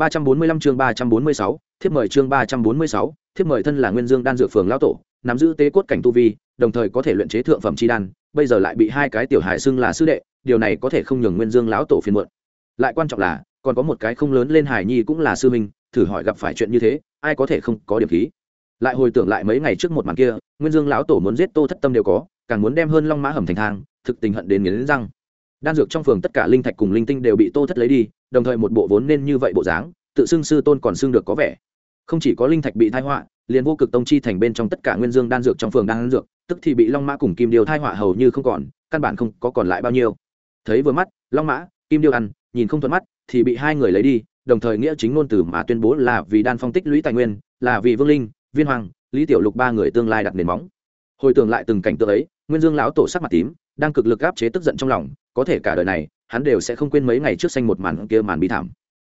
345 chương 346, thiếp mời chương 346, thiếp mời thân là Nguyên Dương đan dược phường lão tổ, nắm giữ tế cốt cảnh tu vi, đồng thời có thể luyện chế thượng phẩm chi đan, bây giờ lại bị hai cái tiểu hải xưng là sư đệ, điều này có thể không nhường Nguyên Dương lão tổ phiền muộn. Lại quan trọng là, còn có một cái không lớn lên hải nhi cũng là sư minh, thử hỏi gặp phải chuyện như thế, ai có thể không có điểm khí. Lại hồi tưởng lại mấy ngày trước một màn kia, Nguyên Dương lão tổ muốn giết Tô Thất Tâm đều có, càng muốn đem hơn long mã hầm thành thang, thực tình hận đến nghiến răng. Đan dược trong phường tất cả linh thạch cùng linh tinh đều bị Tô Thất lấy đi, đồng thời một bộ vốn nên như vậy bộ dáng, tự xưng sư tôn còn xưng được có vẻ. Không chỉ có linh thạch bị thai họa liền vô cực tông chi thành bên trong tất cả nguyên dương đan dược trong phường đan dược tức thì bị long mã cùng kim điêu thai họa hầu như không còn căn bản không có còn lại bao nhiêu. Thấy vừa mắt long mã kim điêu ăn nhìn không thuận mắt thì bị hai người lấy đi đồng thời nghĩa chính ngôn từ mà tuyên bố là vì đan phong tích lũy tài nguyên là vì vương linh viên hoàng lý tiểu lục ba người tương lai đặt nền móng. Hồi tưởng lại từng cảnh tượng ấy nguyên dương lão tổ sắc mặt tím đang cực lực áp chế tức giận trong lòng có thể cả đời này, hắn đều sẽ không quên mấy ngày trước xanh một màn kia màn bi thảm.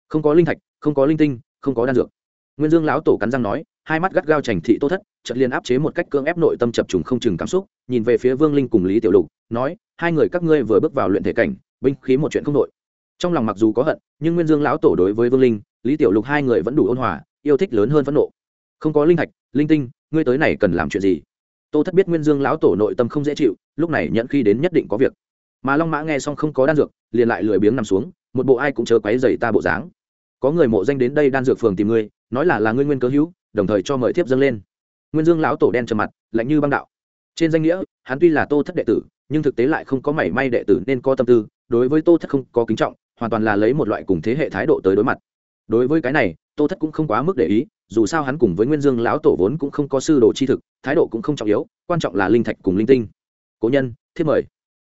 Không có linh thạch, không có linh tinh, không có đan dược. Nguyên dương lão tổ cắn răng nói, hai mắt gắt gao trành thị tô thất, chợt liền áp chế một cách cưỡng ép nội tâm chập trùng không chừng cảm xúc, nhìn về phía vương linh cùng lý tiểu lục, nói, hai người các ngươi vừa bước vào luyện thể cảnh, binh khí một chuyện không nội. Trong lòng mặc dù có hận, nhưng nguyên dương lão tổ đối với vương linh, lý tiểu lục hai người vẫn đủ ôn hòa, yêu thích lớn hơn phẫn nộ. Không có linh thạch, linh tinh, ngươi tới này cần làm chuyện gì? Tô thất biết nguyên dương lão tổ nội tâm không dễ chịu, lúc này nhận khi đến nhất định có việc mà long mã nghe xong không có đan dược, liền lại lười biếng nằm xuống, một bộ ai cũng chờ quấy dày ta bộ dáng. Có người mộ danh đến đây đan dược phường tìm ngươi, nói là là ngươi nguyên cớ hữu, đồng thời cho mời thiếp dâng lên. Nguyên dương lão tổ đen trầm mặt, lạnh như băng đạo. Trên danh nghĩa, hắn tuy là tô thất đệ tử, nhưng thực tế lại không có mảy may đệ tử nên có tâm tư, đối với tô thất không có kính trọng, hoàn toàn là lấy một loại cùng thế hệ thái độ tới đối mặt. Đối với cái này, tô thất cũng không quá mức để ý, dù sao hắn cùng với nguyên dương lão tổ vốn cũng không có sư đồ chi thực, thái độ cũng không trọng yếu, quan trọng là linh thạch cùng linh tinh. Cố nhân thiết mời.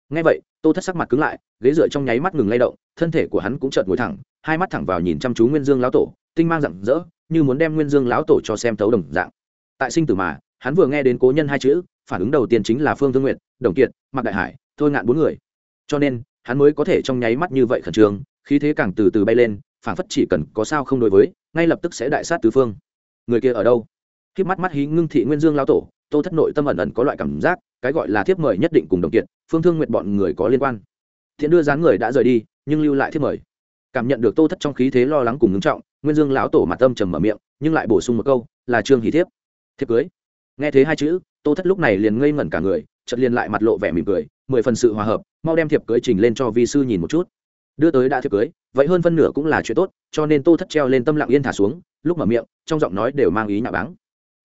Ngay vậy tô thất sắc mặt cứng lại, ghế dựa trong nháy mắt ngừng lay động, thân thể của hắn cũng chợt ngồi thẳng, hai mắt thẳng vào nhìn chăm chú nguyên dương lão tổ, tinh mang rạng rỡ, như muốn đem nguyên dương lão tổ cho xem tấu đồng dạng. Tại sinh tử mà, hắn vừa nghe đến cố nhân hai chữ, phản ứng đầu tiên chính là phương thương nguyện đồng kiệt mặc đại hải, thôi ngạn bốn người. Cho nên, hắn mới có thể trong nháy mắt như vậy khẩn trương, khí thế càng từ từ bay lên, phản phất chỉ cần có sao không đối với, ngay lập tức sẽ đại sát tứ phương. Người kia ở đâu? Khiếp mắt mắt hí ngưng thị nguyên dương lão tổ, tô thất nội tâm ẩn ẩn có loại cảm giác cái gọi là thiếp mời nhất định cùng đồng kiện phương thương nguyện bọn người có liên quan. Thiện đưa dáng người đã rời đi, nhưng lưu lại thiếp mời. Cảm nhận được tô thất trong khí thế lo lắng cùng ngưng trọng, nguyên dương lão tổ mặt tâm trầm mở miệng, nhưng lại bổ sung một câu, là trương hỷ thiếp. Thiếp cưới. Nghe thế hai chữ, tô thất lúc này liền ngây ngẩn cả người, chợt liền lại mặt lộ vẻ mỉm cười, mười phần sự hòa hợp, mau đem thiệp cưới trình lên cho vi sư nhìn một chút. Đưa tới đã thiệp cưới, vậy hơn phân nửa cũng là chuyện tốt, cho nên tô thất treo lên tâm lặng yên thả xuống, lúc mở miệng, trong giọng nói đều mang ý nhạ báng.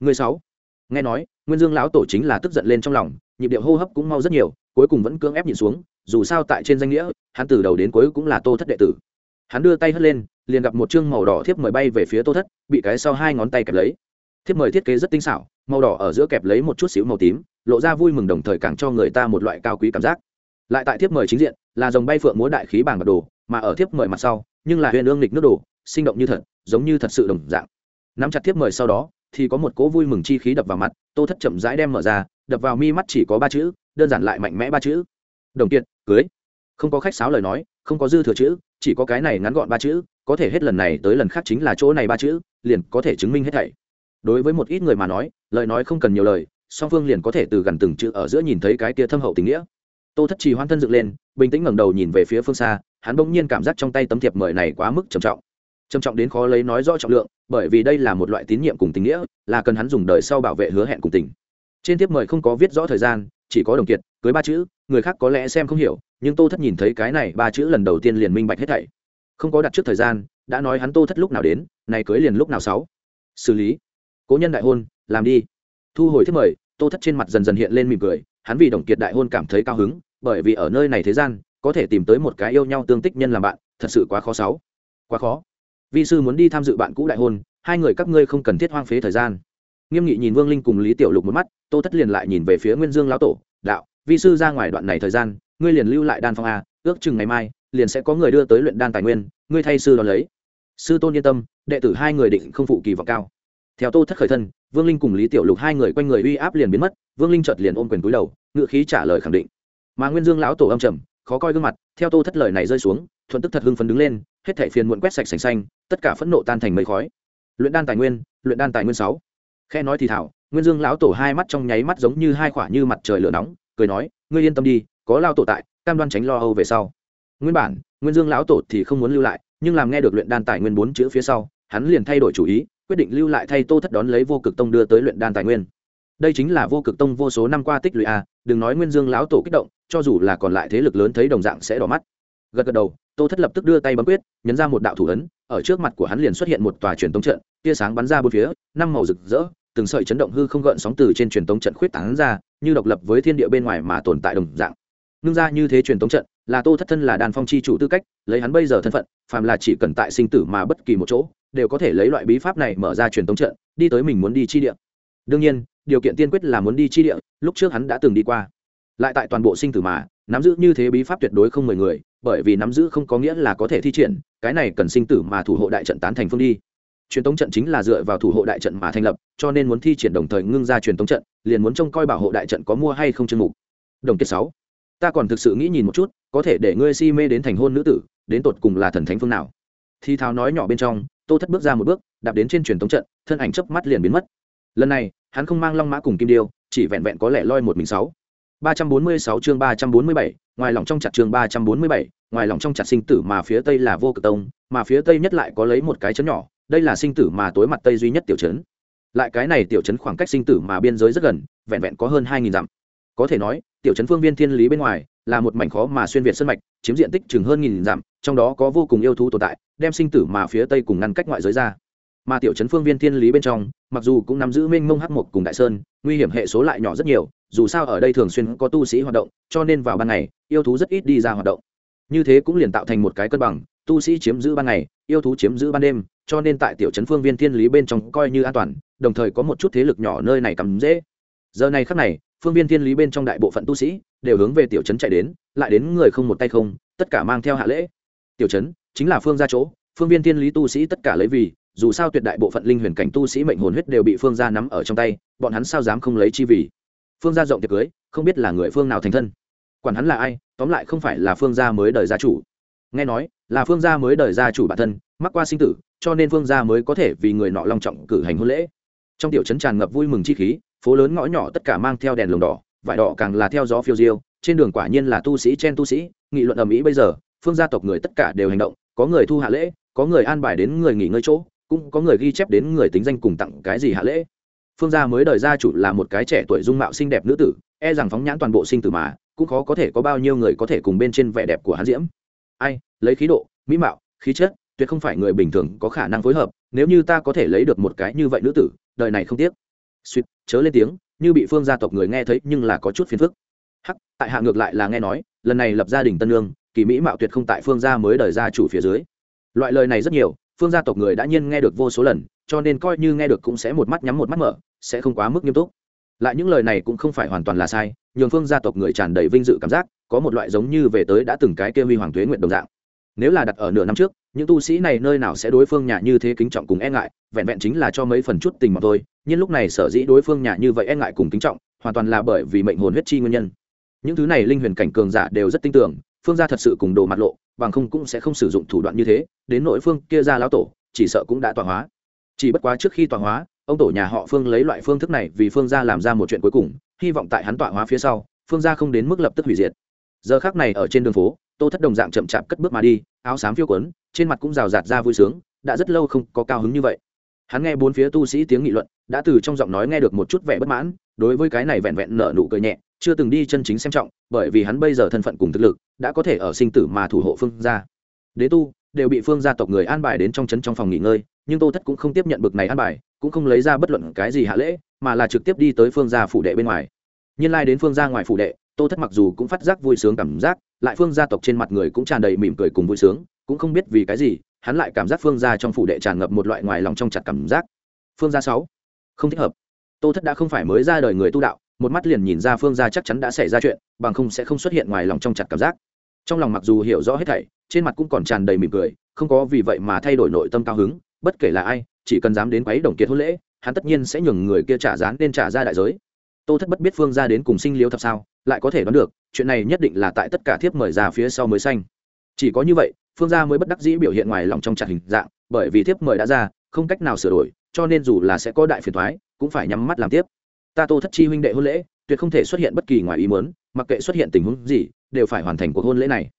Người sáu. Nghe nói, nguyên dương lão tổ chính là tức giận lên trong lòng nhịp điệu hô hấp cũng mau rất nhiều, cuối cùng vẫn cưỡng ép nhịn xuống, dù sao tại trên danh nghĩa, hắn từ đầu đến cuối cũng là tô thất đệ tử. Hắn đưa tay hất lên, liền gặp một chương màu đỏ thiếp mời bay về phía tô thất, bị cái sau hai ngón tay kẹp lấy. Thiếp mời thiết kế rất tinh xảo, màu đỏ ở giữa kẹp lấy một chút xíu màu tím, lộ ra vui mừng đồng thời càng cho người ta một loại cao quý cảm giác. Lại tại thiếp mời chính diện, là dòng bay phượng múa đại khí bảng bạc đồ, mà ở thiếp mời mặt sau, nhưng là huyền ương lịch nước đồ, sinh động như thật, giống như thật sự đồng dạng. Nắm chặt thiếp mời sau đó, thì có một cỗ vui mừng chi khí đập vào mặt, tô thất chậm rãi đem mở ra đập vào mi mắt chỉ có ba chữ, đơn giản lại mạnh mẽ ba chữ. Đồng kiệt, cưới. Không có khách sáo lời nói, không có dư thừa chữ, chỉ có cái này ngắn gọn ba chữ, có thể hết lần này tới lần khác chính là chỗ này ba chữ, liền có thể chứng minh hết thảy. Đối với một ít người mà nói, lời nói không cần nhiều lời, song phương liền có thể từ gần từng chữ ở giữa nhìn thấy cái kia thâm hậu tình nghĩa. Tô thất trì hoan thân dựng lên, bình tĩnh ngẩng đầu nhìn về phía phương xa, hắn bỗng nhiên cảm giác trong tay tấm thiệp mời này quá mức trầm trọng. Trầm trọng đến khó lấy nói rõ trọng lượng, bởi vì đây là một loại tín nhiệm cùng tình nghĩa, là cần hắn dùng đời sau bảo vệ hứa hẹn cùng tình trên tiếp mời không có viết rõ thời gian, chỉ có đồng kiệt, cưới ba chữ, người khác có lẽ xem không hiểu, nhưng tô thất nhìn thấy cái này ba chữ lần đầu tiên liền minh bạch hết thảy. Không có đặt trước thời gian, đã nói hắn tô thất lúc nào đến, này cưới liền lúc nào sáu. Xử lý. Cố nhân đại hôn, làm đi. Thu hồi thiết mời, tô thất trên mặt dần dần hiện lên mỉm cười, hắn vì đồng kiệt đại hôn cảm thấy cao hứng, bởi vì ở nơi này thế gian, có thể tìm tới một cái yêu nhau tương tích nhân làm bạn, thật sự quá khó sáu. Quá khó. Vi sư muốn đi tham dự bạn cũ đại hôn, hai người các ngươi không cần thiết hoang phế thời gian nghiêm nghị nhìn vương linh cùng lý tiểu lục một mắt, tô thất liền lại nhìn về phía nguyên dương lão tổ, đạo, vi sư ra ngoài đoạn này thời gian, ngươi liền lưu lại đan phong a, ước chừng ngày mai, liền sẽ có người đưa tới luyện đan tài nguyên, ngươi thay sư đón lấy. Sư tôn yên tâm, đệ tử hai người định không phụ kỳ vọng cao. Theo tô thất khởi thân, vương linh cùng lý tiểu lục hai người quanh người uy áp liền biến mất, vương linh chợt liền ôm quyền cúi đầu, ngựa khí trả lời khẳng định. Mà nguyên dương lão tổ âm trầm, khó coi gương mặt, theo tô thất lời này rơi xuống, thuận tức thật hưng phấn đứng lên, hết thảy phiền muộn quét sạch sành xanh, tất cả phẫn nộ tan thành mây khói. Luyện đan tài nguyên, luyện đan tài nguyên sáu khe nói thì thảo, nguyên dương lão tổ hai mắt trong nháy mắt giống như hai khoả như mặt trời lửa nóng, cười nói, ngươi yên tâm đi, có lao tổ tại, cam đoan tránh lo âu về sau. Nguyên bản, nguyên dương lão tổ thì không muốn lưu lại, nhưng làm nghe được luyện đan tài nguyên bốn chữ phía sau, hắn liền thay đổi chủ ý, quyết định lưu lại thay tô thất đón lấy vô cực tông đưa tới luyện đan tài nguyên. Đây chính là vô cực tông vô số năm qua tích lũy a, đừng nói nguyên dương lão tổ kích động, cho dù là còn lại thế lực lớn thấy đồng dạng sẽ đỏ mắt. Gật gật đầu, tô thất lập tức đưa tay bấm quyết, nhấn ra một đạo thủ ấn, ở trước mặt của hắn liền xuất hiện một tòa truyền tống trận, tia sáng bắn ra bốn phía, năm màu rực rỡ từng sợi chấn động hư không gợn sóng từ trên truyền tống trận khuyết tán ra, như độc lập với thiên địa bên ngoài mà tồn tại đồng dạng. Ngưng ra như thế truyền tống trận, là tô thất thân, là đàn phong chi chủ tư cách, lấy hắn bây giờ thân phận, phàm là chỉ cần tại sinh tử mà bất kỳ một chỗ, đều có thể lấy loại bí pháp này mở ra truyền tống trận, đi tới mình muốn đi chi địa. Đương nhiên, điều kiện tiên quyết là muốn đi chi địa, lúc trước hắn đã từng đi qua. Lại tại toàn bộ sinh tử mà, nắm giữ như thế bí pháp tuyệt đối không mười người, bởi vì nắm giữ không có nghĩa là có thể thi triển, cái này cần sinh tử mà thủ hộ đại trận tán thành phương đi truyền tống trận chính là dựa vào thủ hộ đại trận mà thành lập, cho nên muốn thi triển đồng thời ngưng ra truyền tống trận, liền muốn trông coi bảo hộ đại trận có mua hay không chương mục. Đồng kết sáu. Ta còn thực sự nghĩ nhìn một chút, có thể để ngươi si mê đến thành hôn nữ tử, đến tột cùng là thần thánh phương nào. Thi tháo nói nhỏ bên trong, tô thất bước ra một bước, đạp đến trên truyền tống trận, thân ảnh chớp mắt liền biến mất. Lần này, hắn không mang long mã cùng kim điêu, chỉ vẹn vẹn có lẽ loi một mình sáu. ba trăm bốn mươi sáu chương ba trăm bốn mươi bảy, ngoài lòng trong chặt chương ba trăm bốn mươi bảy, ngoài lòng trong chặt sinh tử mà phía tây là vô cực tông, mà phía tây nhất lại có lấy một cái chấn nhỏ đây là sinh tử mà tối mặt tây duy nhất tiểu trấn. Lại cái này tiểu trấn khoảng cách sinh tử mà biên giới rất gần, vẹn vẹn có hơn hai nghìn dặm. Có thể nói, tiểu trấn phương viên thiên lý bên ngoài là một mảnh khó mà xuyên việt sân mạch, chiếm diện tích chừng hơn nghìn dặm, trong đó có vô cùng yêu thú tồn tại, đem sinh tử mà phía tây cùng ngăn cách ngoại giới ra. Mà tiểu trấn phương viên thiên lý bên trong, mặc dù cũng nắm giữ minh mông hắc mục cùng đại sơn, nguy hiểm hệ số lại nhỏ rất nhiều, dù sao ở đây thường xuyên có tu sĩ hoạt động, cho nên vào ban ngày, yêu thú rất ít đi ra hoạt động. Như thế cũng liền tạo thành một cái cân bằng, tu sĩ chiếm giữ ban ngày, yêu thú chiếm giữ ban đêm cho nên tại tiểu trấn phương viên thiên lý bên trong coi như an toàn, đồng thời có một chút thế lực nhỏ nơi này cắm dễ. Giờ này khắc này, phương viên thiên lý bên trong đại bộ phận tu sĩ đều hướng về tiểu trấn chạy đến, lại đến người không một tay không, tất cả mang theo hạ lễ. Tiểu trấn chính là phương gia chỗ, phương viên thiên lý tu sĩ tất cả lấy vì, dù sao tuyệt đại bộ phận linh huyền cảnh tu sĩ mệnh hồn huyết đều bị phương gia nắm ở trong tay, bọn hắn sao dám không lấy chi vì? Phương gia rộng tiệc cưới, không biết là người phương nào thành thân. Quản hắn là ai, tóm lại không phải là phương gia mới đời gia chủ. Nghe nói, là phương gia mới đời gia chủ bản thân, mắc qua sinh tử cho nên vương gia mới có thể vì người nọ long trọng cử hành hôn lễ. Trong tiểu trấn tràn ngập vui mừng chi khí, phố lớn ngõ nhỏ tất cả mang theo đèn lồng đỏ, vải đỏ càng là theo gió phiêu diêu, trên đường quả nhiên là tu sĩ chen tu sĩ, nghị luận ầm ĩ bây giờ, phương gia tộc người tất cả đều hành động, có người thu hạ lễ, có người an bài đến người nghỉ ngơi chỗ, cũng có người ghi chép đến người tính danh cùng tặng cái gì hạ lễ. Phương gia mới đời gia chủ là một cái trẻ tuổi dung mạo xinh đẹp nữ tử e rằng phóng nhãn toàn bộ sinh tử mà, cũng khó có thể có bao nhiêu người có thể cùng bên trên vẻ đẹp của hắn diễm. Ai, lấy khí độ, mỹ mạo, khí chất tuyệt không phải người bình thường có khả năng phối hợp, nếu như ta có thể lấy được một cái như vậy nữ tử, đời này không tiếc. Suýt, chớ lên tiếng, như bị phương gia tộc người nghe thấy nhưng là có chút phiền phức. Hắc, tại hạ ngược lại là nghe nói, lần này lập gia đình tân lương kỳ mỹ mạo tuyệt không tại phương gia mới đời gia chủ phía dưới. Loại lời này rất nhiều, phương gia tộc người đã nhiên nghe được vô số lần, cho nên coi như nghe được cũng sẽ một mắt nhắm một mắt mở, sẽ không quá mức nghiêm túc. Lại những lời này cũng không phải hoàn toàn là sai, nhường phương gia tộc người tràn đầy vinh dự cảm giác, có một loại giống như về tới đã từng cái kia huy hoàng thuế nguyện đồng dạng. Nếu là đặt ở nửa năm trước những tu sĩ này nơi nào sẽ đối phương nhà như thế kính trọng cùng e ngại, vẹn vẹn chính là cho mấy phần chút tình mà thôi, nhưng lúc này sở dĩ đối phương nhà như vậy e ngại cùng kính trọng, hoàn toàn là bởi vì mệnh hồn huyết chi nguyên nhân. Những thứ này linh huyền cảnh cường giả đều rất tin tưởng, phương gia thật sự cùng đồ mặt lộ, bằng không cũng sẽ không sử dụng thủ đoạn như thế, đến nội phương kia ra lão tổ, chỉ sợ cũng đã tọa hóa. Chỉ bất quá trước khi tọa hóa, ông tổ nhà họ phương lấy loại phương thức này vì phương gia làm ra một chuyện cuối cùng, hy vọng tại hắn tọa hóa phía sau, phương gia không đến mức lập tức hủy diệt. Giờ khác này ở trên đường phố, tô thất đồng dạng chậm chạp cất bước mà đi, áo xám phiêu quấn trên mặt cũng rào rạt ra vui sướng, đã rất lâu không có cao hứng như vậy. Hắn nghe bốn phía tu sĩ tiếng nghị luận, đã từ trong giọng nói nghe được một chút vẻ bất mãn, đối với cái này vẹn vẹn nở nụ cười nhẹ, chưa từng đi chân chính xem trọng, bởi vì hắn bây giờ thân phận cùng thực lực, đã có thể ở sinh tử mà thủ hộ phương gia. Đế tu, đều bị phương gia tộc người an bài đến trong trấn trong phòng nghỉ ngơi, nhưng tô thất cũng không tiếp nhận bực này an bài, cũng không lấy ra bất luận cái gì hạ lễ, mà là trực tiếp đi tới phương gia phủ đệ bên ngoài. Nhân lai đến phương gia ngoài phủ đệ, tô thất mặc dù cũng phát giác vui sướng cảm giác, lại phương gia tộc trên mặt người cũng tràn đầy mỉm cười cùng vui sướng cũng không biết vì cái gì, hắn lại cảm giác phương gia trong phủ đệ tràn ngập một loại ngoài lòng trong chặt cảm giác. Phương gia sáu, không thích hợp. Tô thất đã không phải mới ra đời người tu đạo, một mắt liền nhìn ra phương gia chắc chắn đã xảy ra chuyện, bằng không sẽ không xuất hiện ngoài lòng trong chặt cảm giác. Trong lòng mặc dù hiểu rõ hết thảy, trên mặt cũng còn tràn đầy mỉm cười, không có vì vậy mà thay đổi nội tâm cao hứng, bất kể là ai, chỉ cần dám đến quấy đồng kiệt hôn lễ, hắn tất nhiên sẽ nhường người kia trả giá nên trả ra đại giới. Tô thất bất biết phương gia đến cùng sinh liêu thập sao, lại có thể đoán được, chuyện này nhất định là tại tất cả thiếp mời ra phía sau mới xanh chỉ có như vậy phương gia mới bất đắc dĩ biểu hiện ngoài lòng trong chặt hình dạng, bởi vì thiếp mời đã ra, không cách nào sửa đổi, cho nên dù là sẽ có đại phiền thoái cũng phải nhắm mắt làm tiếp. Ta tô thất chi huynh đệ hôn lễ, tuyệt không thể xuất hiện bất kỳ ngoài ý muốn, mặc kệ xuất hiện tình huống gì, đều phải hoàn thành cuộc hôn lễ này.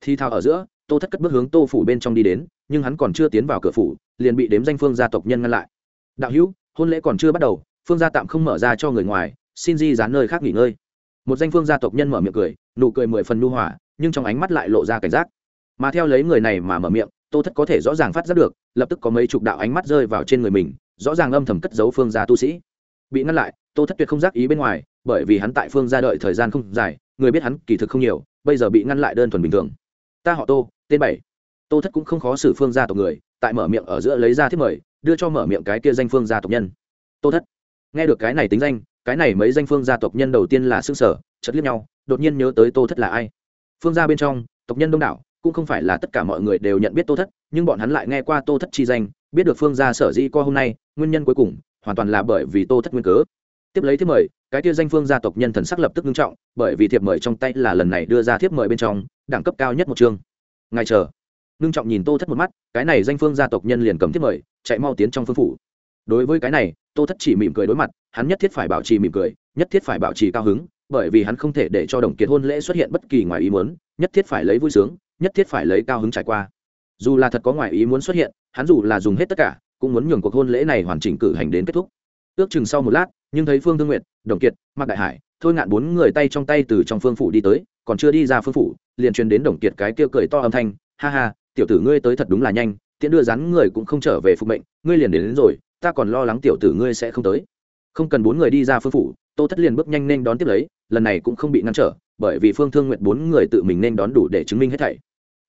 Thi thao ở giữa, tô thất cất bước hướng tô phủ bên trong đi đến, nhưng hắn còn chưa tiến vào cửa phủ, liền bị đếm danh phương gia tộc nhân ngăn lại. Đạo hữu, hôn lễ còn chưa bắt đầu, phương gia tạm không mở ra cho người ngoài, xin di dán nơi khác nghỉ ngơi. Một danh phương gia tộc nhân mở miệng cười, nụ cười mười phần nu hỏa nhưng trong ánh mắt lại lộ ra cảnh giác mà theo lấy người này mà mở miệng, tô thất có thể rõ ràng phát giác được, lập tức có mấy chục đạo ánh mắt rơi vào trên người mình, rõ ràng âm thầm cất giấu phương gia tu sĩ. Bị ngăn lại, tô thất tuyệt không giác ý bên ngoài, bởi vì hắn tại phương gia đợi thời gian không dài, người biết hắn kỳ thực không nhiều, bây giờ bị ngăn lại đơn thuần bình thường. Ta họ tô, tên bảy. Tô thất cũng không khó xử phương gia tộc người, tại mở miệng ở giữa lấy ra thiết mời, đưa cho mở miệng cái kia danh phương gia tộc nhân. Tô thất, nghe được cái này tính danh, cái này mấy danh phương gia tộc nhân đầu tiên là xương sở chật liếc nhau, đột nhiên nhớ tới tô thất là ai. Phương gia bên trong, tộc nhân đông đảo cũng không phải là tất cả mọi người đều nhận biết tô thất, nhưng bọn hắn lại nghe qua tô thất chi danh, biết được phương gia sở di co hôm nay, nguyên nhân cuối cùng, hoàn toàn là bởi vì tô thất nguyên cớ. Tiếp lấy thiếp mời, cái kia danh phương gia tộc nhân thần sắc lập tức nghiêm trọng, bởi vì thiệp mời trong tay là lần này đưa ra thiếp mời bên trong, đẳng cấp cao nhất một chương. Ngài chờ. Ngưng trọng nhìn tô thất một mắt, cái này danh phương gia tộc nhân liền cầm thiếp mời, chạy mau tiến trong phương phủ. Đối với cái này, tô thất chỉ mỉm cười đối mặt, hắn nhất thiết phải bảo trì mỉm cười, nhất thiết phải bảo trì cao hứng, bởi vì hắn không thể để cho đồng kiệt hôn lễ xuất hiện bất kỳ ngoài ý muốn, nhất thiết phải lấy vui sướng nhất thiết phải lấy cao hứng trải qua. Dù là thật có ngoại ý muốn xuất hiện hắn dù là dùng hết tất cả cũng muốn nhường cuộc hôn lễ này hoàn chỉnh cử hành đến kết thúc. Ước chừng sau một lát nhưng thấy phương thương nguyện đồng kiệt mạc đại hải thôi ngạn bốn người tay trong tay từ trong phương phủ đi tới còn chưa đi ra phương phủ liền truyền đến đồng kiệt cái kia cười to âm thanh ha ha tiểu tử ngươi tới thật đúng là nhanh tiễn đưa rắn người cũng không trở về phục mệnh ngươi liền đến, đến rồi ta còn lo lắng tiểu tử ngươi sẽ không tới. Không cần bốn người đi ra phương phủ tô thất liền bước nhanh nên đón tiếp lấy lần này cũng không bị ngăn trở bởi vì phương thương nguyện bốn người tự mình nên đón đủ để chứng minh hết thảy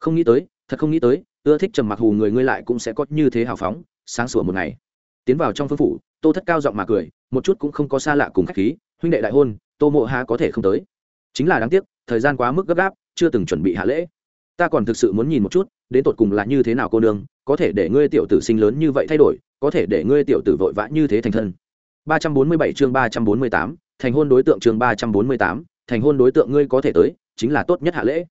không nghĩ tới thật không nghĩ tới ưa thích trầm mặc hù người ngươi lại cũng sẽ có như thế hào phóng sáng sủa một ngày. Tiến vào trong phương phủ tô thất cao giọng mà cười một chút cũng không có xa lạ cùng khách khí huynh đệ đại hôn tô mộ há có thể không tới. Chính là đáng tiếc thời gian quá mức gấp gáp chưa từng chuẩn bị hạ lễ. Ta còn thực sự muốn nhìn một chút đến tột cùng là như thế nào cô nương có thể để ngươi tiểu tử sinh lớn như vậy thay đổi có thể để ngươi tiểu tử vội vã như thế thành thân. 347 chương 348, thành hôn đối tượng chương 348, thành hôn đối tượng ngươi có thể tới chính là tốt nhất hạ lễ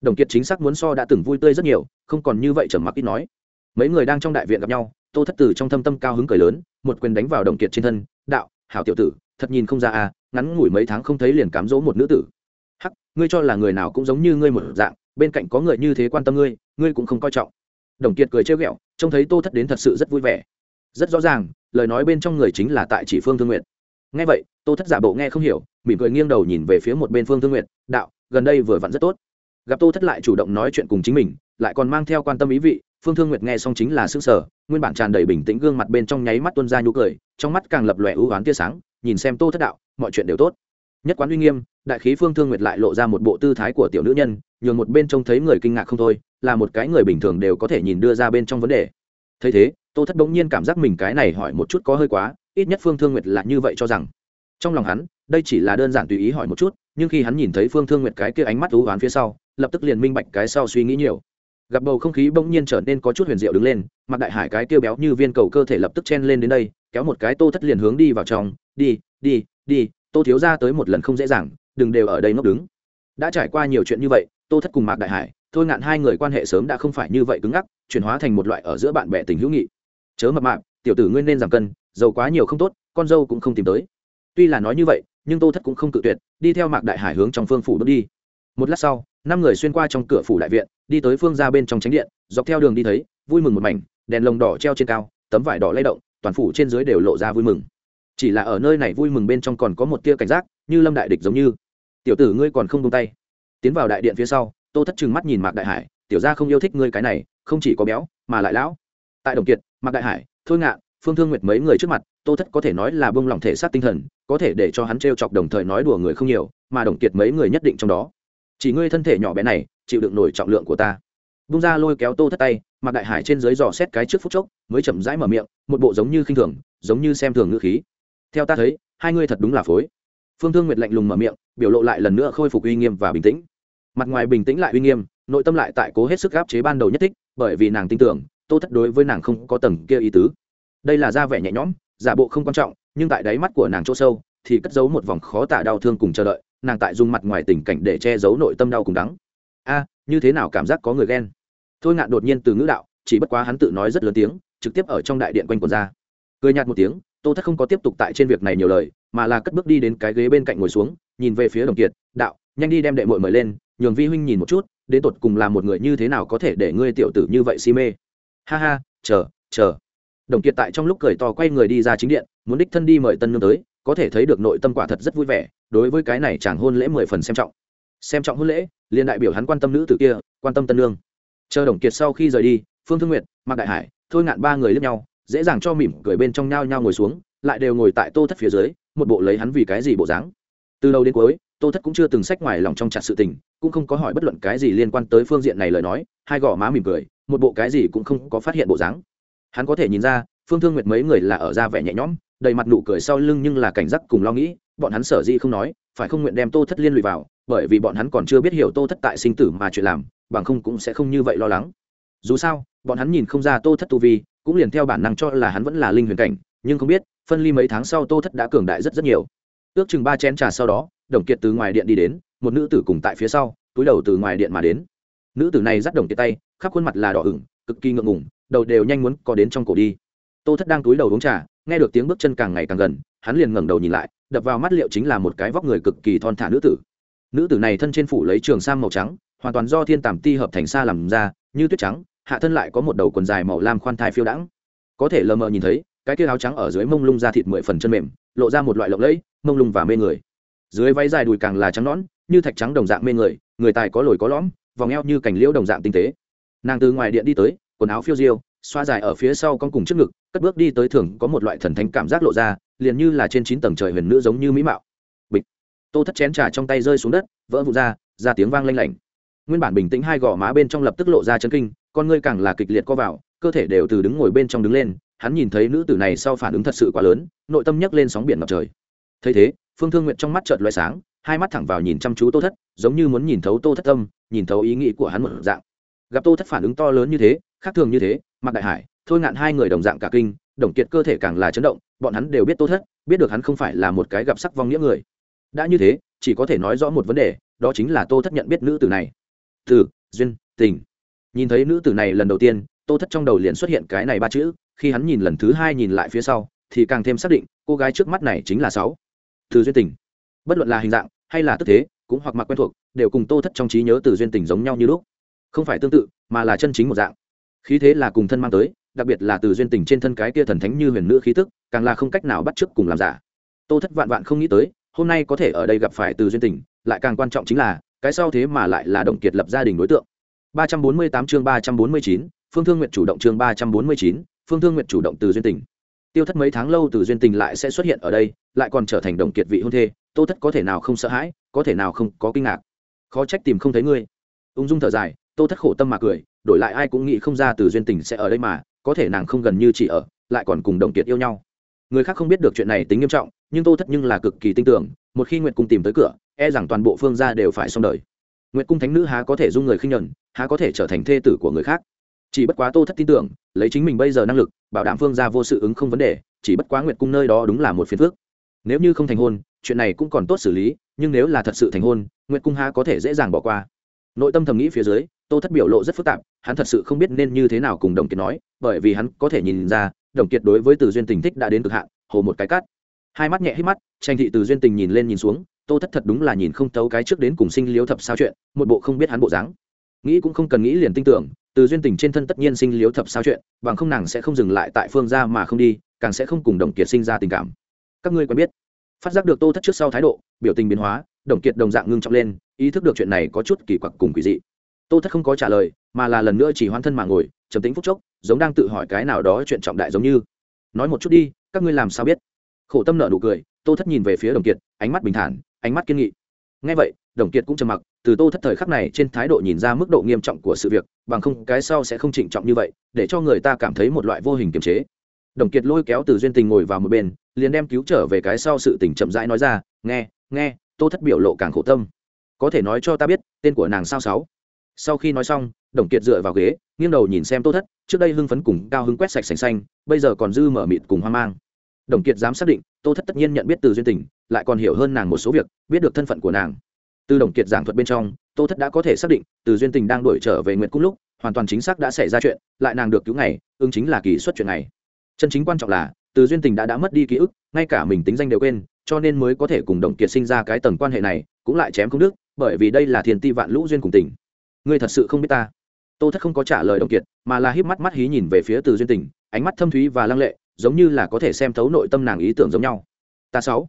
đồng kiệt chính xác muốn so đã từng vui tươi rất nhiều, không còn như vậy trầm mặc ít nói. Mấy người đang trong đại viện gặp nhau, tô thất tử trong thâm tâm cao hứng cười lớn, một quyền đánh vào đồng kiệt trên thân, đạo, hảo tiểu tử, thật nhìn không ra à ngắn ngủi mấy tháng không thấy liền cám dỗ một nữ tử. Hắc, ngươi cho là người nào cũng giống như ngươi một dạng, bên cạnh có người như thế quan tâm ngươi ngươi cũng không coi trọng. Đồng kiệt cười trêu ghẹo, trông thấy tô thất đến thật sự rất vui vẻ. Rất rõ ràng, lời nói bên trong người chính là tại chỉ phương thương nguyện nghe vậy, tô thất giả bộ nghe không hiểu, mỉm cười nghiêng đầu nhìn về phía một bên phương thương nguyện đạo, gần đây vừa vặn rất tốt gặp tô thất lại chủ động nói chuyện cùng chính mình, lại còn mang theo quan tâm ý vị, phương thương nguyệt nghe xong chính là sức sở nguyên bản tràn đầy bình tĩnh gương mặt bên trong nháy mắt tuân ra nhu cười, trong mắt càng lập lòe ưu oán tia sáng, nhìn xem tô thất đạo, mọi chuyện đều tốt. Nhất quán uy nghiêm, đại khí phương thương nguyệt lại lộ ra một bộ tư thái của tiểu nữ nhân, nhường một bên trông thấy người kinh ngạc không thôi, là một cái người bình thường đều có thể nhìn đưa ra bên trong vấn đề. Thấy thế, tô thất bỗng nhiên cảm giác mình cái này hỏi một chút có hơi quá, ít nhất phương thương nguyệt là như vậy cho rằng. Trong lòng hắn, đây chỉ là đơn giản tùy ý hỏi một chút, nhưng khi hắn nhìn thấy phương thương nguyệt cái kia ánh mắt ưu oán phía sau lập tức liền minh bạch cái sau suy nghĩ nhiều. Gặp bầu không khí bỗng nhiên trở nên có chút huyền diệu đứng lên mặc đại hải cái kêu béo như viên cầu cơ thể lập tức chen lên đến đây, kéo một cái tô thất liền hướng đi vào trong, đi đi đi, tô thiếu ra tới một lần không dễ dàng, đừng đều ở đây ngốc đứng. Đã trải qua nhiều chuyện như vậy, tô thất cùng mạc đại hải, thôi ngạn hai người quan hệ sớm đã không phải như vậy cứng ngắc, chuyển hóa thành một loại ở giữa bạn bè tình hữu nghị. Chớ mập mạp, tiểu tử ngươi nên giảm cân, giàu quá nhiều không tốt, con dâu cũng không tìm tới. Tuy là nói như vậy, nhưng tô thất cũng không cự tuyệt, đi theo mạc đại hải hướng trong phương phủ bước đi một lát sau, năm người xuyên qua trong cửa phủ đại viện, đi tới phương ra bên trong tránh điện, dọc theo đường đi thấy, vui mừng một mảnh, đèn lồng đỏ treo trên cao, tấm vải đỏ lay động, toàn phủ trên dưới đều lộ ra vui mừng. Chỉ là ở nơi này vui mừng bên trong còn có một tia cảnh giác, như lâm đại địch giống như. Tiểu tử ngươi còn không tung tay. Tiến vào đại điện phía sau, tô thất trừng mắt nhìn mạc đại hải, tiểu gia không yêu thích ngươi cái này, không chỉ có béo, mà lại lão. Tại đồng kiệt, mạc đại hải, thôi ngạn, phương thương nguyệt mấy người trước mặt, tô thất có thể nói là bông lòng thể xác tinh thần, có thể để cho hắn trêu chọc đồng thời nói đùa người không nhiều, mà đồng kiệt mấy người nhất định trong đó chỉ ngươi thân thể nhỏ bé này, chịu đựng nổi trọng lượng của ta. Bung ra lôi kéo tô thất tay mặc đại hải trên dưới dò xét cái trước phút chốc, mới chậm rãi mở miệng, một bộ giống như khinh thường, giống như xem thường ngữ khí. Theo ta thấy, hai ngươi thật đúng là phối. Phương thương nguyệt lạnh lùng mở miệng, biểu lộ lại lần nữa khôi phục uy nghiêm và bình tĩnh. Mặt ngoài bình tĩnh lại uy nghiêm, nội tâm lại tại cố hết sức gáp chế ban đầu nhất thích, bởi vì nàng tin tưởng, tô thất đối với nàng không có tầng kia ý tứ. Đây là ra vẻ nhẹ nhõm, giả bộ không quan trọng, nhưng tại đáy mắt của nàng chỗ sâu, thì cất giấu một vòng khó tả đau thương cùng chờ đợi nàng tại dùng mặt ngoài tình cảnh để che giấu nội tâm đau cùng đắng. A, như thế nào cảm giác có người ghen? Thôi ngạn đột nhiên từ ngữ đạo, chỉ bất quá hắn tự nói rất lớn tiếng, trực tiếp ở trong đại điện quanh quần ra. Cười nhạt một tiếng, tô thất không có tiếp tục tại trên việc này nhiều lời, mà là cất bước đi đến cái ghế bên cạnh ngồi xuống, nhìn về phía đồng kiệt, đạo, nhanh đi đem đệ muội mời lên, nhường vi huynh nhìn một chút, đến tột cùng là một người như thế nào có thể để ngươi tiểu tử như vậy si mê? Ha ha, chờ chờ. Đồng kiệt tại trong lúc cười to quay người đi ra chính điện, muốn đích thân đi mời tân nương tới có thể thấy được nội tâm quả thật rất vui vẻ, đối với cái này chàng hôn lễ mười phần xem trọng. Xem trọng hôn lễ liên đại biểu hắn quan tâm nữ tử kia, quan tâm tân lương chờ đồng kiệt sau khi rời đi, phương thương nguyệt, mạc đại hải, thôi ngạn ba người lướt nhau, dễ dàng cho mỉm cười bên trong nhau nhau ngồi xuống, lại đều ngồi tại tô thất phía dưới, một bộ lấy hắn vì cái gì bộ dáng. Từ đầu đến cuối, tô thất cũng chưa từng sách ngoài lòng trong chặt sự tình, cũng không có hỏi bất luận cái gì liên quan tới phương diện này lời nói, hai gò má mỉm cười, một bộ cái gì cũng không có phát hiện bộ dáng. Hắn có thể nhìn ra, phương thương nguyệt mấy người là ở ra vẻ nhẹ nhõm đầy mặt nụ cười sau lưng nhưng là cảnh giác cùng lo nghĩ, bọn hắn sở dĩ không nói, phải không nguyện đem tô thất liên lụy vào, bởi vì bọn hắn còn chưa biết hiểu tô thất tại sinh tử mà chuyện làm, bằng không cũng sẽ không như vậy lo lắng. Dù sao, bọn hắn nhìn không ra tô thất tu vi, cũng liền theo bản năng cho là hắn vẫn là linh huyền cảnh, nhưng không biết, phân ly mấy tháng sau tô thất đã cường đại rất rất nhiều. Ước chừng ba chén trà sau đó, đồng kiệt từ ngoài điện đi đến, một nữ tử cùng tại phía sau, túi đầu từ ngoài điện mà đến. Nữ tử này dắt đồng kiệt tay, khắp khuôn mặt là đỏ ửng, cực kỳ ngượng ngùng, đầu đều nhanh muốn có đến trong cổ đi. Tô thất đang túi đầu uống trà nghe được tiếng bước chân càng ngày càng gần, hắn liền ngẩng đầu nhìn lại, đập vào mắt liệu chính là một cái vóc người cực kỳ thon thả nữ tử. Nữ tử này thân trên phủ lấy trường sam màu trắng, hoàn toàn do thiên tàm ti hợp thành sa làm ra, như tuyết trắng, hạ thân lại có một đầu quần dài màu lam khoan thai phiêu đãng. Có thể lờ mờ nhìn thấy, cái kia áo trắng ở dưới mông lung ra thịt mười phần chân mềm, lộ ra một loại lộng lẫy, mông lung và mê người. Dưới váy dài đùi càng là trắng nõn, như thạch trắng đồng dạng mê người người tài có lồi có lõm, vòng eo như cành liễu đồng dạng tinh tế. Nàng từ ngoài điện đi tới, quần áo phiêu diêu xoa dài ở phía sau con cùng trước ngực, cất bước đi tới thường có một loại thần thánh cảm giác lộ ra, liền như là trên chín tầng trời huyền nữ giống như mỹ mạo. Bịch. Tô thất chén trà trong tay rơi xuống đất, vỡ vụt ra ra tiếng vang lanh lảnh. Nguyên bản bình tĩnh hai gò má bên trong lập tức lộ ra chân kinh, con ngươi càng là kịch liệt co vào, cơ thể đều từ đứng ngồi bên trong đứng lên, hắn nhìn thấy nữ tử này sau phản ứng thật sự quá lớn, nội tâm nhấc lên sóng biển ngập trời. Thấy thế, phương thương nguyện trong mắt chợt loại sáng, hai mắt thẳng vào nhìn chăm chú tô thất, giống như muốn nhìn thấu tô thất tâm, nhìn thấu ý nghĩ của hắn một dạng. Gặp tô thất phản ứng to lớn như thế, khác thường như thế mặc đại hải, thôi ngạn hai người đồng dạng cả kinh, đồng kiệt cơ thể càng là chấn động, bọn hắn đều biết tô thất, biết được hắn không phải là một cái gặp sắc vong nghĩa người. Đã như thế, chỉ có thể nói rõ một vấn đề, đó chính là tô thất nhận biết nữ tử này. Từ, duyên, tình. Nhìn thấy nữ tử này lần đầu tiên, tô thất trong đầu liền xuất hiện cái này ba chữ, khi hắn nhìn lần thứ hai nhìn lại phía sau, thì càng thêm xác định, cô gái trước mắt này chính là sáu. Từ duyên tình. Bất luận là hình dạng, hay là tức thế, cũng hoặc mặc quen thuộc, đều cùng tô thất trong trí nhớ từ duyên tình giống nhau như lúc. Không phải tương tự, mà là chân chính một dạng khí thế là cùng thân mang tới đặc biệt là từ duyên tình trên thân cái kia thần thánh như huyền nữ khí tức càng là không cách nào bắt chước cùng làm giả. Tô thất vạn vạn không nghĩ tới hôm nay có thể ở đây gặp phải từ duyên tình lại càng quan trọng chính là cái sau thế mà lại là động kiệt lập gia đình đối tượng. 348 chương 349, phương thương nguyện chủ động chương 349, phương thương nguyện chủ động từ duyên tình. Tiêu thất mấy tháng lâu từ duyên tình lại sẽ xuất hiện ở đây lại còn trở thành đồng kiệt vị hôn thê tô thất có thể nào không sợ hãi có thể nào không có kinh ngạc? Khó trách tìm không thấy ngươi. Ung dung thở dài tô thất khổ tâm mà cười đổi lại ai cũng nghĩ không ra từ duyên tình sẽ ở đây mà, có thể nàng không gần như chỉ ở, lại còn cùng đồng kiệt yêu nhau. Người khác không biết được chuyện này tính nghiêm trọng, nhưng tô thất nhưng là cực kỳ tin tưởng, một khi nguyệt cung tìm tới cửa e rằng toàn bộ phương gia đều phải xong đời. Nguyệt cung thánh nữ há có thể dung người khinh nhẫn, há có thể trở thành thê tử của người khác. Chỉ bất quá tô thất tin tưởng, lấy chính mình bây giờ năng lực, bảo đảm phương gia vô sự ứng không vấn đề, chỉ bất quá nguyệt cung nơi đó đúng là một phiền phước nếu như không thành hôn, chuyện này cũng còn tốt xử lý, nhưng nếu là thật sự thành hôn, nguyệt cung há có thể dễ dàng bỏ qua. Nội tâm thầm nghĩ phía dưới tô thất biểu lộ rất phức tạp, hắn thật sự không biết nên như thế nào cùng đồng kiệt nói, bởi vì hắn có thể nhìn ra, đồng kiệt đối với từ duyên tình thích đã đến cực hạn, hồ một cái cắt hai mắt nhẹ hít mắt, tranh thị từ duyên tình nhìn lên nhìn xuống, tô thất thật đúng là nhìn không tấu cái trước đến cùng sinh liếu thập sao chuyện, một bộ không biết hắn bộ dáng. Nghĩ cũng không cần nghĩ liền tin tưởng, từ duyên tình trên thân tất nhiên sinh liếu thập sao chuyện, bằng không nàng sẽ không dừng lại tại phương gia mà không đi, càng sẽ không cùng đồng kiệt sinh ra tình cảm. Các ngươi quen biết. Phát giác được tô thất trước sau thái độ, biểu tình biến hóa, đồng kiệt đồng dạng ngưng trọng lên, ý thức được chuyện này có chút kỳ quặc cùng quỷ dị tô thất không có trả lời, mà là lần nữa chỉ hoan thân mà ngồi, trầm tĩnh phúc chốc, giống đang tự hỏi cái nào đó chuyện trọng đại giống như. Nói một chút đi, các ngươi làm sao biết? Khổ tâm nợ nụ cười, tô thất nhìn về phía đồng kiệt, ánh mắt bình thản, ánh mắt kiên nghị. Ngay vậy, đồng kiệt cũng trầm mặc, từ tô thất thời khắc này trên thái độ nhìn ra mức độ nghiêm trọng của sự việc, bằng không cái sau sẽ không trịnh trọng như vậy, để cho người ta cảm thấy một loại vô hình kiềm chế. Đồng kiệt lôi kéo từ duyên tình ngồi vào một bên, liền đem cứu trở về cái sau sự tình chậm rãi nói ra, nghe nghe. Tô thất biểu lộ càng khổ tâm. Có thể nói cho ta biết, tên của nàng sao sáu? Sau khi nói xong, đồng kiệt dựa vào ghế, nghiêng đầu nhìn xem tô thất, trước đây hưng phấn cùng cao hưng quét sạch sành xanh, bây giờ còn dư mở mịt cùng hoang mang. Đồng kiệt dám xác định, tô thất tất nhiên nhận biết từ duyên tình, lại còn hiểu hơn nàng một số việc, biết được thân phận của nàng. Từ đồng kiệt giảng thuật bên trong, tô thất đã có thể xác định, từ duyên tình đang đuổi trở về nguyện cung lúc, hoàn toàn chính xác đã xảy ra chuyện, lại nàng được cứu ngày, ứng chính là kỳ xuất chuyện này. Chân chính quan trọng là, từ duyên tình đã đã mất đi ký ức, ngay cả mình tính danh đều quên, cho nên mới có thể cùng đồng kiệt sinh ra cái tầng quan hệ này, cũng lại chém không đức bởi vì đây là thiền ti vạn lũ duyên cùng tình ngươi thật sự không biết ta. Tô thất không có trả lời đồng kiệt, mà là híp mắt mắt hí nhìn về phía từ duyên tình, ánh mắt thâm thúy và lăng lệ, giống như là có thể xem thấu nội tâm nàng ý tưởng giống nhau. Ta sáu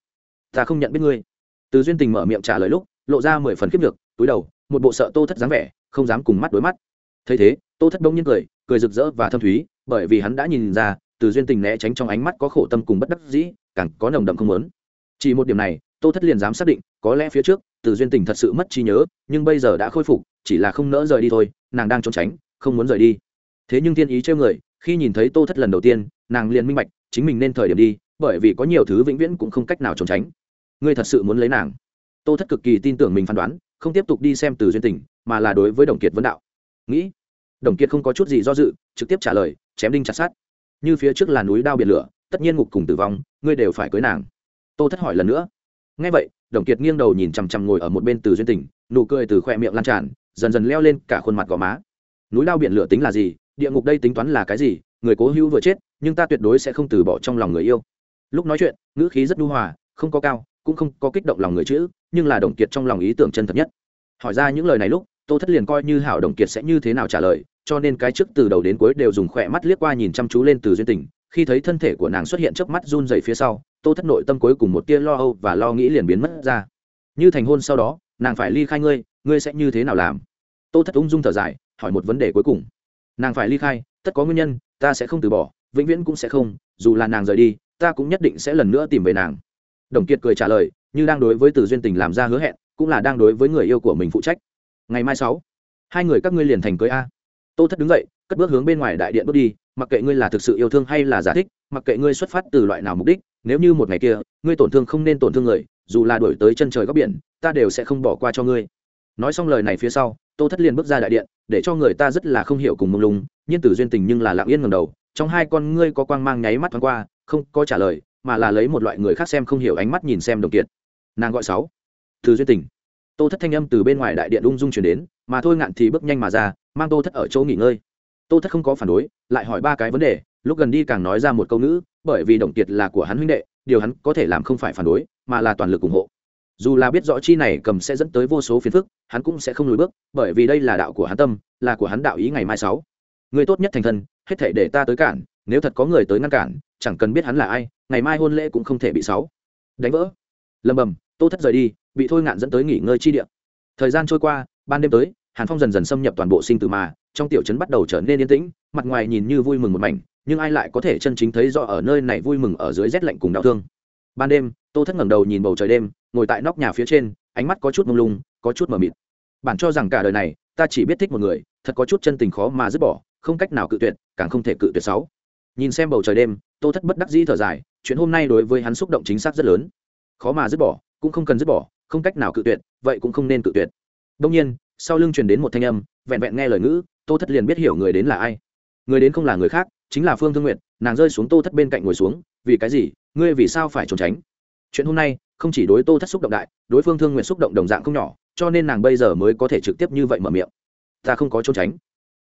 ta không nhận biết ngươi. Từ duyên tình mở miệng trả lời lúc, lộ ra mười phần khiếp được túi đầu, một bộ sợ tô thất dáng vẻ, không dám cùng mắt đối mắt. Thấy thế, tô thất bỗng nhiên cười cười rực rỡ và thâm thúy, bởi vì hắn đã nhìn ra, từ duyên tình né tránh trong ánh mắt có khổ tâm cùng bất đắc dĩ, càng có nồng đậm không muốn. Chỉ một điểm này, tô thất liền dám xác định, có lẽ phía trước từ duyên tình thật sự mất trí nhớ, nhưng bây giờ đã khôi phục, chỉ là không nỡ rời đi thôi, nàng đang trốn tránh, không muốn rời đi. Thế nhưng thiên ý trêu người, khi nhìn thấy tô thất lần đầu tiên, nàng liền minh bạch, chính mình nên thời điểm đi, bởi vì có nhiều thứ vĩnh viễn cũng không cách nào trốn tránh. Ngươi thật sự muốn lấy nàng? Tô thất cực kỳ tin tưởng mình phán đoán, không tiếp tục đi xem từ duyên tình, mà là đối với đồng kiệt vấn đạo. Nghĩ, đồng kiệt không có chút gì do dự, trực tiếp trả lời, chém đinh chặt sát như phía trước là núi đao biển lửa, tất nhiên ngục cùng tử vong, ngươi đều phải cưới nàng. Tô thất hỏi lần nữa ngay vậy, đồng kiệt nghiêng đầu nhìn chằm chằm ngồi ở một bên từ duyên tình, nụ cười từ khoe miệng lan tràn, dần dần leo lên cả khuôn mặt gò má. Núi đao biển lửa tính là gì? Địa ngục đây tính toán là cái gì? Người cố hữu vừa chết, nhưng ta tuyệt đối sẽ không từ bỏ trong lòng người yêu. Lúc nói chuyện, ngữ khí rất nhu hòa, không có cao, cũng không có kích động lòng người chữ, nhưng là đồng kiệt trong lòng ý tưởng chân thật nhất. Hỏi ra những lời này lúc, tô thất liền coi như hảo đồng kiệt sẽ như thế nào trả lời, cho nên cái trước từ đầu đến cuối đều dùng khỏe mắt liếc qua nhìn chăm chú lên từ duyên tình, khi thấy thân thể của nàng xuất hiện trước mắt run dày phía sau tô thất nội tâm cuối cùng một tia lo âu và lo nghĩ liền biến mất ra. Như thành hôn sau đó, nàng phải ly khai ngươi ngươi sẽ như thế nào làm? Tô thất ung dung thở dài, hỏi một vấn đề cuối cùng. Nàng phải ly khai, tất có nguyên nhân, ta sẽ không từ bỏ, vĩnh viễn cũng sẽ không, dù là nàng rời đi, ta cũng nhất định sẽ lần nữa tìm về nàng. Đồng kiệt cười trả lời, như đang đối với từ duyên tình làm ra hứa hẹn, cũng là đang đối với người yêu của mình phụ trách. Ngày mai sáu, hai người các ngươi liền thành cưới a. Tô thất đứng dậy, cất bước hướng bên ngoài đại điện bước đi, mặc kệ ngươi là thực sự yêu thương hay là giả thích, mặc kệ ngươi xuất phát từ loại nào mục đích nếu như một ngày kia, ngươi tổn thương không nên tổn thương người, dù là đổi tới chân trời góc biển, ta đều sẽ không bỏ qua cho ngươi. Nói xong lời này phía sau, tô thất liền bước ra đại điện, để cho người ta rất là không hiểu cùng mông lung nhiên tử duyên tình nhưng là lặng yên ngầm đầu, trong hai con ngươi có quang mang nháy mắt thoáng qua, không có trả lời, mà là lấy một loại người khác xem không hiểu ánh mắt nhìn xem đồng kiệt. Nàng gọi sáu. Từ duyên tình. Tô thất thanh âm từ bên ngoài đại điện ung dung chuyển đến, mà thôi ngạn thì bước nhanh mà ra, mang tô thất ở chỗ nghỉ ngơi. Tô thất không có phản đối, lại hỏi ba cái vấn đề, lúc gần đi càng nói ra một câu ngữ bởi vì đồng kiệt là của hắn huynh đệ, điều hắn có thể làm không phải phản đối, mà là toàn lực ủng hộ. Dù là biết rõ chi này cầm sẽ dẫn tới vô số phiền phức, hắn cũng sẽ không lùi bước, bởi vì đây là đạo của hắn tâm, là của hắn đạo ý ngày mai sáu. Người tốt nhất thành thân, hết thể để ta tới cản, nếu thật có người tới ngăn cản, chẳng cần biết hắn là ai, ngày mai hôn lễ cũng không thể bị sáu. Đánh vỡ. Lầm bầm, tô thất rời đi, bị thôi ngạn dẫn tới nghỉ ngơi chi địa. Thời gian trôi qua, ban đêm tới, hàn phong dần dần xâm nhập toàn bộ sinh tử mà, trong tiểu trấn bắt đầu trở nên yên tĩnh, mặt ngoài nhìn như vui mừng một mảnh nhưng ai lại có thể chân chính thấy rõ ở nơi này vui mừng ở dưới rét lạnh cùng đau thương? Ban đêm, tô thất ngẩng đầu nhìn bầu trời đêm, ngồi tại nóc nhà phía trên, ánh mắt có chút mông lung, có chút mờ mịt. Bản cho rằng cả đời này, ta chỉ biết thích một người, thật có chút chân tình khó mà dứt bỏ, không cách nào cự tuyệt, càng không thể cự tuyệt sáu. Nhìn xem bầu trời đêm, tô thất bất đắc dĩ thở dài, chuyện hôm nay đối với hắn xúc động chính xác rất lớn. Khó mà dứt bỏ, cũng không cần dứt bỏ, không cách nào cự tuyệt, vậy cũng không nên cự tuyệt. Đông nhiên, sau lưng truyền đến một thanh âm, vẹn vẹn nghe lời ngữ, tô thất liền biết hiểu người đến là ai. Người đến không là người khác chính là phương thương nguyện nàng rơi xuống tô thất bên cạnh ngồi xuống, vì cái gì? Ngươi vì sao phải trốn tránh? Chuyện hôm nay không chỉ đối tô thất xúc động đại, đối phương thương nguyện xúc động đồng dạng không nhỏ, cho nên nàng bây giờ mới có thể trực tiếp như vậy mở miệng. Ta không có trốn tránh.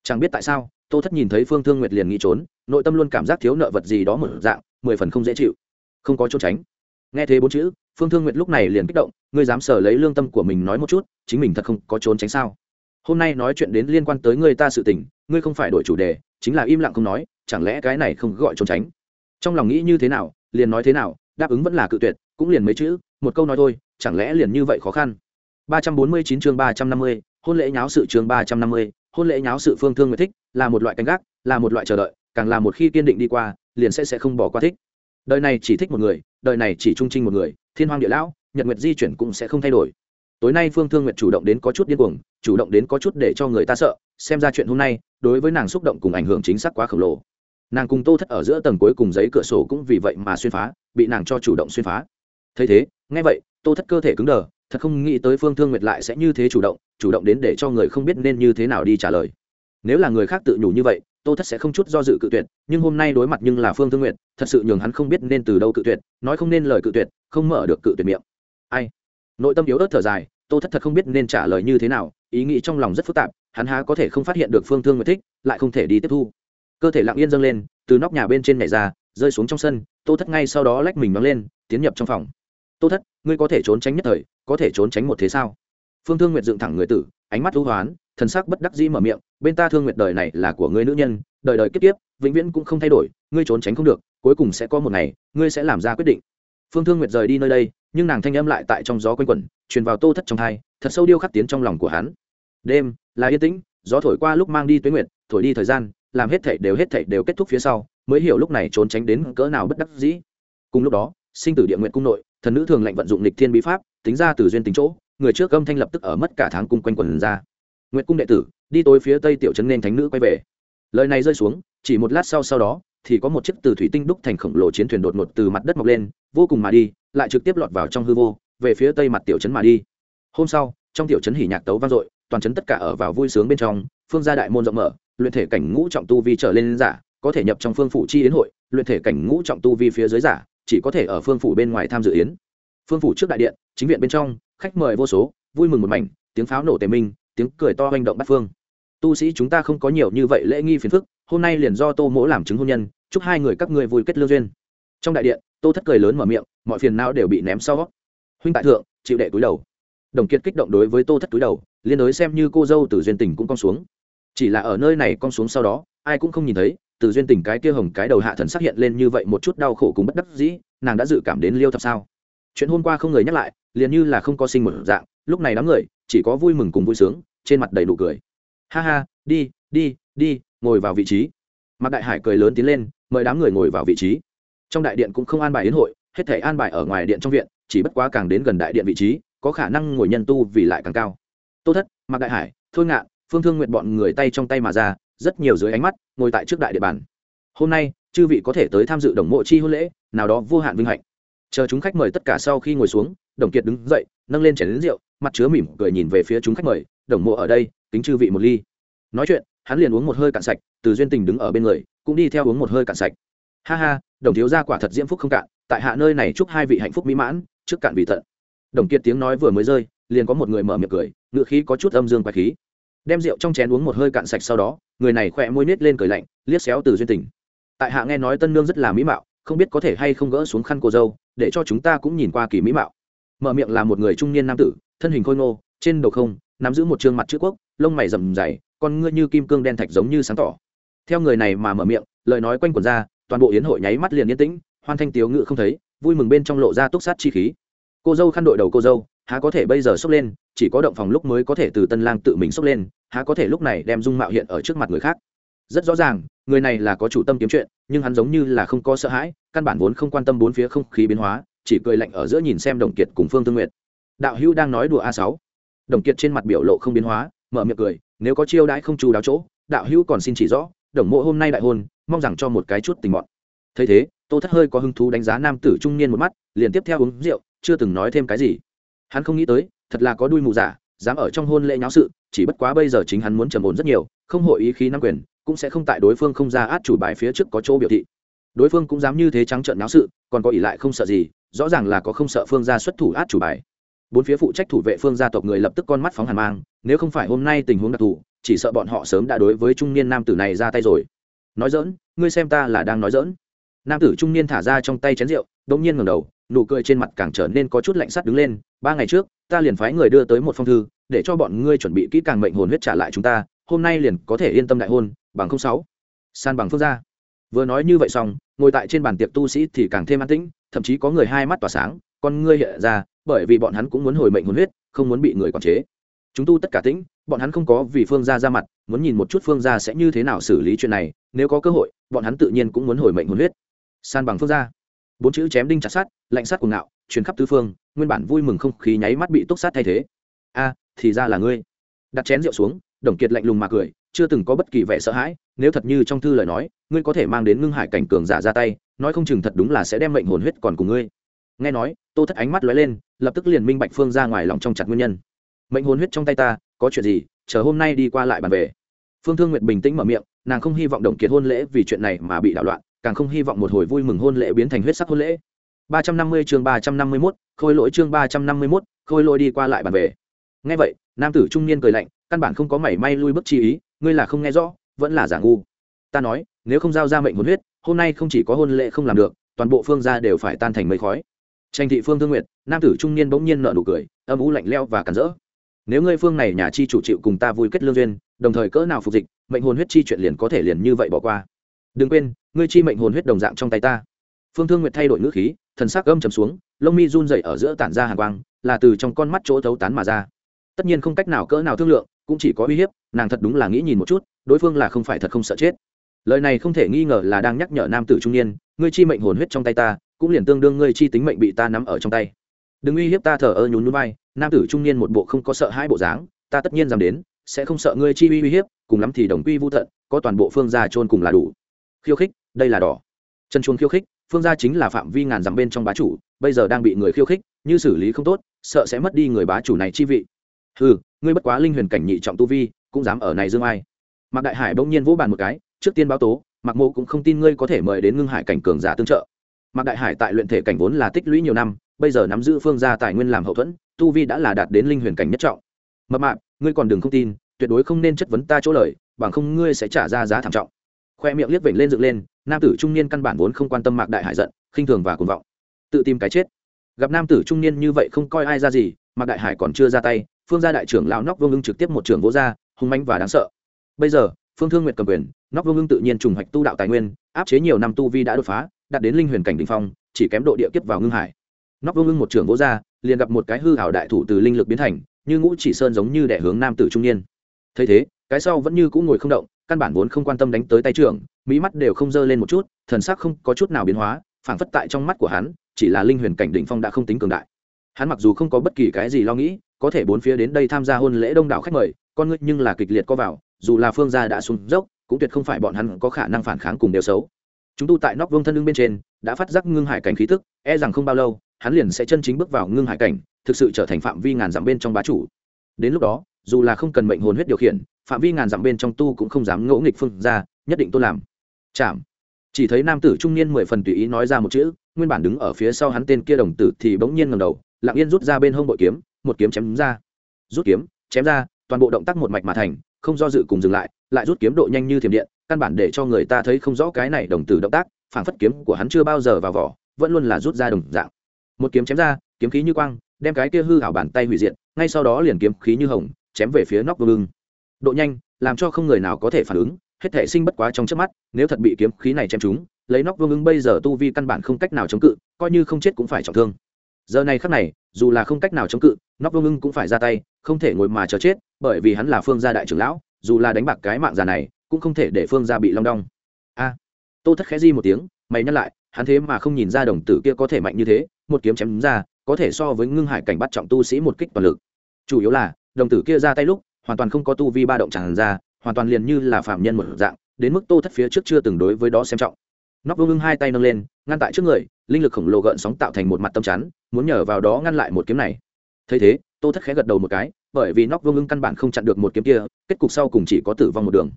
Chẳng biết tại sao, tô thất nhìn thấy phương thương nguyệt liền nghĩ trốn, nội tâm luôn cảm giác thiếu nợ vật gì đó một dạng, mười phần không dễ chịu. Không có trốn tránh. Nghe thế bốn chữ, phương thương nguyệt lúc này liền kích động, ngươi dám sở lấy lương tâm của mình nói một chút, chính mình thật không có trốn tránh sao? Hôm nay nói chuyện đến liên quan tới ngươi ta sự tình, ngươi không phải đổi chủ đề, chính là im lặng không nói chẳng lẽ cái này không gọi trốn tránh? Trong lòng nghĩ như thế nào liền nói thế nào đáp ứng vẫn là cự tuyệt cũng liền mấy chữ một câu nói thôi chẳng lẽ liền như vậy khó khăn? 349 chương 350, hôn lễ nháo sự chương 350, hôn lễ nháo sự phương thương nguyệt thích là một loại canh gác là một loại chờ đợi càng là một khi kiên định đi qua liền sẽ sẽ không bỏ qua thích. Đời này chỉ thích một người đời này chỉ trung trinh một người thiên hoàng địa lão nhật nguyệt di chuyển cũng sẽ không thay đổi. Tối nay phương thương nguyệt chủ động đến có chút điên cuồng chủ động đến có chút để cho người ta sợ xem ra chuyện hôm nay đối với nàng xúc động cùng ảnh hưởng chính xác quá khổng lồ nàng cùng tô thất ở giữa tầng cuối cùng giấy cửa sổ cũng vì vậy mà xuyên phá, bị nàng cho chủ động xuyên phá. thấy thế, nghe vậy, tô thất cơ thể cứng đờ, thật không nghĩ tới phương thương nguyệt lại sẽ như thế chủ động chủ động đến để cho người không biết nên như thế nào đi trả lời. nếu là người khác tự nhủ như vậy, tô thất sẽ không chút do dự cự tuyệt, nhưng hôm nay đối mặt nhưng là phương thương nguyệt, thật sự nhường hắn không biết nên từ đâu cự tuyệt, nói không nên lời cự tuyệt, không mở được cự tuyệt miệng. ai? nội tâm yếu ớt thở dài, tô thất thật không biết nên trả lời như thế nào, ý nghĩ trong lòng rất phức tạp, hắn há có thể không phát hiện được phương thương nguyệt thích, lại không thể đi tiếp thu cơ thể lặng yên dâng lên, từ nóc nhà bên trên nhảy ra, rơi xuống trong sân, tô thất ngay sau đó lách mình nóng lên, tiến nhập trong phòng. Tô thất, ngươi có thể trốn tránh nhất thời, có thể trốn tránh một thế sao? Phương thương nguyệt dựng thẳng người tử, ánh mắt hữu hoán, thần sắc bất đắc dĩ mở miệng, bên ta thương nguyệt đời này là của ngươi nữ nhân, đời đời kiếp kiếp, vĩnh viễn cũng không thay đổi, ngươi trốn tránh không được, cuối cùng sẽ có một ngày, ngươi sẽ làm ra quyết định. Phương thương nguyệt rời đi nơi đây, nhưng nàng thanh âm lại tại trong gió quanh quẩn, truyền vào tô thất trong thai, thật sâu điêu khắc tiến trong lòng của hắn. Đêm, là yên tĩnh, gió thổi qua lúc mang đi tuế nguyệt, thổi đi thời gian làm hết thảy đều hết thảy đều kết thúc phía sau, mới hiểu lúc này trốn tránh đến cỡ nào bất đắc dĩ. Cùng lúc đó, sinh tử địa nguyện cung nội, thần nữ thường lệnh vận dụng lịch thiên bí pháp, tính ra từ duyên tính chỗ, người trước âm thanh lập tức ở mất cả tháng cung quanh quần ra. Nguyện cung đệ tử, đi tối phía tây tiểu trấn nên thánh nữ quay về. Lời này rơi xuống, chỉ một lát sau sau đó, thì có một chiếc từ thủy tinh đúc thành khổng lồ chiến thuyền đột ngột từ mặt đất mọc lên, vô cùng mà đi, lại trực tiếp lọt vào trong hư vô, về phía tây mặt tiểu trấn mà đi. Hôm sau, trong tiểu trấn hỉ nhạc tấu vang dội, toàn trấn tất cả ở vào vui sướng bên trong, phương gia đại môn rộng mở luyện thể cảnh ngũ trọng tu vi trở lên giả, có thể nhập trong phương phủ chi yến hội, luyện thể cảnh ngũ trọng tu vi phía dưới giả, chỉ có thể ở phương phủ bên ngoài tham dự yến. Phương phủ trước đại điện, chính viện bên trong, khách mời vô số, vui mừng một mảnh, tiếng pháo nổ tề minh, tiếng cười to hành động bắt phương. Tu sĩ chúng ta không có nhiều như vậy lễ nghi phiền phức, hôm nay liền do tô mỗ làm chứng hôn nhân, chúc hai người các ngươi vui kết lương duyên. Trong đại điện, tô thất cười lớn mở miệng, mọi phiền não đều bị ném sau. Huynh tại thượng, chịu đệ túi đầu. Đồng kiệt kích động đối với tô thất túi đầu, liên đối xem như cô dâu từ duyên tình cũng cong xuống chỉ là ở nơi này con xuống sau đó, ai cũng không nhìn thấy, từ duyên tình cái kia hồng cái đầu hạ thần xác hiện lên như vậy một chút đau khổ cùng bất đắc dĩ, nàng đã dự cảm đến liêu thập sao? Chuyện hôm qua không người nhắc lại, liền như là không có sinh một dạng, lúc này đám người, chỉ có vui mừng cùng vui sướng, trên mặt đầy đủ cười. Ha ha, đi đi đi, ngồi vào vị trí. Mạc đại hải cười lớn tiến lên, mời đám người ngồi vào vị trí. Trong đại điện cũng không an bài yến hội, hết thể an bài ở ngoài điện trong viện, chỉ bất quá càng đến gần đại điện vị trí, có khả năng ngồi nhân tu vì lại càng cao. Tô thất, mạc đại hải, thôi ngạn phương thương nguyện bọn người tay trong tay mà ra, rất nhiều dưới ánh mắt ngồi tại trước đại địa bàn. Hôm nay, chư vị có thể tới tham dự đồng mộ chi hôn lễ, nào đó vô hạn vinh hạnh. Chờ chúng khách mời tất cả sau khi ngồi xuống, đồng kiệt đứng dậy, nâng lên chén lính rượu, mặt chứa mỉm cười nhìn về phía chúng khách mời, đồng mộ ở đây, kính chư vị một ly. Nói chuyện, hắn liền uống một hơi cạn sạch, từ duyên tình đứng ở bên người, cũng đi theo uống một hơi cạn sạch. Ha ha, đồng thiếu gia quả thật diễm phúc không cạn, tại hạ nơi này chúc hai vị hạnh phúc mỹ mãn, trước cạn vị tận đồng kiệt tiếng nói vừa mới rơi, liền có một người mở miệng cười ngựa khí có chút âm dương quái khí đem rượu trong chén uống một hơi cạn sạch sau đó, người này khỏe môi nết lên cười lạnh, liếc xéo từ duyên tình. Tại hạ nghe nói tân nương rất là mỹ mạo, không biết có thể hay không gỡ xuống khăn cô dâu, để cho chúng ta cũng nhìn qua kỳ mỹ mạo. Mở miệng là một người trung niên nam tử, thân hình khôi ngô, trên đầu không, nắm giữ một trương mặt chữ quốc, lông mày rầm dày con ngươi như kim cương đen thạch giống như sáng tỏ. Theo người này mà mở miệng, lời nói quanh quần ra, toàn bộ yến hội nháy mắt liền yên tĩnh, hoan thanh tiếu ngự không thấy, vui mừng bên trong lộ ra túc sát chi khí. Cô dâu khăn đội đầu cô dâu há có thể bây giờ xốc lên, chỉ có động phòng lúc mới có thể từ tân lang tự mình xốc lên, há có thể lúc này đem dung mạo hiện ở trước mặt người khác. Rất rõ ràng, người này là có chủ tâm kiếm chuyện, nhưng hắn giống như là không có sợ hãi, căn bản vốn không quan tâm bốn phía không khí biến hóa, chỉ cười lạnh ở giữa nhìn xem đồng kiệt cùng phương tương nguyệt. Đạo hữu đang nói đùa a sáu. Đồng kiệt trên mặt biểu lộ không biến hóa, mở miệng cười, nếu có chiêu đãi không chú đáo chỗ, đạo hữu còn xin chỉ rõ, đồng mộ hôm nay đại hôn, mong rằng cho một cái chút tình mọn. Thấy thế, tô thất hơi có hứng thú đánh giá nam tử trung niên một mắt, liền tiếp theo uống rượu, chưa từng nói thêm cái gì hắn không nghĩ tới, thật là có đuôi mù giả, dám ở trong hôn lễ nháo sự, chỉ bất quá bây giờ chính hắn muốn trầm ổn rất nhiều, không hội ý khí nắm quyền, cũng sẽ không tại đối phương không ra át chủ bài phía trước có chỗ biểu thị. Đối phương cũng dám như thế trắng trợn náo sự, còn có ỷ lại không sợ gì, rõ ràng là có không sợ phương gia xuất thủ át chủ bài. Bốn phía phụ trách thủ vệ phương gia tộc người lập tức con mắt phóng hàn mang, nếu không phải hôm nay tình huống đặc thù, chỉ sợ bọn họ sớm đã đối với trung niên nam tử này ra tay rồi. Nói dỡn ngươi xem ta là đang nói dỡn nam tử trung niên thả ra trong tay chén rượu đ ỗ n g nhiên ngầm đầu, nụ cười trên mặt càng trở nên có chút lạnh sắt đứng lên, ba ngày trước, ta liền phái người đưa tới một phong thư, để cho bọn ngươi chuẩn bị kỹ càng mệnh hồn huyết trả lại chúng ta, hôm nay liền có thể yên tâm đại hôn, bằng không sáu. San bằng phương gia vừa nói như vậy xong, ngồi tại trên bàn tiệc tu sĩ thì càng thêm an tĩnh, thậm chí có người hai mắt tỏa sáng, con ngươi hiện ra, bởi vì bọn hắn cũng muốn hồi mệnh hồn huyết, không muốn bị người quản chế. Chúng tu tất cả tĩnh, bọn hắn không có vì phương gia ra mặt, muốn nhìn một chút phương gia sẽ như thế nào xử lý chuyện này, nếu có cơ hội, bọn hắn tự nhiên cũng muốn hồi mệnh hồn huyết san bằng phương gia bốn chữ chém đinh chặt sát lạnh sát cuồng ngạo, truyền khắp tứ phương, nguyên bản vui mừng không khí nháy mắt bị túc sát thay thế. A, thì ra là ngươi. Đặt chén rượu xuống, đồng kiệt lạnh lùng mà cười, chưa từng có bất kỳ vẻ sợ hãi, nếu thật như trong thư lời nói, ngươi có thể mang đến ngưng hải cảnh cường giả ra tay, nói không chừng thật đúng là sẽ đem mệnh hồn huyết còn cùng ngươi. Nghe nói, tô thất ánh mắt lóe lên, lập tức liền minh bạch phương ra ngoài lòng trong chặt nguyên nhân. Mệnh hồn huyết trong tay ta, có chuyện gì, chờ hôm nay đi qua lại bàn về. Phương thương nguyệt bình tĩnh mở miệng, nàng không hy vọng đồng kiệt hôn lễ vì chuyện này mà bị đảo loạn càng không hy vọng một hồi vui mừng hôn lễ biến thành huyết sắc hôn lễ. ba trăm năm mươi chương ba trăm năm mươi 351, khôi lỗi chương ba trăm năm mươi 351, khôi lỗi đi qua lại bàn về nghe vậy nam tử trung niên cười lạnh căn bản không có mảy may lui bước chi ý ngươi là không nghe rõ vẫn là giả ngu. Ta nói nếu không giao ra mệnh hồn huyết hôm nay không chỉ có hôn lễ không làm được toàn bộ phương gia đều phải tan thành mây khói. Tranh thị phương thương nguyệt nam tử trung niên bỗng nhiên nợ nụ cười âm u lạnh leo và cản rỡ. Nếu ngươi phương này nhà chi chủ chịu cùng ta vui kết lương duyên đồng thời cỡ nào phục dịch mệnh hồn huyết chi chuyện liền có thể liền như vậy bỏ qua đừng quên, ngươi chi mệnh hồn huyết đồng dạng trong tay ta. Phương thương nguyệt thay đổi ngữ khí, thần sắc gâm trầm xuống, lông mi run dậy ở giữa tản ra hàng quang, là từ trong con mắt chỗ thấu tán mà ra. Tất nhiên không cách nào cỡ nào thương lượng, cũng chỉ có uy hiếp, nàng thật đúng là nghĩ nhìn một chút, đối phương là không phải thật không sợ chết. Lời này không thể nghi ngờ là đang nhắc nhở nam tử trung niên, ngươi chi mệnh hồn huyết trong tay ta, cũng liền tương đương ngươi chi tính mệnh bị ta nắm ở trong tay. Đừng uy hiếp ta thờ ơ nhún núi bay nam tử trung niên một bộ không có sợ hai bộ dáng, ta tất nhiên dám đến, sẽ không sợ ngươi chi uy uy hiếp, cùng lắm thì đồng quy vô thận có toàn bộ phương gia trôn cùng là đủ khiêu khích, đây là đỏ. Chân chuông khiêu khích, phương gia chính là phạm vi ngàn dặm bên trong bá chủ, bây giờ đang bị người khiêu khích, như xử lý không tốt, sợ sẽ mất đi người bá chủ này chi vị. Ừ ngươi bất quá linh huyền cảnh nhị trọng tu vi, cũng dám ở này dương ai? Mạc đại hải bỗng nhiên vỗ bàn một cái, trước tiên báo tố, mạc mô cũng không tin ngươi có thể mời đến ngưng hải cảnh cường giả tương trợ. Mạc đại hải tại luyện thể cảnh vốn là tích lũy nhiều năm, bây giờ nắm giữ phương gia tài nguyên làm hậu thuẫn, tu vi đã là đạt đến linh huyền cảnh nhất trọng. Mập mạc ngươi còn đừng không tin, tuyệt đối không nên chất vấn ta chỗ lời, bằng không ngươi sẽ trả ra giá thảm trọng khoe miệng liếc vểnh lên dựng lên, nam tử trung niên căn bản vốn không quan tâm mạc đại hải giận, khinh thường và cuồng vọng. Tự tìm cái chết. Gặp nam tử trung niên như vậy không coi ai ra gì, mạc đại hải còn chưa ra tay, phương gia đại trưởng lão nóc vương ưng trực tiếp một trưởng vỗ ra, hung manh và đáng sợ. Bây giờ, phương thương nguyệt cầm quyền, nóc vương ưng tự nhiên trùng hoạch tu đạo tài nguyên, áp chế nhiều năm tu vi đã đột phá, đạt đến linh huyền cảnh đình phong, chỉ kém độ địa kiếp vào ngưng hải. Nóc vương ưng một trưởng vỗ ra, liền gặp một cái hư hảo đại thủ từ linh lực biến thành, như ngũ chỉ sơn giống như đẻ hướng nam tử trung niên. Thấy thế, cái sau vẫn như cũng ngồi không động căn bản vốn không quan tâm đánh tới tay trưởng, mỹ mắt đều không dơ lên một chút, thần sắc không có chút nào biến hóa, phảng phất tại trong mắt của hắn, chỉ là linh huyền cảnh đỉnh phong đã không tính cường đại. Hắn mặc dù không có bất kỳ cái gì lo nghĩ, có thể bốn phía đến đây tham gia hôn lễ đông đảo khách mời, con ngươi nhưng là kịch liệt co vào, dù là phương gia đã xuống dốc, cũng tuyệt không phải bọn hắn có khả năng phản kháng cùng đều xấu. Chúng tu tại nóc vương thân lưng bên trên, đã phát giác ngưng hải cảnh khí tức e rằng không bao lâu, hắn liền sẽ chân chính bước vào ngưng hải cảnh, thực sự trở thành phạm vi ngàn dặm bên trong bá chủ. Đến lúc đó dù là không cần mệnh hồn huyết điều khiển, phạm vi ngàn dặm bên trong tu cũng không dám ngỗ nghịch phương ra, nhất định tôi làm. Chạm chỉ thấy nam tử trung niên mười phần tùy ý nói ra một chữ, nguyên bản đứng ở phía sau hắn tên kia đồng tử thì bỗng nhiên ngầm đầu, lặng yên rút ra bên hông bội kiếm, một kiếm chém ra. Rút kiếm, chém ra, toàn bộ động tác một mạch mà thành, không do dự cùng dừng lại lại rút kiếm độ nhanh như thiểm điện, căn bản để cho người ta thấy không rõ cái này đồng tử động tác phản phất kiếm của hắn chưa bao giờ vào vỏ, vẫn luôn là rút ra đồng dạng. Một kiếm chém ra, kiếm khí như quang, đem cái kia hư hảo bàn tay hủy diệt, ngay sau đó liền kiếm khí như hồng chém về phía nóc vương ưng. Độ nhanh làm cho không người nào có thể phản ứng hết thể sinh bất quá trong trước mắt nếu thật bị kiếm khí này chém chúng, lấy nóc vương ưng bây giờ tu vi căn bản không cách nào chống cự coi như không chết cũng phải trọng thương. Giờ này khắc này dù là không cách nào chống cự nóc vương ưng cũng phải ra tay không thể ngồi mà chờ chết bởi vì hắn là phương gia đại trưởng lão dù là đánh bạc cái mạng già này cũng không thể để phương gia bị long đong. A! Tô thất khẽ di một tiếng mày nhắc lại hắn thế mà không nhìn ra đồng tử kia có thể mạnh như thế một kiếm chém ra có thể so với ngưng hải cảnh bắt trọng tu sĩ một kích toàn lực. Chủ yếu là đồng tử kia ra tay lúc, hoàn toàn không có tu vi ba động tràn ra, hoàn toàn liền như là phạm nhân một dạng, đến mức tô thất phía trước chưa từng đối với đó xem trọng. Nóc vương ngưng hai tay nâng lên, ngăn tại trước người, linh lực khổng lồ gợn sóng tạo thành một mặt tâm chắn, muốn nhờ vào đó ngăn lại một kiếm này. Thấy thế, tô thất khẽ gật đầu một cái, bởi vì nóc vương ngưng căn bản không chặn được một kiếm kia, kết cục sau cùng chỉ có tử vong một đường.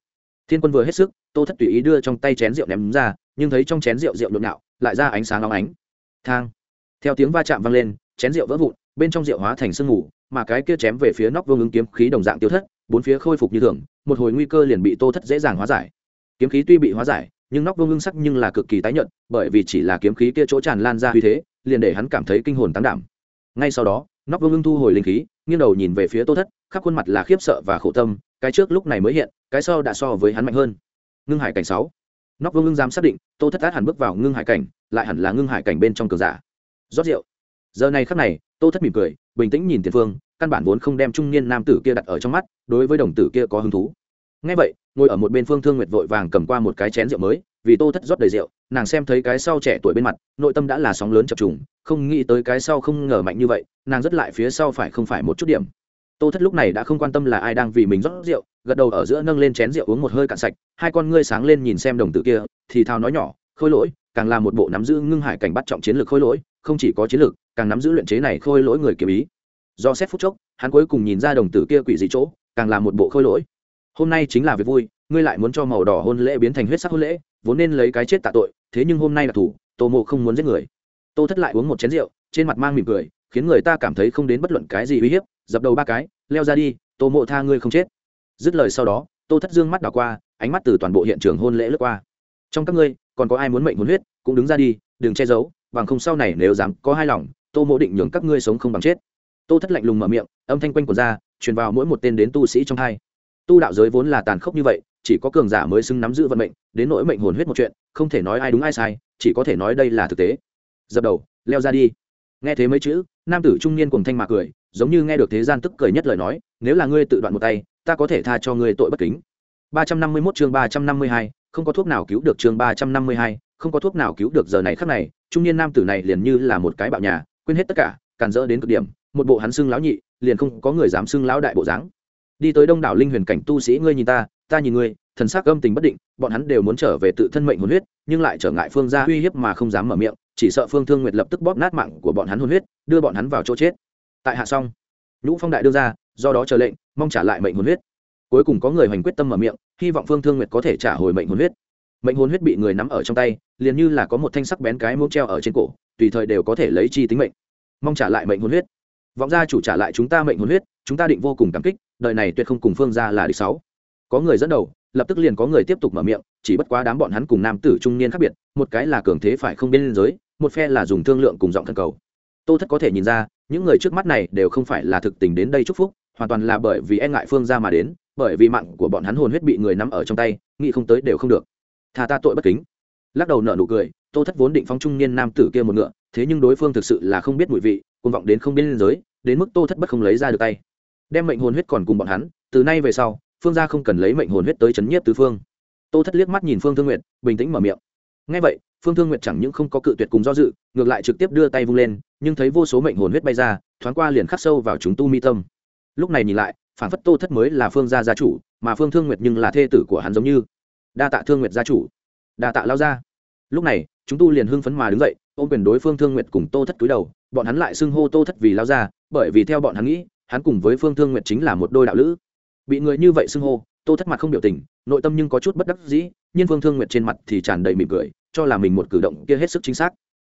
Thiên quân vừa hết sức, tô thất tùy ý đưa trong tay chén rượu ném ra, nhưng thấy trong chén rượu rượu nhộn nhạo, lại ra ánh sáng óng ánh. Thang. Theo tiếng va chạm vang lên, chén rượu vỡ vụn, bên trong rượu hóa thành sương mù mà cái kia chém về phía nóc vương ứng kiếm khí đồng dạng tiêu thất, bốn phía khôi phục như thường, một hồi nguy cơ liền bị tô thất dễ dàng hóa giải. Kiếm khí tuy bị hóa giải, nhưng nóc vương ưng sắc nhưng là cực kỳ tái nhận bởi vì chỉ là kiếm khí kia chỗ tràn lan ra uy thế, liền để hắn cảm thấy kinh hồn tán đảm. Ngay sau đó, nóc vương ưng thu hồi linh khí, nghiêng đầu nhìn về phía tô thất, khắp khuôn mặt là khiếp sợ và khổ tâm, cái trước lúc này mới hiện, cái sau đã so với hắn mạnh hơn. Ngưng hải cảnh sáu. Nóc vương ưng dám xác định, tô thất át hẳn bước vào ngưng hải cảnh, lại hẳn là ngưng hải cảnh bên trong cường giả. Rót rượu. Giờ này khắc này, tô thất mỉm cười bình tĩnh nhìn tiền phương, căn bản vốn không đem trung niên nam tử kia đặt ở trong mắt, đối với đồng tử kia có hứng thú. Ngay vậy, ngồi ở một bên phương thương nguyệt vội vàng cầm qua một cái chén rượu mới, vì tô thất rót đầy rượu, nàng xem thấy cái sau trẻ tuổi bên mặt, nội tâm đã là sóng lớn chập trùng, không nghĩ tới cái sau không ngờ mạnh như vậy, nàng rất lại phía sau phải không phải một chút điểm. Tô thất lúc này đã không quan tâm là ai đang vì mình rót rượu, gật đầu ở giữa nâng lên chén rượu uống một hơi cạn sạch, hai con ngươi sáng lên nhìn xem đồng tử kia, thì thào nói nhỏ, khôi lỗi, càng là một bộ nắm giữ ngưng hải cảnh bắt trọng chiến lược khôi lỗi không chỉ có chiến lược, càng nắm giữ luyện chế này khôi lỗi người kiếm ý. Do xét phút chốc, hắn cuối cùng nhìn ra đồng tử kia quỷ dị chỗ, càng là một bộ khôi lỗi. Hôm nay chính là việc vui, ngươi lại muốn cho màu đỏ hôn lễ biến thành huyết sắc hôn lễ, vốn nên lấy cái chết tạ tội, thế nhưng hôm nay là thủ, tô mộ không muốn giết người. Tô thất lại uống một chén rượu, trên mặt mang mỉm cười, khiến người ta cảm thấy không đến bất luận cái gì uy hiếp, dập đầu ba cái, leo ra đi, tô mộ tha ngươi không chết. Dứt lời sau đó, tô thất dương mắt đảo qua, ánh mắt từ toàn bộ hiện trường hôn lễ lướt qua. Trong các ngươi, còn có ai muốn mệnh muốn huyết, cũng đứng ra đi, đừng che giấu bằng không sau này nếu dám có hai lòng tô mộ định nhường các ngươi sống không bằng chết. Tô thất lạnh lùng mở miệng âm thanh quanh của ra truyền vào mỗi một tên đến tu sĩ trong hai. Tu đạo giới vốn là tàn khốc như vậy chỉ có cường giả mới xứng nắm giữ vận mệnh đến nỗi mệnh hồn huyết một chuyện không thể nói ai đúng ai sai chỉ có thể nói đây là thực tế. Dập đầu leo ra đi. Nghe thế mấy chữ nam tử trung niên cùng thanh mạc cười giống như nghe được thế gian tức cười nhất lời nói nếu là ngươi tự đoạn một tay ta có thể tha cho ngươi tội bất kính. 351 chương 352, không có thuốc nào cứu được chương 352, không có thuốc nào cứu được giờ này khắc này trung niên nam tử này liền như là một cái bạo nhà, quên hết tất cả, càn rỡ đến cực điểm, một bộ hắn xưng lão nhị, liền không có người dám xưng lão đại bộ dáng. Đi tới đông đảo linh huyền cảnh tu sĩ, ngươi nhìn ta ta nhìn ngươi, thần sắc âm tình bất định, bọn hắn đều muốn trở về tự thân mệnh hồn huyết, nhưng lại trở ngại phương gia uy hiếp mà không dám mở miệng, chỉ sợ phương thương nguyệt lập tức bóp nát mạng của bọn hắn hồn huyết, đưa bọn hắn vào chỗ chết. Tại hạ xong, nhũ phong đại đưa ra, do đó chờ lệnh, mong trả lại mệnh hồn huyết. Cuối cùng có người hoành quyết tâm mở miệng, hy vọng phương thương nguyệt có thể trả hồi mệnh hồn huyết mệnh hồn huyết bị người nắm ở trong tay, liền như là có một thanh sắc bén cái muỗng treo ở trên cổ, tùy thời đều có thể lấy chi tính mệnh. Mong trả lại mệnh hồn huyết. Vọng gia chủ trả lại chúng ta mệnh hồn huyết, chúng ta định vô cùng cảm kích, đời này tuyệt không cùng phương gia là địch sáu. Có người dẫn đầu, lập tức liền có người tiếp tục mở miệng, chỉ bất quá đám bọn hắn cùng nam tử trung niên khác biệt, một cái là cường thế phải không biên giới, một phe là dùng thương lượng cùng giọng thân cầu. Tô thất có thể nhìn ra, những người trước mắt này đều không phải là thực tình đến đây chúc phúc, hoàn toàn là bởi vì e ngại phương gia mà đến, bởi vì mạng của bọn hắn hồn huyết bị người nắm ở trong tay, nghĩ không tới đều không được thà ta tội bất kính. Lắc đầu nở nụ cười, tô thất vốn định phong trung niên nam tử kia một ngựa, thế nhưng đối phương thực sự là không biết mùi vị côn vọng đến không biên giới, đến mức tô thất bất không lấy ra được tay. Đem mệnh hồn huyết còn cùng bọn hắn, từ nay về sau, phương gia không cần lấy mệnh hồn huyết tới chấn nhiếp tứ phương. Tô thất liếc mắt nhìn phương thương nguyệt, bình tĩnh mở miệng. Ngay vậy, phương thương nguyệt chẳng những không có cự tuyệt cùng do dự, ngược lại trực tiếp đưa tay vung lên, nhưng thấy vô số mệnh hồn huyết bay ra, thoáng qua liền khắc sâu vào chúng tu mi tâm. Lúc này nhìn lại phản phất tô thất mới là phương gia gia chủ, mà phương thương nguyệt nhưng là thê tử của hắn giống như đa tạ thương nguyệt gia chủ. Đa tạ lao gia. lúc này chúng tu liền hưng phấn mà đứng dậy ôm quyền đối phương thương nguyệt cùng tô thất túi đầu bọn hắn lại xưng hô tô thất vì lao gia, bởi vì theo bọn hắn nghĩ hắn cùng với phương thương nguyệt chính là một đôi đạo lữ. Bị người như vậy xưng hô tô thất mặt không biểu tình nội tâm nhưng có chút bất đắc dĩ nhưng phương thương nguyệt trên mặt thì tràn đầy mỉm cười cho là mình một cử động kia hết sức chính xác.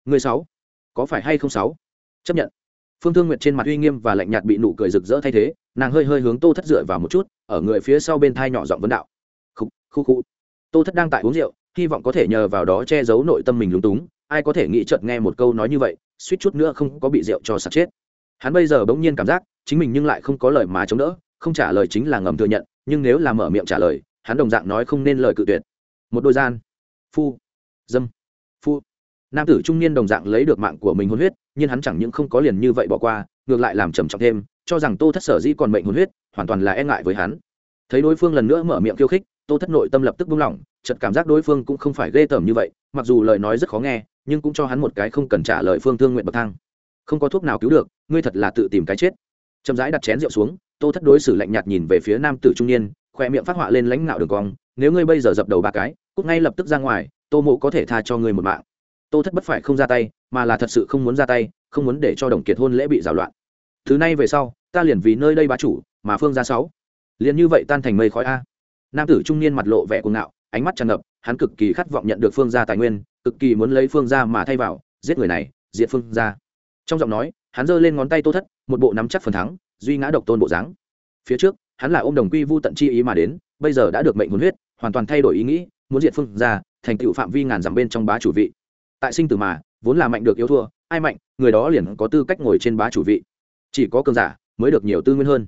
Người sáu có phải hay không sáu? Chấp nhận. Phương thương nguyệt trên mặt uy nghiêm và lạnh nhạt bị nụ cười rực rỡ thay thế nàng hơi hơi hướng tô thất dựa vào một chút ở người phía sau bên thai nhỏ giọng vấn đạo. Khúc, khu khu tô thất đang tại uống rượu, hy vọng có thể nhờ vào đó che giấu nội tâm mình lúng túng. Ai có thể nghĩ chợt nghe một câu nói như vậy, suýt chút nữa không có bị rượu cho sặc chết. Hắn bây giờ bỗng nhiên cảm giác, chính mình nhưng lại không có lời mà chống đỡ, không trả lời chính là ngầm thừa nhận, nhưng nếu là mở miệng trả lời, hắn đồng dạng nói không nên lời cự tuyệt. Một đôi gian. Phu. Dâm. Phu. Nam tử trung niên đồng dạng lấy được mạng của mình hôn huyết, nhưng hắn chẳng những không có liền như vậy bỏ qua, ngược lại làm trầm trọng thêm, cho rằng tô thất sở dĩ còn mệnh hôn huyết, hoàn toàn là e ngại với hắn. Thấy đối phương lần nữa mở miệng khiêu khích tô thất nội tâm lập tức buông lỏng, chợt cảm giác đối phương cũng không phải ghê tởm như vậy, mặc dù lời nói rất khó nghe, nhưng cũng cho hắn một cái không cần trả lời phương thương nguyện bậc thang. Không có thuốc nào cứu được, ngươi thật là tự tìm cái chết. Chậm rãi đặt chén rượu xuống, tô thất đối xử lạnh nhạt nhìn về phía nam tử trung niên khoe miệng phát họa lên lãnh ngạo đường cong, nếu ngươi bây giờ dập đầu ba cái cũng ngay lập tức ra ngoài, tô mộ có thể tha cho ngươi một mạng. Tô thất bất phải không ra tay, mà là thật sự không muốn ra tay, không muốn để cho đồng kiệt hôn lễ bị rào loạn. Thứ này về sau, ta liền vì nơi đây bá chủ, mà phương ra sáu. Liền như vậy tan thành mây khói a nam tử trung niên mặt lộ vẻ cuồng ngạo, ánh mắt tràn ngập, hắn cực kỳ khát vọng nhận được phương gia tài nguyên, cực kỳ muốn lấy phương gia mà thay vào, giết người này, diệt phương gia. Trong giọng nói, hắn giơ lên ngón tay tô thất, một bộ nắm chắc phần thắng, duy ngã độc tôn bộ dáng. Phía trước, hắn là ôm đồng quy vu tận chi ý mà đến, bây giờ đã được mệnh huấn huyết, hoàn toàn thay đổi ý nghĩ, muốn diệt phương gia, thành tựu phạm vi ngàn dặm bên trong bá chủ vị. Tại sinh tử mà, vốn là mạnh được yếu thua, ai mạnh, người đó liền có tư cách ngồi trên bá chủ vị. Chỉ có cường giả mới được nhiều tư nguyên hơn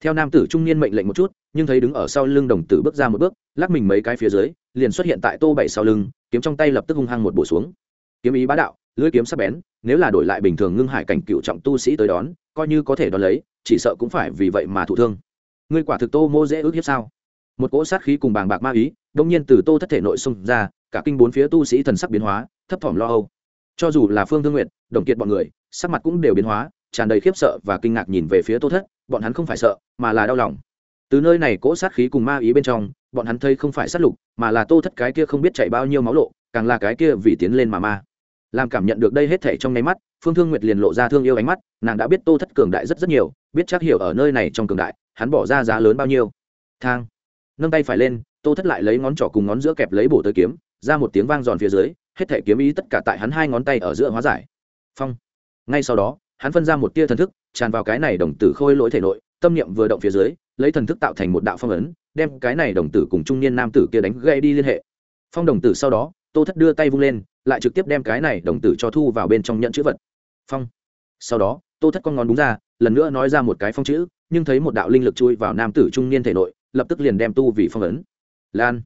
theo nam tử trung niên mệnh lệnh một chút, nhưng thấy đứng ở sau lưng đồng tử bước ra một bước, lắc mình mấy cái phía dưới, liền xuất hiện tại tô bảy sau lưng, kiếm trong tay lập tức hung hăng một bổ xuống. Kiếm ý bá đạo, lưỡi kiếm sắc bén, nếu là đổi lại bình thường ngưng hải cảnh cựu trọng tu sĩ tới đón, coi như có thể đón lấy, chỉ sợ cũng phải vì vậy mà thụ thương. Ngươi quả thực tô mô dễ ước hiếp sao? Một cỗ sát khí cùng bàng bạc ma ý, đông nhiên từ tô thất thể nội xung ra, cả kinh bốn phía tu sĩ thần sắc biến hóa, thấp thỏm lo âu. Cho dù là phương thương nguyện đồng kiệt bọn người, sắc mặt cũng đều biến hóa, tràn đầy khiếp sợ và kinh ngạc nhìn về phía tô thất bọn hắn không phải sợ, mà là đau lòng. Từ nơi này cỗ sát khí cùng ma ý bên trong, bọn hắn thấy không phải sát lục, mà là tô thất cái kia không biết chạy bao nhiêu máu lộ, càng là cái kia vì tiến lên mà ma. Làm cảm nhận được đây hết thể trong nháy mắt, phương thương nguyệt liền lộ ra thương yêu ánh mắt, nàng đã biết tô thất cường đại rất rất nhiều, biết chắc hiểu ở nơi này trong cường đại, hắn bỏ ra giá lớn bao nhiêu. Thang. Nâng tay phải lên, tô thất lại lấy ngón trỏ cùng ngón giữa kẹp lấy bổ tới kiếm, ra một tiếng vang giòn phía dưới, hết thể kiếm ý tất cả tại hắn hai ngón tay ở giữa hóa giải. Phong. Ngay sau đó, hắn phân ra một tia thần thức tràn vào cái này đồng tử khôi lỗi thể nội, tâm niệm vừa động phía dưới, lấy thần thức tạo thành một đạo phong ấn, đem cái này đồng tử cùng trung niên nam tử kia đánh gây đi liên hệ. Phong đồng tử sau đó, tô thất đưa tay vung lên, lại trực tiếp đem cái này đồng tử cho thu vào bên trong nhận chữ vật. Phong. Sau đó, tô thất con ngón đúng ra, lần nữa nói ra một cái phong chữ, nhưng thấy một đạo linh lực chui vào nam tử trung niên thể nội, lập tức liền đem tu vì phong ấn. Lan.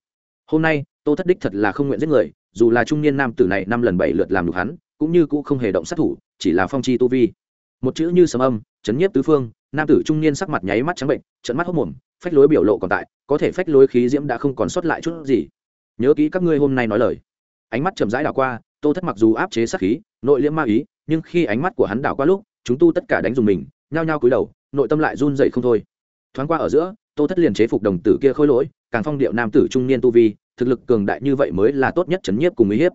Hôm nay, tô thất đích thật là không nguyện giết người, dù là trung niên nam tử này năm lần bảy lượt làm được hắn, cũng như cũ không hề động sát thủ, chỉ là phong chi tu vi một chữ như sấm âm, chấn nhiếp tứ phương, nam tử trung niên sắc mặt nháy mắt trắng bệnh trận mắt hốc mồm, phách lối biểu lộ còn tại, có thể phách lối khí diễm đã không còn sót lại chút gì. Nhớ kỹ các ngươi hôm nay nói lời. Ánh mắt chậm rãi đảo qua, tô thất mặc dù áp chế sát khí, nội liễm ma ý, nhưng khi ánh mắt của hắn đảo qua lúc, chúng tu tất cả đánh dùng mình, nhao nhao cúi đầu, nội tâm lại run dậy không thôi. Thoáng qua ở giữa, tô thất liền chế phục đồng tử kia khôi lỗi, càng phong điệu nam tử trung niên tu vi, thực lực cường đại như vậy mới là tốt nhất chấn nhiếp cùng uy hiếp.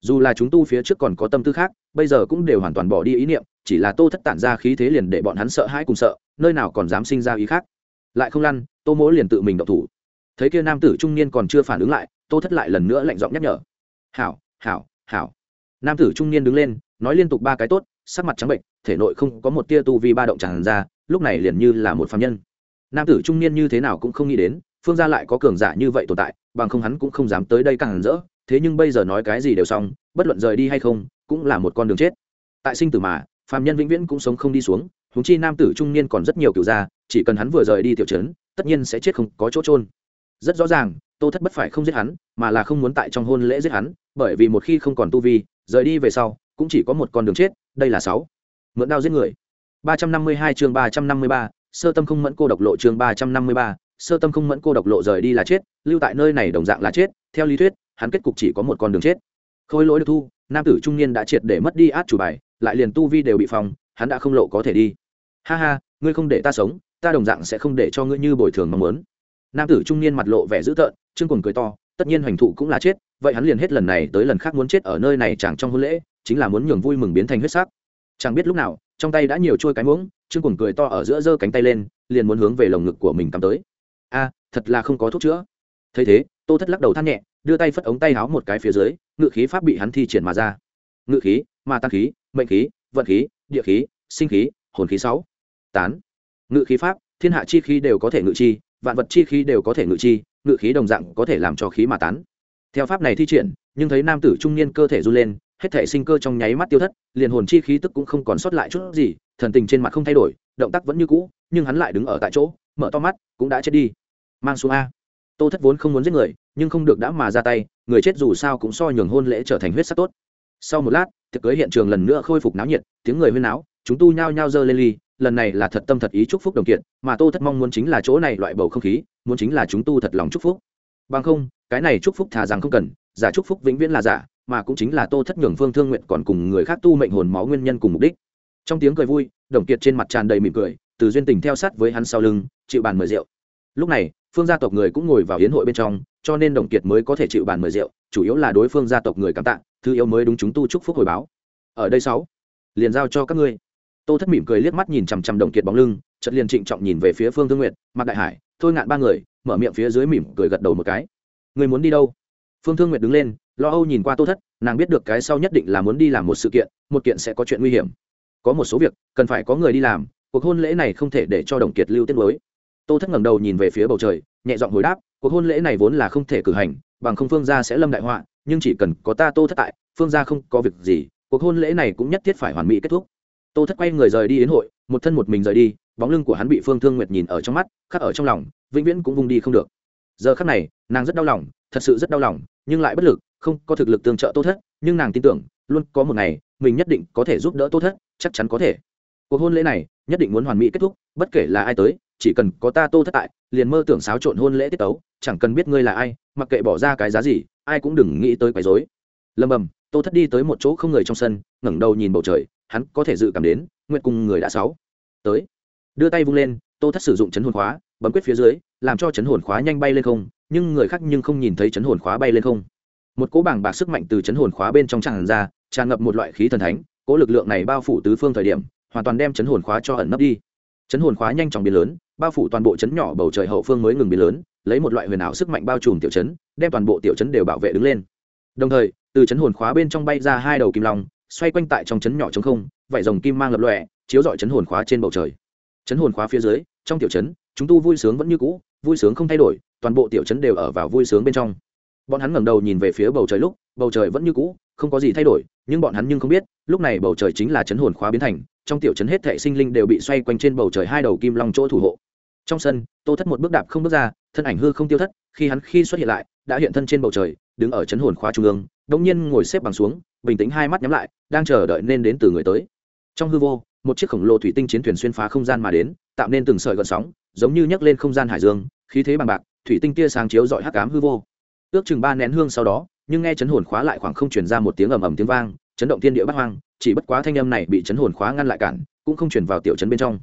Dù là chúng tu phía trước còn có tâm tư khác bây giờ cũng đều hoàn toàn bỏ đi ý niệm, chỉ là tô thất tản ra khí thế liền để bọn hắn sợ hãi cùng sợ, nơi nào còn dám sinh ra ý khác. Lại không lăn, tô mỗ liền tự mình động thủ. Thấy kia nam tử trung niên còn chưa phản ứng lại, tô thất lại lần nữa lạnh giọng nhắc nhở. Hảo hảo hảo. Nam tử trung niên đứng lên, nói liên tục ba cái tốt, sắc mặt trắng bệnh, thể nội không có một tia tu vi ba động tràn ra, lúc này liền như là một phạm nhân. Nam tử trung niên như thế nào cũng không nghĩ đến, phương gia lại có cường giả như vậy tồn tại, bằng không hắn cũng không dám tới đây càng rỡ, thế nhưng bây giờ nói cái gì đều xong, bất luận rời đi hay không cũng là một con đường chết. Tại sinh tử mà phàm nhân vĩnh viễn cũng sống không đi xuống huống chi nam tử trung niên còn rất nhiều kiểu gia chỉ cần hắn vừa rời đi tiểu trấn tất nhiên sẽ chết không có chỗ trôn rất rõ ràng tô thất bất phải không giết hắn mà là không muốn tại trong hôn lễ giết hắn bởi vì một khi không còn tu vi rời đi về sau cũng chỉ có một con đường chết đây là sáu. Mượn đao giết người. 352 chương 353, sơ tâm không mẫn cô độc lộ chương 353, sơ tâm không mẫn cô độc lộ rời đi là chết lưu tại nơi này đồng dạng là chết theo lý thuyết hắn kết cục chỉ có một con đường chết. Khôi lỗi được thu nam tử trung niên đã triệt để mất đi át chủ bài, lại liền tu vi đều bị phòng hắn đã không lộ có thể đi. Ha ha, ngươi không để ta sống, ta đồng dạng sẽ không để cho ngươi như bồi thường mong muốn. Nam tử trung niên mặt lộ vẻ dữ tợn chương cùng cười to, tất nhiên hoành thụ cũng là chết, vậy hắn liền hết lần này tới lần khác muốn chết ở nơi này chẳng trong hôn lễ, chính là muốn nhường vui mừng biến thành huyết sắc. Chẳng biết lúc nào, trong tay đã nhiều trôi cái muỗng chương cùng cười to ở giữa giơ cánh tay lên, liền muốn hướng về lồng ngực của mình cắm tới. A, thật là không có thuốc chữa. Thấy thế, tô thất lắc đầu than nhẹ đưa tay phất ống tay háo một cái phía dưới, ngự khí pháp bị hắn thi triển mà ra. Ngự khí, ma tăng khí, mệnh khí, vận khí, địa khí, sinh khí, hồn khí sáu, tán. Ngự khí pháp, thiên hạ chi khí đều có thể ngự chi, vạn vật chi khí đều có thể ngự chi, ngự khí đồng dạng có thể làm cho khí mà tán. Theo pháp này thi triển, nhưng thấy nam tử trung niên cơ thể run lên, hết thể sinh cơ trong nháy mắt tiêu thất, liền hồn chi khí tức cũng không còn sót lại chút gì, thần tình trên mặt không thay đổi, động tác vẫn như cũ, nhưng hắn lại đứng ở tại chỗ, mở to mắt, cũng đã chết đi. Mang xuống a. Tô thất vốn không muốn giết người nhưng không được đã mà ra tay, người chết dù sao cũng so nhường hôn lễ trở thành huyết sắc tốt. Sau một lát, tiệc cưới hiện trường lần nữa khôi phục náo nhiệt, tiếng người huyên náo, chúng tu nhao nhao dơ lên ly, lần này là thật tâm thật ý chúc phúc đồng kiện, mà tô thất mong muốn chính là chỗ này loại bầu không khí, muốn chính là chúng tu thật lòng chúc phúc. Bằng không, cái này chúc phúc thà rằng không cần, giả chúc phúc vĩnh viễn là giả, mà cũng chính là tô thất nhường phương thương nguyện còn cùng người khác tu mệnh hồn máu nguyên nhân cùng mục đích. Trong tiếng cười vui, đồng kiệt trên mặt tràn đầy mỉm cười, từ duyên tình theo sát với hắn sau lưng, chịu bàn mời rượu. Lúc này phương gia tộc người cũng ngồi vào hiến hội bên trong, cho nên đồng kiệt mới có thể chịu bàn mời rượu, chủ yếu là đối phương gia tộc người cảm tạ, thứ yếu mới đúng chúng tu chúc phúc hồi báo. Ở đây sáu, liền giao cho các ngươi. Tô thất mỉm cười liếc mắt nhìn chằm chằm đồng kiệt bóng lưng, chợt liền trịnh trọng nhìn về phía phương thương nguyện Mặc đại hải, thôi ngạn ba người, mở miệng phía dưới mỉm cười gật đầu một cái. Người muốn đi đâu? Phương thương nguyệt đứng lên, lo âu nhìn qua tô thất, nàng biết được cái sau nhất định là muốn đi làm một sự kiện, một kiện sẽ có chuyện nguy hiểm. Có một số việc cần phải có người đi làm, cuộc hôn lễ này không thể để cho đồng kiệt lưu tiết mới tô thất ngẩng đầu nhìn về phía bầu trời, nhẹ giọng hồi đáp, cuộc hôn lễ này vốn là không thể cử hành, bằng không phương gia sẽ lâm đại họa, nhưng chỉ cần có ta tô thất tại, phương gia không có việc gì, cuộc hôn lễ này cũng nhất thiết phải hoàn mỹ kết thúc. Tô thất quay người rời đi đến hội, một thân một mình rời đi, bóng lưng của hắn bị phương thương nguyệt nhìn ở trong mắt, khắc ở trong lòng, vĩnh viễn cũng vung đi không được. Giờ khắc này, nàng rất đau lòng, thật sự rất đau lòng, nhưng lại bất lực, không có thực lực tương trợ tô thất, nhưng nàng tin tưởng, luôn có một ngày, mình nhất định có thể giúp đỡ tô thất, chắc chắn có thể. Cuộc hôn lễ này, nhất định muốn hoàn mỹ kết thúc, bất kể là ai tới chỉ cần có ta tô thất tại, liền mơ tưởng xáo trộn hôn lễ tiết tấu, chẳng cần biết ngươi là ai, mặc kệ bỏ ra cái giá gì, ai cũng đừng nghĩ tới quấy rối. Lầm bầm, tô thất đi tới một chỗ không người trong sân, ngẩng đầu nhìn bầu trời, hắn có thể dự cảm đến nguyện cùng người đã sáu. Tới. Đưa tay vung lên, tô thất sử dụng chấn hồn khóa, bấm quyết phía dưới, làm cho chấn hồn khóa nhanh bay lên không, nhưng người khác nhưng không nhìn thấy chấn hồn khóa bay lên không. Một cỗ bảng bạc sức mạnh từ chấn hồn khóa bên trong tràn ra, tràn ngập một loại khí thần thánh, cỗ lực lượng này bao phủ tứ phương thời điểm, hoàn toàn đem chấn hồn khóa cho ẩn nấp đi. Chấn hồn khóa nhanh chóng biến lớn bao phủ toàn bộ chấn nhỏ bầu trời hậu phương mới ngừng biến lớn, lấy một loại huyền ảo sức mạnh bao trùm tiểu chấn đem toàn bộ tiểu chấn đều bảo vệ đứng lên. Đồng thời, từ chấn hồn khóa bên trong bay ra hai đầu kim long, xoay quanh tại trong chấn nhỏ trống không vải dòng kim mang lập lòe, chiếu dọi chấn hồn khóa trên bầu trời. Chấn hồn khóa phía dưới, trong tiểu chấn chúng tu vui sướng vẫn như cũ, vui sướng không thay đổi, toàn bộ tiểu chấn đều ở vào vui sướng bên trong. Bọn hắn ngẩng đầu nhìn về phía bầu trời lúc, bầu trời vẫn như cũ, không có gì thay đổi, nhưng bọn hắn nhưng không biết, lúc này bầu trời chính là chấn hồn khóa biến thành trong tiểu trấn hết thệ sinh linh đều bị xoay quanh trên bầu trời hai đầu kim long chỗ thủ hộ. Trong sân, tô thất một bước đạp không bước ra, thân ảnh hư không tiêu thất, khi hắn khi xuất hiện lại, đã hiện thân trên bầu trời, đứng ở chấn hồn khóa trung ương đống nhiên ngồi xếp bằng xuống, bình tĩnh hai mắt nhắm lại, đang chờ đợi nên đến từ người tới. Trong hư vô, một chiếc khổng lồ thủy tinh chiến thuyền xuyên phá không gian mà đến, tạo nên từng sợi gợn sóng, giống như nhấc lên không gian hải dương, khí thế bằng bạc, thủy tinh tia sáng chiếu dọi hắc ám hư vô. Ước chừng ba nén hương sau đó, nhưng nghe chấn hồn khóa lại khoảng không truyền ra một tiếng ầm ầm tiếng vang, chấn động thiên địa bát hoang chỉ bất quá thanh âm này bị chấn hồn khóa ngăn lại cản, cũng không truyền vào tiểu trấn bên trong.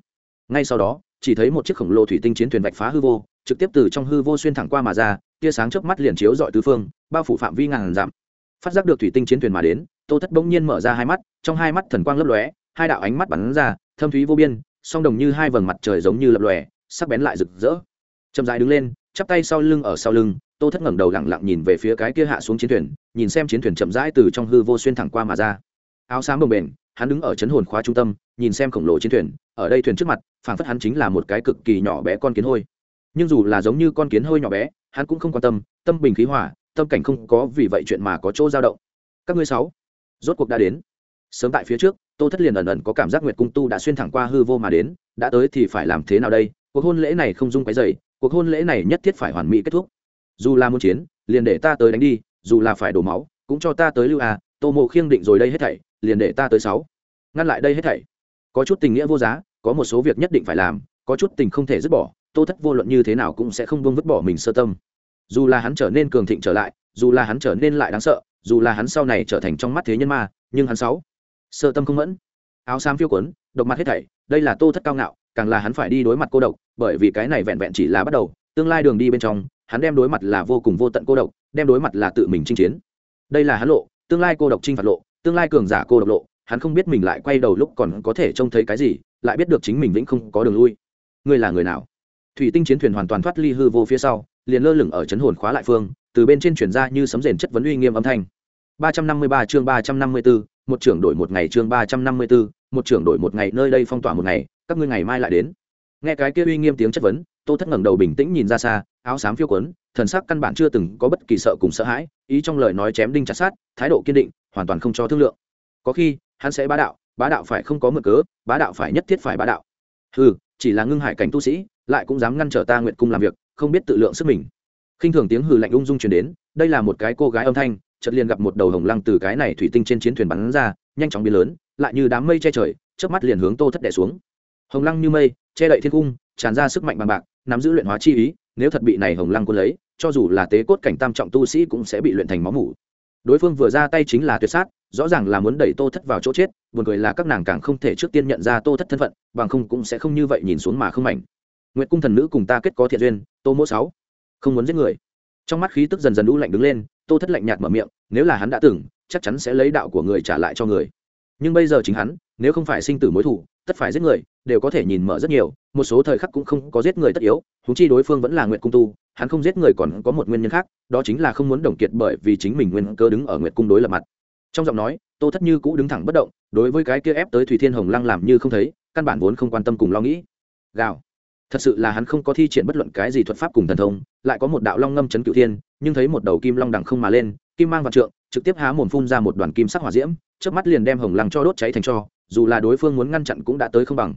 Ngay sau đó, chỉ thấy một chiếc khổng lồ thủy tinh chiến thuyền vạch phá hư vô, trực tiếp từ trong hư vô xuyên thẳng qua mà ra, tia sáng chớp mắt liền chiếu dọi tứ phương, bao phủ phạm vi ngàn dặm. Phát giác được thủy tinh chiến thuyền mà đến, tô thất bỗng nhiên mở ra hai mắt, trong hai mắt thần quang lấp lóe, hai đạo ánh mắt bắn ra, thâm thúy vô biên, song đồng như hai vầng mặt trời giống như lập lòe, sắc bén lại rực rỡ. Chậm dài đứng lên, chắp tay sau lưng ở sau lưng, tô thất ngẩng đầu lặng lặng nhìn về phía cái kia hạ xuống chiến thuyền, nhìn xem chiến thuyền chậm rãi từ trong hư vô xuyên thẳng qua mà ra áo xám bồng bềnh, hắn đứng ở chấn hồn khóa trung tâm, nhìn xem khổng lồ chiến thuyền, ở đây thuyền trước mặt, phảng phất hắn chính là một cái cực kỳ nhỏ bé con kiến hôi. Nhưng dù là giống như con kiến hôi nhỏ bé, hắn cũng không quan tâm tâm bình khí hỏa tâm cảnh không có vì vậy chuyện mà có chỗ dao động. Các ngươi sáu, rốt cuộc đã đến. Sớm tại phía trước, tô thất liền ẩn ẩn có cảm giác nguyệt cung tu đã xuyên thẳng qua hư vô mà đến, đã tới thì phải làm thế nào đây? Cuộc hôn lễ này không dung cái dày cuộc hôn lễ này nhất thiết phải hoàn mỹ kết thúc. Dù là muốn chiến, liền để ta tới đánh đi, dù là phải đổ máu, cũng cho ta tới lưu à tô mộ khiêng định rồi đây hết thảy, liền để ta tới sáu. Ngăn lại đây hết thảy. Có chút tình nghĩa vô giá, có một số việc nhất định phải làm, có chút tình không thể dứt bỏ, tô thất vô luận như thế nào cũng sẽ không buông vứt bỏ mình sơ tâm. Dù là hắn trở nên cường thịnh trở lại, dù là hắn trở nên lại đáng sợ, dù là hắn sau này trở thành trong mắt thế nhân ma, nhưng hắn sáu. Sơ tâm không mẫn. Áo xám phiêu quấn, độc mặt hết thảy, đây là tô thất cao ngạo, càng là hắn phải đi đối mặt cô độc, bởi vì cái này vẹn vẹn chỉ là bắt đầu, tương lai đường đi bên trong, hắn đem đối mặt là vô cùng vô tận cô độc, đem đối mặt là tự mình chinh chiến. Đây là hắn lộ tương lai cô độc trinh phạt lộ tương lai cường giả cô độc lộ hắn không biết mình lại quay đầu lúc còn có thể trông thấy cái gì lại biết được chính mình vĩnh không có đường lui. Ngươi là người nào? Thủy tinh chiến thuyền hoàn toàn thoát ly hư vô phía sau liền lơ lửng ở chấn hồn khóa lại phương từ bên trên chuyển ra như sấm rền chất vấn uy nghiêm âm thanh. 353 chương 354, một trưởng đổi một ngày chương 354, một trưởng đổi một ngày nơi đây phong tỏa một ngày các ngươi ngày mai lại đến. Nghe cái kia uy nghiêm tiếng chất vấn tô thất ngẩng đầu bình tĩnh nhìn ra xa áo xám phiêu quấn thần sắc căn bản chưa từng có bất kỳ sợ cùng sợ hãi, ý trong lời nói chém đinh chặt sát thái độ kiên định, hoàn toàn không cho thương lượng. Có khi, hắn sẽ bá đạo bá đạo phải không có mực cớ, bá đạo phải nhất thiết phải bá đạo. Ừ chỉ là ngưng hải cảnh tu sĩ, lại cũng dám ngăn trở ta nguyện cung làm việc, không biết tự lượng sức mình. Khinh thường tiếng hừ lạnh ung dung truyền đến, đây là một cái cô gái âm thanh, chợt liền gặp một đầu hồng lăng từ cái này thủy tinh trên chiến thuyền bắn ra, nhanh chóng biến lớn, lại như đám mây che trời, chớp mắt liền hướng tô thất đẻ xuống. Hồng lăng như mây, che đậy thiên cung, tràn ra sức mạnh bằng bạc, nắm giữ luyện hóa chi ý nếu thật bị này hồng lăng quân lấy, cho dù là tế cốt cảnh tam trọng tu sĩ cũng sẽ bị luyện thành máu mủ. Đối phương vừa ra tay chính là tuyệt sát, rõ ràng là muốn đẩy tô thất vào chỗ chết, buồn cười là các nàng càng không thể trước tiên nhận ra tô thất thân phận, bằng không cũng sẽ không như vậy nhìn xuống mà không mảnh. Nguyệt cung thần nữ cùng ta kết có thiện duyên, tô mỗ sáu, không muốn giết người. Trong mắt khí tức dần dần u lạnh đứng lên, tô thất lạnh nhạt mở miệng, nếu là hắn đã từng, chắc chắn sẽ lấy đạo của người trả lại cho người nhưng bây giờ chính hắn, nếu không phải sinh tử mối thủ tất phải giết người, đều có thể nhìn mở rất nhiều, một số thời khắc cũng không có giết người tất yếu húng chi đối phương vẫn là nguyện cung tu, hắn không giết người còn có một nguyên nhân khác, đó chính là không muốn đồng kiệt bởi vì chính mình nguyên cơ đứng ở nguyện cung đối lập mặt. Trong giọng nói, tô thất như cũ đứng thẳng bất động, đối với cái kia ép tới thủy thiên hồng lăng làm như không thấy, căn bản vốn không quan tâm cùng lo nghĩ. Gào. Thật sự là hắn không có thi triển bất luận cái gì thuật pháp cùng thần thông, lại có một đạo long ngâm chấn cửu thiên, nhưng thấy một đầu kim long đằng không mà lên, kim mang vạn trượng, trực tiếp há mồm phun ra một đoàn kim sắc hỏa diễm trước mắt liền đem hồng lăng cho đốt cháy thành cho, dù là đối phương muốn ngăn chặn cũng đã tới không bằng.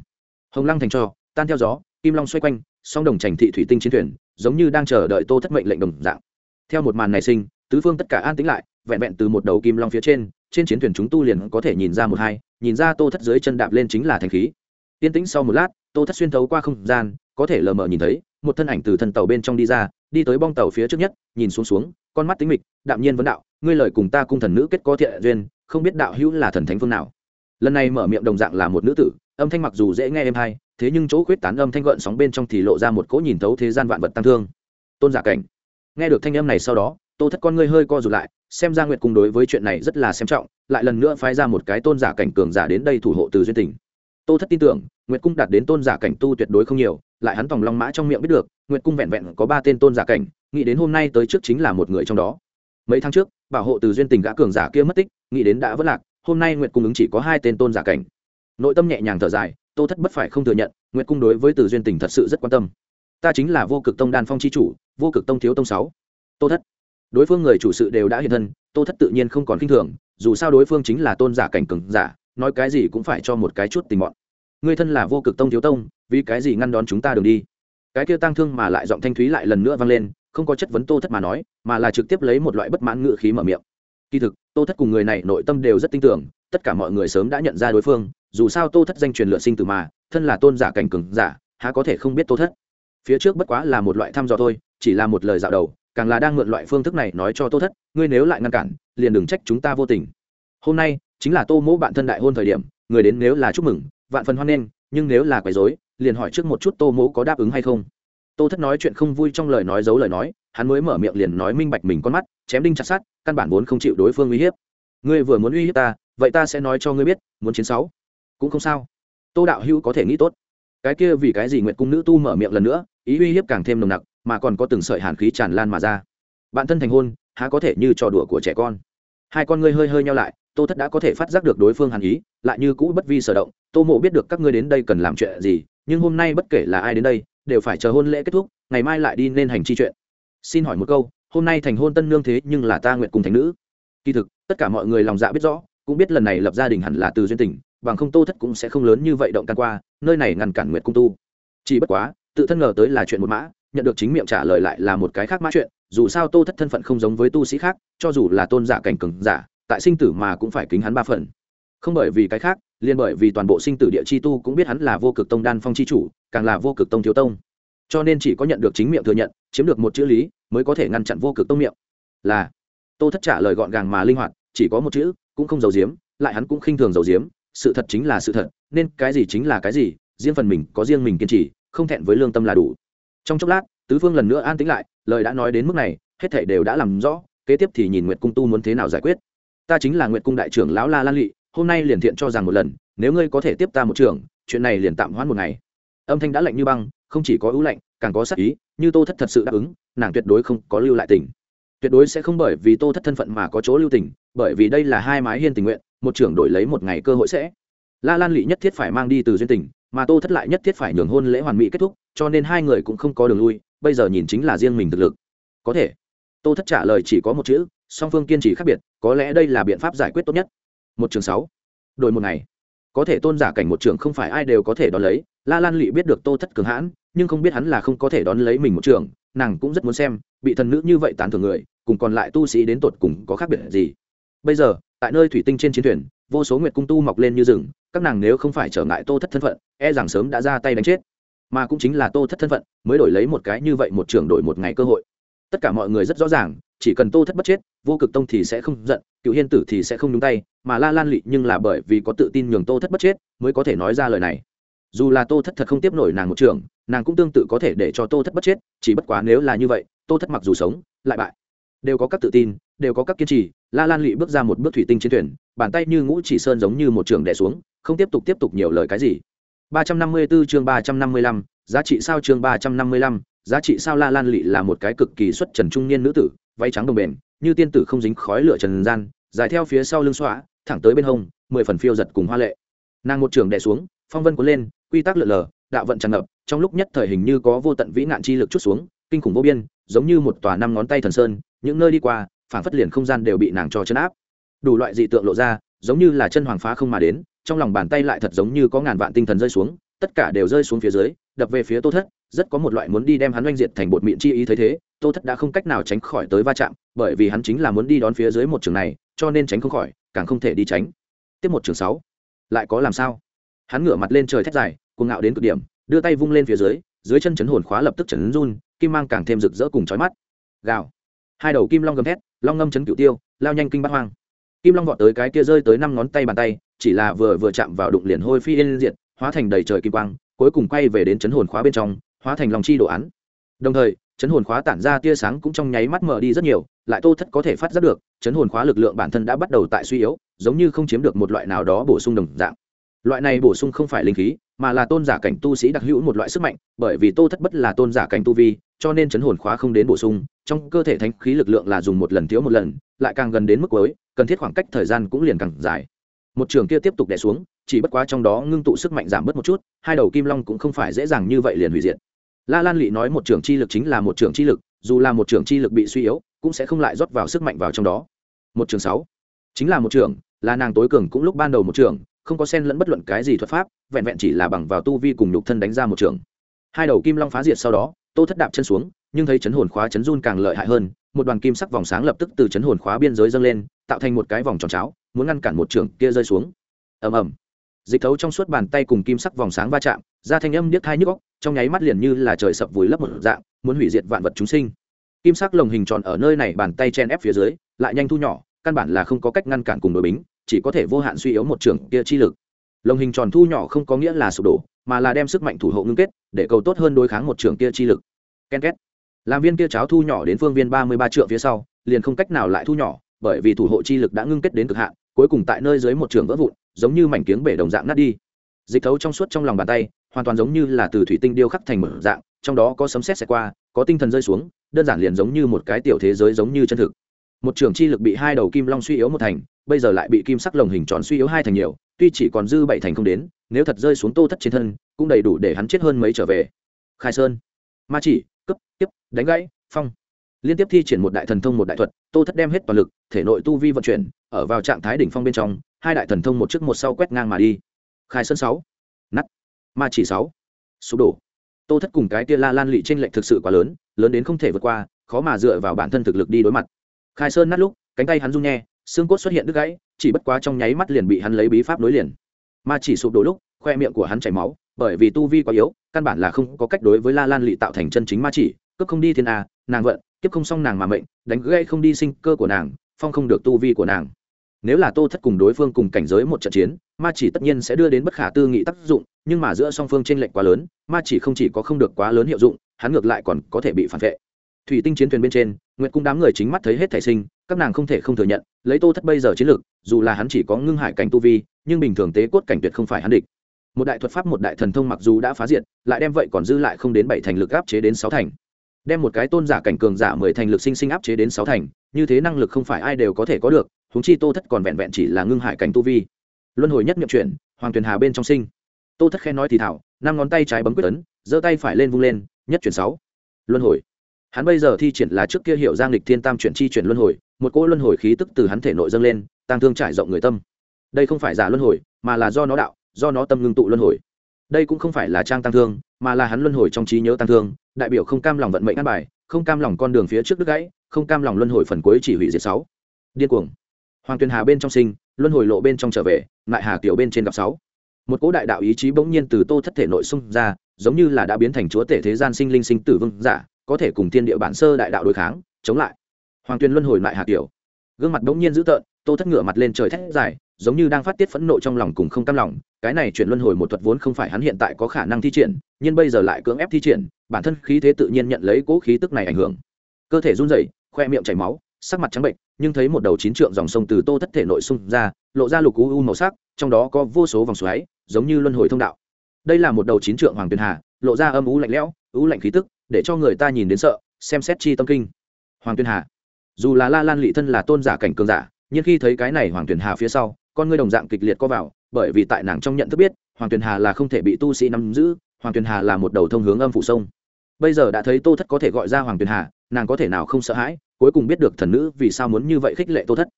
Hồng lăng thành cho, tan theo gió, kim long xoay quanh, song đồng trành thị thủy tinh chiến thuyền, giống như đang chờ đợi tô thất mệnh lệnh đồng dạng. Theo một màn này sinh, tứ phương tất cả an tĩnh lại, vẹn vẹn từ một đầu kim long phía trên trên chiến thuyền chúng tu liền có thể nhìn ra một hai, nhìn ra tô thất dưới chân đạp lên chính là thành khí. Yên tĩnh sau một lát, tô thất xuyên thấu qua không gian, có thể lờ mờ nhìn thấy, một thân ảnh từ thân tàu bên trong đi ra, đi tới bong tàu phía trước nhất, nhìn xuống xuống, con mắt tính mịch, đạm nhiên vấn đạo, ngươi lời cùng ta cung thần nữ kết có thiện duyên không biết đạo hữu là thần thánh phương nào. Lần này mở miệng đồng dạng là một nữ tử, âm thanh mặc dù dễ nghe êm hay, thế nhưng chỗ khuyết tán âm thanh gợn sóng bên trong thì lộ ra một cỗ nhìn thấu thế gian vạn vật tăng thương. Tôn giả cảnh. Nghe được thanh âm này sau đó, tô thất con ngươi hơi co rụt lại, xem ra nguyệt cung đối với chuyện này rất là xem trọng, lại lần nữa phái ra một cái tôn giả cảnh cường giả đến đây thủ hộ từ duyên tình. Tô thất tin tưởng, nguyệt cung đạt đến tôn giả cảnh tu tuyệt đối không nhiều, lại hắn tòng long mã trong miệng biết được, nguyệt cung vẹn vẹn có ba tên tôn giả cảnh, nghĩ đến hôm nay tới trước chính là một người trong đó. Mấy tháng trước bảo hộ từ duyên tình gã cường giả kia mất tích, nghĩ đến đã vất lạc, hôm nay nguyệt cung ứng chỉ có hai tên tôn giả cảnh. Nội tâm nhẹ nhàng thở dài, tô thất bất phải không thừa nhận, nguyệt cung đối với từ duyên tình thật sự rất quan tâm. Ta chính là vô cực tông đan phong chi chủ, vô cực tông thiếu tông sáu. Tô thất. Đối phương người chủ sự đều đã hiện thân, tô thất tự nhiên không còn kinh thường, dù sao đối phương chính là tôn giả cảnh cường giả, nói cái gì cũng phải cho một cái chút tình bọn ngươi thân là vô cực tông thiếu tông, vì cái gì ngăn đón chúng ta đường đi? Cái kia tăng thương mà lại giọng thanh thúy lại lần nữa vang lên không có chất vấn tô thất mà nói, mà là trực tiếp lấy một loại bất mãn ngự khí mở miệng. Kỳ thực, tô thất cùng người này nội tâm đều rất tin tưởng, tất cả mọi người sớm đã nhận ra đối phương, dù sao tô thất danh truyền lựa sinh từ mà, thân là tôn giả cảnh cường giả, há có thể không biết tô thất. Phía trước bất quá là một loại thăm dò thôi, chỉ là một lời dạo đầu, càng là đang mượn loại phương thức này nói cho tô thất, ngươi nếu lại ngăn cản, liền đừng trách chúng ta vô tình. Hôm nay, chính là tô mỗ bạn thân đại hôn thời điểm, người đến nếu là chúc mừng, vạn phần hoan nghênh, nhưng nếu là quấy rối, liền hỏi trước một chút tô mỗ có đáp ứng hay không tô thất nói chuyện không vui trong lời nói giấu lời nói, hắn mới mở miệng liền nói minh bạch mình con mắt, chém đinh chặt sát căn bản vốn không chịu đối phương uy hiếp. Ngươi vừa muốn uy hiếp ta, vậy ta sẽ nói cho ngươi biết, muốn chiến sáu. Cũng không sao. Tô đạo hữu có thể nghĩ tốt. Cái kia vì cái gì nguyệt cung nữ tu mở miệng lần nữa, ý uy hiếp càng thêm nồng nặc, mà còn có từng sợi hàn khí tràn lan mà ra. Bạn thân thành hôn, há có thể như trò đùa của trẻ con. Hai con ngươi hơi hơi nhau lại, tô thất đã có thể phát giác được đối phương hàn ý, lại như cũ bất vi sở động. Tô mộ biết được các ngươi đến đây cần làm chuyện gì, nhưng hôm nay bất kể là ai đến đây đều phải chờ hôn lễ kết thúc, ngày mai lại đi nên hành chi chuyện. Xin hỏi một câu, hôm nay thành hôn tân nương thế nhưng là ta nguyện cùng thành nữ. Kỳ thực, tất cả mọi người lòng dạ biết rõ, cũng biết lần này lập gia đình hẳn là từ duyên tình, bằng không tô thất cũng sẽ không lớn như vậy động can qua, nơi này ngăn cản nguyệt cung tu. Chỉ bất quá, tự thân ngờ tới là chuyện một mã, nhận được chính miệng trả lời lại là một cái khác mã chuyện, dù sao tô thất thân phận không giống với tu sĩ khác, cho dù là tôn giả cảnh cường giả, tại sinh tử mà cũng phải kính hắn ba phần không bởi vì cái khác, liền bởi vì toàn bộ sinh tử địa chi tu cũng biết hắn là vô cực tông đan phong chi chủ, càng là vô cực tông thiếu tông. Cho nên chỉ có nhận được chính miệng thừa nhận, chiếm được một chữ lý, mới có thể ngăn chặn vô cực tông miệng. Là, tô thất trả lời gọn gàng mà linh hoạt, chỉ có một chữ, cũng không giấu giếm, lại hắn cũng khinh thường giấu giếm, sự thật chính là sự thật, nên cái gì chính là cái gì, riêng phần mình có riêng mình kiên trì, không thẹn với lương tâm là đủ. Trong chốc lát, tứ phương lần nữa an tĩnh lại, lời đã nói đến mức này, hết thảy đều đã làm rõ, kế tiếp thì nhìn nguyệt cung tu muốn thế nào giải quyết. Ta chính là nguyệt cung đại trưởng lão la lan lị hôm nay liền thiện cho rằng một lần, nếu ngươi có thể tiếp ta một trường, chuyện này liền tạm hoãn một ngày. Âm thanh đã lạnh như băng, không chỉ có ưu lạnh, càng có sắc ý, như tô thất thật sự đáp ứng, nàng tuyệt đối không có lưu lại tình. Tuyệt đối sẽ không bởi vì tô thất thân phận mà có chỗ lưu tình, bởi vì đây là hai mái hiên tình nguyện, một trưởng đổi lấy một ngày cơ hội sẽ. La lan lị nhất thiết phải mang đi từ duyên tình, mà tô thất lại nhất thiết phải nhường hôn lễ hoàn mỹ kết thúc, cho nên hai người cũng không có đường lui, bây giờ nhìn chính là riêng mình thực lực. Có thể. Tô thất trả lời chỉ có một chữ, song phương kiên trì khác biệt, có lẽ đây là biện pháp giải quyết tốt nhất một trường sáu. Đổi một ngày. Có thể tôn giả cảnh một trường không phải ai đều có thể đón lấy. La lan lị biết được tô thất cường hãn, nhưng không biết hắn là không có thể đón lấy mình một trường. Nàng cũng rất muốn xem, bị thần nữ như vậy tán thưởng người, cùng còn lại tu sĩ đến tột cùng có khác biệt gì. Bây giờ, tại nơi thủy tinh trên chiến thuyền, vô số nguyệt cung tu mọc lên như rừng, các nàng nếu không phải trở ngại tô thất thân phận e rằng sớm đã ra tay đánh chết. Mà cũng chính là tô thất thân phận, mới đổi lấy một cái như vậy một trường đổi một ngày cơ hội tất cả mọi người rất rõ ràng chỉ cần tô thất bất chết vô cực tông thì sẽ không giận cựu hiên tử thì sẽ không nhúng tay mà la lan lị nhưng là bởi vì có tự tin nhường tô thất bất chết mới có thể nói ra lời này. Dù là tô thất thật không tiếp nổi nàng một trường nàng cũng tương tự có thể để cho tô thất bất chết chỉ bất quá nếu là như vậy tô thất mặc dù sống lại bại. Đều có các tự tin đều có các kiên trì la lan lị bước ra một bước thủy tinh chiến thuyền bàn tay như ngũ chỉ sơn giống như một trường đẻ xuống không tiếp tục tiếp tục nhiều lời cái gì. 354 chương 355, giá trị sao chương 355, giá trị sao La Lan Lệ là một cái cực kỳ xuất trần trung niên nữ tử, váy trắng đồng bền, như tiên tử không dính khói lửa trần gian, dài theo phía sau lưng xóa, thẳng tới bên hông, mười phần phiêu giật cùng hoa lệ. Nàng một trường đè xuống, phong vân cuốn lên, quy tắc lượn lờ, đạo vận tràn ngập, trong lúc nhất thời hình như có vô tận vĩ nạn chi lực chút xuống, kinh khủng vô biên, giống như một tòa năm ngón tay thần sơn, những nơi đi qua, phảng phất liền không gian đều bị nàng cho chấn áp. Đủ loại dị tượng lộ ra, giống như là chân hoàng phá không mà đến, trong lòng bàn tay lại thật giống như có ngàn vạn tinh thần rơi xuống, tất cả đều rơi xuống phía dưới, đập về phía Tô Thất, rất có một loại muốn đi đem hắn oanh diệt thành bột mịn chi ý thấy thế, Tô Thất đã không cách nào tránh khỏi tới va chạm, bởi vì hắn chính là muốn đi đón phía dưới một trường này, cho nên tránh không khỏi, càng không thể đi tránh. Tiếp một trường sáu, lại có làm sao? Hắn ngửa mặt lên trời thét dài, cuồng ngạo đến cực điểm, đưa tay vung lên phía dưới, dưới chân chấn hồn khóa lập tức chấn run, kim mang càng thêm rực rỡ cùng chói mắt. Gào. Hai đầu kim long gầm thét, long ngâm chấn cửu tiêu, lao nhanh kinh bát hoang. Kim long vọt tới cái kia rơi tới năm ngón tay bàn tay, chỉ là vừa vừa chạm vào đụng liền hôi phi yên diệt, hóa thành đầy trời kim quang, cuối cùng quay về đến chấn hồn khóa bên trong, hóa thành lòng chi đồ án. Đồng thời, chấn hồn khóa tản ra tia sáng cũng trong nháy mắt mở đi rất nhiều, lại tô thất có thể phát giác được, chấn hồn khóa lực lượng bản thân đã bắt đầu tại suy yếu, giống như không chiếm được một loại nào đó bổ sung đồng dạng. Loại này bổ sung không phải linh khí, mà là tôn giả cảnh tu sĩ đặc hữu một loại sức mạnh, bởi vì tô thất bất là tôn giả cảnh tu vi, cho nên chấn hồn khóa không đến bổ sung, trong cơ thể thánh khí lực lượng là dùng một lần thiếu một lần, lại càng gần đến mức cuối, cần thiết khoảng cách thời gian cũng liền càng dài. Một trường kia tiếp tục đè xuống, chỉ bất quá trong đó ngưng tụ sức mạnh giảm bớt một chút, hai đầu kim long cũng không phải dễ dàng như vậy liền hủy diệt la lan lị nói một trưởng chi lực chính là một trưởng chi lực, dù là một trưởng chi lực bị suy yếu, cũng sẽ không lại rót vào sức mạnh vào trong đó. Một trường sáu, chính là một trưởng, là nàng tối cường cũng lúc ban đầu một trưởng, không có sen lẫn bất luận cái gì thuật pháp, vẹn vẹn chỉ là bằng vào tu vi cùng nhục thân đánh ra một trường hai đầu kim long phá diệt sau đó, tô thất đạp chân xuống, nhưng thấy chấn hồn khóa chấn run càng lợi hại hơn, một đoàn kim sắc vòng sáng lập tức từ chấn hồn khóa biên giới dâng lên, tạo thành một cái vòng tròn cháo, muốn ngăn cản một trường kia rơi xuống. Ầm ầm. Dịch thấu trong suốt bàn tay cùng kim sắc vòng sáng va chạm ra thanh âm điếc thai nhức góc trong nháy mắt liền như là trời sập vùi lấp một dạng, muốn hủy diệt vạn vật chúng sinh. Kim sắc lồng hình tròn ở nơi này bàn tay chen ép phía dưới, lại nhanh thu nhỏ, căn bản là không có cách ngăn cản cùng đội bính, chỉ có thể vô hạn suy yếu một trường kia chi lực. Lồng hình tròn thu nhỏ không có nghĩa là sụp đổ, mà là đem sức mạnh thủ hộ ngưng kết, để cầu tốt hơn đối kháng một trường kia chi lực. Ken két. Làm viên kia cháo thu nhỏ đến phương viên ba mươi ba triệu phía sau, liền không cách nào lại thu nhỏ, bởi vì thủ hộ chi lực đã ngưng kết đến cực hạn, cuối cùng tại nơi dưới một trường vỡ vụn, giống như mảnh kiếng bể đồng dạng nát đi. Dịch thấu trong suốt trong lòng bàn tay hoàn toàn giống như là từ thủy tinh điêu khắc thành một dạng, trong đó có sấm sét xẹt qua, có tinh thần rơi xuống, đơn giản liền giống như một cái tiểu thế giới giống như chân thực. Một trường chi lực bị hai đầu kim long suy yếu một thành, bây giờ lại bị kim sắc lồng hình tròn suy yếu hai thành nhiều, tuy chỉ còn dư bảy thành không đến, nếu thật rơi xuống tô thất trên thân, cũng đầy đủ để hắn chết hơn mấy trở về. Khai sơn, ma chỉ cấp tiếp đánh gãy, phong. Liên tiếp thi triển một đại thần thông một đại thuật, tô thất đem hết toàn lực, thể nội tu vi vận chuyển, ở vào trạng thái đỉnh phong bên trong, hai đại thần thông một trước một sau quét ngang mà đi. Khai sơn sáu ma chỉ sáu. Sụp đổ. Tô thất cùng cái tia la lan lị trên lệnh thực sự quá lớn lớn đến không thể vượt qua, khó mà dựa vào bản thân thực lực đi đối mặt. Khai sơn nát lúc, cánh tay hắn rung nhẹ, xương cốt xuất hiện đứt gãy, chỉ bất quá trong nháy mắt liền bị hắn lấy bí pháp nối liền. Ma chỉ sụp đổ lúc, khoe miệng của hắn chảy máu, bởi vì tu vi quá yếu, căn bản là không có cách đối với la lan lị tạo thành chân chính ma chỉ, cướp không đi thiên a, nàng vận tiếp không xong nàng mà mệnh, đánh gãy không đi sinh cơ của nàng, phong không được tu vi của nàng nếu là tô thất cùng đối phương cùng cảnh giới một trận chiến, ma chỉ tất nhiên sẽ đưa đến bất khả tư nghị tác dụng, nhưng mà giữa song phương t r ê n lệch quá lớn, ma chỉ không chỉ có không được quá lớn hiệu dụng, hắn ngược lại còn có thể bị phản vệ. Thủy tinh chiến thuyền bên trên, nguyệt cung đám người chính mắt thấy hết thảy sinh, các nàng không thể không thừa nhận, lấy tô thất bây giờ chiến lược dù là hắn chỉ có ngưng hải cảnh tu vi, nhưng bình thường tế cốt cảnh tuyệt không phải hắn địch. Một đại thuật pháp một đại thần thông mặc dù đã phá diệt, lại đem vậy còn dư lại không đến bảy thành lực áp chế đến sáu thành. Đem một cái tôn giả cảnh cường giả mười thành lực sinh sinh áp chế đến sáu thành, như thế năng lực không phải ai đều có thể có được huống chi tô thất còn vẹn vẹn chỉ là ngưng hải cảnh tu vi. Luân hồi nhất nhậm chuyển, hoàng tuyền hà bên trong sinh. Tô thất khen nói thì thảo, năm ngón tay trái bấm quyết ấn, giơ tay phải lên vung lên, nhất chuyển sáu. Luân hồi. Hắn bây giờ thi triển là trước kia hiệu giang lịch thiên tam chuyển chi chuyển luân hồi, một cỗ luân hồi khí tức từ hắn thể nội dâng lên tăng thương trải rộng người tâm. Đây không phải giả luân hồi, mà là do nó đạo, do nó tâm ngưng tụ luân hồi. Đây cũng không phải là trang tăng thương, mà là hắn luân hồi trong trí nhớ tăng thương, đại biểu không cam lòng vận mệnh ăn bài, không cam lòng con đường phía trước đứt gãy, không cam lòng luân hồi phần cuối chỉ hủy diệt sáu. Điên cuồng hoàng tuyền hà bên trong sinh, luân hồi lộ bên trong trở về lại hà kiểu bên trên gặp sáu. Một cỗ đại đạo ý chí bỗng nhiên từ tô thất thể nội xung ra, giống như là đã biến thành chúa tể thế gian sinh linh sinh tử vương giả, có thể cùng thiên địa bản sơ đại đạo đối kháng, chống lại. Hoàng tuyền luân hồi lại hà kiểu gương mặt bỗng nhiên dữ tợn, tô thất ngửa mặt lên trời thét dài, giống như đang phát tiết phẫn nộ trong lòng cùng không cam lòng. Cái này chuyển luân hồi một thuật vốn không phải hắn hiện tại có khả năng thi triển, nhưng bây giờ lại cưỡng ép thi triển, bản thân khí thế tự nhiên nhận lấy cỗ khí tức này ảnh hưởng. Cơ thể run rẩy, khoe miệng chảy máu sắc mặt trắng bệnh, nhưng thấy một đầu chín trượng dòng sông từ tô thất thể nội sung ra, lộ ra lục u u màu sắc, trong đó có vô số vòng xoáy, giống như luân hồi thông đạo. Đây là một đầu chín trượng hoàng tuyền hà, lộ ra âm u lạnh lẽo, u lạnh khí tức, để cho người ta nhìn đến sợ, xem xét chi tâm kinh. Hoàng tuyền hà. Dù là la lan lị thân là tôn giả cảnh cường giả, nhưng khi thấy cái này hoàng tuyền hà phía sau, con ngươi đồng dạng kịch liệt co vào, bởi vì tại nàng trong nhận thức biết, hoàng tuyền hà là không thể bị tu sĩ nắm giữ, hoàng tuyền hà là một đầu thông hướng âm phủ sông bây giờ đã thấy tô thất có thể gọi ra hoàng tuyền hà, nàng có thể nào không sợ hãi, cuối cùng biết được thần nữ vì sao muốn như vậy khích lệ tô thất.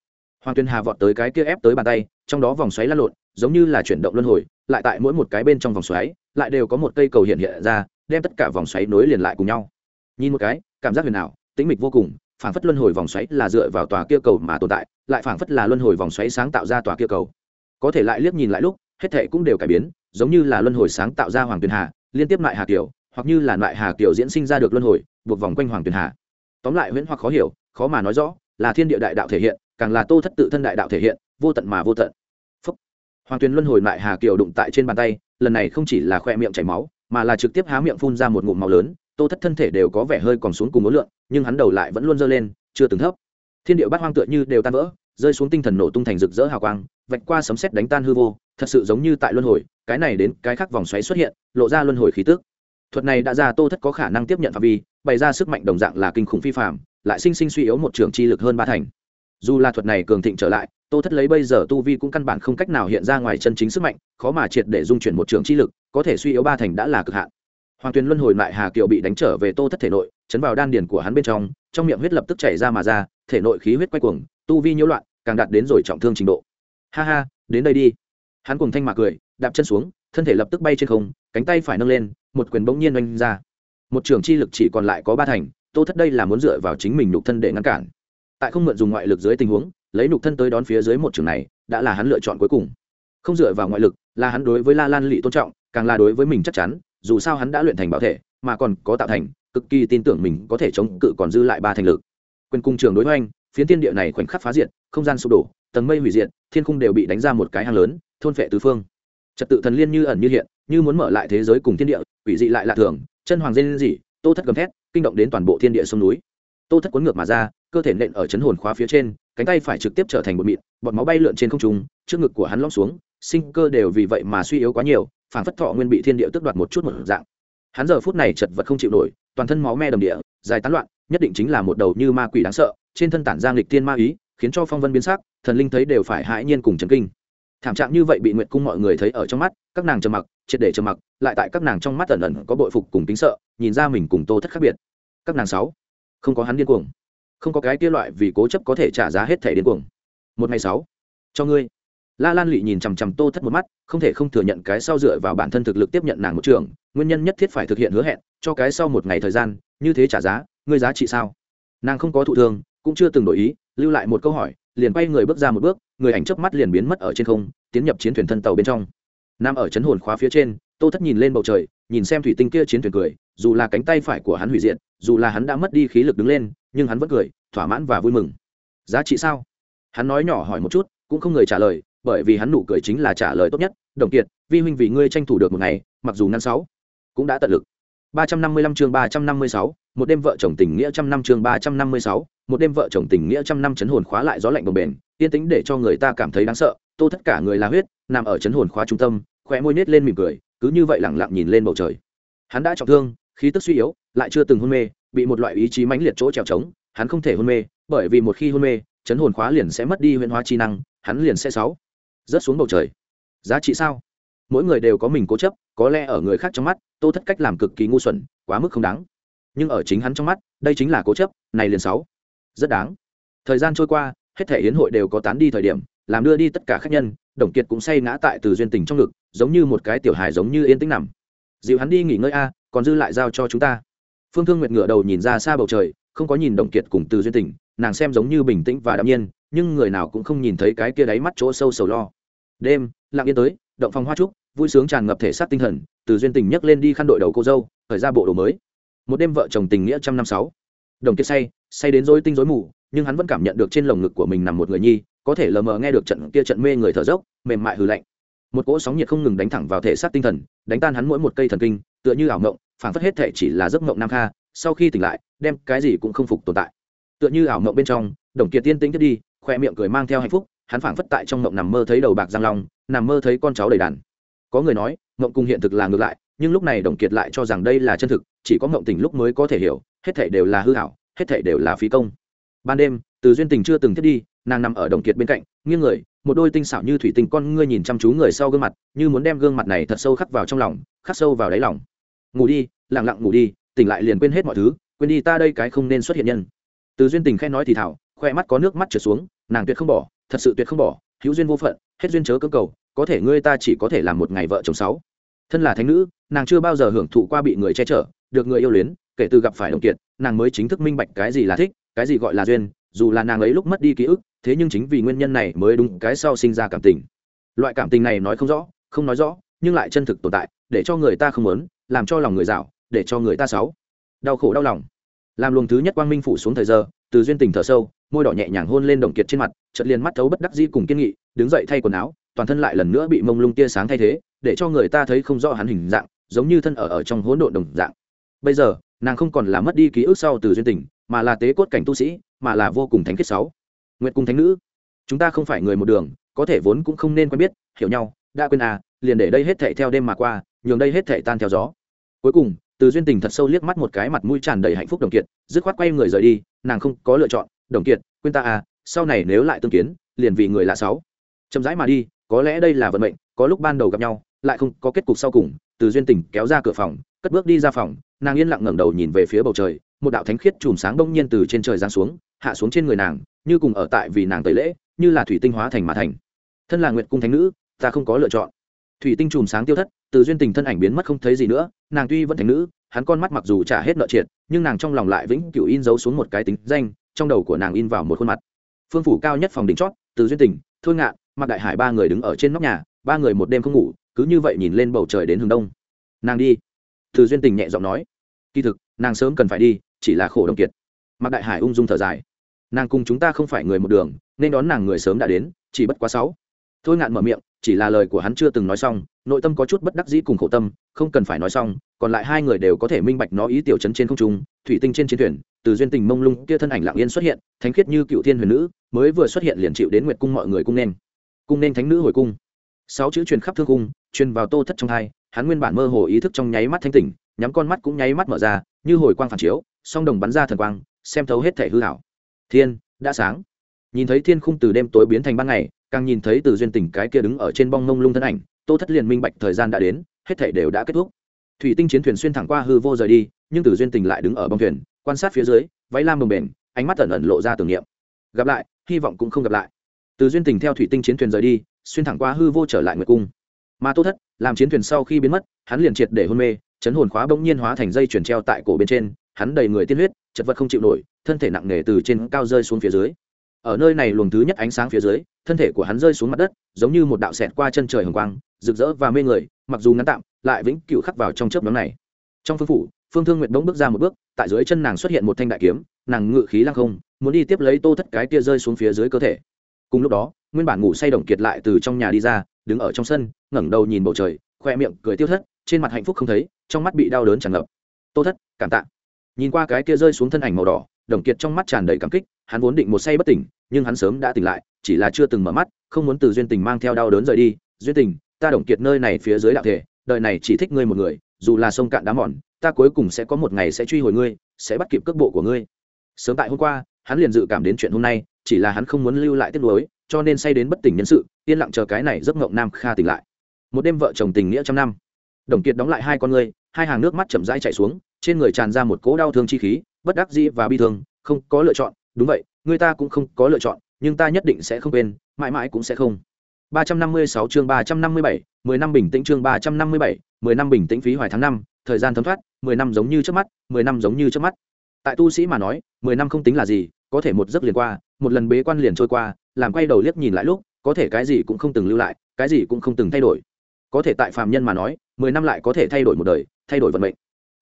Hoàng tuyền hà vọt tới cái kia ép tới bàn tay, trong đó vòng xoáy lăn lộn, giống như là chuyển động luân hồi, lại tại mỗi một cái bên trong vòng xoáy, lại đều có một cây cầu hiện hiện ra, đem tất cả vòng xoáy nối liền lại cùng nhau. Nhìn một cái, cảm giác huyền ảo, tĩnh mịch vô cùng, phảng phất luân hồi vòng xoáy là dựa vào tòa kia cầu mà tồn tại, lại phảng phất là luân hồi vòng xoáy sáng tạo ra tòa kia cầu. Có thể lại liếc nhìn lại lúc, hết thệ cũng đều cải biến, giống như là luân hồi sáng tạo ra hoàng tuyền hà, liên tiếp lại hà kiều hoặc như là loại hà kiều diễn sinh ra được luân hồi, buộc vòng quanh hoàng tuyền hà. Tóm lại huyễn hoặc khó hiểu, khó mà nói rõ, là thiên địa đại đạo thể hiện, càng là tô thất tự thân đại đạo thể hiện, vô tận mà vô tận. Phúc. hoàng tuyền luân hồi lại hà kiều đụng tại trên bàn tay, lần này không chỉ là khoe miệng chảy máu, mà là trực tiếp há miệng phun ra một ngụm máu lớn, tô thất thân thể đều có vẻ hơi còn xuống cùng mối lượng, nhưng hắn đầu lại vẫn luôn dơ lên, chưa từng thấp. Thiên địa bát hoang tựa như đều tan vỡ, rơi xuống tinh thần nổ tung thành rực rỡ hào quang, vạch qua sấm sét đánh tan hư vô, thật sự giống như tại luân hồi, cái này đến cái khác vòng xoáy xuất hiện, lộ ra luân hồi khí tức thuật này đã ra tô thất có khả năng tiếp nhận phạm vi, bày ra sức mạnh đồng dạng là kinh khủng phi phạm lại sinh sinh suy yếu một trường chi lực hơn ba thành. Dù là thuật này cường thịnh trở lại, tô thất lấy bây giờ tu vi cũng căn bản không cách nào hiện ra ngoài chân chính sức mạnh, khó mà triệt để dung chuyển một trường chi lực, có thể suy yếu ba thành đã là cực hạn. Hoàng tuyền luân hồi lại hà kiều bị đánh trở về tô thất thể nội, chấn vào đan điền của hắn bên trong trong miệng huyết lập tức chảy ra mà ra, thể nội khí huyết quay cuồng, tu vi nhiễu loạn, càng đạt đến rồi trọng thương trình độ. Ha ha, đến đây đi. Hắn cùng thanh mạc cười, đạp chân xuống, thân thể lập tức bay trên không, cánh tay phải nâng lên một quyền bỗng nhiên oanh ra. Một trường chi lực chỉ còn lại có ba thành tô thất đây là muốn dựa vào chính mình nhục thân để ngăn cản. Tại không mượn dùng ngoại lực dưới tình huống lấy nhục thân tới đón phía dưới một trường này đã là hắn lựa chọn cuối cùng. Không dựa vào ngoại lực là hắn đối với la lan lị tôn trọng càng là đối với mình chắc chắn dù sao hắn đã luyện thành bảo thể mà còn có tạo thành cực kỳ tin tưởng mình có thể chống cự còn dư lại ba thành lực. Quyền cung trường đối với anh, phiến thiên địa này khoảnh khắc phá diệt không gian sụp đổ tầng mây hủy diệt thiên khung đều bị đánh ra một cái hang lớn thôn phệ tứ phương trật tự thần liên như ẩn như hiện, như muốn mở lại thế giới cùng thiên địa, quỷ dị lại lạ thường, chân hoàng dên dị tô thất gầm thét, kinh động đến toàn bộ thiên địa sông núi. Tô thất cuốn ngược mà ra, cơ thể nện ở chấn hồn khóa phía trên, cánh tay phải trực tiếp trở thành một mịn, bọt máu bay lượn trên không trung, trước ngực của hắn lõm xuống, sinh cơ đều vì vậy mà suy yếu quá nhiều phản phất thọ nguyên bị thiên địa tước đoạt một chút một dạng. Hắn giờ phút này chật vật không chịu nổi, toàn thân máu me đầm địa, dài tán loạn, nhất định chính là một đầu như ma quỷ đáng sợ, trên thân tản giang lịch tiên ma ý, khiến cho phong vân biến sắc, thần linh thấy đều phải hãi nhiên cùng chấn kinh thảm trạng như vậy bị nguyệt cung mọi người thấy ở trong mắt, các nàng trầm mặc, triệt để trầm mặc, lại tại các nàng trong mắt ẩn ẩn có bội phục cùng tính sợ, nhìn ra mình cùng tô thất khác biệt. Các nàng sáu, không có hắn điên cuồng. Không có cái kia loại vì cố chấp có thể trả giá hết thẻ điên cuồng. Một ngày sáu, cho ngươi. La lan lị nhìn chằm chằm tô thất một mắt, không thể không thừa nhận cái sau dựa vào bản thân thực lực tiếp nhận nàng một trường, nguyên nhân nhất thiết phải thực hiện hứa hẹn, cho cái sau một ngày thời gian, như thế trả giá, ngươi giá trị sao? Nàng không có thụ thương, cũng chưa từng đổi ý, lưu lại một câu hỏi liền quay người bước ra một bước người ảnh chớp mắt liền biến mất ở trên không tiến nhập chiến thuyền thân tàu bên trong. Nam ở chấn hồn khóa phía trên tô thất nhìn lên bầu trời nhìn xem thủy tinh kia chiến thuyền cười dù là cánh tay phải của hắn hủy diệt dù là hắn đã mất đi khí lực đứng lên nhưng hắn vẫn cười thỏa mãn và vui mừng. Giá trị sao? Hắn nói nhỏ hỏi một chút cũng không người trả lời bởi vì hắn nụ cười chính là trả lời tốt nhất đồng kiệt vi huynh vì ngươi tranh thủ được một ngày mặc dù ngăn sáu cũng đã tận lực. 355 chương 356, một đêm vợ chồng tình nghĩa trăm năm chương 356, một đêm vợ chồng tình nghĩa trăm năm chấn hồn khóa lại gió lạnh bồng bền, yên tĩnh để cho người ta cảm thấy đáng sợ, Tô tất cả người là huyết, nằm ở chấn hồn khóa trung tâm, khóe môi nết lên mỉm cười, cứ như vậy lặng lặng nhìn lên bầu trời. Hắn đã trọng thương, khí tức suy yếu, lại chưa từng hôn mê, bị một loại ý chí mãnh liệt chỗ trèo trống, hắn không thể hôn mê, bởi vì một khi hôn mê, chấn hồn khóa liền sẽ mất đi huyền hóa chi năng, hắn liền sẽ sáu, rớt xuống bầu trời. Giá trị sao? Mỗi người đều có mình cố chấp, có lẽ ở người khác trong mắt, Tô Thất cách làm cực kỳ ngu xuẩn, quá mức không đáng nhưng ở chính hắn trong mắt đây chính là cố chấp này liền sáu rất đáng. Thời gian trôi qua, hết thể hiến hội đều có tán đi thời điểm, làm đưa đi tất cả khách nhân, đồng kiệt cũng say ngã tại từ duyên tình trong ngực, giống như một cái tiểu hài giống như yên tĩnh nằm. Dịu hắn đi nghỉ ngơi a, còn dư lại giao cho chúng ta. Phương thương nguyệt ngửa đầu nhìn ra xa bầu trời, không có nhìn đồng kiệt cùng từ duyên tình, nàng xem giống như bình tĩnh và đạm nhiên, nhưng người nào cũng không nhìn thấy cái kia đáy mắt chỗ sâu sầu lo. Đêm, lặng yên tới, động phòng hoa trúc, vui sướng tràn ngập thể xác tinh thần, từ duyên tình nhấc lên đi khăn đội đầu cô dâu, khởi ra bộ đồ mới. Một đêm vợ chồng tình nghĩa trăm năm sáu đồng kiệt say say đến dối tinh dối mù, nhưng hắn vẫn cảm nhận được trên lồng ngực của mình nằm một người nhi, có thể lờ mờ nghe được trận kia trận mê người thở dốc, mềm mại hư lạnh. Một cỗ sóng nhiệt không ngừng đánh thẳng vào thể xác tinh thần, đánh tan hắn mỗi một cây thần kinh, tựa như ảo mộng phản phất hết thể chỉ là giấc mộng nam kha, sau khi tỉnh lại, đem cái gì cũng không phục tồn tại. Tựa như ảo mộng bên trong, đồng kiệt tiên tĩnh tiếp đi, khoe miệng cười mang theo hạnh phúc, hắn phảng phất tại trong mộng nằm mơ thấy đầu bạc giang long, nằm mơ thấy con cháu đầy đàn. Có người nói, mộng cùng hiện thực là ngược lại nhưng lúc này đồng kiệt lại cho rằng đây là chân thực, chỉ có ngộng tình lúc mới có thể hiểu, hết thể đều là hư hảo hết thể đều là phí công. Ban đêm, từ duyên tình chưa từng thiết đi, nàng nằm ở đồng kiệt bên cạnh, nghiêng người, một đôi tinh xảo như thủy tinh con ngươi nhìn chăm chú người sau gương mặt, như muốn đem gương mặt này thật sâu khắc vào trong lòng, khắc sâu vào đáy lòng. Ngủ đi, lặng lặng ngủ đi, tỉnh lại liền quên hết mọi thứ, quên đi ta đây cái không nên xuất hiện nhân. Từ duyên tình khen nói thì thảo khoe mắt có nước mắt trượt xuống, nàng tuyệt không bỏ, thật sự tuyệt không bỏ, hữu duyên vô phận, hết duyên chớ cơ cầu, có thể ngươi ta chỉ có thể làm một ngày vợ chồng sáu. Thân là thánh nữ nàng chưa bao giờ hưởng thụ qua bị người che chở, được người yêu luyến, kể từ gặp phải đồng kiệt, nàng mới chính thức minh bạch cái gì là thích, cái gì gọi là duyên, dù là nàng ấy lúc mất đi ký ức, thế nhưng chính vì nguyên nhân này mới đúng cái sau sinh ra cảm tình. Loại cảm tình này nói không rõ, không nói rõ, nhưng lại chân thực tồn tại, để cho người ta không muốn, làm cho lòng người dạo, để cho người ta xấu đau khổ đau lòng. Làm luồng thứ nhất quang minh phủ xuống thời giờ, từ duyên tình thở sâu, môi đỏ nhẹ nhàng hôn lên đồng kiệt trên mặt, chợt liền mắt thấu bất đắc dĩ cùng kiên nghị, đứng dậy thay quần áo, toàn thân lại lần nữa bị mông lung tia sáng thay thế, để cho người ta thấy không rõ hắn hình dạng giống như thân ở ở trong hỗn độn đồng dạng. Bây giờ, nàng không còn là mất đi ký ức sau từ duyên tình, mà là tế cốt cảnh tu sĩ, mà là vô cùng thánh kết sáu. Nguyệt cung thánh nữ, chúng ta không phải người một đường, có thể vốn cũng không nên quen biết, hiểu nhau, đã quên à liền để đây hết thảy theo đêm mà qua, nhường đây hết thảy tan theo gió. Cuối cùng, từ duyên tình thật sâu liếc mắt một cái mặt mũi tràn đầy hạnh phúc đồng kiệt, dứt khoát quay người rời đi, nàng không có lựa chọn. Đồng kiệt, quên ta à sau này nếu lại tương kiến, liền vì người lạ sáu. Chậm rãi mà đi, có lẽ đây là vận mệnh, có lúc ban đầu gặp nhau, lại không có kết cục sau cùng từ duyên tình kéo ra cửa phòng, cất bước đi ra phòng, nàng yên lặng ngẩng đầu nhìn về phía bầu trời, một đạo thánh khiết chùm sáng đông nhiên từ trên trời giáng xuống, hạ xuống trên người nàng, như cùng ở tại vì nàng tẩy lễ, như là thủy tinh hóa thành mà thành. Thân là nguyệt cung thánh nữ, ta không có lựa chọn. Thủy tinh chùm sáng tiêu thất, từ duyên tình thân ảnh biến mất không thấy gì nữa, nàng tuy vẫn thành nữ, hắn con mắt mặc dù trả hết nợ triệt, nhưng nàng trong lòng lại vĩnh cửu in dấu xuống một cái tính danh, trong đầu của nàng in vào một khuôn mặt. Phương phủ cao nhất phòng đỉnh chót, từ duyên tình thôi ngạn mặc đại hải ba người đứng ở trên nóc nhà, ba người một đêm không ngủ cứ như vậy nhìn lên bầu trời đến hướng đông. Nàng đi. Từ duyên tình nhẹ giọng nói. Kỳ thực, nàng sớm cần phải đi, chỉ là khổ đồng kiệt. Mặc đại hải ung dung thở dài. Nàng cùng chúng ta không phải người một đường, nên đón nàng người sớm đã đến, chỉ bất quá sáu. Thôi ngạn mở miệng, chỉ là lời của hắn chưa từng nói xong, nội tâm có chút bất đắc dĩ cùng khổ tâm, không cần phải nói xong, còn lại hai người đều có thể minh bạch nó ý tiểu chấn trên không trung, thủy tinh trên chiến thuyền, từ duyên tình mông lung, kia thân ảnh lặng yên xuất hiện, thánh khiết như cựu thiên huyền nữ, mới vừa xuất hiện liền chịu đến nguyệt cung mọi người cung nên. Cung nên thánh nữ hồi cung. Sáu chữ truyền khắp thương cung truyền vào tô thất trong thai hắn nguyên bản mơ hồ ý thức trong nháy mắt thanh tỉnh, nhắm con mắt cũng nháy mắt mở ra, như hồi quang phản chiếu, song đồng bắn ra thần quang, xem thấu hết thể hư hảo thiên, đã sáng. Nhìn thấy thiên khung từ đêm tối biến thành ban ngày, càng nhìn thấy từ duyên tình cái kia đứng ở trên bong mông lung thân ảnh, tô thất liền minh bạch thời gian đã đến, hết thể đều đã kết thúc. Thủy tinh chiến thuyền xuyên thẳng qua hư vô rời đi, nhưng từ duyên tình lại đứng ở bong thuyền, quan sát phía dưới, váy lam bồng bền ánh mắt ẩn ẩn lộ ra tưởng niệm. Gặp lại, hy vọng cũng không gặp lại. Từ duyên tình theo thủy tinh chiến thuyền rời đi, xuyên thẳng qua hư vô trở lại nguyệt cung mà tô thất, làm chiến thuyền sau khi biến mất, hắn liền triệt để hôn mê, chấn hồn khóa bỗng nhiên hóa thành dây chuyển treo tại cổ bên trên, hắn đầy người tiên huyết, chật vật không chịu nổi, thân thể nặng nề từ trên cao rơi xuống phía dưới. Ở nơi này luồng thứ nhất ánh sáng phía dưới, thân thể của hắn rơi xuống mặt đất, giống như một đạo xẹt qua chân trời hồng quang, rực rỡ và mê người, mặc dù ngắn tạm, lại vĩnh cựu khắc vào trong chớp nhóm này. Trong phương phủ, phương thương nguyệt bỗng bước ra một bước, tại dưới chân nàng xuất hiện một thanh đại kiếm, nàng ngự khí lăng không, muốn đi tiếp lấy tô thất cái kia rơi xuống phía dưới cơ thể. Cùng lúc đó, nguyên bản ngủ say đồng kiệt lại từ trong nhà đi ra, đứng ở trong sân ngẩng đầu nhìn bầu trời, khoe miệng cười tiêu thất, trên mặt hạnh phúc không thấy, trong mắt bị đau đớn tràn ngập. Tô thất, cảm tạ. Nhìn qua cái kia rơi xuống thân ảnh màu đỏ, đồng kiệt trong mắt tràn đầy cảm kích, hắn vốn định một say bất tỉnh, nhưng hắn sớm đã tỉnh lại, chỉ là chưa từng mở mắt, không muốn từ duyên tình mang theo đau đớn rời đi. Duyên tình, ta đồng kiệt nơi này phía dưới đạo thể, đời này chỉ thích ngươi một người, dù là sông cạn đá mòn, ta cuối cùng sẽ có một ngày sẽ truy hồi ngươi, sẽ bắt kịp cước bộ của ngươi. Sớm tại hôm qua, hắn liền dự cảm đến chuyện hôm nay, chỉ là hắn không muốn lưu lại tiếc nuối, cho nên say đến bất tỉnh nhân sự, yên lặng chờ cái này giấc ngộng nam kha tỉnh lại một đêm vợ chồng tình nghĩa trăm năm đồng kiệt đóng lại hai con ngươi hai hàng nước mắt chậm rãi chạy xuống trên người tràn ra một cỗ đau thương chi khí bất đắc dĩ và bi thương không có lựa chọn đúng vậy người ta cũng không có lựa chọn nhưng ta nhất định sẽ không quên mãi mãi cũng sẽ không 356 chương 357, 10 năm bình tĩnh chương 357, 10 năm bình tĩnh phí hoài tháng năm, thời gian thấm thoát, 10 năm giống như trước mắt, 10 năm giống như trước mắt. Tại tu sĩ mà nói, 10 năm không tính là gì, có thể một giấc liền qua, một lần bế quan liền trôi qua, làm quay đầu liếc nhìn lại lúc, có thể cái gì cũng không từng lưu lại, cái gì cũng không từng thay đổi. Có thể tại phàm nhân mà nói, 10 năm lại có thể thay đổi một đời, thay đổi vận mệnh.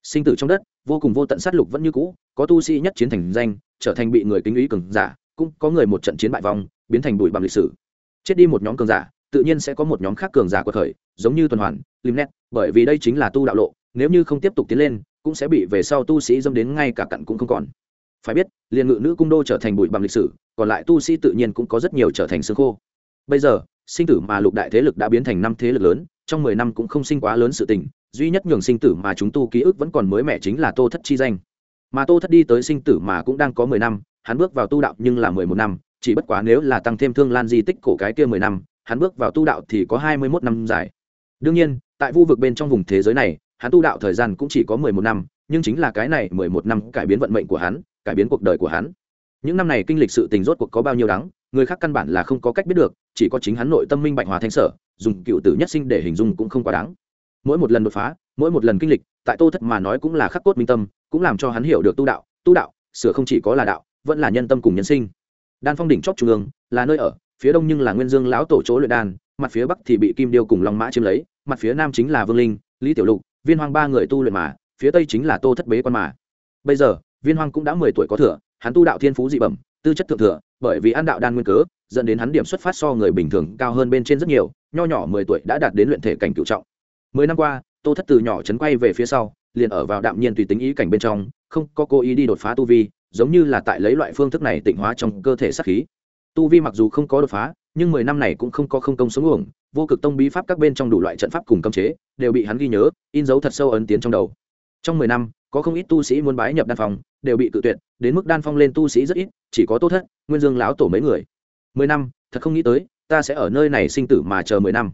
Sinh tử trong đất, vô cùng vô tận sát lục vẫn như cũ, có tu sĩ nhất chiến thành danh, trở thành bị người kính ý cường giả, cũng có người một trận chiến bại vong, biến thành bụi bằng lịch sử. Chết đi một nhóm cường giả tự nhiên sẽ có một nhóm khác cường giả của thời giống như tuần hoàn lim nét bởi vì đây chính là tu đạo lộ nếu như không tiếp tục tiến lên cũng sẽ bị về sau tu sĩ dâm đến ngay cả cặn cũng không còn. Phải biết liền ngự nữ cung đô trở thành bụi bằng lịch sử còn lại tu sĩ tự nhiên cũng có rất nhiều trở thành xương khô. Bây giờ sinh tử mà lục đại thế lực đã biến thành năm thế lực lớn trong mười năm cũng không sinh quá lớn sự tình, duy nhất nhường sinh tử mà chúng tu ký ức vẫn còn mới mẻ chính là tô thất chi danh. Mà tô thất đi tới sinh tử mà cũng đang có mười năm, hắn bước vào tu đạo nhưng là mười một năm, chỉ bất quá nếu là tăng thêm thương lan di tích cổ cái kia mười năm, hắn bước vào tu đạo thì có hai mươi mốt năm dài. Đương nhiên, tại vu vực bên trong vùng thế giới này, hắn tu đạo thời gian cũng chỉ có mười một năm, nhưng chính là cái này mười một năm cải biến vận mệnh của hắn, cải biến cuộc đời của hắn. Những năm này kinh lịch sự tình rốt cuộc có bao nhiêu đắng người khác căn bản là không có cách biết được, chỉ có chính hắn nội tâm minh bạch hòa thanh sở, dùng cựu tử nhất sinh để hình dung cũng không quá đáng. Mỗi một lần đột phá, mỗi một lần kinh lịch, tại tô thất mà nói cũng là khắc cốt minh tâm, cũng làm cho hắn hiểu được tu đạo tu đạo, sửa không chỉ có là đạo, vẫn là nhân tâm cùng nhân sinh. Đan phong đỉnh chóp trung ương, là nơi ở, phía đông nhưng là nguyên dương lão tổ chỗ luyện đan, mặt phía bắc thì bị kim điêu cùng long mã chiếm lấy, mặt phía nam chính là vương linh, lý tiểu lục, viên hoang ba người tu luyện mà, phía tây chính là tô thất bế quan mà. Bây giờ, viên hoang cũng đã mười tuổi có thừa, hắn tu đạo thiên phú dị bẩm, tư chất thượng thừa bởi vì ăn đạo đan nguyên cớ, dẫn đến hắn điểm xuất phát so người bình thường cao hơn bên trên rất nhiều, nho nhỏ mười tuổi đã đạt đến luyện thể cảnh cựu trọng. Mười năm qua, tô thất từ nhỏ chấn quay về phía sau, liền ở vào đạm nhiên tùy tính ý cảnh bên trong, không có cố ý đi đột phá tu vi, giống như là tại lấy loại phương thức này tịnh hóa trong cơ thể sát khí. Tu vi mặc dù không có đột phá, nhưng mười năm này cũng không có không công sống uổng, vô cực tông bí pháp các bên trong đủ loại trận pháp cùng cấm chế, đều bị hắn ghi nhớ, in dấu thật sâu ấn tiến trong đầu. Trong mười năm có không ít tu sĩ muốn bái nhập đan phong, đều bị cự tuyệt, đến mức đan phong lên tu sĩ rất ít, chỉ có tốt thất, nguyên dương lão tổ mấy người. Mười năm, thật không nghĩ tới, ta sẽ ở nơi này sinh tử mà chờ mười năm.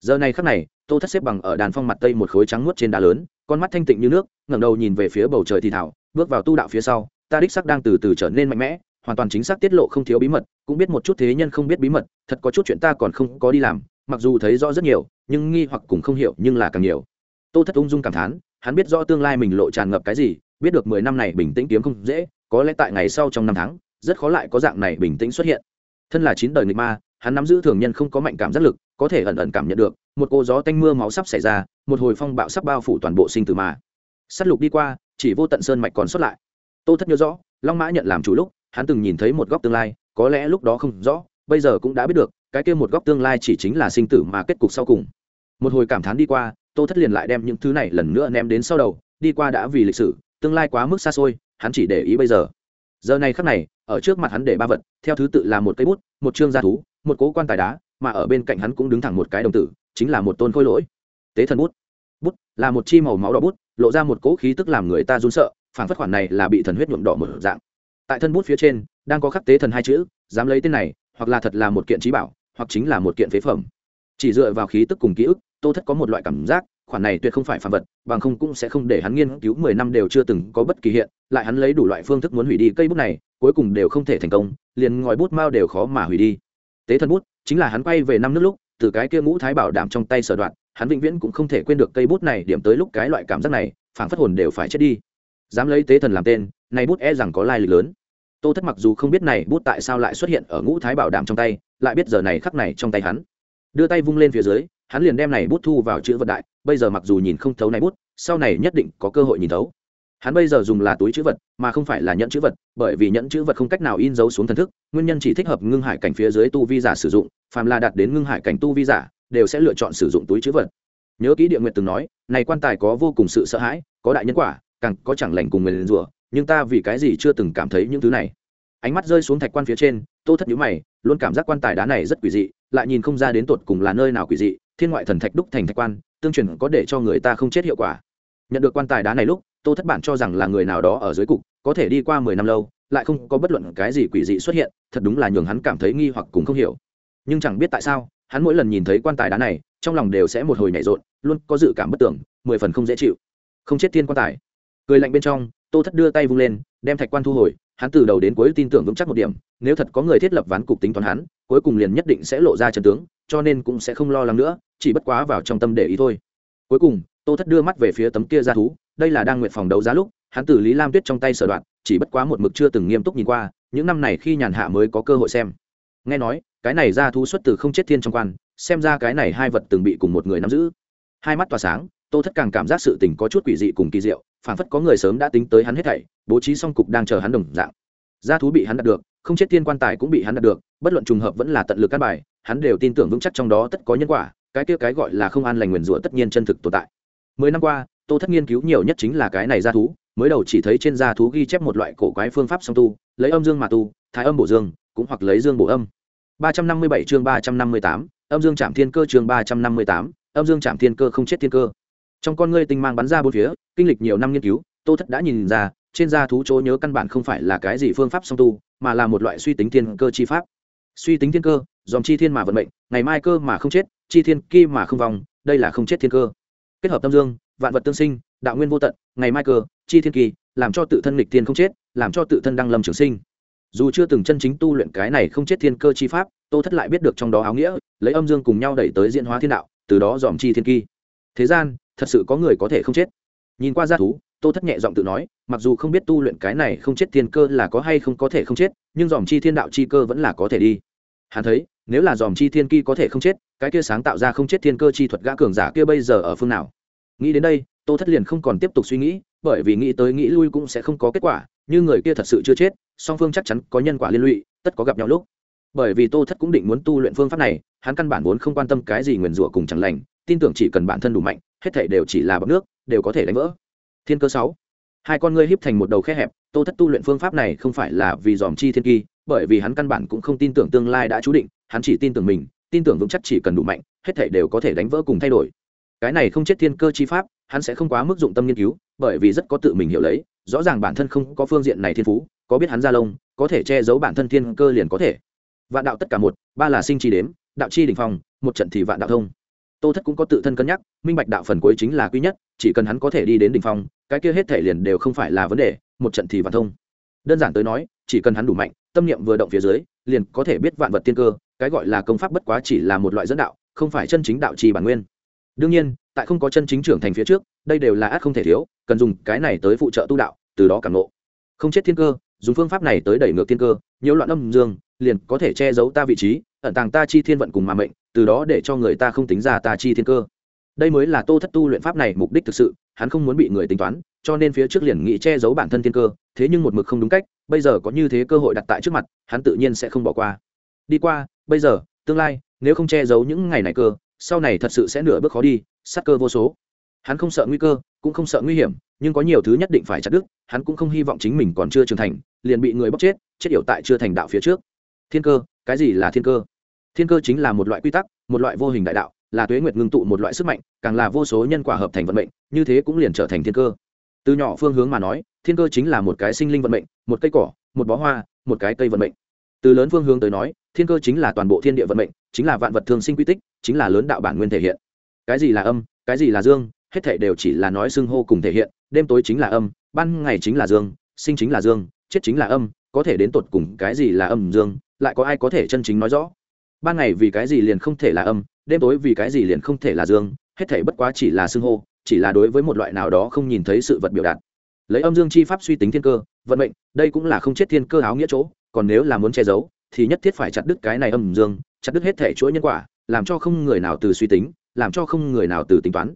Giờ này khắc này, tô thất xếp bằng ở đàn phong mặt tây một khối trắng nuốt trên đá lớn, con mắt thanh tịnh như nước, ngẩng đầu nhìn về phía bầu trời thì thảo, bước vào tu đạo phía sau, ta đích sắc đang từ từ trở nên mạnh mẽ, hoàn toàn chính xác tiết lộ không thiếu bí mật, cũng biết một chút thế nhân không biết bí mật, thật có chút chuyện ta còn không có đi làm, mặc dù thấy rõ rất nhiều, nhưng nghi hoặc cũng không hiểu, nhưng là càng nhiều. Tô thất ung dung cảm thán hắn biết rõ tương lai mình lộ tràn ngập cái gì, biết được mười năm này bình tĩnh kiếm không dễ, có lẽ tại ngày sau trong năm tháng, rất khó lại có dạng này bình tĩnh xuất hiện. Thân là chín đời nghịch ma, hắn nắm giữ thường nhân không có mạnh cảm giác lực, có thể ẩn ẩn cảm nhận được, một cô gió tanh mưa máu sắp xảy ra, một hồi phong bạo sắp bao phủ toàn bộ sinh tử mà s á t lục đi qua, chỉ vô tận sơn mạch còn xuất lại. Tô thất nhớ rõ, long mã nhận làm chủ lúc, hắn từng nhìn thấy một góc tương lai, có lẽ lúc đó không rõ, bây giờ cũng đã biết được, cái kia một góc tương lai chỉ chính là sinh tử mà kết cục sau cùng. Một hồi cảm thán đi qua tô thất liền lại đem những thứ này lần nữa ném đến sau đầu, đi qua đã vì lịch sử, tương lai quá mức xa xôi, hắn chỉ để ý bây giờ. Giờ này khắc này, ở trước mặt hắn để ba vật, theo thứ tự là một cây bút, một chương gia thú, một cố quan tài đá, mà ở bên cạnh hắn cũng đứng thẳng một cái đồng tử, chính là một tôn khôi lỗi. Tế thần bút. Bút là một chi màu máu đỏ bút, lộ ra một cỗ khí tức làm người ta run sợ phản phất khoản này là bị thần huyết nhuộm đỏ một dạng. Tại thân bút phía trên, đang có khắc tế thần hai chữ, dám lấy tên này, hoặc là thật là một kiện trí bảo, hoặc chính là một kiện phế phẩm. Chỉ dựa vào khí tức cùng ký ức tô thất có một loại cảm giác, khoản này tuyệt không phải phàm vật, bằng không cũng sẽ không để hắn nghiên cứu mười năm đều chưa từng có bất kỳ hiện, lại hắn lấy đủ loại phương thức muốn hủy đi cây bút này, cuối cùng đều không thể thành công, liền ngòi bút mao đều khó mà hủy đi. Tế thần bút, chính là hắn quay về năm nước lúc, từ cái kia ngũ thái bảo đảm trong tay sở đoạn, hắn vĩnh viễn cũng không thể quên được cây bút này điểm tới lúc cái loại cảm giác này, phảng phất hồn đều phải chết đi. Dám lấy tế thần làm tên, này bút e rằng có lai lịch lớn. Tô thất mặc dù không biết này bút tại sao lại xuất hiện ở ngũ thái bảo đảm trong tay, lại biết giờ này khắc này trong tay hắn đưa tay vung lên phía dưới, hắn liền đem này bút thu vào chữ vật đại, bây giờ mặc dù nhìn không thấu này bút, sau này nhất định có cơ hội nhìn thấu. Hắn bây giờ dùng là túi chữ vật, mà không phải là nhẫn chữ vật, bởi vì nhẫn chữ vật không cách nào in dấu xuống thần thức, nguyên nhân chỉ thích hợp ngưng hải cảnh phía dưới tu vi giả sử dụng, phàm là đạt đến ngưng hải cảnh tu vi giả, đều sẽ lựa chọn sử dụng túi chữ vật. Nhớ kỹ địa nguyện từng nói, này quan tài có vô cùng sự sợ hãi, có đại nhân quả, càng có chẳng lành cùng người liền rủa, nhưng ta vì cái gì chưa từng cảm thấy những thứ này. Ánh mắt rơi xuống thạch quan phía trên, tô thất nhíu mày, luôn cảm giác quan tài đá này rất quỷ dị lại nhìn không ra đến tột cùng là nơi nào quỷ dị, thiên ngoại thần thạch đúc thành thạch quan, tương truyền có để cho người ta không chết hiệu quả. Nhận được quan tài đá này lúc, tô thất bản cho rằng là người nào đó ở dưới cục, có thể đi qua mười năm lâu, lại không có bất luận cái gì quỷ dị xuất hiện, thật đúng là nhường hắn cảm thấy nghi hoặc cũng không hiểu. Nhưng chẳng biết tại sao, hắn mỗi lần nhìn thấy quan tài đá này, trong lòng đều sẽ một hồi nhảy rộn, luôn có dự cảm bất tưởng, mười phần không dễ chịu. Không chết thiên quan tài. Cười lạnh bên trong, tô thất đưa tay vung lên, đem thạch quan thu hồi hắn từ đầu đến cuối tin tưởng vững chắc một điểm, nếu thật có người thiết lập ván cục tính toán hắn, cuối cùng liền nhất định sẽ lộ ra chân tướng, cho nên cũng sẽ không lo lắng nữa, chỉ bất quá vào trong tâm để ý thôi. Cuối cùng, tô thất đưa mắt về phía tấm kia ra thú, đây là đang nguyện phòng đấu giá lúc, hắn từ lý lam tuyết trong tay sở đoạn, chỉ bất quá một mực chưa từng nghiêm túc nhìn qua, những năm này khi nhàn hạ mới có cơ hội xem. Nghe nói, cái này ra thú xuất từ không chết thiên trong quan, xem ra cái này hai vật từng bị cùng một người nắm giữ. Hai mắt tỏa sáng, tô thất càng cảm giác sự tình có chút quỷ dị cùng kỳ diệu phản phất có người sớm đã tính tới hắn hết thảy bố trí xong cục đang chờ hắn đồng dạng. Gia thú bị hắn đạt được không chết thiên quan tài cũng bị hắn đạt được bất luận trùng hợp vẫn là tận lực cắt bài hắn đều tin tưởng vững chắc trong đó tất có nhân quả cái kia cái gọi là không an lành nguyền rủa tất nhiên chân thực tồn tại. Mười năm qua tô thất nghiên cứu nhiều nhất chính là cái này gia thú mới đầu chỉ thấy trên gia thú ghi chép một loại cổ quái phương pháp song tu lấy âm dương mà tu thái âm bổ dương cũng hoặc lấy dương bổ âm. 357 chương 358, âm dương chạm thiên cơ chương 358, âm dương chạm thiên cơ không chết thiên cơ trong con ngươi tinh mang bắn ra bốn phía, kinh lịch nhiều năm nghiên cứu, tô thất đã nhìn ra, trên da thú chỗ nhớ căn bản không phải là cái gì phương pháp song tu, mà là một loại suy tính thiên cơ chi pháp. Suy tính thiên cơ dòm chi thiên mà vận mệnh, ngày mai cơ mà không chết, chi thiên kỳ mà không vong, đây là không chết thiên cơ. Kết hợp tâm dương, vạn vật tương sinh, đạo nguyên vô tận, ngày mai cơ, chi thiên kỳ, làm cho tự thân lịch thiên không chết, làm cho tự thân đăng lâm trường sinh. Dù chưa từng chân chính tu luyện cái này không chết thiên cơ chi pháp, tô thất lại biết được trong đó áo nghĩa, lấy âm dương cùng nhau đẩy tới diễn hóa thiên đạo, từ đó dòm chi thiên kỳ. Thế gian thật sự có người có thể không chết. Nhìn qua g thú, tô thất nhẹ giọng tự nói, mặc dù không biết tu luyện cái này không chết thiên cơ là có hay không có thể không chết, nhưng dòm chi thiên đạo chi cơ vẫn là có thể đi. Hắn thấy, nếu là dòm chi thiên ki có thể không chết, cái kia sáng tạo ra không chết thiên cơ chi thuật gã cường giả kia bây giờ ở phương nào? Nghĩ đến đây, tô thất liền không còn tiếp tục suy nghĩ, bởi vì nghĩ tới nghĩ lui cũng sẽ không có kết quả, như người kia thật sự chưa chết, song phương chắc chắn có nhân quả liên lụy, tất có gặp nhau lúc. Bởi vì tô thất cũng định muốn tu luyện phương pháp này, hắn căn bản vốn không quan tâm cái gì nguyền rủa cùng chẳng lành, tin tưởng chỉ cần bản thân đủ mạnh hết thảy đều chỉ là bọt nước, đều có thể đánh vỡ. Thiên cơ sáu. Hai con ngươi híp thành một đầu khe hẹp, tô thất tu luyện phương pháp này không phải là vì dòm chi thiên kỳ, bởi vì hắn căn bản cũng không tin tưởng tương lai đã chú định, hắn chỉ tin tưởng mình, tin tưởng vững chắc chỉ cần đủ mạnh, hết thảy đều có thể đánh vỡ cùng thay đổi. Cái này không chết thiên cơ chi pháp, hắn sẽ không quá mức dụng tâm nghiên cứu, bởi vì rất có tự mình hiểu lấy, rõ ràng bản thân không có phương diện này thiên phú, có biết hắn ra lông, có thể che giấu bản thân thiên cơ liền có thể. Vạn đạo tất cả một, ba là sinh chi đếm, đạo chi đỉnh phong, một trận thì vạn đạo thông tô thất cũng có tự thân cân nhắc, minh bạch đạo phần cuối chính là quý nhất, chỉ cần hắn có thể đi đến đỉnh phong, cái kia hết thể liền đều không phải là vấn đề, một trận thì vạn thông. Đơn giản tới nói, chỉ cần hắn đủ mạnh, tâm niệm vừa động phía dưới, liền có thể biết vạn vật tiên cơ, cái gọi là công pháp bất quá chỉ là một loại dẫn đạo, không phải chân chính đạo trì bản nguyên. Đương nhiên, tại không có chân chính trưởng thành phía trước, đây đều là ác không thể thiếu, cần dùng cái này tới phụ trợ tu đạo, từ đó cảm nộ không chết thiên cơ, dùng phương pháp này tới đẩy ngược thiên cơ, nhiễu loạn âm dương, liền có thể che giấu ta vị trí, ẩn tàng ta chi thiên vận cùng mà mệnh từ đó để cho người ta không tính ra ta chi thiên cơ. Đây mới là tô thất tu luyện pháp này mục đích thực sự, hắn không muốn bị người tính toán, cho nên phía trước liền nghĩ che giấu bản thân thiên cơ, thế nhưng một mực không đúng cách, bây giờ có như thế cơ hội đặt tại trước mặt, hắn tự nhiên sẽ không bỏ qua. Đi qua, bây giờ, tương lai, nếu không che giấu những ngày này cơ, sau này thật sự sẽ nửa bước khó đi sát cơ vô số. Hắn không sợ nguy cơ, cũng không sợ nguy hiểm, nhưng có nhiều thứ nhất định phải chặt đứt, hắn cũng không hy vọng chính mình còn chưa trưởng thành, liền bị người bóc chết chết yểu tại chưa thành đạo phía trước. Thiên cơ, cái gì là thiên cơ? Thiên cơ chính là một loại quy tắc, một loại vô hình đại đạo, là tuế nguyệt ngưng tụ một loại sức mạnh, càng là vô số nhân quả hợp thành vận mệnh, như thế cũng liền trở thành thiên cơ. Từ nhỏ phương hướng mà nói, thiên cơ chính là một cái sinh linh vận mệnh, một cây cỏ, một bó hoa, một cái cây vận mệnh. Từ lớn phương hướng tới nói, thiên cơ chính là toàn bộ thiên địa vận mệnh, chính là vạn vật thường sinh quy tích, chính là lớn đạo bản nguyên thể hiện. Cái gì là âm, cái gì là dương, hết thể đều chỉ là nói xưng hô cùng thể hiện, đêm tối chính là âm, ban ngày chính là dương, sinh chính là dương, chết chính là âm, có thể đến tột cùng cái gì là âm dương, lại có ai có thể chân chính nói rõ? Ban ngày vì cái gì liền không thể là âm, đêm tối vì cái gì liền không thể là dương, hết thể bất quá chỉ là xưng hô, chỉ là đối với một loại nào đó không nhìn thấy sự vật biểu đạt. Lấy âm dương chi pháp suy tính thiên cơ, vận mệnh, đây cũng là không chết thiên cơ áo nghĩa chỗ, còn nếu là muốn che giấu, thì nhất thiết phải chặt đứt cái này âm dương, chặt đứt hết thể chuỗi nhân quả, làm cho không người nào từ suy tính, làm cho không người nào từ tính toán.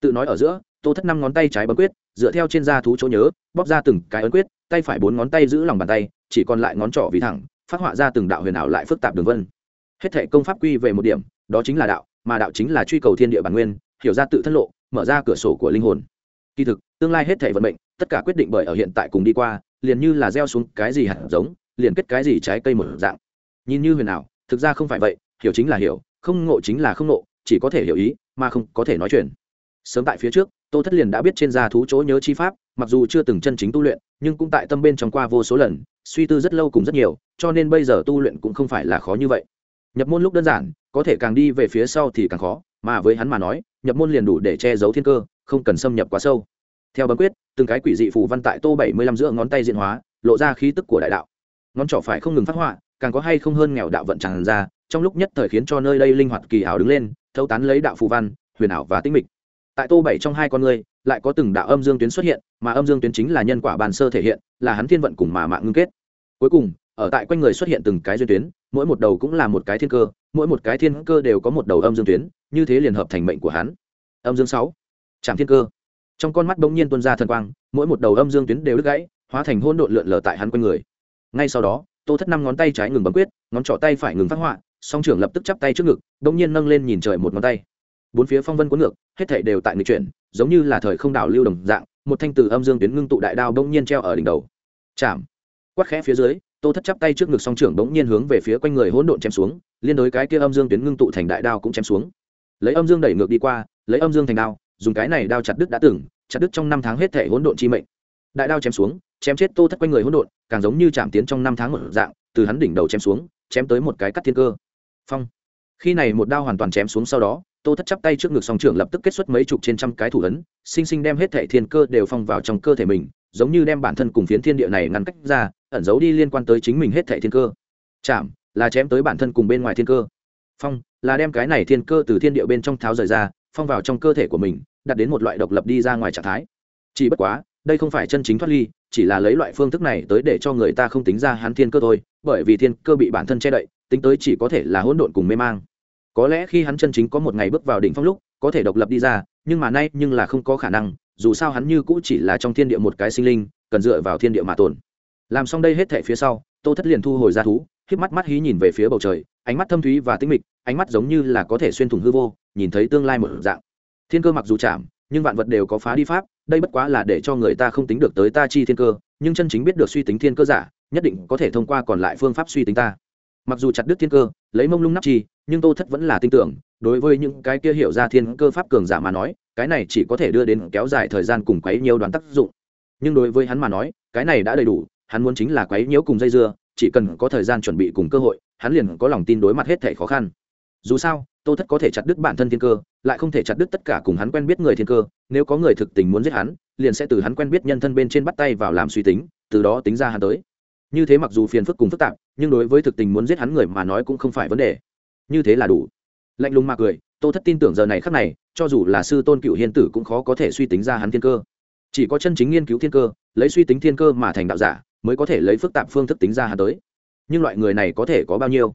Tự nói ở giữa, tô thất năm ngón tay trái bấm quyết, dựa theo trên da thú chỗ nhớ, bóp ra từng cái ấn quyết, tay phải bốn ngón tay giữ lòng bàn tay, chỉ còn lại ngón trỏ vì thẳng, phát họa ra từng đạo huyền ảo lại phức tạp đường vân hết thể công pháp quy về một điểm, đó chính là đạo, mà đạo chính là truy cầu thiên địa bản nguyên, hiểu ra tự thân lộ, mở ra cửa sổ của linh hồn. Kỳ thực, tương lai hết thể vận mệnh, tất cả quyết định bởi ở hiện tại cùng đi qua, liền như là gieo xuống cái gì hạt giống, liền kết cái gì trái cây một dạng. Nhìn như huyền ảo, thực ra không phải vậy, hiểu chính là hiểu, không ngộ chính là không ngộ, chỉ có thể hiểu ý, mà không có thể nói chuyện. Sớm tại phía trước, tô thất liền đã biết trên da thú chỗ nhớ chi pháp, mặc dù chưa từng chân chính tu luyện, nhưng cũng tại tâm bên trong qua vô số lần, suy tư rất lâu cùng rất nhiều, cho nên bây giờ tu luyện cũng không phải là khó như vậy nhập môn lúc đơn giản, có thể càng đi về phía sau thì càng khó, mà với hắn mà nói, nhập môn liền đủ để che giấu thiên cơ, không cần xâm nhập quá sâu. Theo bấm quyết, từng cái quỷ dị phù văn tại tô bảy mươi lăm giữa ngón tay diện hóa, lộ ra khí tức của đại đạo. Ngón trỏ phải không ngừng phát họa, càng có hay không hơn nghèo đạo vận tràn ra, trong lúc nhất thời khiến cho nơi đây linh hoạt kỳ ảo đứng lên thâu tán lấy đạo phù văn, huyền ảo và tinh mịch. Tại tô bảy trong hai con người, lại có từng đạo âm dương tuyến xuất hiện, mà âm dương tuyến chính là nhân quả bàn sơ thể hiện, là hắn thiên vận cùng mà mạng ngưng kết. Cuối cùng ở tại quanh người xuất hiện từng cái duyên tuyến, mỗi một đầu cũng là một cái thiên cơ, mỗi một cái thiên cơ đều có một đầu âm dương tuyến, như thế liền hợp thành mệnh của hắn. Âm dương sáu trạm thiên cơ. Trong con mắt bỗng nhiên tuôn ra thần quang, mỗi một đầu âm dương tuyến đều đứt gãy, hóa thành hôn độn lượn lờ tại hắn quanh người. Ngay sau đó, tô thất năm ngón tay trái ngừng bấm quyết, ngón trỏ tay phải ngừng phát họa, song trưởng lập tức chắp tay trước ngực, bỗng nhiên nâng lên nhìn trời một ngón tay. Bốn phía phong vân cuốn ngược, hết thảy đều tại người chuyển, giống như là thời không đảo lưu đồng dạng, một thanh từ âm dương tuyến ngưng tụ đại đao bỗng nhiên treo ở đỉnh đầu. Chạm quát khẽ phía dưới tô thất chắp tay trước ngực song trưởng bỗng nhiên hướng về phía quanh người hỗn độn chém xuống, liên đối cái kia âm dương tuyến ngưng tụ thành đại đao cũng chém xuống. Lấy âm dương đẩy ngược đi qua, lấy âm dương thành đao, dùng cái này đao chặt đứt đã từng, chặt đứt trong năm tháng hết thể hỗn độn chi mệnh. Đại đao chém xuống, chém chết tô thất quanh người hỗn độn, càng giống như chạm tiến trong năm tháng một dạng, từ hắn đỉnh đầu chém xuống, chém tới một cái cắt thiên cơ. Phong. Khi này một đao hoàn toàn chém xuống sau đó, tô thất chắp tay trước ngực song trưởng lập tức kết xuất mấy chục trên trăm cái thủ ấn, sinh sinh đem hết thể thiên cơ đều phong vào trong cơ thể mình, giống như đem bản thân cùng phiến thiên địa này ngăn cách ra ẩn giấu đi liên quan tới chính mình hết thẻ thiên cơ. Chạm là chém tới bản thân cùng bên ngoài thiên cơ. Phong, là đem cái này thiên cơ từ thiên địa bên trong tháo rời ra, phong vào trong cơ thể của mình, đặt đến một loại độc lập đi ra ngoài trạng thái. Chỉ bất quá, đây không phải chân chính thoát ly, chỉ là lấy loại phương thức này tới để cho người ta không tính ra hắn thiên cơ thôi, bởi vì thiên cơ bị bản thân che đậy, tính tới chỉ có thể là hỗn độn cùng mê mang. Có lẽ khi hắn chân chính có một ngày bước vào đỉnh phong lúc, có thể độc lập đi ra, nhưng mà nay nhưng là không có khả năng, dù sao hắn như cũ chỉ là trong thiên địa một cái sinh linh, cần dựa vào thiên địa mà tồn làm xong đây hết thể phía sau, tô thất liền thu hồi ra thú, híp mắt mắt hí nhìn về phía bầu trời, ánh mắt thâm thúy và tinh mịch, ánh mắt giống như là có thể xuyên thủng hư vô, nhìn thấy tương lai một dạng. Thiên cơ mặc dù chạm, nhưng vạn vật đều có phá đi pháp, đây bất quá là để cho người ta không tính được tới ta chi thiên cơ, nhưng chân chính biết được suy tính thiên cơ giả, nhất định có thể thông qua còn lại phương pháp suy tính ta. Mặc dù chặt đứt thiên cơ, lấy mông lung nắp chi, nhưng tô thất vẫn là tin tưởng, đối với những cái kia hiểu ra thiên cơ pháp cường giả mà nói, cái này chỉ có thể đưa đến kéo dài thời gian cùng quấy nhiều đoàn tác dụng. Nhưng đối với hắn mà nói, cái này đã đầy đủ hắn muốn chính là quấy nhiễu cùng dây dưa, chỉ cần có thời gian chuẩn bị cùng cơ hội, hắn liền có lòng tin đối mặt hết thể khó khăn. Dù sao, tô thất có thể chặt đứt bản thân thiên cơ, lại không thể chặt đứt tất cả cùng hắn quen biết người thiên cơ, nếu có người thực tình muốn giết hắn, liền sẽ từ hắn quen biết nhân thân bên trên bắt tay vào làm suy tính, từ đó tính ra hắn tới. Như thế mặc dù phiền phức cùng phức tạp, nhưng đối với thực tình muốn giết hắn người mà nói cũng không phải vấn đề. Như thế là đủ. Lạnh lùng mà cười, tô thất tin tưởng giờ này khắc này, cho dù là sư tôn cựu hiên tử cũng khó có thể suy tính ra hắn thiên cơ. Chỉ có chân chính nghiên cứu thiên cơ, lấy suy tính thiên cơ mà thành đạo giả mới có thể lấy phức tạp phương thức tính ra hắn tới. Nhưng loại người này có thể có bao nhiêu?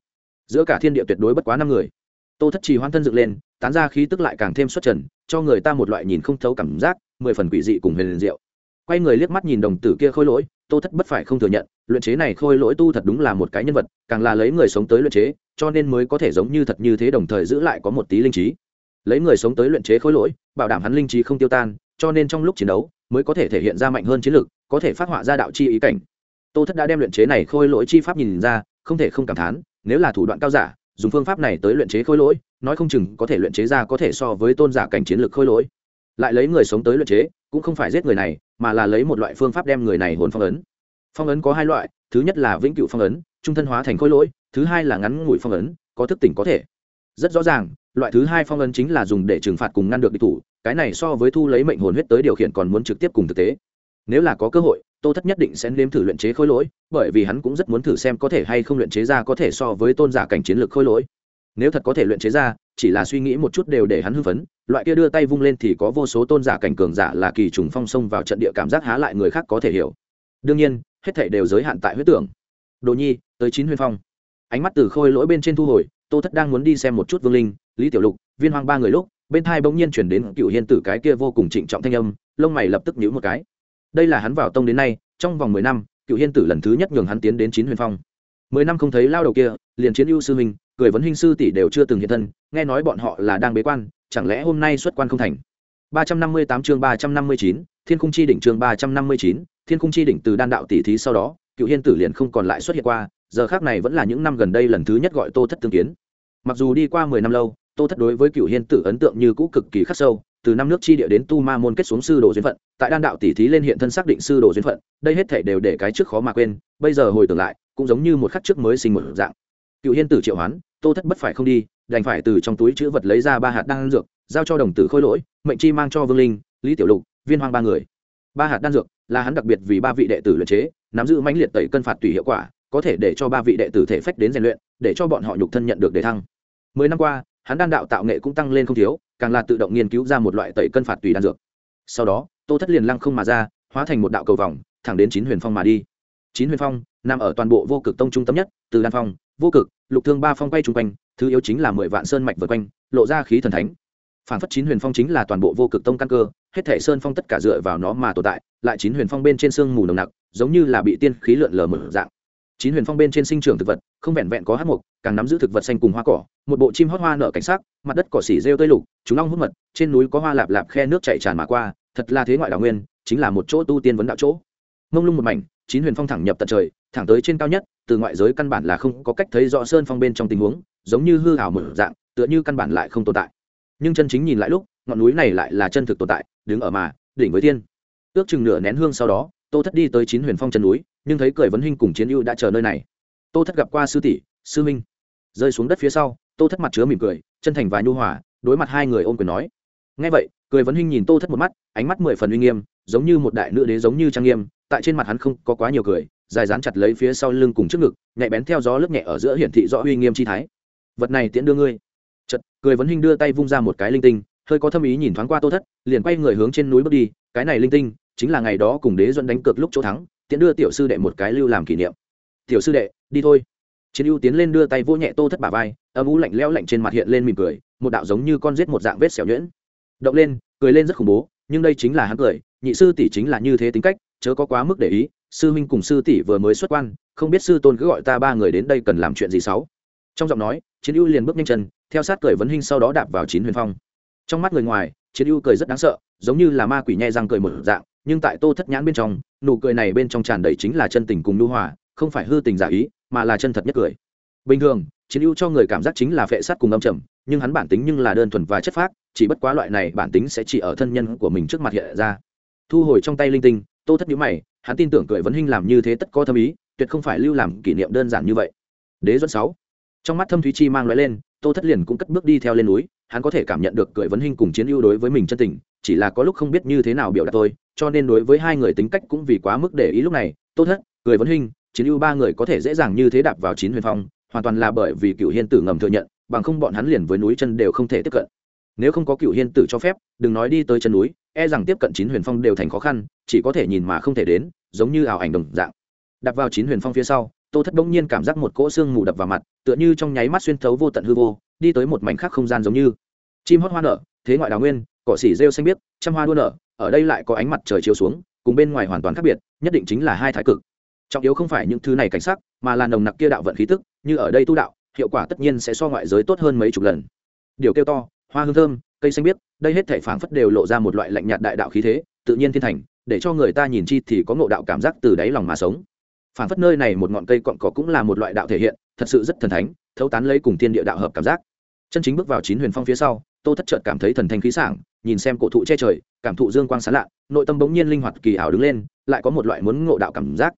Giữa cả thiên địa tuyệt đối bất quá năm người. Tô thất trì hoan thân dựng lên, tán ra khí tức lại càng thêm xuất trần, cho người ta một loại nhìn không thấu cảm giác, mười phần quỷ dị cùng huyền liền diệu. Quay người liếc mắt nhìn đồng tử kia khôi lỗi, tô thất bất phải không thừa nhận, luyện chế này khôi lỗi tu thật đúng là một cái nhân vật, càng là lấy người sống tới luyện chế, cho nên mới có thể giống như thật như thế đồng thời giữ lại có một tí linh trí. Lấy người sống tới luyện chế khôi lỗi, bảo đảm hắn linh trí không tiêu tan, cho nên trong lúc chiến đấu, mới có thể thể hiện ra mạnh hơn chiến lược có thể phát họa ra đạo chi ý cảnh tô thất đã đem luyện chế này khôi lỗi chi pháp nhìn ra, không thể không cảm thán, nếu là thủ đoạn cao giả, dùng phương pháp này tới luyện chế khôi lỗi, nói không chừng có thể luyện chế ra có thể so với tôn giả cảnh chiến lược khôi lỗi. Lại lấy người sống tới luyện chế, cũng không phải giết người này, mà là lấy một loại phương pháp đem người này hồn phong ấn. Phong ấn có hai loại, thứ nhất là vĩnh cửu phong ấn, trung thân hóa thành khôi lỗi, thứ hai là ngắn ngủi phong ấn, có thức tỉnh có thể. Rất rõ ràng, loại thứ hai phong ấn chính là dùng để trừng phạt cùng ngăn được địch thủ, cái này so với thu lấy mệnh hồn huyết tới điều khiển còn muốn trực tiếp cùng thực tế nếu là có cơ hội, tô thất nhất định sẽ nếm thử luyện chế khôi lỗi, bởi vì hắn cũng rất muốn thử xem có thể hay không luyện chế ra có thể so với tôn giả cảnh chiến lược khôi lỗi. Nếu thật có thể luyện chế ra, chỉ là suy nghĩ một chút đều để hắn hưng phấn, loại kia đưa tay vung lên thì có vô số tôn giả cảnh cường giả là kỳ trùng phong sông vào trận địa cảm giác há lại người khác có thể hiểu. Đương nhiên, hết thảy đều giới hạn tại huyết tưởng. Đồ nhi, tới chín huyền phong. Ánh mắt từ khôi lỗi bên trên thu hồi, tô thất đang muốn đi xem một chút vương linh, lý tiểu lục, viên hoang ba người lúc, bên thai bỗng nhiên chuyển đến cựu hiên tử cái kia vô cùng trịnh trọng thanh âm, lông mày lập tức nhíu một cái đây là hắn vào tông đến nay, trong vòng mười năm, cựu hiên tử lần thứ nhất nhường hắn tiến đến chín huyền phong. Mười năm không thấy lao đầu kia, liền chiến ưu sư huynh, cười vấn huynh sư tỷ đều chưa từng hiện thân, nghe nói bọn họ là đang bế quan, chẳng lẽ hôm nay xuất quan không thành? Ba trăm năm mươi tám chương ba trăm năm mươi chín, thiên khung chi đỉnh chương ba trăm năm mươi chín, thiên khung chi đỉnh từ đan đạo tỷ thí sau đó, cựu hiên tử liền không còn lại xuất hiện qua, giờ khác này vẫn là những năm gần đây lần thứ nhất gọi tô thất tương kiến. Mặc dù đi qua mười năm lâu, tô thất đối với cựu hiên tử ấn tượng như cũ cực kỳ khắc sâu từ năm nước chi địa đến tu ma môn kết xuống sư đồ duyên phận, tại đan đạo tỷ thí lên hiện thân xác định sư đồ duyên phận, đây hết thể đều để cái trước khó mà quên, bây giờ hồi tưởng lại, cũng giống như một khắc trước mới sinh một dạng. Cựu hiên tử triệu hoán, tô thất bất phải không đi, đành phải từ trong túi chữ vật lấy ra ba hạt đan dược, giao cho đồng tử khôi lỗi, mệnh chi mang cho vương linh, lý tiểu lục, viên hoang ba người. Ba hạt đan dược là hắn đặc biệt vì ba vị đệ tử luyện chế, nắm giữ mãnh liệt tẩy cân phạt tùy hiệu quả, có thể để cho ba vị đệ tử thể phách đến rèn luyện, để cho bọn họ nhục thân nhận được đề thăng. Mười năm qua, hắn đan đạo tạo nghệ cũng tăng lên không thiếu càng là tự động nghiên cứu ra một loại tẩy cân phạt tùy đan dược. Sau đó, tô thất liền lăng không mà ra, hóa thành một đạo cầu vòng, thẳng đến chín huyền phong mà đi. Chín huyền phong nằm ở toàn bộ vô cực tông trung tâm nhất, từ đan phong, vô cực, lục thương ba phong quay chung quanh, thứ yếu chính là mười vạn sơn mạch vượt quanh, lộ ra khí thần thánh. Phản phất chín huyền phong chính là toàn bộ vô cực tông căn cơ, hết thể sơn phong tất cả dựa vào nó mà tồn tại, lại chín huyền phong bên trên sương mù nồng nặc, giống như là bị tiên khí lượn lờ mở dạng. Chín huyền phong bên trên sinh trưởng thực vật, không vẹn vẹn có hát mục càng nắm giữ thực vật xanh cùng hoa cỏ một bộ chim hót hoa nở cảnh sắc, mặt đất cỏ xỉ rêu tơi lục, chúng long hút mật, trên núi có hoa lạp lạp khe nước chạy tràn mà qua, thật là thế ngoại đào nguyên, chính là một chỗ tu tiên vấn đạo chỗ. Mông lung một mảnh, chín huyền phong thẳng nhập tận trời, thẳng tới trên cao nhất, từ ngoại giới căn bản là không có cách thấy rõ sơn phong bên trong tình huống, giống như hư hảo mở dạng, tựa như căn bản lại không tồn tại. Nhưng chân chính nhìn lại lúc, ngọn núi này lại là chân thực tồn tại, đứng ở mà, đỉnh với thiên. Ước chừng nửa nén hương sau đó, tô thất đi tới chín huyền phong chân núi, nhưng thấy cười vấn huynh cùng chiến ưu đã chờ nơi này. Tô thất gặp qua sư tỷ, sư minh rơi xuống đất phía sau tô thất mặt chứa mỉm cười, chân thành và nhu hòa, đối mặt hai người ôm quyền nói. Ngay vậy, cười vấn huynh nhìn tô thất một mắt, ánh mắt mười phần uy nghiêm, giống như một đại nữ đế giống như trang nghiêm, tại trên mặt hắn không có quá nhiều cười, dài dán chặt lấy phía sau lưng cùng trước ngực, nhạy bén theo gió lướt nhẹ ở giữa hiển thị rõ uy nghiêm chi thái. Vật này tiễn đưa ngươi. Chật cười vấn huynh đưa tay vung ra một cái linh tinh, hơi có thâm ý nhìn thoáng qua tô thất, liền quay người hướng trên núi bước đi, cái này linh tinh, chính là ngày đó cùng đế dẫn đánh cược lúc chỗ thắng, tiễn đưa tiểu sư đệ một cái lưu làm kỷ niệm. Tiểu sư đệ, đi thôi chiến ưu tiến lên đưa tay vỗ nhẹ tô thất bà vai, âm u lạnh lẽo lạnh trên mặt hiện lên mỉm cười, một đạo giống như con rết một dạng vết xẻo nhuyễn. Động lên, cười lên rất khủng bố, nhưng đây chính là hắn cười, nhị sư tỷ chính là như thế tính cách, chớ có quá mức để ý, sư huynh cùng sư tỷ vừa mới xuất quan, không biết sư tôn cứ gọi ta ba người đến đây cần làm chuyện gì xấu trong giọng nói, chiến ưu liền bước nhanh chân, theo sát cười vấn hinh sau đó đạp vào chín huyền phong. Trong mắt người ngoài, chiến ưu cười rất đáng sợ, giống như là ma quỷ nhẹ răng cười một dạng, nhưng tại tô thất nhãn bên trong, nụ cười này bên trong tràn đầy chính là chân tình cùng nhu hòa, không phải hư tình giả ý mà là chân thật nhất cười. Bình thường, chiến ưu cho người cảm giác chính là phệ sát cùng âm trầm, nhưng hắn bản tính nhưng là đơn thuần và chất phác, chỉ bất quá loại này bản tính sẽ chỉ ở thân nhân của mình trước mặt hiện ra. Thu hồi trong tay linh tinh, tô thất nhíu mày, hắn tin tưởng cười vấn hình làm như thế tất có thâm ý, tuyệt không phải lưu làm kỷ niệm đơn giản như vậy. Đế dẫn sáu. Trong mắt thâm thúy chi mang loại lên, tô thất liền cũng cất bước đi theo lên núi, hắn có thể cảm nhận được cười vấn hình cùng chiến ưu đối với mình chân tình, chỉ là có lúc không biết như thế nào biểu đạt tôi cho nên đối với hai người tính cách cũng vì quá mức để ý lúc này, tô thất, cười vấn hình chiến ưu ba người có thể dễ dàng như thế đạp vào chín huyền phong, hoàn toàn là bởi vì cựu hiên tử ngầm thừa nhận, bằng không bọn hắn liền với núi chân đều không thể tiếp cận. Nếu không có cựu hiên tử cho phép, đừng nói đi tới chân núi e rằng tiếp cận chín huyền phong đều thành khó khăn, chỉ có thể nhìn mà không thể đến, giống như ảo ảnh đồng dạng. Đạp vào chín huyền phong phía sau, tô thất bỗng nhiên cảm giác một cỗ xương mù đập vào mặt, tựa như trong nháy mắt xuyên thấu vô tận hư vô, đi tới một mảnh khác không gian giống như. Chim hót hoa nở, thế ngoại đào nguyên, cỏ xỉ rêu xanh biếc, trăm hoa đua nở, ở đây lại có ánh mặt trời chiếu xuống, cùng bên ngoài hoàn toàn khác biệt, nhất định chính là hai thái cực trọng yếu không phải những thứ này cảnh sắc, mà là nồng nặc kia đạo vận khí tức, như ở đây tu đạo, hiệu quả tất nhiên sẽ so ngoại giới tốt hơn mấy chục lần. Điều kêu to, hoa hương thơm, cây xanh biếc, đây hết thể phảng phất đều lộ ra một loại lạnh nhạt đại đạo khí thế, tự nhiên thiên thành, để cho người ta nhìn chi thì có ngộ đạo cảm giác từ đáy lòng mà sống. Phảng phất nơi này một ngọn cây cọn cỏ cũng là một loại đạo thể hiện, thật sự rất thần thánh, thấu tán lấy cùng thiên địa đạo hợp cảm giác. Chân chính bước vào chín huyền phong phía sau, tô thất chợt cảm thấy thần thanh khí sảng, nhìn xem cổ thụ che trời, cảm thụ dương quang sáng lạ, nội tâm bỗng nhiên linh hoạt kỳ ảo đứng lên, lại có một loại muốn ngộ đạo cảm giác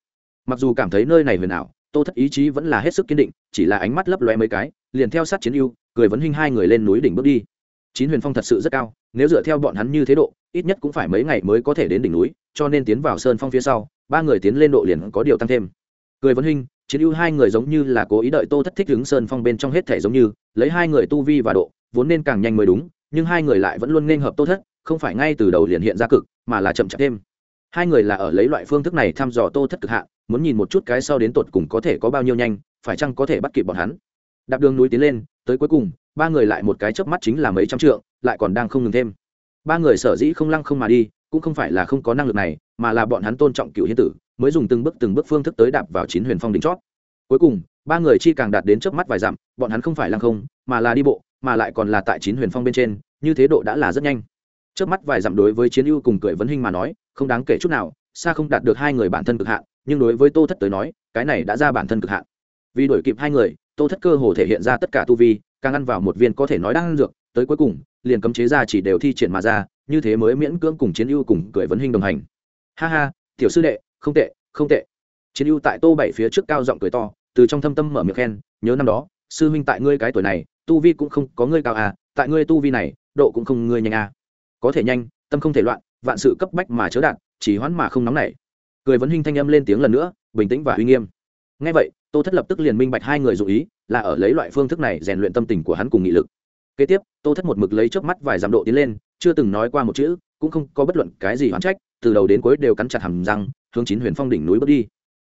mặc dù cảm thấy nơi này huyền ảo, tô thất ý chí vẫn là hết sức kiên định, chỉ là ánh mắt lấp loe mấy cái, liền theo sát chiến ưu, cười vấn hình hai người lên núi đỉnh bước đi. Chín huyền phong thật sự rất cao, nếu dựa theo bọn hắn như thế độ, ít nhất cũng phải mấy ngày mới có thể đến đỉnh núi, cho nên tiến vào sơn phong phía sau, ba người tiến lên độ liền có điều tăng thêm. Cười vấn hình, chiến ưu hai người giống như là cố ý đợi tô thất thích đứng sơn phong bên trong hết thể giống như, lấy hai người tu vi và độ, vốn nên càng nhanh mới đúng, nhưng hai người lại vẫn luôn nên hợp tô thất, không phải ngay từ đầu liền hiện ra cực, mà là chậm chạp thêm. Hai người là ở lấy loại phương thức này thăm dò tô thất cực hạn muốn nhìn một chút cái sau đến tột cùng có thể có bao nhiêu nhanh, phải chăng có thể bắt kịp bọn hắn. Đạp đường núi tiến lên, tới cuối cùng, ba người lại một cái chớp mắt chính là mấy trăm trượng, lại còn đang không ngừng thêm. Ba người sở dĩ không lăng không mà đi, cũng không phải là không có năng lực này, mà là bọn hắn tôn trọng cựu hiến tử, mới dùng từng bước từng bước phương thức tới đạp vào chín huyền phong đỉnh chót. Cuối cùng, ba người chi càng đạt đến chớp mắt vài dặm, bọn hắn không phải lăng không, mà là đi bộ, mà lại còn là tại chín huyền phong bên trên, như thế độ đã là rất nhanh. Trước mắt vài dặm đối với chiến ưu cùng cười vấn hình mà nói, không đáng kể chút nào xa không đạt được hai người bản thân cực hạn, nhưng đối với tô thất tới nói, cái này đã ra bản thân cực hạn. Vì đổi kịp hai người, tô thất cơ hồ thể hiện ra tất cả tu vi, càng ăn vào một viên có thể nói đang ăn dược, tới cuối cùng, liền cấm chế ra chỉ đều thi triển mà ra, như thế mới miễn cưỡng cùng chiến ưu cùng cười vấn hình đồng hành. Ha ha, tiểu sư đệ, không tệ không tệ. Chiến ưu tại tô bảy phía trước cao giọng cười to, từ trong thâm tâm mở miệng khen, nhớ năm đó, sư huynh tại ngươi cái tuổi này, tu vi cũng không có ngươi cao à tại ngươi tu vi này, độ cũng không ngươi nhanh à. Có thể nhanh, tâm không thể loạn, vạn sự cấp bách mà chớ đạt chỉ hoãn mà không nóng nảy. Cười vấn hình thanh âm lên tiếng lần nữa, bình tĩnh và uy nghiêm. Ngay vậy, tô thất lập tức liền minh bạch hai người dụ ý, là ở lấy loại phương thức này rèn luyện tâm tình của hắn cùng nghị lực. Kế tiếp, tô thất một mực lấy trước mắt vài giảm độ tiến lên, chưa từng nói qua một chữ, cũng không có bất luận cái gì oán trách, từ đầu đến cuối đều cắn chặt hàm răng, hướng chín huyền phong đỉnh núi bước đi.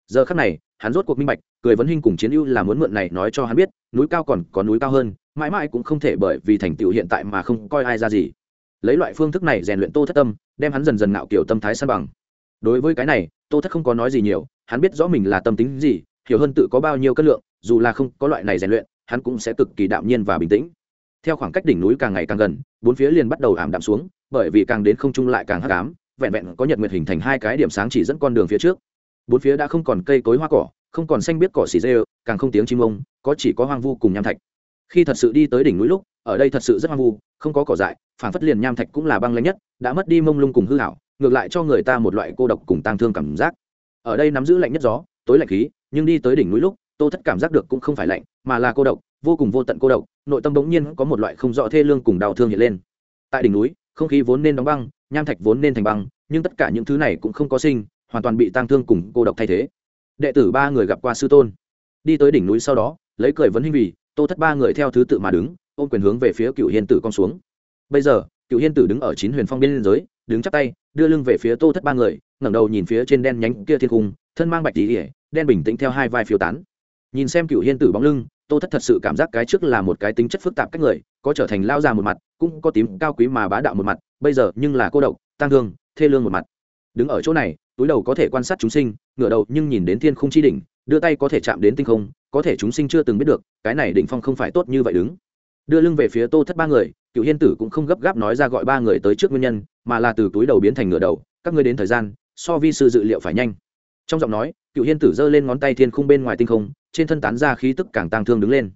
Giờ khắc này, hắn rốt cuộc minh bạch, cười vấn hình cùng chiến ưu là muốn mượn này nói cho hắn biết, núi cao còn có núi cao hơn, mãi mãi cũng không thể bởi vì thành tựu hiện tại mà không coi ai ra gì lấy loại phương thức này rèn luyện tô thất tâm, đem hắn dần dần ngạo kiểu tâm thái san bằng. Đối với cái này, tô thất không có nói gì nhiều, hắn biết rõ mình là tâm tính gì, hiểu hơn tự có bao nhiêu cân lượng, dù là không có loại này rèn luyện, hắn cũng sẽ cực kỳ đạm nhiên và bình tĩnh. Theo khoảng cách đỉnh núi càng ngày càng gần, bốn phía liền bắt đầu ảm đạm xuống, bởi vì càng đến không trung lại càng hắc ám, vẹn vẹn có nhật nguyệt hình thành hai cái điểm sáng chỉ dẫn con đường phía trước. Bốn phía đã không còn cây cối hoa cỏ, không còn xanh biết cỏ xì rêu, càng không tiếng chim ông, có chỉ có hoang vu cùng nham thạch khi thật sự đi tới đỉnh núi lúc, ở đây thật sự rất hoang vu, không có cỏ dại phản phất liền nham thạch cũng là băng lãnh nhất, đã mất đi mông lung cùng hư hảo, ngược lại cho người ta một loại cô độc cùng tang thương cảm giác. Ở đây nắm giữ lạnh nhất gió, tối lạnh khí, nhưng đi tới đỉnh núi lúc, tô thất cảm giác được cũng không phải lạnh, mà là cô độc, vô cùng vô tận cô độc, nội tâm bỗng nhiên có một loại không rõ thê lương cùng đau thương hiện lên. Tại đỉnh núi, không khí vốn nên đóng băng, nham thạch vốn nên thành băng, nhưng tất cả những thứ này cũng không có sinh, hoàn toàn bị tang thương cùng cô độc thay thế. Đệ tử ba người gặp qua sư tôn. Đi tới đỉnh núi sau đó, lấy cười vấn hình vì tô thất ba người theo thứ tự mà đứng, ôm quyền hướng về phía cựu hiên tử con xuống. Bây giờ cựu hiên tử đứng ở chín huyền phong biên giới, đứng chắp tay, đưa lưng về phía tô thất ba người, ngẩng đầu nhìn phía trên đen nhánh kia thiên cung, thân mang bạch tỉ ỉa đen bình tĩnh theo hai vai phiêu tán. Nhìn xem cựu hiên tử bóng lưng, tô thất thật sự cảm giác cái trước là một cái tính chất phức tạp cách người, có trở thành lao ra một mặt, cũng có tím cao quý mà bá đạo một mặt, bây giờ nhưng là cô độc tăng thương, thê lương một mặt. Đứng ở chỗ này, túi đầu có thể quan sát chúng sinh, ngửa đầu nhưng nhìn đến thiên khung chi đỉnh, đưa tay có thể chạm đến tinh không có thể chúng sinh chưa từng biết được, cái này đỉnh phong không phải tốt như vậy đứng. Đưa lưng về phía tô thất ba người, cựu hiên tử cũng không gấp gáp nói ra gọi ba người tới trước nguyên nhân, mà là từ túi đầu biến thành ngửa đầu, các ngươi đến thời gian, so vi sư dự liệu phải nhanh. Trong giọng nói, cựu hiên tử giơ lên ngón tay thiên khung bên ngoài tinh không, trên thân tán ra khí tức càng tăng thương đứng lên.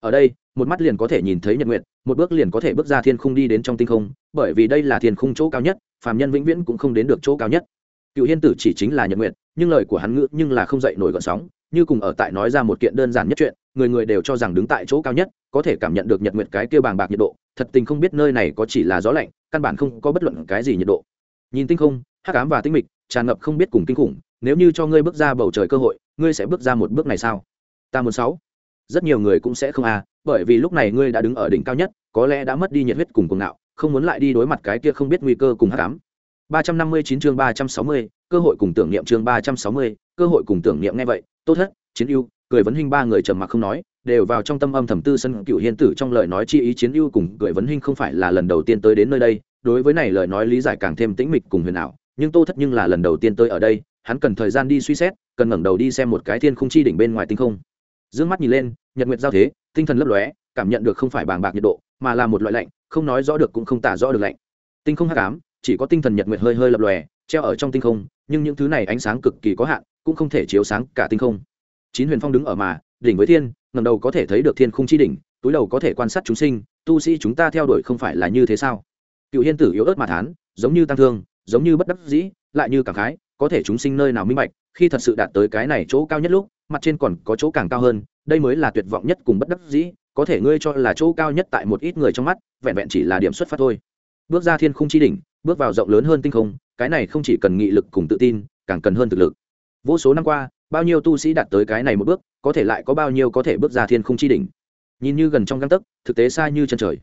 Ở đây, một mắt liền có thể nhìn thấy nhật nguyện một bước liền có thể bước ra thiên khung đi đến trong tinh không, bởi vì đây là thiên khung chỗ cao nhất, phàm nhân vĩnh viễn cũng không đến được chỗ cao nhất. Cựu hiên tử chỉ chính là nhật nguyện nhưng lời của hắn ngữ nhưng là không dậy nổi gọn sóng như cùng ở tại nói ra một kiện đơn giản nhất chuyện người người đều cho rằng đứng tại chỗ cao nhất có thể cảm nhận được nhật nguyệt cái kia bàng bạc nhiệt độ thật tình không biết nơi này có chỉ là gió lạnh căn bản không có bất luận cái gì nhiệt độ. Nhìn tinh không hắc ám và tinh mịch tràn ngập không biết cùng kinh khủng nếu như cho ngươi bước ra bầu trời cơ hội ngươi sẽ bước ra một bước này sao? Ta muốn sáu. Rất nhiều người cũng sẽ không à bởi vì lúc này ngươi đã đứng ở đỉnh cao nhất có lẽ đã mất đi nhiệt huyết cùng cuồng ngạo không muốn lại đi đối mặt cái kia không biết nguy cơ cùng hắc ám. 359 chương 360, cơ hội cùng tưởng niệm chương 360, cơ hội cùng tưởng niệm nghe vậy tốt thất, chiến ưu, cười vấn hình ba người trầm mặc không nói, đều vào trong tâm âm thầm tư sân cựu hiên tử trong lời nói chi ý chiến ưu cùng cười vấn hình không phải là lần đầu tiên tới đến nơi đây, đối với này lời nói lý giải càng thêm tĩnh mịch cùng huyền ảo, nhưng tô thất nhưng là lần đầu tiên tới ở đây, hắn cần thời gian đi suy xét, cần ngẩng đầu đi xem một cái thiên không chi đỉnh bên ngoài tinh không. Dương mắt nhìn lên, nhật nguyệt giao thế, tinh thần lấp lóe, cảm nhận được không phải bàng bạc nhiệt độ, mà là một loại lạnh, không nói rõ được cũng không tả rõ được lạnh. Tinh không hắc ám, chỉ có tinh thần nhật nguyệt hơi hơi lập lòe, treo ở trong tinh không, nhưng những thứ này ánh sáng cực kỳ có hạn cũng không thể chiếu sáng cả tinh không. Chín huyền phong đứng ở mà, đỉnh với thiên ngầm đầu có thể thấy được thiên khung chi đỉnh, túi đầu có thể quan sát chúng sinh, tu sĩ chúng ta theo đuổi không phải là như thế sao? Cựu hiên tử yếu ớt mà thán, giống như tăng thương, giống như bất đắc dĩ, lại như cảm khái, có thể chúng sinh nơi nào minh bạch, khi thật sự đạt tới cái này chỗ cao nhất lúc, mặt trên còn có chỗ càng cao hơn, đây mới là tuyệt vọng nhất cùng bất đắc dĩ, có thể ngươi cho là chỗ cao nhất tại một ít người trong mắt, vẹn vẹn chỉ là điểm xuất phát thôi. Bước ra thiên khung chi đỉnh, bước vào rộng lớn hơn tinh không, cái này không chỉ cần nghị lực cùng tự tin, càng cần hơn thực lực vô số năm qua, bao nhiêu tu sĩ đạt tới cái này một bước, có thể lại có bao nhiêu có thể bước ra thiên không chi đỉnh. Nhìn như gần trong găng tấc, thực tế xa như chân trời.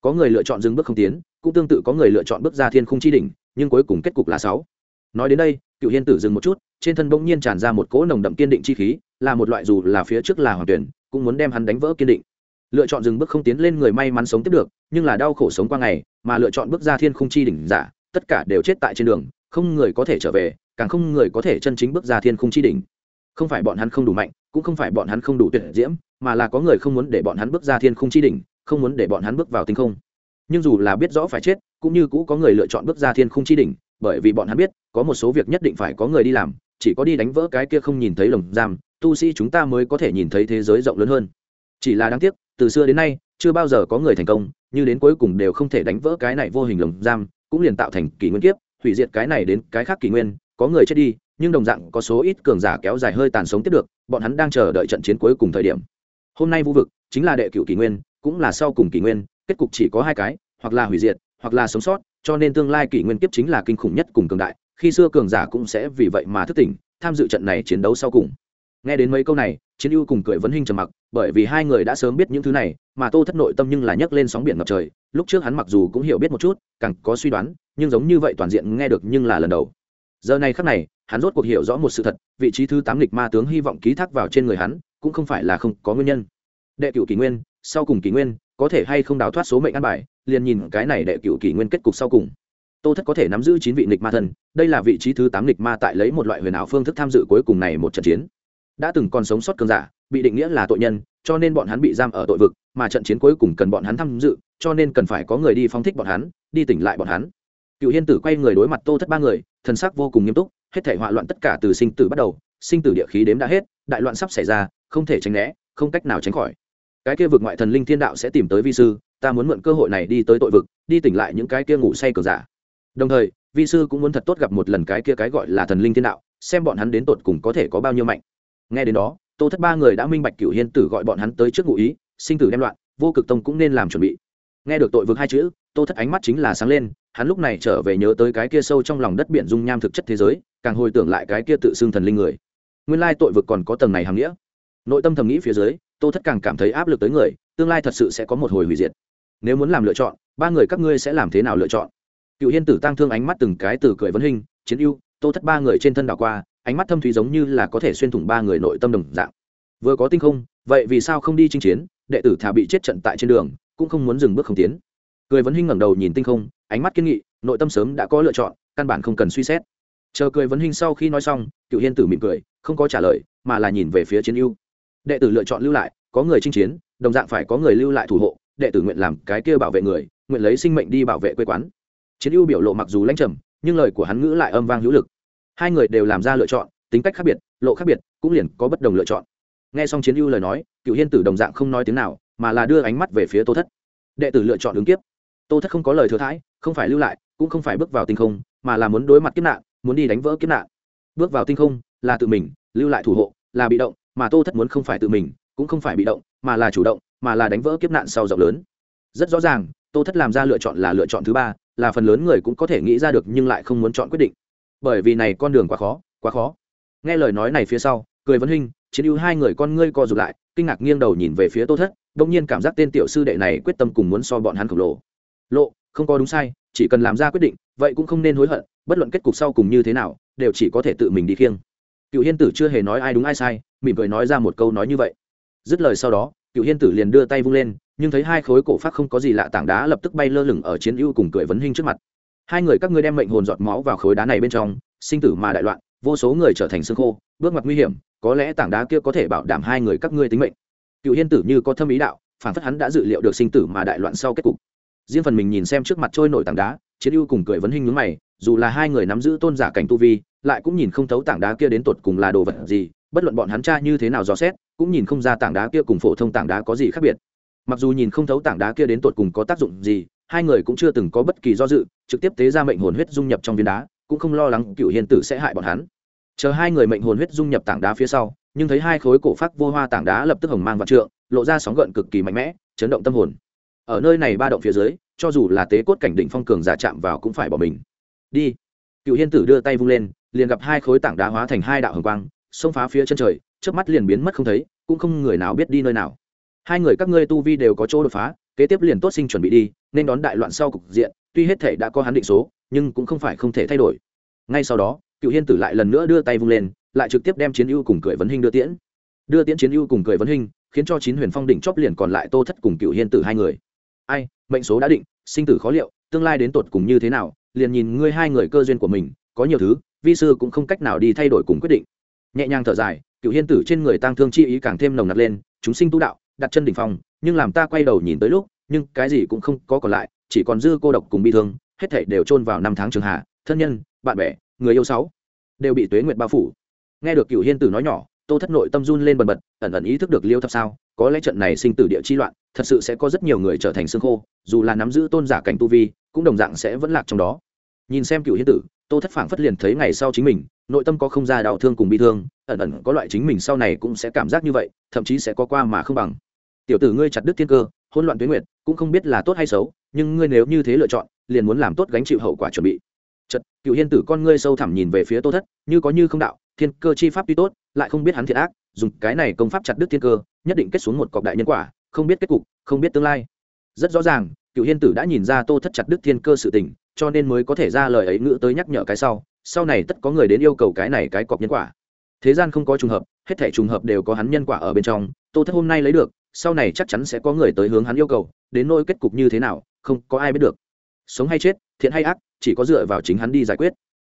Có người lựa chọn dừng bước không tiến, cũng tương tự có người lựa chọn bước ra thiên không chi đỉnh, nhưng cuối cùng kết cục là sáu. Nói đến đây, cựu hiên tử dừng một chút, trên thân bỗng nhiên tràn ra một cỗ nồng đậm kiên định chi khí, là một loại dù là phía trước là hoàng tuyển, cũng muốn đem hắn đánh vỡ kiên định. Lựa chọn dừng bước không tiến lên người may mắn sống tiếp được, nhưng là đau khổ sống qua ngày, mà lựa chọn bước ra thiên không chi đỉnh giả, tất cả đều chết tại trên đường, không người có thể trở về càng không người có thể chân chính bước ra thiên khung chi đỉnh. Không phải bọn hắn không đủ mạnh, cũng không phải bọn hắn không đủ tuyệt diễm, mà là có người không muốn để bọn hắn bước ra thiên khung chi đỉnh, không muốn để bọn hắn bước vào tinh không. Nhưng dù là biết rõ phải chết, cũng như cũ có người lựa chọn bước ra thiên khung chi đỉnh, bởi vì bọn hắn biết, có một số việc nhất định phải có người đi làm, chỉ có đi đánh vỡ cái kia không nhìn thấy lồng giam, tu sĩ chúng ta mới có thể nhìn thấy thế giới rộng lớn hơn. Chỉ là đáng tiếc, từ xưa đến nay, chưa bao giờ có người thành công, như đến cuối cùng đều không thể đánh vỡ cái này vô hình lồng giam, cũng liền tạo thành kỷ nguyên kiếp, hủy diệt cái này đến cái khác kỷ nguyên có người chết đi, nhưng đồng dạng có số ít cường giả kéo dài hơi tàn sống tiếp được, bọn hắn đang chờ đợi trận chiến cuối cùng thời điểm. Hôm nay vũ vực chính là đệ cửu kỷ nguyên, cũng là sau cùng kỷ nguyên, kết cục chỉ có hai cái, hoặc là hủy diệt, hoặc là sống sót, cho nên tương lai kỷ nguyên kiếp chính là kinh khủng nhất cùng cường đại, khi xưa cường giả cũng sẽ vì vậy mà thức tỉnh, tham dự trận này chiến đấu sau cùng. Nghe đến mấy câu này, chiến ưu cùng cười vấn hình trầm mặc, bởi vì hai người đã sớm biết những thứ này, mà tô thất nội tâm nhưng là nhấc lên sóng biển ngập trời, lúc trước hắn mặc dù cũng hiểu biết một chút, càng có suy đoán, nhưng giống như vậy toàn diện nghe được nhưng là lần đầu giờ này khắc này, hắn rốt cuộc hiểu rõ một sự thật, vị trí thứ tám lịch ma tướng hy vọng ký thác vào trên người hắn, cũng không phải là không có nguyên nhân. Đệ cửu kỷ nguyên, sau cùng kỷ nguyên, có thể hay không đào thoát số mệnh ăn bài, liền nhìn cái này đệ cửu kỷ nguyên kết cục sau cùng. Tô thất có thể nắm giữ chín vị nịch ma thần, đây là vị trí thứ tám nịch ma tại lấy một loại huyền ảo phương thức tham dự cuối cùng này một trận chiến. Đã từng còn sống sót cường giả, bị định nghĩa là tội nhân, cho nên bọn hắn bị giam ở tội vực, mà trận chiến cuối cùng cần bọn hắn tham dự, cho nên cần phải có người đi phóng thích bọn hắn, đi tỉnh lại bọn hắn cựu hiên tử quay người đối mặt tô thất ba người, thần sắc vô cùng nghiêm túc, hết thể họa loạn tất cả từ sinh tử bắt đầu, sinh tử địa khí đếm đã hết, đại loạn sắp xảy ra, không thể tránh né, không cách nào tránh khỏi. Cái kia vực ngoại thần linh thiên đạo sẽ tìm tới vi sư, ta muốn mượn cơ hội này đi tới tội vực, đi tỉnh lại những cái kia ngủ say cờ giả. Đồng thời, vi sư cũng muốn thật tốt gặp một lần cái kia cái gọi là thần linh thiên đạo, xem bọn hắn đến tột cùng có thể có bao nhiêu mạnh. Nghe đến đó, tô thất ba người đã minh bạch cửu hiên tử gọi bọn hắn tới trước ngụ ý, sinh tử đem loạn, vô cực tông cũng nên làm chuẩn bị. Nghe được tội vực hai chữ, tô thất ánh mắt chính là sáng lên hắn lúc này trở về nhớ tới cái kia sâu trong lòng đất biển dung nham thực chất thế giới, càng hồi tưởng lại cái kia tự xưng thần linh người. Nguyên lai tội vực còn có tầng này hàm nghĩa. Nội tâm thầm nghĩ phía dưới, tô thất càng cảm thấy áp lực tới người, tương lai thật sự sẽ có một hồi hủy diệt. Nếu muốn làm lựa chọn, ba người các ngươi sẽ làm thế nào lựa chọn? Cựu hiên tử tăng thương ánh mắt từng cái từ cười vấn hình, chiến ưu, tô thất ba người trên thân đảo qua, ánh mắt thâm thúy giống như là có thể xuyên thủng ba người nội tâm đồng dạng. Vừa có tinh không, vậy vì sao không đi chinh chiến, đệ tử thả bị chết trận tại trên đường, cũng không muốn dừng bước không tiến? Cười vấn Hinh ngẩng đầu nhìn tinh không, ánh mắt kiên nghị, nội tâm sớm đã có lựa chọn, căn bản không cần suy xét. Chờ cười vấn Hinh sau khi nói xong, cựu hiên tử mỉm cười, không có trả lời, mà là nhìn về phía chiến ưu. Đệ tử lựa chọn lưu lại, có người chinh chiến, đồng dạng phải có người lưu lại thủ hộ, đệ tử nguyện làm cái kia bảo vệ người, nguyện lấy sinh mệnh đi bảo vệ quê quán. Chiến ưu biểu lộ mặc dù lãnh trầm, nhưng lời của hắn ngữ lại âm vang hữu lực. Hai người đều làm ra lựa chọn, tính cách khác biệt, lộ khác biệt, cũng liền có bất đồng lựa chọn. Nghe xong chiến ưu lời nói, cựu hiên tử đồng dạng không nói tiếng nào, mà là đưa ánh mắt về phía tô thất. Đệ tử lựa chọn ứng kiếp tô thất không có lời thừa thãi, không phải lưu lại, cũng không phải bước vào tinh không, mà là muốn đối mặt kiếp nạn, muốn đi đánh vỡ kiếp nạn. Bước vào tinh không là tự mình, lưu lại thủ hộ là bị động, mà tô thất muốn không phải tự mình, cũng không phải bị động, mà là chủ động, mà là đánh vỡ kiếp nạn sau rộng lớn. Rất rõ ràng, tô thất làm ra lựa chọn là lựa chọn thứ ba, là phần lớn người cũng có thể nghĩ ra được nhưng lại không muốn chọn quyết định. Bởi vì này con đường quá khó quá khó. Nghe lời nói này phía sau, cười vấn huynh chiến ưu hai người con ngươi co rụt lại, kinh ngạc nghiêng đầu nhìn về phía tô thất, đông nhiên cảm giác tên tiểu sư đệ này quyết tâm cùng muốn so bọn hắn khổng lồ lộ, không có đúng sai, chỉ cần làm ra quyết định, vậy cũng không nên hối hận, bất luận kết cục sau cùng như thế nào, đều chỉ có thể tự mình đi khiêng. Cựu hiên tử chưa hề nói ai đúng ai sai, mỉm cười nói ra một câu nói như vậy. Dứt lời sau đó, cựu hiên tử liền đưa tay vung lên, nhưng thấy hai khối cổ phát không có gì lạ tảng đá lập tức bay lơ lửng ở chiến ưu cùng cười vấn hình trước mặt. Hai người các ngươi đem mệnh hồn giọt máu vào khối đá này bên trong, sinh tử mà đại loạn, vô số người trở thành xương khô, bước mặt nguy hiểm, có lẽ tảng đá kia có thể bảo đảm hai người các ngươi tính mệnh. Cựu hiên tử như có thâm ý đạo, phản phất hắn đã dự liệu được sinh tử mà đại loạn sau kết cục riêng phần mình nhìn xem trước mặt trôi nổi tảng đá, chiến ưu cùng cười vấn hình nhướng mày, dù là hai người nắm giữ tôn giả cảnh tu vi, lại cũng nhìn không thấu tảng đá kia đến tột cùng là đồ vật gì, bất luận bọn hắn cha như thế nào dò xét, cũng nhìn không ra tảng đá kia cùng phổ thông tảng đá có gì khác biệt. Mặc dù nhìn không thấu tảng đá kia đến tột cùng có tác dụng gì, hai người cũng chưa từng có bất kỳ do dự, trực tiếp tế ra mệnh hồn huyết dung nhập trong viên đá, cũng không lo lắng cựu hiền tử sẽ hại bọn hắn. Chờ hai người mệnh hồn huyết dung nhập tảng đá phía sau, nhưng thấy hai khối cổ phát vô hoa tảng đá lập tức hồng mang vạn trượng, lộ ra sóng gợn cực kỳ mạnh mẽ, chấn động tâm hồn ở nơi này ba động phía dưới, cho dù là tế cốt cảnh định phong cường giả chạm vào cũng phải bỏ mình. Đi. Cựu hiên tử đưa tay vung lên, liền gặp hai khối tảng đá hóa thành hai đạo hồng quang, xông phá phía chân trời trước mắt liền biến mất không thấy, cũng không người nào biết đi nơi nào. Hai người các ngươi tu vi đều có chỗ đột phá, kế tiếp liền tốt sinh chuẩn bị đi, nên đón đại loạn sau cục diện, tuy hết thể đã có hắn định số, nhưng cũng không phải không thể thay đổi. Ngay sau đó, cựu hiên tử lại lần nữa đưa tay vung lên, lại trực tiếp đem chiến ưu cùng cười vấn hình đưa tiễn. Đưa tiễn chiến ưu cùng cười vấn hình khiến cho chín huyền phong đỉnh chóp liền còn lại tô thất cùng cựu hiên tử hai người ai, mệnh số đã định, sinh tử khó liệu, tương lai đến tột cùng như thế nào, liền nhìn ngươi hai người cơ duyên của mình, có nhiều thứ, vi sư cũng không cách nào đi thay đổi cùng quyết định. Nhẹ nhàng thở dài, cựu hiên tử trên người tăng thương chi ý càng thêm nồng nặc lên, chúng sinh tu đạo, đặt chân đỉnh phòng nhưng làm ta quay đầu nhìn tới lúc, nhưng cái gì cũng không có còn lại, chỉ còn dư cô độc cùng bi thương, hết thể đều chôn vào năm tháng trường hạ, thân nhân, bạn bè, người yêu sáu, đều bị tuế nguyệt bao phủ. Nghe được cựu hiên tử nói nhỏ tô thất nội tâm run lên bần bật, ẩn ẩn ý thức được liêu thập sao? Có lẽ trận này sinh tử địa chi loạn, thật sự sẽ có rất nhiều người trở thành xương khô, dù là nắm giữ tôn giả cảnh tu vi, cũng đồng dạng sẽ vẫn lạc trong đó. Nhìn xem cựu hiên tử, tô thất phảng phất liền thấy ngày sau chính mình, nội tâm có không ra đau thương cùng bi thương, ẩn ẩn có loại chính mình sau này cũng sẽ cảm giác như vậy, thậm chí sẽ có qua mà không bằng. Tiểu tử ngươi chặt đứt thiên cơ, hỗn loạn tuyến nguyệt, cũng không biết là tốt hay xấu, nhưng ngươi nếu như thế lựa chọn, liền muốn làm tốt gánh chịu hậu quả chuẩn bị. Chật cựu hiên tử con ngươi sâu thẳm nhìn về phía tô thất, như có như không đạo, thiên cơ chi pháp tuy tốt lại không biết hắn thiệt ác, dùng cái này công pháp chặt đứt thiên cơ, nhất định kết xuống một cọc đại nhân quả, không biết kết cục, không biết tương lai. Rất rõ ràng cựu hiên tử đã nhìn ra tô thất chặt đứt thiên cơ sự tình, cho nên mới có thể ra lời ấy ngữ tới nhắc nhở cái sau sau này tất có người đến yêu cầu cái này cái cọc nhân quả. Thế gian không có trùng hợp, hết thể trùng hợp đều có hắn nhân quả ở bên trong, tô thất hôm nay lấy được, sau này chắc chắn sẽ có người tới hướng hắn yêu cầu, đến nỗi kết cục như thế nào, không có ai biết được. Sống hay chết, thiện hay ác, chỉ có dựa vào chính hắn đi giải quyết.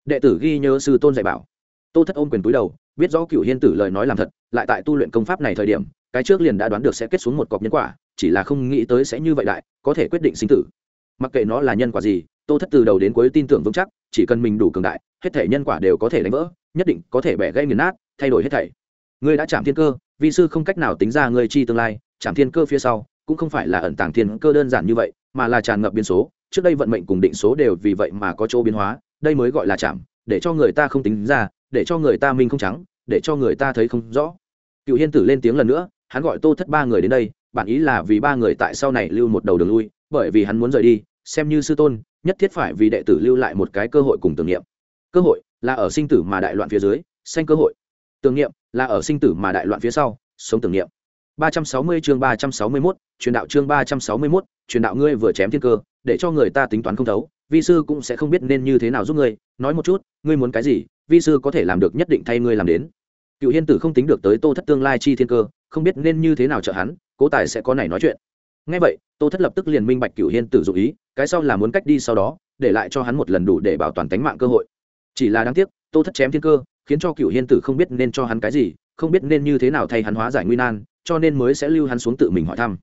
Đệ tử ghi nhớ sư tôn dạy bảo. Tô thất ôm quyền túi đầu biết rõ cựu hiên tử lời nói làm thật, lại tại tu luyện công pháp này thời điểm, cái trước liền đã đoán được sẽ kết xuống một cọc nhân quả, chỉ là không nghĩ tới sẽ như vậy đại, có thể quyết định sinh tử. Mặc kệ nó là nhân quả gì, tô thất từ đầu đến cuối tin tưởng vững chắc, chỉ cần mình đủ cường đại, hết thể nhân quả đều có thể đánh vỡ, nhất định có thể bẻ gây nghiền nát, thay đổi hết thảy. Ngươi đã chạm thiên cơ, vi sư không cách nào tính ra ngươi chi tương lai, chạm thiên cơ phía sau, cũng không phải là ẩn tàng thiên cơ đơn giản như vậy, mà là tràn ngập biến số, trước đây vận mệnh cùng định số đều vì vậy mà có chỗ biến hóa, đây mới gọi là chạm, để cho người ta không tính ra để cho người ta minh không trắng để cho người ta thấy không rõ. Cựu hiên tử lên tiếng lần nữa hắn gọi tô thất ba người đến đây bản ý là vì ba người tại sau này lưu một đầu đường lui bởi vì hắn muốn rời đi xem như sư tôn nhất thiết phải vì đệ tử lưu lại một cái cơ hội cùng tưởng niệm. Cơ hội là ở sinh tử mà đại loạn phía dưới xanh cơ hội. Tưởng niệm là ở sinh tử mà đại loạn phía sau sống tưởng niệm. 360 chương 361, truyền đạo chương 361, truyền đạo ngươi vừa chém thiên cơ, để cho người ta tính toán không thấu, vi sư cũng sẽ không biết nên như thế nào giúp ngươi, nói một chút, ngươi muốn cái gì, vi sư có thể làm được nhất định thay ngươi làm đến. Cựu Hiên Tử không tính được tới Tô Thất tương lai chi thiên cơ, không biết nên như thế nào trợ hắn, Cố Tài sẽ có này nói chuyện. Nghe vậy, Tô Thất lập tức liền minh bạch Cựu Hiên Tử dụ ý, cái sau là muốn cách đi sau đó, để lại cho hắn một lần đủ để bảo toàn tính mạng cơ hội. Chỉ là đáng tiếc, Tô Thất chém thiên cơ, khiến cho Cựu Hiên Tử không biết nên cho hắn cái gì, không biết nên như thế nào thay hắn hóa giải nguy nan, cho nên mới sẽ lưu hắn xuống tự mình hỏi thăm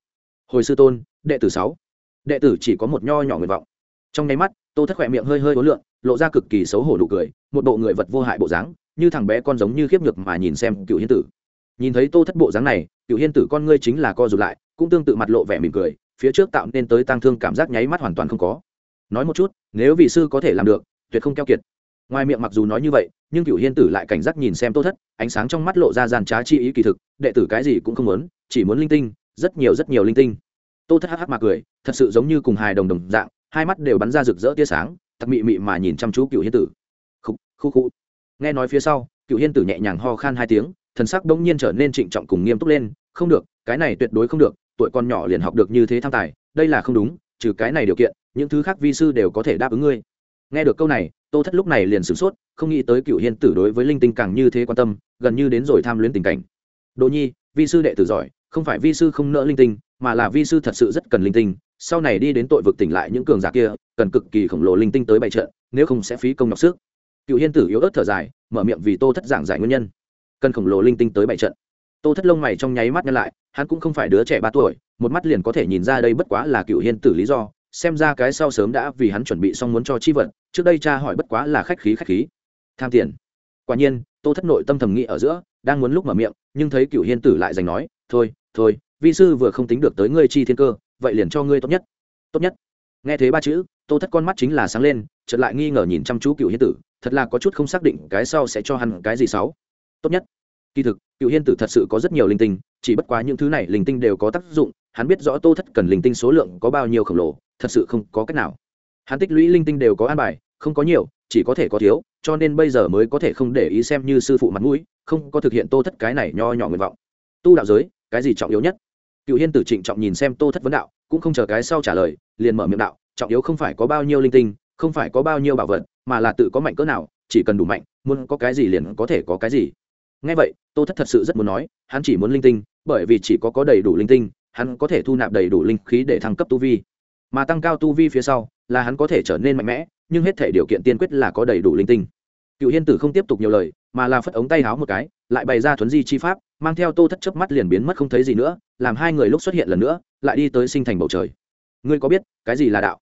hồi sư tôn đệ tử sáu đệ tử chỉ có một nho nhỏ nguyện vọng trong nháy mắt tô thất khỏe miệng hơi hơi ố lượn, lộ ra cực kỳ xấu hổ nụ cười, một bộ người vật vô hại bộ dáng, như thằng bé con giống như khiếp nhược mà nhìn xem cựu hiên tử. Nhìn thấy tô thất bộ dáng này cựu hiên tử con ngươi chính là co rụt lại, cũng tương tự mặt lộ vẻ mỉm cười, phía trước tạo nên tới tăng thương cảm giác nháy mắt hoàn toàn không có. Nói một chút, nếu vị sư có thể làm được, tuyệt không keo kiệt. Ngoài miệng mặc dù nói như vậy, nhưng cựu hiên tử lại cảnh giác nhìn xem tô thất, ánh sáng trong mắt lộ ra gian trá chi ý kỳ thực, đệ tử cái gì cũng không muốn, chỉ muốn linh tinh, rất nhiều rất nhiều linh tinh. Tô thất hắc hắc mà cười, thật sự giống như cùng hài đồng đồng dạng hai mắt đều bắn ra rực rỡ tia sáng, thật mị mị mà nhìn chăm chú cựu hiên tử. Khu khu khu nghe nói phía sau cựu hiên tử nhẹ nhàng ho khan hai tiếng, thần sắc đông nhiên trở nên trịnh trọng cùng nghiêm túc lên, không được, cái này tuyệt đối không được, tuổi con nhỏ liền học được như thế tham tài, đây là không đúng, trừ cái này điều kiện, những thứ khác vi sư đều có thể đáp ứng ngươi. Nghe được câu này, tô thất lúc này liền sửng sốt, không nghĩ tới cựu hiên tử đối với linh tinh càng như thế quan tâm, gần như đến rồi tham luyến tình cảnh. Đỗ nhi, vi sư đệ tử giỏi, không phải vi sư không nỡ linh tinh, mà là vi sư thật sự rất cần linh tinh sau này đi đến tội vực tỉnh lại những cường giả kia, cần cực kỳ khổng lồ linh tinh tới bày trận, nếu không sẽ phí công nhọc sức. Cựu hiên tử yếu ớt thở dài, mở miệng vì tô thất giảng giải nguyên nhân. Cần khổng lồ linh tinh tới bày trận. Tô thất lông mày trong nháy mắt nhăn lại, hắn cũng không phải đứa trẻ ba tuổi, một mắt liền có thể nhìn ra đây bất quá là cựu hiên tử lý do, xem ra cái sau sớm đã vì hắn chuẩn bị xong muốn cho chi vật, trước đây cha hỏi bất quá là khách khí khách khí. Tham tiền. Quả nhiên, tô thất nội tâm thầm nghĩ ở giữa, đang muốn lúc mở miệng, nhưng thấy cựu hiên tử lại giành nói, thôi thôi, vi sư vừa không tính được tới ngươi chi thiên cơ vậy liền cho ngươi tốt nhất. Tốt nhất. Nghe thấy ba chữ, tô thất con mắt chính là sáng lên, chợt lại nghi ngờ nhìn chăm chú cựu hiên tử, thật là có chút không xác định cái sau sẽ cho hắn cái gì xấu tốt nhất. Kỳ thực, cựu hiên tử thật sự có rất nhiều linh tinh, chỉ bất quá những thứ này linh tinh đều có tác dụng, hắn biết rõ tô thất cần linh tinh số lượng có bao nhiêu khổng lồ, thật sự không có cách nào. Hắn tích lũy linh tinh đều có an bài, không có nhiều, chỉ có thể có thiếu, cho nên bây giờ mới có thể không để ý xem như sư phụ mặt mũi, không có thực hiện tô thất cái này nho nhỏ nguyện vọng. Tu đạo giới, cái gì trọng yếu nhất? Cựu hiên tử trịnh trọng nhìn xem tô thất vấn đạo, cũng không chờ cái sau trả lời, liền mở miệng đạo, trọng yếu không phải có bao nhiêu linh tinh, không phải có bao nhiêu bảo vật, mà là tự có mạnh cỡ nào, chỉ cần đủ mạnh, muốn có cái gì liền có thể có cái gì. Ngay vậy, tô thất thật sự rất muốn nói, hắn chỉ muốn linh tinh, bởi vì chỉ có có đầy đủ linh tinh, hắn có thể thu nạp đầy đủ linh khí để thăng cấp tu vi. Mà tăng cao tu vi phía sau, là hắn có thể trở nên mạnh mẽ, nhưng hết thể điều kiện tiên quyết là có đầy đủ linh tinh. Cựu hiên tử không tiếp tục nhiều lời, mà là phất ống tay háo một cái lại bày ra thuấn di chi pháp, mang theo tô thất chớp mắt liền biến mất không thấy gì nữa, làm hai người lúc xuất hiện lần nữa, lại đi tới sinh thành bầu trời. Ngươi có biết, cái gì là đạo?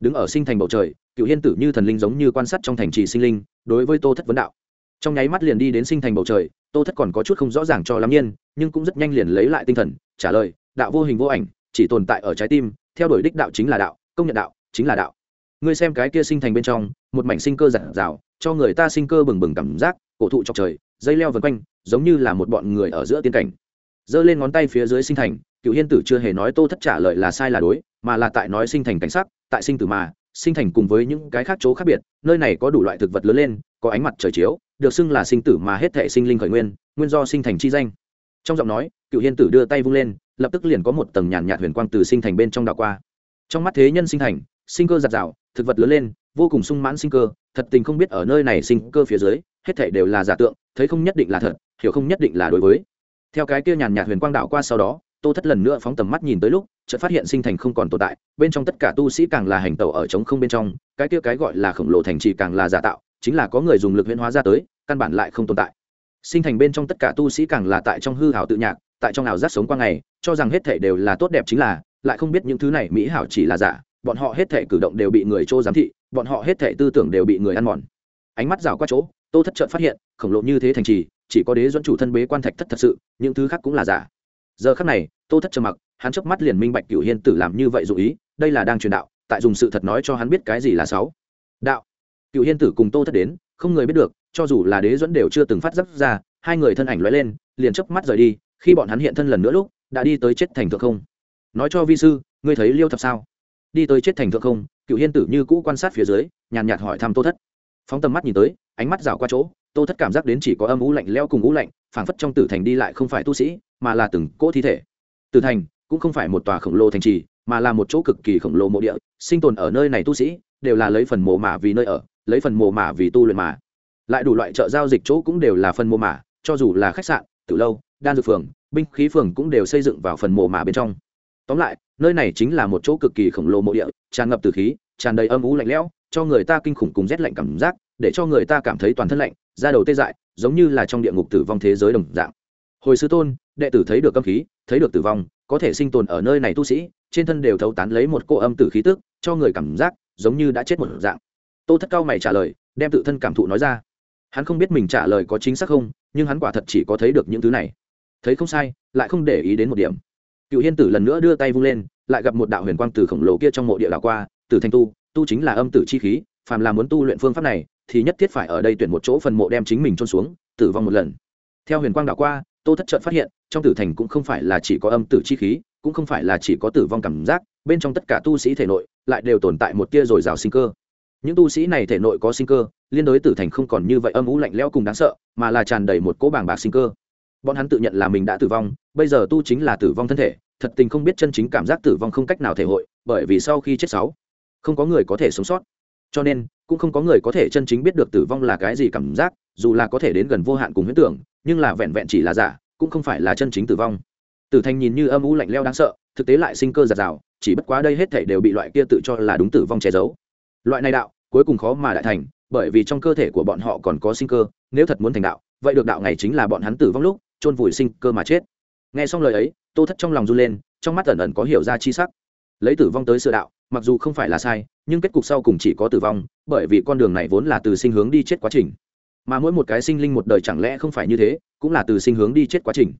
Đứng ở sinh thành bầu trời, cựu hiên tử như thần linh giống như quan sát trong thành trì sinh linh, đối với tô thất vấn đạo. Trong nháy mắt liền đi đến sinh thành bầu trời, tô thất còn có chút không rõ ràng cho lắm nhiên, nhưng cũng rất nhanh liền lấy lại tinh thần, trả lời, đạo vô hình vô ảnh, chỉ tồn tại ở trái tim, theo đuổi đích đạo chính là đạo, công nhận đạo, chính là đạo. Ngươi xem cái kia sinh thành bên trong, một mảnh sinh cơ giản rào cho người ta sinh cơ bừng bừng cảm giác, cổ thụ chọc trời, dây leo vần quanh giống như là một bọn người ở giữa tiên cảnh. Giơ lên ngón tay phía dưới sinh thành cựu hiên tử chưa hề nói tô thất trả lời là sai là đối, mà là tại nói sinh thành cảnh sắc, tại sinh tử mà, sinh thành cùng với những cái khác chỗ khác biệt, nơi này có đủ loại thực vật lớn lên, có ánh mặt trời chiếu, được xưng là sinh tử mà hết thể sinh linh khởi nguyên nguyên do sinh thành chi danh. Trong giọng nói cựu hiên tử đưa tay vung lên, lập tức liền có một tầng nhàn nhạt huyền quang từ sinh thành bên trong đạo qua. Trong mắt thế nhân sinh thành, sinh cơ giạt rào, thực vật lớn lên, vô cùng sung mãn sinh cơ, thật tình không biết ở nơi này sinh cơ phía dưới hết thể đều là giả tượng, thấy không nhất định là thật, hiểu không nhất định là đối với. Theo cái kia nhàn nhạt huyền quang đạo qua sau đó, tô thất lần nữa phóng tầm mắt nhìn tới lúc, chợt phát hiện sinh thành không còn tồn tại, bên trong tất cả tu sĩ càng là hành tẩu ở trống không bên trong, cái kia cái gọi là khổng lồ thành trì càng là giả tạo, chính là có người dùng lực huyễn hóa ra tới, căn bản lại không tồn tại. Sinh thành bên trong tất cả tu sĩ càng là tại trong hư hảo tự nhạc, tại trong ảo giác sống qua ngày, cho rằng hết thể đều là tốt đẹp chính là, lại không biết những thứ này mỹ hảo chỉ là giả, bọn họ hết thể cử động đều bị người trô giám thị, bọn họ hết thể tư tưởng đều bị người ăn mòn. Ánh mắt rào qua chỗ tô thất trợn phát hiện, khổng lồ như thế thành trì, chỉ có đế dẫn chủ thân bế quan thạch thất thật sự, những thứ khác cũng là giả. Giờ khắc này, tô thất trầm mặc, hắn chớp mắt liền minh bạch cửu hiên tử làm như vậy dụ ý, đây là đang truyền đạo, tại dùng sự thật nói cho hắn biết cái gì là sáu. Đạo. Cửu hiên tử cùng tô thất đến, không người biết được, cho dù là đế dẫn đều chưa từng phát giác ra, hai người thân ảnh lóe lên, liền chớp mắt rời đi, khi bọn hắn hiện thân lần nữa lúc, đã đi tới chết thành thượng không. Nói cho vi sư, ngươi thấy liêu thập sao? Đi tới chết thành thượng không cựu hiên tử như cũ quan sát phía dưới, nhàn nhạt hỏi thăm tô thất phóng tầm mắt nhìn tới, ánh mắt rào qua chỗ, tô thất cảm giác đến chỉ có âm ú lạnh leo cùng ú lạnh, phảng phất trong tử thành đi lại không phải tu sĩ, mà là từng cỗ thi thể. Tử thành cũng không phải một tòa khổng lồ thành trì, mà là một chỗ cực kỳ khổng lồ mộ địa, sinh tồn ở nơi này tu sĩ, đều là lấy phần mộ mả vì nơi ở, lấy phần mộ mả vì tu luyện mà. Lại đủ loại chợ giao dịch chỗ cũng đều là phần mộ mả, cho dù là khách sạn từ lâu, đan dược phường, binh khí phường cũng đều xây dựng vào phần mộ mả bên trong. Tóm lại, nơi này chính là một chỗ cực kỳ khổng lồ mộ địa, tràn ngập từ khí, tràn đầy âm ú lạnh lẽo cho người ta kinh khủng cùng rét lạnh cảm giác, để cho người ta cảm thấy toàn thân lạnh, da đầu tê dại, giống như là trong địa ngục tử vong thế giới đồng dạng. Hồi sư tôn, đệ tử thấy được âm khí, thấy được tử vong, có thể sinh tồn ở nơi này tu sĩ, trên thân đều thấu tán lấy một cô âm tử khí tức, cho người cảm giác giống như đã chết một dạng. Tô thất cao mày trả lời, đem tự thân cảm thụ nói ra. Hắn không biết mình trả lời có chính xác không, nhưng hắn quả thật chỉ có thấy được những thứ này. Thấy không sai, lại không để ý đến một điểm. Cựu hiên tử lần nữa đưa tay vung lên, lại gặp một đạo huyền quang từ khổng lồ kia trong mộ địa đảo qua từ thanh tu tu chính là âm tử chi khí, phàm là muốn tu luyện phương pháp này, thì nhất thiết phải ở đây tuyển một chỗ phần mộ đem chính mình trôn xuống, tử vong một lần. Theo huyền quang đảo qua, tô thất trợn phát hiện, trong tử thành cũng không phải là chỉ có âm tử chi khí, cũng không phải là chỉ có tử vong cảm giác, bên trong tất cả tu sĩ thể nội lại đều tồn tại một tia dồi dào sinh cơ. Những tu sĩ này thể nội có sinh cơ, liên đối tử thành không còn như vậy âm ú lạnh lẽo cùng đáng sợ, mà là tràn đầy một cỗ bàng bạc sinh cơ. Bọn hắn tự nhận là mình đã tử vong, bây giờ tu chính là tử vong thân thể, thật tình không biết chân chính cảm giác tử vong không cách nào thể hội, bởi vì sau khi chết sáu không có người có thể sống sót. Cho nên, cũng không có người có thể chân chính biết được tử vong là cái gì cảm giác, dù là có thể đến gần vô hạn cùng huyễn tưởng, nhưng là vẹn vẹn chỉ là giả, cũng không phải là chân chính tử vong. Tử thành nhìn như âm u lạnh leo đáng sợ, thực tế lại sinh cơ giạt rào, chỉ bất quá đây hết thể đều bị loại kia tự cho là đúng tử vong che giấu. Loại này đạo, cuối cùng khó mà đại thành, bởi vì trong cơ thể của bọn họ còn có sinh cơ, nếu thật muốn thành đạo, vậy được đạo này chính là bọn hắn tử vong lúc, chôn vùi sinh cơ mà chết. Nghe xong lời ấy, tô thất trong lòng run lên, trong mắt ẩn ẩn có hiểu ra chi sắc. Lấy tử vong tới sửa đạo mặc dù không phải là sai, nhưng kết cục sau cùng chỉ có tử vong, bởi vì con đường này vốn là từ sinh hướng đi chết quá trình. Mà mỗi một cái sinh linh một đời chẳng lẽ không phải như thế, cũng là từ sinh hướng đi chết quá trình.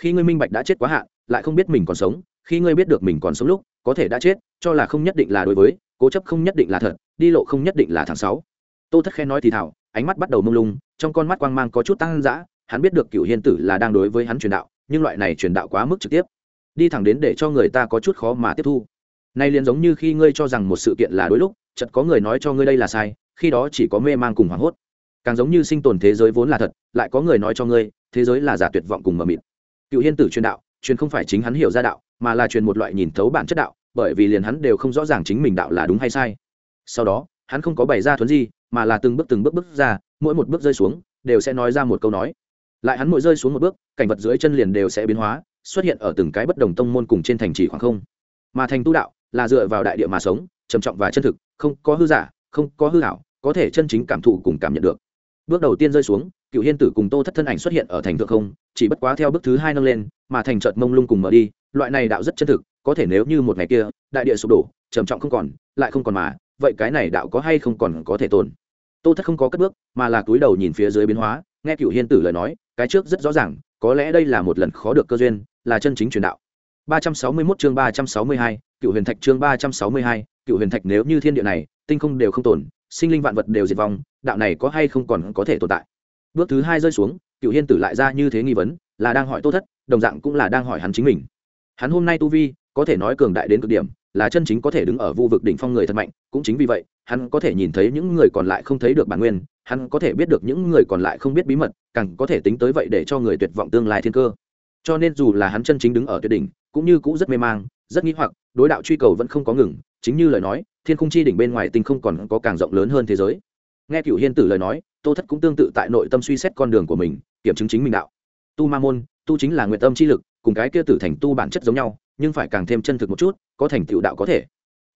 Khi ngươi minh bạch đã chết quá hạn, lại không biết mình còn sống, khi ngươi biết được mình còn sống lúc, có thể đã chết, cho là không nhất định là đối với, cố chấp không nhất định là thật, đi lộ không nhất định là tháng sáu. Tô thất khen nói thì thảo, ánh mắt bắt đầu mông lung, trong con mắt quang mang có chút tăng dã, hắn biết được cựu hiên tử là đang đối với hắn truyền đạo, nhưng loại này truyền đạo quá mức trực tiếp. Đi thẳng đến để cho người ta có chút khó mà tiếp thu nay liền giống như khi ngươi cho rằng một sự kiện là đối lúc, chợt có người nói cho ngươi đây là sai, khi đó chỉ có mê mang cùng hoảng hốt. Càng giống như sinh tồn thế giới vốn là thật, lại có người nói cho ngươi, thế giới là giả tuyệt vọng cùng mờ mịt. Cựu hiên tử truyền đạo, truyền không phải chính hắn hiểu ra đạo, mà là truyền một loại nhìn thấu bản chất đạo, bởi vì liền hắn đều không rõ ràng chính mình đạo là đúng hay sai. Sau đó, hắn không có bày ra thuấn gì mà là từng bước từng bước bước ra, mỗi một bước rơi xuống, đều sẽ nói ra một câu nói. Lại hắn mỗi rơi xuống một bước, cảnh vật dưới chân liền đều sẽ biến hóa, xuất hiện ở từng cái bất đồng tông môn cùng trên thành trì khoảng không. Mà thành tu đạo là dựa vào đại địa mà sống trầm trọng và chân thực không có hư giả không có hư hảo có thể chân chính cảm thụ cùng cảm nhận được. Bước đầu tiên rơi xuống cựu hiên tử cùng tô thất thân ảnh xuất hiện ở thành thượng không chỉ bất quá theo bước thứ hai nâng lên mà thành trợt mông lung cùng mở đi loại này đạo rất chân thực có thể nếu như một ngày kia đại địa sụp đổ trầm trọng không còn lại không còn mà vậy cái này đạo có hay không còn có thể tồn? Tô thất không có cất bước mà là túi đầu nhìn phía dưới biến hóa nghe cựu hiên tử lời nói cái trước rất rõ ràng có lẽ đây là một lần khó được cơ duyên là chân chính truyền đạo. 361 chương 362, cựu huyền thạch chương 362, cựu huyền thạch nếu như thiên địa này tinh không đều không tồn sinh linh vạn vật đều diệt vong đạo này có hay không còn có thể tồn tại? Bước thứ hai rơi xuống cựu hiên tử lại ra như thế nghi vấn là đang hỏi tô thất đồng dạng cũng là đang hỏi hắn chính mình. Hắn hôm nay tu vi có thể nói cường đại đến cực điểm là chân chính có thể đứng ở vu vực đỉnh phong người thật mạnh cũng chính vì vậy hắn có thể nhìn thấy những người còn lại không thấy được bản nguyên hắn có thể biết được những người còn lại không biết bí mật càng có thể tính tới vậy để cho người tuyệt vọng tương lai thiên cơ. Cho nên dù là hắn chân chính đứng ở tuyệt đỉnh cũng như cũ rất mê mang rất nghĩ hoặc, đối đạo truy cầu vẫn không có ngừng, chính như lời nói, thiên khung chi đỉnh bên ngoài tinh không còn có càng rộng lớn hơn thế giới. Nghe cựu hiên tử lời nói, tô thất cũng tương tự tại nội tâm suy xét con đường của mình, kiểm chứng chính mình đạo. Tu ma môn, tu chính là nguyện tâm chi lực, cùng cái kia tử thành tu bản chất giống nhau, nhưng phải càng thêm chân thực một chút, có thành tựu đạo có thể.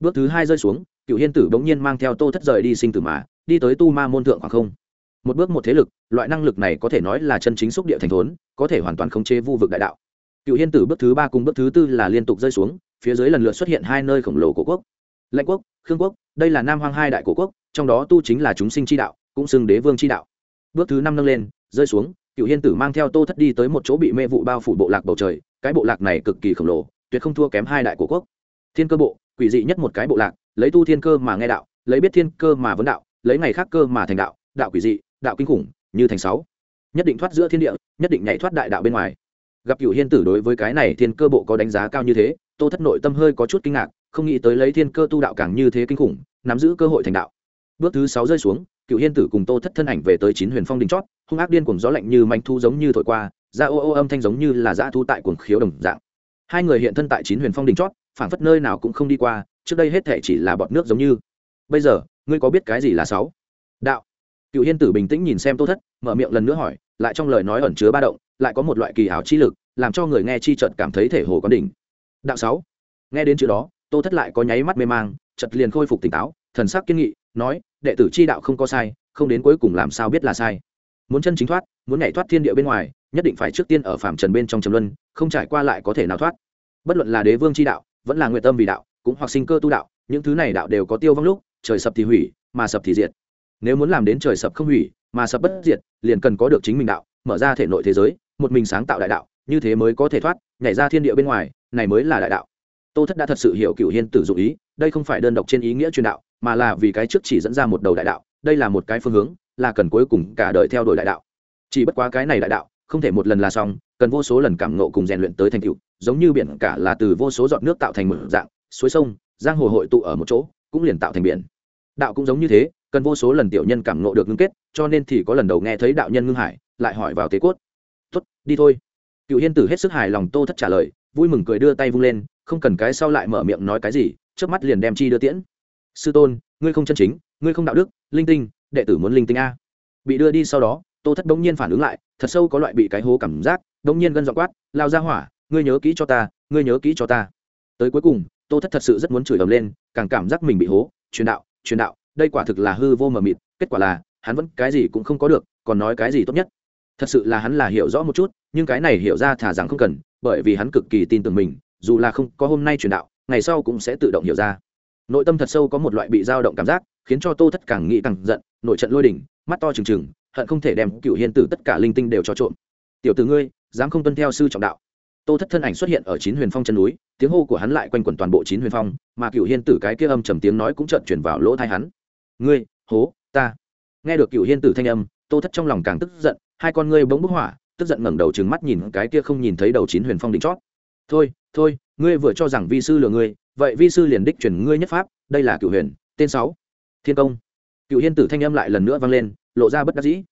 Bước thứ hai rơi xuống cựu hiên tử bỗng nhiên mang theo tô thất rời đi sinh tử mà, đi tới tu ma môn thượng khoảng không. Một bước một thế lực, loại năng lực này có thể nói là chân chính xúc địa thành thốn, có thể hoàn toàn khống chế vu vực đại đạo. Cựu hiên tử bước thứ ba cùng bước thứ tư là liên tục rơi xuống phía dưới lần lượt xuất hiện hai nơi khổng lồ cổ quốc. Lãnh quốc, khương quốc, đây là nam hoang hai đại cổ quốc, trong đó tu chính là chúng sinh chi đạo, cũng xưng đế vương chi đạo. Bước thứ năm nâng lên, rơi xuống cựu hiên tử mang theo tô thất đi tới một chỗ bị mê vụ bao phủ bộ lạc bầu trời, cái bộ lạc này cực kỳ khổng lồ, tuyệt không thua kém hai đại cổ quốc. Thiên cơ bộ, quỷ dị nhất một cái bộ lạc, lấy tu thiên cơ mà nghe đạo, lấy biết thiên cơ mà vấn đạo, lấy ngày khác cơ mà thành đạo đạo quỷ dị, đạo kinh khủng, như thành sáu. Nhất định thoát giữa thiên địa, nhất định nhảy thoát đại đạo bên ngoài. Gặp cựu hiên tử đối với cái này thiên cơ bộ có đánh giá cao như thế tô thất nội tâm hơi có chút kinh ngạc, không nghĩ tới lấy thiên cơ tu đạo càng như thế kinh khủng, nắm giữ cơ hội thành đạo. Bước thứ sáu rơi xuống, cựu hiên tử cùng tô thất thân ảnh về tới chín huyền phong đỉnh chót, hung ác điên cùng gió lạnh như manh thu giống như thổi qua, ra ô ô âm thanh giống như là dã thu tại cuồng khiếu đồng dạng. Hai người hiện thân tại chín huyền phong đỉnh chót, phảng phất nơi nào cũng không đi qua, trước đây hết thể chỉ là bọt nước giống như. Bây giờ, ngươi có biết cái gì là sáu? Đạo. Cựu hiên tử bình tĩnh nhìn xem tô thất, mở miệng lần nữa hỏi, lại trong lời nói ẩn chứa ba động, lại có một loại kỳ ảo chi lực, làm cho người nghe chi trận cảm thấy thể hồ có đỉnh đạo sáu. Nghe đến chữ đó, tô thất lại có nháy mắt mê mang, chợt liền khôi phục tỉnh táo, thần sắc kiên nghị, nói, đệ tử chi đạo không có sai, không đến cuối cùng làm sao biết là sai. Muốn chân chính thoát, muốn nhảy thoát thiên địa bên ngoài, nhất định phải trước tiên ở phạm trần bên trong trầm luân, không trải qua lại có thể nào thoát. Bất luận là đế vương chi đạo, vẫn là nguyện tâm vì đạo, cũng hoặc sinh cơ tu đạo, những thứ này đạo đều có tiêu vong lúc, trời sập thì hủy, mà sập thì diệt. Nếu muốn làm đến trời sập không hủy, mà sập bất diệt, liền cần có được chính mình đạo, mở ra thể nội thế giới, một mình sáng tạo đại đạo, như thế mới có thể thoát, nhảy ra thiên địa bên ngoài này mới là đại đạo. Tô thất đã thật sự hiểu cựu hiên tử dụng ý, đây không phải đơn độc trên ý nghĩa truyền đạo, mà là vì cái trước chỉ dẫn ra một đầu đại đạo, đây là một cái phương hướng, là cần cuối cùng cả đời theo đuổi đại đạo. Chỉ bất quá cái này đại đạo, không thể một lần là xong, cần vô số lần cảm ngộ cùng rèn luyện tới thành tựu, giống như biển cả là từ vô số giọt nước tạo thành một dạng, suối sông, giang hồ hội tụ ở một chỗ, cũng liền tạo thành biển. Đạo cũng giống như thế, cần vô số lần tiểu nhân cảm ngộ được ngưng kết, cho nên thì có lần đầu nghe thấy đạo nhân ngưng hải, lại hỏi vào tế cốt. Tốt, đi thôi. Cựu hiên tử hết sức hài lòng tô thất trả lời vui mừng cười đưa tay vung lên, không cần cái sau lại mở miệng nói cái gì trước mắt liền đem chi đưa tiễn. Sư tôn, ngươi không chân chính, ngươi không đạo đức, linh tinh, đệ tử muốn linh tinh a. Bị đưa đi sau đó, tô thất bỗng nhiên phản ứng lại, thật sâu có loại bị cái hố cảm giác, bỗng nhiên gân dọ quát, lao ra hỏa, ngươi nhớ kỹ cho ta, ngươi nhớ kỹ cho ta. Tới cuối cùng, tô thất thật sự rất muốn chửi ầm lên, càng cảm giác mình bị hố, truyền đạo truyền đạo, đây quả thực là hư vô mờ mịt, kết quả là, hắn vẫn cái gì cũng không có được, còn nói cái gì tốt nhất thật sự là hắn là hiểu rõ một chút, nhưng cái này hiểu ra thả rằng không cần, bởi vì hắn cực kỳ tin tưởng mình, dù là không có hôm nay truyền đạo, ngày sau cũng sẽ tự động hiểu ra. Nội tâm thật sâu có một loại bị dao động cảm giác, khiến cho tô thất càng nghĩ càng giận, nội trận lôi đỉnh, mắt to trừng trừng, hận không thể đem cựu hiên tử tất cả linh tinh đều cho trộm. Tiểu tử ngươi, dám không tuân theo sư trọng đạo? Tô thất thân ảnh xuất hiện ở chín huyền phong chân núi, tiếng hô của hắn lại quanh quẩn toàn bộ chín huyền phong, mà cựu hiên tử cái kia âm trầm tiếng nói cũng chợt chuyển vào lỗ tai hắn. Ngươi, hố, ta. Nghe được cựu hiên tử thanh âm, tô thất trong lòng càng tức giận hai con ngươi bỗng bốc hỏa, tức giận ngẩng đầu trừng mắt nhìn cái kia không nhìn thấy đầu chín huyền phong đỉnh chót. Thôi thôi, ngươi vừa cho rằng vi sư lừa ngươi, vậy vi sư liền đích chuyển ngươi nhất pháp, đây là cựu huyền, tên sáu. Thiên công. Cựu hiên tử thanh âm lại lần nữa vang lên, lộ ra bất đắc dĩ.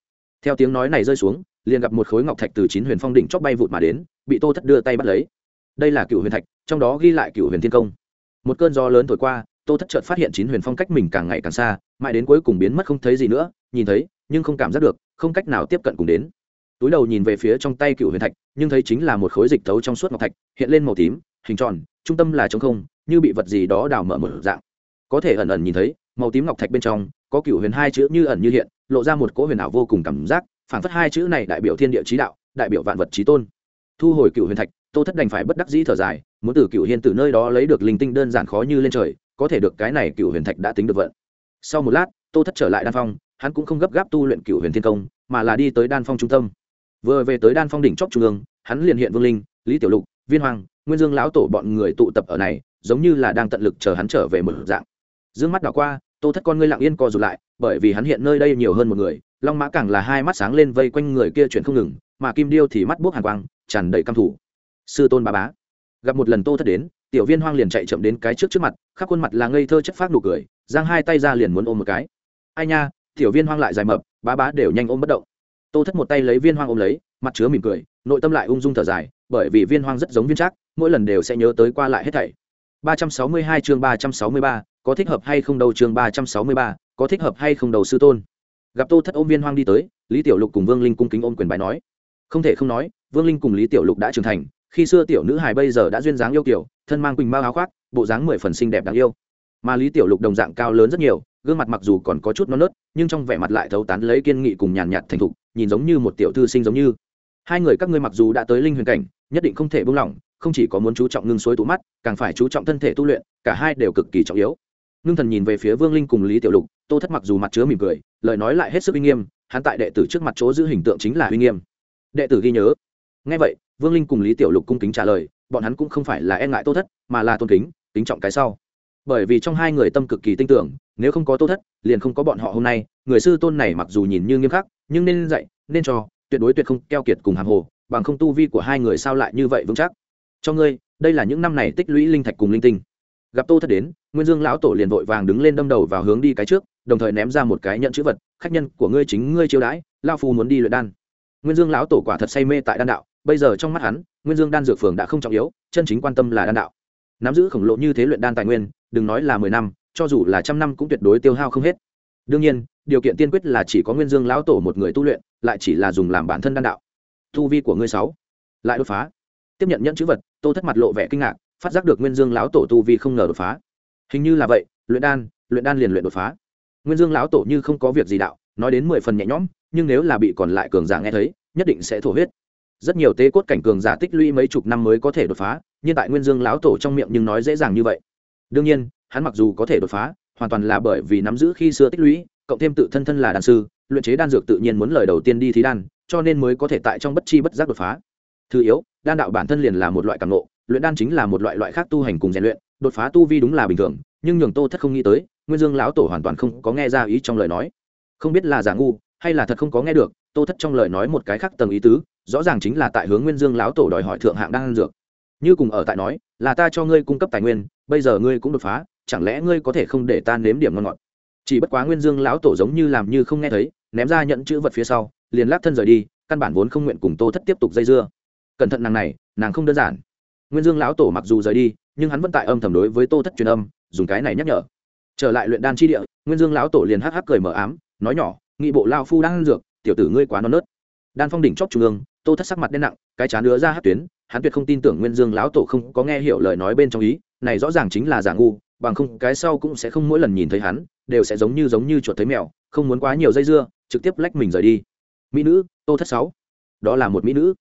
Theo tiếng nói này rơi xuống, liền gặp một khối ngọc thạch từ chín huyền phong đỉnh chót bay vụt mà đến, bị tô thất đưa tay bắt lấy. Đây là cựu huyền thạch, trong đó ghi lại cựu huyền thiên công. Một cơn gió lớn thổi qua, tô thất chợt phát hiện chín huyền phong cách mình càng ngày càng xa, mãi đến cuối cùng biến mất không thấy gì nữa, nhìn thấy, nhưng không cảm giác được không cách nào tiếp cận cùng đến. Túi đầu nhìn về phía trong tay cựu huyền thạch, nhưng thấy chính là một khối dịch thấu trong suốt ngọc thạch, hiện lên màu tím, hình tròn, trung tâm là trống không, như bị vật gì đó đào mở mở dạng. Có thể ẩn ẩn nhìn thấy, màu tím ngọc thạch bên trong, có cựu huyền hai chữ như ẩn như hiện, lộ ra một cỗ huyền ảo vô cùng cảm giác, phảng phất hai chữ này đại biểu thiên địa trí đạo, đại biểu vạn vật trí tôn. Thu hồi cựu huyền thạch, tô thất đành phải bất đắc dĩ thở dài, muốn từ cựu hiên từ nơi đó lấy được linh tinh đơn giản khó như lên trời, có thể được cái này cựu huyền thạch đã tính được vận. Sau một lát, tô thất trở lại đan phong hắn cũng không gấp gáp tu luyện cựu huyền thiên công, mà là đi tới đan phong trung tâm. Vừa về tới đan phong đỉnh chóp trung ương, hắn liền hiện vương linh, lý tiểu lục, viên hoàng, nguyên dương lão tổ bọn người tụ tập ở này, giống như là đang tận lực chờ hắn trở về một dạng. Dương mắt đảo qua, tô thất con ngươi lặng yên co rụt lại, bởi vì hắn hiện nơi đây nhiều hơn một người, long mã càng là hai mắt sáng lên vây quanh người kia chuyển không ngừng, mà kim điêu thì mắt buốc hàn quang, tràn đầy căm thủ sư tôn bà bá, gặp một lần tô thất đến, tiểu viên hoang liền chạy chậm đến cái trước trước mặt, khắp khuôn mặt là ngây thơ chất phát nụ cười, giang hai tay ra liền muốn ôm một cái. Ai nha tiểu viên hoang lại dài mập bá bá đều nhanh ôm bất động. Tô thất một tay lấy viên hoang ôm lấy mặt chứa mỉm cười nội tâm lại ung dung thở dài bởi vì viên hoang rất giống viên trác mỗi lần đều sẽ nhớ tới qua lại hết thảy. 362 chương 363, có thích hợp hay không đầu chương 363, có thích hợp hay không đầu sư tôn. Gặp tô thất ôm viên hoang đi tới lý tiểu lục cùng vương linh cung kính ôm quyền bài nói. Không thể không nói vương linh cùng lý tiểu lục đã trưởng thành khi xưa tiểu nữ hài bây giờ đã duyên dáng yêu kiểu thân mang quỳnh bao áo khoác bộ dáng mười phần xinh đẹp đáng yêu. Mà lý tiểu lục đồng dạng cao lớn rất nhiều gương mặt mặc dù còn có chút non nớt, nhưng trong vẻ mặt lại thấu tán lấy kiên nghị cùng nhàn nhạt thành thục, nhìn giống như một tiểu thư sinh giống như. Hai người các ngươi mặc dù đã tới linh huyền cảnh, nhất định không thể buông lỏng, không chỉ có muốn chú trọng ngưng suối tụ mắt, càng phải chú trọng thân thể tu luyện, cả hai đều cực kỳ trọng yếu. Ngưng thần nhìn về phía vương linh cùng lý tiểu lục, tô thất mặc dù mặt chứa mỉm cười, lời nói lại hết sức uy nghiêm, hắn tại đệ tử trước mặt chỗ giữ hình tượng chính là uy nghiêm. Đệ tử ghi nhớ. Ngay vậy, vương linh cùng lý tiểu lục cung kính trả lời, bọn hắn cũng không phải là e ngại tô thất, mà là tôn kính kính trọng cái sau bởi vì trong hai người tâm cực kỳ tin tưởng, nếu không có tô thất, liền không có bọn họ hôm nay. Người sư tôn này mặc dù nhìn như nghiêm khắc, nhưng nên dạy, nên cho, tuyệt đối tuyệt không keo kiệt cùng hàng hồ, bằng không tu vi của hai người sao lại như vậy vững chắc? Cho ngươi, đây là những năm này tích lũy linh thạch cùng linh tinh. Gặp tô thất đến, nguyên dương lão tổ liền vội vàng đứng lên đâm đầu vào hướng đi cái trước, đồng thời ném ra một cái nhận chữ vật, khách nhân của ngươi chính ngươi chiêu đãi lao phu muốn đi luyện đan. Nguyên dương lão tổ quả thật say mê tại đan đạo, bây giờ trong mắt hắn, nguyên dương đan dược phường đã không trọng yếu, chân chính quan tâm là đan đạo nắm giữ khổng lồ như thế luyện đan tài nguyên, đừng nói là mười năm, cho dù là trăm năm cũng tuyệt đối tiêu hao không hết. Đương nhiên, điều kiện tiên quyết là chỉ có nguyên dương lão tổ một người tu luyện, lại chỉ là dùng làm bản thân đan đạo. Tu vi của ngươi sáu, lại đột phá. Tiếp nhận nhận chữ vật, tô thất mặt lộ vẻ kinh ngạc, phát giác được nguyên dương lão tổ tu vi không ngờ đột phá. Hình như là vậy, luyện đan luyện đan liền luyện đột phá. Nguyên dương lão tổ như không có việc gì đạo, nói đến mười phần nhẹ nhõm, nhưng nếu là bị còn lại cường giả nghe thấy, nhất định sẽ thổ huyết rất nhiều tế cốt cảnh cường giả tích lũy mấy chục năm mới có thể đột phá, nhưng tại nguyên dương lão tổ trong miệng nhưng nói dễ dàng như vậy. Đương nhiên, hắn mặc dù có thể đột phá, hoàn toàn là bởi vì nắm giữ khi xưa tích lũy, cộng thêm tự thân thân là đan sư, luyện chế đan dược tự nhiên muốn lời đầu tiên đi thí đan, cho nên mới có thể tại trong bất chi bất giác đột phá. Thứ yếu, đan đạo bản thân liền là một loại cảm nộ luyện đan chính là một loại loại khác tu hành cùng rèn luyện, đột phá tu vi đúng là bình thường, nhưng nhường tô thất không nghĩ tới, nguyên dương lão tổ hoàn toàn không có nghe ra ý trong lời nói. Không biết là giả ngu hay là thật không có nghe được, tô thất trong lời nói một cái khác tầng ý tứ, rõ ràng chính là tại hướng nguyên dương lão tổ đòi hỏi thượng hạng đang ăn dược. Như cùng ở tại nói, là ta cho ngươi cung cấp tài nguyên, bây giờ ngươi cũng đột phá, chẳng lẽ ngươi có thể không để ta nếm điểm ngon ngọt? Chỉ bất quá nguyên dương lão tổ giống như làm như không nghe thấy, ném ra nhận chữ vật phía sau, liền lắc thân rời đi, căn bản vốn không nguyện cùng tô thất tiếp tục dây dưa. Cẩn thận nàng này, nàng không đơn giản. Nguyên dương lão tổ mặc dù rời đi, nhưng hắn vẫn tại âm thầm đối với tô thất truyền âm, dùng cái này nhắc nhở. Trở lại luyện đan chi địa, nguyên dương lão tổ liền hắc hắc cười mở ám, nói nhỏ nghị bộ lao phu đang dược, tiểu tử ngươi quá non nớt. Đan phong đỉnh chóp trung ương, tô thất sắc mặt đen nặng, cái chán đứa ra hát tuyến, hắn tuyệt không tin tưởng nguyên dương lão tổ không có nghe hiểu lời nói bên trong ý, này rõ ràng chính là giả ngu, bằng không cái sau cũng sẽ không mỗi lần nhìn thấy hắn, đều sẽ giống như giống như chuột thấy mèo, không muốn quá nhiều dây dưa, trực tiếp lách mình rời đi. Mỹ nữ, tô thất sáu. Đó là một mỹ nữ.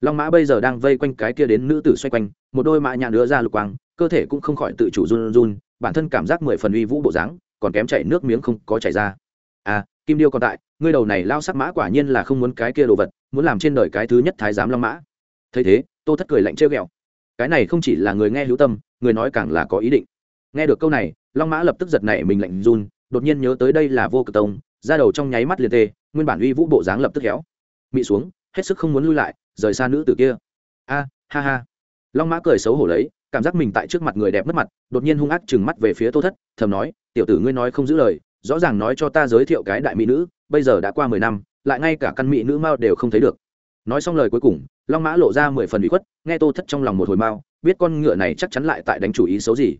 Long mã bây giờ đang vây quanh cái kia đến nữ tử xoay quanh, một đôi mã nhạn nữa ra lục quang, cơ thể cũng không khỏi tự chủ run run, bản thân cảm giác mười phần uy vũ bộ dáng, còn kém chảy nước miếng không có chảy ra. À kim điêu còn tại, ngươi đầu này lao sắc mã quả nhiên là không muốn cái kia đồ vật, muốn làm trên đời cái thứ nhất thái giám long mã. Thấy thế, tô thất cười lạnh trêu ghẹo. Cái này không chỉ là người nghe hữu tâm, người nói càng là có ý định. Nghe được câu này, long mã lập tức giật nảy mình lạnh run, đột nhiên nhớ tới đây là vô cực tông, ra đầu trong nháy mắt liền tê, nguyên bản uy vũ bộ dáng lập tức héo. Mị xuống, hết sức không muốn lui lại, rời xa nữ tử kia. A, ha ha. Long mã cười xấu hổ lấy, cảm giác mình tại trước mặt người đẹp mất mặt, đột nhiên hung ác chừng mắt về phía tô thất, thầm nói, tiểu tử ngươi nói không giữ lời rõ ràng nói cho ta giới thiệu cái đại mỹ nữ, bây giờ đã qua mười năm, lại ngay cả căn mỹ nữ mao đều không thấy được. Nói xong lời cuối cùng, long mã lộ ra mười phần bị khuất, nghe tô thất trong lòng một hồi mao biết con ngựa này chắc chắn lại tại đánh chủ ý xấu gì.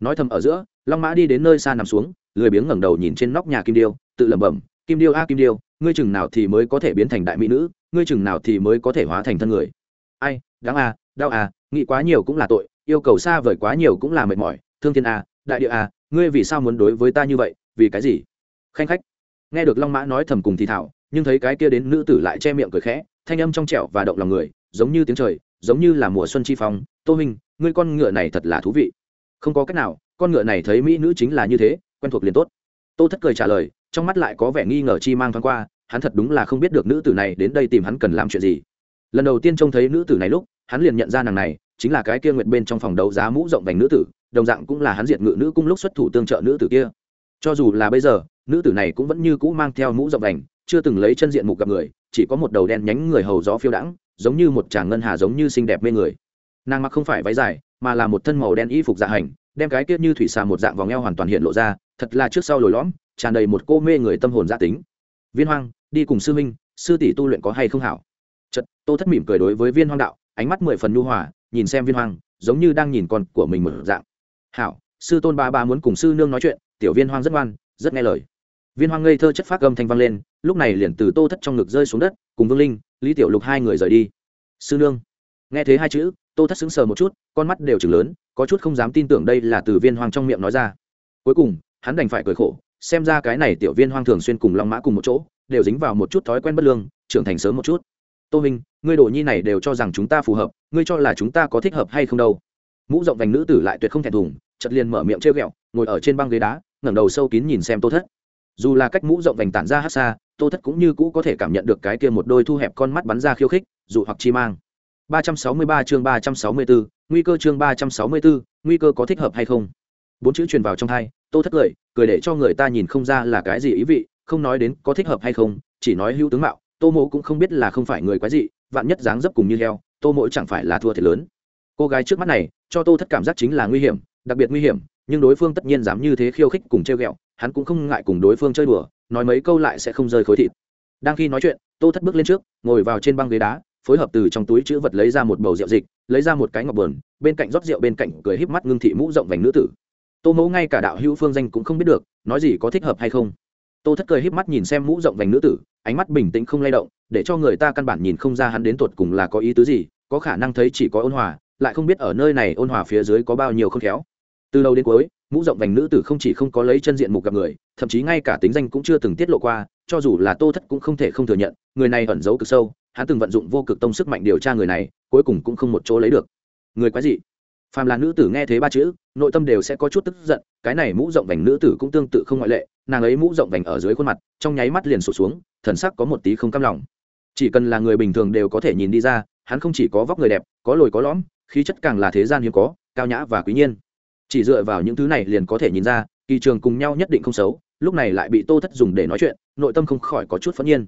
Nói thầm ở giữa, long mã đi đến nơi xa nằm xuống, lười biếng ngẩng đầu nhìn trên nóc nhà kim điêu, tự lẩm bẩm, kim điêu a, kim điêu, ngươi chừng nào thì mới có thể biến thành đại mỹ nữ, ngươi chừng nào thì mới có thể hóa thành thân người. Ai, đáng a, đau a, nghĩ quá nhiều cũng là tội, yêu cầu xa vời quá nhiều cũng là mệt mỏi, thương thiên a, đại địa a, ngươi vì sao muốn đối với ta như vậy vì cái gì? Khanh khách. Nghe được long mã nói thầm cùng thì thảo, nhưng thấy cái kia đến nữ tử lại che miệng cười khẽ, thanh âm trong trẻo và động lòng người, giống như tiếng trời, giống như là mùa xuân chi phong. Tô minh, ngươi con ngựa này thật là thú vị. Không có cách nào, con ngựa này thấy mỹ nữ chính là như thế, quen thuộc liền tốt. Tô thất cười trả lời, trong mắt lại có vẻ nghi ngờ chi mang thoáng qua, hắn thật đúng là không biết được nữ tử này đến đây tìm hắn cần làm chuyện gì. Lần đầu tiên trông thấy nữ tử này lúc, hắn liền nhận ra nàng này, chính là cái kia nguyệt bên trong phòng đấu giá mũ rộng vành nữ tử, đồng dạng cũng là hắn diệt ngự nữ cung lúc xuất thủ tương trợ nữ tử kia cho dù là bây giờ, nữ tử này cũng vẫn như cũ mang theo mũ rộng đành, chưa từng lấy chân diện mục gặp người, chỉ có một đầu đen nhánh người hầu gió phiêu đãng, giống như một chàng ngân hà giống như xinh đẹp mê người. Nàng mặc không phải váy dài, mà là một thân màu đen y phục dạ hành, đem cái kia như thủy xà một dạng vòng eo hoàn toàn hiện lộ ra, thật là trước sau lồi lõm, tràn đầy một cô mê người tâm hồn gia tính. Viên hoang, đi cùng sư minh sư tỷ tu luyện có hay không hảo? Chật tô thất mỉm cười đối với viên hoang đạo, ánh mắt mười phần nhu hòa, nhìn xem viên hoang, giống như đang nhìn con của mình một dạng. Hảo, sư tôn ba ba muốn cùng sư nương nói chuyện tiểu viên hoang rất ngoan, rất nghe lời. Viên hoang ngây thơ chất phát gầm thanh vang lên, lúc này liền từ tô thất trong ngực rơi xuống đất, cùng vương linh, lý tiểu lục hai người rời đi. Sư nương. Nghe thấy hai chữ, tô thất sững sờ một chút, con mắt đều chừng lớn, có chút không dám tin tưởng đây là từ viên hoang trong miệng nói ra. Cuối cùng, hắn đành phải cười khổ, xem ra cái này tiểu viên hoang thường xuyên cùng long mã cùng một chỗ, đều dính vào một chút thói quen bất lương, trưởng thành sớm một chút. Tô minh, ngươi đồ nhi này đều cho rằng chúng ta phù hợp, ngươi cho là chúng ta có thích hợp hay không đâu. Mũ rộng vành nữ tử lại tuyệt không thèm thùng chật liền mở miệng trêu ghẹo, ngồi ở trên băng ghế đá ngẩng đầu sâu kín nhìn xem tô thất. Dù là cách mũ rộng vành tản ra hát xa tô thất cũng như cũ có thể cảm nhận được cái kia một đôi thu hẹp con mắt bắn ra khiêu khích dụ hoặc chi mang. 363 chương 364, nguy cơ chương 364, nguy cơ có thích hợp hay không? Bốn chữ truyền vào trong thai tô thất cười cười để cho người ta nhìn không ra là cái gì ý vị không nói đến có thích hợp hay không chỉ nói hữu tướng mạo tô mộ cũng không biết là không phải người quái dị vạn nhất dáng dấp cùng như heo tô mộ chẳng phải là thua thiệt lớn. Cô gái trước mắt này cho tô thất cảm giác chính là nguy hiểm đặc biệt nguy hiểm nhưng đối phương tất nhiên dám như thế khiêu khích cùng treo ghẹo, hắn cũng không ngại cùng đối phương chơi đùa, nói mấy câu lại sẽ không rơi khối thịt. Đang khi nói chuyện, tô thất bước lên trước, ngồi vào trên băng ghế đá, phối hợp từ trong túi chữ vật lấy ra một bầu rượu dịch, lấy ra một cái ngọc bờn, bên cạnh rót rượu bên cạnh cười híp mắt ngưng thị mũ rộng vành nữ tử. Tô mẫu ngay cả đạo hữu phương danh cũng không biết được, nói gì có thích hợp hay không. Tô thất cười híp mắt nhìn xem mũ rộng vành nữ tử, ánh mắt bình tĩnh không lay động, để cho người ta căn bản nhìn không ra hắn đến tuột cùng là có ý tứ gì, có khả năng thấy chỉ có ôn hòa, lại không biết ở nơi này ôn hòa phía dưới có bao nhiêu không khéo từ đầu đến cuối, mũ rộng vành nữ tử không chỉ không có lấy chân diện mục gặp người, thậm chí ngay cả tính danh cũng chưa từng tiết lộ qua, cho dù là tô thất cũng không thể không thừa nhận, người này ẩn giấu cực sâu, hắn từng vận dụng vô cực tông sức mạnh điều tra người này, cuối cùng cũng không một chỗ lấy được. Người quái gì phàm là nữ tử nghe thế ba chữ, nội tâm đều sẽ có chút tức giận, cái này mũ rộng vành nữ tử cũng tương tự không ngoại lệ, nàng ấy mũ rộng vành ở dưới khuôn mặt, trong nháy mắt liền sụt xuống, thần sắc có một tí không cam lòng. Chỉ cần là người bình thường đều có thể nhìn đi ra, hắn không chỉ có vóc người đẹp, có lồi có lõm, khí chất càng là thế gian hiếm có, cao nhã và quý nhiên chỉ dựa vào những thứ này liền có thể nhìn ra, kỳ trường cùng nhau nhất định không xấu, lúc này lại bị tô thất dùng để nói chuyện, nội tâm không khỏi có chút phẫn nhiên.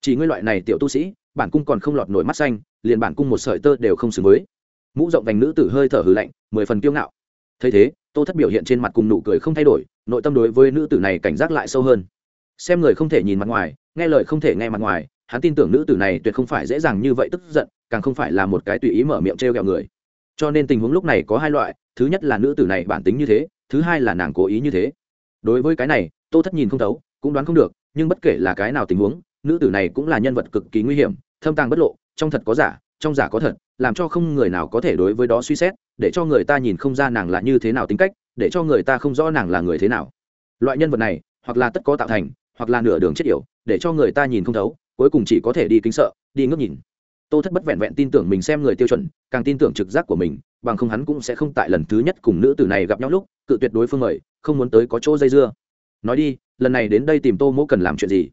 Chỉ ngươi loại này tiểu tu sĩ, bản cung còn không lọt nổi mắt xanh, liền bản cung một sợi tơ đều không xứng với. Mũ rộng vành nữ tử hơi thở hừ lạnh, mười phần kiêu ngạo. Thấy thế, tô thất biểu hiện trên mặt cùng nụ cười không thay đổi, nội tâm đối với nữ tử này cảnh giác lại sâu hơn. Xem người không thể nhìn mặt ngoài, nghe lời không thể nghe mặt ngoài, hắn tin tưởng nữ tử này tuyệt không phải dễ dàng như vậy tức giận, càng không phải là một cái tùy ý mở miệng trêu ghẹo người. Cho nên tình huống lúc này có hai loại thứ nhất là nữ tử này bản tính như thế, thứ hai là nàng cố ý như thế. Đối với cái này, tô thất nhìn không thấu, cũng đoán không được, nhưng bất kể là cái nào tình huống, nữ tử này cũng là nhân vật cực kỳ nguy hiểm, thâm tàng bất lộ, trong thật có giả, trong giả có thật, làm cho không người nào có thể đối với đó suy xét, để cho người ta nhìn không ra nàng là như thế nào tính cách, để cho người ta không rõ nàng là người thế nào. Loại nhân vật này, hoặc là tất có tạo thành, hoặc là nửa đường chết yểu, để cho người ta nhìn không thấu, cuối cùng chỉ có thể đi kính sợ, đi ngước nhìn tô thất bất vẹn vẹn tin tưởng mình xem người tiêu chuẩn, càng tin tưởng trực giác của mình, bằng không hắn cũng sẽ không tại lần thứ nhất cùng nữ tử này gặp nhau lúc, cự tuyệt đối phương mời, không muốn tới có chỗ dây dưa. Nói đi, lần này đến đây tìm tô mỗ cần làm chuyện gì?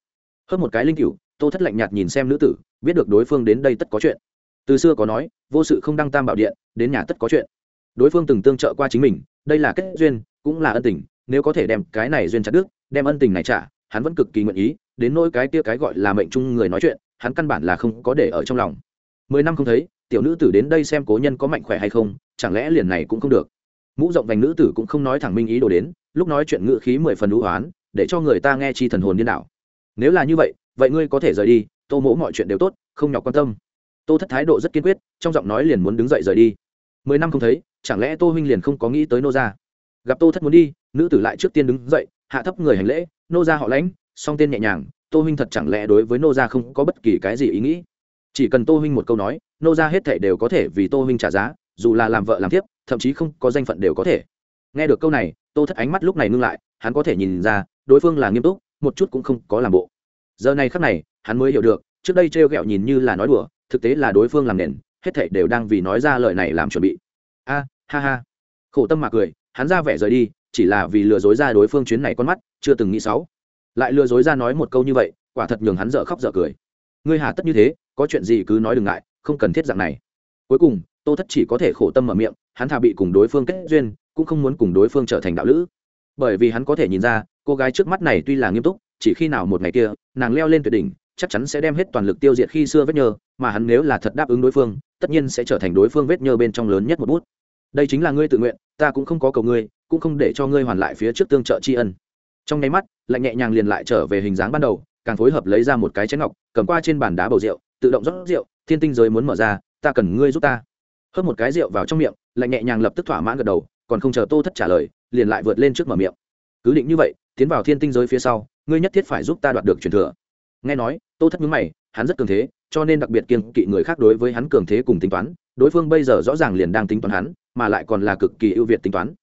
Hơn một cái linh cựu tô thất lạnh nhạt nhìn xem nữ tử, biết được đối phương đến đây tất có chuyện. Từ xưa có nói, vô sự không đăng tam bảo điện, đến nhà tất có chuyện. Đối phương từng tương trợ qua chính mình, đây là kết duyên, cũng là ân tình, nếu có thể đem cái này duyên chặt đức đem ân tình này trả, hắn vẫn cực kỳ nguyện ý, đến nỗi cái kia cái gọi là mệnh chung người nói chuyện, hắn căn bản là không có để ở trong lòng mười năm không thấy, tiểu nữ tử đến đây xem cố nhân có mạnh khỏe hay không, chẳng lẽ liền này cũng không được? Mũ rộng vành nữ tử cũng không nói thẳng minh ý đồ đến, lúc nói chuyện ngự khí mười phần đũ hoán để cho người ta nghe chi thần hồn điên đảo. Nếu là như vậy vậy ngươi có thể rời đi, tô mỗ mọi chuyện đều tốt, không nhọc quan tâm. Tô thất thái độ rất kiên quyết, trong giọng nói liền muốn đứng dậy rời đi. Mười năm không thấy, chẳng lẽ tô huynh liền không có nghĩ tới nô gia? Gặp tô thất muốn đi, nữ tử lại trước tiên đứng dậy, hạ thấp người hành lễ, nô gia họ lãnh song tên nhẹ nhàng, tô huynh thật chẳng lẽ đối với nô gia không có bất kỳ cái gì ý nghĩ? Chỉ cần tô huynh một câu nói, nô gia hết thệ đều có thể vì tô huynh trả giá, dù là làm vợ làm tiếp thậm chí không có danh phận đều có thể. Nghe được câu này, tô thất ánh mắt lúc này ngưng lại, hắn có thể nhìn ra, đối phương là nghiêm túc, một chút cũng không có làm bộ. Giờ này khắc này, hắn mới hiểu được, trước đây trêu ghẹo nhìn như là nói đùa, thực tế là đối phương làm nền, hết thảy đều đang vì nói ra lời này làm chuẩn bị. A, ha ha. Khổ tâm mà cười, hắn ra vẻ rời đi, chỉ là vì lừa dối ra đối phương chuyến này con mắt, chưa từng nghĩ xấu. Lại lừa dối ra nói một câu như vậy, quả thật nhường hắn dở khóc dở cười. Ngươi hà tất như thế có chuyện gì cứ nói đừng ngại, không cần thiết dạng này. Cuối cùng, tô thất chỉ có thể khổ tâm mở miệng, hắn thà bị cùng đối phương kết duyên, cũng không muốn cùng đối phương trở thành đạo lữ. Bởi vì hắn có thể nhìn ra, cô gái trước mắt này tuy là nghiêm túc, chỉ khi nào một ngày kia, nàng leo lên tuyệt đỉnh, chắc chắn sẽ đem hết toàn lực tiêu diệt khi xưa vết nhơ, mà hắn nếu là thật đáp ứng đối phương, tất nhiên sẽ trở thành đối phương vết nhơ bên trong lớn nhất một bút. Đây chính là ngươi tự nguyện, ta cũng không có cầu ngươi, cũng không để cho ngươi hoàn lại phía trước tương trợ tri ân. Trong nháy mắt, lạnh nhẹ nhàng liền lại trở về hình dáng ban đầu, càng phối hợp lấy ra một cái chén ngọc, cầm qua trên bàn đá bầu rượu tự động rót rượu, thiên tinh giới muốn mở ra, ta cần ngươi giúp ta. Hớp một cái rượu vào trong miệng, lạnh nhẹ nhàng lập tức thỏa mãn gật đầu, còn không chờ tô thất trả lời, liền lại vượt lên trước mở miệng. Cứ định như vậy, tiến vào thiên tinh giới phía sau, ngươi nhất thiết phải giúp ta đoạt được truyền thừa. Nghe nói, tô thất mướn mày, hắn rất cường thế, cho nên đặc biệt kiên kỵ người khác đối với hắn cường thế cùng tính toán, đối phương bây giờ rõ ràng liền đang tính toán hắn, mà lại còn là cực kỳ ưu việt tính toán.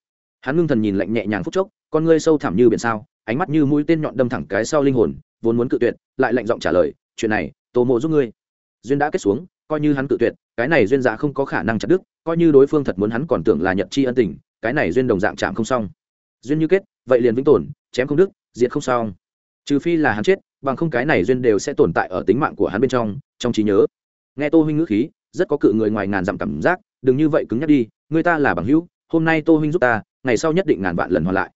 Hắn ngưng thần nhìn lạnh nhẹ nhàng phút chốc, con ngươi sâu thẳm như biển sao, ánh mắt như mũi tên nhọn đâm thẳng cái sau linh hồn, vốn muốn cự tuyệt, lại lạnh giọng trả lời, chuyện này, tô mộ giúp ngươi duyên đã kết xuống, coi như hắn cự tuyệt, cái này duyên dạ không có khả năng chặt đứt, coi như đối phương thật muốn hắn còn tưởng là nhật chi ân tình, cái này duyên đồng dạng chạm không xong. Duyên như kết, vậy liền vĩnh tồn, chém không đứt, diệt không xong. Trừ phi là hắn chết, bằng không cái này duyên đều sẽ tồn tại ở tính mạng của hắn bên trong trong trí nhớ. Nghe tô huynh ngữ khí, rất có cự người ngoài ngàn dặm cảm giác, đừng như vậy cứng nhắc đi, người ta là bằng hữu, hôm nay tô huynh giúp ta, ngày sau nhất định ngàn vạn lần hoàn lại.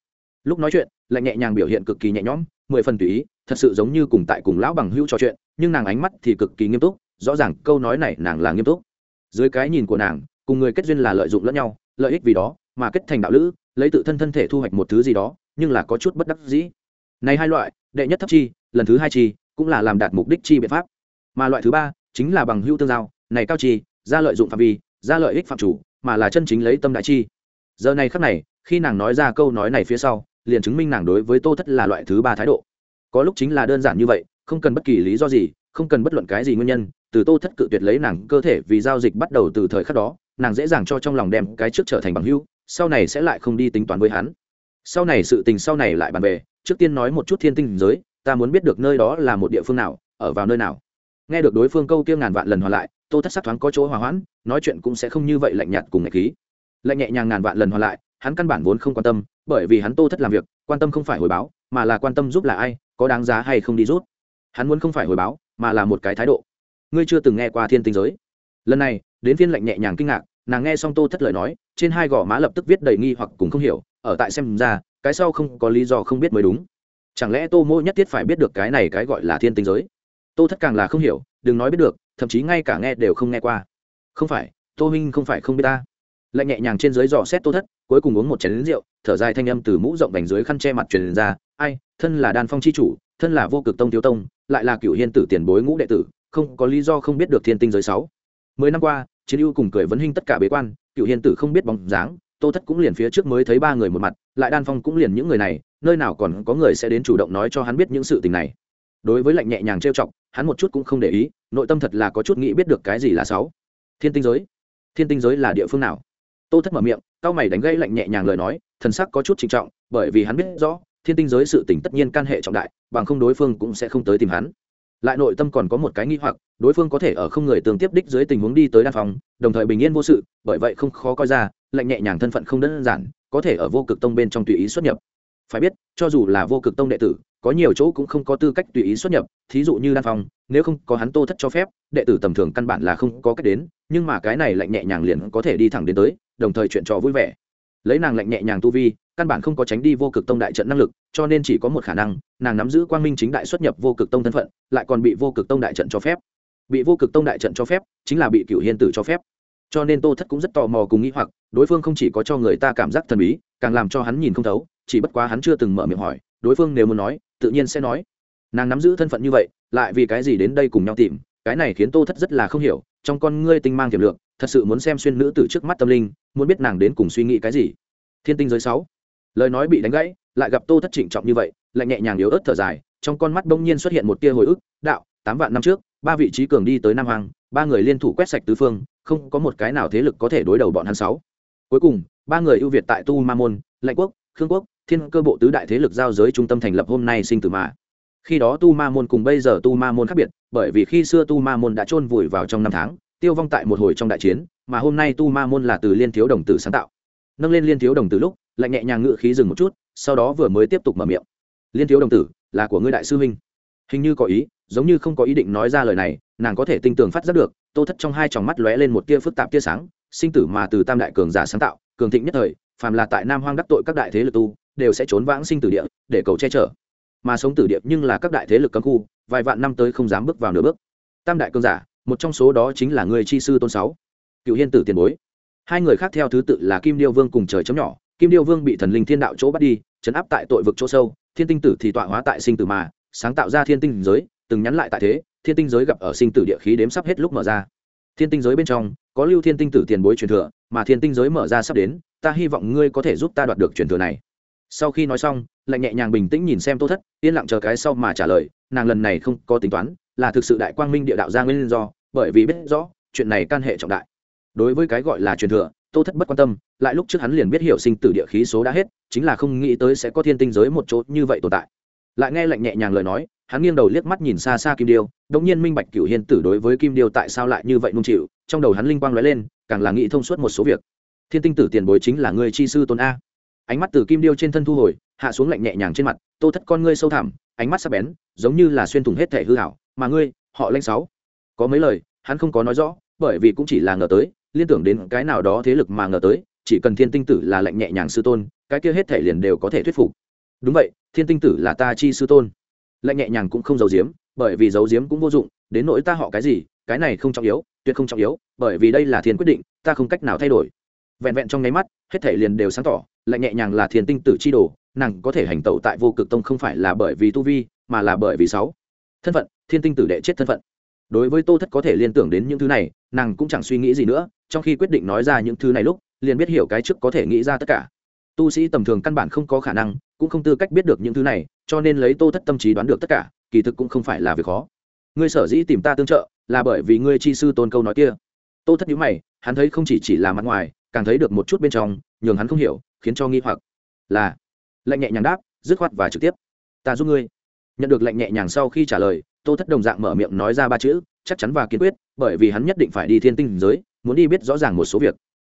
Lúc nói chuyện lại nhẹ nhàng biểu hiện cực kỳ nhẹ nhõm, mười phần tùy ý, thật sự giống như cùng tại cùng lão bằng hữu trò chuyện, nhưng nàng ánh mắt thì cực kỳ nghiêm túc rõ ràng câu nói này nàng là nghiêm túc. Dưới cái nhìn của nàng, cùng người kết duyên là lợi dụng lẫn nhau, lợi ích vì đó, mà kết thành đạo lữ, lấy tự thân thân thể thu hoạch một thứ gì đó, nhưng là có chút bất đắc dĩ. Này hai loại, đệ nhất thấp chi, lần thứ hai chi, cũng là làm đạt mục đích chi biện pháp. Mà loại thứ ba, chính là bằng hữu tương giao, này cao chi, ra lợi dụng phạm vi, ra lợi ích phạm chủ, mà là chân chính lấy tâm đại chi. Giờ này khắc này, khi nàng nói ra câu nói này phía sau, liền chứng minh nàng đối với tô thất là loại thứ ba thái độ. Có lúc chính là đơn giản như vậy, không cần bất kỳ lý do gì, không cần bất luận cái gì nguyên nhân từ tô thất cự tuyệt lấy nàng cơ thể vì giao dịch bắt đầu từ thời khắc đó, nàng dễ dàng cho trong lòng đem cái trước trở thành bằng hữu, sau này sẽ lại không đi tính toán với hắn. Sau này sự tình sau này lại bàn về, trước tiên nói một chút thiên tinh giới, ta muốn biết được nơi đó là một địa phương nào, ở vào nơi nào. Nghe được đối phương câu kia ngàn vạn lần hòa lại, tô thất sắc thoáng có chỗ hòa hoãn, nói chuyện cũng sẽ không như vậy lạnh nhạt cùng ngạch khí. Lạnh nhẹ nhàng ngàn vạn lần hòa lại, hắn căn bản vốn không quan tâm, bởi vì hắn tô thất làm việc, quan tâm không phải hồi báo, mà là quan tâm giúp là ai, có đáng giá hay không đi rút. Hắn muốn không phải hồi báo, mà là một cái thái độ ngươi chưa từng nghe qua thiên tinh giới. Lần này, đến phiên lạnh nhẹ nhàng kinh ngạc, nàng nghe xong tô thất lời nói, trên hai gò má lập tức viết đầy nghi hoặc cùng không hiểu, ở tại xem ra, cái sau không có lý do không biết mới đúng. Chẳng lẽ tô mô nhất thiết phải biết được cái này cái gọi là thiên tinh giới? Tô thất càng là không hiểu, đừng nói biết được, thậm chí ngay cả nghe đều không nghe qua. Không phải, tô minh không phải không biết ta. Lạnh nhẹ nhàng trên dưới dò xét tô thất, cuối cùng uống một chén lính rượu, thở dài thanh âm từ mũ rộng vành dưới khăn che mặt truyền ra, ai, thân là đan phong chi chủ, thân là vô cực tông thiếu tông, lại là cựu hiên tử tiền bối ngũ đệ tử không có lý do không biết được thiên tinh giới sáu. Mười năm qua, chiến ưu cùng cười vấn hình tất cả bế quan, cựu hiên tử không biết bóng dáng, tô thất cũng liền phía trước mới thấy ba người một mặt, lại đan phong cũng liền những người này, nơi nào còn có người sẽ đến chủ động nói cho hắn biết những sự tình này. Đối với lạnh nhẹ nhàng trêu chọc, hắn một chút cũng không để ý, nội tâm thật là có chút nghĩ biết được cái gì là sáu. Thiên tinh giới? Thiên tinh giới là địa phương nào? Tô thất mở miệng cao mày đánh gây lạnh nhẹ nhàng lời nói, thần sắc có chút trịnh trọng, bởi vì hắn biết rõ, thiên tinh giới sự tình tất nhiên can hệ trọng đại, bằng không đối phương cũng sẽ không tới tìm hắn lại nội tâm còn có một cái nghi hoặc, đối phương có thể ở không người tương tiếp đích dưới tình huống đi tới đan phòng, đồng thời bình yên vô sự, bởi vậy không khó coi ra, lạnh nhẹ nhàng thân phận không đơn giản, có thể ở vô cực tông bên trong tùy ý xuất nhập. Phải biết, cho dù là vô cực tông đệ tử, có nhiều chỗ cũng không có tư cách tùy ý xuất nhập, thí dụ như đan phòng, nếu không có hắn tô thất cho phép, đệ tử tầm thường căn bản là không có cách đến, nhưng mà cái này lạnh nhẹ nhàng liền có thể đi thẳng đến tới, đồng thời chuyện trò vui vẻ lấy nàng lạnh nhẹ nhàng tu vi, căn bản không có tránh đi vô cực tông đại trận năng lực, cho nên chỉ có một khả năng, nàng nắm giữ quang minh chính đại xuất nhập vô cực tông thân phận, lại còn bị vô cực tông đại trận cho phép. Bị vô cực tông đại trận cho phép, chính là bị cựu hiên tử cho phép. Cho nên tô thất cũng rất tò mò cùng nghĩ hoặc, đối phương không chỉ có cho người ta cảm giác thần bí, càng làm cho hắn nhìn không thấu, chỉ bất quá hắn chưa từng mở miệng hỏi, đối phương nếu muốn nói, tự nhiên sẽ nói. Nàng nắm giữ thân phận như vậy, lại vì cái gì đến đây cùng nhau tìm? Cái này khiến tô thất rất là không hiểu, trong con ngươi tinh mang tiềm lượng, thật sự muốn xem xuyên nữ từ trước mắt tâm linh, muốn biết nàng đến cùng suy nghĩ cái gì. Thiên tinh giới sáu. Lời nói bị đánh gãy, lại gặp tô thất trịnh trọng như vậy, lại nhẹ nhàng yếu ớt thở dài, trong con mắt bỗng nhiên xuất hiện một tia hồi ức, đạo, tám vạn năm trước, ba vị trí cường đi tới nam hoàng ba người liên thủ quét sạch tứ phương, không có một cái nào thế lực có thể đối đầu bọn hắn sáu. Cuối cùng, ba người ưu việt tại tu ma môn, lạnh quốc, khương quốc, thiên cơ bộ tứ đại thế lực giao giới trung tâm thành lập hôm nay sinh tử mà khi đó tu ma môn cùng bây giờ tu ma môn khác biệt, bởi vì khi xưa tu ma môn đã chôn vùi vào trong năm tháng, tiêu vong tại một hồi trong đại chiến, mà hôm nay tu ma môn là từ liên thiếu đồng tử sáng tạo. Nâng lên liên thiếu đồng tử lúc lại nhẹ nhàng ngự khí dừng một chút, sau đó vừa mới tiếp tục mở miệng. Liên thiếu đồng tử, là của ngươi đại sư huynh. Hình như có ý, giống như không có ý định nói ra lời này, nàng có thể tinh tường phát giác được, tô thất trong hai tròng mắt lóe lên một tia phức tạp tia sáng, sinh tử mà từ tam đại cường giả sáng tạo, cường thịnh nhất thời, phàm là tại nam hoang đắc tội các đại thế lực tu, đều sẽ trốn vãng sinh tử địa, để cầu che chở mà sống tử địa nhưng là các đại thế lực cấm khu, vài vạn năm tới không dám bước vào nửa bước. Tam đại cường giả, một trong số đó chính là người chi sư tôn sáu, cựu hiên tử tiền bối. Hai người khác theo thứ tự là kim điêu vương cùng trời chấm nhỏ. Kim điêu vương bị thần linh thiên đạo chỗ bắt đi, chấn áp tại tội vực chỗ sâu, thiên tinh tử thì tọa hóa tại sinh tử mà, sáng tạo ra thiên tinh giới, từng nhắn lại tại thế, thiên tinh giới gặp ở sinh tử địa khí đếm sắp hết lúc mở ra. Thiên tinh giới bên trong, có lưu thiên tinh tử tiền bối truyền thừa, mà thiên tinh giới mở ra sắp đến, ta hy vọng ngươi có thể giúp ta đoạt được truyền thừa này sau khi nói xong lại nhẹ nhàng bình tĩnh nhìn xem tô thất, yên lặng chờ cái sau mà trả lời, nàng lần này không có tính toán, là thực sự đại quang minh địa đạo ra nguyên do, bởi vì biết rõ, chuyện này can hệ trọng đại. Đối với cái gọi là truyền thừa, tô thất bất quan tâm, lại lúc trước hắn liền biết hiểu sinh tử địa khí số đã hết, chính là không nghĩ tới sẽ có thiên tinh giới một chỗ như vậy tồn tại. Lại nghe lạnh nhẹ nhàng lời nói, hắn nghiêng đầu liếc mắt nhìn xa xa kim điêu, đống nhiên minh bạch cửu hiên tử đối với kim điêu tại sao lại như vậy nung chịu, trong đầu hắn linh quang lóe lên, càng là nghĩ thông suốt một số việc. Thiên tinh tử tiền bối chính là người chi sư tôn a ánh mắt từ kim điêu trên thân thu hồi, hạ xuống lạnh nhẹ nhàng trên mặt, tô thất con ngươi sâu thẳm, ánh mắt sắc bén, giống như là xuyên thủng hết thể hư hảo mà ngươi, họ lanh sáu. Có mấy lời, hắn không có nói rõ, bởi vì cũng chỉ là ngờ tới, liên tưởng đến cái nào đó thế lực mà ngờ tới, chỉ cần thiên tinh tử là lạnh nhẹ nhàng sư tôn, cái kia hết thể liền đều có thể thuyết phục. Đúng vậy, thiên tinh tử là ta chi sư tôn. Lạnh nhẹ nhàng cũng không giấu giếm, bởi vì giấu giếm cũng vô dụng, đến nỗi ta họ cái gì, cái này không trọng yếu, tuyệt không trọng yếu, bởi vì đây là thiên quyết định, ta không cách nào thay đổi. Vẹn vẹn trong nháy mắt, hết thể liền đều sáng tỏ lại nhẹ nhàng là thiên tinh tử chi đồ, nàng có thể hành tẩu tại vô cực tông không phải là bởi vì tu vi, mà là bởi vì sáu. Thân phận, thiên tinh tử đệ chết thân phận. Đối với tô thất có thể liên tưởng đến những thứ này, nàng cũng chẳng suy nghĩ gì nữa, trong khi quyết định nói ra những thứ này lúc, liền biết hiểu cái trước có thể nghĩ ra tất cả. Tu sĩ tầm thường căn bản không có khả năng, cũng không tư cách biết được những thứ này, cho nên lấy tô thất tâm trí đoán được tất cả, kỳ thực cũng không phải là việc khó. Ngươi sở dĩ tìm ta tương trợ, là bởi vì ngươi chi sư tôn câu nói kia. Tô thất nhíu mày, hắn thấy không chỉ chỉ là mặt ngoài, càng thấy được một chút bên trong nhường hắn không hiểu, khiến cho nghi hoặc. Là lệnh nhẹ nhàng đáp, dứt khoát và trực tiếp. Ta giúp ngươi. Nhận được lệnh nhẹ nhàng sau khi trả lời, tô thất đồng dạng mở miệng nói ra ba chữ, chắc chắn và kiên quyết, bởi vì hắn nhất định phải đi thiên tinh giới, muốn đi biết rõ ràng một số việc.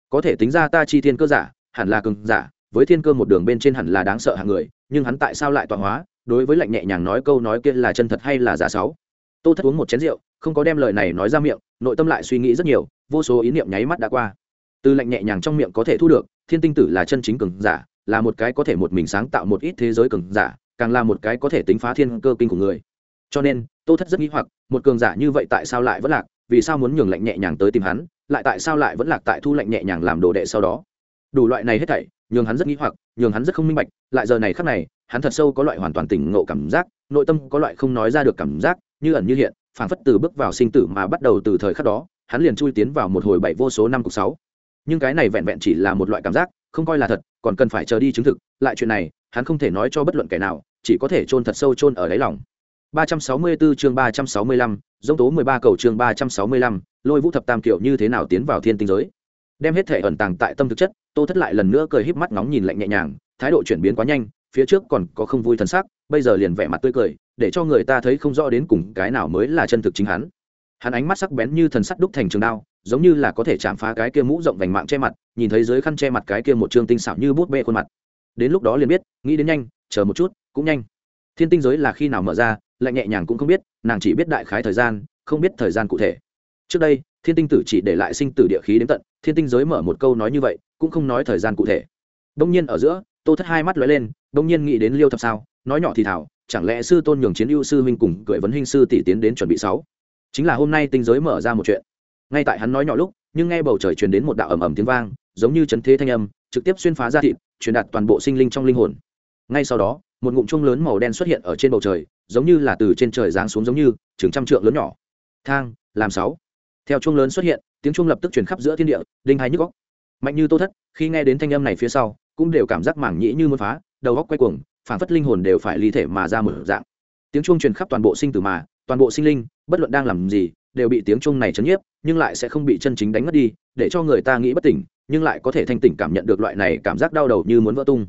Có thể tính ra ta chi thiên cơ giả, hẳn là cường giả, với thiên cơ một đường bên trên hẳn là đáng sợ hạng người, nhưng hắn tại sao lại tọa hóa? Đối với lệnh nhẹ nhàng nói câu nói kia là chân thật hay là giả sáu tô thất uống một chén rượu, không có đem lời này nói ra miệng, nội tâm lại suy nghĩ rất nhiều, vô số ý niệm nháy mắt đã qua. Từ lệnh nhẹ nhàng trong miệng có thể thu được thiên tinh tử là chân chính cường giả, là một cái có thể một mình sáng tạo một ít thế giới cường giả, càng là một cái có thể tính phá thiên cơ kinh của người. Cho nên, tô thất rất nghĩ hoặc, một cường giả như vậy tại sao lại vẫn lạc, vì sao muốn nhường lạnh nhẹ nhàng tới tìm hắn, lại tại sao lại vẫn lạc tại thu lạnh nhẹ nhàng làm đồ đệ sau đó? Đủ loại này hết thảy, nhường hắn rất nghĩ hoặc, nhường hắn rất không minh bạch, lại giờ này khắc này, hắn thật sâu có loại hoàn toàn tỉnh ngộ cảm giác, nội tâm có loại không nói ra được cảm giác, như ẩn như hiện, phảng phất từ bước vào sinh tử mà bắt đầu từ thời khắc đó, hắn liền chui tiến vào một hồi bảy vô số năm cục sáu nhưng cái này vẹn vẹn chỉ là một loại cảm giác không coi là thật còn cần phải chờ đi chứng thực lại chuyện này hắn không thể nói cho bất luận kẻ nào chỉ có thể chôn thật sâu chôn ở đáy lòng. 364 chương 365, giống tố 13 cầu chương 365, lôi vũ thập tam kiểu như thế nào tiến vào thiên tinh giới. Đem hết thể ẩn tàng tại tâm thực chất tô thất lại lần nữa cười híp mắt ngóng nhìn lạnh nhẹ nhàng thái độ chuyển biến quá nhanh phía trước còn có không vui thần sắc bây giờ liền vẻ mặt tươi cười để cho người ta thấy không rõ đến cùng cái nào mới là chân thực chính hắn. Hắn ánh mắt sắc bén như thần sắt đúc thành trường đao giống như là có thể chạm phá cái kia mũ rộng vành mạng che mặt, nhìn thấy dưới khăn che mặt cái kia một trương tinh xảo như bút bê khuôn mặt. Đến lúc đó liền biết, nghĩ đến nhanh, chờ một chút, cũng nhanh. Thiên tinh giới là khi nào mở ra lại nhẹ nhàng cũng không biết, nàng chỉ biết đại khái thời gian, không biết thời gian cụ thể. Trước đây, thiên tinh tử chỉ để lại sinh tử địa khí đến tận, thiên tinh giới mở một câu nói như vậy, cũng không nói thời gian cụ thể. Đông nhiên ở giữa, tô thất hai mắt lóe lên, đông nhiên nghĩ đến liêu thập sao, nói nhỏ thì thảo, chẳng lẽ sư tôn nhường chiến ưu sư huynh cùng cười vấn huynh sư tỷ tiến đến chuẩn bị sáu? Chính là hôm nay tinh giới mở ra một chuyện ngay tại hắn nói nhỏ lúc, nhưng nghe bầu trời truyền đến một đạo ầm ầm tiếng vang, giống như chấn thế thanh âm, trực tiếp xuyên phá ra thịt, truyền đạt toàn bộ sinh linh trong linh hồn. Ngay sau đó, một ngụm chung lớn màu đen xuất hiện ở trên bầu trời, giống như là từ trên trời giáng xuống giống như, chừng trăm trượng lớn nhỏ. Thang, làm sáu. Theo chuông lớn xuất hiện, tiếng chuông lập tức truyền khắp giữa thiên địa, đinh hai nhức góc. Mạnh như tô thất, khi nghe đến thanh âm này phía sau, cũng đều cảm giác mảng nhĩ như muốn phá, đầu góc quay cuồng, phản phất linh hồn đều phải ly thể mà ra mở dạng. Tiếng chuông truyền khắp toàn bộ sinh tử mà, toàn bộ sinh linh, bất luận đang làm gì, đều bị tiếng chuông này chấn nhiếp nhưng lại sẽ không bị chân chính đánh mất đi, để cho người ta nghĩ bất tỉnh, nhưng lại có thể thanh tỉnh cảm nhận được loại này cảm giác đau đầu như muốn vỡ tung.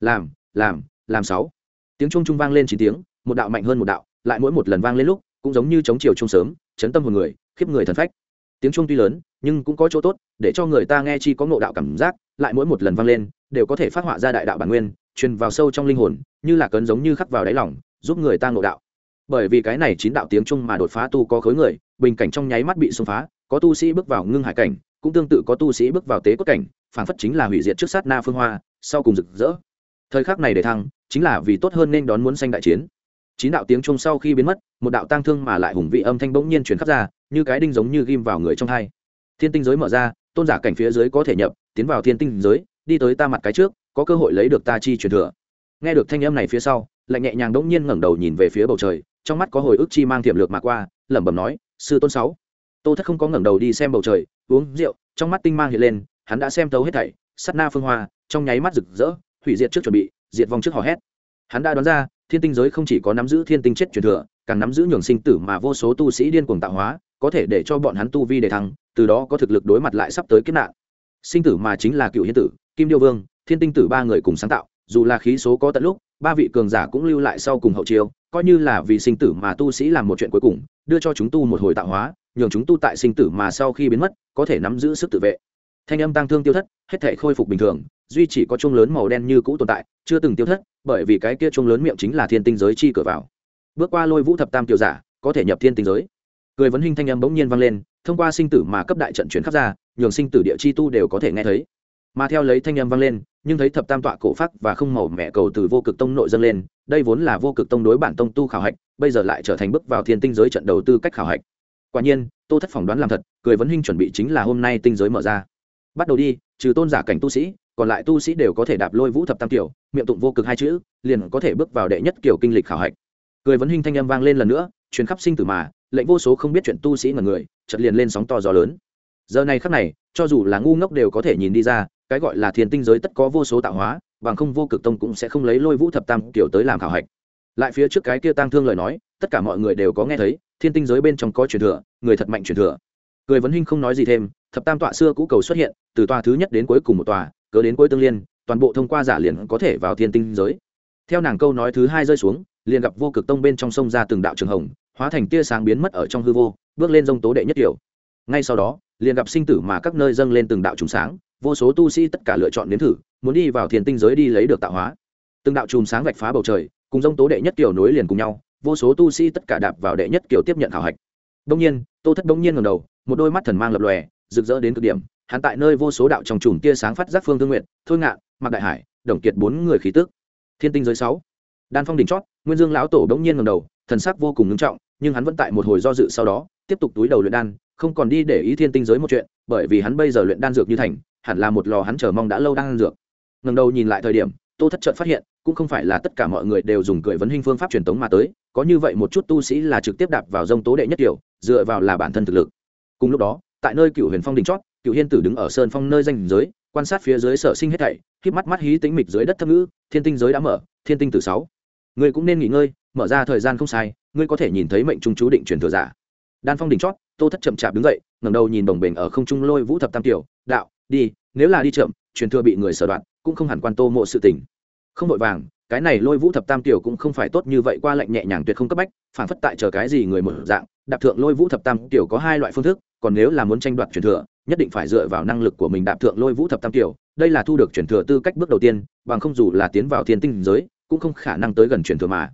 Làm làm làm sáu. Tiếng chuông trung vang lên chín tiếng, một đạo mạnh hơn một đạo, lại mỗi một lần vang lên lúc, cũng giống như chống chiều trung sớm, chấn tâm hồn người, khiếp người thần phách. Tiếng chuông tuy lớn, nhưng cũng có chỗ tốt, để cho người ta nghe chi có ngộ đạo cảm giác, lại mỗi một lần vang lên, đều có thể phát họa ra đại đạo bản nguyên, truyền vào sâu trong linh hồn, như là cấn giống như khắc vào đáy lòng, giúp người ta ngộ đạo. Bởi vì cái này chín đạo tiếng chung mà đột phá tu có khối người, bình cảnh trong nháy mắt bị xông phá có tu sĩ bước vào ngưng hải cảnh, cũng tương tự có tu sĩ bước vào tế cốt cảnh phản phất chính là hủy diệt trước sát na phương hoa, sau cùng rực rỡ. Thời khắc này để thăng, chính là vì tốt hơn nên đón muốn sanh đại chiến. Chín đạo tiếng chung sau khi biến mất, một đạo tang thương mà lại hùng vị âm thanh bỗng nhiên chuyển khắp ra, như cái đinh giống như ghim vào người trong hai. Thiên tinh giới mở ra, tôn giả cảnh phía dưới có thể nhập, tiến vào thiên tinh giới, đi tới ta mặt cái trước, có cơ hội lấy được ta chi truyền thừa. Nghe được thanh âm này phía sau lại nhẹ nhàng bỗng nhiên ngẩng đầu nhìn về phía bầu trời, trong mắt có hồi ức chi mang tiềm lược mà qua, lẩm bẩm nói, sư tôn sáu tô thất không có ngẩng đầu đi xem bầu trời, uống rượu, trong mắt tinh mang hiện lên, hắn đã xem thấu hết thảy, sắt na phương hoa, trong nháy mắt rực rỡ, hủy diệt trước chuẩn bị, diệt vong trước hò hét. Hắn đã đoán ra, thiên tinh giới không chỉ có nắm giữ thiên tinh chết truyền thừa, càng nắm giữ nhường sinh tử mà vô số tu sĩ điên cuồng tạo hóa, có thể để cho bọn hắn tu vi để thăng, từ đó có thực lực đối mặt lại sắp tới kiếp nạn. Sinh tử mà chính là cựu hiến tử, kim điêu vương, thiên tinh tử ba người cùng sáng tạo, dù là khí số có tận lúc, ba vị cường giả cũng lưu lại sau cùng hậu chiêu, coi như là vì sinh tử mà tu sĩ làm một chuyện cuối cùng, đưa cho chúng tu một hồi tạo hóa nhường chúng tu tại sinh tử mà sau khi biến mất, có thể nắm giữ sức tự vệ. Thanh âm tăng thương tiêu thất, hết thể khôi phục bình thường, duy chỉ có chuông lớn màu đen như cũ tồn tại, chưa từng tiêu thất, bởi vì cái kia chuông lớn miệng chính là thiên tinh giới chi cửa vào. Bước qua lôi vũ thập tam tiểu giả, có thể nhập thiên tinh giới. Cười vấn hình thanh âm bỗng nhiên vang lên, thông qua sinh tử mà cấp đại trận chuyển khắp ra, nhường sinh tử địa chi tu đều có thể nghe thấy. Mà theo lấy thanh âm vang lên, nhưng thấy thập tam tọa cổ phát và không màu mẹ cầu từ vô cực tông nội dâng lên, đây vốn là vô cực tông đối bản tông tu khảo hạch, bây giờ lại trở thành bước vào thiên tinh giới trận đầu tư cách khảo hạch quả nhiên tô thất phỏng đoán làm thật cười vấn hình chuẩn bị chính là hôm nay tinh giới mở ra. Bắt đầu đi trừ tôn giả cảnh tu sĩ còn lại tu sĩ đều có thể đạp lôi vũ thập tam tiểu, miệng tụng vô cực hai chữ liền có thể bước vào đệ nhất kiểu kinh lịch khảo hạch. Cười vấn hình thanh âm vang lên lần nữa chuyến khắp sinh tử mà lệnh vô số không biết chuyện tu sĩ mà người chợt liền lên sóng to gió lớn. Giờ này khắc này cho dù là ngu ngốc đều có thể nhìn đi ra cái gọi là thiên tinh giới tất có vô số tạo hóa bằng không vô cực tông cũng sẽ không lấy lôi vũ thập tam kiểu tới làm khảo hạch. Lại phía trước cái kia tăng thương lời nói tất cả mọi người đều có nghe thấy, thiên tinh giới bên trong có truyền thừa, người thật mạnh truyền thừa. Cười vấn hinh không nói gì thêm, thập tam tọa xưa cũ cầu xuất hiện, từ tòa thứ nhất đến cuối cùng một tòa, cớ đến cuối tương liên, toàn bộ thông qua giả liền có thể vào thiên tinh giới. Theo nàng câu nói thứ hai rơi xuống, liền gặp vô cực tông bên trong sông ra từng đạo trường hồng, hóa thành tia sáng biến mất ở trong hư vô, bước lên dông tố đệ nhất kiểu. Ngay sau đó, liền gặp sinh tử mà các nơi dâng lên từng đạo trùng sáng, vô số tu sĩ tất cả lựa chọn nếm thử, muốn đi vào thiên tinh giới đi lấy được tạo hóa. Từng đạo chùm sáng vạch phá bầu trời, cùng dông tố đệ nhất kiểu nối liền cùng nhau vô số tu sĩ tất cả đạp vào đệ nhất kiểu tiếp nhận khảo hạch. Đông nhiên, tô thất đông nhiên ngầm đầu, một đôi mắt thần mang lập lòe, rực rỡ đến cực điểm, hắn tại nơi vô số đạo trong chùm tia sáng phát giác phương thương nguyện thôi ngạn, mạc đại hải, đồng kiệt bốn người khí tức. Thiên tinh giới sáu. Đan phong đỉnh chót, nguyên dương lão tổ đông nhiên ngầm đầu, thần sắc vô cùng ngưng trọng, nhưng hắn vẫn tại một hồi do dự sau đó, tiếp tục túi đầu luyện đan, không còn đi để ý thiên tinh giới một chuyện, bởi vì hắn bây giờ luyện đan dược như thành, hẳn là một lò hắn chờ mong đã lâu đang dược. Ngẩng đầu nhìn lại thời điểm tô thất trợn phát hiện, cũng không phải là tất cả mọi người đều dùng cười vấn hình phương pháp truyền tống mà tới, có như vậy một chút tu sĩ là trực tiếp đạp vào dông tố đệ nhất kiểu dựa vào là bản thân thực lực. Cùng lúc đó, tại nơi cựu huyền phong đỉnh chót, cựu hiên tử đứng ở sơn phong nơi danh giới, quan sát phía dưới sở sinh hết thảy khiếp mắt mắt hí tính mịch dưới đất thâm ngữ, thiên tinh giới đã mở, thiên tinh tử sáu. Ngươi cũng nên nghỉ ngơi, mở ra thời gian không sai, ngươi có thể nhìn thấy mệnh trung chú định truyền thừa giả. Đan phong đỉnh chót, tô thất chậm chạp đứng dậy, ngẩng đầu nhìn đồng bền ở không trung lôi vũ thập tam tiểu, đạo, đi, nếu là đi chậm, truyền thừa bị người sở đoạn cũng không hẳn quan tô mộ sự tình. Không vội vàng, cái này lôi vũ thập tam tiểu cũng không phải tốt như vậy qua lệnh nhẹ nhàng tuyệt không cấp bách, phản phất tại chờ cái gì người mở dạng, đạp thượng lôi vũ thập tam tiểu có hai loại phương thức, còn nếu là muốn tranh đoạt truyền thừa, nhất định phải dựa vào năng lực của mình đạp thượng lôi vũ thập tam tiểu, đây là thu được truyền thừa tư cách bước đầu tiên, bằng không dù là tiến vào thiên tinh giới, cũng không khả năng tới gần truyền thừa mà.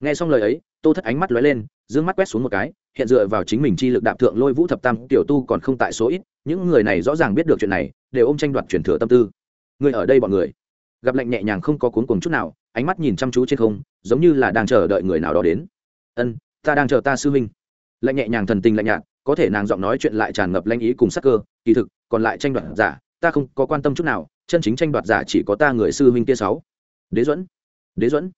Nghe xong lời ấy, tô thất ánh mắt lóe lên, dương mắt quét xuống một cái, hiện dựa vào chính mình chi lực đạp thượng lôi vũ thập tam tiểu tu còn không tại số ít, những người này rõ ràng biết được chuyện này, đều ôm tranh đoạt truyền thừa tâm tư người ở đây bọn người. Gặp lệnh nhẹ nhàng không có cuốn cuồng chút nào, ánh mắt nhìn chăm chú trên không, giống như là đang chờ đợi người nào đó đến. Ân, ta đang chờ ta sư huynh. Lệnh nhẹ nhàng thần tình lạnh nhạt, có thể nàng giọng nói chuyện lại tràn ngập lanh ý cùng sắc cơ, kỳ thực, còn lại tranh đoạt giả, ta không có quan tâm chút nào, chân chính tranh đoạt giả chỉ có ta người sư huynh kia sáu. Đế duẫn đế duẫn.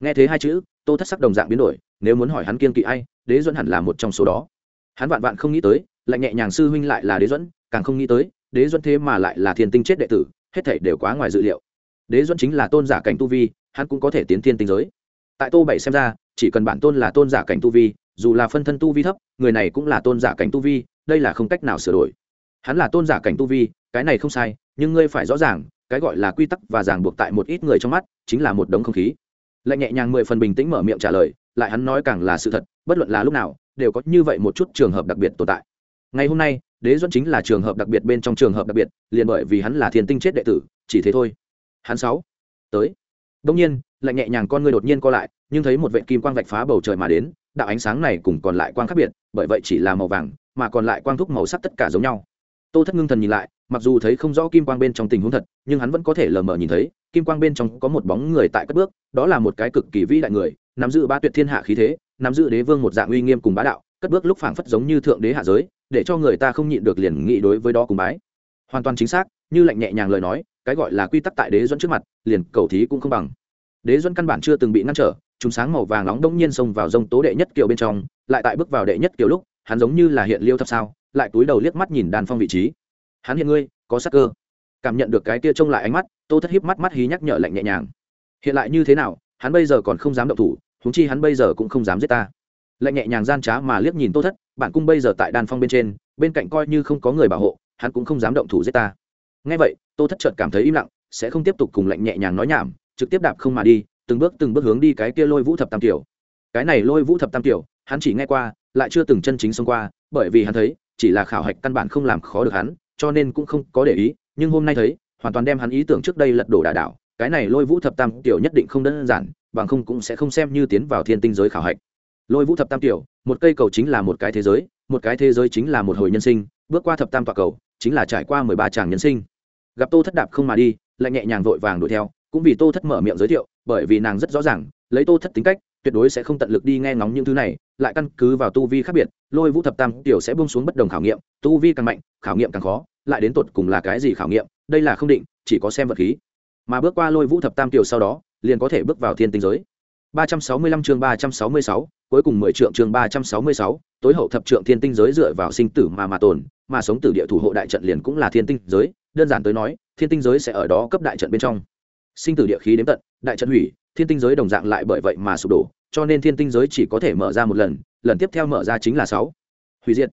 Nghe thế hai chữ, tô thất sắc đồng dạng biến đổi, nếu muốn hỏi hắn kiên kỵ ai, đế duẫn hẳn là một trong số đó. Hắn vạn vạn không nghĩ tới, lạnh nhẹ nhàng sư huynh lại là đế duẫn, càng không nghĩ tới, đế duẫn thế mà lại là thiên tinh chết đệ tử hết thảy đều quá ngoài dự liệu. Đế duẫn chính là tôn giả cảnh tu vi, hắn cũng có thể tiến thiên tinh giới. Tại tô bảy xem ra, chỉ cần bản tôn là tôn giả cảnh tu vi, dù là phân thân tu vi thấp, người này cũng là tôn giả cảnh tu vi, đây là không cách nào sửa đổi. Hắn là tôn giả cảnh tu vi, cái này không sai, nhưng ngươi phải rõ ràng, cái gọi là quy tắc và ràng buộc tại một ít người trong mắt, chính là một đống không khí. Lạnh nhẹ nhàng mười phần bình tĩnh mở miệng trả lời, lại hắn nói càng là sự thật, bất luận là lúc nào, đều có như vậy một chút trường hợp đặc biệt tồn tại. Ngày hôm nay đế duẫn chính là trường hợp đặc biệt bên trong trường hợp đặc biệt, liền bởi vì hắn là thiên tinh chết đệ tử, chỉ thế thôi. Hắn sáu, tới. Đông nhiên, lạnh nhẹ nhàng con ngươi đột nhiên co lại, nhưng thấy một vệ kim quang vạch phá bầu trời mà đến, đạo ánh sáng này cùng còn lại quang khác biệt, bởi vậy chỉ là màu vàng, mà còn lại quang thúc màu sắc tất cả giống nhau. Tô thất ngưng thần nhìn lại, mặc dù thấy không rõ kim quang bên trong tình huống thật, nhưng hắn vẫn có thể lờ mờ nhìn thấy, kim quang bên trong có một bóng người tại cất bước, đó là một cái cực kỳ vĩ đại người, nắm giữ ba tuyệt thiên hạ khí thế, nắm giữ đế vương một dạng uy nghiêm cùng bá đạo, cất bước lúc phảng phất giống như thượng đế hạ giới để cho người ta không nhịn được liền nghĩ đối với đó cùng bái. Hoàn toàn chính xác, như lạnh nhẹ nhàng lời nói, cái gọi là quy tắc tại đế dẫn trước mặt, liền cầu thí cũng không bằng. Đế dẫn căn bản chưa từng bị ngăn trở chúng sáng màu vàng nóng đông nhiên xông vào rồng tố đệ nhất kiều bên trong, lại tại bước vào đệ nhất kiều lúc, hắn giống như là hiện liêu thập sao, lại túi đầu liếc mắt nhìn đàn phong vị trí. Hắn hiện ngươi, có sắc cơ. Cảm nhận được cái tia trông lại ánh mắt, tô thất híp mắt mắt hí nhắc nhở lạnh nhẹ nhàng. Hiện lại như thế nào, hắn bây giờ còn không dám động thủ, huống chi hắn bây giờ cũng không dám giết ta lạnh nhẹ nhàng gian trá mà liếc nhìn tô thất bản cung bây giờ tại đan phong bên trên, bên cạnh coi như không có người bảo hộ, hắn cũng không dám động thủ giết ta. Nghe vậy, tô thất chợt cảm thấy im lặng, sẽ không tiếp tục cùng lạnh nhẹ nhàng nói nhảm, trực tiếp đạp không mà đi, từng bước từng bước hướng đi cái kia lôi vũ thập tam tiểu. Cái này lôi vũ thập tam tiểu, hắn chỉ nghe qua, lại chưa từng chân chính xông qua, bởi vì hắn thấy, chỉ là khảo hạch căn bản không làm khó được hắn, cho nên cũng không có để ý, nhưng hôm nay thấy, hoàn toàn đem hắn ý tưởng trước đây lật đổ đà đảo, cái này lôi vũ thập tam tiểu nhất định không đơn giản, bằng không cũng sẽ không xem như tiến vào thiên tinh giới khảo hạch lôi vũ thập tam tiểu, một cây cầu chính là một cái thế giới, một cái thế giới chính là một hồi nhân sinh, bước qua thập tam tọa cầu, chính là trải qua mười ba tràng nhân sinh. Gặp tô thất đạp không mà đi, lại nhẹ nhàng vội vàng đuổi theo, cũng vì tô thất mở miệng giới thiệu, bởi vì nàng rất rõ ràng, lấy tô thất tính cách, tuyệt đối sẽ không tận lực đi nghe ngóng những thứ này, lại căn cứ vào tu vi khác biệt, lôi vũ thập tam tiểu sẽ buông xuống bất đồng khảo nghiệm, tu vi càng mạnh, khảo nghiệm càng khó, lại đến tột cùng là cái gì khảo nghiệm, đây là không định, chỉ có xem vật khí. Mà bước qua lôi vũ thập tam tiểu sau đó, liền có thể bước vào thiên tinh giới. 365 chương 366, cuối cùng 10 trượng chương 366, tối hậu thập trượng thiên tinh giới dựa vào sinh tử mà mà tồn, mà sống tử địa thủ hộ đại trận liền cũng là thiên tinh giới, đơn giản tới nói, thiên tinh giới sẽ ở đó cấp đại trận bên trong. Sinh tử địa khí đến tận, đại trận hủy, thiên tinh giới đồng dạng lại bởi vậy mà sụp đổ, cho nên thiên tinh giới chỉ có thể mở ra một lần, lần tiếp theo mở ra chính là 6. Hủy diệt.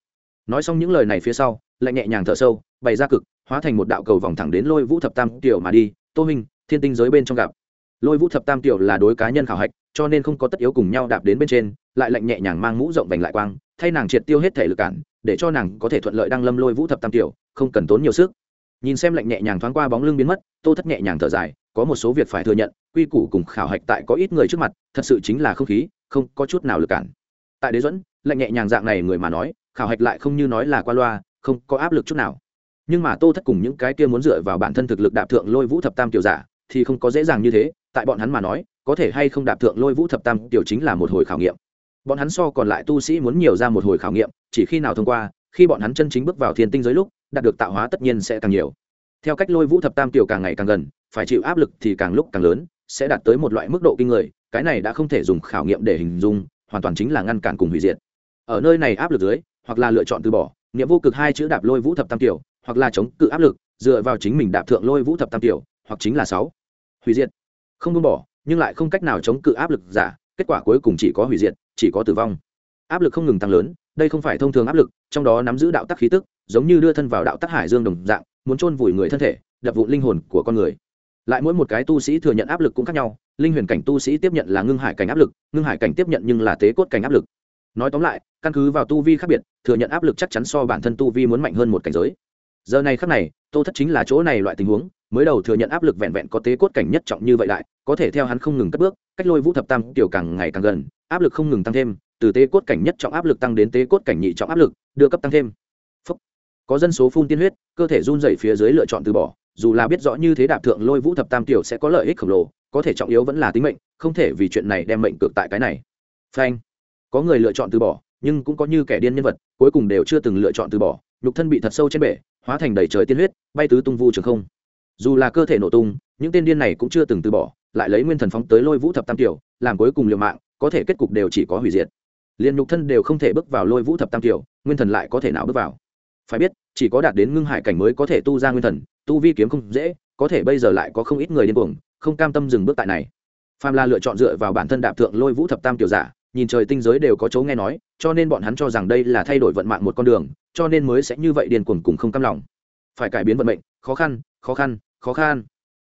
Nói xong những lời này phía sau, lại nhẹ nhàng thở sâu, bày ra cực, hóa thành một đạo cầu vòng thẳng đến Lôi Vũ thập tam tiểu mà đi, Tô Minh, thiên tinh giới bên trong gặp lôi vũ thập tam tiểu là đối cá nhân khảo hạch cho nên không có tất yếu cùng nhau đạp đến bên trên, lại lạnh nhẹ nhàng mang mũ rộng vành lại quang, thay nàng triệt tiêu hết thể lực cản, để cho nàng có thể thuận lợi đăng lâm lôi vũ thập tam tiểu, không cần tốn nhiều sức. Nhìn xem lạnh nhẹ nhàng thoáng qua bóng lưng biến mất, tô thất nhẹ nhàng thở dài, có một số việc phải thừa nhận, quy củ cùng khảo hạch tại có ít người trước mặt, thật sự chính là không khí, không có chút nào lực cản. Tại đế dẫn lạnh nhẹ nhàng dạng này người mà nói, khảo hạch lại không như nói là qua loa, không có áp lực chút nào. Nhưng mà tô thất cùng những cái kia muốn dựa vào bản thân thực lực đạp thượng lôi vũ thập tam tiểu giả thì không có dễ dàng như thế, tại bọn hắn mà nói, có thể hay không đạp thượng lôi vũ thập tam tiểu chính là một hồi khảo nghiệm. Bọn hắn so còn lại tu sĩ muốn nhiều ra một hồi khảo nghiệm, chỉ khi nào thông qua, khi bọn hắn chân chính bước vào thiên tinh giới lúc, đạt được tạo hóa tất nhiên sẽ càng nhiều. Theo cách lôi vũ thập tam tiểu càng ngày càng gần, phải chịu áp lực thì càng lúc càng lớn, sẽ đạt tới một loại mức độ kinh người, cái này đã không thể dùng khảo nghiệm để hình dung, hoàn toàn chính là ngăn cản cùng hủy diệt. Ở nơi này áp lực dưới, hoặc là lựa chọn từ bỏ, nghĩa vô cực hai chữ đạp lôi vũ thập tam tiểu, hoặc là chống cự áp lực, dựa vào chính mình đạp thượng lôi vũ thập tam tiểu hoặc chính là sáu. Hủy diệt. Không buông bỏ, nhưng lại không cách nào chống cự áp lực giả, kết quả cuối cùng chỉ có hủy diệt, chỉ có tử vong. Áp lực không ngừng tăng lớn, đây không phải thông thường áp lực, trong đó nắm giữ đạo tắc khí tức, giống như đưa thân vào đạo tắc hải dương đồng dạng, muốn chôn vùi người thân thể, đập vụ linh hồn của con người. Lại mỗi một cái tu sĩ thừa nhận áp lực cũng khác nhau, linh huyền cảnh tu sĩ tiếp nhận là ngưng hải cảnh áp lực, ngưng hải cảnh tiếp nhận nhưng là tế cốt cảnh áp lực. Nói tóm lại, căn cứ vào tu vi khác biệt, thừa nhận áp lực chắc chắn so bản thân tu vi muốn mạnh hơn một cảnh giới. Giờ này khác này, tô thất chính là chỗ này loại tình huống mới đầu thừa nhận áp lực vẹn vẹn có tế cốt cảnh nhất trọng như vậy đại có thể theo hắn không ngừng cất bước, cách lôi vũ thập tam tiểu càng ngày càng gần, áp lực không ngừng tăng thêm, từ tế cốt cảnh nhất trọng áp lực tăng đến tế cốt cảnh nhị trọng áp lực, đưa cấp tăng thêm. Phúc. có dân số phun tiên huyết, cơ thể run dày phía dưới lựa chọn từ bỏ, dù là biết rõ như thế đạp thượng lôi vũ thập tam tiểu sẽ có lợi ích khổng lồ, có thể trọng yếu vẫn là tính mệnh, không thể vì chuyện này đem mệnh cược tại cái này. Phanh. Có người lựa chọn từ bỏ, nhưng cũng có như kẻ điên nhân vật, cuối cùng đều chưa từng lựa chọn từ bỏ, nhục thân bị thật sâu trên bể, hóa thành đầy trời tiên huyết, bay tứ tung vu trường không dù là cơ thể nổ tung, những tên điên này cũng chưa từng từ bỏ, lại lấy nguyên thần phóng tới lôi vũ thập tam tiểu, làm cuối cùng liều mạng, có thể kết cục đều chỉ có hủy diệt. Liền nhục thân đều không thể bước vào lôi vũ thập tam tiểu, nguyên thần lại có thể nào bước vào? Phải biết, chỉ có đạt đến ngưng hải cảnh mới có thể tu ra nguyên thần, tu vi kiếm không dễ, có thể bây giờ lại có không ít người điên cuồng, không cam tâm dừng bước tại này. Phàm La lựa chọn dựa vào bản thân đạp thượng lôi vũ thập tam tiểu giả, nhìn trời tinh giới đều có chỗ nghe nói, cho nên bọn hắn cho rằng đây là thay đổi vận mạng một con đường, cho nên mới sẽ như vậy điên cuồng cùng không cam lòng. Phải cải biến vận mệnh, khó khăn khó khăn khó khăn.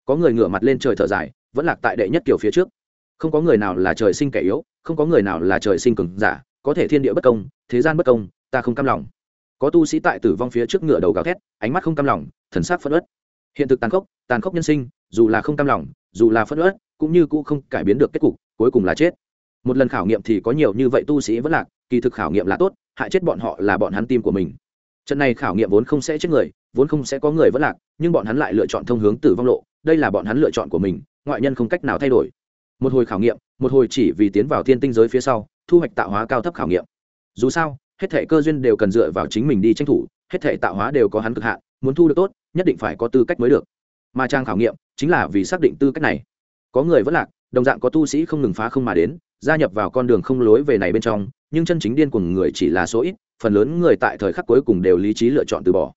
Có người ngửa mặt lên trời thở dài, vẫn lạc tại đệ nhất kiểu phía trước. Không có người nào là trời sinh kẻ yếu, không có người nào là trời sinh cường giả, có thể thiên địa bất công, thế gian bất công, ta không cam lòng. Có tu sĩ tại tử vong phía trước ngựa đầu gào thét, ánh mắt không cam lòng, thần sắc phẫn ớt hiện thực tàn khốc tàn khốc nhân sinh, dù là không cam lòng, dù là phẫn ớt cũng như cũ không cải biến được kết cục, cuối cùng là chết. Một lần khảo nghiệm thì có nhiều như vậy tu sĩ vẫn lạc, kỳ thực khảo nghiệm là tốt, hại chết bọn họ là bọn hắn tim của mình. Trận này khảo nghiệm vốn không sẽ chết người vốn không sẽ có người vẫn lạc, nhưng bọn hắn lại lựa chọn thông hướng tử vong lộ, đây là bọn hắn lựa chọn của mình, ngoại nhân không cách nào thay đổi. Một hồi khảo nghiệm, một hồi chỉ vì tiến vào thiên tinh giới phía sau, thu hoạch tạo hóa cao thấp khảo nghiệm. Dù sao, hết thể cơ duyên đều cần dựa vào chính mình đi tranh thủ, hết thể tạo hóa đều có hắn cực hạn, muốn thu được tốt, nhất định phải có tư cách mới được. Mà trang khảo nghiệm, chính là vì xác định tư cách này. Có người vẫn lạc, đồng dạng có tu sĩ không ngừng phá không mà đến, gia nhập vào con đường không lối về này bên trong, nhưng chân chính điên của người chỉ là số ít, phần lớn người tại thời khắc cuối cùng đều lý trí lựa chọn từ bỏ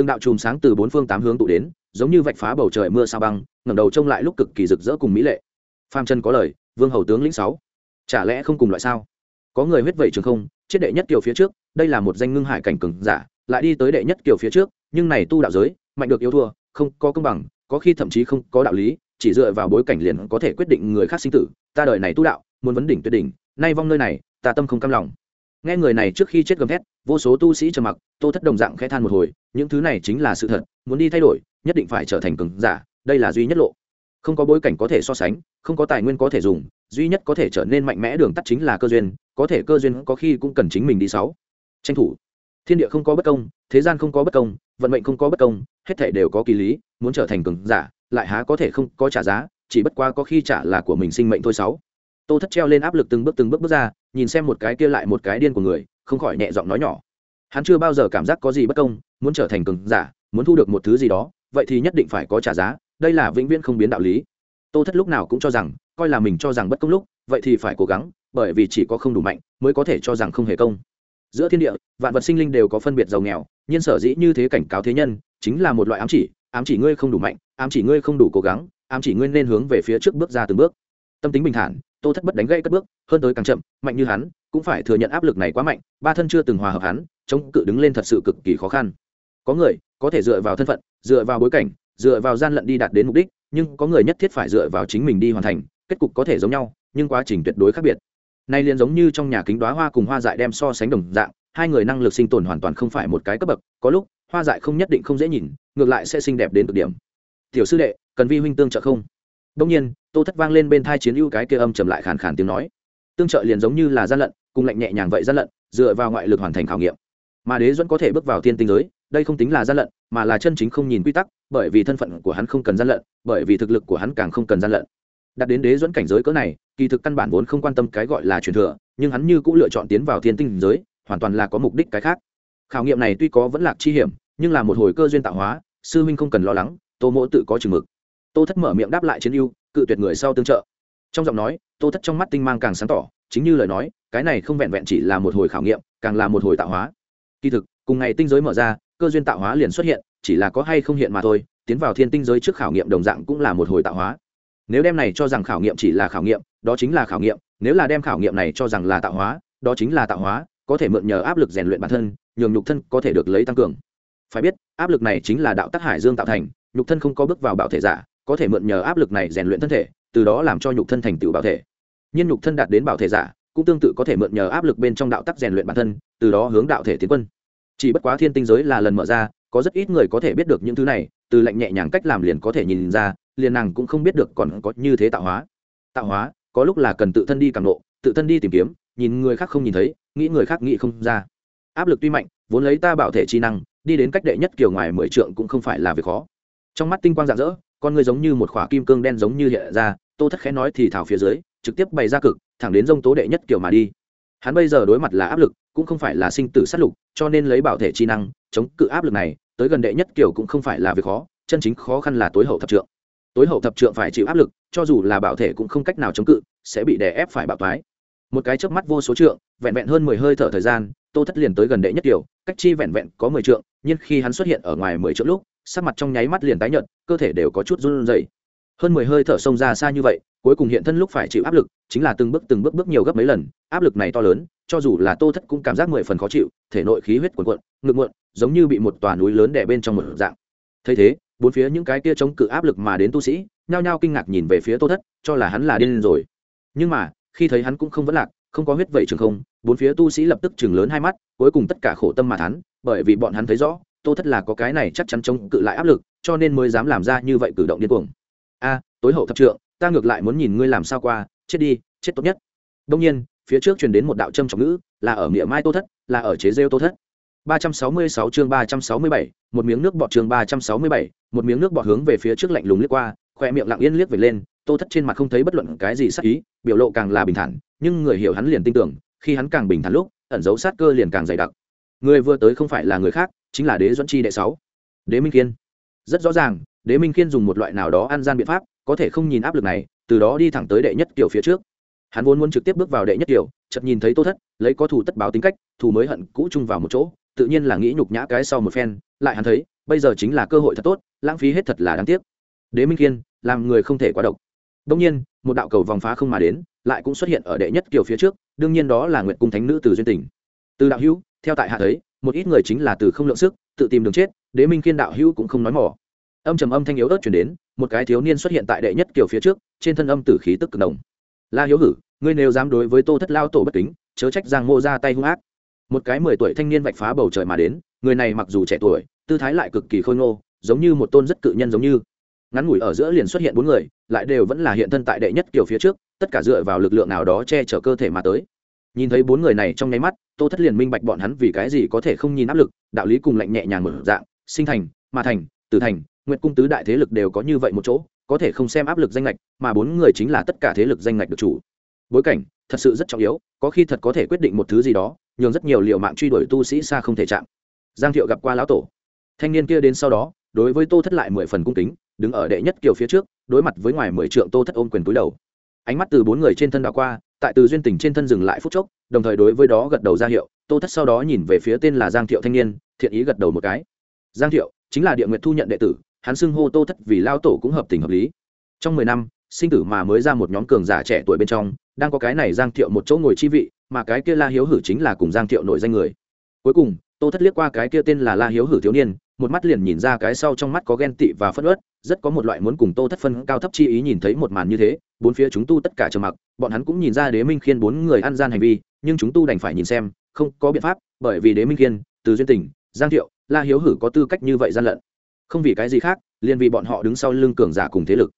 từng đạo chùm sáng từ bốn phương tám hướng tụ đến, giống như vạch phá bầu trời mưa sao băng, ngẩng đầu trông lại lúc cực kỳ rực rỡ cùng mỹ lệ. Pham chân có lời, vương hầu tướng lĩnh sáu. Chả lẽ không cùng loại sao? Có người huyết vẩy trường không, chết đệ nhất kiều phía trước, đây là một danh ngưng hải cảnh cường giả, lại đi tới đệ nhất kiều phía trước, nhưng này tu đạo giới, mạnh được yêu thua, không có công bằng, có khi thậm chí không có đạo lý, chỉ dựa vào bối cảnh liền có thể quyết định người khác sinh tử, ta đời này tu đạo, muốn vấn đỉnh tuyệt đỉnh, nay vong nơi này, ta tâm không cam lòng. Nghe người này trước khi chết gầm thét, vô số tu sĩ trầm mặc, tô thất đồng dạng khẽ than một hồi những thứ này chính là sự thật, muốn đi thay đổi, nhất định phải trở thành cường giả, đây là duy nhất lộ. Không có bối cảnh có thể so sánh, không có tài nguyên có thể dùng, duy nhất có thể trở nên mạnh mẽ đường tắt chính là cơ duyên, có thể cơ duyên có khi cũng cần chính mình đi sáu. Tranh thủ. Thiên địa không có bất công, thế gian không có bất công, vận mệnh không có bất công, hết thể đều có kỳ lý, muốn trở thành cường giả, lại há có thể không có trả giá, chỉ bất quá có khi trả là của mình sinh mệnh thôi sáu. Tô thất treo lên áp lực từng bước từng bước bước ra, nhìn xem một cái kia lại một cái điên của người, không khỏi nhẹ giọng nói nhỏ hắn chưa bao giờ cảm giác có gì bất công, muốn trở thành cường giả, muốn thu được một thứ gì đó, vậy thì nhất định phải có trả giá, đây là vĩnh viễn không biến đạo lý. Tô thất lúc nào cũng cho rằng, coi là mình cho rằng bất công lúc, vậy thì phải cố gắng, bởi vì chỉ có không đủ mạnh, mới có thể cho rằng không hề công. Giữa thiên địa, vạn vật sinh linh đều có phân biệt giàu nghèo, nhưng sở dĩ như thế cảnh cáo thế nhân, chính là một loại ám chỉ ám chỉ ngươi không đủ mạnh, ám chỉ ngươi không đủ cố gắng, ám chỉ ngươi nên hướng về phía trước bước ra từng bước. Tâm tính bình thản tô thất bất đánh gây cất bước, hơn tới càng chậm, mạnh như hắn, cũng phải thừa nhận áp lực này quá mạnh, ba thân chưa từng hòa hợp hắn, chống cự đứng lên thật sự cực kỳ khó khăn. Có người, có thể dựa vào thân phận, dựa vào bối cảnh, dựa vào gian lận đi đạt đến mục đích, nhưng có người nhất thiết phải dựa vào chính mình đi hoàn thành, kết cục có thể giống nhau, nhưng quá trình tuyệt đối khác biệt. Nay liền giống như trong nhà kính đoá hoa cùng hoa dại đem so sánh đồng dạng, hai người năng lực sinh tồn hoàn toàn không phải một cái cấp bậc, có lúc, hoa dại không nhất định không dễ nhìn, ngược lại sẽ xinh đẹp đến cực điểm. Tiểu sư đệ, cần vi huynh tương trợ không? Đông nhiên, tô thất vang lên bên thai chiến ưu cái kia âm trầm lại khàn khàn tiếng nói. Tương trợ liền giống như là gian lận, cùng lạnh nhẹ nhàng vậy gian lận, dựa vào ngoại lực hoàn thành khảo nghiệm. Mà đế duẫn có thể bước vào thiên tinh giới, đây không tính là gian lận, mà là chân chính không nhìn quy tắc, bởi vì thân phận của hắn không cần gian lận, bởi vì thực lực của hắn càng không cần gian lận. Đạt đến đế duẫn cảnh giới cỡ này, kỳ thực căn bản vốn không quan tâm cái gọi là truyền thừa, nhưng hắn như cũng lựa chọn tiến vào thiên tinh giới, hoàn toàn là có mục đích cái khác. Khảo nghiệm này tuy có vẫn lạc chi hiểm, nhưng là một hồi cơ duyên tạo hóa, sư huynh không cần lo lắng, tô mỗ tự có chừng mực tô thất mở miệng đáp lại chiến ưu, cự tuyệt người sau tương trợ. Trong giọng nói, tô thất trong mắt tinh mang càng sáng tỏ, chính như lời nói, cái này không vẹn vẹn chỉ là một hồi khảo nghiệm, càng là một hồi tạo hóa. Kỳ thực, cùng ngày tinh giới mở ra, cơ duyên tạo hóa liền xuất hiện, chỉ là có hay không hiện mà thôi, tiến vào thiên tinh giới trước khảo nghiệm đồng dạng cũng là một hồi tạo hóa. Nếu đem này cho rằng khảo nghiệm chỉ là khảo nghiệm, đó chính là khảo nghiệm, nếu là đem khảo nghiệm này cho rằng là tạo hóa, đó chính là tạo hóa, có thể mượn nhờ áp lực rèn luyện bản thân, nhường nhục thân có thể được lấy tăng cường. Phải biết, áp lực này chính là đạo tác hải dương tạo thành, nhục thân không có bước vào bảo thể giả có thể mượn nhờ áp lực này rèn luyện thân thể, từ đó làm cho nhục thân thành tựu bảo thể. Nhiên nhục thân đạt đến bảo thể giả, cũng tương tự có thể mượn nhờ áp lực bên trong đạo tắc rèn luyện bản thân, từ đó hướng đạo thể tiến quân. Chỉ bất quá thiên tinh giới là lần mở ra, có rất ít người có thể biết được những thứ này, từ lệnh nhẹ nhàng cách làm liền có thể nhìn ra, liền nàng cũng không biết được còn có như thế tạo hóa. Tạo hóa, có lúc là cần tự thân đi cảm lộ tự thân đi tìm kiếm, nhìn người khác không nhìn thấy, nghĩ người khác nghĩ không ra. Áp lực tuy mạnh, vốn lấy ta bảo thể chi năng, đi đến cách đệ nhất kiểu ngoài mười trượng cũng không phải là việc khó trong mắt tinh quang rạng rỡ, con người giống như một khỏa kim cương đen giống như hiện ra, tô thất khẽ nói thì thảo phía dưới, trực tiếp bày ra cực, thẳng đến dông tố đệ nhất kiểu mà đi. Hắn bây giờ đối mặt là áp lực, cũng không phải là sinh tử sát lục, cho nên lấy bảo thể chi năng, chống cự áp lực này, tới gần đệ nhất kiểu cũng không phải là việc khó, chân chính khó khăn là tối hậu thập trượng. Tối hậu thập trượng phải chịu áp lực, cho dù là bảo thể cũng không cách nào chống cự, sẽ bị đè ép phải bạo thoái. Một cái chớp mắt vô số trượng, vẹn vẹn hơn mười hơi thở thời gian, tô thất liền tới gần đệ nhất kiểu, cách chi vẹn vẹn có mười trượng, nhưng khi hắn xuất hiện ở ngoài mười trượng lúc sắc mặt trong nháy mắt liền tái nhợt, cơ thể đều có chút run rẩy. Hơn mười hơi thở xông ra xa như vậy, cuối cùng hiện thân lúc phải chịu áp lực, chính là từng bước từng bước bước nhiều gấp mấy lần, áp lực này to lớn, cho dù là tô thất cũng cảm giác mười phần khó chịu, thể nội khí huyết cuồn cuộn, ngực muộn, giống như bị một tòa núi lớn đè bên trong một dạng. Thấy thế, bốn phía những cái kia chống cự áp lực mà đến tu sĩ, nhao nhao kinh ngạc nhìn về phía tô thất, cho là hắn là điên rồi. Nhưng mà, khi thấy hắn cũng không vẫn lạc, không có huyết vẩy trường không, bốn phía tu sĩ lập tức chừng lớn hai mắt, cuối cùng tất cả khổ tâm mà thắn bởi vì bọn hắn thấy rõ tô thất là có cái này chắc chắn chống cự lại áp lực cho nên mới dám làm ra như vậy cử động điên cuồng. A tối hậu thập trượng ta ngược lại muốn nhìn ngươi làm sao qua chết đi chết tốt nhất. Đông nhiên phía trước truyền đến một đạo châm trọng ngữ là ở miệng mai tô thất là ở chế rêu tô thất. 366 chương 367, một miếng nước bọt chương 367, một miếng nước bọt hướng về phía trước lạnh lùng liếc qua, khoe miệng lặng yên liếc về lên, Tô Thất trên mặt không thấy bất luận cái gì sắc ý, biểu lộ càng là bình thản, nhưng người hiểu hắn liền tin tưởng, khi hắn càng bình thản lúc, ẩn dấu sát cơ liền càng dày đặc. Người vừa tới không phải là người khác, chính là Đế doãn Chi đệ sáu Đế Minh Kiên. Rất rõ ràng, Đế Minh Kiên dùng một loại nào đó ăn gian biện pháp, có thể không nhìn áp lực này, từ đó đi thẳng tới đệ nhất tiểu phía trước. Hắn vốn muốn trực tiếp bước vào đệ nhất tiểu, chợt nhìn thấy Tô Thất, lấy có thù tất báo tính cách, thù mới hận cũ chung vào một chỗ, tự nhiên là nghĩ nhục nhã cái sau một phen lại hắn thấy bây giờ chính là cơ hội thật tốt lãng phí hết thật là đáng tiếc đế minh kiên làm người không thể quá độc đông nhiên một đạo cầu vòng phá không mà đến lại cũng xuất hiện ở đệ nhất kiều phía trước đương nhiên đó là nguyện cung thánh nữ từ duyên tình từ đạo hữu theo tại hạ thấy một ít người chính là từ không lượng sức, tự tìm đường chết, đế minh kiên đạo hữu cũng không nói mỏ. Âm trầm âm thanh yếu ớt chuyển đến, một cái thiếu niên xuất hiện tại đệ nhất kiều phía trước, trên thân âm tử khí tức cực đồng la hiếu hử, ngươi nếu dám đối với tô thất lao tổ bất kính, chớ trách giang mô ra tay hung ác. Một cái mười tuổi thanh niên vạch phá bầu trời mà đến, người này mặc dù trẻ tuổi, tư thái lại cực kỳ khôi ngô, giống như một tôn rất cự nhân giống như. Ngắn ngủi ở giữa liền xuất hiện bốn người, lại đều vẫn là hiện thân tại đệ nhất kiểu phía trước, tất cả dựa vào lực lượng nào đó che chở cơ thể mà tới nhìn thấy bốn người này trong nháy mắt, tô thất liền minh bạch bọn hắn vì cái gì có thể không nhìn áp lực, đạo lý cùng lạnh nhẹ nhàng một dạng, sinh thành, mà thành, tử thành nguyện cung tứ đại thế lực đều có như vậy một chỗ, có thể không xem áp lực danh lệch mà bốn người chính là tất cả thế lực danh lệch được chủ. Bối cảnh, thật sự rất trọng yếu, có khi thật có thể quyết định một thứ gì đó, nhường rất nhiều liệu mạng truy đuổi tu sĩ xa không thể chạm. Giang thiệu gặp qua lão tổ. Thanh niên kia đến sau đó, đối với tô thất lại mười phần cung kính, đứng ở đệ nhất kiều phía trước, đối mặt với ngoài mười trượng tô thất ôm quyền túi đầu. Ánh mắt từ bốn người trên thân đảo qua tại từ duyên tình trên thân dừng lại phút chốc, đồng thời đối với đó gật đầu ra hiệu, tô thất sau đó nhìn về phía tên là giang thiệu thanh niên, thiện ý gật đầu một cái. Giang thiệu chính là địa nguyện thu nhận đệ tử, hắn xưng hô tô thất vì lao tổ cũng hợp tình hợp lý. Trong mười năm, sinh tử mà mới ra một nhóm cường giả trẻ tuổi bên trong, đang có cái này giang thiệu một chỗ ngồi chi vị, mà cái kia la hiếu hử chính là cùng giang thiệu nổi danh người. Cuối cùng, tô thất liếc qua cái kia tên là la hiếu hử thiếu niên, một mắt liền nhìn ra cái sau trong mắt có ghen tị và phất ớt rất có một loại muốn cùng tô thất phân cao thấp chi ý nhìn thấy một màn như thế bốn phía chúng tu tất cả trầm mặc, bọn hắn cũng nhìn ra đế minh khiên bốn người ăn gian hành vi, nhưng chúng tu đành phải nhìn xem, không có biện pháp, bởi vì đế minh khiên, từ duyên tình, giang thiệu, la hiếu hử có tư cách như vậy gian lận. Không vì cái gì khác, liền vì bọn họ đứng sau lưng cường giả cùng thế lực.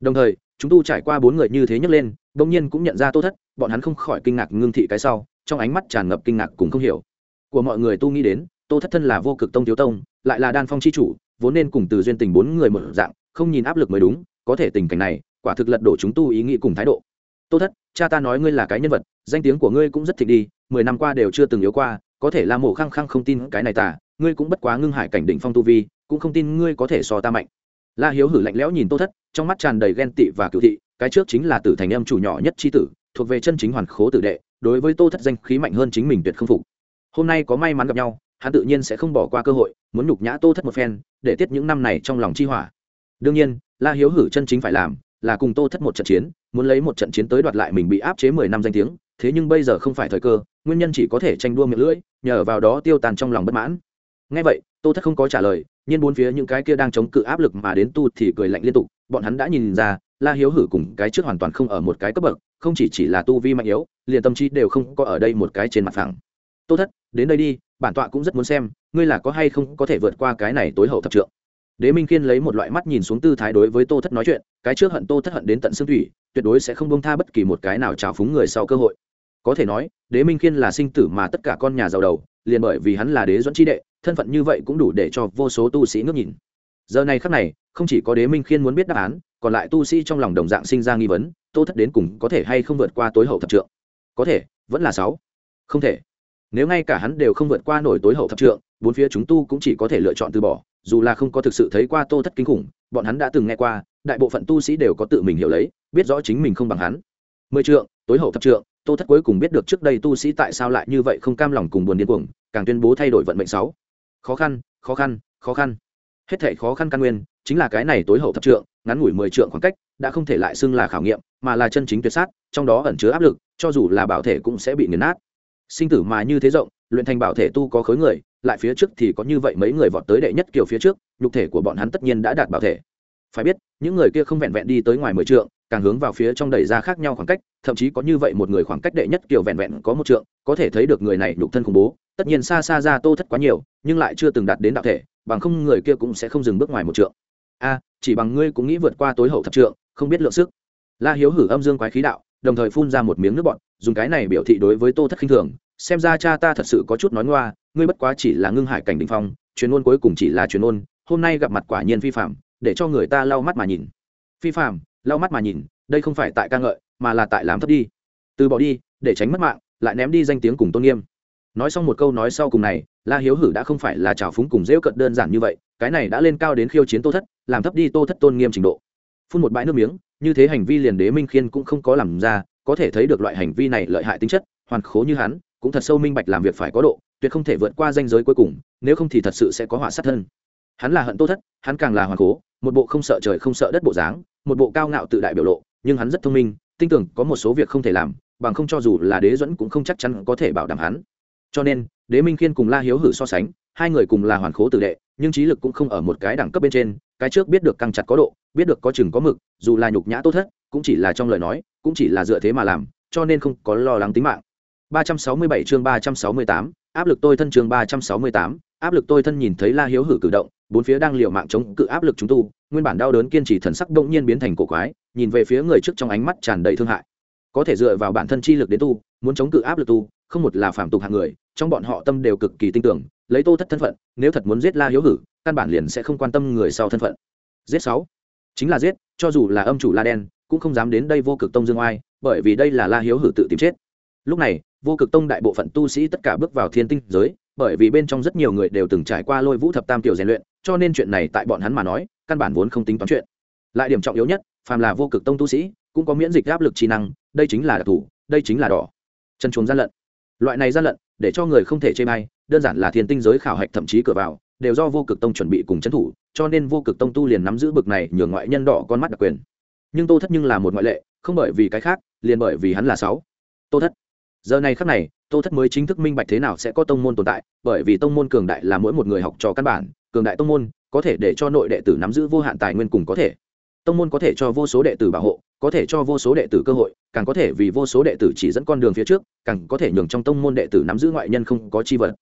Đồng thời, chúng tu trải qua bốn người như thế nhấc lên bỗng nhiên cũng nhận ra tô thất, bọn hắn không khỏi kinh ngạc ngưng thị cái sau, trong ánh mắt tràn ngập kinh ngạc cùng không hiểu. Của mọi người tu nghĩ đến, tô thất thân là vô cực tông thiếu tông, lại là đan phong chi chủ, vốn nên cùng từ duyên tình bốn người một dạng, không nhìn áp lực mới đúng, có thể tình cảnh này quả thực lật đổ chúng tu ý nghĩ cùng thái độ. Tô thất, cha ta nói ngươi là cái nhân vật, danh tiếng của ngươi cũng rất thịnh đi, mười năm qua đều chưa từng yếu qua, có thể là mổ khăng khăng không tin cái này tả ngươi cũng bất quá ngưng hải cảnh đỉnh phong tu vi, cũng không tin ngươi có thể so ta mạnh. La hiếu hử lạnh lẽo nhìn tô thất, trong mắt tràn đầy ghen tị và cựu thị, cái trước chính là tử thành âm chủ nhỏ nhất chi tử, thuộc về chân chính hoàn khố tử đệ, đối với tô thất danh khí mạnh hơn chính mình tuyệt không phục. Hôm nay có may mắn gặp nhau, hắn tự nhiên sẽ không bỏ qua cơ hội, muốn nhục nhã tô thất một phen, để tiết những năm này trong lòng chi hỏa. Đương nhiên, la hiếu hử chân chính phải làm là cùng tô thất một trận chiến, muốn lấy một trận chiến tới đoạt lại mình bị áp chế mười năm danh tiếng, thế nhưng bây giờ không phải thời cơ, nguyên nhân chỉ có thể tranh đua miệng lưỡi, nhờ vào đó tiêu tàn trong lòng bất mãn. Ngay vậy, tô thất không có trả lời, nhưng bốn phía những cái kia đang chống cự áp lực mà đến tu thì cười lạnh liên tục, bọn hắn đã nhìn ra, la hiếu hử cùng cái trước hoàn toàn không ở một cái cấp bậc, không chỉ chỉ là tu vi mạnh yếu, liền tâm trí đều không có ở đây một cái trên mặt phẳng. Tô thất, đến đây đi, bản tọa cũng rất muốn xem, ngươi là có hay không có thể vượt qua cái này tối hậu thập trượng đế minh kiên lấy một loại mắt nhìn xuống tư thái đối với tô thất nói chuyện, cái trước hận tô thất hận đến tận xương thủy, tuyệt đối sẽ không bông tha bất kỳ một cái nào trào phúng người sau cơ hội. Có thể nói, đế minh kiên là sinh tử mà tất cả con nhà giàu đầu, liền bởi vì hắn là đế dẫn chi đệ, thân phận như vậy cũng đủ để cho vô số tu sĩ ngước nhìn. Giờ này khắc này, không chỉ có đế minh khiên muốn biết đáp án, còn lại tu sĩ trong lòng đồng dạng sinh ra nghi vấn, tô thất đến cùng có thể hay không vượt qua tối hậu thập trượng? Có thể, vẫn là sáu. Không thể. Nếu ngay cả hắn đều không vượt qua nổi tối hậu thập trượng, bốn phía chúng tu cũng chỉ có thể lựa chọn từ bỏ dù là không có thực sự thấy qua tô thất kinh khủng, bọn hắn đã từng nghe qua, đại bộ phận tu sĩ đều có tự mình hiểu lấy, biết rõ chính mình không bằng hắn. Mười trượng, tối hậu thập trượng, tô thất cuối cùng biết được trước đây tu sĩ tại sao lại như vậy không cam lòng cùng buồn điên cuồng, càng tuyên bố thay đổi vận mệnh sáu. Khó khăn khó khăn khó khăn. Hết thể khó khăn căn nguyên, chính là cái này tối hậu thập trượng, ngắn ngủi mười trượng khoảng cách, đã không thể lại xưng là khảo nghiệm, mà là chân chính tuyệt sát, trong đó ẩn chứa áp lực, cho dù là bảo thể cũng sẽ bị nghiền nát. Sinh tử mà như thế rộng, luyện thành bảo thể tu có khối người lại phía trước thì có như vậy mấy người vọt tới đệ nhất kiểu phía trước nhục thể của bọn hắn tất nhiên đã đạt bảo thể. Phải biết những người kia không vẹn vẹn đi tới ngoài mười trượng càng hướng vào phía trong đẩy ra khác nhau khoảng cách thậm chí có như vậy một người khoảng cách đệ nhất kiểu vẹn vẹn có một trượng có thể thấy được người này nhục thân khủng bố tất nhiên xa xa ra tô thất quá nhiều nhưng lại chưa từng đạt đến đạo thể bằng không người kia cũng sẽ không dừng bước ngoài một trượng. A chỉ bằng ngươi cũng nghĩ vượt qua tối hậu thập trượng không biết lượng sức. La hiếu hử âm dương quái khí đạo đồng thời phun ra một miếng nước bọt, dùng cái này biểu thị đối với tô thất khinh thường xem ra cha ta thật sự có chút nói ngoa, ngươi bất quá chỉ là ngưng hải cảnh đình phong chuyên môn cuối cùng chỉ là chuyên môn hôm nay gặp mặt quả nhiên phi phạm để cho người ta lau mắt mà nhìn. Phi phạm lau mắt mà nhìn, đây không phải tại ca ngợi, mà là tại làm thấp đi. Từ bỏ đi, để tránh mất mạng, lại ném đi danh tiếng cùng tôn nghiêm. Nói xong một câu nói sau cùng này, la hiếu hử đã không phải là trào phúng cùng rêu cận đơn giản như vậy, cái này đã lên cao đến khiêu chiến tô thất, làm thấp đi tô thất tôn nghiêm trình độ. Phun một bãi nước miếng, như thế hành vi liền đế minh khiên cũng không có làm ra, có thể thấy được loại hành vi này lợi hại tính chất, hoàn khố như hắn cũng thật sâu minh bạch làm việc phải có độ, tuyệt không thể vượt qua danh giới cuối cùng, nếu không thì thật sự sẽ có họa sát thân. Hắn là hận tô thất, hắn càng là hoàn cố, một bộ không sợ trời không sợ đất bộ dáng, một bộ cao ngạo tự đại biểu lộ, nhưng hắn rất thông minh, tin tưởng có một số việc không thể làm, bằng không cho dù là đế dẫn cũng không chắc chắn có thể bảo đảm hắn. Cho nên, đế minh khiên cùng la hiếu hử so sánh, hai người cùng là hoàn khố tử đệ, nhưng trí lực cũng không ở một cái đẳng cấp bên trên, cái trước biết được căng chặt có độ, biết được có chừng có mực, dù là nhục nhã tốt thất, cũng chỉ là trong lời nói, cũng chỉ là dựa thế mà làm, cho nên không có lo lắng tính mạng. 367 chương 368, áp lực tôi thân chương 368, áp lực tôi thân nhìn thấy La Hiếu hử cử động, bốn phía đang liều mạng chống cự áp lực chúng tu, nguyên bản đau đớn kiên trì thần sắc bỗng nhiên biến thành cổ quái, nhìn về phía người trước trong ánh mắt tràn đầy thương hại. Có thể dựa vào bản thân chi lực đến tu, muốn chống cự áp lực tu, không một là phạm tục hạng người, trong bọn họ tâm đều cực kỳ tin tưởng, lấy Tô Thất thân phận, nếu thật muốn giết La Hiếu hử, căn bản liền sẽ không quan tâm người sau thân phận. Giết sáu, chính là giết, cho dù là âm chủ La đen, cũng không dám đến đây vô cực tông dương oai, bởi vì đây là La Hiếu hử tự tìm chết. Lúc này, vô cực tông đại bộ phận tu sĩ tất cả bước vào thiên tinh giới, bởi vì bên trong rất nhiều người đều từng trải qua lôi vũ thập tam tiểu rèn luyện, cho nên chuyện này tại bọn hắn mà nói, căn bản vốn không tính toán chuyện. Lại điểm trọng yếu nhất, phàm là vô cực tông tu sĩ, cũng có miễn dịch áp lực trí năng, đây chính là đặc thù, đây chính là đỏ. Chân chuồng gian lận. Loại này gian lận, để cho người không thể chê may đơn giản là thiên tinh giới khảo hạch thậm chí cửa vào, đều do vô cực tông chuẩn bị cùng trấn thủ, cho nên vô cực tông tu liền nắm giữ bực này nhường ngoại nhân đỏ con mắt đặc quyền. Nhưng tô thất nhưng là một ngoại lệ, không bởi vì cái khác, liền bởi vì hắn là sáu. Tô thất giờ này khắc này, tô thất mới chính thức minh bạch thế nào sẽ có tông môn tồn tại, bởi vì tông môn cường đại là mỗi một người học trò căn bản, cường đại tông môn có thể để cho nội đệ tử nắm giữ vô hạn tài nguyên cùng có thể. Tông môn có thể cho vô số đệ tử bảo hộ, có thể cho vô số đệ tử cơ hội, càng có thể vì vô số đệ tử chỉ dẫn con đường phía trước, càng có thể nhường trong tông môn đệ tử nắm giữ ngoại nhân không có chi vật.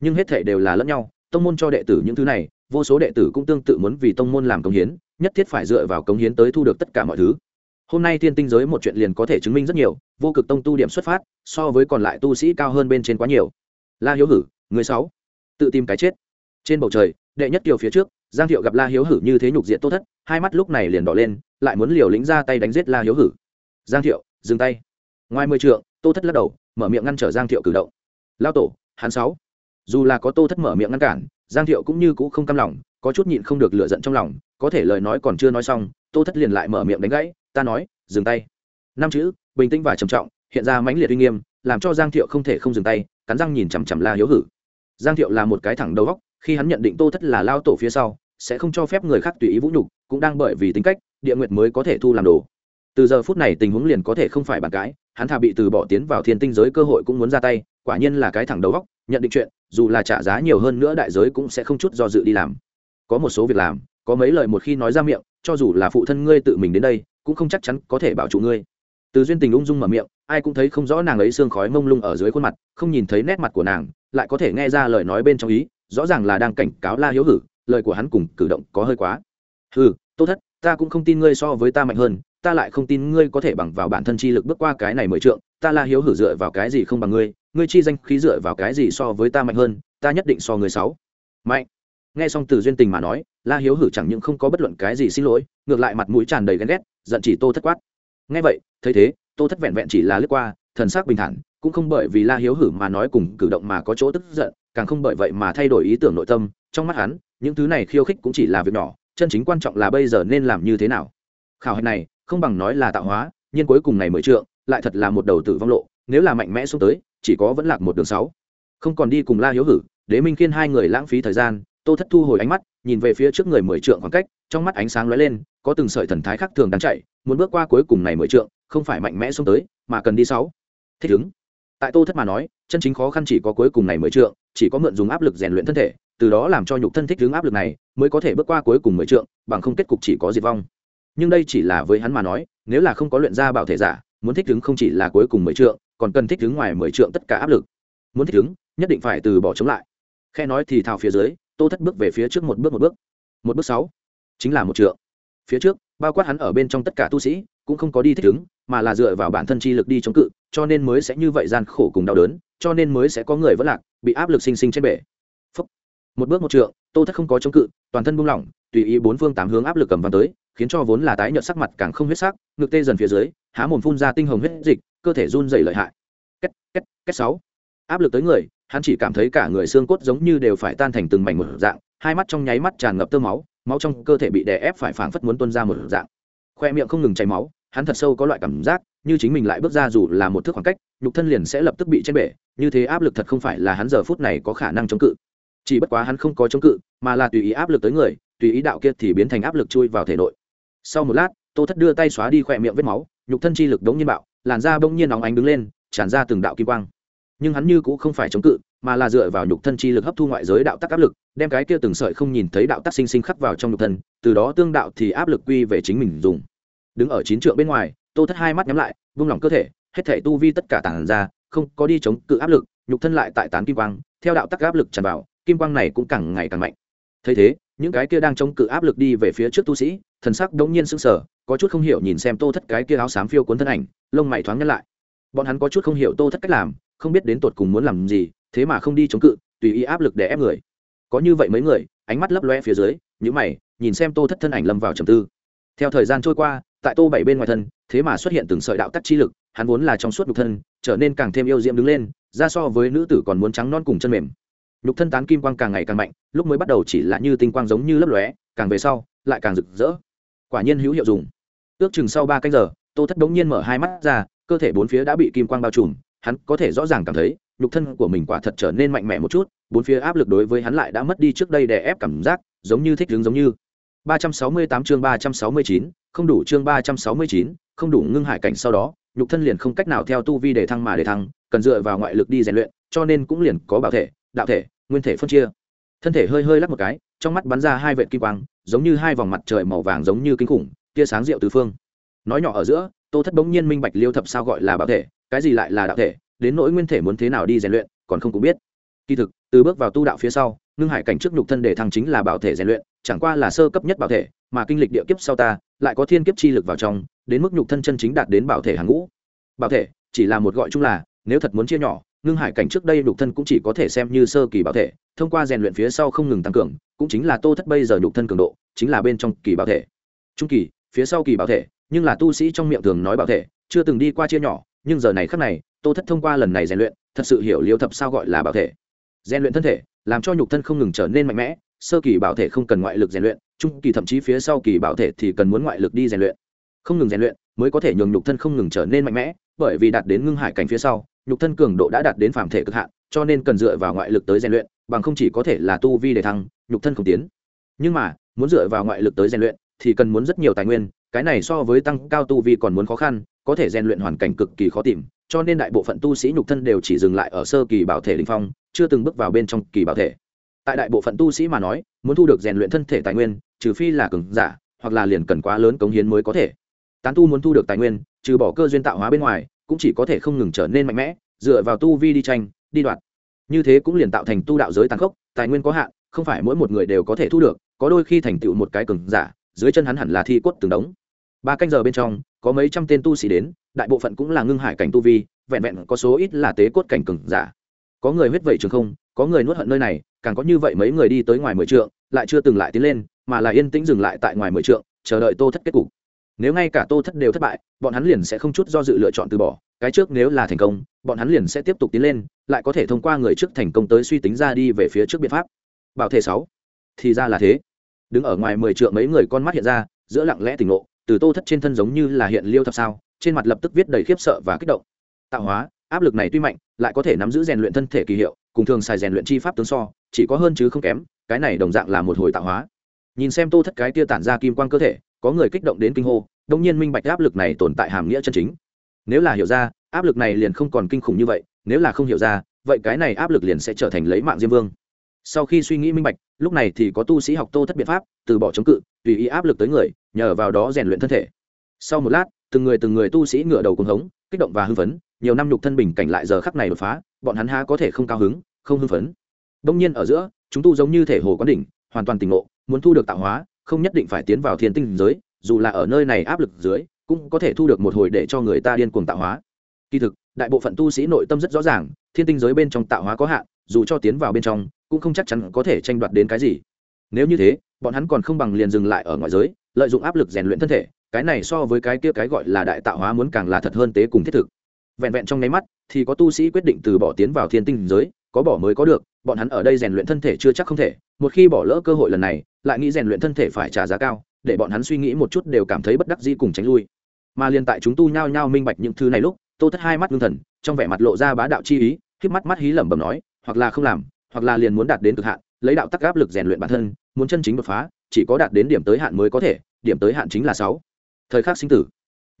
Nhưng hết thể đều là lẫn nhau, tông môn cho đệ tử những thứ này, vô số đệ tử cũng tương tự muốn vì tông môn làm công hiến, nhất thiết phải dựa vào công hiến tới thu được tất cả mọi thứ hôm nay thiên tinh giới một chuyện liền có thể chứng minh rất nhiều, vô cực tông tu điểm xuất phát, so với còn lại tu sĩ cao hơn bên trên quá nhiều. La hiếu hử, người sáu. Tự tìm cái chết. Trên bầu trời, đệ nhất tiểu phía trước, giang thiệu gặp la hiếu hử như thế nhục diện tốt thất, hai mắt lúc này liền đỏ lên, lại muốn liều lĩnh ra tay đánh giết la hiếu hử. Giang thiệu, dừng tay. Ngoài mười trượng, tô thất lắc đầu, mở miệng ngăn trở giang thiệu cử động. Lao tổ, hắn sáu. Dù là có tô thất mở miệng ngăn cản, giang thiệu cũng như cũ không cam lòng, có chút nhịn không được lựa giận trong lòng, có thể lời nói còn chưa nói xong, tô thất liền lại mở miệng đánh gãy ta nói, dừng tay. Năm chữ, bình tĩnh và trầm trọng, hiện ra mãnh liệt uy nghiêm, làm cho giang thiệu không thể không dừng tay, cắn răng nhìn chằm chằm la hiếu hử. Giang thiệu là một cái thẳng đầu góc khi hắn nhận định tô thất là lao tổ phía sau, sẽ không cho phép người khác tùy ý vũ nhục, cũng đang bởi vì tính cách, địa nguyệt mới có thể thu làm đồ. Từ giờ phút này tình huống liền có thể không phải bàn cãi, hắn thà bị từ bỏ tiến vào thiên tinh giới cơ hội cũng muốn ra tay, quả nhiên là cái thẳng đầu góc nhận định chuyện, dù là trả giá nhiều hơn nữa đại giới cũng sẽ không chút do dự đi làm. Có một số việc làm, có mấy lời một khi nói ra miệng, cho dù là phụ thân ngươi tự mình đến đây cũng không chắc chắn có thể bảo trụ ngươi. Từ duyên tình ung dung mở miệng, ai cũng thấy không rõ nàng ấy xương khói mông lung ở dưới khuôn mặt, không nhìn thấy nét mặt của nàng, lại có thể nghe ra lời nói bên trong ý, rõ ràng là đang cảnh cáo la hiếu hử, lời của hắn cùng cử động có hơi quá. Ừ tốt thất, ta cũng không tin ngươi so với ta mạnh hơn, ta lại không tin ngươi có thể bằng vào bản thân chi lực bước qua cái này mười trượng, ta la hiếu hử dựa vào cái gì không bằng ngươi ngươi chi danh khí dựa vào cái gì so với ta mạnh hơn, ta nhất định so ngươi sáu. Mạnh. Nghe xong từ duyên tình mà nói, la hiếu hử chẳng những không có bất luận cái gì xin lỗi, ngược lại mặt mũi tràn đầy ghen ghét giận chỉ tô thất quát. Nghe vậy, thấy thế, tô thất vẹn vẹn chỉ là lướt qua, thần sắc bình thản, cũng không bởi vì la hiếu hử mà nói cùng cử động mà có chỗ tức giận, càng không bởi vậy mà thay đổi ý tưởng nội tâm, trong mắt hắn, những thứ này khiêu khích cũng chỉ là việc nhỏ, chân chính quan trọng là bây giờ nên làm như thế nào. Khảo hạch này, không bằng nói là tạo hóa, nhưng cuối cùng này mới trượng, lại thật là một đầu tử vong lộ, nếu là mạnh mẽ xuống tới, chỉ có vẫn lạc một đường sáu. Không còn đi cùng la hiếu hử, đế minh khiên hai người lãng phí thời gian, tô thất thu hồi ánh mắt nhìn về phía trước người mười trượng khoảng cách, trong mắt ánh sáng lóe lên, có từng sợi thần thái khác thường đang chạy, muốn bước qua cuối cùng này mười trượng, không phải mạnh mẽ xuống tới, mà cần đi sáu. Thích ứng. Tại tô thất mà nói, chân chính khó khăn chỉ có cuối cùng này mười trượng, chỉ có mượn dùng áp lực rèn luyện thân thể, từ đó làm cho nhục thân thích ứng áp lực này, mới có thể bước qua cuối cùng mười trượng, bằng không kết cục chỉ có diệt vong. Nhưng đây chỉ là với hắn mà nói, nếu là không có luyện ra bảo thể giả, muốn thích ứng không chỉ là cuối cùng mười trượng, còn cần thích ứng ngoài mười trượng tất cả áp lực. Muốn thích ứng, nhất định phải từ bỏ chống lại. Khe nói thì thào phía dưới tô thất bước về phía trước một bước một bước. Một bước sáu, chính là một trượng. Phía trước, bao quát hắn ở bên trong tất cả tu sĩ, cũng không có đi thích ứng, mà là dựa vào bản thân chi lực đi chống cự, cho nên mới sẽ như vậy gian khổ cùng đau đớn, cho nên mới sẽ có người vẫn lạc, bị áp lực sinh sinh trên bể. Phúc. một bước một trượng, tô thất không có chống cự, toàn thân buông lỏng, tùy ý bốn phương tám hướng áp lực cầm vào tới, khiến cho vốn là tái nhợt sắc mặt càng không huyết sắc, ngực tê dần phía dưới, há mồm phun ra tinh hồng huyết dịch, cơ thể run dày lợi hại. Két két két sáu. Áp lực tới người hắn chỉ cảm thấy cả người xương cốt giống như đều phải tan thành từng mảnh một dạng, hai mắt trong nháy mắt tràn ngập tơ máu máu trong cơ thể bị đè ép phải phảng phất muốn tuôn ra một dạng. Khoe miệng không ngừng chảy máu, hắn thật sâu có loại cảm giác, như chính mình lại bước ra dù là một thước khoảng cách, nhục thân liền sẽ lập tức bị trên bể, như thế áp lực thật không phải là hắn giờ phút này có khả năng chống cự. Chỉ bất quá hắn không có chống cự, mà là tùy ý áp lực tới người, tùy ý đạo kia thì biến thành áp lực chui vào thể nội. Sau một lát, tô thất đưa tay xóa đi khỏe miệng vết máu, nhục thân chi lực đống nhiên bạo, làn da bỗng nhiên nóng ánh đứng lên, tràn ra từng đạo kim quang nhưng hắn như cũng không phải chống cự, mà là dựa vào nhục thân chi lực hấp thu ngoại giới đạo tắc áp lực, đem cái kia từng sợi không nhìn thấy đạo tắc sinh sinh khắc vào trong nhục thân, từ đó tương đạo thì áp lực quy về chính mình dùng. Đứng ở chín trượng bên ngoài, tô thất hai mắt nhắm lại, vung lòng cơ thể, hết thể tu vi tất cả tản ra, không có đi chống cự áp lực, nhục thân lại tại tán kim quang, theo đạo tắc áp lực tràn vào, kim quang này cũng càng ngày càng mạnh. Thấy thế, những cái kia đang chống cự áp lực đi về phía trước tu sĩ, thần sắc đống nhiên sững sờ, có chút không hiểu nhìn xem tô thất cái kia áo xám phiêu cuốn thân ảnh, lông mày thoáng nhăn lại. Bọn hắn có chút không hiểu tô thất cách làm không biết đến tột cùng muốn làm gì, thế mà không đi chống cự, tùy ý áp lực để ép người. Có như vậy mấy người, ánh mắt lấp loe phía dưới những mày, nhìn xem tô thất thân ảnh lâm vào trầm tư. Theo thời gian trôi qua, tại tô bảy bên ngoài thân, thế mà xuất hiện từng sợi đạo tắc chi lực, hắn vốn là trong suốt nhục thân, trở nên càng thêm yêu diễm đứng lên, ra so với nữ tử còn muốn trắng non cùng chân mềm. Nhục thân tán kim quang càng ngày càng mạnh, lúc mới bắt đầu chỉ là như tinh quang giống như lấp lóe, càng về sau, lại càng rực rỡ. Quả nhiên hữu hiệu dùng. Ước chừng sau ba canh giờ, tô thất bỗng nhiên mở hai mắt ra, cơ thể bốn phía đã bị kim quang bao trùm hắn có thể rõ ràng cảm thấy nhục thân của mình quả thật trở nên mạnh mẽ một chút bốn phía áp lực đối với hắn lại đã mất đi trước đây đè ép cảm giác giống như thích đứng giống như. 368 chương 369, không đủ chương 369, không đủ ngưng hải cảnh sau đó nhục thân liền không cách nào theo tu vi để thăng mà để thăng cần dựa vào ngoại lực đi rèn luyện cho nên cũng liền có bảo thể đạo thể nguyên thể phân chia. Thân thể hơi hơi lắc một cái trong mắt bắn ra hai vệt kim quang giống như hai vòng mặt trời màu vàng giống như kinh khủng tia sáng rượu tứ phương. Nói nhỏ ở giữa tô thất bỗng nhiên minh bạch liêu thập sao gọi là bảo thể cái gì lại là đạo thể, đến nỗi nguyên thể muốn thế nào đi rèn luyện, còn không cũng biết. Kỳ thực, từ bước vào tu đạo phía sau, ngưng hải cảnh trước nhục thân để thăng chính là bảo thể rèn luyện, chẳng qua là sơ cấp nhất bảo thể, mà kinh lịch địa kiếp sau ta, lại có thiên kiếp chi lực vào trong, đến mức nhục thân chân chính đạt đến bảo thể hàng ngũ. Bảo thể, chỉ là một gọi chung là, nếu thật muốn chia nhỏ, ngưng hải cảnh trước đây nhục thân cũng chỉ có thể xem như sơ kỳ bảo thể, thông qua rèn luyện phía sau không ngừng tăng cường, cũng chính là tô thất bây giờ nhục thân cường độ, chính là bên trong kỳ bảo thể. Trung kỳ, phía sau kỳ bảo thể, nhưng là tu sĩ trong miệng thường nói bảo thể, chưa từng đi qua chia nhỏ nhưng giờ này khắc này, tô thất thông qua lần này rèn luyện, thật sự hiểu liêu thập sao gọi là bảo thể. Rèn luyện thân thể, làm cho nhục thân không ngừng trở nên mạnh mẽ, sơ kỳ bảo thể không cần ngoại lực rèn luyện, trung kỳ thậm chí phía sau kỳ bảo thể thì cần muốn ngoại lực đi rèn luyện. Không ngừng rèn luyện mới có thể nhường nhục thân không ngừng trở nên mạnh mẽ, bởi vì đạt đến ngưng hải cảnh phía sau, nhục thân cường độ đã đạt đến phạm thể cực hạn, cho nên cần dựa vào ngoại lực tới rèn luyện, bằng không chỉ có thể là tu vi để thăng, nhục thân không tiến. Nhưng mà, muốn dựa vào ngoại lực tới rèn luyện thì cần muốn rất nhiều tài nguyên, cái này so với tăng cao tu vi còn muốn khó khăn có thể rèn luyện hoàn cảnh cực kỳ khó tìm, cho nên đại bộ phận tu sĩ nhục thân đều chỉ dừng lại ở sơ kỳ bảo thể linh phong, chưa từng bước vào bên trong kỳ bảo thể. Tại đại bộ phận tu sĩ mà nói, muốn thu được rèn luyện thân thể tài nguyên, trừ phi là cường giả, hoặc là liền cần quá lớn cống hiến mới có thể. Tán tu muốn thu được tài nguyên, trừ bỏ cơ duyên tạo hóa bên ngoài, cũng chỉ có thể không ngừng trở nên mạnh mẽ, dựa vào tu vi đi tranh, đi đoạt. Như thế cũng liền tạo thành tu đạo giới tàn khốc, tài nguyên có hạn, không phải mỗi một người đều có thể thu được, có đôi khi thành tựu một cái cường giả, dưới chân hắn hẳn là thi cốt từng đống. Ba canh giờ bên trong có mấy trăm tên tu sĩ đến, đại bộ phận cũng là ngưng hải cảnh tu vi, vẹn vẹn có số ít là tế cốt cảnh cường giả. Có người huyết vẩy trường không, có người nuốt hận nơi này, càng có như vậy mấy người đi tới ngoài mười trượng, lại chưa từng lại tiến lên, mà là yên tĩnh dừng lại tại ngoài mười trượng, chờ đợi tô thất kết cục. Nếu ngay cả tô thất đều thất bại, bọn hắn liền sẽ không chút do dự lựa chọn từ bỏ, cái trước nếu là thành công, bọn hắn liền sẽ tiếp tục tiến lên, lại có thể thông qua người trước thành công tới suy tính ra đi về phía trước biện pháp. Bảo thể sáu, thì ra là thế. Đứng ở ngoài mười trượng mấy người con mắt hiện ra, giữa lặng lẽ tỉnh ngộ từ tô thất trên thân giống như là hiện liêu thập sao, trên mặt lập tức viết đầy khiếp sợ và kích động. Tạo hóa, áp lực này tuy mạnh, lại có thể nắm giữ rèn luyện thân thể kỳ hiệu, cùng thường xài rèn luyện chi pháp tướng so, chỉ có hơn chứ không kém, cái này đồng dạng là một hồi tạo hóa. Nhìn xem tô thất cái tia tản ra kim quang cơ thể, có người kích động đến kinh hô, đông nhiên minh bạch áp lực này tồn tại hàm nghĩa chân chính. Nếu là hiểu ra, áp lực này liền không còn kinh khủng như vậy, nếu là không hiểu ra, vậy cái này áp lực liền sẽ trở thành lấy mạng diêm vương sau khi suy nghĩ minh bạch, lúc này thì có tu sĩ học tô thất biện pháp, từ bỏ chống cự, tùy ý áp lực tới người, nhờ vào đó rèn luyện thân thể. Sau một lát, từng người từng người tu sĩ ngựa đầu cùng hống, kích động và hưng phấn, nhiều năm nhục thân bình cảnh lại giờ khắc này đột phá, bọn hắn há có thể không cao hứng, không hưng phấn. Đông nhiên ở giữa, chúng tu giống như thể hồ quán đỉnh, hoàn toàn tỉnh ngộ, muốn thu được tạo hóa, không nhất định phải tiến vào thiên tinh giới, dù là ở nơi này áp lực dưới, cũng có thể thu được một hồi để cho người ta điên cuồng tạo hóa. Kỳ thực, đại bộ phận tu sĩ nội tâm rất rõ ràng, thiên tinh giới bên trong tạo hóa có hạn, dù cho tiến vào bên trong cũng không chắc chắn có thể tranh đoạt đến cái gì. Nếu như thế, bọn hắn còn không bằng liền dừng lại ở ngoại giới, lợi dụng áp lực rèn luyện thân thể, cái này so với cái kia cái gọi là đại tạo hóa muốn càng là thật hơn tế cùng thiết thực. Vẹn vẹn trong nháy mắt, thì có tu sĩ quyết định từ bỏ tiến vào thiên tinh giới, có bỏ mới có được, bọn hắn ở đây rèn luyện thân thể chưa chắc không thể, một khi bỏ lỡ cơ hội lần này, lại nghĩ rèn luyện thân thể phải trả giá cao, để bọn hắn suy nghĩ một chút đều cảm thấy bất đắc dĩ cùng tránh lui. Mà liền tại chúng tu nhao nhao minh bạch những thứ này lúc, tô thất hai mắt ngưng thần, trong vẻ mặt lộ ra bá đạo chi ý, khép mắt mắt hí lẩm bẩm nói, hoặc là không làm hoặc là liền muốn đạt đến cực hạn, lấy đạo tắc áp lực rèn luyện bản thân, muốn chân chính đột phá, chỉ có đạt đến điểm tới hạn mới có thể, điểm tới hạn chính là sáu. Thời khắc sinh tử.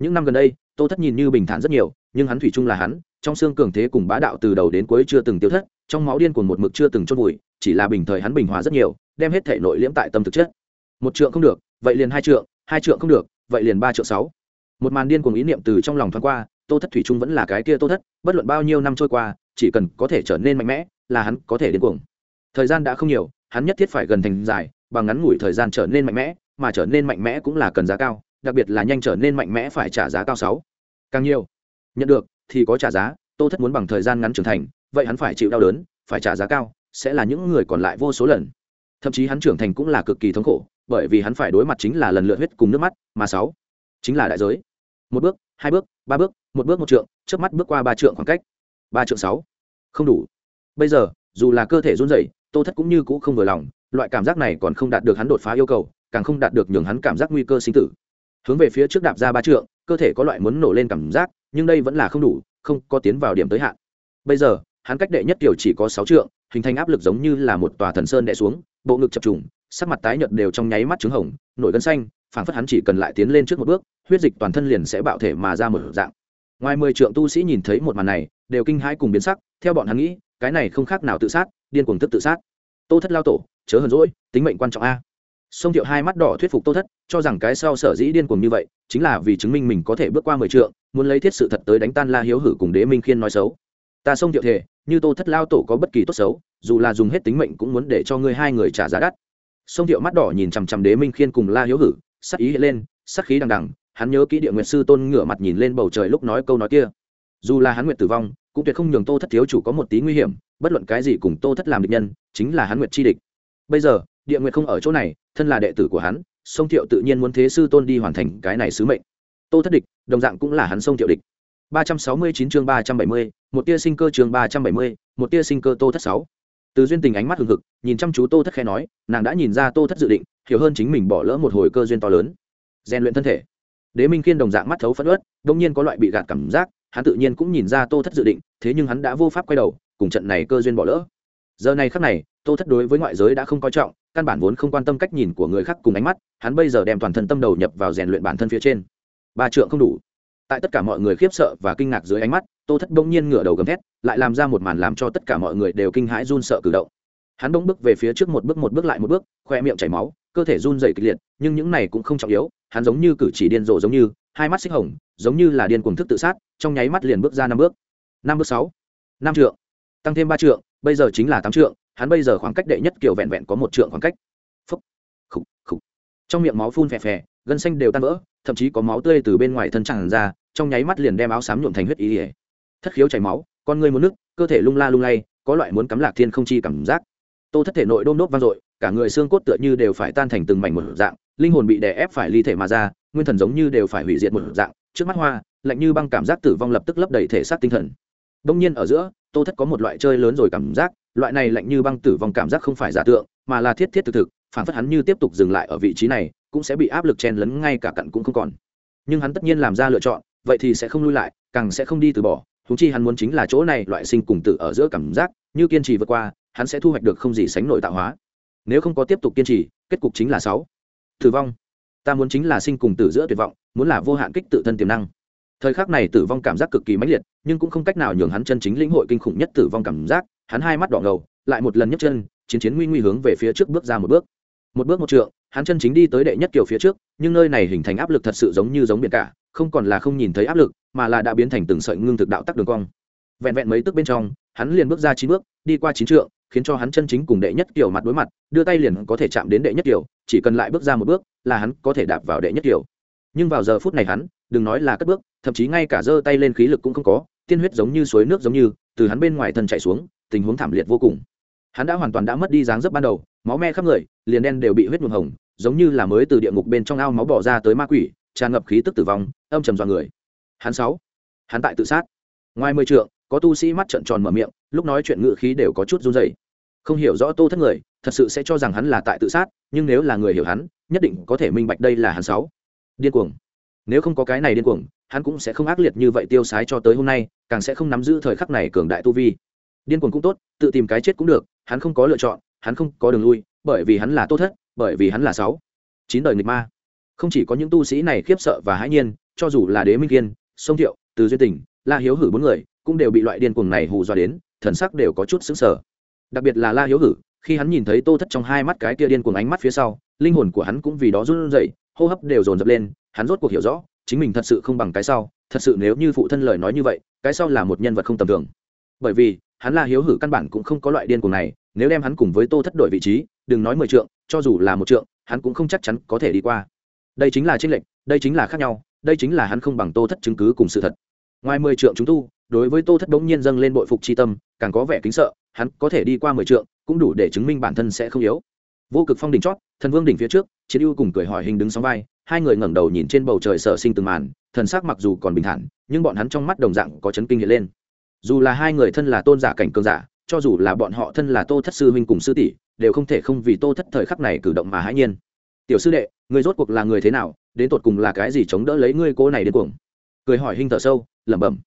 Những năm gần đây, tô thất nhìn như bình thản rất nhiều, nhưng hắn thủy chung là hắn, trong xương cường thế cùng bá đạo từ đầu đến cuối chưa từng tiêu thất, trong máu điên cuồng một mực chưa từng chôn vùi, chỉ là bình thời hắn bình hòa rất nhiều, đem hết thể nội liễm tại tâm thực chất. Một trượng không được, vậy liền hai trượng hai trượng không được, vậy liền ba trượng sáu. Một màn điên cuồng ý niệm từ trong lòng thoáng qua, tô thất thủy chung vẫn là cái kia tô thất, bất luận bao nhiêu năm trôi qua, chỉ cần có thể trở nên mạnh mẽ là hắn có thể điên cuồng. Thời gian đã không nhiều, hắn nhất thiết phải gần thành dài, bằng ngắn ngủi thời gian trở nên mạnh mẽ, mà trở nên mạnh mẽ cũng là cần giá cao, đặc biệt là nhanh trở nên mạnh mẽ phải trả giá cao sáu. Càng nhiều, nhận được, thì có trả giá, tô thất muốn bằng thời gian ngắn trưởng thành, vậy hắn phải chịu đau đớn, phải trả giá cao, sẽ là những người còn lại vô số lần. Thậm chí hắn trưởng thành cũng là cực kỳ thống khổ, bởi vì hắn phải đối mặt chính là lần lượt huyết cùng nước mắt, mà sáu, chính là đại giới. Một bước, hai bước, ba bước, một bước một trượng, trước mắt bước qua ba trượng khoảng cách. Ba trượng sáu. Không đủ bây giờ, dù là cơ thể run rẩy, tô thất cũng như cũ không vừa lòng, loại cảm giác này còn không đạt được hắn đột phá yêu cầu, càng không đạt được nhường hắn cảm giác nguy cơ sinh tử. Hướng về phía trước đạp ra ba trượng, cơ thể có loại muốn nổ lên cảm giác, nhưng đây vẫn là không đủ, không có tiến vào điểm tới hạn. Bây giờ, hắn cách đệ nhất tiểu chỉ có sáu trượng, hình thành áp lực giống như là một tòa thần sơn đè xuống, bộ ngực chập trùng, sắc mặt tái nhợt đều trong nháy mắt trứng hồng, nổi gân xanh, phảng phất hắn chỉ cần lại tiến lên trước một bước, huyết dịch toàn thân liền sẽ bạo thể mà ra một dạng. Ngoài mười trượng tu sĩ nhìn thấy một màn này, đều kinh hãi cùng biến sắc, theo bọn hắn nghĩ cái này không khác nào tự sát, điên cuồng tức tự sát. Tô thất lao tổ, chớ hờn rỗi tính mệnh quan trọng a. Sông thiệu hai mắt đỏ thuyết phục tô thất, cho rằng cái sau sở dĩ điên cuồng như vậy, chính là vì chứng minh mình có thể bước qua mười trượng, muốn lấy thiết sự thật tới đánh tan la hiếu hử cùng đế minh khiên nói xấu. Ta sông thiệu thể như tô thất lao tổ có bất kỳ tốt xấu, dù là dùng hết tính mệnh cũng muốn để cho ngươi hai người trả giá đắt. Sông thiệu mắt đỏ nhìn chằm chằm đế minh khiên cùng la hiếu hử, sắc ý hiện lên, sắc khí đằng đằng, hắn nhớ kỹ địa nguyệt sư tôn ngửa mặt nhìn lên bầu trời lúc nói câu nói kia. Dù là hắn nguyệt tử vong cũng tuyệt không nhường tô thất thiếu chủ có một tí nguy hiểm bất luận cái gì cùng tô thất làm địch nhân chính là hắn nguyệt chi địch. Bây giờ địa nguyệt không ở chỗ này thân là đệ tử của hắn sông thiệu tự nhiên muốn thế sư tôn đi hoàn thành cái này sứ mệnh. Tô thất địch đồng dạng cũng là hắn sông thiệu địch. 369 chương 370, một tia sinh cơ chương 370, một tia sinh cơ tô thất sáu. Từ duyên tình ánh mắt hừng hực nhìn chăm chú tô thất khẽ nói nàng đã nhìn ra tô thất dự định hiểu hơn chính mình bỏ lỡ một hồi cơ duyên to lớn. Rèn luyện thân thể. Đế minh kiên đồng dạng mắt thấu phẫn ớt đông nhiên có loại bị gạt cảm giác hắn tự nhiên cũng nhìn ra tô thất dự định, thế nhưng hắn đã vô pháp quay đầu, cùng trận này cơ duyên bỏ lỡ. Giờ này khắc này, tô thất đối với ngoại giới đã không coi trọng, căn bản vốn không quan tâm cách nhìn của người khác cùng ánh mắt, hắn bây giờ đem toàn thân tâm đầu nhập vào rèn luyện bản thân phía trên. Ba trượng không đủ. Tại tất cả mọi người khiếp sợ và kinh ngạc dưới ánh mắt, tô thất bỗng nhiên ngửa đầu gầm thét, lại làm ra một màn làm cho tất cả mọi người đều kinh hãi run sợ cử động. Hắn bỗng bước về phía trước một bước một bước lại một bước, khoe miệng chảy máu, cơ thể run dày kịch liệt, nhưng những này cũng không trọng yếu, hắn giống như cử chỉ điên rồ giống như, hai mắt xích hồng giống như là điên cuồng thức tự sát, trong nháy mắt liền bước ra năm bước. Năm bước sáu, năm trượng, tăng thêm ba trượng, bây giờ chính là tám trượng, hắn bây giờ khoảng cách đệ nhất kiểu vẹn vẹn có một trượng khoảng cách. Phúc, khục khục. Trong miệng máu phun phè phè, gân xanh đều tan vỡ, thậm chí có máu tươi từ bên ngoài thân tràn ra, trong nháy mắt liền đem áo xám nhuộm thành huyết ý ỉa thất khiếu chảy máu, con người muốn nước cơ thể lung la lung lay, có loại muốn cắm lạc thiên không chi cảm giác. Tô thất thể nội đôm đốt vang dội, cả người xương cốt tựa như đều phải tan thành từng mảnh một dạng, linh hồn bị đè ép phải ly thể mà ra, nguyên thần giống như đều phải hủy diệt một dạng trước mắt hoa, lạnh như băng cảm giác tử vong lập tức lấp đầy thể xác tinh thần. Đông nhiên ở giữa, tô thất có một loại chơi lớn rồi cảm giác, loại này lạnh như băng tử vong cảm giác không phải giả tượng, mà là thiết thiết thực thực, phản phất hắn như tiếp tục dừng lại ở vị trí này, cũng sẽ bị áp lực chen lấn ngay cả cặn cũng không còn. Nhưng hắn tất nhiên làm ra lựa chọn, vậy thì sẽ không lui lại, càng sẽ không đi từ bỏ húng chi hắn muốn chính là chỗ này loại sinh cùng tử ở giữa cảm giác, như kiên trì vượt qua, hắn sẽ thu hoạch được không gì sánh nổi tạo hóa. Nếu không có tiếp tục kiên trì, kết cục chính là sáu. Tử vong. Ta muốn chính là sinh cùng tử giữa tuyệt vọng muốn là vô hạn kích tự thân tiềm năng. Thời khắc này tử vong cảm giác cực kỳ mãnh liệt, nhưng cũng không cách nào nhường hắn chân chính lĩnh hội kinh khủng nhất tử vong cảm giác. Hắn hai mắt đỏ ngầu, lại một lần nhấc chân, chiến chiến nguy nguy hướng về phía trước bước ra một bước. Một bước một trượng, hắn chân chính đi tới đệ nhất kiểu phía trước, nhưng nơi này hình thành áp lực thật sự giống như giống biển cả, không còn là không nhìn thấy áp lực, mà là đã biến thành từng sợi ngưng thực đạo tắc đường cong. Vẹn vẹn mấy tức bên trong, hắn liền bước ra chín bước, đi qua chín trượng, khiến cho hắn chân chính cùng đệ nhất kiểu mặt đối mặt, đưa tay liền có thể chạm đến đệ nhất kiểu, chỉ cần lại bước ra một bước, là hắn có thể đạp vào đệ nhất kiểu nhưng vào giờ phút này hắn, đừng nói là cất bước, thậm chí ngay cả giơ tay lên khí lực cũng không có, tiên huyết giống như suối nước giống như, từ hắn bên ngoài thân chạy xuống, tình huống thảm liệt vô cùng. Hắn đã hoàn toàn đã mất đi dáng dấp ban đầu, máu me khắp người, liền đen đều bị huyết nhuộm hồng, giống như là mới từ địa ngục bên trong ao máu bỏ ra tới ma quỷ, tràn ngập khí tức tử vong, âm trầm dọa người. Hắn sáu, hắn tại tự sát. Ngoài mười trượng, có tu sĩ mắt trợn tròn mở miệng, lúc nói chuyện ngự khí đều có chút run rẩy. Không hiểu rõ tô thất người, thật sự sẽ cho rằng hắn là tại tự sát, nhưng nếu là người hiểu hắn, nhất định có thể minh bạch đây là hắn sáu điên cuồng. Nếu không có cái này điên cuồng, hắn cũng sẽ không ác liệt như vậy tiêu sái cho tới hôm nay, càng sẽ không nắm giữ thời khắc này cường đại tu vi. Điên cuồng cũng tốt, tự tìm cái chết cũng được, hắn không có lựa chọn, hắn không có đường lui, bởi vì hắn là tốt thất, bởi vì hắn là sáu. Chín đời nghịch ma. Không chỉ có những tu sĩ này khiếp sợ và hãi nhiên, cho dù là đế minh kiên, sông thiệu, từ duyên tỉnh la hiếu hử bốn người, cũng đều bị loại điên cuồng này hù dọa đến, thần sắc đều có chút xứng sở đặc biệt là la hiếu hử, khi hắn nhìn thấy tô thất trong hai mắt cái kia điên cuồng ánh mắt phía sau, linh hồn của hắn cũng vì đó run rẩy hô hấp đều dồn dập lên, hắn rốt cuộc hiểu rõ, chính mình thật sự không bằng cái sau, thật sự nếu như phụ thân lời nói như vậy, cái sau là một nhân vật không tầm thường. Bởi vì, hắn là hiếu hử căn bản cũng không có loại điên cuồng này, nếu đem hắn cùng với tô thất đổi vị trí, đừng nói mười trượng, cho dù là một trượng, hắn cũng không chắc chắn có thể đi qua. Đây chính là tranh lệch, đây chính là khác nhau, đây chính là hắn không bằng tô thất chứng cứ cùng sự thật. Ngoài mười trượng chúng tu, đối với tô thất bỗng nhiên dâng lên bội phục chi tâm, càng có vẻ kính sợ, hắn có thể đi qua mười trượng, cũng đủ để chứng minh bản thân sẽ không yếu. Vô cực phong đỉnh chót, thần vương đỉnh phía trước chiến ưu cùng cười hỏi hình đứng sóng vai, hai người ngẩng đầu nhìn trên bầu trời sở sinh từng màn, thần sắc mặc dù còn bình thản, nhưng bọn hắn trong mắt đồng dạng có chấn kinh hiện lên. Dù là hai người thân là tôn giả cảnh cường giả, cho dù là bọn họ thân là tô thất sư huynh cùng sư tỷ, đều không thể không vì tô thất thời khắc này cử động mà hãi nhiên. Tiểu sư đệ người rốt cuộc là người thế nào, đến tột cùng là cái gì chống đỡ lấy ngươi cô này đến cuồng? Cười hỏi hình thở sâu, lẩm bẩm.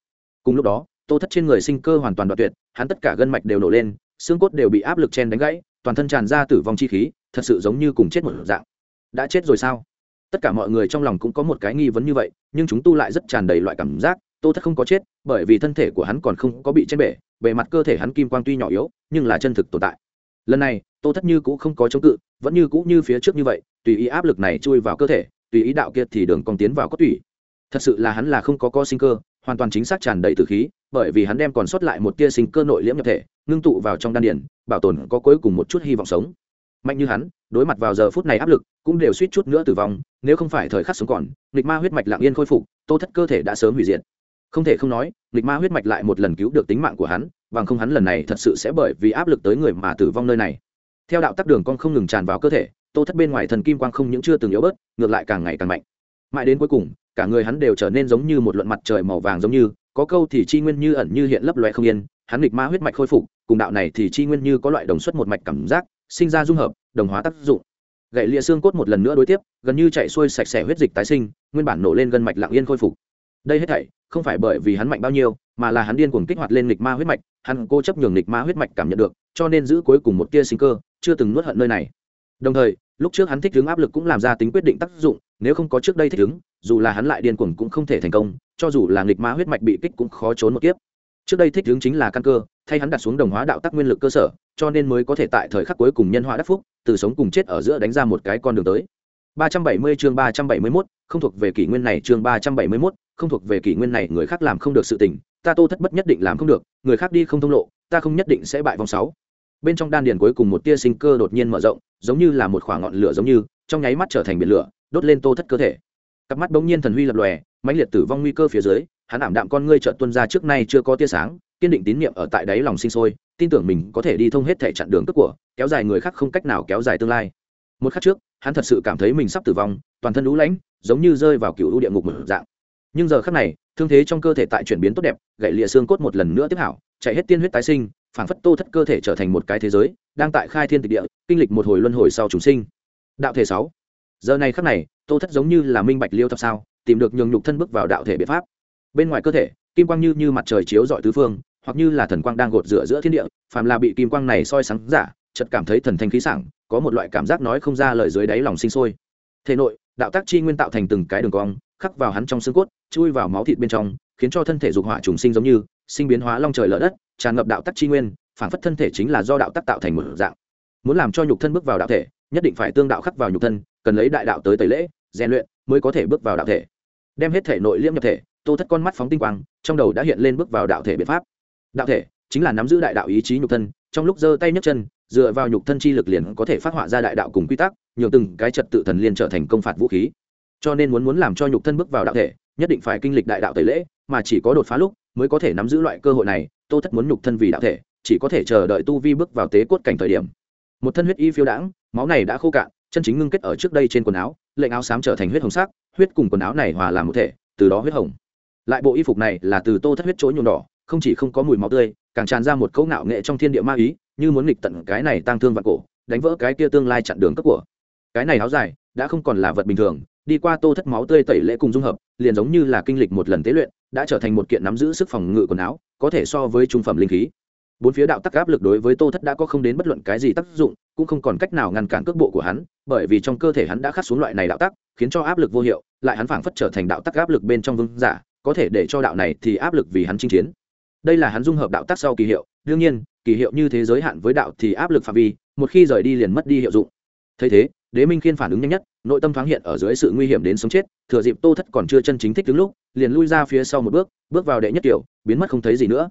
Cùng lúc đó, tô thất trên người sinh cơ hoàn toàn đoạn tuyệt, hắn tất cả gân mạch đều nổ lên, xương cốt đều bị áp lực chen đánh gãy, toàn thân tràn ra tử vong chi khí, thật sự giống như cùng chết một dạng đã chết rồi sao? Tất cả mọi người trong lòng cũng có một cái nghi vấn như vậy, nhưng chúng tu lại rất tràn đầy loại cảm giác, tô thất không có chết, bởi vì thân thể của hắn còn không có bị chết bể, bề mặt cơ thể hắn kim quang tuy nhỏ yếu, nhưng là chân thực tồn tại. Lần này, tô thất như cũ không có chống cự, vẫn như cũ như phía trước như vậy, tùy ý áp lực này chui vào cơ thể, tùy ý đạo kia thì đường còn tiến vào cốt tủy. Thật sự là hắn là không có co sinh cơ, hoàn toàn chính xác tràn đầy tử khí, bởi vì hắn đem còn sót lại một tia sinh cơ nội liễm nhập thể, ngưng tụ vào trong đan điển bảo tồn có cuối cùng một chút hy vọng sống mạnh như hắn, đối mặt vào giờ phút này áp lực, cũng đều suýt chút nữa tử vong, nếu không phải thời khắc sống còn, nghịch ma huyết mạch lặng yên khôi phục, tô thất cơ thể đã sớm hủy diệt. Không thể không nói, nghịch ma huyết mạch lại một lần cứu được tính mạng của hắn, bằng không hắn lần này thật sự sẽ bởi vì áp lực tới người mà tử vong nơi này. Theo đạo tắc đường con không ngừng tràn vào cơ thể, tô thất bên ngoài thần kim quang không những chưa từng yếu bớt, ngược lại càng ngày càng mạnh. Mãi đến cuối cùng, cả người hắn đều trở nên giống như một luận mặt trời màu vàng giống như, có câu thì chi nguyên như ẩn như hiện lấp loe không yên, hắn nghịch ma huyết mạch khôi phục, cùng đạo này thì chi nguyên như có loại đồng xuất một mạch cảm giác sinh ra dung hợp, đồng hóa tác dụng. Gậy lịa xương cốt một lần nữa đối tiếp, gần như chạy xuôi sạch sẽ huyết dịch tái sinh, nguyên bản nổ lên gân mạch lặng yên khôi phục. Đây hết thảy, không phải bởi vì hắn mạnh bao nhiêu, mà là hắn điên cuồng kích hoạt lên nghịch ma huyết mạch, hắn cô chấp nhường nghịch ma huyết mạch cảm nhận được, cho nên giữ cuối cùng một tia sinh cơ, chưa từng nuốt hận nơi này. Đồng thời, lúc trước hắn thích hướng áp lực cũng làm ra tính quyết định tác dụng, nếu không có trước đây thích hướng dù là hắn lại điên cuồng cũng không thể thành công, cho dù là nghịch ma huyết mạch bị kích cũng khó trốn một kiếp. Trước đây thích hướng chính là căn cơ thay hắn đặt xuống đồng hóa đạo tắc nguyên lực cơ sở cho nên mới có thể tại thời khắc cuối cùng nhân hóa đắc phúc từ sống cùng chết ở giữa đánh ra một cái con đường tới 370 chương 371, không thuộc về kỷ nguyên này chương 371, không thuộc về kỷ nguyên này người khác làm không được sự tình, ta Tô Thất bất nhất định làm không được, người khác đi không thông lộ, ta không nhất định sẽ bại vòng 6. Bên trong đan điền cuối cùng một tia sinh cơ đột nhiên mở rộng, giống như là một khoảng ngọn lửa giống như, trong nháy mắt trở thành biển lửa, đốt lên Tô Thất cơ thể. Cặp mắt bỗng nhiên thần huy lập lòe, mãnh liệt tử vong nguy cơ phía dưới, hắn ảm đạm con ngươi chợt tuôn ra trước nay chưa có tia sáng, kiên định tín niệm ở tại đáy lòng sinh sôi, tin tưởng mình có thể đi thông hết thể chặn đường cướp của, kéo dài người khác không cách nào kéo dài tương lai. Một khắc trước, hắn thật sự cảm thấy mình sắp tử vong toàn thân lũ lãnh giống như rơi vào cựu lũ địa ngục một dạng. Nhưng giờ khắc này thương thế trong cơ thể tại chuyển biến tốt đẹp gậy lịa xương cốt một lần nữa tiếp hảo chạy hết tiên huyết tái sinh phản phất tô thất cơ thể trở thành một cái thế giới đang tại khai thiên tịch địa kinh lịch một hồi luân hồi sau chúng sinh. Đạo thể sáu. Giờ này khắc này tô thất giống như là minh bạch liêu thập sao tìm được nhường nhục thân bước vào đạo thể biện pháp. Bên ngoài cơ thể kim quang như như mặt trời chiếu dọi tứ phương hoặc như là thần quang đang gột rửa giữa thiên địa, phàm là bị kim quang này soi sáng giả, chợt cảm thấy thần thanh khí sảng, có một loại cảm giác nói không ra lời dưới đáy lòng sinh sôi. Thể nội, đạo tác chi nguyên tạo thành từng cái đường cong, khắc vào hắn trong xương cốt, chui vào máu thịt bên trong, khiến cho thân thể dục hỏa trùng sinh giống như, sinh biến hóa long trời lở đất, tràn ngập đạo tác chi nguyên phản phất thân thể chính là do đạo tác tạo thành một dạng. Muốn làm cho nhục thân bước vào đạo thể, nhất định phải tương đạo khắc vào nhục thân, cần lấy đại đạo tới tẩy lễ, rèn luyện mới có thể bước vào đạo thể. Đem hết thể nội liễm nhập thể, tô thất con mắt phóng tinh quang, trong đầu đã hiện lên bước vào đạo thể biện pháp đạo thể chính là nắm giữ đại đạo ý chí nhục thân, trong lúc giơ tay nhấc chân, dựa vào nhục thân chi lực liền có thể phát họa ra đại đạo cùng quy tắc, nhường từng cái trật tự thần liên trở thành công phạt vũ khí. Cho nên muốn muốn làm cho nhục thân bước vào đạo thể, nhất định phải kinh lịch đại đạo tẩy lễ, mà chỉ có đột phá lúc mới có thể nắm giữ loại cơ hội này, tô thất muốn nhục thân vì đạo thể, chỉ có thể chờ đợi tu vi bước vào tế cốt cảnh thời điểm. Một thân huyết y phiêu đãng, máu này đã khô cạn, chân chính ngưng kết ở trước đây trên quần áo, lệnh áo xám trở thành huyết hồng sắc, huyết cùng quần áo này hòa làm một thể, từ đó huyết hồng. Lại bộ y phục này là từ tô thất huyết chỗ nhuộm đỏ không chỉ không có mùi máu tươi, càng tràn ra một cấu ngạo nghệ trong thiên địa ma ý, như muốn nghịch tận cái này tăng thương vạn cổ, đánh vỡ cái kia tương lai chặn đường cấp của. Cái này áo dài, đã không còn là vật bình thường, đi qua tô thất máu tươi tẩy lễ cùng dung hợp, liền giống như là kinh lịch một lần tế luyện, đã trở thành một kiện nắm giữ sức phòng ngự quần áo, có thể so với trung phẩm linh khí. Bốn phía đạo tắc áp lực đối với tô thất đã có không đến bất luận cái gì tác dụng, cũng không còn cách nào ngăn cản cước bộ của hắn, bởi vì trong cơ thể hắn đã khắc xuống loại này đạo tắc, khiến cho áp lực vô hiệu, lại hắn phảng phất trở thành đạo tắc áp lực bên trong vương giả, có thể để cho đạo này thì áp lực vì hắn chinh chiến đây là hắn dung hợp đạo tác sau kỳ hiệu. Đương nhiên, kỳ hiệu như thế giới hạn với đạo thì áp lực phạm vi, một khi rời đi liền mất đi hiệu dụng. Thấy thế, đế minh khiên phản ứng nhanh nhất, nội tâm thoáng hiện ở dưới sự nguy hiểm đến sống chết, thừa dịp tô thất còn chưa chân chính thích đứng lúc, liền lui ra phía sau một bước bước vào đệ nhất kiểu biến mất không thấy gì nữa.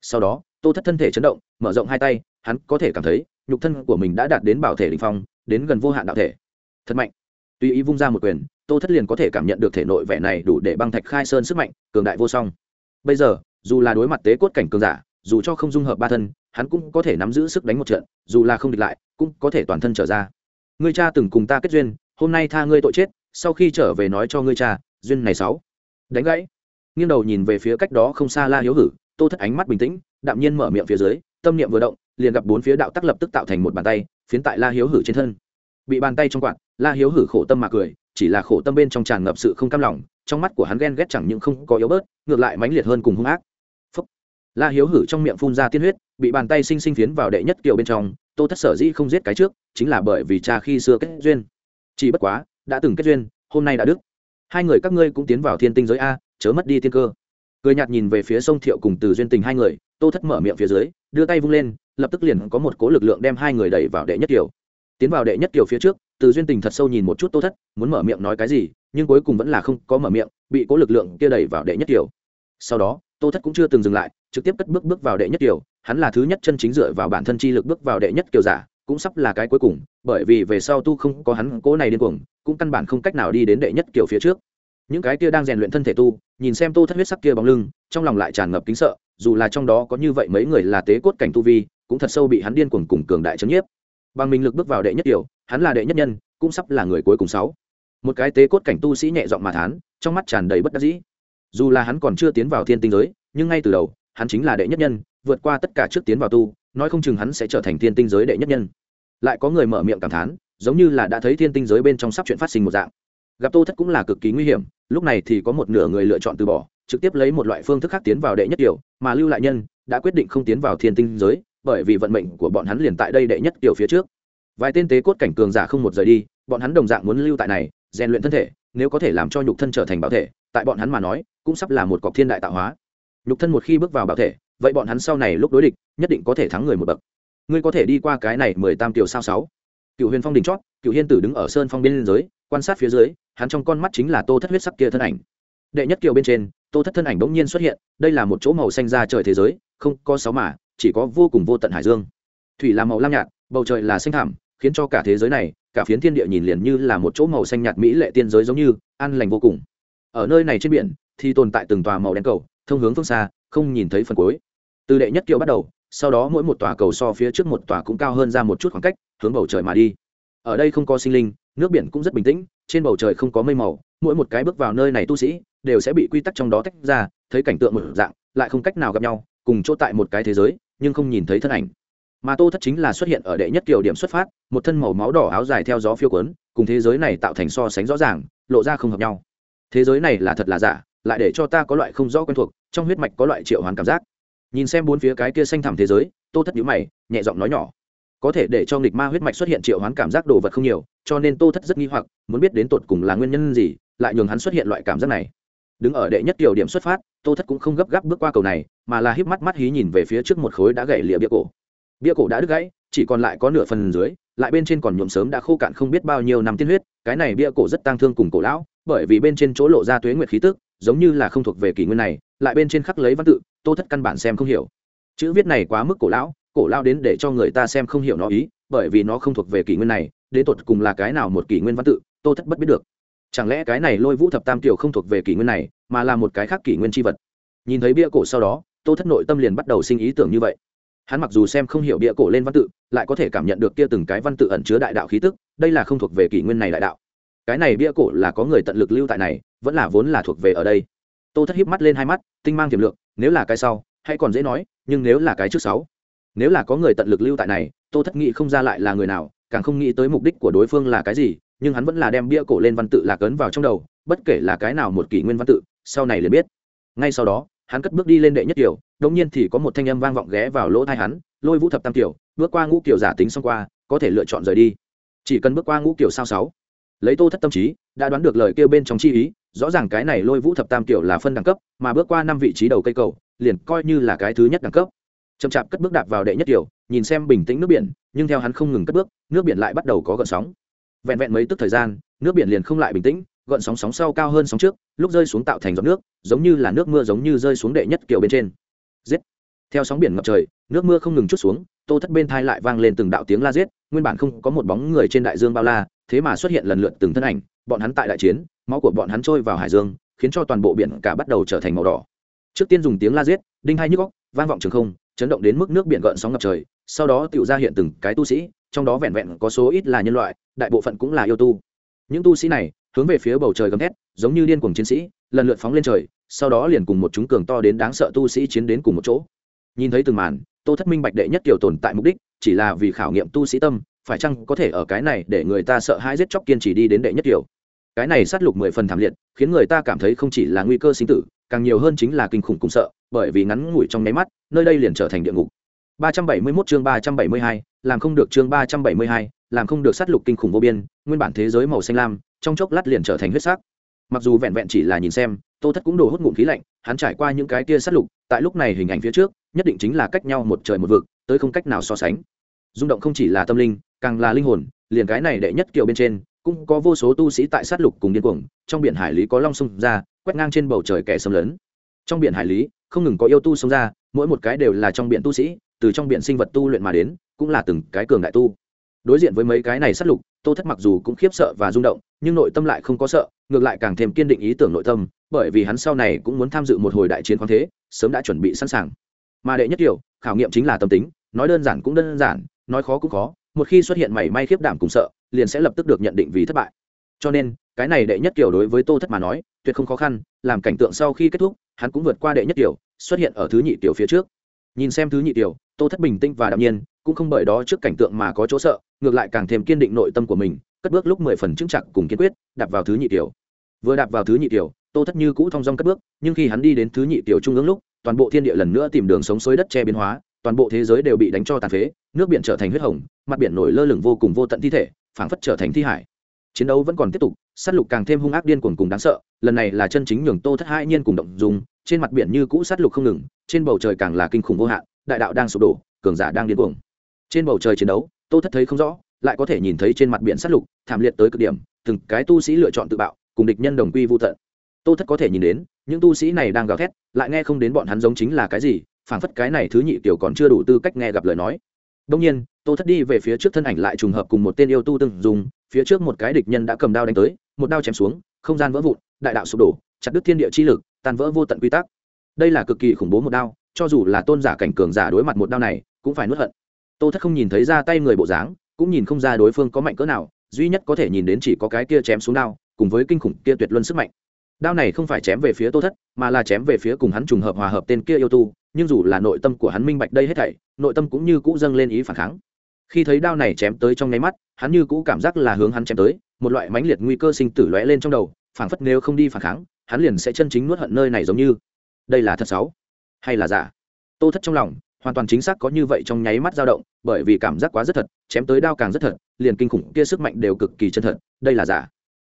Sau đó, tô thất thân thể chấn động, mở rộng hai tay, hắn có thể cảm thấy, nhục thân của mình đã đạt đến bảo thể đình phong, đến gần vô hạn đạo thể. Thật mạnh. Tùy ý vung ra một quyền, tô thất liền có thể cảm nhận được thể nội vẻ này đủ để băng thạch khai sơn sức mạnh, cường đại vô song. Bây giờ dù là đối mặt tế cốt cảnh cường giả, dù cho không dung hợp ba thân, hắn cũng có thể nắm giữ sức đánh một trận, dù là không địch lại, cũng có thể toàn thân trở ra. Ngươi cha từng cùng ta kết duyên, hôm nay tha ngươi tội chết, sau khi trở về nói cho ngươi cha, duyên này sáu. Đánh gãy. Nghiêng đầu nhìn về phía cách đó không xa la hiếu hử, tô thất ánh mắt bình tĩnh, đạm nhiên mở miệng phía dưới, tâm niệm vừa động, liền gặp bốn phía đạo tắc lập tức tạo thành một bàn tay, phiến tại la hiếu hử trên thân. Bị bàn tay trong quạt, la hiếu hử khổ tâm mà cười, chỉ là khổ tâm bên trong tràn ngập sự không cam lòng, trong mắt của hắn ghen ghét chẳng những không có yếu bớt, ngược lại mãnh liệt hơn cùng hung ác la hiếu hử trong miệng phun ra tiên huyết, bị bàn tay sinh sinh phiến vào đệ nhất kiều bên trong, tô thất sở dĩ không giết cái trước, chính là bởi vì cha khi xưa kết duyên. Chỉ bất quá, đã từng kết duyên, hôm nay đã đức hai người các ngươi cũng tiến vào thiên tinh giới a, chớ mất đi tiên cơ. Cười nhạt nhìn về phía sông thiệu cùng từ duyên tình hai người, tô thất mở miệng phía dưới, đưa tay vung lên, lập tức liền có một cố lực lượng đem hai người đẩy vào đệ nhất kiều tiến vào đệ nhất kiều phía trước, từ duyên tình thật sâu nhìn một chút tô thất, muốn mở miệng nói cái gì, nhưng cuối cùng vẫn là không có mở miệng, bị cố lực lượng kia đẩy vào đệ nhất kiều sau đó, tô thất cũng chưa từng dừng lại trực tiếp cất bước bước vào đệ nhất kiều hắn là thứ nhất chân chính dựa vào bản thân chi lực bước vào đệ nhất kiều giả, cũng sắp là cái cuối cùng, bởi vì về sau tu không có hắn cố này điên cuồng, cũng căn bản không cách nào đi đến đệ nhất kiều phía trước. Những cái kia đang rèn luyện thân thể tu, nhìn xem tô thất huyết sắc kia bóng lưng, trong lòng lại tràn ngập kính sợ, dù là trong đó có như vậy mấy người là tế cốt cảnh tu vi, cũng thật sâu bị hắn điên cuồng cùng cường đại chấn nhiếp. Bằng mình lực bước vào đệ nhất kiều hắn là đệ nhất nhân, cũng sắp là người cuối cùng sáu. Một cái tế cốt cảnh tu sĩ nhẹ giọng mà thán, trong mắt tràn đầy bất đắc dĩ. Dù là hắn còn chưa tiến vào thiên tinh giới, nhưng ngay từ đầu hắn chính là đệ nhất nhân vượt qua tất cả trước tiến vào tu nói không chừng hắn sẽ trở thành thiên tinh giới đệ nhất nhân. Lại có người mở miệng cảm thán giống như là đã thấy thiên tinh giới bên trong sắp chuyện phát sinh một dạng. Gặp tô thất cũng là cực kỳ nguy hiểm lúc này thì có một nửa người lựa chọn từ bỏ trực tiếp lấy một loại phương thức khác tiến vào đệ nhất tiểu, mà lưu lại nhân đã quyết định không tiến vào thiên tinh giới bởi vì vận mệnh của bọn hắn liền tại đây đệ nhất tiểu phía trước. Vài tên tế cốt cảnh cường giả không một rời đi bọn hắn đồng dạng muốn lưu tại này rèn luyện thân thể nếu có thể làm cho nhục thân trở thành bảo thể tại bọn hắn mà nói cũng sắp là một cọc thiên đại tạo hóa nhục thân một khi bước vào bảo thể, vậy bọn hắn sau này lúc đối địch, nhất định có thể thắng người một bậc. Ngươi có thể đi qua cái này mười tam tiểu sao sáu. Cựu huyền phong đỉnh chót, cựu hiên tử đứng ở sơn phong bên dưới, quan sát phía dưới, hắn trong con mắt chính là tô thất huyết sắc kia thân ảnh. Đệ nhất kiều bên trên, tô thất thân ảnh bỗng nhiên xuất hiện, đây là một chỗ màu xanh ra trời thế giới, không có sáu mả chỉ có vô cùng vô tận hải dương. Thủy là màu lam nhạt, bầu trời là xanh thảm khiến cho cả thế giới này, cả phiến thiên địa nhìn liền như là một chỗ màu xanh nhạt mỹ lệ tiên giới giống như, an lành vô cùng. Ở nơi này trên biển, thì tồn tại từng tòa màu đen cầu thông hướng phương xa, không nhìn thấy phần cuối. Từ đệ nhất kiều bắt đầu, sau đó mỗi một tòa cầu so phía trước một tòa cũng cao hơn ra một chút khoảng cách, hướng bầu trời mà đi. Ở đây không có sinh linh, nước biển cũng rất bình tĩnh, trên bầu trời không có mây màu, mỗi một cái bước vào nơi này tu sĩ, đều sẽ bị quy tắc trong đó tách ra, thấy cảnh tượng một dạng, lại không cách nào gặp nhau, cùng chỗ tại một cái thế giới, nhưng không nhìn thấy thân ảnh. Mà tô thất chính là xuất hiện ở đệ nhất kiểu điểm xuất phát, một thân màu máu đỏ áo dài theo gió phiêu quấn cùng thế giới này tạo thành so sánh rõ ràng, lộ ra không hợp nhau. Thế giới này là thật là giả, lại để cho ta có loại không rõ quen thuộc trong huyết mạch có loại triệu hoán cảm giác. Nhìn xem bốn phía cái kia xanh thẳm thế giới, tô thất nhíu mày, nhẹ giọng nói nhỏ. Có thể để cho nghịch ma huyết mạch xuất hiện triệu hoán cảm giác đồ vật không nhiều, cho nên tô thất rất nghi hoặc, muốn biết đến tột cùng là nguyên nhân gì, lại nhường hắn xuất hiện loại cảm giác này. Đứng ở đệ nhất tiểu điểm xuất phát, tô thất cũng không gấp gáp bước qua cầu này, mà là híp mắt mắt hí nhìn về phía trước một khối đã gãy lìa bia cổ. Bia cổ đã đứt gãy, chỉ còn lại có nửa phần dưới, lại bên trên còn nhuộm sớm đã khô cạn không biết bao nhiêu năm tiên huyết, cái này bia cổ rất tang thương cùng cổ lão bởi vì bên trên chỗ lộ ra tuế nguyệt khí tức, giống như là không thuộc về kỷ nguyên này, lại bên trên khắc lấy văn tự, tô thất căn bản xem không hiểu. Chữ viết này quá mức cổ lão cổ lão đến để cho người ta xem không hiểu nó ý, bởi vì nó không thuộc về kỷ nguyên này, đến tột cùng là cái nào một kỷ nguyên văn tự, tô thất bất biết được. Chẳng lẽ cái này lôi vũ thập tam tiểu không thuộc về kỷ nguyên này, mà là một cái khác kỷ nguyên tri vật? Nhìn thấy bia cổ sau đó, tô thất nội tâm liền bắt đầu sinh ý tưởng như vậy. Hắn mặc dù xem không hiểu bia cổ lên văn tự, lại có thể cảm nhận được kia từng cái văn tự ẩn chứa đại đạo khí tức, đây là không thuộc về kỷ nguyên này đại đạo cái này bia cổ là có người tận lực lưu tại này vẫn là vốn là thuộc về ở đây. Tô thất híp mắt lên hai mắt tinh mang tiềm lượng nếu là cái sau hay còn dễ nói nhưng nếu là cái trước sáu nếu là có người tận lực lưu tại này tô thất nghĩ không ra lại là người nào càng không nghĩ tới mục đích của đối phương là cái gì nhưng hắn vẫn là đem bia cổ lên văn tự lạc ấn vào trong đầu bất kể là cái nào một kỷ nguyên văn tự sau này liền biết. Ngay sau đó hắn cất bước đi lên đệ nhất tiểu, đống nhiên thì có một thanh âm vang vọng ghé vào lỗ tai hắn lôi vũ thập tam tiểu, bước qua ngũ kiểu giả tính xong qua có thể lựa chọn rời đi. Chỉ cần bước qua ngũ kiểu sao sáu lấy tô thất tâm trí, đã đoán được lời kêu bên trong chi ý, rõ ràng cái này lôi vũ thập tam kiểu là phân đẳng cấp, mà bước qua năm vị trí đầu cây cầu, liền coi như là cái thứ nhất đẳng cấp. Chậm chạp cất bước đạp vào đệ nhất kiểu, nhìn xem bình tĩnh nước biển, nhưng theo hắn không ngừng cất bước, nước biển lại bắt đầu có gợn sóng. Vẹn vẹn mấy tức thời gian, nước biển liền không lại bình tĩnh, gợn sóng sóng sau cao hơn sóng trước, lúc rơi xuống tạo thành giọt nước, giống như là nước mưa giống như rơi xuống đệ nhất kiểu bên trên. Giết! Theo sóng biển ngập trời, nước mưa không ngừng chút xuống, tô thất bên thai lại vang lên từng đạo tiếng la giết nguyên bản không có một bóng người trên đại dương bao la, thế mà xuất hiện lần lượt từng thân ảnh, bọn hắn tại đại chiến, máu của bọn hắn trôi vào hải dương, khiến cho toàn bộ biển cả bắt đầu trở thành màu đỏ. Trước tiên dùng tiếng la giết, đinh hai nhức góc vang vọng trường không, chấn động đến mức nước biển gợn sóng ngập trời, sau đó tự ra hiện từng cái tu sĩ, trong đó vẹn vẹn có số ít là nhân loại, đại bộ phận cũng là yêu tu. Những tu sĩ này, hướng về phía bầu trời gầm thét, giống như điên cuồng chiến sĩ, lần lượt phóng lên trời, sau đó liền cùng một chúng cường to đến đáng sợ tu sĩ chiến đến cùng một chỗ nhìn thấy từng màn tô thất minh bạch đệ nhất tiểu tồn tại mục đích chỉ là vì khảo nghiệm tu sĩ tâm phải chăng có thể ở cái này để người ta sợ hãi giết chóc kiên trì đi đến đệ nhất tiểu cái này sát lục mười phần thảm liệt khiến người ta cảm thấy không chỉ là nguy cơ sinh tử càng nhiều hơn chính là kinh khủng cùng sợ bởi vì ngắn ngủi trong nháy mắt nơi đây liền trở thành địa ngục 371 chương 372, làm không được chương 372, làm không được sát lục kinh khủng vô biên, nguyên bản thế giới màu xanh lam, trong chốc lát liền trở thành huyết sắc. Mặc dù vẹn vẹn chỉ là nhìn xem, Tô Thất cũng đổ hút ngụm khí lạnh, hắn trải qua những cái kia sát lục, tại lúc này hình ảnh phía trước, nhất định chính là cách nhau một trời một vực, tới không cách nào so sánh. Rung động không chỉ là tâm linh, càng là linh hồn, liền cái này đệ nhất kiều bên trên, cũng có vô số tu sĩ tại sát lục cùng điên cuồng, trong biển hải lý có long sông ra, quét ngang trên bầu trời kẻ xâm lấn. Trong biển hải lý, không ngừng có yêu tu xông ra, mỗi một cái đều là trong biển tu sĩ, từ trong biển sinh vật tu luyện mà đến cũng là từng cái cường đại tu đối diện với mấy cái này sát lục tô thất mặc dù cũng khiếp sợ và rung động nhưng nội tâm lại không có sợ ngược lại càng thêm kiên định ý tưởng nội tâm bởi vì hắn sau này cũng muốn tham dự một hồi đại chiến khoáng thế sớm đã chuẩn bị sẵn sàng mà đệ nhất kiểu, khảo nghiệm chính là tâm tính, nói đơn giản cũng đơn giản, nói khó cũng khó, một khi xuất hiện mảy may khiếp đảm cùng sợ, liền sẽ lập tức được nhận định vì thất bại. Cho nên, cái này đệ nhất kiểu đối với tô thất mà nói, tuyệt không khó khăn, làm cảnh tượng sau khi kết thúc, hắn cũng vượt qua đệ nhất kiểu, xuất hiện ở thứ nhị tiểu phía trước. Nhìn xem thứ nhị tiểu tô thất bình tĩnh và đạm nhiên, cũng không bởi đó trước cảnh tượng mà có chỗ sợ, ngược lại càng thêm kiên định nội tâm của mình, cất bước lúc mười phần chững chặt cùng kiên quyết, đạp vào thứ nhị tiểu vừa đạp vào thứ nhị tiểu tô thất như cũ thong dong cất bước, nhưng khi hắn đi đến thứ nhị tiểu trung ương lúc toàn bộ thiên địa lần nữa tìm đường sống xối đất che biến hóa, toàn bộ thế giới đều bị đánh cho tàn phế, nước biển trở thành huyết hồng, mặt biển nổi lơ lửng vô cùng vô tận thi thể, phảng phất trở thành thi hải. Chiến đấu vẫn còn tiếp tục, sát lục càng thêm hung ác điên cuồng cùng đáng sợ, lần này là chân chính nhường tô thất hai nhiên cùng động dùng trên mặt biển như cũ sát lục không ngừng, trên bầu trời càng là kinh khủng vô hạn, đại đạo đang sụp đổ, cường giả đang điên cuồng. Trên bầu trời chiến đấu, tô thất thấy không rõ, lại có thể nhìn thấy trên mặt biển sát lục, thảm liệt tới cực điểm, từng cái tu sĩ lựa chọn tự bạo, cùng địch nhân đồng quy vô tận. Tô thất có thể nhìn đến những tu sĩ này đang gào thét, lại nghe không đến bọn hắn giống chính là cái gì, phảng phất cái này thứ nhị tiểu còn chưa đủ tư cách nghe gặp lời nói. Đông nhiên, tô thất đi về phía trước thân ảnh lại trùng hợp cùng một tên yêu tu từng dùng, phía trước một cái địch nhân đã cầm đao đánh tới, một đao chém xuống, không gian vỡ vụn, đại đạo sụp đổ, chặt đứt thiên địa chi lực, tan vỡ vô tận quy tắc. Đây là cực kỳ khủng bố một đao, cho dù là tôn giả cảnh cường giả đối mặt một đao này, cũng phải nuốt hận. Tô thất không nhìn thấy ra tay người bộ dáng, cũng nhìn không ra đối phương có mạnh cỡ nào, duy nhất có thể nhìn đến chỉ có cái kia chém xuống đao, cùng với kinh khủng kia tuyệt luân sức mạnh đao này không phải chém về phía tô thất, mà là chém về phía cùng hắn trùng hợp hòa hợp tên kia yêu tu, nhưng dù là nội tâm của hắn minh bạch đây hết thảy, nội tâm cũng như cũ dâng lên ý phản kháng. Khi thấy đao này chém tới trong nháy mắt, hắn như cũ cảm giác là hướng hắn chém tới, một loại mãnh liệt nguy cơ sinh tử lóe lên trong đầu, phảng phất nếu không đi phản kháng, hắn liền sẽ chân chính nuốt hận nơi này giống như. Đây là thật xấu hay là giả? Tô thất trong lòng, hoàn toàn chính xác có như vậy trong nháy mắt dao động, bởi vì cảm giác quá rất thật, chém tới đao càng rất thật, liền kinh khủng kia sức mạnh đều cực kỳ chân thật, đây là giả?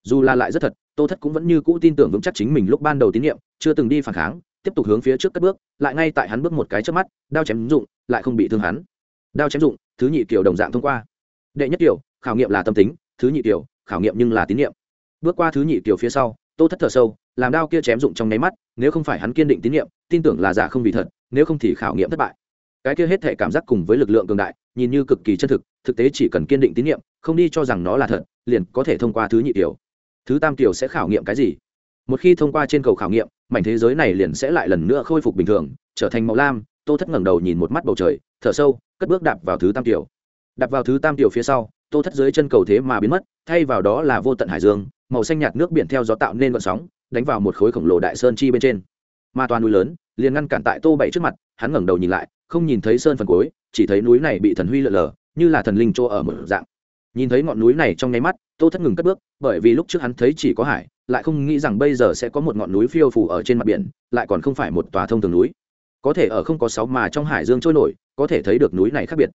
Dù là lại rất thật tô thất cũng vẫn như cũ tin tưởng vững chắc chính mình lúc ban đầu tín nhiệm, chưa từng đi phản kháng, tiếp tục hướng phía trước cất bước, lại ngay tại hắn bước một cái trước mắt, đao chém dụng, lại không bị thương hắn. Đao chém dụng, thứ nhị kiểu đồng dạng thông qua. Đệ nhất kiểu, khảo nghiệm là tâm tính, thứ nhị kiểu, khảo nghiệm nhưng là tín nhiệm. Bước qua thứ nhị kiểu phía sau, tô thất thở sâu, làm đao kia chém dụng trong nháy mắt, nếu không phải hắn kiên định tín nhiệm, tin tưởng là giả không vì thật, nếu không thì khảo nghiệm thất bại. Cái kia hết thể cảm giác cùng với lực lượng cường đại, nhìn như cực kỳ chân thực thực tế chỉ cần kiên định tín nhiệm, không đi cho rằng nó là thật, liền có thể thông qua thứ nhị tiểu thứ tam tiểu sẽ khảo nghiệm cái gì? Một khi thông qua trên cầu khảo nghiệm, mảnh thế giới này liền sẽ lại lần nữa khôi phục bình thường, trở thành màu lam. Tô thất ngẩng đầu nhìn một mắt bầu trời, thở sâu, cất bước đạp vào thứ tam tiểu đạp vào thứ tam tiểu phía sau, tô thất dưới chân cầu thế mà biến mất, thay vào đó là vô tận hải dương, màu xanh nhạt nước biển theo gió tạo nên vận sóng, đánh vào một khối khổng lồ đại sơn chi bên trên. Mà toàn núi lớn, liền ngăn cản tại tô bảy trước mặt, hắn ngẩng đầu nhìn lại, không nhìn thấy sơn phần cuối, chỉ thấy núi này bị thần huy lở lờ, như là thần linh chỗ ở một dạng. Nhìn thấy ngọn núi này trong nháy mắt tô thất ngừng cất bước, bởi vì lúc trước hắn thấy chỉ có hải, lại không nghĩ rằng bây giờ sẽ có một ngọn núi phiêu phù ở trên mặt biển, lại còn không phải một tòa thông thường núi. Có thể ở không có sáu mà trong hải dương trôi nổi, có thể thấy được núi này khác biệt.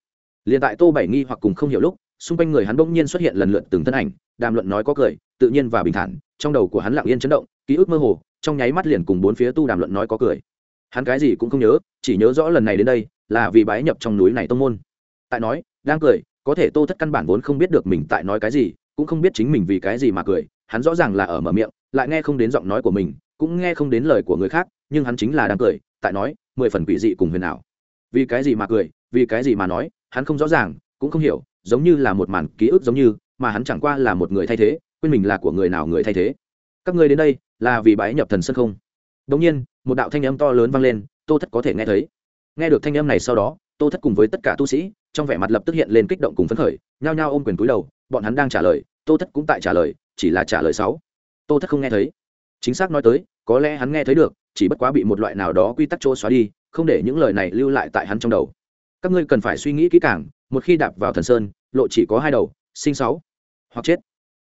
Liền tại tô bảy nghi hoặc cùng không hiểu lúc, xung quanh người hắn bỗng nhiên xuất hiện lần lượt từng thân ảnh, đàm luận nói có cười, tự nhiên và bình thản, trong đầu của hắn lặng yên chấn động, ký ức mơ hồ, trong nháy mắt liền cùng bốn phía tu đàm luận nói có cười. Hắn cái gì cũng không nhớ, chỉ nhớ rõ lần này đến đây, là vì bái nhập trong núi này tông môn. Tại nói, đang cười, có thể tô thất căn bản vốn không biết được mình tại nói cái gì cũng không biết chính mình vì cái gì mà cười, hắn rõ ràng là ở mở miệng, lại nghe không đến giọng nói của mình, cũng nghe không đến lời của người khác, nhưng hắn chính là đang cười, tại nói, mười phần quỷ dị cùng huyền ảo. Vì cái gì mà cười, vì cái gì mà nói, hắn không rõ ràng, cũng không hiểu, giống như là một màn ký ức giống như, mà hắn chẳng qua là một người thay thế, quên mình là của người nào người thay thế. Các ngươi đến đây, là vì bái nhập thần sân không? Đống nhiên, một đạo thanh âm to lớn vang lên, tô thất có thể nghe thấy. Nghe được thanh âm này sau đó, tô thất cùng với tất cả tu sĩ, trong vẻ mặt lập tức hiện lên kích động cùng phấn khởi, nhao nhao ôm quyền túi đầu, bọn hắn đang trả lời tô thất cũng tại trả lời, chỉ là trả lời sáu. Tô thất không nghe thấy. Chính xác nói tới, có lẽ hắn nghe thấy được, chỉ bất quá bị một loại nào đó quy tắc chỗ xóa đi, không để những lời này lưu lại tại hắn trong đầu. Các ngươi cần phải suy nghĩ kỹ càng, một khi đạp vào thần sơn, lộ chỉ có hai đầu, sinh sáu. Hoặc chết.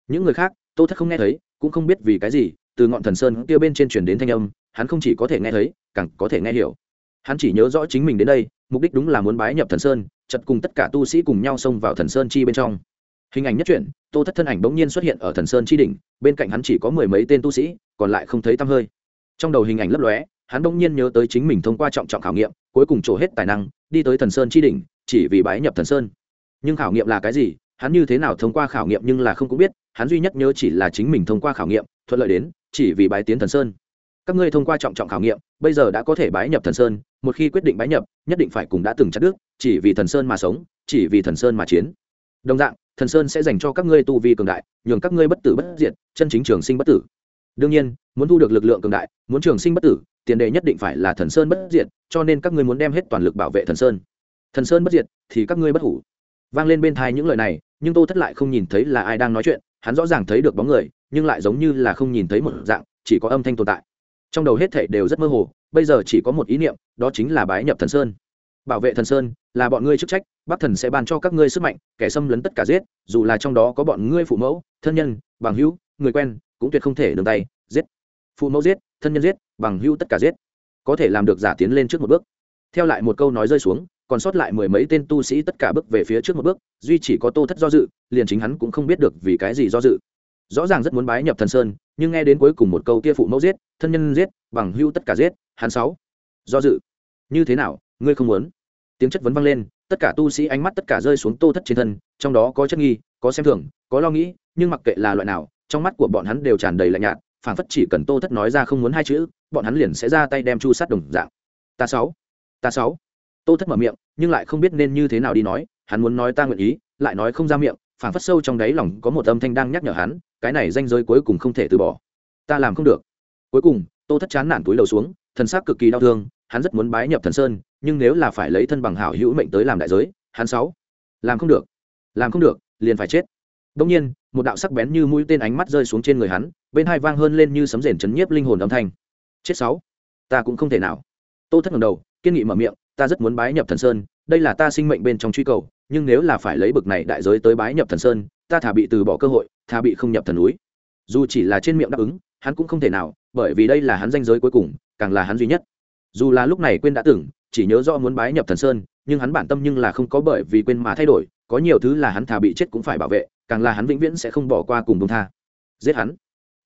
Những người khác, tô thất không nghe thấy, cũng không biết vì cái gì, từ ngọn thần sơn kia bên trên truyền đến thanh âm, hắn không chỉ có thể nghe thấy, càng có thể nghe hiểu. Hắn chỉ nhớ rõ chính mình đến đây, mục đích đúng là muốn bái nhập thần sơn, chật cùng tất cả tu sĩ cùng nhau xông vào thần sơn chi bên trong hình ảnh nhất truyện, tô thất thân ảnh bỗng nhiên xuất hiện ở thần sơn chi đỉnh, bên cạnh hắn chỉ có mười mấy tên tu sĩ, còn lại không thấy tăm hơi. Trong đầu hình ảnh lấp lóe, hắn bỗng nhiên nhớ tới chính mình thông qua trọng trọng khảo nghiệm, cuối cùng trổ hết tài năng, đi tới thần sơn chi đỉnh, chỉ vì bái nhập thần sơn. Nhưng khảo nghiệm là cái gì, hắn như thế nào thông qua khảo nghiệm nhưng là không cũng biết, hắn duy nhất nhớ chỉ là chính mình thông qua khảo nghiệm, thuận lợi đến, chỉ vì bái tiến thần sơn. Các ngươi thông qua trọng trọng khảo nghiệm, bây giờ đã có thể bái nhập thần sơn, một khi quyết định bái nhập, nhất định phải cùng đã từng chặt đức chỉ vì thần sơn mà sống, chỉ vì thần sơn mà chiến. Đồng dạng thần sơn sẽ dành cho các ngươi tu vi cường đại, nhường các ngươi bất tử bất diệt, chân chính trường sinh bất tử. Đương nhiên, muốn thu được lực lượng cường đại, muốn trường sinh bất tử, tiền đề nhất định phải là thần sơn bất diệt, cho nên các ngươi muốn đem hết toàn lực bảo vệ thần sơn. Thần sơn bất diệt thì các ngươi bất hủ. Vang lên bên thai những lời này, nhưng tô thất lại không nhìn thấy là ai đang nói chuyện, hắn rõ ràng thấy được bóng người, nhưng lại giống như là không nhìn thấy một dạng, chỉ có âm thanh tồn tại. Trong đầu hết thảy đều rất mơ hồ, bây giờ chỉ có một ý niệm, đó chính là bái nhập thần sơn bảo vệ thần sơn là bọn ngươi chức trách, bắc thần sẽ ban cho các ngươi sức mạnh, kẻ xâm lấn tất cả giết, dù là trong đó có bọn ngươi phụ mẫu, thân nhân, bằng hữu, người quen, cũng tuyệt không thể đường tay, giết. Phụ mẫu giết, thân nhân giết, bằng hữu tất cả giết. Có thể làm được giả tiến lên trước một bước. Theo lại một câu nói rơi xuống, còn sót lại mười mấy tên tu sĩ tất cả bước về phía trước một bước, duy chỉ có tô thất do dự, liền chính hắn cũng không biết được vì cái gì do dự. Rõ ràng rất muốn bái nhập thần sơn, nhưng nghe đến cuối cùng một câu kia phụ mẫu giết, thân nhân giết, bằng hưu tất cả giết, hắn sáu. Do dự. Như thế nào, ngươi không muốn? Tiếng chất vấn vang lên, tất cả tu sĩ ánh mắt tất cả rơi xuống tô thất trên thân, trong đó có chất nghi, có xem thường, có lo nghĩ, nhưng mặc kệ là loại nào, trong mắt của bọn hắn đều tràn đầy lạnh nhạt, phảng phất chỉ cần tô thất nói ra không muốn hai chữ, bọn hắn liền sẽ ra tay đem chu sát đồng dạng. Ta sáu ta sáu. Tô thất mở miệng, nhưng lại không biết nên như thế nào đi nói, hắn muốn nói ta nguyện ý, lại nói không ra miệng, phảng phất sâu trong đáy lòng có một âm thanh đang nhắc nhở hắn, cái này danh giới cuối cùng không thể từ bỏ. Ta làm không được. Cuối cùng, tô thất chán nản túi đầu xuống, thần sắc cực kỳ đau thương, hắn rất muốn bái nhập thần sơn nhưng nếu là phải lấy thân bằng hảo hữu mệnh tới làm đại giới, hắn sáu, làm không được, làm không được, liền phải chết. Đông nhiên, một đạo sắc bén như mũi tên ánh mắt rơi xuống trên người hắn, bên hai vang hơn lên như sấm rền chấn nhiếp linh hồn âm thanh. Chết sáu, ta cũng không thể nào. Tô thất ngẩng đầu, kiên nghị mở miệng, ta rất muốn bái nhập thần sơn, đây là ta sinh mệnh bên trong truy cầu, nhưng nếu là phải lấy bực này đại giới tới bái nhập thần sơn, ta thả bị từ bỏ cơ hội, thả bị không nhập thần núi. Dù chỉ là trên miệng đáp ứng, hắn cũng không thể nào, bởi vì đây là hắn danh giới cuối cùng, càng là hắn duy nhất. Dù là lúc này quên đã tưởng chỉ nhớ rõ muốn bái nhập thần sơn, nhưng hắn bản tâm nhưng là không có bởi vì quên mà thay đổi, có nhiều thứ là hắn thà bị chết cũng phải bảo vệ, càng là hắn vĩnh viễn sẽ không bỏ qua cùng bông tha. Giết hắn.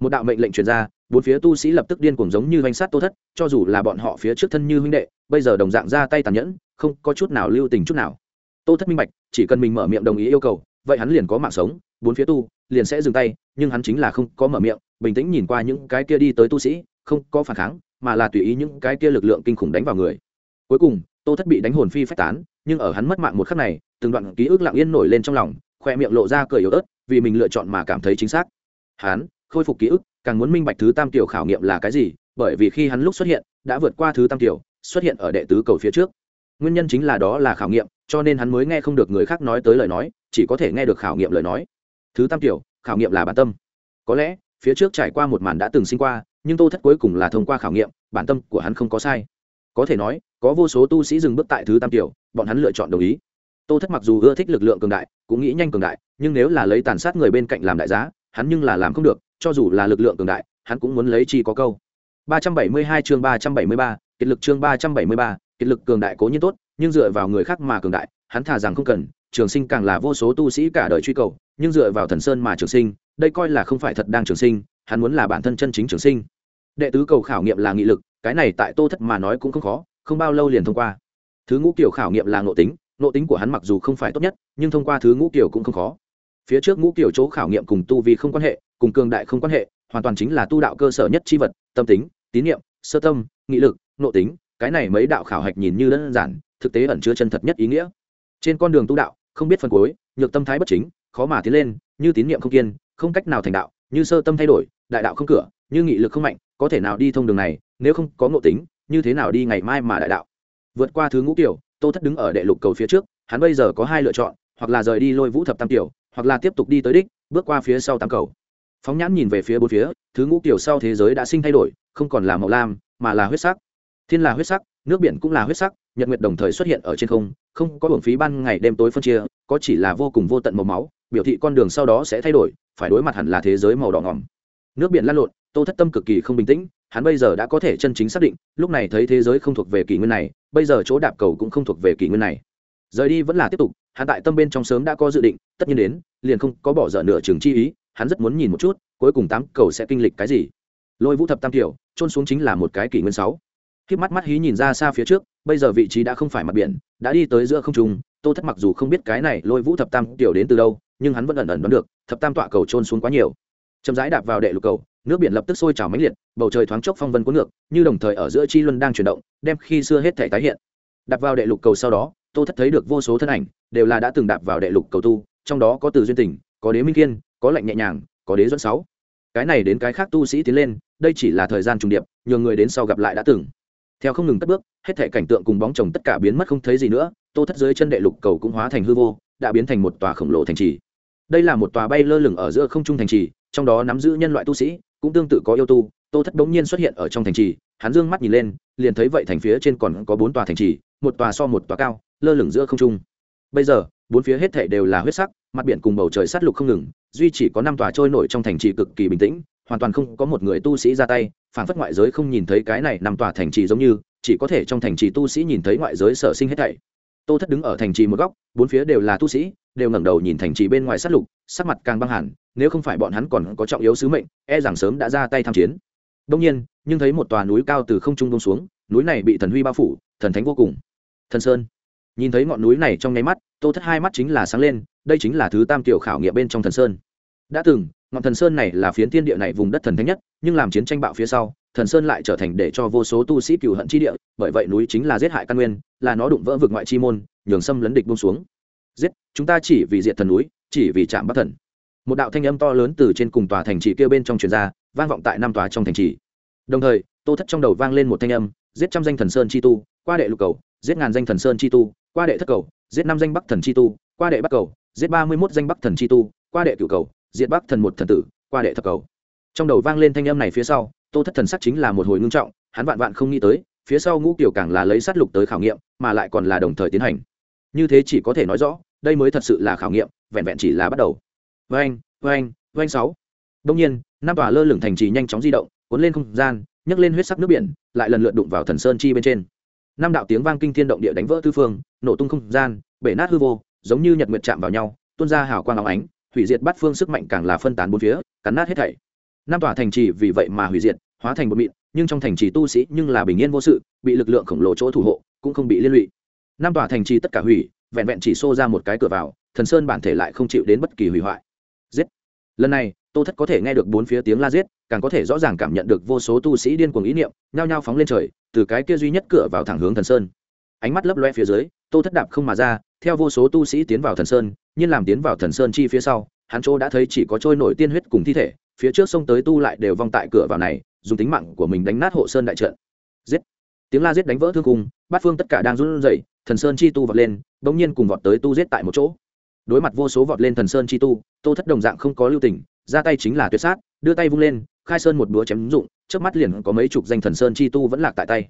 Một đạo mệnh lệnh truyền ra, bốn phía tu sĩ lập tức điên cuồng giống như danh sát tô thất, cho dù là bọn họ phía trước thân như huynh đệ, bây giờ đồng dạng ra tay tàn nhẫn, không có chút nào lưu tình chút nào. Tô thất minh bạch, chỉ cần mình mở miệng đồng ý yêu cầu, vậy hắn liền có mạng sống, bốn phía tu, liền sẽ dừng tay, nhưng hắn chính là không có mở miệng, bình tĩnh nhìn qua những cái kia đi tới tu sĩ, không có phản kháng, mà là tùy ý những cái kia lực lượng kinh khủng đánh vào người cuối cùng, tô thất bị đánh hồn phi phách tán, nhưng ở hắn mất mạng một khắc này, từng đoạn ký ức lặng yên nổi lên trong lòng, khoe miệng lộ ra cười yếu ớt, vì mình lựa chọn mà cảm thấy chính xác. Hắn, khôi phục ký ức, càng muốn minh bạch thứ tam tiểu khảo nghiệm là cái gì, bởi vì khi hắn lúc xuất hiện, đã vượt qua thứ tam tiểu, xuất hiện ở đệ tứ cầu phía trước. Nguyên nhân chính là đó là khảo nghiệm, cho nên hắn mới nghe không được người khác nói tới lời nói, chỉ có thể nghe được khảo nghiệm lời nói. Thứ tam tiểu, khảo nghiệm là bản tâm. Có lẽ, phía trước trải qua một màn đã từng sinh qua, nhưng tô thất cuối cùng là thông qua khảo nghiệm, bản tâm của hắn không có sai. Có thể nói có vô số tu sĩ dừng bước tại thứ tam tiểu bọn hắn lựa chọn đồng ý. Tô thất mặc dù ưa thích lực lượng cường đại cũng nghĩ nhanh cường đại nhưng nếu là lấy tàn sát người bên cạnh làm đại giá hắn nhưng là làm không được cho dù là lực lượng cường đại hắn cũng muốn lấy chi có câu. 372 chương 373, kết lực chương 373, kết lực cường đại cố nhiên tốt nhưng dựa vào người khác mà cường đại hắn thà rằng không cần trường sinh càng là vô số tu sĩ cả đời truy cầu nhưng dựa vào thần sơn mà trường sinh đây coi là không phải thật đang trường sinh hắn muốn là bản thân chân chính trường sinh. Đệ tứ cầu khảo nghiệm là nghị lực cái này tại tô thất mà nói cũng không khó không bao lâu liền thông qua. Thứ ngũ kiểu khảo nghiệm là ngộ tính ngộ tính của hắn mặc dù không phải tốt nhất, nhưng thông qua thứ ngũ kiểu cũng không khó. Phía trước ngũ kiểu chỗ khảo nghiệm cùng tu vì không quan hệ, cùng cường đại không quan hệ, hoàn toàn chính là tu đạo cơ sở nhất chi vật, tâm tính, tín niệm, sơ tâm, nghị lực, ngộ tính, cái này mấy đạo khảo hạch nhìn như đơn giản, thực tế ẩn chứa chân thật nhất ý nghĩa. Trên con đường tu đạo, không biết phần cuối, nhược tâm thái bất chính, khó mà tiến lên, như tín niệm không kiên, không cách nào thành đạo, như sơ tâm thay đổi, đại đạo không cửa, như nghị lực không mạnh, có thể nào đi thông đường này, nếu không có ngộ tính như thế nào đi ngày mai mà đại đạo. Vượt qua thứ ngũ kiểu, tô thất đứng ở đệ lục cầu phía trước, hắn bây giờ có hai lựa chọn, hoặc là rời đi lôi vũ thập tam tiểu hoặc là tiếp tục đi tới đích, bước qua phía sau tám cầu. Phóng nhãn nhìn về phía bốn phía, thứ ngũ kiểu sau thế giới đã sinh thay đổi, không còn là màu lam, mà là huyết sắc. Thiên là huyết sắc, nước biển cũng là huyết sắc, nhật nguyệt đồng thời xuất hiện ở trên không không có hưởng phí ban ngày đêm tối phân chia, có chỉ là vô cùng vô tận màu máu, biểu thị con đường sau đó sẽ thay đổi, phải đối mặt hẳn là thế giới màu đỏ ngỏm. Nước biển lăn lộn, tô thất tâm cực kỳ không bình tĩnh hắn bây giờ đã có thể chân chính xác định, lúc này thấy thế giới không thuộc về kỷ nguyên này, bây giờ chỗ đạp cầu cũng không thuộc về kỷ nguyên này. Rời đi vẫn là tiếp tục, hắn tại tâm bên trong sớm đã có dự định, tất nhiên đến, liền không có bỏ dở nửa trường chi ý, hắn rất muốn nhìn một chút, cuối cùng tám cầu sẽ kinh lịch cái gì. Lôi vũ thập tam kiểu trôn xuống chính là một cái kỷ nguyên sáu. Khi mắt mắt hí nhìn ra xa phía trước, bây giờ vị trí đã không phải mặt biển, đã đi tới giữa không trung, tô thất mặc dù không biết cái này lôi vũ thập tam kiểu đến từ đâu, nhưng hắn vẫn ẩn ẩn đoán được, thập tam tọa cầu trôn xuống quá nhiều. Chậm rãi đạp vào đệ lục cầu nước biển lập tức sôi trào mãnh liệt, bầu trời thoáng chốc phong vân cuốn ngược, như đồng thời ở giữa chi luân đang chuyển động, đem khi xưa hết thể tái hiện. Đạp vào đệ lục cầu sau đó, tô thất thấy được vô số thân ảnh, đều là đã từng đạp vào đệ lục cầu tu, trong đó có từ duyên tình, có đế minh kiên, có lạnh nhẹ nhàng, có đế dẫn sáu. Cái này đến cái khác tu sĩ tiến lên, đây chỉ là thời gian trùng điệp, nhờ người đến sau gặp lại đã từng. Theo không ngừng tất bước, hết thể cảnh tượng cùng bóng chồng tất cả biến mất không thấy gì nữa, tô thất dưới chân đệ lục cầu cũng hóa thành hư vô, đã biến thành một tòa khổng lồ thành trì. Đây là một tòa bay lơ lửng ở giữa không trung thành trì, trong đó nắm giữ nhân loại tu sĩ cũng tương tự có yêu tu, tô thất bỗng nhiên xuất hiện ở trong thành trì, hắn dương mắt nhìn lên, liền thấy vậy thành phía trên còn có bốn tòa thành trì, một tòa so một tòa cao, lơ lửng giữa không trung. Bây giờ, bốn phía hết thảy đều là huyết sắc, mặt biển cùng bầu trời sát lục không ngừng, duy chỉ có năm tòa trôi nổi trong thành trì cực kỳ bình tĩnh, hoàn toàn không có một người tu sĩ ra tay, phản phất ngoại giới không nhìn thấy cái này nằm tòa thành trì giống như, chỉ có thể trong thành trì tu sĩ nhìn thấy ngoại giới sở sinh hết thảy tô thất đứng ở thành trì một góc, bốn phía đều là tu sĩ, đều ngẩng đầu nhìn thành trì bên ngoài sát lục, sắc mặt càng băng hẳn, nếu không phải bọn hắn còn có trọng yếu sứ mệnh e rằng sớm đã ra tay tham chiến. Đông nhiên, nhưng thấy một tòa núi cao từ không trung đông xuống, núi này bị thần huy bao phủ, thần thánh vô cùng. Thần sơn. Nhìn thấy ngọn núi này trong nháy mắt, tô thất hai mắt chính là sáng lên, đây chính là thứ tam tiểu khảo nghiệm bên trong thần sơn. Đã từng, ngọn thần sơn này là phiến thiên địa này vùng đất thần thánh nhất, nhưng làm chiến tranh bạo phía sau thần sơn lại trở thành để cho vô số tu sĩ cựu hận chi địa, bởi vậy núi chính là giết hại căn nguyên, là nó đụng vỡ vực ngoại chi môn, nhường xâm lấn địch buông xuống. Giết, chúng ta chỉ vì diệt thần núi, chỉ vì chạm bắc thần. Một đạo thanh âm to lớn từ trên cùng tòa thành trì kia bên trong truyền ra, vang vọng tại năm tòa trong thành trì. Đồng thời, tô thất trong đầu vang lên một thanh âm, giết trăm danh thần sơn chi tu, qua đệ lục cầu, giết ngàn danh thần sơn chi tu, qua đệ thất cầu, giết năm danh bắc thần chi tu, qua đệ bắc cầu, giết ba mươi mốt danh bắc thần chi tu, qua đệ cửu cầu, diệt bắc thần một thần tử, qua đệ thập cầu. Trong đầu vang lên thanh âm này phía sau tô thất thần sắc chính là một hồi ngưng trọng, hắn vạn vạn không nghĩ tới, phía sau ngũ kiểu càng là lấy sát lục tới khảo nghiệm, mà lại còn là đồng thời tiến hành. Như thế chỉ có thể nói rõ, đây mới thật sự là khảo nghiệm, vẹn vẹn chỉ là bắt đầu. Vâng vâng vâng sáu. Đông nhiên, năm tòa lơ lửng thành trì nhanh chóng di động, cuốn lên không gian, nhấc lên huyết sắc nước biển, lại lần lượt đụng vào thần sơn chi bên trên. Năm đạo tiếng vang kinh thiên động địa đánh vỡ tư phương, nổ tung không gian, bể nát hư vô, giống như nhật nguyệt chạm vào nhau, tuôn ra hào quang óng ánh, hủy diệt bắt phương sức mạnh càng là phân tán bốn phía, cắn nát hết thảy năm tòa thành trì vì vậy mà hủy diệt, hóa thành một mịn, nhưng trong thành trì tu sĩ nhưng là bình yên vô sự, bị lực lượng khổng lồ chỗ thủ hộ, cũng không bị liên lụy. Năm tòa thành trì tất cả hủy, vẹn vẹn chỉ xô ra một cái cửa vào, thần sơn bản thể lại không chịu đến bất kỳ hủy hoại. Giết! Lần này, tô thất có thể nghe được bốn phía tiếng la giết, càng có thể rõ ràng cảm nhận được vô số tu sĩ điên cuồng ý niệm, nhao nhao phóng lên trời, từ cái kia duy nhất cửa vào thẳng hướng thần sơn. Ánh mắt lấp loe phía dưới, tô thất đạp không mà ra, theo vô số tu sĩ tiến vào thần sơn, nhưng làm tiến vào thần sơn chi phía sau, hắn chỗ đã thấy chỉ có trôi nổi tiên huyết cùng thi thể phía trước sông tới tu lại đều vong tại cửa vào này, dùng tính mạng của mình đánh nát hộ sơn đại trận. Giết! Tiếng la giết đánh vỡ thương cung, bát phương tất cả đang run rẩy, thần sơn chi tu vọt lên, bỗng nhiên cùng vọt tới tu giết tại một chỗ. Đối mặt vô số vọt lên thần sơn chi tu, tô thất đồng dạng không có lưu tình, ra tay chính là tuyệt sát, đưa tay vung lên, khai sơn một búa chém dụng trước mắt liền có mấy chục danh thần sơn chi tu vẫn lạc tại tay.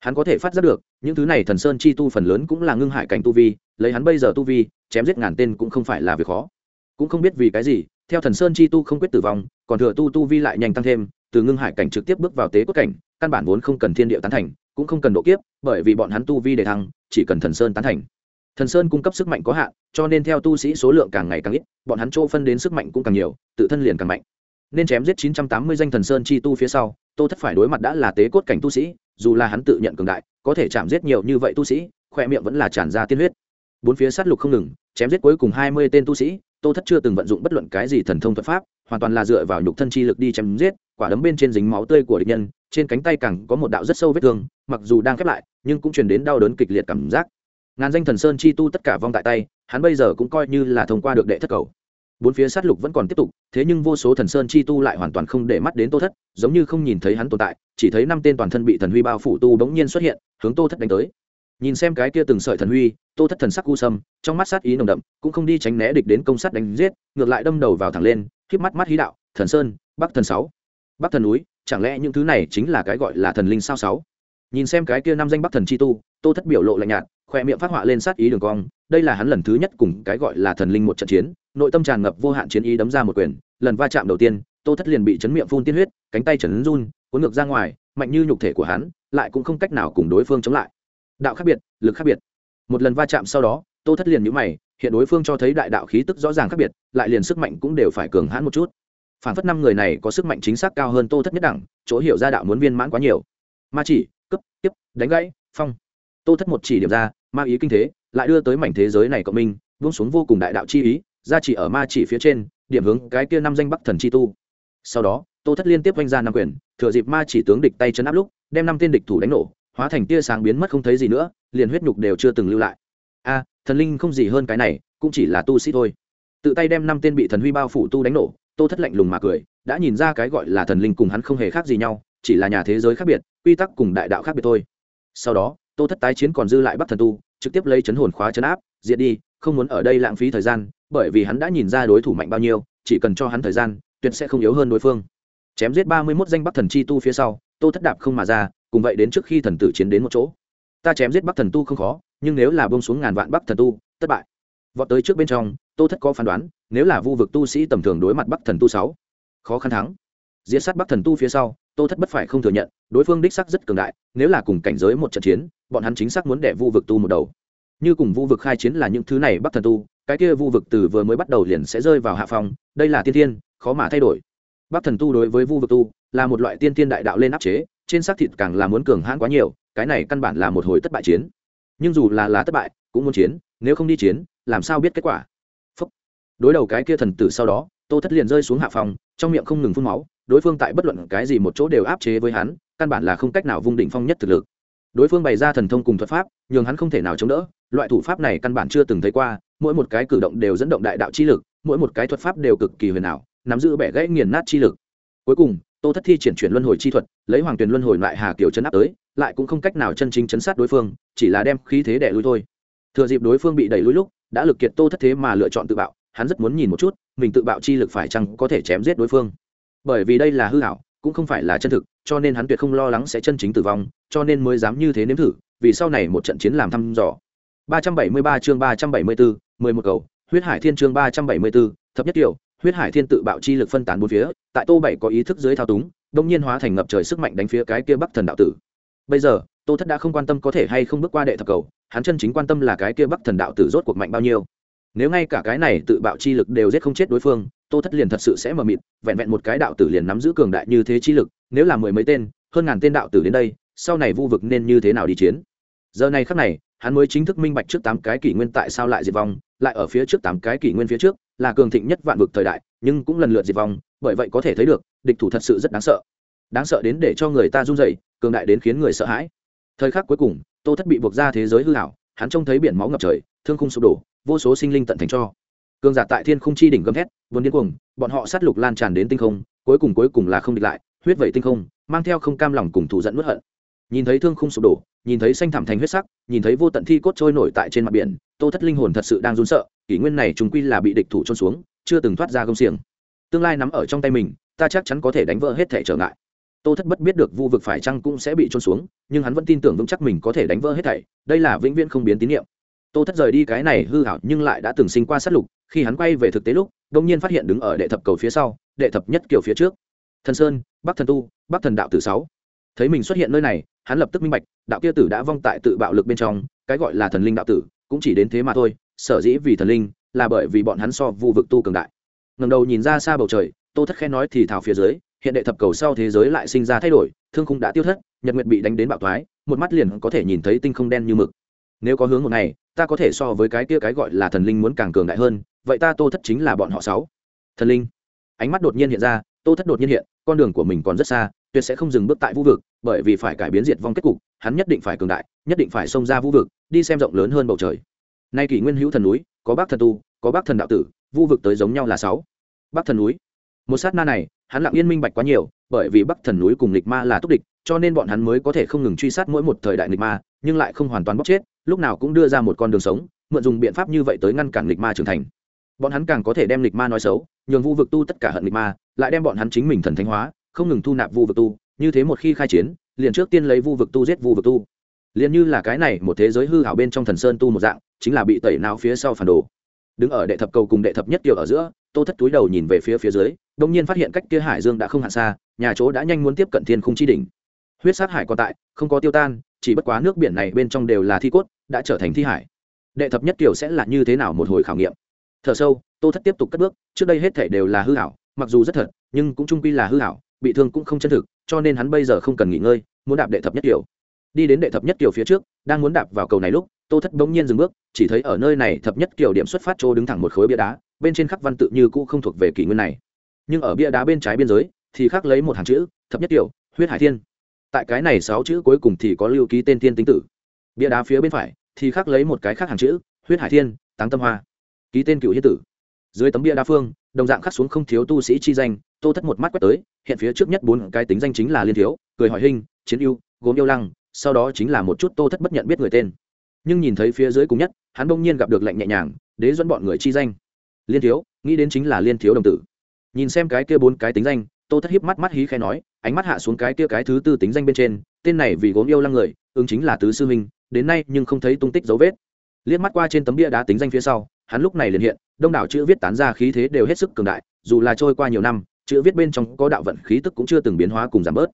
Hắn có thể phát giác được, những thứ này thần sơn chi tu phần lớn cũng là ngưng hải cảnh tu vi, lấy hắn bây giờ tu vi, chém giết ngàn tên cũng không phải là việc khó cũng không biết vì cái gì, theo thần sơn chi tu không quyết tử vong, còn thừa tu tu vi lại nhanh tăng thêm, từ ngưng hải cảnh trực tiếp bước vào tế quốc cảnh, căn bản vốn không cần thiên địa tán thành, cũng không cần độ kiếp, bởi vì bọn hắn tu vi để thăng, chỉ cần thần sơn tán thành. Thần sơn cung cấp sức mạnh có hạn, cho nên theo tu sĩ số lượng càng ngày càng ít, bọn hắn chỗ phân đến sức mạnh cũng càng nhiều, tự thân liền càng mạnh. Nên chém giết 980 danh thần sơn chi tu phía sau, tô thất phải đối mặt đã là tế cốt cảnh tu sĩ, dù là hắn tự nhận cường đại, có thể chạm giết nhiều như vậy tu sĩ, khoe miệng vẫn là tràn ra tiên huyết. Bốn phía sát lục không ngừng, chém giết cuối cùng 20 tên tu sĩ tô thất chưa từng vận dụng bất luận cái gì thần thông thuật pháp, hoàn toàn là dựa vào nhục thân chi lực đi chém giết, quả đấm bên trên dính máu tươi của địch nhân, trên cánh tay càng có một đạo rất sâu vết thương, mặc dù đang khép lại, nhưng cũng truyền đến đau đớn kịch liệt cảm giác. Ngàn danh thần sơn chi tu tất cả vong tại tay, hắn bây giờ cũng coi như là thông qua được đệ thất cầu. Bốn phía sát lục vẫn còn tiếp tục, thế nhưng vô số thần sơn chi tu lại hoàn toàn không để mắt đến tô thất, giống như không nhìn thấy hắn tồn tại, chỉ thấy năm tên toàn thân bị thần huy bao phủ tu bỗng nhiên xuất hiện, hướng tô thất đánh tới. Nhìn xem cái kia từng sợi thần huy tô thất thần sắc u sâm, trong mắt sát ý nồng đậm, cũng không đi tránh né địch đến công sát đánh giết, ngược lại đâm đầu vào thẳng lên, khiếp mắt mắt hí đạo, thần sơn, bắc thần sáu, bắc thần núi, chẳng lẽ những thứ này chính là cái gọi là thần linh sao sáu? Nhìn xem cái kia năm danh bắc thần chi tu, tô thất biểu lộ lạnh nhạt, khoe miệng phát họa lên sát ý đường cong, đây là hắn lần thứ nhất cùng cái gọi là thần linh một trận chiến, nội tâm tràn ngập vô hạn chiến ý đấm ra một quyền, lần va chạm đầu tiên, tô thất liền bị chấn miệng phun tiên huyết, cánh tay chấn run, cuốn ngược ra ngoài, mạnh như nhục thể của hắn, lại cũng không cách nào cùng đối phương chống lại. Đạo khác biệt, lực khác biệt một lần va chạm sau đó, tô thất liền nhíu mày, hiện đối phương cho thấy đại đạo khí tức rõ ràng khác biệt, lại liền sức mạnh cũng đều phải cường hãn một chút. Phản phất năm người này có sức mạnh chính xác cao hơn tô thất nhất đẳng, chỗ hiểu ra đạo muốn viên mãn quá nhiều. Ma chỉ, cấp, tiếp, đánh gãy, phong. Tô thất một chỉ điểm ra, ma ý kinh thế, lại đưa tới mảnh thế giới này cộng minh, buông xuống vô cùng đại đạo chi ý, ra chỉ ở ma chỉ phía trên, điểm hướng cái kia năm danh bắc thần chi tu. Sau đó, tô thất liên tiếp vanh ra năm quyền, thừa dịp ma chỉ tướng địch tay chấn áp lúc, đem năm tên địch thủ đánh nổ hóa thành tia sáng biến mất không thấy gì nữa, liền huyết nhục đều chưa từng lưu lại. A à, thần linh không gì hơn cái này, cũng chỉ là tu sĩ thôi. Tự tay đem năm tên bị thần huy bao phủ tu đánh nổ, tô thất lạnh lùng mà cười, đã nhìn ra cái gọi là thần linh cùng hắn không hề khác gì nhau, chỉ là nhà thế giới khác biệt, quy tắc cùng đại đạo khác biệt thôi. Sau đó, tô thất tái chiến còn dư lại bắc thần tu, trực tiếp lấy chấn hồn khóa chấn áp, diệt đi, không muốn ở đây lãng phí thời gian, bởi vì hắn đã nhìn ra đối thủ mạnh bao nhiêu, chỉ cần cho hắn thời gian, tuyệt sẽ không yếu hơn đối phương. Chém giết ba mươi 31 danh bắc thần chi tu phía sau, tô thất đạp không mà ra cùng vậy đến trước khi thần tử chiến đến một chỗ. Ta chém giết bắc thần tu không khó nhưng nếu là bông xuống ngàn vạn bắc thần tu thất bại. Vọt tới trước bên trong tô thất có phán đoán nếu là vu vực tu sĩ tầm thường đối mặt bắc thần tu sáu khó khăn thắng. Diễn sát bắc thần tu phía sau tô thất bất phải không thừa nhận đối phương đích sắc rất cường đại nếu là cùng cảnh giới một trận chiến bọn hắn chính xác muốn đẻ vu vực tu một đầu. Như cùng vu vực khai chiến là những thứ này bắc thần tu cái kia vu vực từ vừa mới bắt đầu liền sẽ rơi vào hạ phòng đây là tiên thiên, khó mà thay đổi. Bắc thần tu đối với vu vực tu là một loại tiên thiên đại đạo lên áp chế trên xác thịt càng là muốn cường hãn quá nhiều, cái này căn bản là một hồi thất bại chiến. Nhưng dù là là thất bại, cũng muốn chiến, nếu không đi chiến, làm sao biết kết quả? Phúc. đối đầu cái kia thần tử sau đó, tô thất liền rơi xuống hạ phòng, trong miệng không ngừng phun máu, đối phương tại bất luận cái gì một chỗ đều áp chế với hắn, căn bản là không cách nào vung đỉnh phong nhất thực lực. Đối phương bày ra thần thông cùng thuật pháp, nhường hắn không thể nào chống đỡ, loại thủ pháp này căn bản chưa từng thấy qua, mỗi một cái cử động đều dẫn động đại đạo chi lực, mỗi một cái thuật pháp đều cực kỳ huyền ảo, nắm giữ bẻ gãy nghiền nát chi lực. Cuối cùng tô thất thi triển chuyển luân hồi chi thuật lấy hoàng tuyền luân hồi lại hà kiều chấn áp tới lại cũng không cách nào chân chính chấn sát đối phương chỉ là đem khí thế đẻ lui thôi. Thừa dịp đối phương bị đẩy lui lúc đã lực kiệt tô thất thế mà lựa chọn tự bạo hắn rất muốn nhìn một chút mình tự bạo chi lực phải chăng có thể chém giết đối phương. Bởi vì đây là hư hảo cũng không phải là chân thực cho nên hắn tuyệt không lo lắng sẽ chân chính tử vong cho nên mới dám như thế nếm thử vì sau này một trận chiến làm thăm dò. 373 chương 374, 11 cầu huyết hải thiên chương 374, thập nhất tiểu huyết hải thiên tự bạo chi lực phân tán bốn phía, tại tô bảy có ý thức dưới thao túng đông nhiên hóa thành ngập trời sức mạnh đánh phía cái kia bắc thần đạo tử. Bây giờ, tô thất đã không quan tâm có thể hay không bước qua đệ thập cầu, hắn chân chính quan tâm là cái kia bắc thần đạo tử rốt cuộc mạnh bao nhiêu. Nếu ngay cả cái này tự bạo chi lực đều giết không chết đối phương, tô thất liền thật sự sẽ mờ mịt, vẹn vẹn một cái đạo tử liền nắm giữ cường đại như thế chi lực, nếu là mười mấy tên, hơn ngàn tên đạo tử đến đây, sau này vu vực nên như thế nào đi chiến? Giờ này khắc này, hắn mới chính thức minh bạch trước tám cái kỷ nguyên tại sao lại diệt vong, lại ở phía trước tám cái kỷ nguyên phía trước là cường thịnh nhất vạn vực thời đại, nhưng cũng lần lượt diệt vong, bởi vậy có thể thấy được, địch thủ thật sự rất đáng sợ. Đáng sợ đến để cho người ta run rẩy, cường đại đến khiến người sợ hãi. Thời khắc cuối cùng, tô thất bị buộc ra thế giới hư hảo hắn trông thấy biển máu ngập trời, thương khung sụp đổ, vô số sinh linh tận thành cho. Cường giả tại thiên khung chi đỉnh gầm thét, vốn điên cuồng, bọn họ sát lục lan tràn đến tinh không, cuối cùng cuối cùng là không địch lại, huyết vẩy tinh không, mang theo không cam lòng cùng thủ giận nuốt hận. Nhìn thấy thương khung sụp đổ, nhìn thấy xanh thảm thành huyết sắc, nhìn thấy vô tận thi cốt trôi nổi tại trên mặt biển, tô thất linh hồn thật sự đang run sợ kỷ nguyên này chúng quy là bị địch thủ trôn xuống, chưa từng thoát ra công xiềng. Tương lai nắm ở trong tay mình, ta chắc chắn có thể đánh vỡ hết thể trở ngại. Tô thất bất biết được vu vực phải chăng cũng sẽ bị trôn xuống, nhưng hắn vẫn tin tưởng vững chắc mình có thể đánh vỡ hết thảy, đây là vĩnh viễn không biến tín nhiệm tô thất rời đi cái này hư hảo nhưng lại đã từng sinh qua sát lục, khi hắn quay về thực tế lúc đông nhiên phát hiện đứng ở đệ thập cầu phía sau, đệ thập nhất kiểu phía trước. Thần sơn, bắc thần tu, bắc thần đạo tử sáu. Thấy mình xuất hiện nơi này, hắn lập tức minh bạch, đạo kia tử đã vong tại tự bạo lực bên trong, cái gọi là thần linh đạo tử, cũng chỉ đến thế mà thôi sở dĩ vì thần linh, là bởi vì bọn hắn so vu vực tu cường đại. Ngầm đầu nhìn ra xa bầu trời, tô thất khen nói thì thảo phía dưới, hiện đệ thập cầu sau thế giới lại sinh ra thay đổi, thương khung đã tiêu thất, nhật nguyệt bị đánh đến bạo thoái, một mắt liền có thể nhìn thấy tinh không đen như mực. Nếu có hướng một ngày, ta có thể so với cái kia cái gọi là thần linh muốn càng cường đại hơn, vậy ta tô thất chính là bọn họ sáu. Thần linh. Ánh mắt đột nhiên hiện ra, tô thất đột nhiên hiện, con đường của mình còn rất xa, tuyệt sẽ không dừng bước tại vũ vực, bởi vì phải cải biến diệt vong kết cục, hắn nhất định phải cường đại, nhất định phải xông ra vũ vực, đi xem rộng lớn hơn bầu trời nay kỷ nguyên hữu thần núi, có bác thần tu, có bác thần đạo tử, vu vực tới giống nhau là sáu. Bác thần núi. Một sát na này, hắn lặng yên minh bạch quá nhiều, bởi vì bắc thần núi cùng nghịch ma là túc địch, cho nên bọn hắn mới có thể không ngừng truy sát mỗi một thời đại nghịch ma, nhưng lại không hoàn toàn bóc chết, lúc nào cũng đưa ra một con đường sống, mượn dùng biện pháp như vậy tới ngăn cản nghịch ma trưởng thành. Bọn hắn càng có thể đem nghịch ma nói xấu, nhường vu vực tu tất cả hận nghịch ma, lại đem bọn hắn chính mình thần thánh hóa, không ngừng thu nạp vu vực tu, như thế một khi khai chiến, liền trước tiên lấy vu vực tu giết vu vực tu liền như là cái này một thế giới hư hảo bên trong thần sơn tu một dạng, chính là bị tẩy não phía sau phản đồ. Đứng ở đệ thập cầu cùng đệ thập nhất tiểu ở giữa, tô thất túi đầu nhìn về phía phía dưới đông nhiên phát hiện cách kia hải dương đã không hạn xa, nhà chỗ đã nhanh muốn tiếp cận thiên khung chi đỉnh. Huyết sát hải còn tại, không có tiêu tan, chỉ bất quá nước biển này bên trong đều là thi cốt, đã trở thành thi hải. Đệ thập nhất tiểu sẽ là như thế nào một hồi khảo nghiệm? Thở sâu, tô thất tiếp tục cất bước, trước đây hết thể đều là hư hảo, mặc dù rất thật, nhưng cũng trung quy là hư hảo, bị thương cũng không chân thực, cho nên hắn bây giờ không cần nghỉ ngơi, muốn đạp đệ thập nhất tiểu đi đến đệ thập nhất kiều phía trước, đang muốn đạp vào cầu này lúc, tô thất bỗng nhiên dừng bước, chỉ thấy ở nơi này thập nhất kiều điểm xuất phát chỗ đứng thẳng một khối bia đá, bên trên khắc văn tự như cũ không thuộc về kỷ nguyên này. Nhưng ở bia đá bên trái biên giới, thì khắc lấy một hàng chữ, thập nhất kiều huyết hải thiên. Tại cái này sáu chữ cuối cùng thì có lưu ký tên thiên tính tử. Bia đá phía bên phải, thì khắc lấy một cái khác hàng chữ, huyết hải thiên, táng tâm hoa. Ký tên cựu hiến tử. Dưới tấm bia đa phương, đồng dạng khắc xuống không thiếu tu sĩ chi danh, tô thất một mắt quét tới, hiện phía trước nhất bốn cái tính danh chính là liên thiếu, cười hỏi hình, chiến yêu gốm yêu lăng sau đó chính là một chút tô thất bất nhận biết người tên. Nhưng nhìn thấy phía dưới cùng nhất, hắn bỗng nhiên gặp được lệnh nhẹ nhàng, đế dẫn bọn người chi danh. Liên thiếu, nghĩ đến chính là liên thiếu đồng tử. Nhìn xem cái kia bốn cái tính danh, tô thất hiếp mắt mắt hí khai nói, ánh mắt hạ xuống cái kia cái thứ tư tính danh bên trên, tên này vì gốm yêu lăng người, ứng chính là tứ sư minh đến nay nhưng không thấy tung tích dấu vết. Liếc mắt qua trên tấm bia đá tính danh phía sau, hắn lúc này liền hiện, đông đảo chữ viết tán ra khí thế đều hết sức cường đại, dù là trôi qua nhiều năm, chữ viết bên trong có đạo vận khí tức cũng chưa từng biến hóa cùng giảm bớt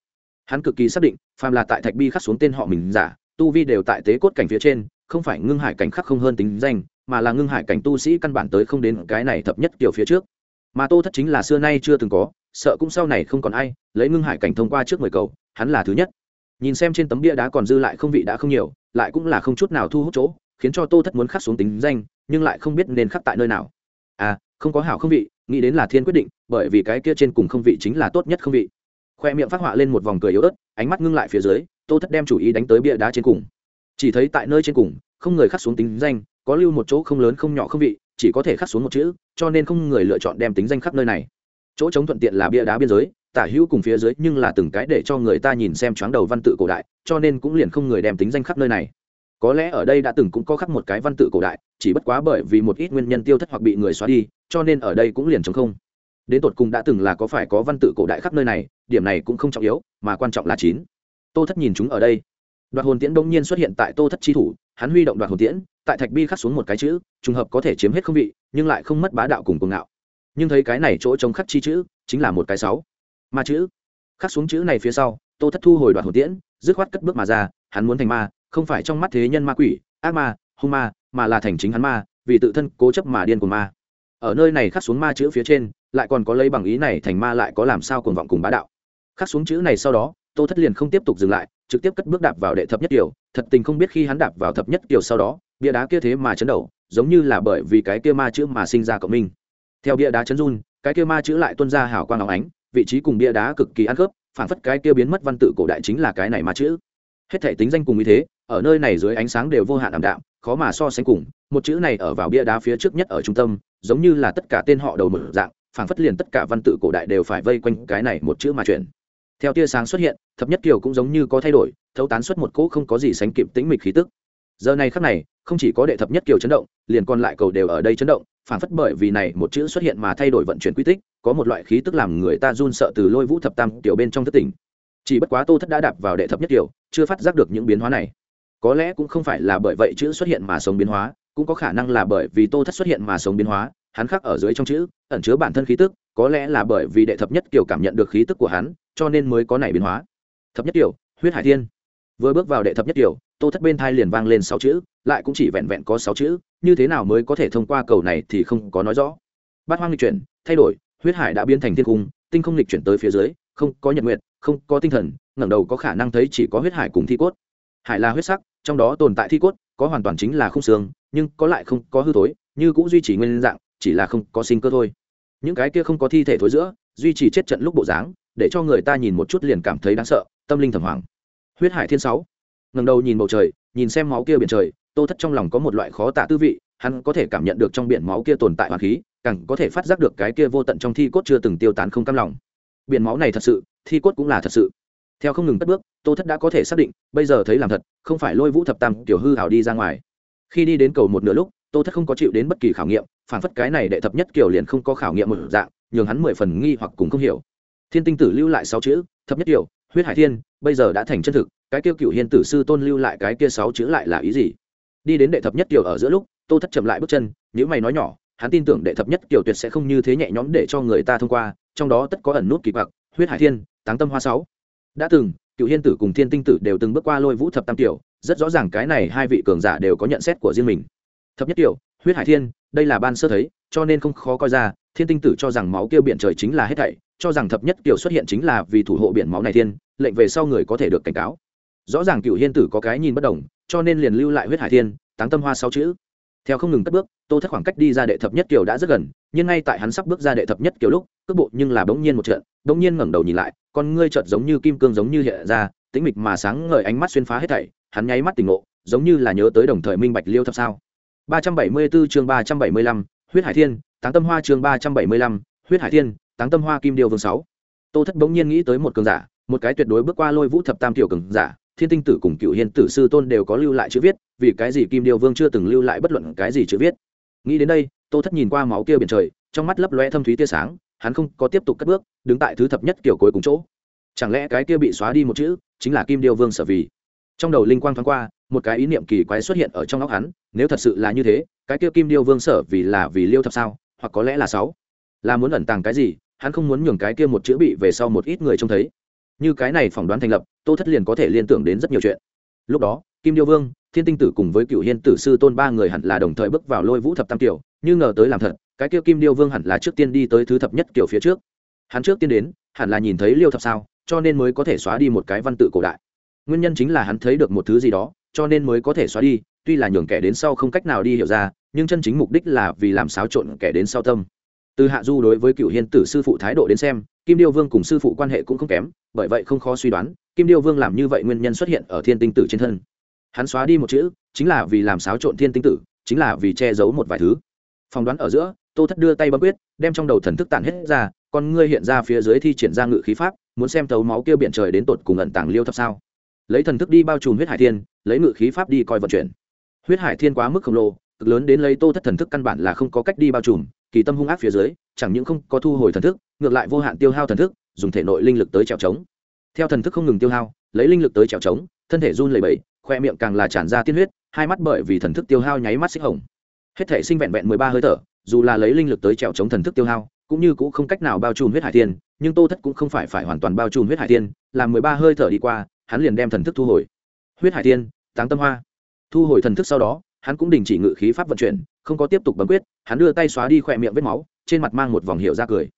hắn cực kỳ xác định, phàm là tại thạch bi khắc xuống tên họ mình giả, tu vi đều tại tế cốt cảnh phía trên, không phải ngưng hải cảnh khắc không hơn tính danh, mà là ngưng hải cảnh tu sĩ căn bản tới không đến cái này thập nhất kiểu phía trước. Mà tô thất chính là xưa nay chưa từng có, sợ cũng sau này không còn ai, lấy ngưng hải cảnh thông qua trước mười cầu, hắn là thứ nhất. Nhìn xem trên tấm bia đá còn dư lại không vị đã không nhiều, lại cũng là không chút nào thu hút chỗ, khiến cho tô thất muốn khắc xuống tính danh, nhưng lại không biết nên khắc tại nơi nào. À không có hảo không vị, nghĩ đến là thiên quyết định, bởi vì cái kia trên cùng không vị chính là tốt nhất không vị khoe miệng phát họa lên một vòng cười yếu ớt, ánh mắt ngưng lại phía dưới, tô thất đem chủ ý đánh tới bia đá trên cùng. Chỉ thấy tại nơi trên cùng, không người khắc xuống tính danh, có lưu một chỗ không lớn không nhỏ không vị, chỉ có thể khắc xuống một chữ, cho nên không người lựa chọn đem tính danh khắc nơi này. Chỗ chống thuận tiện là bia đá biên giới, tả hữu cùng phía dưới, nhưng là từng cái để cho người ta nhìn xem choáng đầu văn tự cổ đại, cho nên cũng liền không người đem tính danh khắp nơi này. Có lẽ ở đây đã từng cũng có khắc một cái văn tự cổ đại, chỉ bất quá bởi vì một ít nguyên nhân tiêu thất hoặc bị người xóa đi, cho nên ở đây cũng liền chống không đến tột cùng đã từng là có phải có văn tự cổ đại khắp nơi này, điểm này cũng không trọng yếu, mà quan trọng là chín. Tô thất nhìn chúng ở đây. Đoạt hồn tiễn đông nhiên xuất hiện tại tô thất chi thủ, hắn huy động đoạt hồn tiễn, tại thạch bi khắc xuống một cái chữ, trùng hợp có thể chiếm hết không vị, nhưng lại không mất bá đạo cùng cuồng ngạo. Nhưng thấy cái này chỗ trống khắc chi chữ, chính là một cái sáu. Ma chữ. Khắc xuống chữ này phía sau, tô thất thu hồi đoạt hồn tiễn, dứt khoát cất bước mà ra, hắn muốn thành ma, không phải trong mắt thế nhân ma quỷ, ác ma, hung ma, mà là thành chính hắn ma, vì tự thân cố chấp mà điên của ma. Ở nơi này khắc xuống ma chữ phía trên lại còn có lấy bằng ý này thành ma lại có làm sao cuồng vọng cùng bá đạo. Khắc xuống chữ này sau đó, tô thất liền không tiếp tục dừng lại, trực tiếp cất bước đạp vào đệ thập nhất kiểu thật tình không biết khi hắn đạp vào thập nhất kiểu sau đó, bia đá kia thế mà chấn đầu giống như là bởi vì cái kia ma chữ mà sinh ra cộng minh. Theo bia đá chấn run, cái kia ma chữ lại tuôn ra hào quang óng ánh, vị trí cùng bia đá cực kỳ ăn khớp phản phất cái kia biến mất văn tự cổ đại chính là cái này ma chữ. Hết thể tính danh cùng như thế, ở nơi này dưới ánh sáng đều vô hạn ảm đạm, khó mà so sánh cùng. Một chữ này ở vào bia đá phía trước nhất ở trung tâm, giống như là tất cả tên họ đầu mở dạng Phảng phất liền tất cả văn tự cổ đại đều phải vây quanh cái này một chữ mà chuyển. Theo tia sáng xuất hiện thập nhất kiều cũng giống như có thay đổi thấu tán xuất một cỗ không có gì sánh kịp tĩnh mịch khí tức. Giờ này khắc này không chỉ có đệ thập nhất kiều chấn động liền còn lại cầu đều ở đây chấn động phảng phất bởi vì này một chữ xuất hiện mà thay đổi vận chuyển quy tích có một loại khí tức làm người ta run sợ từ lôi vũ thập tam tiểu bên trong thất tỉnh. Chỉ bất quá tô thất đã đạp vào đệ thập nhất kiều, chưa phát giác được những biến hóa này. Có lẽ cũng không phải là bởi vậy chữ xuất hiện mà sống biến hóa cũng có khả năng là bởi vì tô thất xuất hiện mà sống biến hóa hắn khắc ở dưới trong chữ, ẩn chứa bản thân khí tức, có lẽ là bởi vì đệ thập nhất kiểu cảm nhận được khí tức của hắn, cho nên mới có này biến hóa. Thập nhất kiểu, huyết hải thiên. Vừa bước vào đệ thập nhất kiểu, tô thất bên thai liền vang lên sáu chữ, lại cũng chỉ vẹn vẹn có sáu chữ, như thế nào mới có thể thông qua cầu này thì không có nói rõ. Bát hoang lịch chuyển, thay đổi, huyết hải đã biến thành thiên cung, tinh không lịch chuyển tới phía dưới, không có nhật nguyệt, không có tinh thần, ngẩng đầu có khả năng thấy chỉ có huyết hải cùng thi cốt. Hải là huyết sắc, trong đó tồn tại thi cốt, có hoàn toàn chính là không xương, nhưng có lại không có hư thối, như cũng duy trì nguyên dạng chỉ là không có sinh cơ thôi. Những cái kia không có thi thể thối giữa, duy trì chết trận lúc bộ dáng, để cho người ta nhìn một chút liền cảm thấy đáng sợ, tâm linh thầm hoàng huyết hải thiên sáu. Ngẩng đầu nhìn bầu trời, nhìn xem máu kia biển trời, tô thất trong lòng có một loại khó tả tư vị, hắn có thể cảm nhận được trong biển máu kia tồn tại hoàn khí, càng có thể phát giác được cái kia vô tận trong thi cốt chưa từng tiêu tán không cam lòng. Biển máu này thật sự, thi cốt cũng là thật sự. Theo không ngừng tất bước, tô thất đã có thể xác định, bây giờ thấy làm thật, không phải lôi vũ thập tam tiểu hư hảo đi ra ngoài. Khi đi đến cầu một nửa lúc tô thất không có chịu đến bất kỳ khảo nghiệm, phản phất cái này đệ thập nhất kiểu liền không có khảo nghiệm một dạng, nhường hắn mười phần nghi hoặc cùng không hiểu. Thiên tinh tử lưu lại sáu chữ, thập nhất kiểu, huyết hải thiên, bây giờ đã thành chân thực, cái kia cựu hiên tử sư tôn lưu lại cái kia sáu chữ lại là ý gì? Đi đến đệ thập nhất kiểu ở giữa lúc, tô thất chậm lại bước chân nếu mày nói nhỏ, hắn tin tưởng đệ thập nhất kiểu tuyệt sẽ không như thế nhẹ nhõm để cho người ta thông qua, trong đó tất có ẩn nút kỳ quặc, huyết hải thiên, táng tâm hoa sáu. Đã từng, cựu hiên tử cùng thiên tinh tử đều từng bước qua lôi vũ thập tam tiểu rất rõ ràng cái này hai vị cường giả đều có nhận xét của riêng mình thập nhất tiểu, huyết hải thiên, đây là ban sơ thấy, cho nên không khó coi ra, thiên tinh tử cho rằng máu kia biển trời chính là hết thảy, cho rằng thập nhất tiểu xuất hiện chính là vì thủ hộ biển máu này thiên, lệnh về sau người có thể được cảnh cáo. Rõ ràng cựu hiên tử có cái nhìn bất đồng, cho nên liền lưu lại huyết hải thiên, táng tâm hoa sáu chữ. Theo không ngừng cất bước, tô thất khoảng cách đi ra đệ thập nhất kiều đã rất gần, nhưng ngay tại hắn sắp bước ra đệ thập nhất kiều lúc, cước bộ nhưng là bỗng nhiên một trận bỗng nhiên ngẩng đầu nhìn lại, con ngươi chợt giống như kim cương giống như hiện ra, tĩnh mịch mà sáng ngời ánh mắt xuyên phá hết thảy, hắn nháy mắt tỉnh ngộ, giống như là nhớ tới đồng thời minh bạch liêu thập sao. 374 chương 375, huyết hải thiên táng tâm hoa chương 375, huyết hải thiên táng tâm hoa kim điều vương 6. tô thất bỗng nhiên nghĩ tới một cường giả một cái tuyệt đối bước qua lôi vũ thập tam tiểu cường giả thiên tinh tử cùng cựu hiền tử sư tôn đều có lưu lại chữ viết vì cái gì kim điều vương chưa từng lưu lại bất luận cái gì chữ viết. Nghĩ đến đây tô thất nhìn qua máu kia biển trời trong mắt lấp lóe thâm thúy tia sáng hắn không có tiếp tục cất bước đứng tại thứ thập nhất kiểu cuối cùng chỗ. Chẳng lẽ cái kia bị xóa đi một chữ chính là kim điều vương sở vì? Trong đầu linh quang thoáng qua một cái ý niệm kỳ quái xuất hiện ở trong óc hắn, nếu thật sự là như thế, cái kia kim điêu vương sở vì là vì liêu thập sao, hoặc có lẽ là sáu? Là muốn ẩn tàng cái gì, hắn không muốn nhường cái kia một chữ bị về sau một ít người trông thấy. Như cái này phỏng đoán thành lập, tô thất liền có thể liên tưởng đến rất nhiều chuyện. Lúc đó, kim điêu vương, thiên tinh tử cùng với cựu hiên tử sư tôn ba người hẳn là đồng thời bước vào lôi vũ thập tam kiểu như ngờ tới làm thật, cái kia kim điêu vương hẳn là trước tiên đi tới thứ thập nhất kiểu phía trước. Hắn trước tiên đến, hẳn là nhìn thấy liêu thập sao, cho nên mới có thể xóa đi một cái văn tự cổ đại. Nguyên nhân chính là hắn thấy được một thứ gì đó cho nên mới có thể xóa đi, tuy là nhường kẻ đến sau không cách nào đi hiểu ra, nhưng chân chính mục đích là vì làm xáo trộn kẻ đến sau tâm. Từ hạ du đối với cựu hiên tử sư phụ thái độ đến xem, kim điêu vương cùng sư phụ quan hệ cũng không kém, bởi vậy không khó suy đoán, kim điêu vương làm như vậy nguyên nhân xuất hiện ở thiên tinh tử trên thân. Hắn xóa đi một chữ, chính là vì làm xáo trộn thiên tinh tử, chính là vì che giấu một vài thứ. Phỏng đoán ở giữa, tô thất đưa tay bấm quyết, đem trong đầu thần thức tản hết ra, con ngươi hiện ra phía dưới thi triển ra ngự khí pháp, muốn xem thấu máu kia biển trời đến tột cùng ẩn tàng liêu thấp sao lấy thần thức đi bao trùm huyết hải thiên lấy ngự khí pháp đi coi vận chuyển. Huyết hải thiên quá mức khổng lồ cực lớn đến lấy tô thất thần thức căn bản là không có cách đi bao trùm kỳ tâm hung ác phía dưới chẳng những không có thu hồi thần thức ngược lại vô hạn tiêu hao thần thức dùng thể nội linh lực tới trèo trống. Theo thần thức không ngừng tiêu hao lấy linh lực tới trèo trống thân thể run lẩy bẩy khoe miệng càng là tràn ra tiên huyết hai mắt bởi vì thần thức tiêu hao nháy mắt xích hồng. Hết thể sinh vẹn vẹn mười ba hơi thở dù là lấy linh lực tới trèo trống thần thức tiêu hao cũng như cũng không cách nào bao trùm huyết hải thiên, nhưng tô thất cũng không phải phải hoàn toàn bao trùm huyết hải thiên, làm mười ba hơi thở đi qua hắn liền đem thần thức thu hồi. Huyết hải tiên, táng tâm hoa. Thu hồi thần thức sau đó, hắn cũng đình chỉ ngự khí pháp vận chuyển, không có tiếp tục bấm quyết, hắn đưa tay xóa đi khỏe miệng vết máu, trên mặt mang một vòng hiệu ra cười.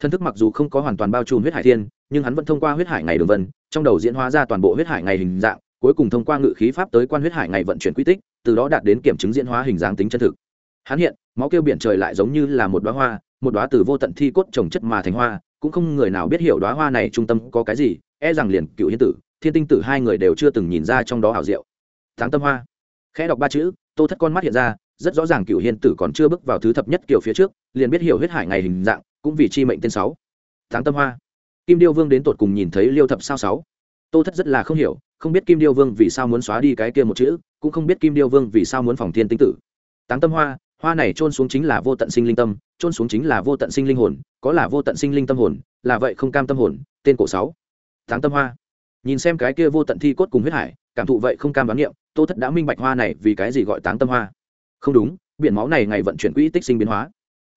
Thần thức mặc dù không có hoàn toàn bao trùm huyết hải thiên nhưng hắn vẫn thông qua huyết hải ngày đường vân, trong đầu diễn hóa ra toàn bộ huyết hải ngày hình dạng, cuối cùng thông qua ngự khí pháp tới quan huyết hải ngày vận chuyển quy tích, từ đó đạt đến kiểm chứng diễn hóa hình dáng tính chân thực. Hắn hiện, máu kêu biển trời lại giống như là một đoá hoa, một đoá từ vô tận thi cốt trồng chất mà thành hoa, cũng không người nào biết hiểu đoá hoa này trung tâm có cái gì e rằng liền cựu hiến tử thiên tinh tử hai người đều chưa từng nhìn ra trong đó hảo diệu. Tháng tâm hoa. Khẽ đọc ba chữ, tô thất con mắt hiện ra, rất rõ ràng cựu hiên tử còn chưa bước vào thứ thập nhất kiểu phía trước, liền biết hiểu huyết hải ngày hình dạng, cũng vì chi mệnh tên sáu. Tháng tâm hoa. Kim điêu vương đến tột cùng nhìn thấy liêu thập sao sáu? Tô thất rất là không hiểu, không biết kim điêu vương vì sao muốn xóa đi cái kia một chữ, cũng không biết kim điêu vương vì sao muốn phòng thiên tinh tử. Táng tâm hoa hoa này trôn xuống chính là vô tận sinh linh tâm trôn xuống chính là vô tận sinh linh hồn, có là vô tận sinh linh tâm hồn, là vậy không cam tâm hồn, tên cổ sáu. Táng tâm hoa nhìn xem cái kia vô tận thi cốt cùng huyết hải, cảm thụ vậy không cam đoán niệm, tô thất đã minh bạch hoa này vì cái gì gọi táng tâm hoa. Không đúng, biển máu này ngày vận chuyển quỹ tích sinh biến hóa.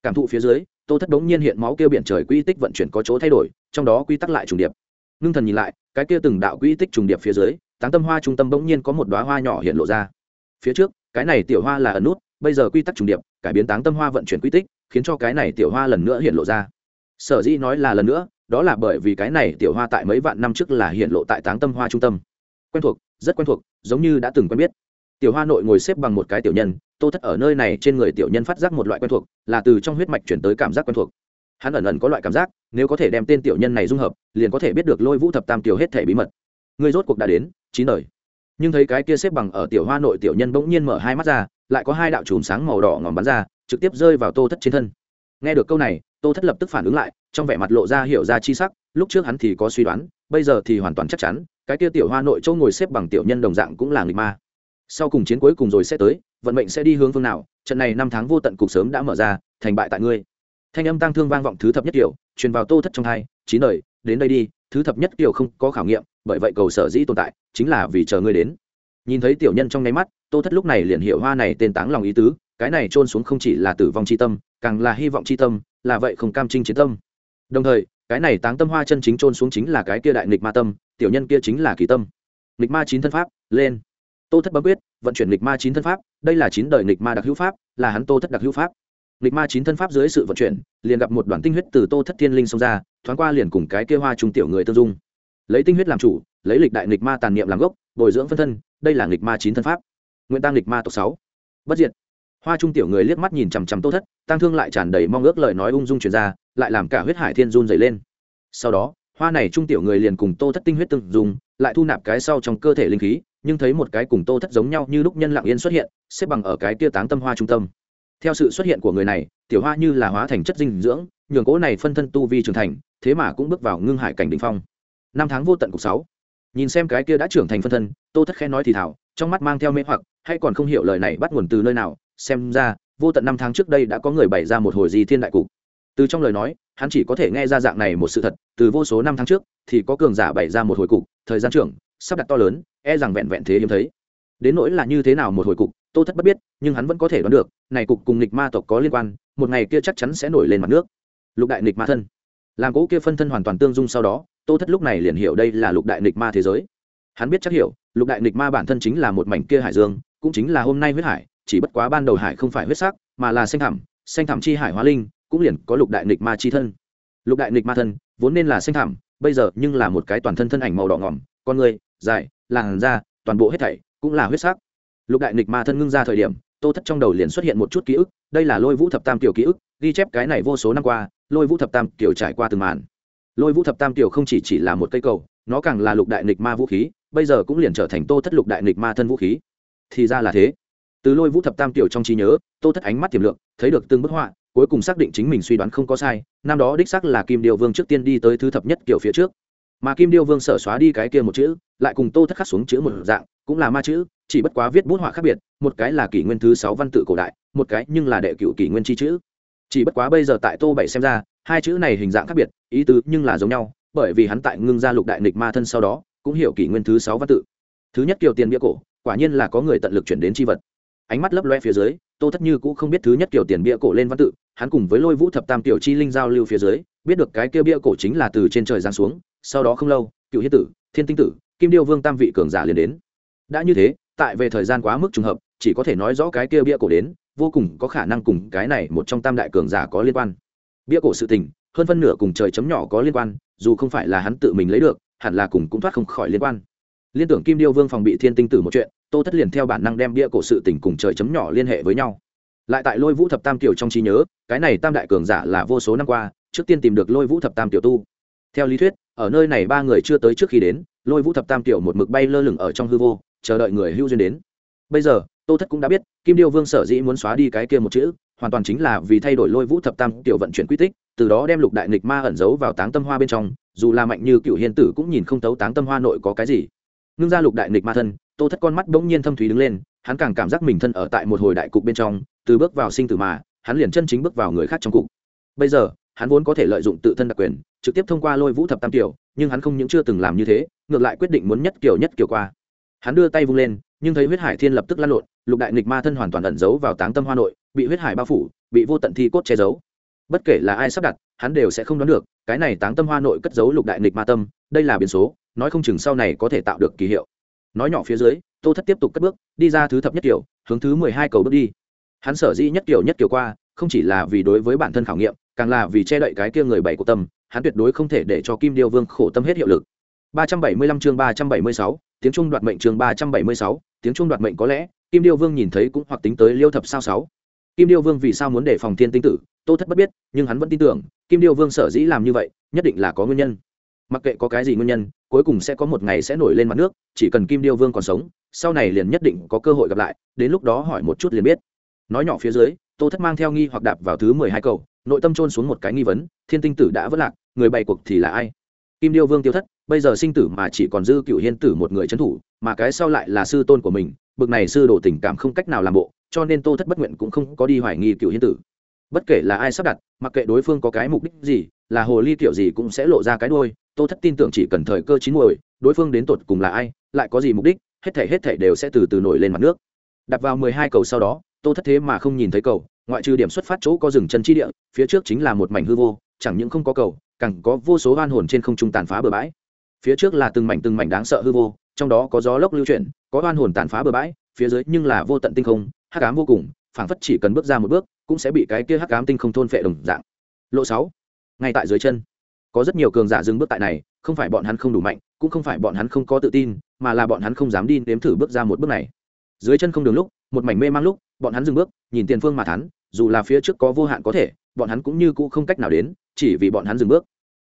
Cảm thụ phía dưới, tô thất đống nhiên hiện máu kia biển trời quỹ tích vận chuyển có chỗ thay đổi, trong đó quy tắc lại trùng điệp. Ngưng thần nhìn lại, cái kia từng đạo quỹ tích trùng điệp phía dưới, táng tâm hoa trung tâm bỗng nhiên có một đóa hoa nhỏ hiện lộ ra. Phía trước, cái này tiểu hoa là ẩn nút, bây giờ quy tắc trùng điệp, cải biến táng tâm hoa vận chuyển quy tích, khiến cho cái này tiểu hoa lần nữa hiện lộ ra. Sở dĩ nói là lần nữa đó là bởi vì cái này tiểu hoa tại mấy vạn năm trước là hiện lộ tại táng tâm hoa trung tâm. Quen thuộc, rất quen thuộc, giống như đã từng quen biết. Tiểu hoa nội ngồi xếp bằng một cái tiểu nhân, tô thất ở nơi này trên người tiểu nhân phát giác một loại quen thuộc, là từ trong huyết mạch chuyển tới cảm giác quen thuộc. Hắn ẩn ẩn có loại cảm giác, nếu có thể đem tên tiểu nhân này dung hợp, liền có thể biết được lôi vũ thập tam tiểu hết thể bí mật. Người rốt cuộc đã đến, chín đời. Nhưng thấy cái kia xếp bằng ở tiểu hoa nội tiểu nhân bỗng nhiên mở hai mắt ra, lại có hai đạo chùm sáng màu đỏ ngòm bắn ra, trực tiếp rơi vào tô thất trên thân. Nghe được câu này, tô thất lập tức phản ứng lại trong vẻ mặt lộ ra hiểu ra chi sắc, lúc trước hắn thì có suy đoán, bây giờ thì hoàn toàn chắc chắn, cái kia tiểu hoa nội châu ngồi xếp bằng tiểu nhân đồng dạng cũng là nghịch ma. Sau cùng chiến cuối cùng rồi sẽ tới, vận mệnh sẽ đi hướng phương nào, trận này năm tháng vô tận cục sớm đã mở ra, thành bại tại ngươi. Thanh âm tăng thương vang vọng thứ thập nhất kiểu truyền vào tô thất trong hai, chín đời, đến đây đi, thứ thập nhất kiểu không có khảo nghiệm, bởi vậy cầu sở dĩ tồn tại, chính là vì chờ ngươi đến. Nhìn thấy tiểu nhân trong nháy mắt, tô thất lúc này liền hiểu hoa này tên táng lòng ý tứ, cái này trôn xuống không chỉ là tử vong chi tâm, càng là hy vọng chi tâm, là vậy không cam trinh chiến tâm đồng thời, cái này táng tâm hoa chân chính trôn xuống chính là cái kia đại nghịch ma tâm, tiểu nhân kia chính là kỳ tâm. Nghịch ma chín thân pháp, lên. Tô thất bấm quyết, vận chuyển nghịch ma chín thân pháp, đây là chín đời nghịch ma đặc hữu pháp, là hắn tô thất đặc hữu pháp. Nghịch ma chín thân pháp dưới sự vận chuyển, liền gặp một đoàn tinh huyết từ tô thất thiên linh xông ra, thoáng qua liền cùng cái kia hoa trung tiểu người tương dung. Lấy tinh huyết làm chủ, lấy lịch đại nghịch ma tàn niệm làm gốc, bồi dưỡng phân thân, đây là nghịch ma chín thân pháp. Nguyện tăng nghịch ma tộc sáu. Bất diệt. Hoa trung tiểu người liếc mắt nhìn chằm chằm tô thất tăng thương lại tràn đầy mong ước lời nói ung dung truyền ra lại làm cả huyết hải thiên run dày lên. Sau đó, hoa này trung tiểu người liền cùng tô thất tinh huyết từng dùng, lại thu nạp cái sau trong cơ thể linh khí, nhưng thấy một cái cùng tô thất giống nhau như lúc nhân lặng yên xuất hiện, xếp bằng ở cái tia táng tâm hoa trung tâm. Theo sự xuất hiện của người này, tiểu hoa như là hóa thành chất dinh dưỡng, nhường cố này phân thân tu vi trưởng thành, thế mà cũng bước vào ngưng hải cảnh đỉnh phong. Năm tháng vô tận cục sáu. Nhìn xem cái kia đã trưởng thành phân thân, tô thất khẽ nói thì thảo trong mắt mang theo mê hoặc, hay còn không hiểu lời này bắt nguồn từ nơi nào, xem ra, vô tận năm tháng trước đây đã có người bày ra một hồi gì thiên đại cục từ trong lời nói, hắn chỉ có thể nghe ra dạng này một sự thật, từ vô số năm tháng trước, thì có cường giả bày ra một hồi cục, thời gian trưởng, sắp đặt to lớn e rằng vẹn vẹn thế hiếm thấy. Đến nỗi là như thế nào một hồi cục, tô thất bất biết, nhưng hắn vẫn có thể đoán được, này cục cùng nghịch ma tộc có liên quan, một ngày kia chắc chắn sẽ nổi lên mặt nước. Lục đại nghịch ma thân. Làm cỗ kia phân thân hoàn toàn tương dung sau đó, tô thất lúc này liền hiểu đây là lục đại nịch ma thế giới. Hắn biết chắc hiểu, lục đại nịch ma bản thân chính là một mảnh kia hải dương, cũng chính là hôm nay huyết hải, chỉ bất quá ban đầu hải không phải huyết sắc, mà là xanh thẳm xanh thẳm chi hải hóa linh cũng liền có lục đại nịch ma chi thân. Lục đại nịch ma thân, vốn nên là xanh thảm bây giờ nhưng là một cái toàn thân thân ảnh màu đỏ ngỏm, con người, dài, làn da, toàn bộ hết thảy cũng là huyết sắc. Lục đại nịch ma thân ngưng ra thời điểm, tô thất trong đầu liền xuất hiện một chút ký ức, đây là lôi vũ thập tam tiểu ký ức, ghi chép cái này vô số năm qua, lôi vũ thập tam tiểu trải qua từng màn. Lôi vũ thập tam tiểu không chỉ chỉ là một cây cầu, nó càng là lục đại nịch ma vũ khí, bây giờ cũng liền trở thành tô thất lục đại nịch ma thân vũ khí. Thì ra là thế. Từ lôi vũ thập tam tiểu trong trí nhớ, tô thất ánh mắt tiềm lượng, thấy được từng bức họa cuối cùng xác định chính mình suy đoán không có sai, năm đó đích xác là kim điêu vương trước tiên đi tới thứ thập nhất kiểu phía trước. Mà kim điêu vương sở xóa đi cái kia một chữ, lại cùng tô thất khắc xuống chữ một dạng, cũng là ma chữ, chỉ bất quá viết bút họa khác biệt, một cái là kỷ nguyên thứ sáu văn tự cổ đại, một cái nhưng là đệ cựu kỷ nguyên chi chữ. Chỉ bất quá bây giờ tại tô bảy xem ra, hai chữ này hình dạng khác biệt, ý tứ nhưng là giống nhau, bởi vì hắn tại ngưng gia lục đại nịch ma thân sau đó, cũng hiểu kỷ nguyên thứ sáu văn tự. Thứ nhất kiều tiền bia cổ, quả nhiên là có người tận lực chuyển đến chi vật ánh mắt lấp loe phía dưới, tô thất như cũng không biết thứ nhất kiểu tiền bia cổ lên văn tự, hắn cùng với lôi vũ thập tam tiểu chi linh giao lưu phía dưới, biết được cái kia bia cổ chính là từ trên trời giáng xuống, sau đó không lâu, cựu hiết tử, thiên tinh tử, kim điêu vương tam vị cường giả liền đến. Đã như thế, tại về thời gian quá mức trùng hợp, chỉ có thể nói rõ cái kia bia cổ đến, vô cùng có khả năng cùng cái này một trong tam đại cường giả có liên quan. Bia cổ sự tình, hơn phân nửa cùng trời chấm nhỏ có liên quan, dù không phải là hắn tự mình lấy được, hẳn là cùng cũng thoát không khỏi liên quan. Liên tưởng kim điêu vương phòng bị thiên tinh tử một chuyện tô thất liền theo bản năng đem bia cổ sự tình cùng trời chấm nhỏ liên hệ với nhau. Lại tại lôi vũ thập tam tiểu trong trí nhớ, cái này tam đại cường giả là vô số năm qua, trước tiên tìm được lôi vũ thập tam tiểu tu. Theo lý thuyết, ở nơi này ba người chưa tới trước khi đến, lôi vũ thập tam tiểu một mực bay lơ lửng ở trong hư vô, chờ đợi người hưu duyên đến. Bây giờ, tô thất cũng đã biết, kim điêu vương sở dĩ muốn xóa đi cái kia một chữ, hoàn toàn chính là vì thay đổi lôi vũ thập tam tiểu vận chuyển quy tích, từ đó đem lục đại nghịch ma ẩn giấu vào táng tâm hoa bên trong, dù là mạnh như cựu hiền tử cũng nhìn không thấu táng tâm hoa nội có cái gì. Ngưng ra lục đại nghịch ma thân tô thất con mắt bỗng nhiên thâm thúy đứng lên, hắn càng cảm giác mình thân ở tại một hồi đại cục bên trong, từ bước vào sinh tử mà, hắn liền chân chính bước vào người khác trong cục. Bây giờ, hắn vốn có thể lợi dụng tự thân đặc quyền, trực tiếp thông qua lôi vũ thập tam tiểu, nhưng hắn không những chưa từng làm như thế, ngược lại quyết định muốn nhất kiểu nhất kiểu qua. Hắn đưa tay vung lên, nhưng thấy huyết hải thiên lập tức lăn lộn, lục đại nghịch ma thân hoàn toàn ẩn giấu vào táng tâm hoa nội, bị huyết hải bao phủ, bị vô tận thi cốt che giấu. Bất kể là ai sắp đặt, hắn đều sẽ không đoán được, cái này táng tâm hoa nội cất giấu lục đại nghịch ma tâm, đây là biến số, nói không chừng sau này có thể tạo được kỳ hiệu nói nhỏ phía dưới tô thất tiếp tục cất bước đi ra thứ thập nhất kiểu hướng thứ mười hai cầu bước đi. Hắn sở dĩ nhất kiểu nhất kiểu qua không chỉ là vì đối với bản thân khảo nghiệm càng là vì che đậy cái kia người bảy của tâm hắn tuyệt đối không thể để cho kim điêu vương khổ tâm hết hiệu lực. 375 chương 376, tiếng trung đoạt mệnh chương 376, tiếng trung đoạt mệnh có lẽ kim điêu vương nhìn thấy cũng hoặc tính tới liêu thập sao sáu. Kim điêu vương vì sao muốn để phòng thiên tinh tử tô thất bất biết nhưng hắn vẫn tin tưởng kim điêu vương sở dĩ làm như vậy nhất định là có nguyên nhân mặc kệ có cái gì nguyên nhân, cuối cùng sẽ có một ngày sẽ nổi lên mặt nước, chỉ cần kim điêu vương còn sống, sau này liền nhất định có cơ hội gặp lại, đến lúc đó hỏi một chút liền biết. Nói nhỏ phía dưới, tô thất mang theo nghi hoặc đạp vào thứ mười hai cầu, nội tâm trôn xuống một cái nghi vấn, thiên tinh tử đã vất lạc, người bày cuộc thì là ai? Kim điêu vương tiêu thất, bây giờ sinh tử mà chỉ còn dư cựu hiên tử một người trấn thủ, mà cái sau lại là sư tôn của mình, bực này sư đồ tình cảm không cách nào làm bộ, cho nên tô thất bất nguyện cũng không có đi hoài nghi cựu hiên tử. Bất kể là ai sắp đặt, mặc kệ đối phương có cái mục đích gì, là hồ ly kiểu gì cũng sẽ lộ ra cái đôi tô thất tin tưởng chỉ cần thời cơ chín muồi, đối phương đến tột cùng là ai, lại có gì mục đích, hết thể hết thể đều sẽ từ từ nổi lên mặt nước. Đặt vào mười hai cầu sau đó, tô thất thế mà không nhìn thấy cầu, ngoại trừ điểm xuất phát chỗ có rừng chân chi địa, phía trước chính là một mảnh hư vô, chẳng những không có cầu, càng có vô số oan hồn trên không trung tàn phá bờ bãi. Phía trước là từng mảnh từng mảnh đáng sợ hư vô, trong đó có gió lốc lưu chuyển, có oan hồn tàn phá bờ bãi, phía dưới nhưng là vô tận tinh không, hắc ám vô cùng, phảng phất chỉ cần bước ra một bước, cũng sẽ bị cái kia hắc ám tinh không thôn phệ đồng dạng. Lộ sáu, ngay tại dưới chân có rất nhiều cường giả dừng bước tại này, không phải bọn hắn không đủ mạnh, cũng không phải bọn hắn không có tự tin, mà là bọn hắn không dám đi nếm thử bước ra một bước này. Dưới chân không đường lúc, một mảnh mê mang lúc, bọn hắn dừng bước, nhìn tiền phương mà thắn, dù là phía trước có vô hạn có thể, bọn hắn cũng như cũ không cách nào đến, chỉ vì bọn hắn dừng bước.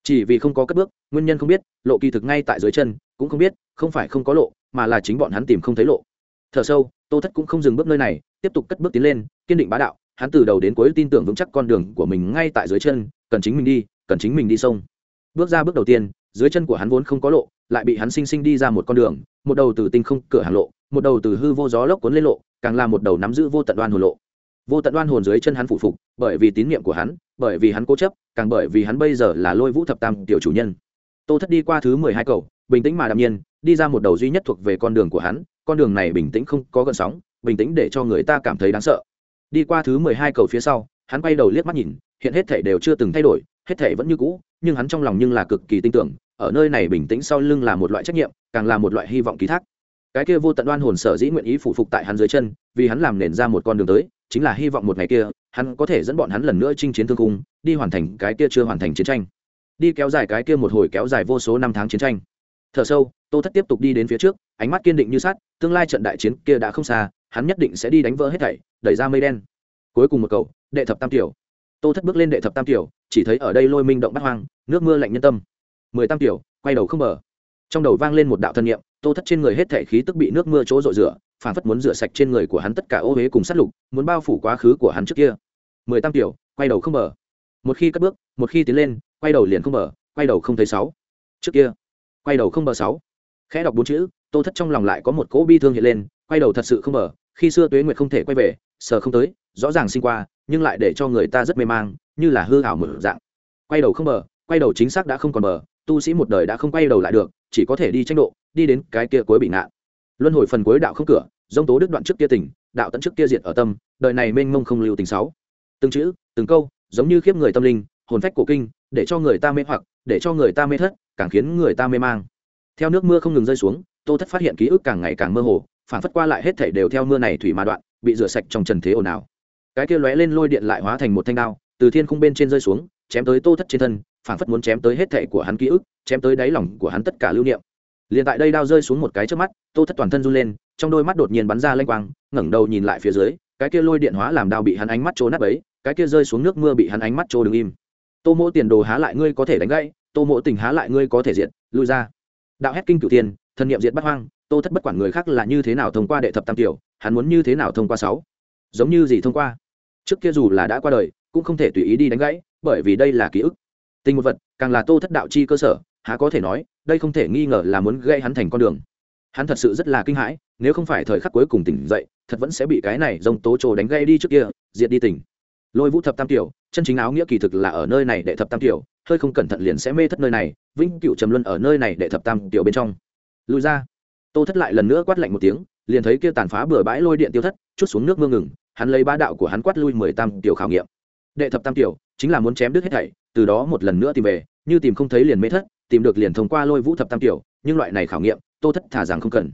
Chỉ vì không có cất bước, nguyên nhân không biết, lộ kỳ thực ngay tại dưới chân, cũng không biết, không phải không có lộ, mà là chính bọn hắn tìm không thấy lộ. Thở sâu, tô thất cũng không dừng bước nơi này, tiếp tục cất bước tiến lên, kiên định bá đạo, hắn từ đầu đến cuối tin tưởng vững chắc con đường của mình ngay tại dưới chân, cần chính mình đi, cần chính mình đi sông bước ra bước đầu tiên, dưới chân của hắn vốn không có lộ, lại bị hắn sinh sinh đi ra một con đường, một đầu từ tinh không cửa hàng lộ, một đầu từ hư vô gió lốc cuốn lên lộ, càng là một đầu nắm giữ vô tận đoan hồn lộ. Vô tận đoan hồn dưới chân hắn phụ phục, bởi vì tín nhiệm của hắn, bởi vì hắn cố chấp, càng bởi vì hắn bây giờ là lôi vũ thập tam tiểu chủ nhân. Tô thất đi qua thứ mười hai cầu, bình tĩnh mà đạm nhiên, đi ra một đầu duy nhất thuộc về con đường của hắn, con đường này bình tĩnh không có gợn sóng, bình tĩnh để cho người ta cảm thấy đáng sợ. Đi qua thứ mười hai cầu phía sau, hắn quay đầu liếc mắt nhìn, hiện hết thể đều chưa từng thay đổi, hết thể vẫn như cũ nhưng hắn trong lòng nhưng là cực kỳ tin tưởng, ở nơi này bình tĩnh sau lưng là một loại trách nhiệm, càng là một loại hy vọng ký thác. Cái kia vô tận đoan hồn sở dĩ nguyện ý phủ phục tại hắn dưới chân, vì hắn làm nền ra một con đường tới, chính là hy vọng một ngày kia, hắn có thể dẫn bọn hắn lần nữa chinh chiến thương cung, đi hoàn thành cái kia chưa hoàn thành chiến tranh. Đi kéo dài cái kia một hồi kéo dài vô số năm tháng chiến tranh. Thở sâu, tô thất tiếp tục đi đến phía trước, ánh mắt kiên định như sắt, tương lai trận đại chiến kia đã không xa, hắn nhất định sẽ đi đánh vỡ hết thảy, đẩy ra mây đen. Cuối cùng một cầu, đệ thập tam tiểu tô thất bước lên đệ thập tam tiểu, chỉ thấy ở đây lôi minh động bắt hoang, nước mưa lạnh nhân tâm. Mười tam tiểu, quay đầu không mở. Trong đầu vang lên một đạo thân nhiệm tô thất trên người hết thể khí tức bị nước mưa chỗ rội rửa phản phất muốn rửa sạch trên người của hắn tất cả ô huế cùng sát lục, muốn bao phủ quá khứ của hắn trước kia. Mười tam tiểu, quay đầu không mở. Một khi cất bước, một khi tiến lên, quay đầu liền không mở, quay đầu không thấy sáu. Trước kia, quay đầu không mở sáu. Khẽ đọc bốn chữ, tô thất trong lòng lại có một cỗ bi thương hiện lên, quay đầu thật sự không mở, khi xưa tuế nguyệt không thể quay về sờ không tới, rõ ràng sinh qua, nhưng lại để cho người ta rất mê mang, như là hư ảo mở dạng. Quay đầu không mở quay đầu chính xác đã không còn mở tu sĩ một đời đã không quay đầu lại được, chỉ có thể đi tranh độ, đi đến cái kia cuối bị nạn luân hồi phần cuối đạo không cửa, dông tố đức đoạn trước kia tỉnh, đạo tận trước kia diệt ở tâm, đời này mênh mông không lưu tình sáu. Từng chữ, từng câu, giống như khiếp người tâm linh, hồn phách cổ kinh, để cho người ta mê hoặc, để cho người ta mê thất, càng khiến người ta mê mang. Theo nước mưa không ngừng rơi xuống, tô thất phát hiện ký ức càng ngày càng mơ hồ, phản phất qua lại hết thảy đều theo mưa này thủy mà đoạn bị rửa sạch trong trần thế ồn ào. Cái kia lóe lên lôi điện lại hóa thành một thanh đao, từ thiên khung bên trên rơi xuống, chém tới tô thất trên thân phản phất muốn chém tới hết thảy của hắn ký ức, chém tới đáy lòng của hắn tất cả lưu niệm. Liền tại đây đao rơi xuống một cái trước mắt, tô thất toàn thân run lên, trong đôi mắt đột nhiên bắn ra lanh quang, ngẩng đầu nhìn lại phía dưới, cái kia lôi điện hóa làm đao bị hắn ánh mắt trố nát ấy cái kia rơi xuống nước mưa bị hắn ánh mắt trố đứng im. Tô mỗ tiền đồ há lại ngươi có thể đánh gãy, tô mỗ tình há lại ngươi có thể diệt, lui ra. Đạo hét kinh cửu tiền thần niệm diệt bắt hoang, tô thất bất quản người khác là như thế nào thông qua đệ thập tam tiểu hắn muốn như thế nào thông qua sáu? Giống như gì thông qua? Trước kia dù là đã qua đời, cũng không thể tùy ý đi đánh gãy, bởi vì đây là ký ức. Tình một vật, càng là tô thất đạo chi cơ sở, há có thể nói, đây không thể nghi ngờ là muốn gây hắn thành con đường. Hắn thật sự rất là kinh hãi, nếu không phải thời khắc cuối cùng tỉnh dậy, thật vẫn sẽ bị cái này dông tố trồ đánh gây đi trước kia, diệt đi tỉnh. Lôi vũ thập tam tiểu, chân chính áo nghĩa kỳ thực là ở nơi này để thập tam tiểu, hơi không cẩn thận liền sẽ mê thất nơi này, vĩnh cựu trầm luân ở nơi này để thập tam tiểu bên trong. Lùi ra. Tô thất lại lần nữa quát lạnh một tiếng liền thấy kia tàn phá bừa bãi lôi điện tiêu thất, chút xuống nước mưa ngừng, hắn lấy ba đạo của hắn quát lui mười tam tiểu khảo nghiệm. Đệ thập tam tiểu, chính là muốn chém đứt hết thảy, từ đó một lần nữa tìm về, như tìm không thấy liền mê thất, tìm được liền thông qua lôi vũ thập tam tiểu, nhưng loại này khảo nghiệm, tô thất thả rằng không cần.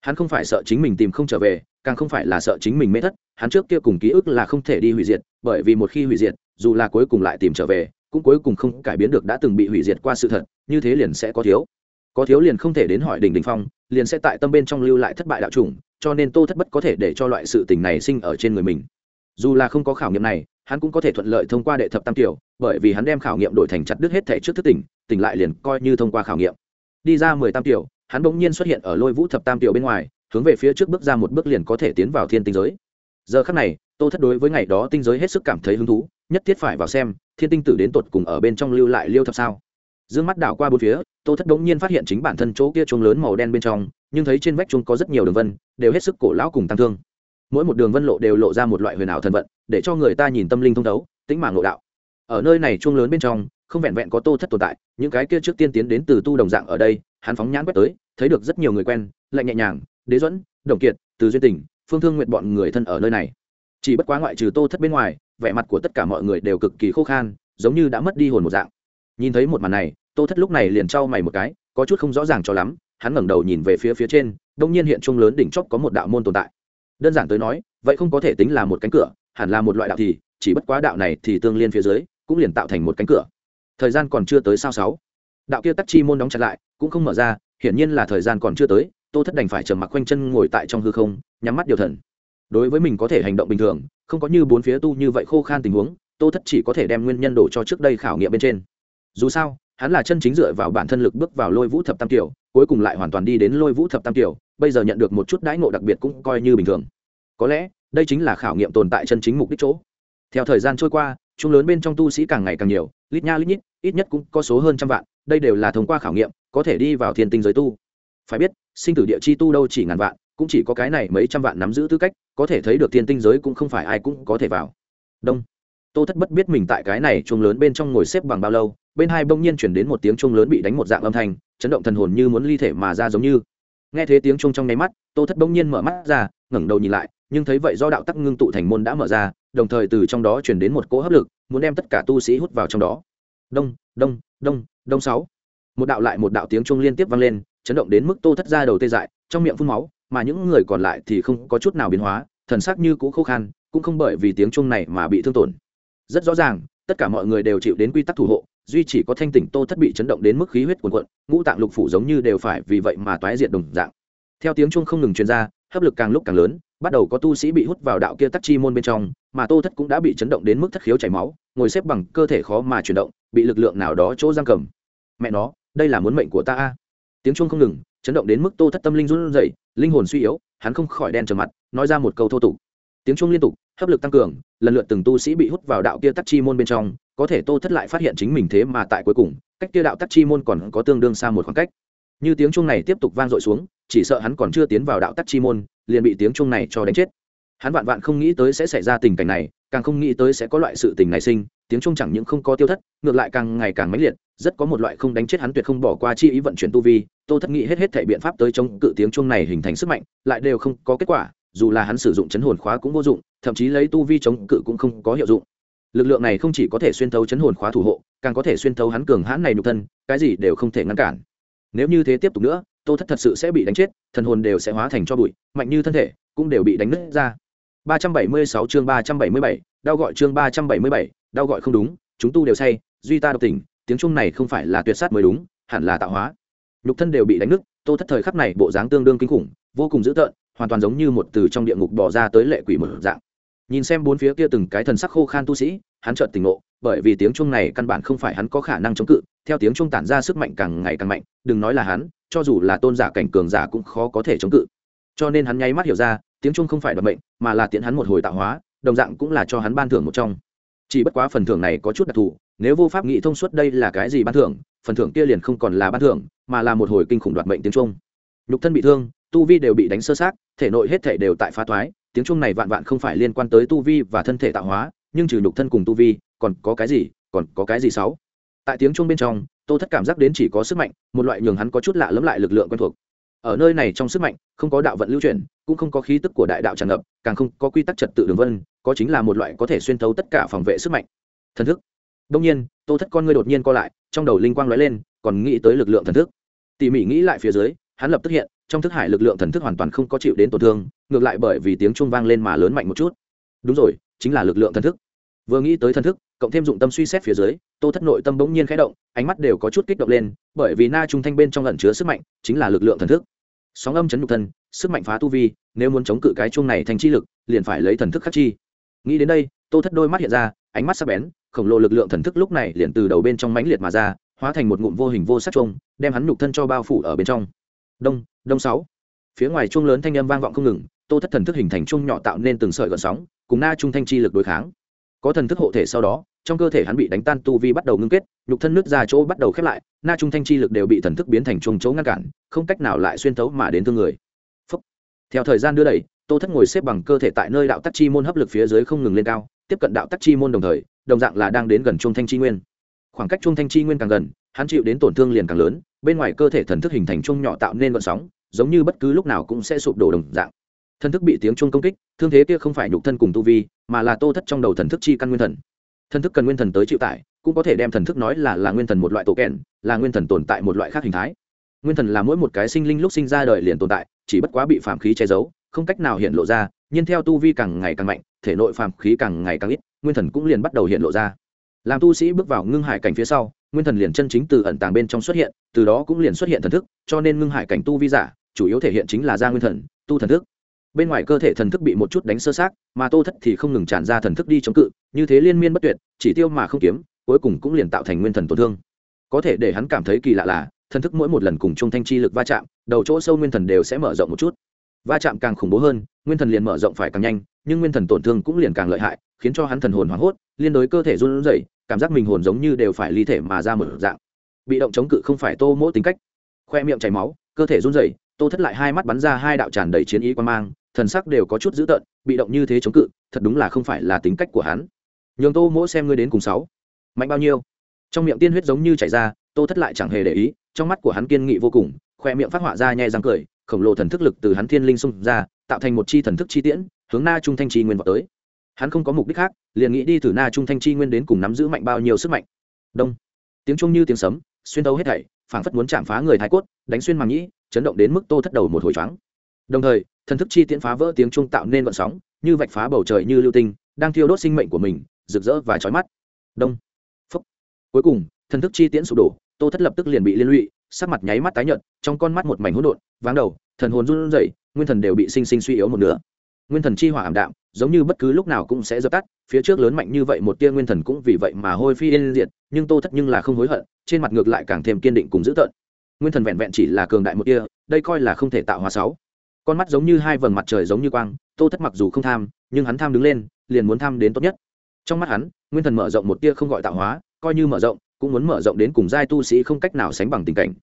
Hắn không phải sợ chính mình tìm không trở về, càng không phải là sợ chính mình mê thất, hắn trước kia cùng ký ức là không thể đi hủy diệt, bởi vì một khi hủy diệt, dù là cuối cùng lại tìm trở về, cũng cuối cùng không cải biến được đã từng bị hủy diệt qua sự thật, như thế liền sẽ có thiếu. Có thiếu liền không thể đến hỏi đỉnh đình phong liền sẽ tại tâm bên trong lưu lại thất bại đạo chủng, cho nên tô thất bất có thể để cho loại sự tình này sinh ở trên người mình. Dù là không có khảo nghiệm này, hắn cũng có thể thuận lợi thông qua đệ thập tam tiểu bởi vì hắn đem khảo nghiệm đổi thành chặt đứt hết thể trước thức tỉnh tỉnh lại liền coi như thông qua khảo nghiệm. Đi ra mười tam tiểu hắn bỗng nhiên xuất hiện ở lôi vũ thập tam tiểu bên ngoài, hướng về phía trước bước ra một bước liền có thể tiến vào thiên tinh giới. Giờ khắc này, tô thất đối với ngày đó tinh giới hết sức cảm thấy hứng thú, nhất thiết phải vào xem, thiên tinh tử đến tột cùng ở bên trong lưu lại liêu thập sao? Dương mắt đảo qua bốn phía, tô thất đống nhiên phát hiện chính bản thân chỗ kia chuông lớn màu đen bên trong, nhưng thấy trên vách chuông có rất nhiều đường vân, đều hết sức cổ lão cùng tăng thương. Mỗi một đường vân lộ đều lộ ra một loại huyền ảo thần vận, để cho người ta nhìn tâm linh thông thấu tính mạng lộ đạo. Ở nơi này chuông lớn bên trong, không vẹn vẹn có tô thất tồn tại, những cái kia trước tiên tiến đến từ tu đồng dạng ở đây, hắn phóng nhãn quét tới, thấy được rất nhiều người quen, lạnh nhẹ nhàng, đế duẫn, đồng kiệt, từ duyên tình, phương thương nguyện bọn người thân ở nơi này. Chỉ bất quá ngoại trừ tô thất bên ngoài, vẻ mặt của tất cả mọi người đều cực kỳ khô khan, giống như đã mất đi hồn một dạng. Nhìn thấy một màn này tô thất lúc này liền trao mày một cái, có chút không rõ ràng cho lắm, hắn ngẩng đầu nhìn về phía phía trên, đông nhiên hiện trung lớn đỉnh chóp có một đạo môn tồn tại. Đơn giản tới nói, vậy không có thể tính là một cánh cửa, hẳn là một loại đạo thì, chỉ bất quá đạo này thì tương liên phía dưới, cũng liền tạo thành một cánh cửa. Thời gian còn chưa tới sao sáu. Đạo kia tắc chi môn đóng chặt lại, cũng không mở ra, hiển nhiên là thời gian còn chưa tới, tô thất đành phải trầm mặc quanh chân ngồi tại trong hư không, nhắm mắt điều thần. Đối với mình có thể hành động bình thường, không có như bốn phía tu như vậy khô khan tình huống, tô thất chỉ có thể đem nguyên nhân đổ cho trước đây khảo nghiệm bên trên. Dù sao hắn là chân chính dựa vào bản thân lực bước vào lôi vũ thập tam tiểu, cuối cùng lại hoàn toàn đi đến lôi vũ thập tam tiểu, bây giờ nhận được một chút đãi ngộ đặc biệt cũng coi như bình thường. Có lẽ, đây chính là khảo nghiệm tồn tại chân chính mục đích chỗ. Theo thời gian trôi qua chung lớn bên trong tu sĩ càng ngày càng nhiều, lít nha lít nhít, ít nhất cũng có số hơn trăm vạn, đây đều là thông qua khảo nghiệm, có thể đi vào thiên tinh giới tu. Phải biết, sinh tử địa chi tu đâu chỉ ngàn vạn, cũng chỉ có cái này mấy trăm vạn nắm giữ tư cách, có thể thấy được thiên tinh giới cũng không phải ai cũng có thể vào. Đông tô thất bất biết mình tại cái này chuông lớn bên trong ngồi xếp bằng bao lâu, bên hai bỗng nhiên chuyển đến một tiếng chuông lớn bị đánh một dạng âm thanh, chấn động thần hồn như muốn ly thể mà ra giống như. Nghe thấy tiếng chuông trong nháy mắt, tô thất bỗng nhiên mở mắt ra, ngẩng đầu nhìn lại, nhưng thấy vậy do đạo tắc ngưng tụ thành môn đã mở ra, đồng thời từ trong đó chuyển đến một cỗ hấp lực, muốn đem tất cả tu sĩ hút vào trong đó. Đông đông đông đông sáu. Một đạo lại một đạo tiếng chuông liên tiếp vang lên, chấn động đến mức tô thất ra đầu tê dại, trong miệng phun máu, mà những người còn lại thì không có chút nào biến hóa, thần sắc như cũ khô khan, cũng không bởi vì tiếng chuông này mà bị thương tổn rất rõ ràng, tất cả mọi người đều chịu đến quy tắc thủ hộ, duy chỉ có thanh tỉnh tô thất bị chấn động đến mức khí huyết cuồn cuộn, ngũ tạng lục phủ giống như đều phải vì vậy mà toái diệt đồng dạng. Theo tiếng chuông không ngừng truyền ra, hấp lực càng lúc càng lớn, bắt đầu có tu sĩ bị hút vào đạo kia tắc chi môn bên trong, mà tô thất cũng đã bị chấn động đến mức thất khiếu chảy máu, ngồi xếp bằng cơ thể khó mà chuyển động, bị lực lượng nào đó chỗ giam cầm. Mẹ nó, đây là muốn mệnh của ta a? Tiếng chuông không ngừng, chấn động đến mức tô thất tâm linh run rẩy, linh hồn suy yếu, hắn không khỏi đen trầm mặt, nói ra một câu thô tục. Tiếng chuông liên tục hấp lực tăng cường, lần lượt từng tu sĩ bị hút vào đạo kia tắc chi môn bên trong, có thể tô thất lại phát hiện chính mình thế mà tại cuối cùng, cách kia đạo tắc chi môn còn có tương đương xa một khoảng cách. Như tiếng chuông này tiếp tục vang dội xuống, chỉ sợ hắn còn chưa tiến vào đạo tắc chi môn, liền bị tiếng chuông này cho đánh chết. Hắn vạn vạn không nghĩ tới sẽ xảy ra tình cảnh này, càng không nghĩ tới sẽ có loại sự tình này sinh, tiếng chuông chẳng những không có tiêu thất, ngược lại càng ngày càng mãnh liệt, rất có một loại không đánh chết hắn tuyệt không bỏ qua chi ý vận chuyển tu vi, tô thất nghĩ hết hết thể biện pháp tới chống cự tiếng chuông này hình thành sức mạnh, lại đều không có kết quả dù là hắn sử dụng chấn hồn khóa cũng vô dụng thậm chí lấy tu vi chống cự cũng không có hiệu dụng. Lực lượng này không chỉ có thể xuyên thấu chấn hồn khóa thủ hộ càng có thể xuyên thấu hắn cường hãn này nhục thân cái gì đều không thể ngăn cản. Nếu như thế tiếp tục nữa tô thất thật sự sẽ bị đánh chết thần hồn đều sẽ hóa thành cho bụi mạnh như thân thể cũng đều bị đánh nứt ra. 376 chương 377, đau gọi chương 377, đau gọi không đúng chúng tu đều say duy ta độc tỉnh tiếng chung này không phải là tuyệt sát mới đúng hẳn là tạo hóa. Nhục thân đều bị đánh nứt tô thất thời khắc này bộ dáng tương đương kinh khủng vô cùng dữ tợn hoàn toàn giống như một từ trong địa ngục bỏ ra tới lệ quỷ một dạng. Nhìn xem bốn phía kia từng cái thần sắc khô khan tu sĩ, hắn chợt tỉnh ngộ, bởi vì tiếng chuông này căn bản không phải hắn có khả năng chống cự, theo tiếng chuông tản ra sức mạnh càng ngày càng mạnh, đừng nói là hắn, cho dù là tôn giả cảnh cường giả cũng khó có thể chống cự. Cho nên hắn nháy mắt hiểu ra, tiếng chuông không phải đoạt mệnh, mà là tiện hắn một hồi tạo hóa, đồng dạng cũng là cho hắn ban thưởng một trong. Chỉ bất quá phần thưởng này có chút đặc thù, nếu vô pháp nghĩ thông suốt đây là cái gì ban thưởng, phần thưởng kia liền không còn là ban thưởng, mà là một hồi kinh khủng đoạt mệnh tiếng trung nhục thân bị thương tu vi đều bị đánh sơ sát thể nội hết thể đều tại phá thoái, tiếng chuông này vạn vạn không phải liên quan tới tu vi và thân thể tạo hóa, nhưng trừ nhục thân cùng tu vi, còn có cái gì, còn có cái gì sáu? Tại tiếng chuông bên trong, tô thất cảm giác đến chỉ có sức mạnh, một loại nhường hắn có chút lạ lẫm lại lực lượng quen thuộc. Ở nơi này trong sức mạnh, không có đạo vận lưu chuyển, cũng không có khí tức của đại đạo tràn ngập, càng không có quy tắc trật tự đường vân, có chính là một loại có thể xuyên thấu tất cả phòng vệ sức mạnh. Thần thức. Đông nhiên, tô thất con ngươi đột nhiên co lại, trong đầu linh quang lóe lên, còn nghĩ tới lực lượng thần thức. Tỉ mỉ nghĩ lại phía dưới hắn lập tức hiện, trong thức hải lực lượng thần thức hoàn toàn không có chịu đến tổn thương, ngược lại bởi vì tiếng chuông vang lên mà lớn mạnh một chút. Đúng rồi, chính là lực lượng thần thức. Vừa nghĩ tới thần thức, cộng thêm dụng tâm suy xét phía dưới, tô thất nội tâm bỗng nhiên khẽ động, ánh mắt đều có chút kích động lên, bởi vì na trung thanh bên trong ẩn chứa sức mạnh, chính là lực lượng thần thức. Sóng âm chấn nhục thân, sức mạnh phá tu vi, nếu muốn chống cự cái chuông này thành chi lực, liền phải lấy thần thức khắc chi. Nghĩ đến đây, tô thất đôi mắt hiện ra, ánh mắt sắc bén, khổng lồ lực lượng thần thức lúc này liền từ đầu bên trong mãnh liệt mà ra, hóa thành một ngụm vô hình vô sắc chuông, đem hắn nhục thân cho bao phủ ở bên trong đông đông sáu. Phía ngoài chuông lớn thanh âm vang vọng không ngừng, tô thất thần thức hình thành chuông nhỏ tạo nên từng sợi gợn sóng, cùng na trung thanh chi lực đối kháng. Có thần thức hộ thể sau đó, trong cơ thể hắn bị đánh tan tu vi bắt đầu ngưng kết, nhục thân nước ra chỗ bắt đầu khép lại, na trung thanh chi lực đều bị thần thức biến thành chuông chỗ ngăn cản, không cách nào lại xuyên thấu mà đến thương người. Phúc. theo thời gian đưa đẩy, tô thất ngồi xếp bằng cơ thể tại nơi đạo tắc chi môn hấp lực phía dưới không ngừng lên cao, tiếp cận đạo tắc chi môn đồng thời, đồng dạng là đang đến gần trung thanh chi nguyên. Khoảng cách trung thanh chi nguyên càng gần hắn chịu đến tổn thương liền càng lớn, bên ngoài cơ thể thần thức hình thành chung nhỏ tạo nên vận sóng, giống như bất cứ lúc nào cũng sẽ sụp đổ đồng dạng. Thần thức bị tiếng chuông công kích, thương thế kia không phải nhục thân cùng tu vi, mà là tô thất trong đầu thần thức chi căn nguyên thần. Thần thức cần nguyên thần tới chịu tải, cũng có thể đem thần thức nói là là nguyên thần một loại tổ kèn, là nguyên thần tồn tại một loại khác hình thái. Nguyên thần là mỗi một cái sinh linh lúc sinh ra đời liền tồn tại, chỉ bất quá bị phạm khí che giấu, không cách nào hiện lộ ra, nhưng theo tu vi càng ngày càng mạnh, thể nội phàm khí càng ngày càng ít, nguyên thần cũng liền bắt đầu hiện lộ ra. Làm tu sĩ bước vào ngưng hải cảnh phía sau nguyên thần liền chân chính từ ẩn tàng bên trong xuất hiện, từ đó cũng liền xuất hiện thần thức, cho nên ngưng hải cảnh tu vi giả, chủ yếu thể hiện chính là ra nguyên thần, tu thần thức. Bên ngoài cơ thể thần thức bị một chút đánh sơ sát mà tô thất thì không ngừng tràn ra thần thức đi chống cự, như thế liên miên bất tuyệt, chỉ tiêu mà không kiếm, cuối cùng cũng liền tạo thành nguyên thần tổn thương. Có thể để hắn cảm thấy kỳ lạ là, thần thức mỗi một lần cùng trung thanh chi lực va chạm, đầu chỗ sâu nguyên thần đều sẽ mở rộng một chút. Va chạm càng khủng bố hơn, nguyên thần liền mở rộng phải càng nhanh, nhưng nguyên thần tổn thương cũng liền càng lợi hại, khiến cho hắn thần hồn hoảng hốt, liên đối cơ thể run rẩy cảm giác mình hồn giống như đều phải ly thể mà ra một dạng. Bị động chống cự không phải tô mỗ tính cách. Khoe miệng chảy máu, cơ thể run rẩy, tô thất lại hai mắt bắn ra hai đạo tràn đầy chiến ý quan mang, thần sắc đều có chút dữ tợn, bị động như thế chống cự, thật đúng là không phải là tính cách của hắn. Nhường tô mỗ xem ngươi đến cùng sáu. Mạnh bao nhiêu? Trong miệng tiên huyết giống như chảy ra, tô thất lại chẳng hề để ý, trong mắt của hắn kiên nghị vô cùng, khoe miệng phát họa ra nhẹ răng cười, khổng lồ thần thức lực từ hắn thiên linh xung ra, tạo thành một chi thần thức chi tiễn, hướng na trung thanh chi nguyên vào tới hắn không có mục đích khác, liền nghĩ đi thử na trung thanh chi nguyên đến cùng nắm giữ mạnh bao nhiêu sức mạnh. Đông. Tiếng trung như tiếng sấm, xuyên tấu hết thảy, phảng phất muốn chạm phá người thái cốt, đánh xuyên màng nhĩ, chấn động đến mức tô thất đầu một hồi choáng. Đồng thời, thần thức chi tiễn phá vỡ tiếng trung tạo nên vận sóng, như vạch phá bầu trời như lưu tinh, đang thiêu đốt sinh mệnh của mình, rực rỡ và chói mắt. Đông. Phúc. Cuối cùng, thần thức chi tiễn sụp đổ, tô thất lập tức liền bị liên lụy, sắc mặt nháy mắt tái nhợt, trong con mắt một mảnh hỗn độn, váng đầu, thần hồn run rẩy, nguyên thần đều bị sinh sinh suy yếu một nửa nguyên thần chi hỏa ảm đạm, giống như bất cứ lúc nào cũng sẽ dập tắt, phía trước lớn mạnh như vậy một tia nguyên thần cũng vì vậy mà hôi phi yên diệt, nhưng tô thất nhưng là không hối hận, trên mặt ngược lại càng thêm kiên định cùng dữ tợn. Nguyên thần vẹn vẹn chỉ là cường đại một tia, đây coi là không thể tạo hóa sáu. Con mắt giống như hai vầng mặt trời giống như quang, tô thất mặc dù không tham, nhưng hắn tham đứng lên, liền muốn tham đến tốt nhất. Trong mắt hắn, nguyên thần mở rộng một tia không gọi tạo hóa, coi như mở rộng, cũng muốn mở rộng đến cùng giai tu sĩ không cách nào sánh bằng tình cảnh.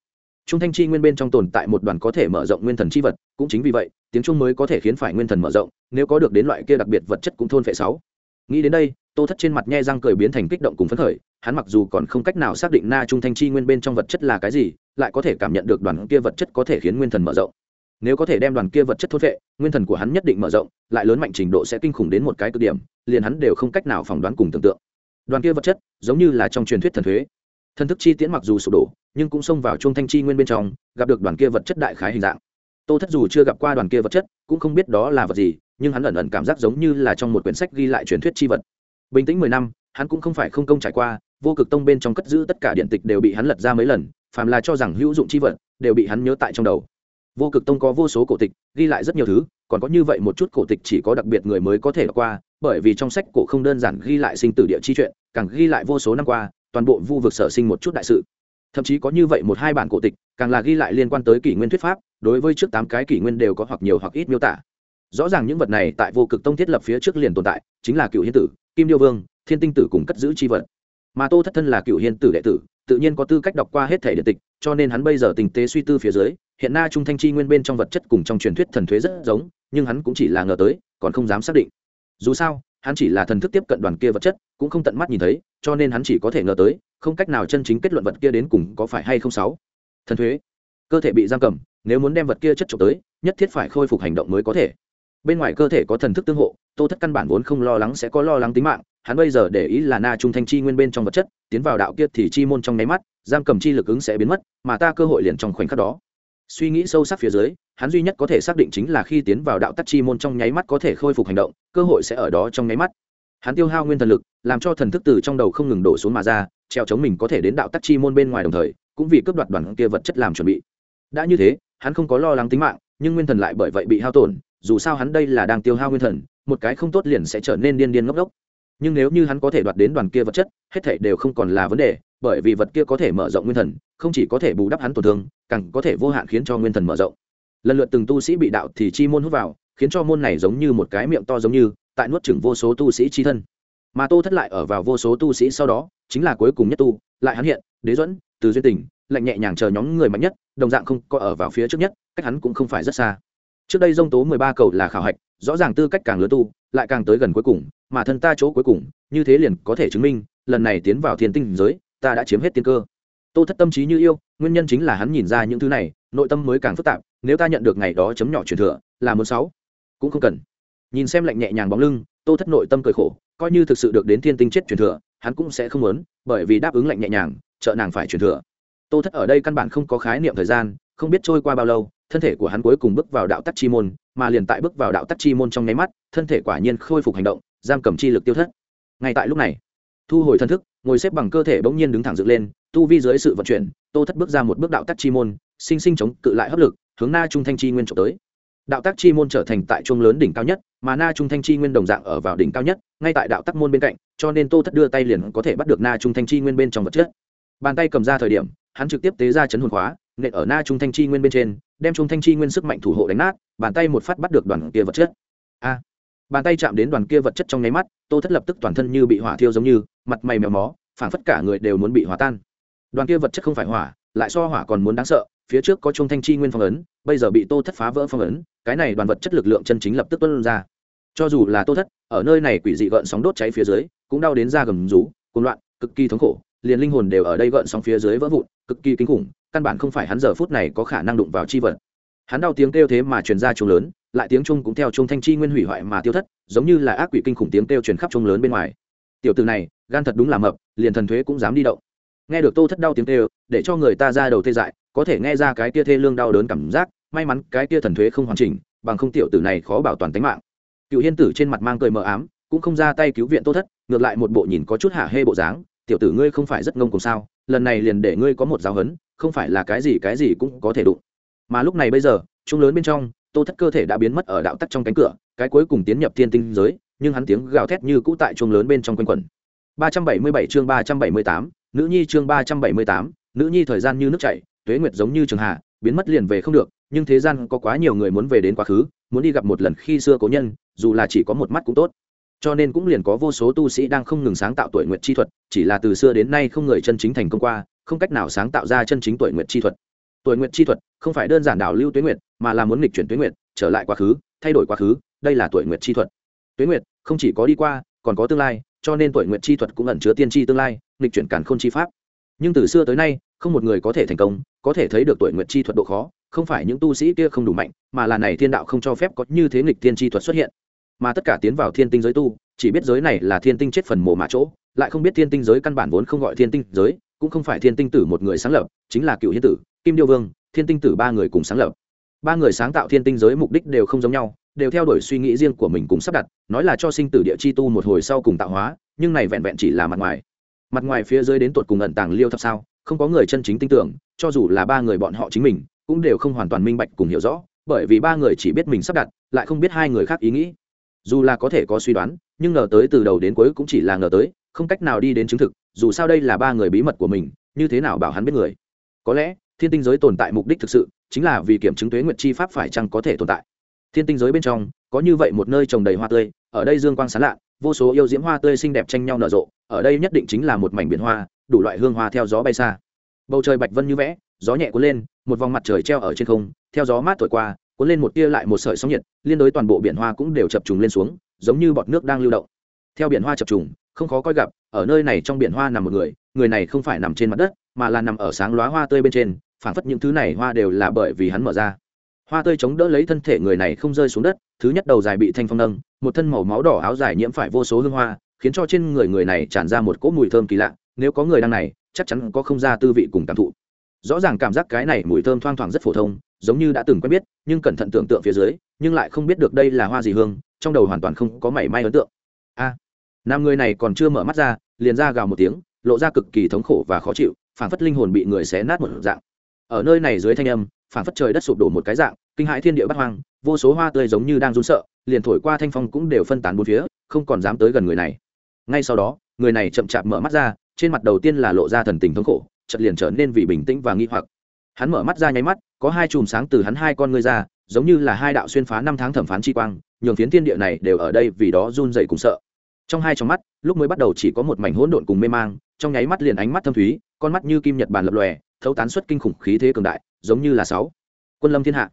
Trung thanh chi nguyên bên trong tồn tại một đoàn có thể mở rộng nguyên thần chi vật, cũng chính vì vậy tiếng trung mới có thể khiến phải nguyên thần mở rộng, nếu có được đến loại kia đặc biệt vật chất cũng thôn phệ sáu. Nghĩ đến đây, tô thất trên mặt nhe răng cười biến thành kích động cùng phấn khởi, hắn mặc dù còn không cách nào xác định na trung thanh chi nguyên bên trong vật chất là cái gì, lại có thể cảm nhận được đoàn kia vật chất có thể khiến nguyên thần mở rộng. Nếu có thể đem đoàn kia vật chất thôn phệ, nguyên thần của hắn nhất định mở rộng, lại lớn mạnh trình độ sẽ kinh khủng đến một cái cực điểm, liền hắn đều không cách nào phỏng đoán cùng tưởng tượng. Đoàn kia vật chất, giống như là trong truyền thuyết thần thuế. Thân thức chi tiễn mặc dù sụp đổ, nhưng cũng xông vào trung thanh chi nguyên bên trong, gặp được đoàn kia vật chất đại khái hình dạng tô thất dù chưa gặp qua đoàn kia vật chất, cũng không biết đó là vật gì, nhưng hắn ẩn ẩn cảm giác giống như là trong một quyển sách ghi lại truyền thuyết chi vật. Bình tĩnh mười năm, hắn cũng không phải không công trải qua, vô cực tông bên trong cất giữ tất cả điện tịch đều bị hắn lật ra mấy lần, phàm là cho rằng hữu dụng chi vật, đều bị hắn nhớ tại trong đầu. Vô cực tông có vô số cổ tịch, ghi lại rất nhiều thứ, còn có như vậy một chút cổ tịch chỉ có đặc biệt người mới có thể đọc qua, bởi vì trong sách cổ không đơn giản ghi lại sinh tử địa chi chuyện, càng ghi lại vô số năm qua, toàn bộ vu vực sở sinh một chút đại sự thậm chí có như vậy một hai bản cổ tịch, càng là ghi lại liên quan tới kỷ nguyên thuyết pháp, đối với trước tám cái kỷ nguyên đều có hoặc nhiều hoặc ít miêu tả. Rõ ràng những vật này tại vô cực tông thiết lập phía trước liền tồn tại, chính là cựu hiên tử, kim điêu vương, thiên tinh tử cùng cất giữ c h i vật. Mà tô thất thân là cựu hiên tử đệ tử, tự nhiên có tư cách đọc qua hết thể điện tịch, cho nên hắn bây giờ tình tế suy tư phía dưới, hiện na trung thanh chi nguyên bên trong vật chất cùng trong truyền thuyết thần thuế rất giống, nhưng hắn cũng chỉ là ngờ tới, còn không dám xác định. Dù sao, hắn chỉ là thần thức tiếp cận đoàn kia vật chất, cũng không tận mắt nhìn thấy, cho nên hắn chỉ có thể ngờ tới không cách nào chân chính kết luận vật kia đến cùng có phải hay không sáu. Thần thuế. Cơ thể bị giam cầm, nếu muốn đem vật kia chất trộm tới, nhất thiết phải khôi phục hành động mới có thể. Bên ngoài cơ thể có thần thức tương hộ, tô thất căn bản vốn không lo lắng sẽ có lo lắng tính mạng, hắn bây giờ để ý là na trung thanh chi nguyên bên trong vật chất, tiến vào đạo kia thì chi môn trong nháy mắt, giam cầm chi lực ứng sẽ biến mất, mà ta cơ hội liền trong khoảnh khắc đó. Suy nghĩ sâu sắc phía dưới, hắn duy nhất có thể xác định chính là khi tiến vào đạo tắc chi môn trong nháy mắt có thể khôi phục hành động, cơ hội sẽ ở đó trong nháy mắt. Hắn tiêu hao nguyên thần lực, làm cho thần thức từ trong đầu không ngừng đổ xuống mà ra treo chống mình có thể đến đạo tắc chi môn bên ngoài đồng thời, cũng vì cướp đoạt đoàn kia vật chất làm chuẩn bị. Đã như thế, hắn không có lo lắng tính mạng, nhưng nguyên thần lại bởi vậy bị hao tổn, dù sao hắn đây là đang tiêu hao nguyên thần, một cái không tốt liền sẽ trở nên điên điên ngốc ngốc. Nhưng nếu như hắn có thể đoạt đến đoàn kia vật chất, hết thảy đều không còn là vấn đề, bởi vì vật kia có thể mở rộng nguyên thần, không chỉ có thể bù đắp hắn tổn thương, càng có thể vô hạn khiến cho nguyên thần mở rộng. Lần lượt từng tu sĩ bị đạo thì chi môn hút vào, khiến cho môn này giống như một cái miệng to giống như, tại nuốt chửng vô số tu sĩ chi thân mà tô thất lại ở vào vô số tu sĩ sau đó, chính là cuối cùng nhất tu, lại hắn hiện, đế dẫn từ duyên tình, lạnh nhẹ nhàng chờ nhóm người mạnh nhất, đồng dạng không có ở vào phía trước nhất, cách hắn cũng không phải rất xa. Trước đây dông tố mười ba cầu là khảo hạch, rõ ràng tư cách càng lớn tu, lại càng tới gần cuối cùng, mà thân ta chỗ cuối cùng, như thế liền có thể chứng minh, lần này tiến vào thiên tinh giới, ta đã chiếm hết tiên cơ. Tô thất tâm trí như yêu, nguyên nhân chính là hắn nhìn ra những thứ này, nội tâm mới càng phức tạp, nếu ta nhận được ngày đó chấm nhỏ truyền thừa, là muốn sáu, cũng không cần. Nhìn xem lạnh nhẹ nhàng bóng lưng, tô thất nội tâm cười khổ coi như thực sự được đến thiên tinh chết truyền thừa, hắn cũng sẽ không muốn, bởi vì đáp ứng lạnh nhẹ nhàng, trợ nàng phải truyền thừa. Tô thất ở đây căn bản không có khái niệm thời gian, không biết trôi qua bao lâu, thân thể của hắn cuối cùng bước vào đạo tắc chi môn, mà liền tại bước vào đạo tắc chi môn trong nháy mắt, thân thể quả nhiên khôi phục hành động, giam cầm chi lực tiêu thất. Ngay tại lúc này, thu hồi thân thức, ngồi xếp bằng cơ thể bỗng nhiên đứng thẳng dựng lên, tu vi dưới sự vận chuyển, tô thất bước ra một bước đạo tắc chi môn, sinh sinh chống cự lại hấp lực, hướng na trung thanh chi nguyên trộm tới đạo tắc chi môn trở thành tại trung lớn đỉnh cao nhất, mà na trung thanh chi nguyên đồng dạng ở vào đỉnh cao nhất, ngay tại đạo tắc môn bên cạnh, cho nên tô thất đưa tay liền có thể bắt được na trung thanh chi nguyên bên trong vật chất. Bàn tay cầm ra thời điểm, hắn trực tiếp tế ra chấn hồn khóa, nện ở na trung thanh chi nguyên bên trên, đem trung thanh chi nguyên sức mạnh thủ hộ đánh nát, bàn tay một phát bắt được đoàn kia vật chất. A! Bàn tay chạm đến đoàn kia vật chất trong nháy mắt, tô thất lập tức toàn thân như bị hỏa thiêu giống như, mặt mày mèo mó, phảng phất cả người đều muốn bị hỏa tan. Đoàn kia vật chất không phải hỏa, lại so hỏa còn muốn đáng sợ phía trước có trung thanh chi nguyên phong ấn, bây giờ bị tô thất phá vỡ phong ấn, cái này đoàn vật chất lực lượng chân chính lập tức tuân ra. Cho dù là tô thất, ở nơi này quỷ dị gợn sóng đốt cháy phía dưới, cũng đau đến da gầm rú, cuồng loạn, cực kỳ thống khổ, liền linh hồn đều ở đây gợn sóng phía dưới vỡ vụn, cực kỳ kinh khủng, căn bản không phải hắn giờ phút này có khả năng đụng vào chi vật. Hắn đau tiếng kêu thế mà truyền ra trung lớn, lại tiếng trung cũng theo trung thanh chi nguyên hủy hoại mà tiêu thất, giống như là ác quỷ kinh khủng tiếng kêu truyền khắp trung lớn bên ngoài. Tiểu từ này, gan thật đúng là mập, liền thần thuế cũng dám đi động. Nghe được tô thất đau tiếng kêu, để cho người ta ra đầu tê dại có thể nghe ra cái kia thê lương đau đớn cảm giác may mắn cái kia thần thuế không hoàn chỉnh bằng không tiểu tử này khó bảo toàn tính mạng. Cựu hiên tử trên mặt mang cười mờ ám cũng không ra tay cứu viện tô thất ngược lại một bộ nhìn có chút hạ hê bộ dáng tiểu tử ngươi không phải rất ngông cùng sao lần này liền để ngươi có một giáo hấn không phải là cái gì cái gì cũng có thể đụng. Mà lúc này bây giờ chúng lớn bên trong tô thất cơ thể đã biến mất ở đạo tắc trong cánh cửa cái cuối cùng tiến nhập thiên tinh giới nhưng hắn tiếng gào thét như cũ tại chuông lớn bên trong quanh quẩn. 377 chương 378, nữ nhi chương 378, nữ nhi thời gian như nước chảy tuế nguyệt giống như trường hạ biến mất liền về không được, nhưng thế gian có quá nhiều người muốn về đến quá khứ, muốn đi gặp một lần khi xưa cố nhân, dù là chỉ có một mắt cũng tốt. Cho nên cũng liền có vô số tu sĩ đang không ngừng sáng tạo tuổi nguyện chi thuật, chỉ là từ xưa đến nay không người chân chính thành công qua, không cách nào sáng tạo ra chân chính tuổi nguyện chi thuật. Tuổi nguyện chi thuật không phải đơn giản đảo lưu tuế nguyện mà là muốn nghịch chuyển tuế nguyện trở lại quá khứ, thay đổi quá khứ, đây là tuổi nguyện chi thuật. Tuế nguyện không chỉ có đi qua, còn có tương lai, cho nên tuổi nguyện chi thuật cũng ẩn chứa tiên tri tương lai, nghịch chuyển cản khôn chi pháp. Nhưng từ xưa tới nay không một người có thể thành công, có thể thấy được tuổi nguyện chi thuật độ khó, không phải những tu sĩ kia không đủ mạnh, mà là này thiên đạo không cho phép có như thế nghịch thiên chi thuật xuất hiện. Mà tất cả tiến vào thiên tinh giới tu, chỉ biết giới này là thiên tinh chết phần mồ mã chỗ, lại không biết thiên tinh giới căn bản vốn không gọi thiên tinh giới, cũng không phải thiên tinh tử một người sáng lập, chính là cựu hiến tử, kim điêu vương, thiên tinh tử ba người cùng sáng lập. Ba người sáng tạo thiên tinh giới mục đích đều không giống nhau, đều theo đuổi suy nghĩ riêng của mình cùng sắp đặt, nói là cho sinh tử địa chi tu một hồi sau cùng tạo hóa, nhưng này vẹn vẹn chỉ là mặt ngoài. Mặt ngoài phía dưới đến tột cùng ẩn tàng liêu thập sao không có người chân chính tin tưởng, cho dù là ba người bọn họ chính mình, cũng đều không hoàn toàn minh bạch cùng hiểu rõ, bởi vì ba người chỉ biết mình sắp đặt, lại không biết hai người khác ý nghĩ. Dù là có thể có suy đoán, nhưng ngờ tới từ đầu đến cuối cũng chỉ là ngờ tới, không cách nào đi đến chứng thực, dù sao đây là ba người bí mật của mình, như thế nào bảo hắn biết người. Có lẽ, thiên tinh giới tồn tại mục đích thực sự, chính là vì kiểm chứng tuế nguyện chi pháp phải chăng có thể tồn tại. Thiên tinh giới bên trong, có như vậy một nơi trồng đầy hoa tươi, ở đây dương quang sán lạ, vô số yêu diễm hoa tươi xinh đẹp tranh nhau nở rộ, ở đây nhất định chính là một mảnh biển hoa đủ loại hương hoa theo gió bay xa. Bầu trời bạch vân như vẽ, gió nhẹ cuốn lên, một vòng mặt trời treo ở trên không, theo gió mát thổi qua, cuốn lên một tia lại một sợi sóng nhiệt, liên đối toàn bộ biển hoa cũng đều chập trùng lên xuống, giống như bọt nước đang lưu động. Theo biển hoa chập trùng, không khó coi gặp, ở nơi này trong biển hoa nằm một người người này không phải nằm trên mặt đất, mà là nằm ở sáng lóa hoa tươi bên trên, phảng phất những thứ này hoa đều là bởi vì hắn mở ra. Hoa tươi chống đỡ lấy thân thể người này không rơi xuống đất, thứ nhất đầu dài bị thanh phong nâng, một thân màu máu đỏ áo dài nhiễm phải vô số hương hoa, khiến cho trên người người này tràn ra một cỗ mùi thơm kỳ lạ nếu có người đang này, chắc chắn có không ra tư vị cùng cảm thụ. Rõ ràng cảm giác cái này mùi thơm thoang thoảng rất phổ thông, giống như đã từng quen biết, nhưng cẩn thận tưởng tượng phía dưới, nhưng lại không biết được đây là hoa gì hương, trong đầu hoàn toàn không có mảy may ấn tượng. A, nam người này còn chưa mở mắt ra, liền ra gào một tiếng, lộ ra cực kỳ thống khổ và khó chịu phản phất linh hồn bị người xé nát một dạng. Ở nơi này dưới thanh âm phản phất trời đất sụp đổ một cái dạng, kinh hãi thiên địa bắt hoang, vô số hoa tươi giống như đang run sợ, liền thổi qua thanh phong cũng đều phân tán bốn phía, không còn dám tới gần người này. Ngay sau đó, người này chậm chạp mở mắt ra trên mặt đầu tiên là lộ ra thần tình thống khổ, chợt liền trở nên vì bình tĩnh và nghi hoặc. Hắn mở mắt ra nháy mắt, có hai chùm sáng từ hắn hai con ngươi ra, giống như là hai đạo xuyên phá năm tháng thẩm phán chi quang, nhường phiến thiên địa này đều ở đây vì đó run dậy cùng sợ. Trong hai trong mắt, lúc mới bắt đầu chỉ có một mảnh hỗn độn cùng mê mang, trong nháy mắt liền ánh mắt thâm thúy, con mắt như kim nhật bản lập lòe, thấu tán xuất kinh khủng khí thế cường đại, giống như là sáu. Quân lâm thiên hạ.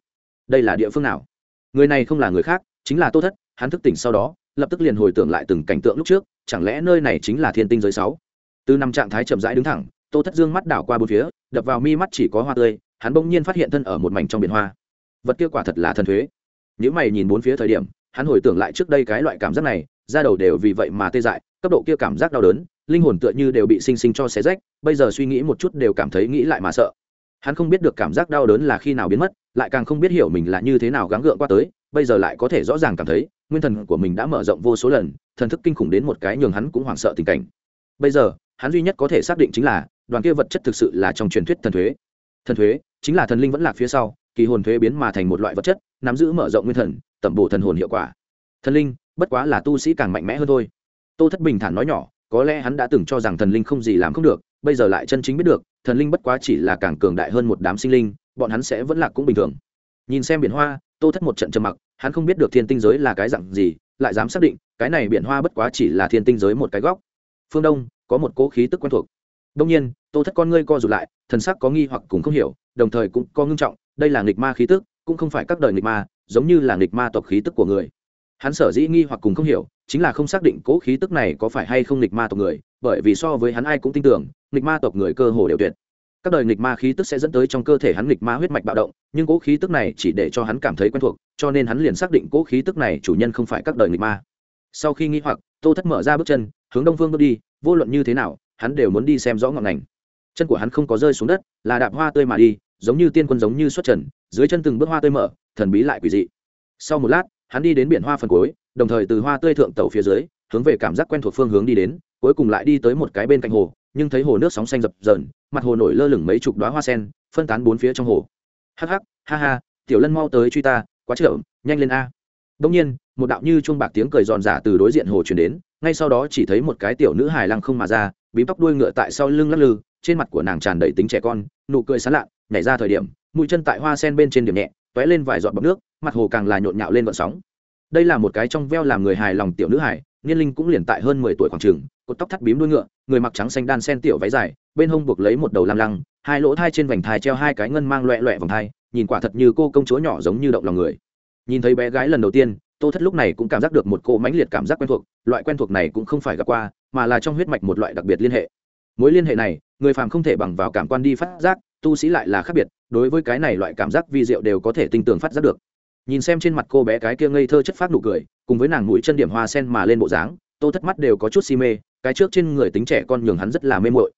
Đây là địa phương nào? Người này không là người khác, chính là tô thất, hắn thức tỉnh sau đó, lập tức liền hồi tưởng lại từng cảnh tượng lúc trước, chẳng lẽ nơi này chính là thiên tinh giới sáu? Từ năm trạng thái chậm rãi đứng thẳng, tô thất dương mắt đảo qua bốn phía, đập vào mi mắt chỉ có hoa tươi, hắn bỗng nhiên phát hiện thân ở một mảnh trong biển hoa. Vật kia quả thật là thần thuế. Nếu mày nhìn bốn phía thời điểm, hắn hồi tưởng lại trước đây cái loại cảm giác này ra đầu đều vì vậy mà tê dại, cấp độ kia cảm giác đau đớn, linh hồn tựa như đều bị sinh sinh cho xé rách, bây giờ suy nghĩ một chút đều cảm thấy nghĩ lại mà sợ. Hắn không biết được cảm giác đau đớn là khi nào biến mất, lại càng không biết hiểu mình là như thế nào gắng gượng qua tới, bây giờ lại có thể rõ ràng cảm thấy, nguyên thần của mình đã mở rộng vô số lần, thần thức kinh khủng đến một cái nhường hắn cũng hoảng sợ tình cảnh. Bây giờ hắn duy nhất có thể xác định chính là, đoàn kia vật chất thực sự là trong truyền thuyết thần thuế. Thần thuế chính là thần linh vẫn lạc phía sau, kỳ hồn thuế biến mà thành một loại vật chất, nắm giữ mở rộng nguyên thần, tẩm bổ thần hồn hiệu quả. Thần linh, bất quá là tu sĩ càng mạnh mẽ hơn thôi. Tô thất bình thản nói nhỏ, có lẽ hắn đã từng cho rằng thần linh không gì làm không được, bây giờ lại chân chính biết được, thần linh bất quá chỉ là càng cường đại hơn một đám sinh linh, bọn hắn sẽ vẫn lạc cũng bình thường. Nhìn xem biển hoa, tô thất một trận trầm mặc, hắn không biết được thiên tinh giới là cái dạng gì, lại dám xác định, cái này biển hoa bất quá chỉ là thiên tinh giới một cái góc. Phương đông có một cỗ khí tức quen thuộc. Đông nhiên, tô thất con ngươi co rụt lại, thần sắc có nghi hoặc cũng không hiểu, đồng thời cũng có ngưng trọng, đây là nghịch ma khí tức, cũng không phải các đời nghịch ma, giống như là nghịch ma tộc khí tức của người. Hắn sở dĩ nghi hoặc cùng không hiểu, chính là không xác định cố khí tức này có phải hay không nghịch ma tộc người, bởi vì so với hắn ai cũng tin tưởng, nghịch ma tộc người cơ hồ đều tuyệt. Các đời nghịch ma khí tức sẽ dẫn tới trong cơ thể hắn nghịch ma huyết mạch bạo động, nhưng cố khí tức này chỉ để cho hắn cảm thấy quen thuộc, cho nên hắn liền xác định cố khí tức này chủ nhân không phải các đời nghịch ma. Sau khi nghi hoặc, tô thất mở ra bước chân, hướng đông phương bước đi vô luận như thế nào, hắn đều muốn đi xem rõ ngọn ngành. Chân của hắn không có rơi xuống đất, là đạp hoa tươi mà đi, giống như tiên quân giống như xuất trần, dưới chân từng bước hoa tươi mở, thần bí lại quỷ dị. Sau một lát, hắn đi đến biển hoa phần cuối, đồng thời từ hoa tươi thượng tàu phía dưới, hướng về cảm giác quen thuộc phương hướng đi đến, cuối cùng lại đi tới một cái bên cạnh hồ, nhưng thấy hồ nước sóng xanh dập dờn, mặt hồ nổi lơ lửng mấy chục đoá hoa sen, phân tán bốn phía trong hồ. Hắc hắc, ha ha, tiểu lân mau tới truy ta, quá chậm, nhanh lên a. Đông nhiên một đạo như chuông bạc tiếng cười giòn giả từ đối diện hồ truyền đến, ngay sau đó chỉ thấy một cái tiểu nữ hài lăng không mà ra, bím tóc đuôi ngựa tại sau lưng lắc lư, trên mặt của nàng tràn đầy tính trẻ con, nụ cười sán lạ nhảy ra thời điểm, mũi chân tại hoa sen bên trên điểm nhẹ t lên vài giọt bọc nước, mặt hồ càng là nhộn nhạo lên vận sóng. Đây là một cái trong veo làm người hài lòng tiểu nữ hài, niên linh cũng liền tại hơn mười tuổi khoảng trường, cột tóc thắt bím đuôi ngựa, người mặc trắng xanh đan sen tiểu váy dài, bên hông buộc lấy một đầu lam lăng, hai lỗ thai trên vành thai treo hai cái ngân mang loẹ loẹ vòng thai, nhìn quả thật như cô công chúa nhỏ giống như động lòng người. Nhìn thấy bé gái lần đầu tiên tô thất lúc này cũng cảm giác được một cô mãnh liệt cảm giác quen thuộc, loại quen thuộc này cũng không phải gặp qua, mà là trong huyết mạch một loại đặc biệt liên hệ. Mối liên hệ này, người phàm không thể bằng vào cảm quan đi phát giác, tu sĩ lại là khác biệt, đối với cái này loại cảm giác vi diệu đều có thể tinh tường phát giác được. Nhìn xem trên mặt cô bé cái kia ngây thơ chất phát nụ cười, cùng với nàng mũi chân điểm hoa sen mà lên bộ dáng, tô thất mắt đều có chút si mê, cái trước trên người tính trẻ con nhường hắn rất là mê muội.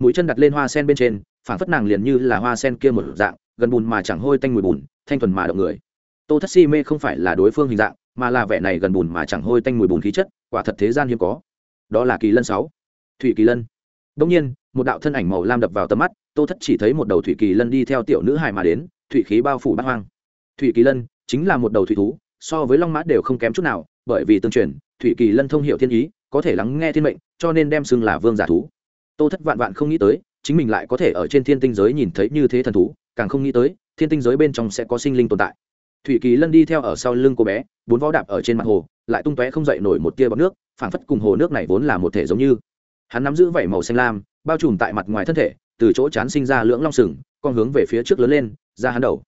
mũi chân đặt lên hoa sen bên trên phản phất nàng liền như là hoa sen kia một dạng, gần bùn mà chẳng hôi tanh mùi bùn, thanh thuần mà động người. Tô thất si mê không phải là đối phương hình dạng mà là vẻ này gần bùn mà chẳng hôi tanh mùi bùn khí chất, quả thật thế gian hiếm có. Đó là kỳ lân sáu. Thủy kỳ lân. Đông nhiên, một đạo thân ảnh màu lam đập vào tầm mắt, tô thất chỉ thấy một đầu thủy kỳ lân đi theo tiểu nữ hải mà đến, thủy khí bao phủ bát hoang. Thủy kỳ lân chính là một đầu thủy thú, so với long mã đều không kém chút nào, bởi vì tương truyền, thủy kỳ lân thông hiểu thiên ý, có thể lắng nghe thiên mệnh, cho nên đem xưng là vương giả thú. Tô thất vạn vạn không nghĩ tới, chính mình lại có thể ở trên thiên tinh giới nhìn thấy như thế thần thú, càng không nghĩ tới, thiên tinh giới bên trong sẽ có sinh linh tồn tại. Thủy kỳ lân đi theo ở sau lưng cô bé bốn vó đạp ở trên mặt hồ, lại tung tóe không dậy nổi một tia bọt nước, phảng phất cùng hồ nước này vốn là một thể giống như. Hắn nắm giữ vảy màu xanh lam, bao trùm tại mặt ngoài thân thể, từ chỗ chán sinh ra lưỡng long sừng, con hướng về phía trước lớn lên, ra hắn đầu.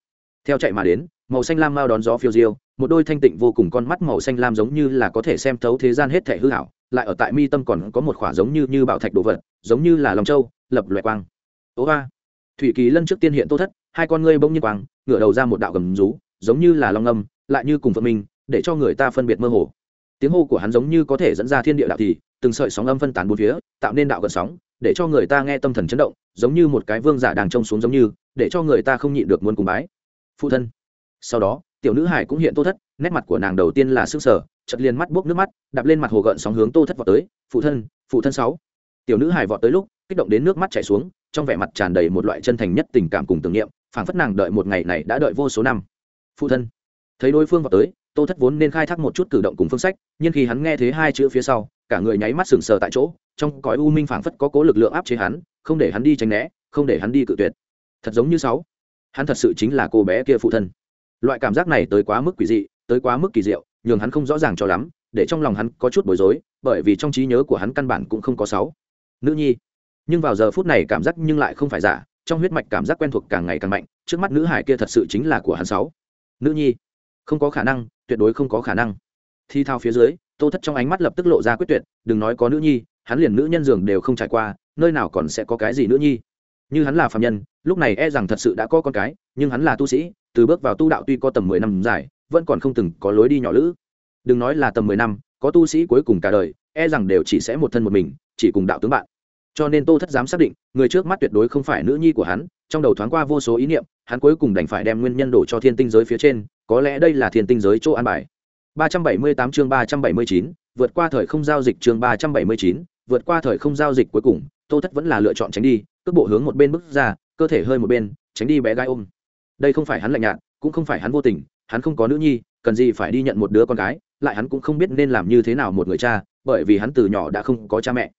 Theo chạy mà đến, màu xanh lam mau đón gió phiêu diêu, một đôi thanh tịnh vô cùng con mắt màu xanh lam giống như là có thể xem thấu thế gian hết thể hư hảo lại ở tại mi tâm còn có một khỏa giống như như bảo thạch đồ vật, giống như là lòng châu, lập loại quang. Ố ba! Thủy kỳ lân trước tiên hiện tô thất, hai con ngươi bỗng nhiên quang, ngửa đầu ra một đạo gầm rú, giống như là long âm, lại như cùng phượng minh để cho người ta phân biệt mơ hồ. Tiếng hô của hắn giống như có thể dẫn ra thiên địa đạo thì, từng sợi sóng âm phân tán bốn phía, tạo nên đạo gần sóng, để cho người ta nghe tâm thần chấn động, giống như một cái vương giả đang trông xuống giống như, để cho người ta không nhịn được muốn cùng bái. Phụ thân. Sau đó, tiểu nữ hải cũng hiện tô thất, nét mặt của nàng đầu tiên là sức sở chật liền mắt buốc nước mắt, đạp lên mặt hồ gợn sóng hướng tô thất vọt tới. Phụ thân phụ thân sáu. Tiểu nữ hải vọt tới lúc, kích động đến nước mắt chảy xuống, trong vẻ mặt tràn đầy một loại chân thành nhất tình cảm cùng tưởng niệm, phảng phất nàng đợi một ngày này đã đợi vô số năm. Phụ thân. Thấy đối phương vào tới tô thất vốn nên khai thác một chút cử động cùng phương sách, nhưng khi hắn nghe thấy hai chữ phía sau, cả người nháy mắt sừng sờ tại chỗ, trong cõi u minh phảng phất có cố lực lượng áp chế hắn, không để hắn đi tránh né, không để hắn đi cự tuyệt. Thật giống như sáu. Hắn thật sự chính là cô bé kia phụ thân. Loại cảm giác này tới quá mức quỷ dị, tới quá mức kỳ diệu, nhường hắn không rõ ràng cho lắm, để trong lòng hắn có chút bối rối, bởi vì trong trí nhớ của hắn căn bản cũng không có sáu. Nữ nhi. Nhưng vào giờ phút này cảm giác nhưng lại không phải giả, trong huyết mạch cảm giác quen thuộc càng ngày càng mạnh, trước mắt nữ hải kia thật sự chính là của hắn sáu. Nữ nhi. Không có khả năng tuyệt đối không có khả năng. Thi thao phía dưới, tô thất trong ánh mắt lập tức lộ ra quyết tuyệt, đừng nói có nữ nhi, hắn liền nữ nhân giường đều không trải qua, nơi nào còn sẽ có cái gì nữ nhi. Như hắn là phạm nhân, lúc này e rằng thật sự đã có con cái, nhưng hắn là tu sĩ, từ bước vào tu đạo tuy có tầm mười năm dài, vẫn còn không từng có lối đi nhỏ lữ. Đừng nói là tầm mười năm, có tu sĩ cuối cùng cả đời e rằng đều chỉ sẽ một thân một mình, chỉ cùng đạo tướng bạn. Cho nên tô thất dám xác định, người trước mắt tuyệt đối không phải nữ nhi của hắn, trong đầu thoáng qua vô số ý niệm hắn cuối cùng đành phải đem nguyên nhân đổ cho thiên tinh giới phía trên có lẽ đây là thiên tinh giới chỗ an bài. 378 chương 379, vượt qua thời không giao dịch chương 379, vượt qua thời không giao dịch cuối cùng tô thất vẫn là lựa chọn tránh đi cước bộ hướng một bên bước ra cơ thể hơi một bên tránh đi bé gái ôm. Đây không phải hắn lạnh nhạt cũng không phải hắn vô tình hắn không có nữ nhi cần gì phải đi nhận một đứa con gái lại hắn cũng không biết nên làm như thế nào một người cha bởi vì hắn từ nhỏ đã không có cha mẹ.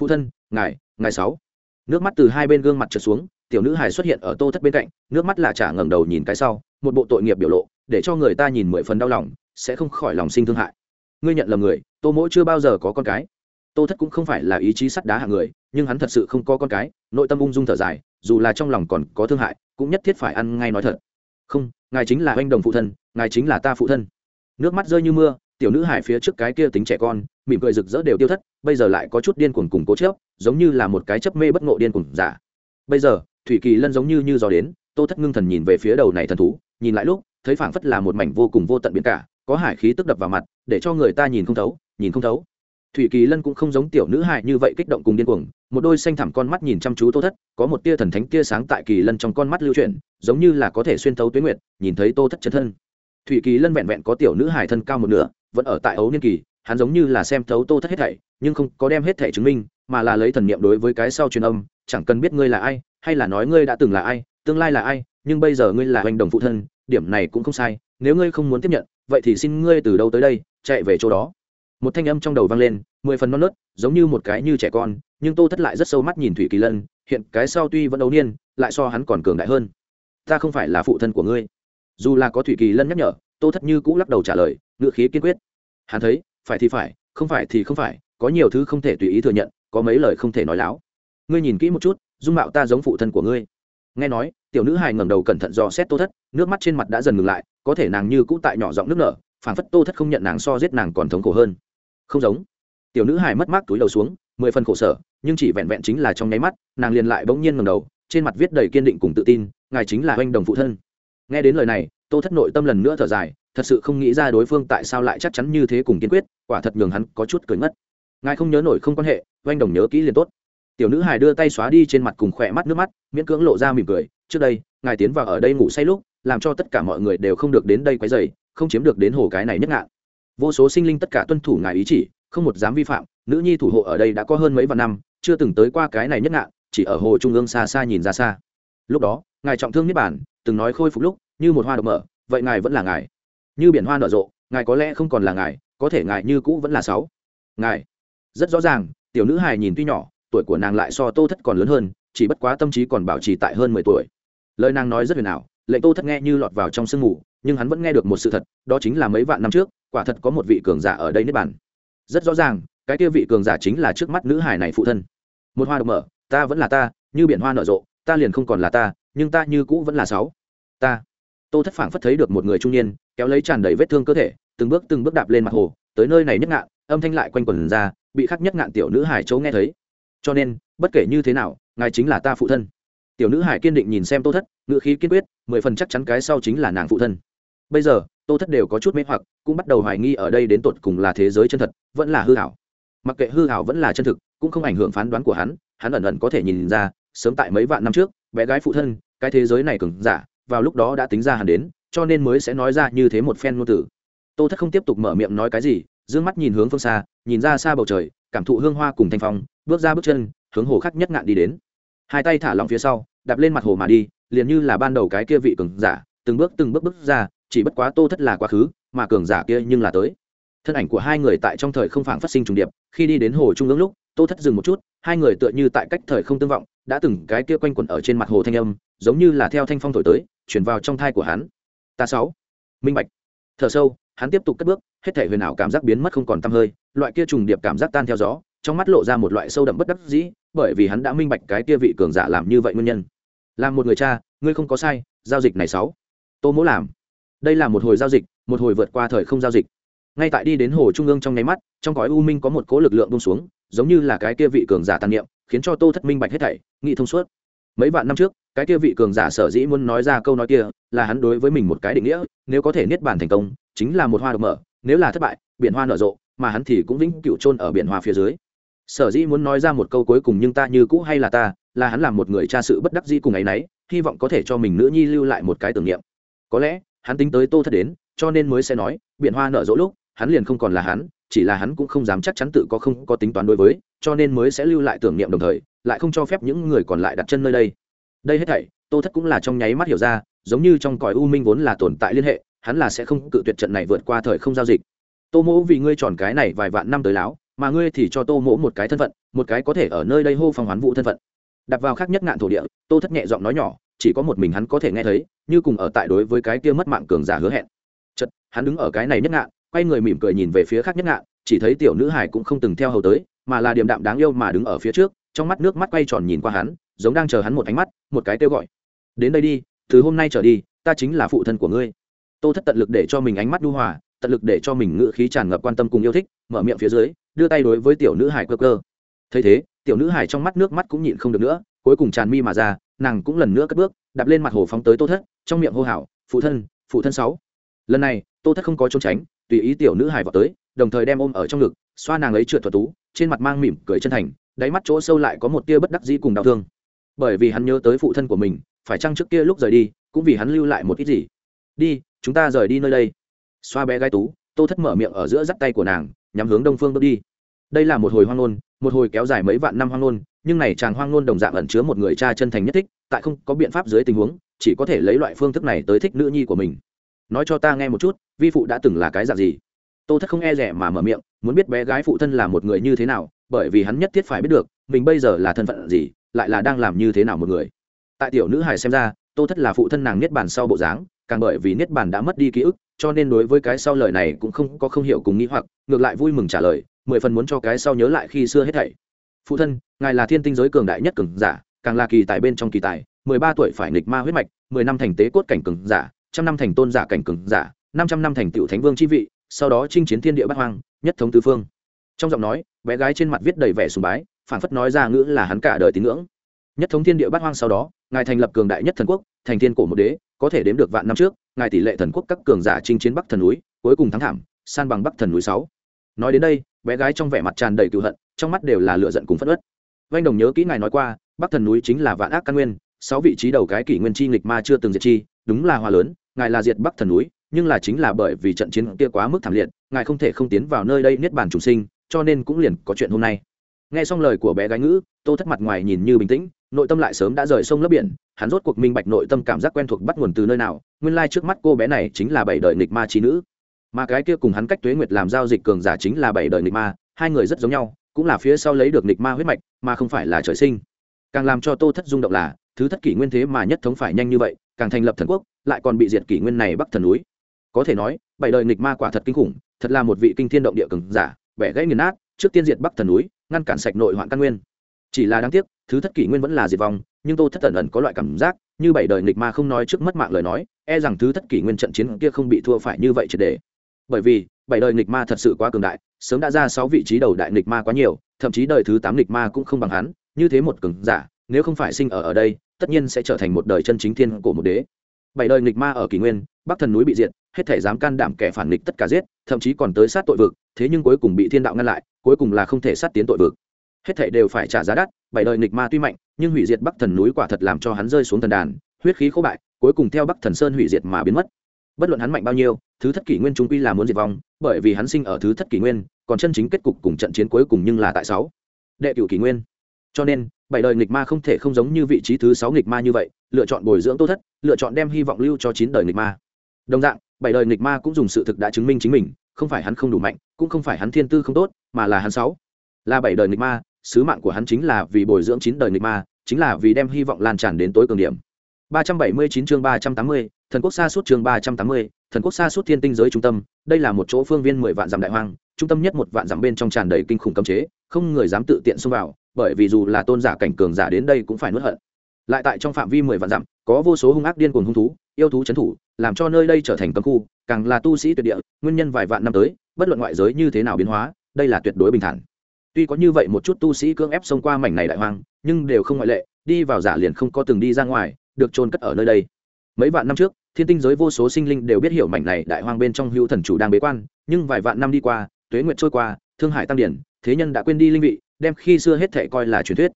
Phụ thân ngài ngài sáu. Nước mắt từ hai bên gương mặt trượt xuống tiểu nữ hài xuất hiện ở tô thất bên cạnh, nước mắt là trả ngẩng đầu nhìn cái sau, một bộ tội nghiệp biểu lộ, để cho người ta nhìn mười phần đau lòng, sẽ không khỏi lòng sinh thương hại. Ngươi nhận lầm người, tô mỗi chưa bao giờ có con cái. Tô thất cũng không phải là ý chí sắt đá hạng người, nhưng hắn thật sự không có con cái, nội tâm ung dung thở dài, dù là trong lòng còn có thương hại, cũng nhất thiết phải ăn ngay nói thật. Không, ngài chính là anh đồng phụ thân, ngài chính là ta phụ thân. Nước mắt rơi như mưa, tiểu nữ hải phía trước cái kia tính trẻ con, mỉm cười rực rỡ đều tiêu thất, bây giờ lại có chút điên cuồng cùng cố chớp giống như là một cái chấp mê bất ngộ điên cuồng giả. Bây giờ thủy kỳ lân giống như như gió đến, tô thất ngưng thần nhìn về phía đầu này thần thú, nhìn lại lúc, thấy phảng phất là một mảnh vô cùng vô tận biển cả, có hải khí tức đập vào mặt, để cho người ta nhìn không thấu, nhìn không thấu. Thủy kỳ lân cũng không giống tiểu nữ hại như vậy kích động cùng điên cuồng, một đôi xanh thẳm con mắt nhìn chăm chú tô thất, có một tia thần thánh tia sáng tại kỳ lân trong con mắt lưu chuyển, giống như là có thể xuyên thấu tuyến nguyệt, nhìn thấy tô thất chân thân. Thủy kỳ lân vẹn vẹn có tiểu nữ hải thân cao một nửa, vẫn ở tại ấu niên kỳ, hắn giống như là xem thấu tô thất hết thảy, nhưng không có đem hết thảy chứng minh, mà là lấy thần niệm đối với cái sau truyền âm, chẳng cần biết ngươi là ai hay là nói ngươi đã từng là ai, tương lai là ai, nhưng bây giờ ngươi là hành đồng phụ thân, điểm này cũng không sai, nếu ngươi không muốn tiếp nhận, vậy thì xin ngươi từ đâu tới đây, chạy về chỗ đó. Một thanh âm trong đầu vang lên, mười phần non nớt, giống như một cái như trẻ con, nhưng tô thất lại rất sâu mắt nhìn thủy kỳ lân, hiện cái sau tuy vẫn ấu niên, lại so hắn còn cường đại hơn. Ta không phải là phụ thân của ngươi. Dù là có thủy kỳ lân nhắc nhở, tô thất như cũ lắc đầu trả lời ngựa khí kiên quyết. Hắn thấy, phải thì phải, không phải thì không phải, có nhiều thứ không thể tùy ý thừa nhận, có mấy lời không thể nói láo. Ngươi nhìn kỹ một chút dung mạo ta giống phụ thân của ngươi. Nghe nói, tiểu nữ hài ngẩng đầu cẩn thận dò xét tô thất, nước mắt trên mặt đã dần ngừng lại, có thể nàng như cũ tại nhỏ giọng nước nở, phảng phất tô thất không nhận nàng so giết nàng còn thống khổ hơn. Không giống. Tiểu nữ hài mất mát túi đầu xuống, mười phần khổ sở, nhưng chỉ vẹn vẹn chính là trong nháy mắt, nàng liền lại bỗng nhiên ngẩng đầu, trên mặt viết đầy kiên định cùng tự tin, ngài chính là oanh đồng phụ thân. Nghe đến lời này, tô thất nội tâm lần nữa thở dài, thật sự không nghĩ ra đối phương tại sao lại chắc chắn như thế cùng kiên quyết, quả thật nhường hắn có chút cười ngất. Ngài không nhớ nổi không quan hệ, oanh đồng nhớ kỹ liền tốt tiểu nữ hài đưa tay xóa đi trên mặt cùng khỏe mắt nước mắt, miễn cưỡng lộ ra mỉm cười, trước đây, ngài tiến vào ở đây ngủ say lúc, làm cho tất cả mọi người đều không được đến đây quấy dày không chiếm được đến hồ cái này nhất ngạn. Vô số sinh linh tất cả tuân thủ ngài ý chỉ, không một dám vi phạm, nữ nhi thủ hộ ở đây đã có hơn mấy vạn năm, chưa từng tới qua cái này nhất ngạn, chỉ ở hồ trung ương xa xa nhìn ra xa. Lúc đó, ngài trọng thương niết bản từng nói khôi phục lúc, như một hoa độc mở, vậy ngài vẫn là ngài. Như biển hoa nở rộ, ngài có lẽ không còn là ngài, có thể ngài như cũ vẫn là sáu. Ngài, rất rõ ràng, tiểu nữ hài nhìn tuy nhỏ tuổi của nàng lại so tô thất còn lớn hơn, chỉ bất quá tâm trí còn bảo trì tại hơn mười tuổi. Lời nàng nói rất huyền ảo, lệnh tô thất nghe như lọt vào trong sương mù, nhưng hắn vẫn nghe được một sự thật, đó chính là mấy vạn năm trước, quả thật có một vị cường giả ở đây niết bản. rất rõ ràng, cái kia vị cường giả chính là trước mắt nữ hải này phụ thân. Một hoa độc mở, ta vẫn là ta, như biển hoa nở rộ, ta liền không còn là ta, nhưng ta như cũ vẫn là sáu. Ta. Tô thất phảng phất thấy được một người trung niên, kéo lấy tràn đầy vết thương cơ thể, từng bước từng bước đạp lên mặt hồ, tới nơi này nhất ngạn, âm thanh lại quanh quẩn ra, bị khắc nhất ngạn tiểu nữ hải châu nghe thấy cho nên, bất kể như thế nào, ngài chính là ta phụ thân. Tiểu nữ hải kiên định nhìn xem tô thất, ngữ khí kiên quyết, mười phần chắc chắn cái sau chính là nàng phụ thân. Bây giờ, tô thất đều có chút mê hoặc, cũng bắt đầu hoài nghi ở đây đến tột cùng là thế giới chân thật, vẫn là hư hảo mặc kệ hư hảo vẫn là chân thực, cũng không ảnh hưởng phán đoán của hắn hắn ẩn ẩn có thể nhìn ra, sớm tại mấy vạn năm trước, bé gái phụ thân, cái thế giới này cứng giả, vào lúc đó đã tính ra hắn đến, cho nên mới sẽ nói ra như thế một phen ngôn tử tô thất không tiếp tục mở miệng nói cái gì d mắt nhìn hướng phương xa, nhìn ra xa bầu trời cảm thụ hương hoa cùng thanh phong, bước ra bước chân, hướng hồ khắc nhất ngạn đi đến. Hai tay thả lỏng phía sau, đạp lên mặt hồ mà đi, liền như là ban đầu cái kia vị cường giả, từng bước từng bước bước ra, chỉ bất quá tô thất là quá khứ, mà cường giả kia nhưng là tới. Thân ảnh của hai người tại trong thời không phảng phát sinh trùng điệp, khi đi đến hồ trung ương lúc, tô thất dừng một chút, hai người tựa như tại cách thời không tương vọng, đã từng cái kia quanh quẩn ở trên mặt hồ thanh âm, giống như là theo thanh phong thổi tới, chuyển vào trong thai của hắn. Ta sáu. Minh bạch. Thở sâu, hắn tiếp tục cất bước hết thể huyền ảo cảm giác biến mất không còn tăm hơi, loại kia trùng điệp cảm giác tan theo gió, trong mắt lộ ra một loại sâu đậm bất đắc dĩ, bởi vì hắn đã minh bạch cái kia vị cường giả làm như vậy nguyên nhân. Làm một người cha, ngươi không có sai, giao dịch này sáu. Tô mỗ làm. Đây là một hồi giao dịch, một hồi vượt qua thời không giao dịch. Ngay tại đi đến hồ trung ương trong nháy mắt, trong cõi u minh có một cố lực lượng bông xuống, giống như là cái kia vị cường giả tàn niệm, khiến cho tô thất minh bạch hết thảy, nghị thông suốt. Mấy vạn năm trước, cái kia vị cường giả sở dĩ muốn nói ra câu nói kia, là hắn đối với mình một cái định nghĩa, nếu có thể niết bàn thành công, chính là một hoa độc mở nếu là thất bại, biển hoa nở rộ, mà hắn thì cũng vĩnh cựu trôn ở biển hoa phía dưới. Sở dĩ muốn nói ra một câu cuối cùng nhưng ta như cũ hay là ta, là hắn làm một người cha sự bất đắc dĩ cùng ấy nấy, hy vọng có thể cho mình nữ nhi lưu lại một cái tưởng niệm. Có lẽ, hắn tính tới tô thất đến, cho nên mới sẽ nói, biển hoa nở rộ lúc, hắn liền không còn là hắn, chỉ là hắn cũng không dám chắc chắn tự có không có tính toán đối với, cho nên mới sẽ lưu lại tưởng niệm đồng thời, lại không cho phép những người còn lại đặt chân nơi đây. Đây hết thảy, tô thất cũng là trong nháy mắt hiểu ra, giống như trong cõi u minh vốn là tồn tại liên hệ hắn là sẽ không cự tuyệt trận này vượt qua thời không giao dịch. Tô mỗ vì ngươi tròn cái này vài vạn năm tới láo, mà ngươi thì cho tô mỗ một cái thân phận, một cái có thể ở nơi đây hô phong hoán vụ thân phận. Đặt vào khác nhất ngạn thổ địa, tô thất nhẹ giọng nói nhỏ, chỉ có một mình hắn có thể nghe thấy, như cùng ở tại đối với cái kia mất mạng cường giả hứa hẹn. Chật hắn đứng ở cái này nhất ngạn, quay người mỉm cười nhìn về phía khác nhất ngạn, chỉ thấy tiểu nữ hải cũng không từng theo hầu tới, mà là điềm đạm đáng yêu mà đứng ở phía trước, trong mắt nước mắt quay tròn nhìn qua hắn, giống đang chờ hắn một ánh mắt, một cái kêu gọi. Đến đây đi, từ hôm nay trở đi, ta chính là phụ thân của ngươi tô thất tận lực để cho mình ánh mắt đu hòa, tận lực để cho mình ngự khí tràn ngập quan tâm cùng yêu thích, mở miệng phía dưới, đưa tay đối với tiểu nữ hải cơ cơ. Thấy thế, tiểu nữ hải trong mắt nước mắt cũng nhịn không được nữa, cuối cùng tràn mi mà ra, nàng cũng lần nữa cất bước, đạp lên mặt hồ phóng tới tô thất, trong miệng hô hào, phụ thân phụ thân sáu. Lần này, tô thất không có trốn tránh, tùy ý tiểu nữ hải vào tới, đồng thời đem ôm ở trong ngực, xoa nàng ấy trượt thuật tú, trên mặt mang mỉm cười chân thành, đáy mắt chỗ sâu lại có một tia bất đắc dĩ cùng đau thương. Bởi vì hắn nhớ tới phụ thân của mình, phải chăng trước kia lúc rời đi, cũng vì hắn lưu lại một ít gì? Đi chúng ta rời đi nơi đây. Xoa bé gái tú, tô thất mở miệng ở giữa dắt tay của nàng, nhắm hướng đông phương bước đi. Đây là một hồi hoang nôn một hồi kéo dài mấy vạn năm hoang nôn nhưng này chàng hoang nôn đồng dạng ẩn chứa một người cha chân thành nhất thích, tại không có biện pháp dưới tình huống, chỉ có thể lấy loại phương thức này tới thích nữ nhi của mình. Nói cho ta nghe một chút, vi phụ đã từng là cái dạng gì? Tô thất không e rẻ mà mở miệng, muốn biết bé gái phụ thân là một người như thế nào, bởi vì hắn nhất thiết phải biết được, mình bây giờ là thân phận gì, lại là đang làm như thế nào một người. Tại tiểu nữ hải xem ra, tô thất là phụ thân nàng niết bàn sau bộ dáng càng bởi vì niết bàn đã mất đi ký ức, cho nên đối với cái sau lời này cũng không có không hiểu cùng nghĩ hoặc, ngược lại vui mừng trả lời, mười phần muốn cho cái sau nhớ lại khi xưa hết thảy. Phụ thân, ngài là thiên tinh giới cường đại nhất cường giả, càng là kỳ tài bên trong kỳ tài, mười ba tuổi phải nghịch ma huyết mạch, mười năm thành tế cốt cảnh cường giả, trăm năm thành tôn giả cảnh cường giả, năm trăm năm thành tựu thánh vương chi vị, sau đó chinh chiến thiên địa bát hoang, nhất thống tứ phương. Trong giọng nói, bé gái trên mặt viết đầy vẻ sùng bái phản phất nói ra ngữ là hắn cả đời tín ngưỡng. Nhất thống thiên địa bát hoang sau đó, ngài thành lập cường đại nhất thần quốc thành thiên cổ một đế, có thể đếm được vạn năm trước, ngài tỷ lệ thần quốc các cường giả chinh chiến bắc thần núi, cuối cùng thắng thảm, san bằng bắc thần núi sáu. Nói đến đây, bé gái trong vẻ mặt tràn đầy cựu hận, trong mắt đều là lựa giận cùng phất ớt vanh đồng nhớ kỹ ngài nói qua, bắc thần núi chính là vạn ác căn nguyên, sáu vị trí đầu cái kỷ nguyên chi nghịch ma chưa từng diệt chi, đúng là hòa lớn, ngài là diệt bắc thần núi, nhưng là chính là bởi vì trận chiến kia quá mức thảm liệt, ngài không thể không tiến vào nơi đây niết bàn chủ sinh, cho nên cũng liền có chuyện hôm nay. Nghe xong lời của bé gái ngữ, tô thất mặt ngoài nhìn như bình tĩnh nội tâm lại sớm đã rời sông lấp biển, hắn rốt cuộc minh bạch nội tâm cảm giác quen thuộc bắt nguồn từ nơi nào, nguyên lai trước mắt cô bé này chính là bảy đời nghịch ma trí nữ. Mà cái kia cùng hắn cách tuế nguyệt làm giao dịch cường giả chính là bảy đời nghịch ma, hai người rất giống nhau, cũng là phía sau lấy được nghịch ma huyết mạch, mà không phải là trời sinh. Càng làm cho tô thất rung động là, thứ thất kỷ nguyên thế mà nhất thống phải nhanh như vậy, càng thành lập thần quốc, lại còn bị diệt kỷ nguyên này bắc thần núi. Có thể nói, bảy đời nghịch ma quả thật kinh khủng, thật là một vị kinh thiên động địa cường giả, bẻ gãy nghiền nát, trước tiên diệt bắc thần núi, ngăn cản sạch nội hoạn căn nguyên. Chỉ là đáng tiếc thứ thất kỷ nguyên vẫn là diệt vong, nhưng tô thất tẩn ẩn có loại cảm giác như bảy đời nghịch ma không nói trước mất mạng lời nói e rằng thứ thất kỷ nguyên trận chiến kia không bị thua phải như vậy triệt để bởi vì, bảy đời nghịch ma thật sự quá cường đại, sớm đã ra sáu vị trí đầu đại nghịch ma quá nhiều, thậm chí đời thứ tám nghịch ma cũng không bằng hắn, như thế một cường giả, nếu không phải sinh ở ở đây, tất nhiên sẽ trở thành một đời chân chính thiên cổ một đế. Bảy đời nghịch ma ở kỷ nguyên, bắc thần núi bị diệt, hết thể dám can đảm kẻ phản nghịch tất cả giết, thậm chí còn tới sát tội vực, thế nhưng cuối cùng bị thiên đạo ngăn lại, cuối cùng là không thể sát tiến tội vực. Hết thể đều phải trả giá đắt bảy đời nghịch ma tuy mạnh, nhưng hủy diệt bắc thần núi quả thật làm cho hắn rơi xuống thần đàn, huyết khí khô bại, cuối cùng theo bắc thần sơn hủy diệt mà biến mất. Bất luận hắn mạnh bao nhiêu, thứ thất kỷ nguyên chúng quy là muốn diệt vong, bởi vì hắn sinh ở thứ thất kỷ nguyên, còn chân chính kết cục cùng trận chiến cuối cùng nhưng là tại sáu đệ cửu kỷ nguyên. Cho nên, bảy đời nghịch ma không thể không giống như vị trí thứ sáu nghịch ma như vậy, lựa chọn bồi dưỡng tô thất, lựa chọn đem hy vọng lưu cho chín đời nghịch ma. Đồng dạng, bảy đời nghịch ma cũng dùng sự thực đã chứng minh chính mình, không phải hắn không đủ mạnh, cũng không phải hắn thiên tư không tốt, mà là hắn sáu là bảy đời nghịch ma sứ mạng của hắn chính là vì bồi dưỡng chín đời nghịch ma chính là vì đem hy vọng lan tràn đến tối cường điểm 379 chương 380, thần quốc xa suốt chương 380, thần quốc xa suốt thiên tinh giới trung tâm, đây là một chỗ phương viên 10 vạn dặm đại hoang, trung tâm nhất một vạn dặm bên trong tràn đầy kinh khủng cấm chế, không người dám tự tiện xông vào, bởi vì dù là tôn giả cảnh cường giả đến đây cũng phải nuốt hận. Lại tại trong phạm vi 10 vạn dặm, có vô số hung ác điên cuồng hung thú, yêu thú chấn thủ, làm cho nơi đây trở thành cấm khu, càng là tu sĩ tuyệt địa, nguyên nhân vài vạn năm tới, bất luận ngoại giới như thế nào biến hóa, đây là tuyệt đối bình thản. Tuy có như vậy một chút tu sĩ cưỡng ép xông qua mảnh này đại hoang, nhưng đều không ngoại lệ, đi vào giả liền không có từng đi ra ngoài, được trôn cất ở nơi đây. Mấy vạn năm trước thiên tinh giới vô số sinh linh đều biết hiểu mảnh này đại hoang bên trong hữu thần chủ đang bế quan nhưng vài vạn năm đi qua tuế nguyệt trôi qua thương hải tăng điển thế nhân đã quên đi linh vị đem khi xưa hết thể coi là truyền thuyết.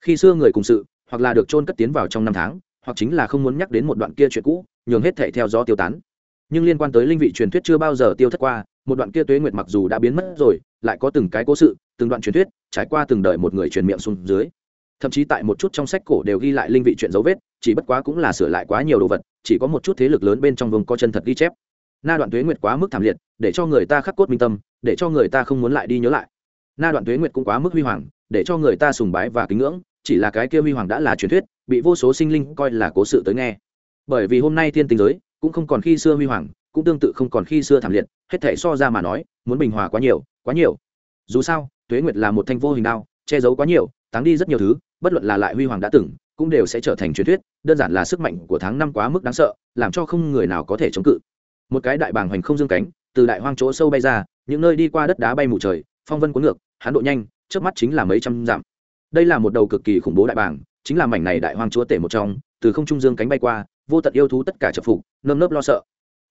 Khi xưa người cùng sự hoặc là được trôn cất tiến vào trong năm tháng hoặc chính là không muốn nhắc đến một đoạn kia chuyện cũ nhường hết thể theo gió tiêu tán. Nhưng liên quan tới linh vị truyền thuyết chưa bao giờ tiêu thất qua một đoạn kia tuế nguyệt mặc dù đã biến mất rồi, lại có từng cái cố sự, từng đoạn truyền thuyết, trải qua từng đời một người truyền miệng xuống dưới. Thậm chí tại một chút trong sách cổ đều ghi lại linh vị chuyện dấu vết, chỉ bất quá cũng là sửa lại quá nhiều đồ vật, chỉ có một chút thế lực lớn bên trong vùng có chân thật ghi chép. Na đoạn tuế nguyệt quá mức thảm liệt, để cho người ta khắc cốt minh tâm, để cho người ta không muốn lại đi nhớ lại. Na đoạn tuế nguyệt cũng quá mức huy hoàng, để cho người ta sùng bái và kính ngưỡng, chỉ là cái kia huy hoàng đã là truyền thuyết, bị vô số sinh linh coi là cố sự tới nghe. Bởi vì hôm nay thiên tình giới, cũng không còn khi xưa huy hoàng cũng tương tự không còn khi xưa thảm liệt, hết thể so ra mà nói, muốn bình hòa quá nhiều quá nhiều. Dù sao, tuế nguyệt là một thanh vô hình đao, che giấu quá nhiều, táng đi rất nhiều thứ, bất luận là lại huy hoàng đã từng, cũng đều sẽ trở thành truyền thuyết, đơn giản là sức mạnh của tháng năm quá mức đáng sợ, làm cho không người nào có thể chống cự. Một cái đại bàng hoành không dương cánh, từ đại hoang chỗ sâu bay ra, những nơi đi qua đất đá bay mù trời, phong vân cuốn ngược, hắn độ nhanh trước mắt chính là mấy trăm dặm. Đây là một đầu cực kỳ khủng bố đại bàng, chính là mảnh này đại hoang chúa tể một trong, từ không trung dương cánh bay qua, vô tận yêu thú tất cả chập phục, nơm nớp lo sợ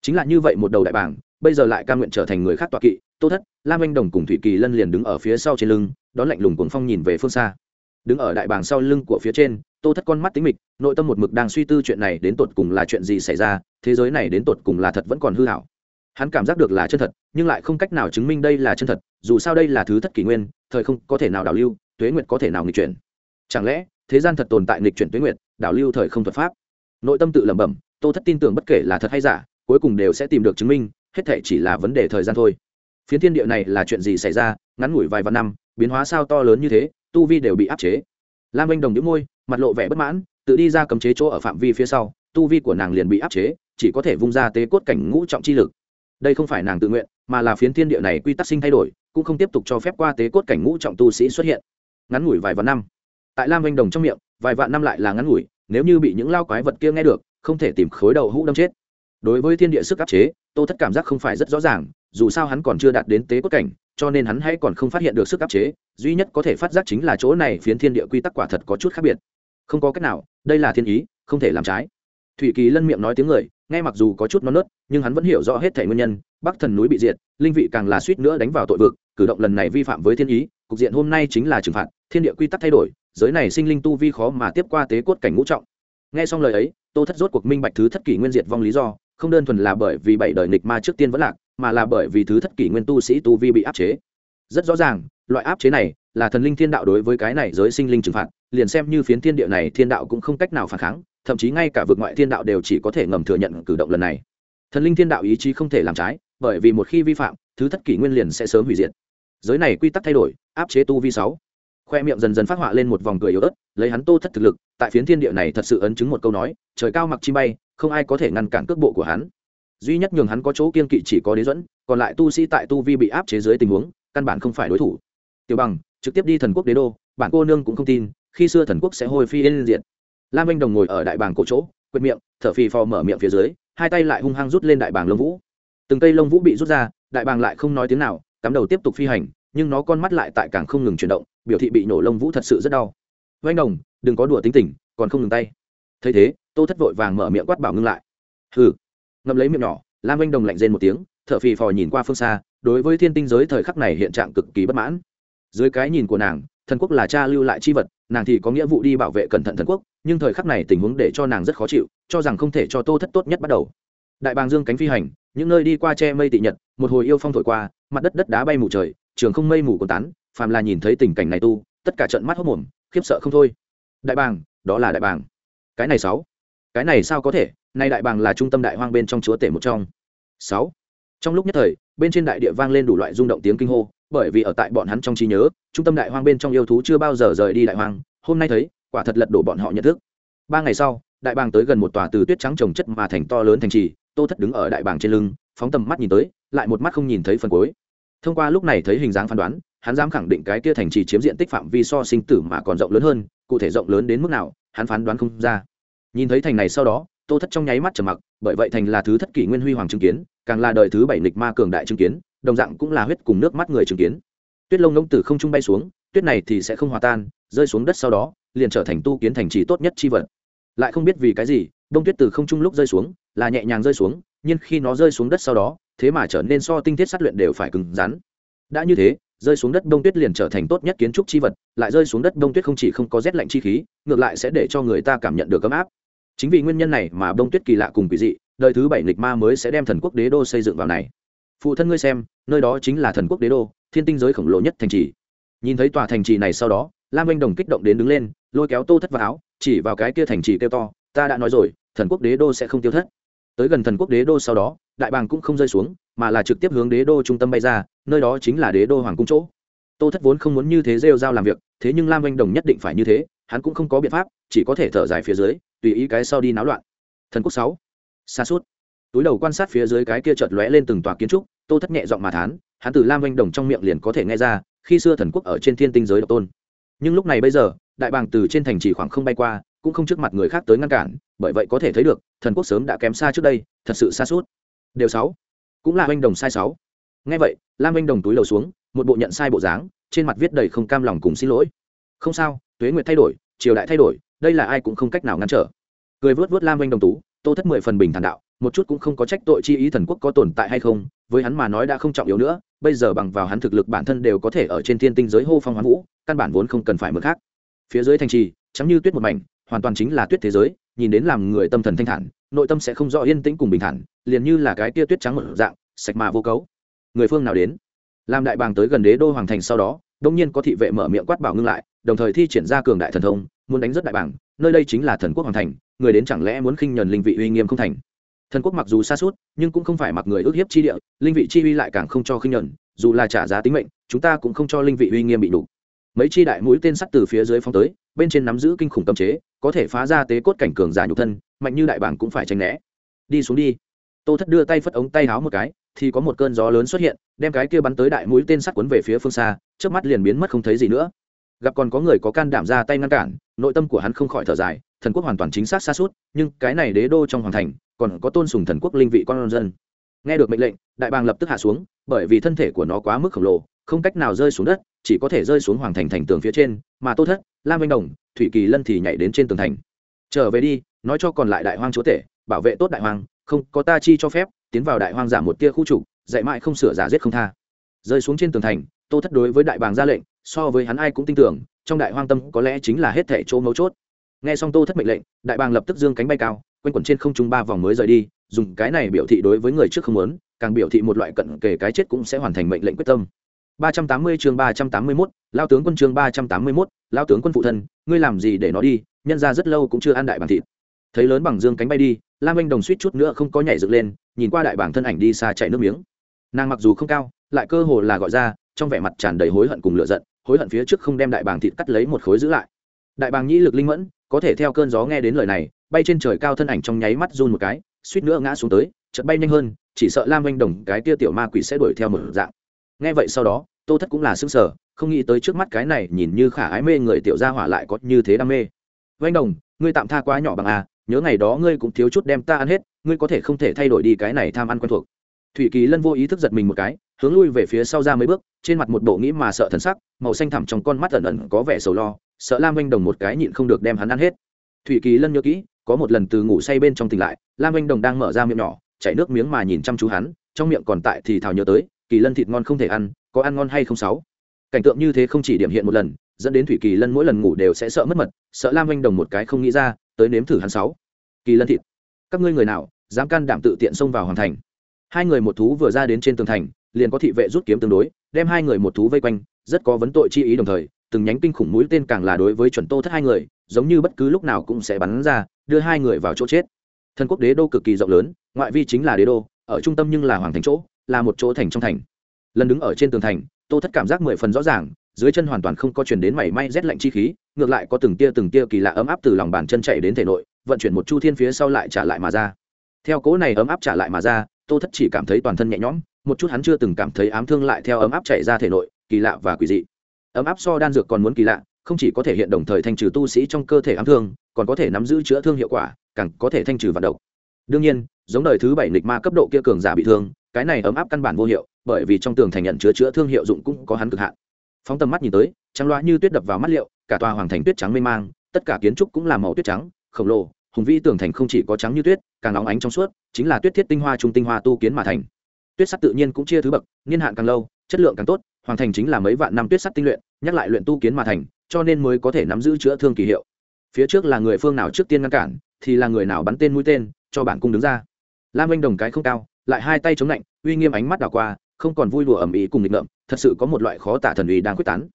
chính là như vậy một đầu đại bảng bây giờ lại ca nguyện trở thành người khác tọa kỵ, tô thất, lam anh đồng cùng thủy kỳ lân liền đứng ở phía sau trên lưng, đón lạnh lùng cuồng phong nhìn về phương xa. Đứng ở đại bảng sau lưng của phía trên, tô thất con mắt tính mịch, nội tâm một mực đang suy tư chuyện này đến tột cùng là chuyện gì xảy ra, thế giới này đến tột cùng là thật vẫn còn hư hảo hắn cảm giác được là chân thật, nhưng lại không cách nào chứng minh đây là chân thật, dù sao đây là thứ thất kỷ nguyên, thời không có thể nào đảo lưu, tuế nguyệt có thể nào nghịch chuyển. Chẳng lẽ, thế gian thật tồn tại nghịch chuyển tuế nguyệt, đảo lưu thời không thuật pháp? Nội tâm tự lẩm bẩm, tô thất tin tưởng bất kể là thật hay giả cuối cùng đều sẽ tìm được chứng minh, hết thể chỉ là vấn đề thời gian thôi. Phiến thiên địa này là chuyện gì xảy ra, ngắn ngủi vài vạn năm, biến hóa sao to lớn như thế, tu vi đều bị áp chế. Lam anh đồng đĩu môi, mặt lộ vẻ bất mãn, tự đi ra cấm chế chỗ ở phạm vi phía sau, tu vi của nàng liền bị áp chế, chỉ có thể vung ra tế cốt cảnh ngũ trọng chi lực. Đây không phải nàng tự nguyện, mà là phiến thiên địa này quy tắc sinh thay đổi, cũng không tiếp tục cho phép qua tế cốt cảnh ngũ trọng tu sĩ xuất hiện. Ngắn ngủi vài vạn năm. Tại lam anh đồng trong miệng, vài vạn năm lại là ngắn ngủi, nếu như bị những lao quái vật kia nghe được, không thể tìm khối đầu hũ đâm chết đối với thiên địa sức áp chế, tô thất cảm giác không phải rất rõ ràng, dù sao hắn còn chưa đạt đến tế cốt cảnh, cho nên hắn hay còn không phát hiện được sức áp chế, duy nhất có thể phát giác chính là chỗ này phiến thiên địa quy tắc quả thật có chút khác biệt. Không có cách nào, đây là thiên ý, không thể làm trái. Thủy kỳ lân miệng nói tiếng người, nghe mặc dù có chút non nớt, nhưng hắn vẫn hiểu rõ hết thể nguyên nhân, bắc thần núi bị diệt, linh vị càng là suýt nữa đánh vào tội vực, cử động lần này vi phạm với thiên ý, cục diện hôm nay chính là trừng phạt, thiên địa quy tắc thay đổi, giới này sinh linh tu vi khó mà tiếp qua tế cốt cảnh ngũ trọng. Nghe xong lời ấy, tô thất rốt cuộc minh bạch thứ thất kỷ nguyên diệt vong lý do không đơn thuần là bởi vì bảy đời nghịch ma trước tiên vẫn lạc, mà là bởi vì thứ thất kỷ nguyên tu sĩ tu vi bị áp chế. Rất rõ ràng, loại áp chế này là thần linh thiên đạo đối với cái này giới sinh linh trừng phạt, liền xem như phiến thiên địa này thiên đạo cũng không cách nào phản kháng, thậm chí ngay cả vượt ngoại thiên đạo đều chỉ có thể ngầm thừa nhận cử động lần này. Thần linh thiên đạo ý chí không thể làm trái, bởi vì một khi vi phạm, thứ thất kỷ nguyên liền sẽ sớm hủy diệt. Giới này quy tắc thay đổi, áp chế tu vi sáu. Khoe miệng dần dần phát họa lên một vòng cười yếu ớt, lấy hắn tô thất thực lực, tại phiến thiên địa này thật sự ấn chứng một câu nói, trời cao mặc chi bay không ai có thể ngăn cản cước bộ của hắn. Duy nhất nhường hắn có chỗ kiên kỵ chỉ có đế dẫn, còn lại tu sĩ tại tu vi bị áp chế dưới tình huống, căn bản không phải đối thủ. Tiểu bằng, trực tiếp đi thần quốc đế đô, bản cô nương cũng không tin, khi xưa thần quốc sẽ hồi phi lên diện lam anh đồng ngồi ở đại bàng cổ chỗ, quệt miệng, thở phì phò mở miệng phía dưới, hai tay lại hung hăng rút lên đại bàng lông vũ. Từng cây lông vũ bị rút ra, đại bàng lại không nói tiếng nào, cắm đầu tiếp tục phi hành, nhưng nó con mắt lại tại càng không ngừng chuyển động, biểu thị bị nổ lông vũ thật sự rất đau. Anh đồng, đừng có đùa tính tình, còn không ngừng tay. Thấy thế tô thất vội vàng mở miệng quát bảo ngưng lại. Hừ. Ngậm lấy miệng nhỏ, lam anh đồng lạnh rên một tiếng, thở phì phò nhìn qua phương xa, đối với thiên tinh giới thời khắc này hiện trạng cực kỳ bất mãn. Dưới cái nhìn của nàng, thần quốc là cha lưu lại chi vật, nàng thì có nghĩa vụ đi bảo vệ cẩn thận thần quốc, nhưng thời khắc này tình huống để cho nàng rất khó chịu, cho rằng không thể cho tô thất tốt nhất bắt đầu. Đại bàng dương cánh phi hành, những nơi đi qua che mây tị nhật, một hồi yêu phong thổi qua, mặt đất đất đá bay mù trời, trường không mây mù còn tán, phàm là nhìn thấy tình cảnh này tu, tất cả trận mắt hốc mồm, khiếp sợ không thôi. Đại bàng, đó là đại bàng. Cái này sáu cái này sao có thể, nay đại bàng là trung tâm đại hoang bên trong chúa tể một trong. Sáu. Trong lúc nhất thời, bên trên đại địa vang lên đủ loại rung động tiếng kinh hô, bởi vì ở tại bọn hắn trong trí nhớ, trung tâm đại hoang bên trong yêu thú chưa bao giờ rời đi đại hoang, hôm nay thấy, quả thật lật đổ bọn họ nhận thức. Ba ngày sau, đại bàng tới gần một tòa từ tuyết trắng trồng chất mà thành to lớn thành trì, tô thất đứng ở đại bàng trên lưng, phóng tầm mắt nhìn tới, lại một mắt không nhìn thấy phần cuối. Thông qua lúc này thấy hình dáng phán đoán, hắn dám khẳng định cái kia thành trì chiếm diện tích phạm vi so sinh tử mà còn rộng lớn hơn, cụ thể rộng lớn đến mức nào, hắn phán đoán không ra nhìn thấy thành này sau đó, tô thất trong nháy mắt trầm mặc, bởi vậy thành là thứ thất kỷ nguyên huy hoàng chứng kiến, càng là đời thứ bảy lịch ma cường đại chứng kiến, đồng dạng cũng là huyết cùng nước mắt người chứng kiến. Tuyết lông ngông từ không trung bay xuống, tuyết này thì sẽ không hòa tan, rơi xuống đất sau đó, liền trở thành tu kiến thành trì tốt nhất chi vật. Lại không biết vì cái gì, đông tuyết từ không trung lúc rơi xuống, là nhẹ nhàng rơi xuống, nhưng khi nó rơi xuống đất sau đó, thế mà trở nên so tinh thiết sát luyện đều phải cứng rắn. Đã như thế, rơi xuống đất đông tuyết liền trở thành tốt nhất kiến trúc chi vật, lại rơi xuống đất đông tuyết không chỉ không có rét lạnh chi khí, ngược lại sẽ để cho người ta cảm nhận được ấm áp chính vì nguyên nhân này mà đông tuyết kỳ lạ cùng quỷ dị, đời thứ bảy nghịch ma mới sẽ đem thần quốc đế đô xây dựng vào này. Phụ thân ngươi xem, nơi đó chính là thần quốc đế đô, thiên tinh giới khổng lồ nhất thành trì. Nhìn thấy tòa thành trì này sau đó, lam anh đồng kích động đến đứng lên, lôi kéo tô thất vào áo, chỉ vào cái kia thành trì kêu to, ta đã nói rồi, thần quốc đế đô sẽ không tiêu thất. Tới gần thần quốc đế đô sau đó, đại bàng cũng không rơi xuống, mà là trực tiếp hướng đế đô trung tâm bay ra, nơi đó chính là đế đô hoàng cung chỗ. Tô thất vốn không muốn như thế rêu giao làm việc, thế nhưng lam anh đồng nhất định phải như thế, hắn cũng không có biện pháp, chỉ có thể thở dài phía dưới tùy ý cái sau đi náo loạn. Thần quốc sáu. Xa suốt túi đầu quan sát phía dưới cái kia chợt lóe lên từng tòa kiến trúc, tô thất nhẹ giọng mà thán, hắn từ lam anh đồng trong miệng liền có thể nghe ra, khi xưa thần quốc ở trên thiên tinh giới độc tôn. Nhưng lúc này bây giờ, đại bàng từ trên thành chỉ khoảng không bay qua, cũng không trước mặt người khác tới ngăn cản, bởi vậy có thể thấy được, thần quốc sớm đã kém xa trước đây, thật sự xa suốt điều sáu. Cũng là anh đồng sai sáu. Nghe vậy, lam anh đồng túi lầu xuống, một bộ nhận sai bộ dáng, trên mặt viết đầy không cam lòng cùng xin lỗi. Không sao, tuế nguyệt thay đổi, triều đại thay đổi, đây là ai cũng không cách nào ngăn trở cười vớt vớt lam anh đồng tú, tô thất mười phần bình thản đạo, một chút cũng không có trách tội chi ý thần quốc có tồn tại hay không, với hắn mà nói đã không trọng yếu nữa, bây giờ bằng vào hắn thực lực bản thân đều có thể ở trên thiên tinh giới hô phong hoán vũ, căn bản vốn không cần phải mượn khác. Phía dưới thành trì, trắng như tuyết một mảnh, hoàn toàn chính là tuyết thế giới, nhìn đến làm người tâm thần thanh thản, nội tâm sẽ không rõ yên tĩnh cùng bình thản, liền như là cái tia tuyết trắng một dạng, sạch mà vô cấu. Người phương nào đến? Làm đại bàng tới gần đế đô hoàng thành sau đó, đông nhiên có thị vệ mở miệng quát bảo ngưng lại, đồng thời thi triển ra cường đại thần thông muốn đánh rất đại bảng, nơi đây chính là thần quốc hoàng thành người đến chẳng lẽ muốn khinh nhờn linh vị uy nghiêm không thành? Thần quốc mặc dù xa suốt nhưng cũng không phải mặc người ước hiếp chi địa linh vị chi uy lại càng không cho khinh nhờn dù là trả giá tính mệnh chúng ta cũng không cho linh vị uy nghiêm bị đủ. Mấy chi đại mũi tên sắt từ phía dưới phong tới bên trên nắm giữ kinh khủng tâm chế có thể phá ra tế cốt cảnh cường giả nhục thân mạnh như đại bảng cũng phải tránh né. Đi xuống đi. Tô thất đưa tay phất ống tay háo một cái thì có một cơn gió lớn xuất hiện đem cái kia bắn tới đại mũi tên sắt cuốn về phía phương xa trước mắt liền biến mất không thấy gì nữa gặp còn có người có can đảm ra tay ngăn cản, nội tâm của hắn không khỏi thở dài, thần quốc hoàn toàn chính xác xa suốt, nhưng cái này đế đô trong hoàng thành, còn có tôn sùng thần quốc linh vị con dân. Nghe được mệnh lệnh, đại bàng lập tức hạ xuống, bởi vì thân thể của nó quá mức khổng lồ, không cách nào rơi xuống đất, chỉ có thể rơi xuống hoàng thành thành tường phía trên, mà tô thất, lam anh đồng, thủy kỳ lân thì nhảy đến trên tường thành. Trở về đi, nói cho còn lại đại hoang chúa tể, bảo vệ tốt đại hoang, không, có ta chi cho phép. Tiến vào đại hoang giảm một tia khu trục, dạy mãi không sửa giả giết không tha. Rơi xuống trên tường thành, tô thất đối với đại bàng ra lệnh so với hắn ai cũng tin tưởng trong đại hoang tâm có lẽ chính là hết thẻ chỗ mấu chốt nghe xong tô thất mệnh lệnh đại bàng lập tức dương cánh bay cao quanh quẩn trên không trung ba vòng mới rời đi dùng cái này biểu thị đối với người trước không muốn càng biểu thị một loại cận kề cái chết cũng sẽ hoàn thành mệnh lệnh quyết tâm 380 chương 381, lao tướng quân chương 381, lao tướng quân phụ thân, ngươi làm gì để nó đi, nhân ra rất lâu cũng chưa ăn đại bàng thịt. Thấy lớn bằng dương cánh bay đi, Lam Anh Đồng suýt chút nữa không có nhảy dựng lên, nhìn qua đại bàng thân ảnh đi xa chạy nước miếng. Nàng mặc dù không cao, lại cơ hồ là gọi ra, trong vẻ mặt tràn đầy hối hận cùng lửa giận, hối hận phía trước không đem đại bàng thịt cắt lấy một khối giữ lại. Đại bàng nhĩ lực linh mẫn, có thể theo cơn gió nghe đến lời này, bay trên trời cao thân ảnh trong nháy mắt run một cái, suýt nữa ngã xuống tới, chợt bay nhanh hơn, chỉ sợ Lam Anh Đồng cái tia tiểu ma quỷ sẽ đuổi theo một dạng. Nghe vậy sau đó tô thất cũng là xứng sở không nghĩ tới trước mắt cái này nhìn như khả ái mê người tiểu gia hỏa lại có như thế đam mê. Vanh đồng ngươi tạm tha quá nhỏ bằng à nhớ ngày đó ngươi cũng thiếu chút đem ta ăn hết ngươi có thể không thể thay đổi đi cái này tham ăn quen thuộc. Thủy kỳ lân vô ý thức giật mình một cái hướng lui về phía sau ra mấy bước, trên mặt một bộ nghĩ mà sợ thần sắc, màu xanh thẳm trong con mắt ẩn ẩn có vẻ sầu lo, sợ lam anh đồng một cái nhịn không được đem hắn ăn hết. Thủy kỳ lân nhớ kỹ, có một lần từ ngủ say bên trong tỉnh lại, lam anh đồng đang mở ra miệng nhỏ, chảy nước miếng mà nhìn chăm chú hắn, trong miệng còn tại thì thào nhớ tới, kỳ lân thịt ngon không thể ăn, có ăn ngon hay không sáu? Cảnh tượng như thế không chỉ điểm hiện một lần, dẫn đến thủy kỳ lân mỗi lần ngủ đều sẽ sợ mất mật, sợ lam anh đồng một cái không nghĩ ra, tới nếm thử hắn sáu. Kỳ lân thịt, các ngươi người nào, dám can đảm tự tiện xông vào hoàn thành? Hai người một thú vừa ra đến trên tường thành liền có thị vệ rút kiếm tương đối, đem hai người một thú vây quanh, rất có vấn tội chi ý đồng thời, từng nhánh kinh khủng mũi tên càng là đối với chuẩn tô thất hai người, giống như bất cứ lúc nào cũng sẽ bắn ra, đưa hai người vào chỗ chết. Thần quốc đế đô cực kỳ rộng lớn, ngoại vi chính là đế đô, ở trung tâm nhưng là hoàng thành chỗ, là một chỗ thành trong thành. Lần đứng ở trên tường thành, tô thất cảm giác mười phần rõ ràng, dưới chân hoàn toàn không có chuyển đến mảy may rét lạnh chi khí, ngược lại có từng tia từng tia kỳ lạ ấm áp từ lòng bàn chân chạy đến thể nội, vận chuyển một chu thiên phía sau lại trả lại mà ra. Theo cố này ấm áp trả lại mà ra, tô thất chỉ cảm thấy toàn thân nhẹ nhõm một chút hắn chưa từng cảm thấy ám thương lại theo ấm áp chạy ra thể nội, kỳ lạ và quỷ dị. Ấm áp so đan dược còn muốn kỳ lạ, không chỉ có thể hiện đồng thời thanh trừ tu sĩ trong cơ thể ám thương, còn có thể nắm giữ chữa thương hiệu quả, càng có thể thanh trừ vận động. Đương nhiên, giống đời thứ bảy nghịch ma cấp độ kia cường giả bị thương, cái này ấm áp căn bản vô hiệu, bởi vì trong tường thành nhận chứa chữa thương hiệu dụng cũng có hắn cực hạn. Phóng tầm mắt nhìn tới, trắng loa như tuyết đập vào mắt liệu, cả tòa hoàng thành tuyết trắng mê mang, tất cả kiến trúc cũng là màu tuyết trắng, khổng lồ, hùng vĩ tường thành không chỉ có trắng như tuyết, càng nóng ánh trong suốt, chính là tuyết thiết tinh hoa trung tinh hoa tu kiến mà thành tuyết sắt tự nhiên cũng chia thứ bậc, niên hạn càng lâu, chất lượng càng tốt, hoàn thành chính là mấy vạn năm tuyết sắt tinh luyện, nhắc lại luyện tu kiến mà thành, cho nên mới có thể nắm giữ chữa thương kỳ hiệu. Phía trước là người phương nào trước tiên ngăn cản, thì là người nào bắn tên mũi tên, cho bản cung đứng ra. Lam anh đồng cái không cao, lại hai tay chống lạnh, uy nghiêm ánh mắt đảo qua, không còn vui đùa ẩm ý cùng nghịch ngợm, thật sự có một loại khó tả thần uy đang quyết tán.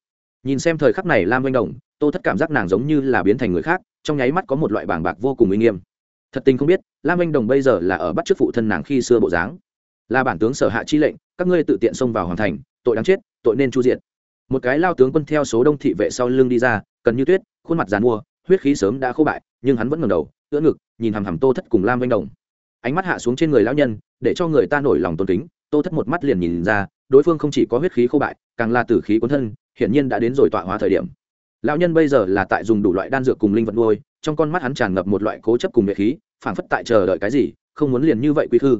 Nhìn xem thời khắc này lam anh đồng, tô thất cảm giác nàng giống như là biến thành người khác, trong nháy mắt có một loại bảng bạc vô cùng uy nghiêm. Thật tình không biết, lam anh đồng bây giờ là ở bắt trước phụ thân nàng khi xưa bộ dáng là bản tướng sở hạ chi lệnh, các ngươi tự tiện xông vào hoàn thành, tội đáng chết, tội nên chu diện một cái lao tướng quân theo số đông thị vệ sau lưng đi ra, cần như tuyết, khuôn mặt dàn mua, huyết khí sớm đã khô bại, nhưng hắn vẫn ngẩng đầu, ưỡn ngực, nhìn hằm hằm tô thất cùng lam anh đồng. Ánh mắt hạ xuống trên người lão nhân, để cho người ta nổi lòng tôn kính, tô thất một mắt liền nhìn ra, đối phương không chỉ có huyết khí khô bại, càng là tử khí cuốn thân, hiển nhiên đã đến rồi tọa hóa thời điểm. Lão nhân bây giờ là tại dùng đủ loại đan dược cùng linh vật nuôi, trong con mắt hắn tràn ngập một loại cố chấp cùng nghệ khí, phảng phất tại chờ đợi cái gì, không muốn liền như vậy quy thư.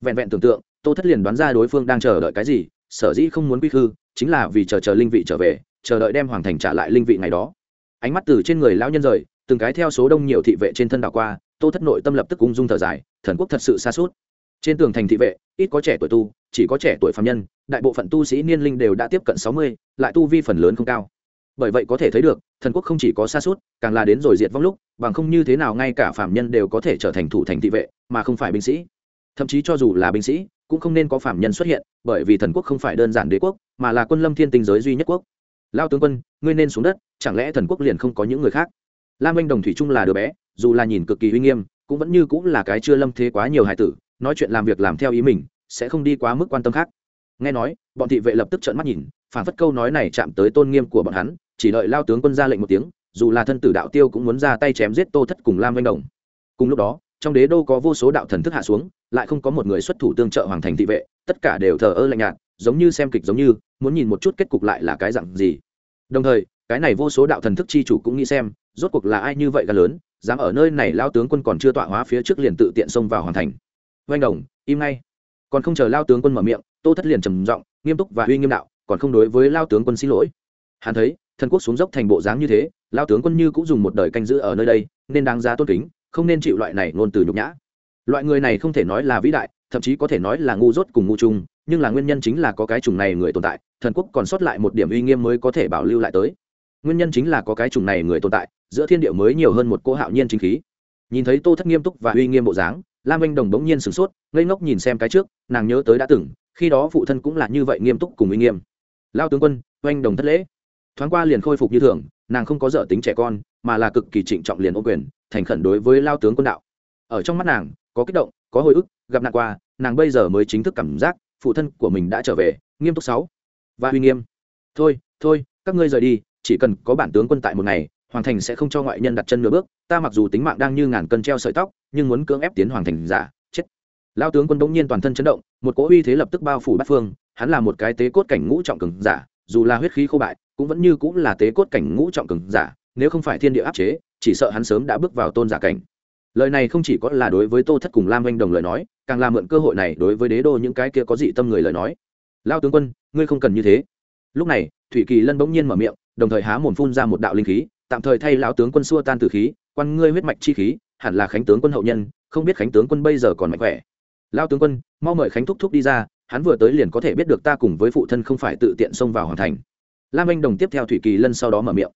vẹn vẹn tưởng tượng tô thất liền đoán ra đối phương đang chờ đợi cái gì, sở dĩ không muốn quy khư, chính là vì chờ chờ linh vị trở về, chờ đợi đem hoàng thành trả lại linh vị ngày đó. Ánh mắt từ trên người lão nhân rời, từng cái theo số đông nhiều thị vệ trên thân đảo qua, tô thất nội tâm lập tức ung dung thở dài, thần quốc thật sự xa suốt. Trên tường thành thị vệ, ít có trẻ tuổi tu, chỉ có trẻ tuổi phạm nhân, đại bộ phận tu sĩ niên linh đều đã tiếp cận sáu mươi, lại tu vi phần lớn không cao. Bởi vậy có thể thấy được, thần quốc không chỉ có xa suốt, càng là đến rồi diệt vong lúc, bằng không như thế nào ngay cả phạm nhân đều có thể trở thành thủ thành thị vệ, mà không phải binh sĩ thậm chí cho dù là binh sĩ, cũng không nên có phạm nhân xuất hiện, bởi vì thần quốc không phải đơn giản đế quốc, mà là quân lâm thiên tinh giới duy nhất quốc. Lao tướng quân, ngươi nên xuống đất, chẳng lẽ thần quốc liền không có những người khác? Lam anh đồng thủy trung là đứa bé, dù là nhìn cực kỳ uy nghiêm, cũng vẫn như cũng là cái chưa lâm thế quá nhiều hài tử, nói chuyện làm việc làm theo ý mình, sẽ không đi quá mức quan tâm khác. Nghe nói, bọn thị vệ lập tức trợn mắt nhìn, phản phất câu nói này chạm tới tôn nghiêm của bọn hắn, chỉ đợi lao tướng quân ra lệnh một tiếng, dù là thân tử đạo tiêu cũng muốn ra tay chém giết tô thất cùng lam anh đồng. Cùng lúc đó trong đế đô có vô số đạo thần thức hạ xuống, lại không có một người xuất thủ tương trợ hoàng thành thị vệ, tất cả đều thờ ơ lạnh nhạt, giống như xem kịch giống như, muốn nhìn một chút kết cục lại là cái dặn gì. Đồng thời, cái này vô số đạo thần thức chi chủ cũng nghĩ xem, rốt cuộc là ai như vậy gần lớn, dám ở nơi này lao tướng quân còn chưa tọa hóa phía trước liền tự tiện xông vào hoàn thành. Oanh đồng, im ngay. Còn không chờ lao tướng quân mở miệng, tô thất liền trầm giọng, nghiêm túc và uy nghiêm đạo, còn không đối với lao tướng quân xin lỗi. Hắn thấy, thần quốc xuống dốc thành bộ dáng như thế, lao tướng quân như cũng dùng một đời canh giữ ở nơi đây, nên đáng giá tôn kính không nên chịu loại này ngôn từ nhục nhã. Loại người này không thể nói là vĩ đại, thậm chí có thể nói là ngu dốt cùng ngu chung nhưng là nguyên nhân chính là có cái chủng này người tồn tại, thần quốc còn sót lại một điểm uy nghiêm mới có thể bảo lưu lại tới. Nguyên nhân chính là có cái chủng này người tồn tại, giữa thiên địa mới nhiều hơn một cô hạo nhiên chính khí. Nhìn thấy tô thất nghiêm túc và uy nghiêm bộ dáng, lam anh đồng bỗng nhiên sửng sốt, ngây ngốc nhìn xem cái trước, nàng nhớ tới đã từng, khi đó phụ thân cũng là như vậy nghiêm túc cùng uy nghiêm. Lao tướng quân, oanh đồng thất lễ. Thoáng qua liền khôi phục như thường, nàng không có dở tính trẻ con, mà là cực kỳ trịnh trọng liền ô quyền thành khẩn đối với lao tướng quân đạo. Ở trong mắt nàng, có kích động, có hồi ức, gặp nạn qua, nàng bây giờ mới chính thức cảm giác, phụ thân của mình đã trở về, nghiêm túc sáu. Và uy nghiêm. Thôi thôi, các ngươi rời đi, chỉ cần có bản tướng quân tại một ngày, hoàng thành sẽ không cho ngoại nhân đặt chân nửa bước, ta mặc dù tính mạng đang như ngàn cân treo sợi tóc, nhưng muốn cưỡng ép tiến hoàng thành, giả, chết. Lao tướng quân bỗng nhiên toàn thân chấn động, một cỗ uy thế lập tức bao phủ bát phương, hắn là một cái tế cốt cảnh ngũ trọng cường giả, dù là huyết khí khô bại, cũng vẫn như cũng là tế cốt cảnh ngũ trọng cường giả, nếu không phải thiên địa áp chế chỉ sợ hắn sớm đã bước vào tôn giả cảnh. Lời này không chỉ có là đối với tô thất cùng lam anh đồng lời nói, càng là mượn cơ hội này đối với đế đô những cái kia có dị tâm người lời nói. Lao tướng quân, ngươi không cần như thế. Lúc này, thủy kỳ lân bỗng nhiên mở miệng, đồng thời há mồm phun ra một đạo linh khí, tạm thời thay lão tướng quân xua tan tử khí, quan ngươi huyết mạch chi khí, hẳn là khánh tướng quân hậu nhân, không biết khánh tướng quân bây giờ còn mạnh khỏe. Lao tướng quân, mau mời khánh thúc thúc đi ra, hắn vừa tới liền có thể biết được ta cùng với phụ thân không phải tự tiện xông vào hoàn thành. Lam anh đồng tiếp theo thủy kỳ lân sau đó mở miệng,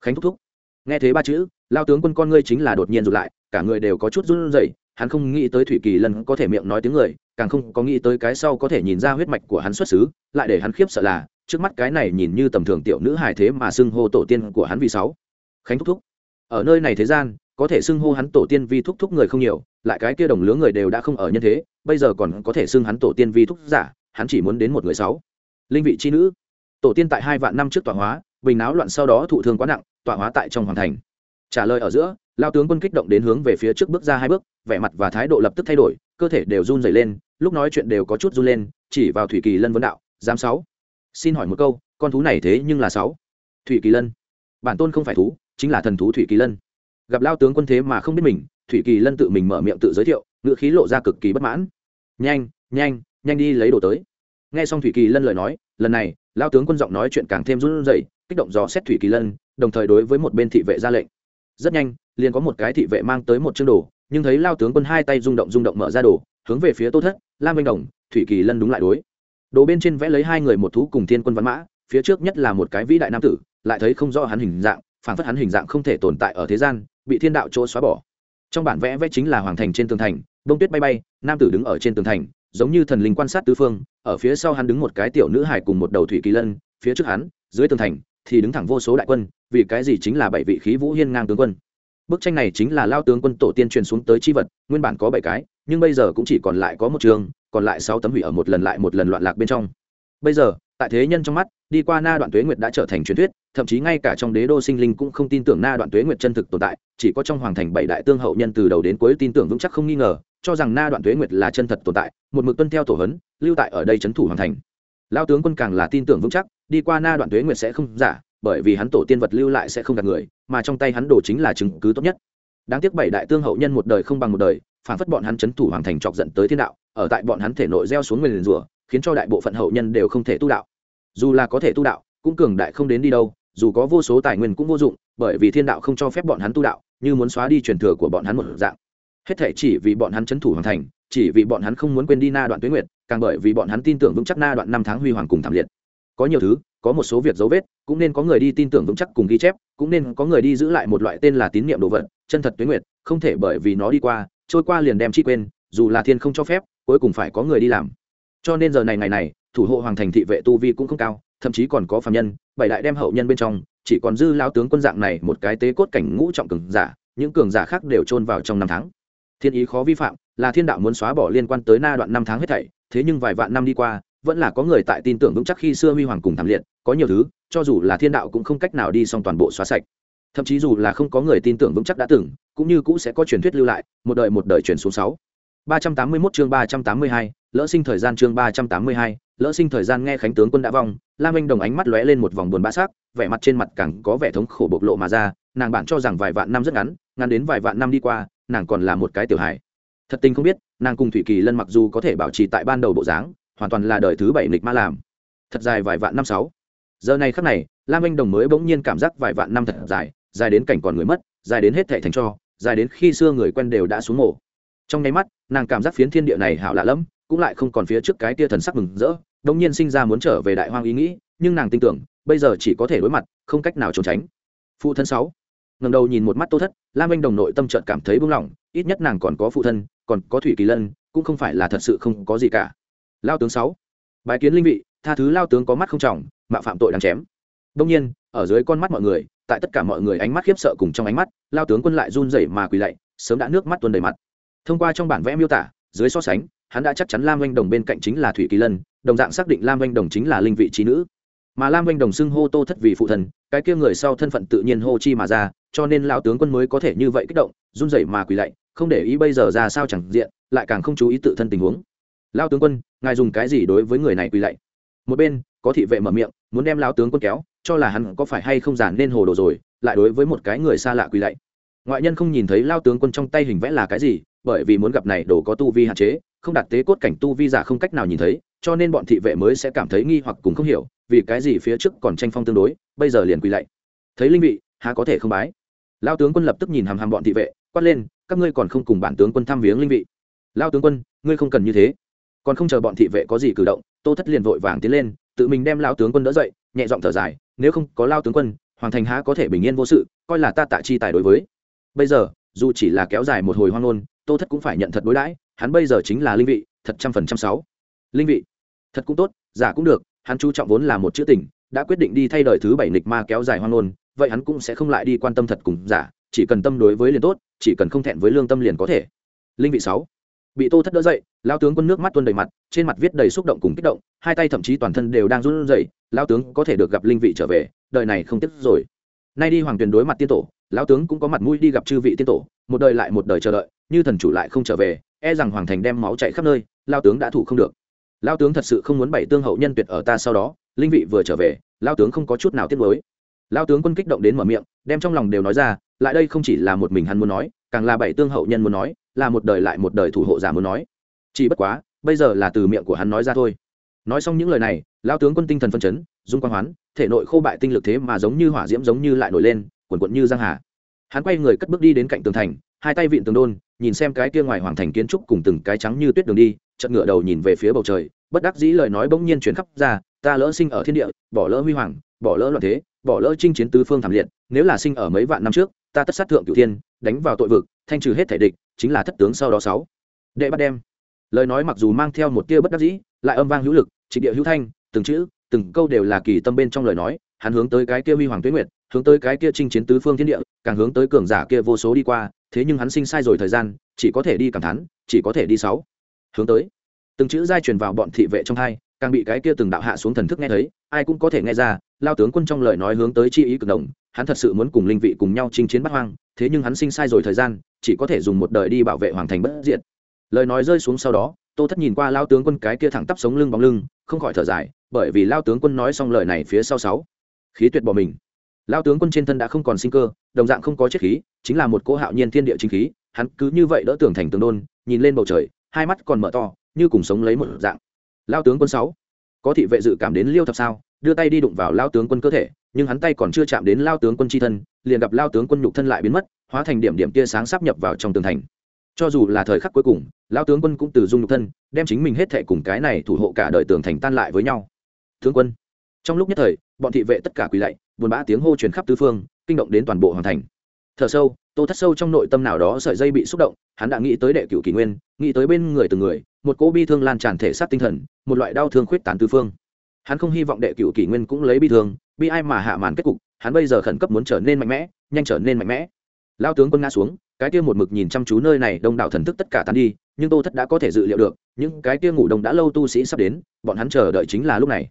khánh thúc thúc, nghe thấy ba chữ lao tướng quân con ngươi chính là đột nhiên rụt lại, cả người đều có chút run rẩy, hắn không nghĩ tới thủy kỳ lân có thể miệng nói tiếng người, càng không có nghĩ tới cái sau có thể nhìn ra huyết mạch của hắn xuất xứ, lại để hắn khiếp sợ là, trước mắt cái này nhìn như tầm thường tiểu nữ hài thế mà xưng hô tổ tiên của hắn vì sáu. Khánh thúc thúc. Ở nơi này thế gian, có thể xưng hô hắn tổ tiên vi thúc thúc người không nhiều, lại cái kia đồng lứa người đều đã không ở nhân thế, bây giờ còn có thể xưng hắn tổ tiên vi thúc giả, hắn chỉ muốn đến một người sáu. Linh vị chi nữ. Tổ tiên tại hai vạn năm trước tọa hóa, bình náo loạn sau đó thụ thương quá nặng, tọa hóa tại trong hoàng thành trả lời ở giữa, lao tướng quân kích động đến hướng về phía trước bước ra hai bước, vẻ mặt và thái độ lập tức thay đổi, cơ thể đều run dày lên, lúc nói chuyện đều có chút run lên, chỉ vào thủy kỳ lân vấn đạo, giám sáu, xin hỏi một câu, con thú này thế nhưng là sáu? Thủy kỳ lân, bản tôn không phải thú, chính là thần thú thủy kỳ lân. Gặp lao tướng quân thế mà không biết mình, thủy kỳ lân tự mình mở miệng tự giới thiệu ngựa khí lộ ra cực kỳ bất mãn. Nhanh nhanh nhanh đi lấy đồ tới. Nghe xong thủy kỳ lân lời nói, lần này, lao tướng quân giọng nói chuyện càng thêm run rẩy, kích động gió xét thủy kỳ lân, đồng thời đối với một bên thị vệ ra lệnh rất nhanh, liền có một cái thị vệ mang tới một chương đồ, nhưng thấy lao tướng quân hai tay rung động rung động mở ra đồ, hướng về phía tô thất, lam anh đồng, thủy kỳ lân đúng lại đối. Đồ bên trên vẽ lấy hai người một thú cùng thiên quân văn mã, phía trước nhất là một cái vĩ đại nam tử, lại thấy không rõ hắn hình dạng phản phất hắn hình dạng không thể tồn tại ở thế gian, bị thiên đạo chỗ xóa bỏ. Trong bản vẽ vẽ chính là hoàng thành trên tường thành bông tuyết bay bay, nam tử đứng ở trên tường thành, giống như thần linh quan sát tứ phương, ở phía sau hắn đứng một cái tiểu nữ hải cùng một đầu thủy kỳ lân, phía trước hắn, dưới tường thành thì đứng thẳng vô số đại quân, vì cái gì chính là bảy vị khí vũ hiên ngang tướng quân? Bức tranh này chính là lao tướng quân tổ tiên truyền xuống tới chi vật, nguyên bản có bảy cái, nhưng bây giờ cũng chỉ còn lại có một trường, còn lại sáu tấm hủy ở một lần lại một lần loạn lạc bên trong. Bây giờ, tại thế nhân trong mắt, đi qua na đoạn tuế nguyệt đã trở thành truyền thuyết, thậm chí ngay cả trong đế đô sinh linh cũng không tin tưởng na đoạn tuế nguyệt chân thực tồn tại, chỉ có trong hoàng thành bảy đại tương hậu nhân từ đầu đến cuối tin tưởng vững chắc không nghi ngờ, cho rằng na đoạn tuế nguyệt là chân thật tồn tại, một mực tuân theo tổ hấn lưu tại ở đây trấn thủ hoàng thành lao tướng quân càng là tin tưởng vững chắc, đi qua na đoạn tuế nguyệt sẽ không giả, bởi vì hắn tổ tiên vật lưu lại sẽ không gạt người, mà trong tay hắn đồ chính là chứng cứ tốt nhất. Đáng tiếc bảy đại tương hậu nhân một đời không bằng một đời, phản phất bọn hắn c h ấ n thủ hoàng thành chọc dẫn tới thiên đạo, ở tại bọn hắn thể nội gieo xuống nguyền rủa, khiến cho đại bộ phận hậu nhân đều không thể tu đạo. Dù là có thể tu đạo, cũng cường đại không đến đi đâu, dù có vô số tài nguyên cũng vô dụng, bởi vì thiên đạo không cho phép bọn hắn tu đạo, như muốn xóa đi truyền thừa của bọn hắn một dạng. Hết thể chỉ vì bọn hắn trấn thủ hoàn thành chỉ vì bọn hắn không muốn quên đi na đoạn tuyến nguyệt, càng bởi vì bọn hắn tin tưởng vững chắc na đoạn năm tháng huy hoàng cùng thảm liệt. Có nhiều thứ, có một số việc dấu vết, cũng nên có người đi tin tưởng vững chắc cùng ghi chép, cũng nên có người đi giữ lại một loại tên là tín nhiệm đồ vật, chân thật tuyến nguyệt, không thể bởi vì nó đi qua, trôi qua liền đem chi quên, dù là thiên không cho phép, cuối cùng phải có người đi làm. Cho nên giờ này ngày này, thủ hộ hoàng thành thị vệ tu vi cũng không cao, thậm chí còn có phạm nhân, bảy đại đem hậu nhân bên trong, chỉ còn dư lao tướng quân dạng này một cái tế cốt cảnh ngũ trọng cường giả, những cường giả khác đều chôn vào trong năm tháng. Thiên ý khó vi phạm là thiên đạo muốn xóa bỏ liên quan tới na đoạn năm tháng hết thảy, thế nhưng vài vạn năm đi qua, vẫn là có người tại tin tưởng vững chắc khi xưa huy hoàng cùng thảm liệt, có nhiều thứ, cho dù là thiên đạo cũng không cách nào đi xong toàn bộ xóa sạch. Thậm chí dù là không có người tin tưởng vững chắc đã từng, cũng như cũ sẽ có truyền thuyết lưu lại, một đời một đời truyền xuống sáu. ba trăm tám mươi 381 chương ba trăm tám mươi hai, lỡ sinh thời gian chương ba trăm tám mươi hai, lỡ sinh thời gian nghe khánh tướng quân đã vong, lam anh đồng ánh mắt lóe lên một vòng buồn bã sắc, vẻ mặt trên mặt càng có vẻ thống khổ bộc lộ mà ra, nàng bạn cho rằng vài vạn năm rất ngắn ngắn đến vài vạn năm đi qua, nàng còn là một cái tiểu hài thật tình không biết, nàng cùng thủy kỳ lân mặc dù có thể bảo trì tại ban đầu bộ dáng, hoàn toàn là đời thứ bảy lịch ma làm. Thật dài vài vạn năm sáu. Giờ này khắc này, lam anh đồng mới bỗng nhiên cảm giác vài vạn năm thật dài dài đến cảnh còn người mất, dài đến hết thệ thành cho, dài đến khi xưa người quen đều đã xuống mổ trong nháy mắt, nàng cảm giác phiến thiên địa này hảo lạ lẫm, cũng lại không còn phía trước cái tia thần sắc mừng rỡ đông nhiên sinh ra muốn trở về đại hoang ý nghĩ, nhưng nàng tin tưởng, bây giờ chỉ có thể đối mặt, không cách nào trốn tránh. Phụ thân sáu. Ngầm đầu nhìn một mắt tô thất, lam anh đồng nội tâm trợn cảm thấy buông lỏng, ít nhất nàng còn có phụ thân còn có thủy kỳ lân, cũng không phải là thật sự không có gì cả. Lao tướng sáu bài kiến linh vị, tha thứ lao tướng có mắt không trọng mạo phạm tội đáng chém. Đông nhiên, ở dưới con mắt mọi người, tại tất cả mọi người ánh mắt khiếp sợ cùng trong ánh mắt, lao tướng quân lại run rẩy mà quỳ lạy, sớm đã nước mắt tuôn đầy mặt. Thông qua trong bản vẽ miêu tả, dưới so sánh, hắn đã chắc chắn lam oanh đồng bên cạnh chính là thủy kỳ lân, đồng dạng xác định lam oanh đồng chính là linh vị trí nữ. Mà lam oanh đồng xưng hô tô thất vì phụ thần, cái kia người sau thân phận tự nhiên hô chi mà ra, cho nên lão tướng quân mới có thể như vậy kích động, run rẩy mà quỳ lạy không để ý bây giờ ra sao chẳng diện, lại càng không chú ý tự thân tình huống. Lao tướng quân, ngài dùng cái gì đối với người này quỳ lạy? Một bên, có thị vệ mở miệng, muốn đem lao tướng quân kéo, cho là hắn có phải hay không giản nên hồ đồ rồi, lại đối với một cái người xa lạ quỳ lạy. Ngoại nhân không nhìn thấy lao tướng quân trong tay hình vẽ là cái gì, bởi vì muốn gặp này đồ có tu vi hạn chế, không đặt tế cốt cảnh tu vi giả không cách nào nhìn thấy, cho nên bọn thị vệ mới sẽ cảm thấy nghi hoặc cùng không hiểu, vì cái gì phía trước còn tranh phong tương đối, bây giờ liền quỳ lạy. Thấy linh vị, há có thể không bái? Lao tướng quân lập tức nhìn hàm hàm bọn thị vệ, quát lên các ngươi còn không cùng bản tướng quân thăm viếng linh vị. Lao tướng quân, ngươi không cần như thế. Còn không chờ bọn thị vệ có gì cử động, tô thất liền vội vàng tiến lên, tự mình đem lao tướng quân đỡ dậy, nhẹ giọng thở dài, nếu không có lao tướng quân, hoàng thành há có thể bình yên vô sự, coi là ta tạ chi tài đối với. Bây giờ, dù chỉ là kéo dài một hồi hoang ngôn, tô thất cũng phải nhận thật đối đãi, hắn bây giờ chính là linh vị, thật trăm phần trăm sáu. Linh vị, thật cũng tốt, giả cũng được, hắn chú trọng vốn là một chữ tình, đã quyết định đi thay đổi thứ bảy nịch ma kéo dài hoang ngôn, vậy hắn cũng sẽ không lại đi quan tâm thật cùng giả, chỉ cần tâm đối với liền tốt chỉ cần không thẹn với lương tâm liền có thể. Linh vị sáu. Bị tô thất đỡ dậy lao tướng quân nước mắt tuôn đầy mặt, trên mặt viết đầy xúc động cùng kích động, hai tay thậm chí toàn thân đều đang run rẩy lao tướng, có thể được gặp linh vị trở về, đời này không tiếc rồi. Nay đi hoàng tuyền đối mặt tiên tổ, lão tướng cũng có mặt mũi đi gặp chư vị tiên tổ, một đời lại một đời chờ đợi, như thần chủ lại không trở về e rằng hoàng thành đem máu chạy khắp nơi lao tướng đã thủ không được. Lao tướng thật sự không muốn bảy tương hậu nhân tuyệt ở ta sau đó, linh vị vừa trở về lao tướng không có chút nào tiếc nuối lao tướng quân kích động đến mở miệng, đem trong lòng đều nói ra, lại đây không chỉ là một mình hắn muốn nói, càng là bảy tương hậu nhân muốn nói, là một đời lại một đời thủ hộ giả muốn nói. Chỉ bất quá, bây giờ là từ miệng của hắn nói ra thôi. Nói xong những lời này, lao tướng quân tinh thần phân chấn, dung quang hoán, thể nội khô bại tinh lực thế mà giống như hỏa diễm giống như lại nổi lên quần quận như giang hà. Hắn quay người cất bước đi đến cạnh tường thành, hai tay vịn tường đôn, nhìn xem cái kia ngoài hoàng thành kiến trúc cùng từng cái trắng như tuyết đường đi, chợt ngựa đầu nhìn về phía bầu trời, bất đắc dĩ lời nói bỗng nhiên chuyển khắp ra, ta lỡ sinh ở thiên địa, bỏ lỡ huy hoàng bỏ lỡ loạn thế, bỏ lỡ chinh chiến tứ phương thảm liệt, nếu là sinh ở mấy vạn năm trước, ta tất sát thượng cửu thiên, đánh vào tội vực, thanh trừ hết thể địch, chính là thất tướng sau đó sáu. Đệ bắt đem. Lời nói mặc dù mang theo một tia bất đắc dĩ, lại âm vang hữu lực, chỉ địa hữu thanh, từng chữ, từng câu đều là kỳ tâm bên trong lời nói, hắn hướng tới cái kia huy hoàng tuyết nguyệt, hướng tới cái kia chinh chiến tứ phương thiên địa, càng hướng tới cường giả kia vô số đi qua, thế nhưng hắn sinh sai rồi thời gian, chỉ có thể đi cảm thán, chỉ có thể đi sáu. Hướng tới. Từng chữ giai truyền vào bọn thị vệ trong hai càng bị cái kia từng đạo hạ xuống thần thức nghe thấy, ai cũng có thể nghe ra, lao tướng quân trong lời nói hướng tới chi ý cực động hắn thật sự muốn cùng linh vị cùng nhau chinh chiến bắt hoang, thế nhưng hắn sinh sai rồi thời gian, chỉ có thể dùng một đời đi bảo vệ hoàng thành bất diệt. Lời nói rơi xuống sau đó, tô thất nhìn qua lao tướng quân cái kia thẳng tắp sống lưng bóng lưng, không khỏi thở dài, bởi vì lao tướng quân nói xong lời này phía sau sáu. Khí tuyệt bỏ mình. Lao tướng quân trên thân đã không còn sinh cơ, đồng dạng không có chết khí, chính là một cỗ hạo nhiên thiên địa chính khí, hắn cứ như vậy đỡ tường thành tường đôn, nhìn lên bầu trời, hai mắt còn mở to, như cùng sống lấy một dạng lao tướng quân sáu. Có thị vệ dự cảm đến liêu thập sao? Đưa tay đi đụng vào lao tướng quân cơ thể, nhưng hắn tay còn chưa chạm đến lao tướng quân tri thân, liền gặp lao tướng quân nhục thân lại biến mất, hóa thành điểm điểm tia sáng sắp nhập vào trong tường thành. Cho dù là thời khắc cuối cùng, lao tướng quân cũng từ dung nhục thân, đem chính mình hết thệ cùng cái này thủ hộ cả đời tường thành tan lại với nhau. Tướng quân, trong lúc nhất thời, bọn thị vệ tất cả quỳ lạy, buồn bã tiếng hô truyền khắp tứ phương, kinh động đến toàn bộ hoàng thành. Thở sâu tô thất sâu trong nội tâm nào đó sợi dây bị xúc động, hắn đã nghĩ tới đệ cửu kỷ nguyên, nghĩ tới bên người từng người, một cỗ bi thương lan tràn thể xác tinh thần, một loại đau thương khuyết tán tứ phương. Hắn không hy vọng đệ cửu kỷ nguyên cũng lấy bi thương, bi ai mà hạ màn kết cục, hắn bây giờ khẩn cấp muốn trở nên mạnh mẽ, nhanh trở nên mạnh mẽ. Lao tướng quân ngã xuống, cái kia một mực nhìn chăm chú nơi này đông đảo thần thức tất cả tan đi, nhưng tô thất đã có thể dự liệu được, những cái kia ngủ đông đã lâu tu sĩ sắp đến, bọn hắn chờ đợi chính là lúc này.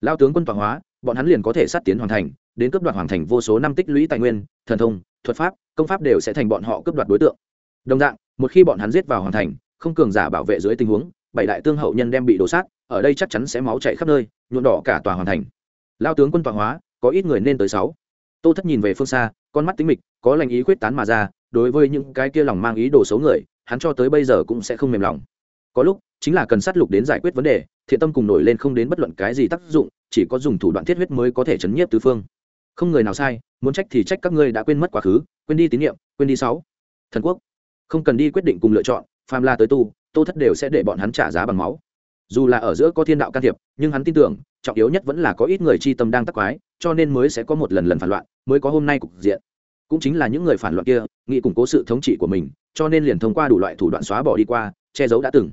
Lao tướng quân tọa hóa, bọn hắn liền có thể sát tiến hoàn thành, đến cướp đoạt hoàn thành vô số năm tích lũy tài nguyên, thần thông thuật pháp, công pháp đều sẽ thành bọn họ cướp đoạt đối tượng. Đồng dạng, một khi bọn hắn giết vào hoàn thành, không cường giả bảo vệ dưới tình huống, bảy đại tương hậu nhân đem bị đổ sát, ở đây chắc chắn sẽ máu chảy khắp nơi nhuộn đỏ cả tòa hoàn thành. Lao tướng quân tọa hóa, có ít người nên tới sáu. Tô thất nhìn về phương xa, con mắt tính mịch, có lành ý quyết tán mà ra, đối với những cái kia lòng mang ý đồ xấu người, hắn cho tới bây giờ cũng sẽ không mềm lòng. Có lúc, chính là cần sát lục đến giải quyết vấn đề, thiện tâm cùng nổi lên không đến bất luận cái gì tác dụng, chỉ có dùng thủ đoạn thiết huyết mới có thể chấn nhiếp tứ phương. Không người nào sai muốn trách thì trách các ngươi đã quên mất quá khứ, quên đi tín nhiệm, quên đi sáu. Thần quốc. Không cần đi quyết định cùng lựa chọn, phàm la tới tu, tô thất đều sẽ để bọn hắn trả giá bằng máu. Dù là ở giữa có thiên đạo can thiệp, nhưng hắn tin tưởng, trọng yếu nhất vẫn là có ít người chi tâm đang tắc quái, cho nên mới sẽ có một lần lần phản loạn, mới có hôm nay cục diện. Cũng chính là những người phản loạn kia nghị củng cố sự thống trị của mình, cho nên liền thông qua đủ loại thủ đoạn xóa bỏ đi qua, che giấu đã từng.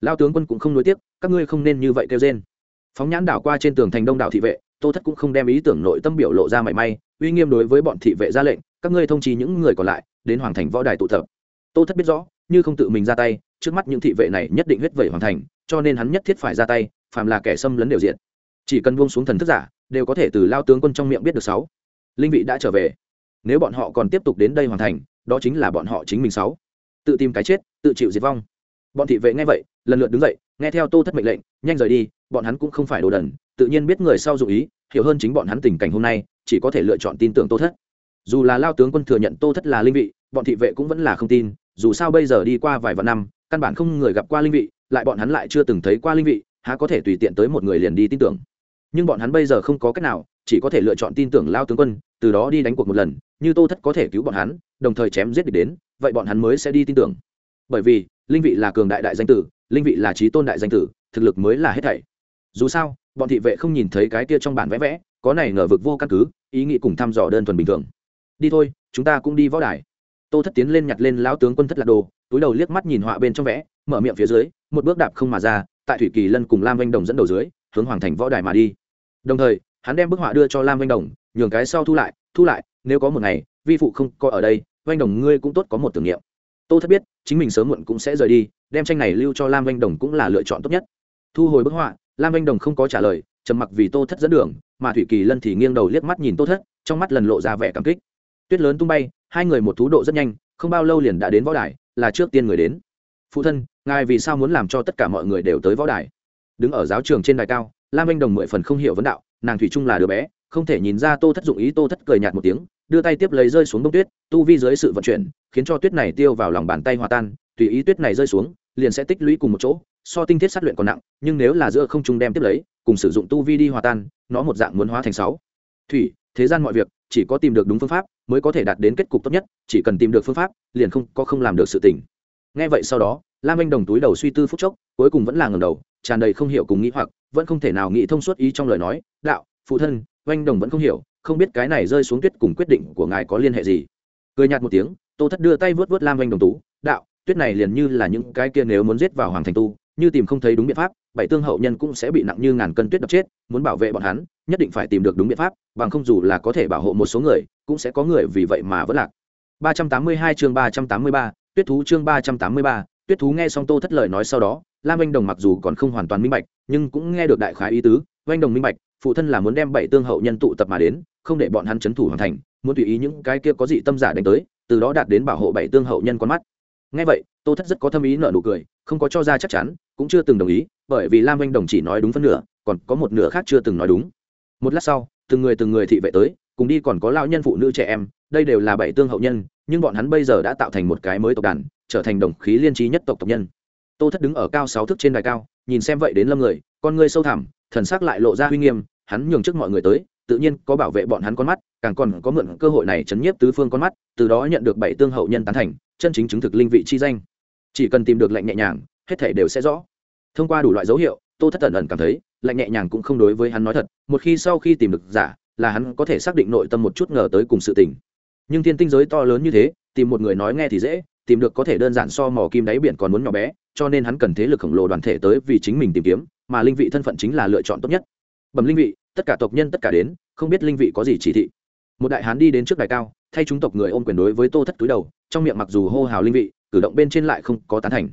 Lao tướng quân cũng không nối tiếc, các ngươi không nên như vậy kêu trên phóng nhãn đảo qua trên tường thành đông đảo thị vệ, tô thất cũng không đem ý tưởng nội tâm biểu lộ ra mảy may uy nghiêm đối với bọn thị vệ ra lệnh, các ngươi thông trì những người còn lại, đến hoàng thành võ đài tụ tập. Tô thất biết rõ, như không tự mình ra tay, trước mắt những thị vệ này nhất định huyết vẩy hoàng thành, cho nên hắn nhất thiết phải ra tay, phàm là kẻ xâm lấn đều diện chỉ cần buông xuống thần thức giả, đều có thể từ lao tướng quân trong miệng biết được sáu. Linh vị đã trở về. Nếu bọn họ còn tiếp tục đến đây hoàn thành, đó chính là bọn họ chính mình sáu. Tự tìm cái chết, tự chịu diệt vong. Bọn thị vệ nghe vậy, lần lượt đứng dậy, nghe theo tô thất mệnh lệnh, nhanh rời đi, bọn hắn cũng không phải đồ đần, tự nhiên biết người sau dụ ý, hiểu hơn chính bọn hắn tình cảnh hôm nay chỉ có thể lựa chọn tin tưởng tô thất. Dù là lao tướng quân thừa nhận tô thất là linh vị, bọn thị vệ cũng vẫn là không tin, dù sao bây giờ đi qua vài vạn năm, căn bản không người gặp qua linh vị, lại bọn hắn lại chưa từng thấy qua linh vị, há có thể tùy tiện tới một người liền đi tin tưởng. Nhưng bọn hắn bây giờ không có cách nào, chỉ có thể lựa chọn tin tưởng lao tướng quân, từ đó đi đánh cuộc một lần, như tô thất có thể cứu bọn hắn, đồng thời chém giết địch đến, vậy bọn hắn mới sẽ đi tin tưởng. Bởi vì, linh vị là cường đại đại danh tử, linh vị là trí tôn đại danh tử, thực lực mới là hết thảy. Dù sao, bọn thị vệ không nhìn thấy cái kia trong bản vẽ vẽ có này ngờ vực vô căn cứ, ý nghĩ cùng thăm dò đơn thuần bình thường. Đi thôi, chúng ta cũng đi võ đài. Tô thất tiến lên nhặt lên lão tướng quân thất lạc đồ, túi đầu liếc mắt nhìn họa bên trong vẽ, mở miệng phía dưới, một bước đạp không mà ra, tại thủy kỳ lân cùng lam anh đồng dẫn đầu dưới, hướng hoàng thành võ đài mà đi. Đồng thời, hắn đem bức họa đưa cho lam anh đồng, nhường cái sau thu lại thu lại, nếu có một ngày, vi phụ không có ở đây anh đồng ngươi cũng tốt có một tưởng niệm. Tô thất biết, chính mình sớm muộn cũng sẽ rời đi, đem tranh này lưu cho lam anh đồng cũng là lựa chọn tốt nhất. Thu hồi bức họa, lam anh đồng không có trả lời, trầm mặc vì tô thất dẫn đường mà thủy kỳ lân thì nghiêng đầu liếc mắt nhìn tô thất, trong mắt lần lộ ra vẻ cảm kích. Tuyết lớn tung bay, hai người một thú độ rất nhanh, không bao lâu liền đã đến võ đài, là trước tiên người đến. Phụ thân, ngài vì sao muốn làm cho tất cả mọi người đều tới võ đài? Đứng ở giáo trường trên đài cao, lam anh đồng mười phần không hiểu vấn đạo, nàng thủy trung là đứa bé, không thể nhìn ra tô thất dụng ý, tô thất cười nhạt một tiếng, đưa tay tiếp lấy rơi xuống bông tuyết, tu vi dưới sự vận chuyển, khiến cho tuyết này tiêu vào lòng bàn tay hòa tan, tùy ý tuyết này rơi xuống, liền sẽ tích lũy cùng một chỗ, so tinh thiết sát luyện còn nặng, nhưng nếu là giữa không trung đem tiếp lấy cùng sử dụng tu vi đi hòa tan, nó một dạng muốn hóa thành sáu. Thủy, thế gian mọi việc, chỉ có tìm được đúng phương pháp mới có thể đạt đến kết cục tốt nhất, chỉ cần tìm được phương pháp, liền không có không làm được sự tỉnh nghe vậy sau đó, lam anh đồng túi đầu suy tư phúc chốc, cuối cùng vẫn là ngầm đầu, tràn đầy không hiểu cùng nghĩ hoặc, vẫn không thể nào nghĩ thông suốt ý trong lời nói, đạo, phụ thân anh đồng vẫn không hiểu, không biết cái này rơi xuống tuyết cùng quyết định của ngài có liên hệ gì. Cười nhạt một tiếng, tô thất đưa tay vớt vớt lam oanh đồng tú, đạo, tuyết này liền như là những cái kia nếu muốn giết vào hoàng thành tu, như tìm không thấy đúng biện pháp bảy tương hậu nhân cũng sẽ bị nặng như ngàn cân tuyết đập chết muốn bảo vệ bọn hắn nhất định phải tìm được đúng biện pháp bằng không dù là có thể bảo hộ một số người cũng sẽ có người vì vậy mà vẫn lạc. 382 chương 383, tuyết thú chương 383, tuyết thú nghe xong tô thất lời nói sau đó lam anh đồng mặc dù còn không hoàn toàn minh bạch nhưng cũng nghe được đại khái ý tứ anh đồng minh bạch phụ thân là muốn đem bảy tương hậu nhân tụ tập mà đến không để bọn hắn chấn thủ hoàn thành muốn tùy ý những cái kia có dị tâm giả đánh tới từ đó đạt đến bảo hộ bảy tương hậu nhân con mắt nghe vậy, tô thất rất có thâm ý nợ nụ cười, không có cho ra chắc chắn, cũng chưa từng đồng ý, bởi vì lam anh đồng chỉ nói đúng phân nửa, còn có một nửa khác chưa từng nói đúng. Một lát sau, từng người từng người thị vệ tới, cùng đi còn có lão nhân phụ nữ trẻ em, đây đều là bảy tương hậu nhân, nhưng bọn hắn bây giờ đã tạo thành một cái mới tộc đàn, trở thành đồng khí liên trí nhất tộc tộc nhân. Tô thất đứng ở cao sáu thước trên đài cao, nhìn xem vậy đến lâm người, con ngươi sâu thẳm, thần sắc lại lộ ra uy nghiêm, hắn nhường trước mọi người tới, tự nhiên có bảo vệ bọn hắn con mắt, càng còn có mượn cơ hội này chấn nhiếp tứ phương con mắt, từ đó nhận được bảy tương hậu nhân tán thành chân chính chứng thực linh vị chi danh. Chỉ cần tìm được lạnh nhẹ nhàng, hết thể đều sẽ rõ. Thông qua đủ loại dấu hiệu, tô thất ẩn ẩn cảm thấy, lạnh nhẹ nhàng cũng không đối với hắn nói thật. Một khi sau khi tìm được giả, là hắn có thể xác định nội tâm một chút ngờ tới cùng sự tình. Nhưng thiên tinh giới to lớn như thế, tìm một người nói nghe thì dễ, tìm được có thể đơn giản so mò kim đáy biển còn muốn nhỏ bé, cho nên hắn cần thế lực khổng lồ đoàn thể tới vì chính mình tìm kiếm, mà linh vị thân phận chính là lựa chọn tốt nhất. Bẩm linh vị, tất cả tộc nhân tất cả đến, không biết linh vị có gì chỉ thị. Một đại hán đi đến trước đài cao, thay chúng tộc người ôm quyền đối với tô thất túi đầu trong miệng mặc dù hô hào linh vị, cử động bên trên lại không có tán thành.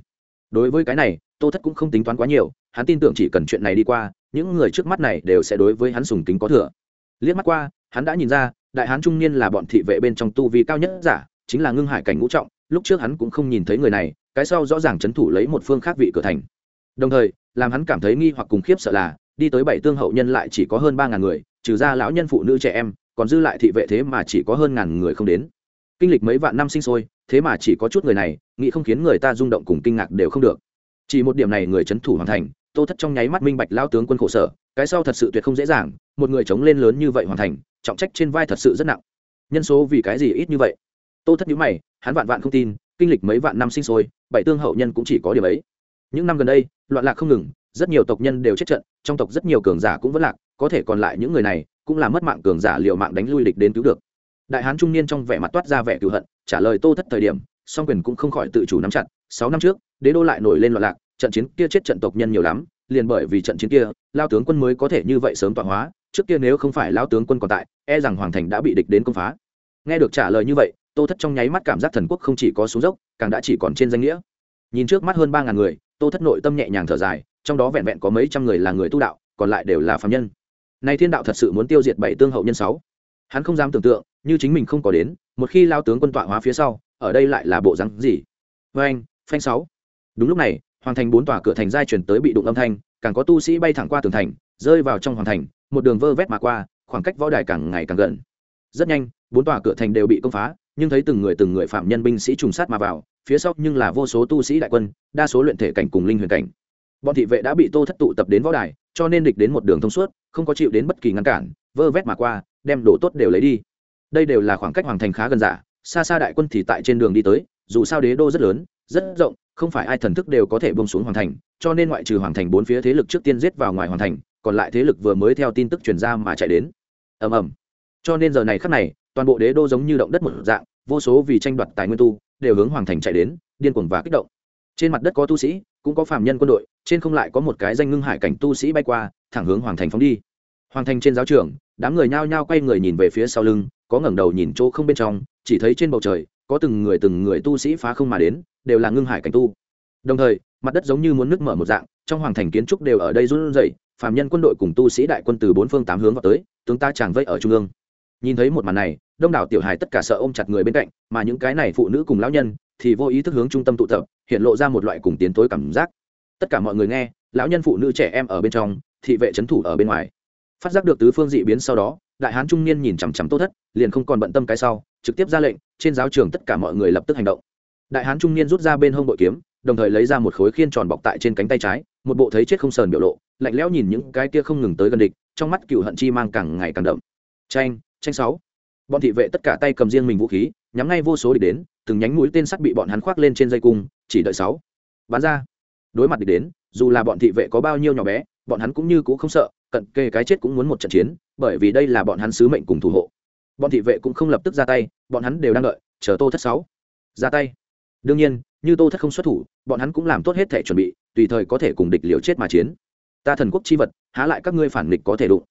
Đối với cái này, tô thất cũng không tính toán quá nhiều, hắn tin tưởng chỉ cần chuyện này đi qua, những người trước mắt này đều sẽ đối với hắn sùng kính có thừa. Liếc mắt qua, hắn đã nhìn ra, đại hán trung niên là bọn thị vệ bên trong tu vi cao nhất giả, chính là ngưng hải cảnh ngũ trọng, lúc trước hắn cũng không nhìn thấy người này, cái sau rõ ràng c h ấ n thủ lấy một phương khác vị cửa thành. Đồng thời, làm hắn cảm thấy nghi hoặc cùng khiếp sợ là, đi tới bảy tương hậu nhân lại chỉ có hơn ba ngàn người, trừ ra lão nhân phụ nữ trẻ em, còn dư lại thị vệ thế mà chỉ có hơn ngàn người không đến kinh lịch mấy vạn năm sinh sôi, thế mà chỉ có chút người này, nghĩ không khiến người ta rung động cùng kinh ngạc đều không được. Chỉ một điểm này người c h ấ n thủ hoàn thành, tô thất trong nháy mắt minh bạch lao tướng quân khổ sở, cái sau thật sự tuyệt không dễ dàng, một người chống lên lớn như vậy hoàn thành, trọng trách trên vai thật sự rất nặng. Nhân số vì cái gì ít như vậy? Tô thất nhíu mày, hắn vạn vạn không tin, kinh lịch mấy vạn năm sinh sôi, bảy tương hậu nhân cũng chỉ có điểm ấy. Những năm gần đây, loạn lạc không ngừng, rất nhiều tộc nhân đều chết trận, trong tộc rất nhiều cường giả cũng vẫn lạc, có thể còn lại những người này cũng là mất mạng cường giả liệu mạng đánh lui địch đến cứu được đại hán trung niên trong vẻ mặt toát ra vẻ cựu hận, trả lời tô thất thời điểm, song quyền cũng không khỏi tự chủ nắm chặt, sáu năm trước, đế đô lại nổi lên loạn lạc, trận chiến kia chết trận tộc nhân nhiều lắm, liền bởi vì trận chiến kia, lao tướng quân mới có thể như vậy sớm tọa hóa, trước kia nếu không phải lao tướng quân còn tại e rằng hoàng thành đã bị địch đến công phá. Nghe được trả lời như vậy, tô thất trong nháy mắt cảm giác thần quốc không chỉ có xuống dốc, càng đã chỉ còn trên danh nghĩa. Nhìn trước mắt hơn ba ngàn người, tô thất nội tâm nhẹ nhàng thở dài, trong đó vẹn vẹn có mấy trăm người là người tu đạo, còn lại đều là phạm nhân. Nay thiên đạo thật sự muốn tiêu diệt bảy tương hậu nhân sáu. Hắn không dám tưởng tượng như chính mình không có đến, một khi lao tướng quân tọa hóa phía sau, ở đây lại là bộ rắn gì? Vê anh, phanh sáu. Đúng lúc này, hoàng thành bốn tòa cửa thành giai chuyển tới bị đụng âm thanh, càng có tu sĩ bay thẳng qua tường thành, rơi vào trong hoàng thành, một đường vơ vét mà qua, khoảng cách võ đài càng ngày càng gần. Rất nhanh, bốn tòa cửa thành đều bị công phá, nhưng thấy từng người từng người phạm nhân binh sĩ trùng sát mà vào, phía sau nhưng là vô số tu sĩ đại quân, đa số luyện thể cảnh cùng linh huyền cảnh. Bọn thị vệ đã bị tô thất tụ tập đến võ đài, cho nên địch đến một đường thông suốt, không có chịu đến bất kỳ ngăn cản, vơ vét mà qua, đem đồ tốt đều lấy đi đây đều là khoảng cách hoàng thành khá gần giả xa xa đại quân thì tại trên đường đi tới, dù sao đế đô rất lớn, rất rộng, không phải ai thần thức đều có thể bông xuống hoàng thành, cho nên ngoại trừ hoàng thành bốn phía thế lực trước tiên giết vào ngoài hoàng thành, còn lại thế lực vừa mới theo tin tức truyền ra mà chạy đến. Ầm ầm. Cho nên giờ này khắc này, toàn bộ đế đô giống như động đất một dạng, vô số vì tranh đoạt tài nguyên tu, đều hướng hoàng thành chạy đến, điên cuồng và kích động. Trên mặt đất có tu sĩ, cũng có phạm nhân quân đội, trên không lại có một cái danh ngưng hải cảnh tu sĩ bay qua, thẳng hướng hoàng thành phóng đi. Hoàng thành trên giáo trường, đám người nhao nhao quay người nhìn về phía sau lưng có ngẩng đầu nhìn chỗ không bên trong, chỉ thấy trên bầu trời, có từng người từng người tu sĩ phá không mà đến, đều là ngưng hải cảnh tu. Đồng thời, mặt đất giống như muốn nước mở một dạng, trong hoàng thành kiến trúc đều ở đây run rẩy, phàm nhân quân đội cùng tu sĩ đại quân từ bốn phương tám hướng vào tới, tướng ta chàng vây ở trung ương. Nhìn thấy một màn này, đông đảo tiểu hài tất cả sợ ôm chặt người bên cạnh, mà những cái này phụ nữ cùng lão nhân, thì vô ý thức hướng trung tâm tụ tập, hiện lộ ra một loại cùng tiến tối cảm giác. Tất cả mọi người nghe, lão nhân phụ nữ trẻ em ở bên trong, thị vệ trấn thủ ở bên ngoài phát giác được tứ phương dị biến sau đó, đại hán trung niên nhìn chằm chằm tô thất, liền không còn bận tâm cái sau, trực tiếp ra lệnh, trên giáo trường tất cả mọi người lập tức hành động. Đại hán trung niên rút ra bên hông bội kiếm, đồng thời lấy ra một khối khiên tròn bọc tại trên cánh tay trái, một bộ thấy chết không sờn biểu lộ, lạnh lẽo nhìn những cái kia không ngừng tới gần địch, trong mắt cựu hận chi mang càng ngày càng đậm. Tranh tranh sáu. Bọn thị vệ tất cả tay cầm riêng mình vũ khí, nhắm ngay vô số địch đến, từng nhánh mũi tên sắt bị bọn hắn khoác lên trên dây cung, chỉ đợi sáu. Bán ra. Đối mặt địch đến, dù là bọn thị vệ có bao nhiêu nhỏ bé, bọn hắn cũng như cũng không sợ cận kề cái chết cũng muốn một trận chiến, bởi vì đây là bọn hắn sứ mệnh cùng thủ hộ. Bọn thị vệ cũng không lập tức ra tay, bọn hắn đều đang đợi, chờ tô thất sáu. Ra tay. Đương nhiên, như tô thất không xuất thủ, bọn hắn cũng làm tốt hết thể chuẩn bị, tùy thời có thể cùng địch liều chết mà chiến. Ta thần quốc chi vật, há lại các ngươi phản địch có thể đụng.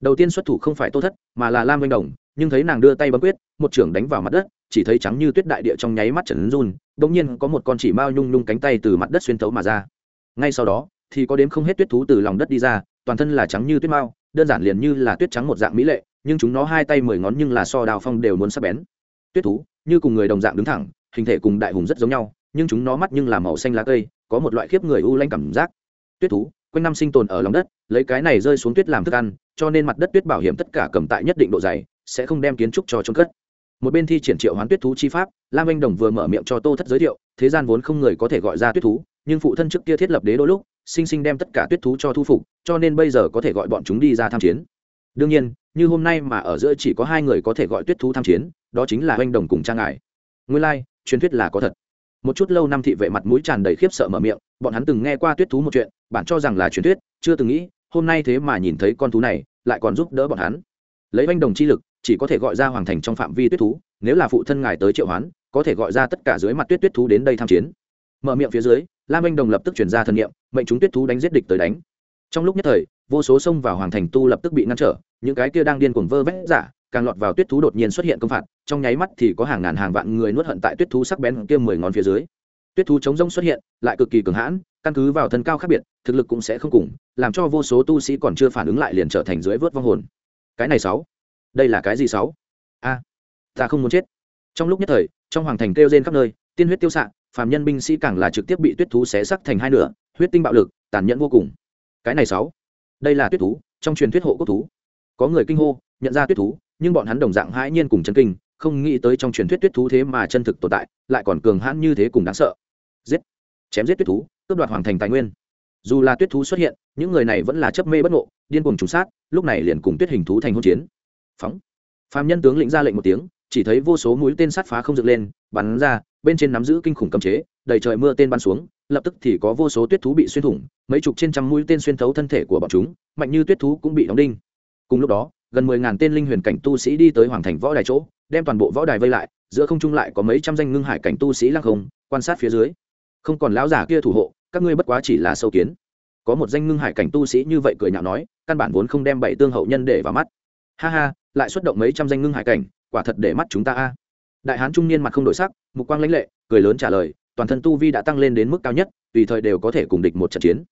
Đầu tiên xuất thủ không phải tô thất, mà là lam vinh đồng, nhưng thấy nàng đưa tay bấm quyết, một trưởng đánh vào mặt đất, chỉ thấy trắng như tuyết đại địa trong nháy mắt trần run bỗng nhiên có một con chỉ mao nhung nhung cánh tay từ mặt đất xuyên thấu mà ra. Ngay sau đó, thì có đếm không hết tuyết thú từ lòng đất đi ra toàn thân là trắng như tuyết mao, đơn giản liền như là tuyết trắng một dạng mỹ lệ, nhưng chúng nó hai tay mười ngón nhưng là so đào phong đều muốn sắc bén. Tuyết thú, như cùng người đồng dạng đứng thẳng, hình thể cùng đại hùng rất giống nhau, nhưng chúng nó mắt nhưng là màu xanh lá cây, có một loại khiếp người u lanh cảm giác. Tuyết thú, quanh năm sinh tồn ở lòng đất, lấy cái này rơi xuống tuyết làm thức ăn, cho nên mặt đất tuyết bảo hiểm tất cả cầm tại nhất định độ dày, sẽ không đem kiến trúc cho trôn cất. Một bên thi triển triệu hoán tuyết thú chi pháp, lam anh đồng vừa mở miệng cho tô thất giới thiệu, thế gian vốn không người có thể gọi ra tuyết thú, nhưng phụ thân trước kia thiết lập đế đôi lúc sinh sinh đem tất cả tuyết thú cho thu phục cho nên bây giờ có thể gọi bọn chúng đi ra tham chiến. Đương nhiên như hôm nay mà ở giữa chỉ có hai người có thể gọi tuyết thú tham chiến đó chính là anh đồng cùng trang ngải nguyên lai、like, truyền thuyết là có thật. Một chút lâu năm thị vệ mặt mũi tràn đầy khiếp sợ mở miệng bọn hắn từng nghe qua tuyết thú một chuyện bạn cho rằng là truyền thuyết chưa từng nghĩ hôm nay thế mà nhìn thấy con thú này lại còn giúp đỡ bọn hắn. Lấy oanh đồng chi lực chỉ có thể gọi ra hoàng thành trong phạm vi tuyết thú nếu là phụ thân ngài tới triệu hoán có thể gọi ra tất cả dưới mặt tuyết tuyết thú đến đây tham chiến. Mở miệng phía dưới lam anh đồng lập tức chuyển ra thần nghiệm mệnh chúng tuyết thú đánh giết địch tới đánh. Trong lúc nhất thời, vô số sông vào hoàng thành tu lập tức bị ngăn trở, những cái kia đang điên cuồng vơ vét giả, càng lọt vào tuyết thú đột nhiên xuất hiện công phạt, trong nháy mắt thì có hàng ngàn hàng vạn người nuốt hận tại tuyết thú sắc bén kia mười ngón phía dưới. Tuyết thú chống rông xuất hiện, lại cực kỳ cường hãn, căn cứ vào thân cao khác biệt, thực lực cũng sẽ không cùng, làm cho vô số tu sĩ còn chưa phản ứng lại liền trở thành dưới vớt vong hồn. Cái này sáu. Đây là cái gì sáu? A, ta không muốn chết. Trong lúc nhất thời, trong hoàng thành kêu rên khắp nơi, tiên huyết tiêu xạ phàm nhân binh sĩ càng là trực tiếp bị tuyết thú xé sắc thành hai nửa, huyết tinh bạo lực, tàn nhẫn vô cùng. Cái này sáu, đây là tuyết thú, trong truyền thuyết hộ quốc thú. Có người kinh hô, nhận ra tuyết thú, nhưng bọn hắn đồng dạng hãi nhiên cùng chân kinh, không nghĩ tới trong truyền thuyết tuyết thú thế mà chân thực tồn tại, lại còn cường hãn như thế cùng đáng sợ. Giết, chém giết tuyết thú, cướp đoạt hoàng thành tài nguyên. Dù là tuyết thú xuất hiện, những người này vẫn là chấp mê bất ngộ, điên cuồng trùng sát, lúc này liền cùng tuyết hình thú thành hỗn chiến. Phóng. Phàm nhân tướng lĩnh ra lệnh một tiếng, chỉ thấy vô số mũi tên sát phá không dựng lên, bắn ra bên trên nắm giữ kinh khủng cấm chế, đầy trời mưa tên bắn xuống, lập tức thì có vô số tuyết thú bị xuyên thủng, mấy chục trên trăm mũi tên xuyên thấu thân thể của bọn chúng, mạnh như tuyết thú cũng bị đóng đinh. Cùng lúc đó, gần mười ngàn tên linh huyền cảnh tu sĩ đi tới hoàng thành võ đài chỗ, đem toàn bộ võ đài vây lại, giữa không trung lại có mấy trăm danh ngưng hải cảnh tu sĩ lăng không, quan sát phía dưới. Không còn lão giả kia thủ hộ, các ngươi bất quá chỉ là sâu kiến. Có một danh ngưng hải cảnh tu sĩ như vậy cười nhạo nói, căn bản vốn không đem bảy tương hậu nhân để vào mắt. Ha ha, lại xuất động mấy trăm danh ngưng hải cảnh, quả thật để mắt chúng ta a đại hán trung niên mặt không đổi sắc, mục quang lãnh lệ, cười lớn trả lời, toàn thân tu vi đã tăng lên đến mức cao nhất, tùy thời đều có thể cùng địch một trận chiến.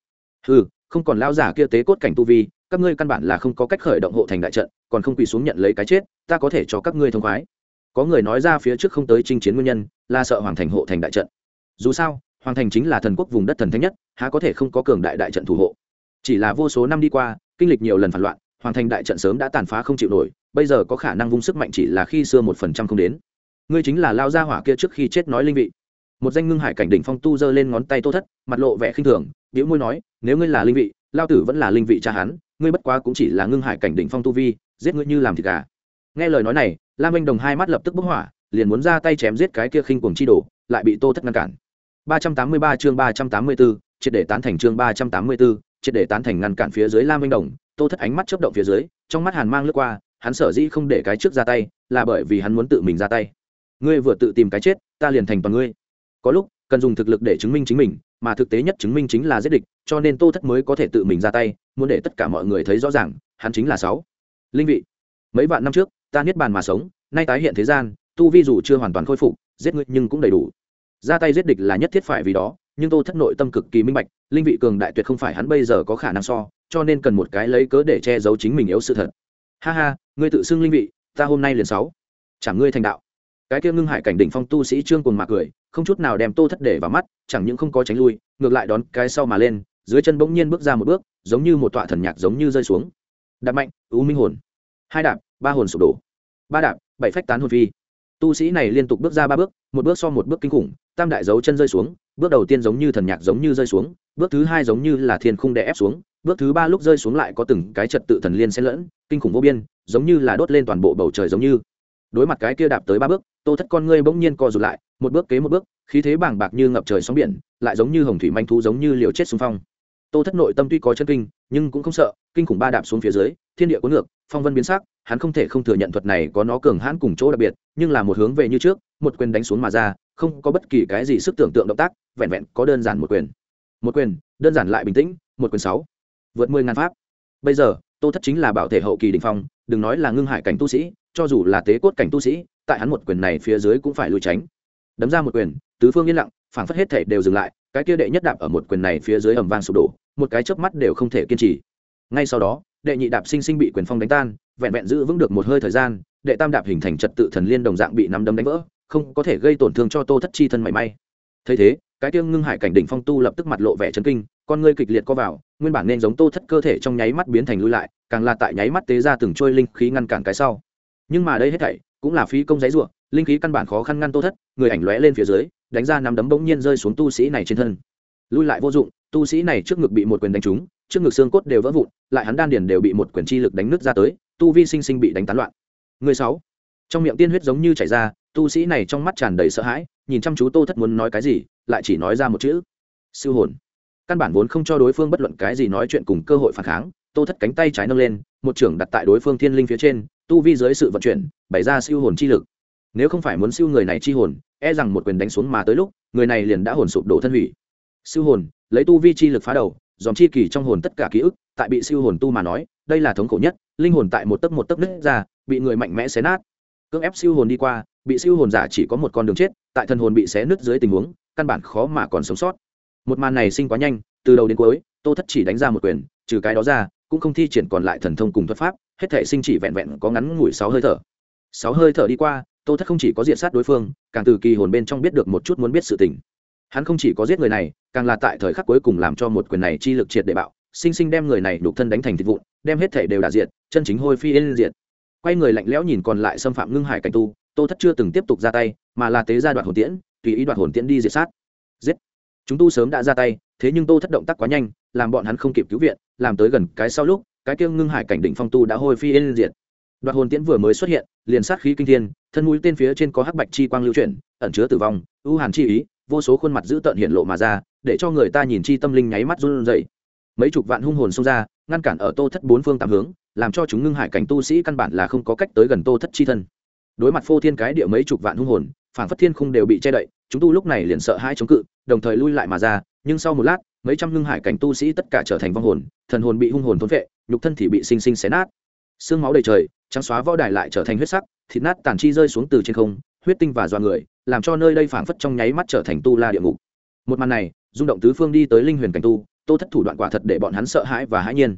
Ừ không còn lao giả kia tế cốt cảnh tu vi, các ngươi căn bản là không có cách khởi động hộ thành đại trận, còn không quỳ xuống nhận lấy cái chết, ta có thể cho các ngươi thông khoái. Có người nói ra phía trước không tới chinh chiến nguyên nhân, là sợ hoàng thành hộ thành đại trận. Dù sao, hoàng thành chính là thần quốc vùng đất thần thánh nhất, há có thể không có cường đại đại trận thủ hộ. Chỉ là vô số năm đi qua, kinh lịch nhiều lần phản loạn, hoàng thành đại trận sớm đã tàn phá không chịu nổi, bây giờ có khả năng vung sức mạnh chỉ là khi xưa một phần trăm không đến ngươi chính là lao gia hỏa kia trước khi chết nói linh vị. Một danh ngưng hải cảnh đỉnh phong tu giơ lên ngón tay tô thất mặt lộ vẻ khinh thường biểu môi nói nếu ngươi là linh vị lao tử vẫn là linh vị cha hắn ngươi bất quá cũng chỉ là ngưng hải cảnh đỉnh phong tu vi giết ngươi như làm thịt gà. Nghe lời nói này lam anh đồng hai mắt lập tức bốc hỏa liền muốn ra tay chém giết cái kia khinh cuồng chi đổ lại bị tô thất ngăn cản. 383 chương 384, triệt để tán thành chương 384, triệt để tán thành ngăn cản phía dưới lam anh đồng tô thất ánh mắt chớp động phía dưới trong mắt hàn mang lướt qua hắn sở dĩ không để cái trước ra tay là bởi vì hắn muốn tự mình ra tay ngươi vừa tự tìm cái chết, ta liền thành toàn ngươi. Có lúc, cần dùng thực lực để chứng minh chính mình, mà thực tế nhất chứng minh chính là giết địch, cho nên tô thất mới có thể tự mình ra tay, muốn để tất cả mọi người thấy rõ ràng, hắn chính là sáu. Linh vị, mấy vạn năm trước, ta niết bàn mà sống, nay tái hiện thế gian, tu vi dù chưa hoàn toàn khôi phục, giết ngươi nhưng cũng đầy đủ. Ra tay giết địch là nhất thiết phải vì đó, nhưng tô thất nội tâm cực kỳ minh bạch, linh vị cường đại tuyệt không phải hắn bây giờ có khả năng so, cho nên cần một cái lấy cớ để che giấu chính mình yếu sự thật. Ha ha, ngươi tự xưng linh vị, ta hôm nay liền sáu. Chẳng ngươi thành đạo cái kia ngưng hải cảnh đỉnh phong tu sĩ trương cùng mạc cười, không chút nào đem tô thất để vào mắt, chẳng những không có tránh lui, ngược lại đón cái sau mà lên, dưới chân bỗng nhiên bước ra một bước, giống như một tọa thần nhạc giống như rơi xuống. Đạp mạnh, u minh hồn. Hai đạp, ba hồn sụp đổ. Ba đạp, bảy phách tán hồn phi. Tu sĩ này liên tục bước ra ba bước, một bước so một bước kinh khủng, tam đại dấu chân rơi xuống, bước đầu tiên giống như thần nhạc giống như rơi xuống, bước thứ hai giống như là thiên khung đè ép xuống, bước thứ ba lúc rơi xuống lại có từng cái trật tự thần liên xen lẫn, kinh khủng vô biên, giống như là đốt lên toàn bộ bầu trời giống như đối mặt cái kia đạp tới ba bước, tô thất con ngươi bỗng nhiên co rụt lại, một bước kế một bước, khí thế bàng bạc như ngập trời sóng biển, lại giống như hồng thủy manh thú giống như liều chết xung phong. Tô thất nội tâm tuy có chân kinh, nhưng cũng không sợ, kinh khủng ba đạp xuống phía dưới, thiên địa cuốn ngược, phong vân biến sắc, hắn không thể không thừa nhận thuật này có nó cường hãn cùng chỗ đặc biệt, nhưng là một hướng về như trước, một quyền đánh xuống mà ra, không có bất kỳ cái gì sức tưởng tượng động tác, vẹn vẹn có đơn giản một quyền. Một quyền, đơn giản lại bình tĩnh, một quyền sáu. Vượt mười ngàn pháp. Bây giờ tô thất chính là bảo thể hậu kỳ đình phong, đừng nói là ngưng hải cảnh tu sĩ, cho dù là tế cốt cảnh tu sĩ, tại hắn một quyền này phía dưới cũng phải lùi tránh. Đấm ra một quyền, tứ phương yên lặng, phảng phất hết thể đều dừng lại, cái kia đệ nhất đạp ở một quyền này phía dưới ầm vang sụp đổ, một cái chớp mắt đều không thể kiên trì. Ngay sau đó, đệ nhị đạp sinh sinh bị quyền phong đánh tan, vẹn vẹn giữ vững được một hơi thời gian, đệ tam đạp hình thành trật tự thần liên đồng dạng bị nắm đấm đánh vỡ, không có thể gây tổn thương cho tô thất chi thân mảy may. Thấy thế cái tiêu ngưng hải cảnh đỉnh phong tu lập tức mặt lộ vẻ chấn kinh, con ngươi kịch liệt co vào, nguyên bản nên giống tô thất cơ thể trong nháy mắt biến thành lui lại, càng là tại nháy mắt tế ra từng trôi linh khí ngăn cản cái sau. Nhưng mà đây hết thảy, cũng là phí công giấy ruộng linh khí căn bản khó khăn ngăn tô thất, người ảnh lóe lên phía dưới, đánh ra nắm đấm bỗng nhiên rơi xuống tu sĩ này trên thân. Lui lại vô dụng, tu sĩ này trước ngực bị một quyền đánh trúng, trước ngực xương cốt đều vỡ vụn, lại hắn đan điền đều bị một quyền chi lực đánh nứt ra tới, tu vi sinh sinh bị đánh tán loạn. Người sáu. Trong miệng tiên huyết giống như chảy ra, tu sĩ này trong mắt tràn đầy sợ hãi, nhìn chăm chú tô thất muốn nói cái gì lại chỉ nói ra một chữ. Siêu hồn. Căn bản vốn không cho đối phương bất luận cái gì nói chuyện cùng cơ hội phản kháng, tô thất cánh tay trái nâng lên, một trưởng đặt tại đối phương thiên linh phía trên, tu vi dưới sự vận chuyển, bày ra siêu hồn chi lực. Nếu không phải muốn siêu người này chi hồn e rằng một quyền đánh xuống mà tới lúc, người này liền đã hồn sụp đổ thân hủy. Siêu hồn, lấy tu vi chi lực phá đầu, dòm chi kỳ trong hồn tất cả ký ức, tại bị siêu hồn tu mà nói, đây là thống khổ nhất, linh hồn tại một tấc một tấc nứt ra, bị người mạnh mẽ xé nát. Cưỡng ép siêu hồn đi qua, bị siêu hồn giả chỉ có một con đường chết, tại thần hồn bị xé nứt dưới tình huống căn bản khó mà còn sống sót. Một màn này sinh quá nhanh, từ đầu đến cuối, tô thất chỉ đánh ra một quyền, trừ cái đó ra, cũng không thi triển còn lại thần thông cùng thuật pháp, hết thể sinh chỉ vẹn vẹn có ngắn ngủi sáu hơi thở. Sáu hơi thở đi qua, tô thất không chỉ có diện sát đối phương, càng từ kỳ hồn bên trong biết được một chút muốn biết sự tình. Hắn không chỉ có giết người này, càng là tại thời khắc cuối cùng làm cho một quyền này chi lực triệt để bạo, sinh sinh đem người này đục thân đánh thành thịt vụn, đem hết thể đều đả diện chân chính hôi phi yên diện quay người lạnh lẽo nhìn còn lại xâm phạm ngưng hải cảnh tu, tô thất chưa từng tiếp tục ra tay, mà là tế ra đoạn hồn tiễn tùy ý đoạt hồn tiễn đi diệt sát. Giết. Chúng tu sớm đã ra tay, thế nhưng tô thất động tác quá nhanh, làm bọn hắn không kịp cứu viện, làm tới gần cái sau lúc, cái kia ngưng hải cảnh đỉnh phong tu đã hôi phi yên diệt. Đoạt hồn tiễn vừa mới xuất hiện, liền sát khí kinh thiên, thân mũi tên phía trên có hắc bạch chi quang lưu chuyển, ẩn chứa tử vong, ưu hàn chi ý, vô số khuôn mặt dữ tợn hiện lộ mà ra, để cho người ta nhìn chi tâm linh nháy mắt run rẩy. Mấy chục vạn hung hồn xông ra, ngăn cản ở tô thất bốn phương tám hướng, làm cho chúng ngưng hải cảnh tu sĩ căn bản là không có cách tới gần tô thất chi thân. Đối mặt phô thiên cái địa mấy chục vạn hung hồn phản phất thiên khung đều bị che đậy, chúng tu lúc này liền sợ hai chống cự, đồng thời lui lại mà ra, nhưng sau một lát, mấy trăm ngưng hải cảnh tu sĩ tất cả trở thành vong hồn, thần hồn bị hung hồn thốn vệ nhục thân thì bị sinh sinh xé nát. Xương máu đầy trời, trắng xóa võ đài lại trở thành huyết sắc, thịt nát tàn chi rơi xuống từ trên không, huyết tinh và dọa người, làm cho nơi đây phảng phất trong nháy mắt trở thành tu la địa ngục. Một màn này, rung động tứ phương đi tới linh huyền cảnh tu, tô thất thủ đoạn quả thật để bọn hắn sợ hãi và hãi nhiên.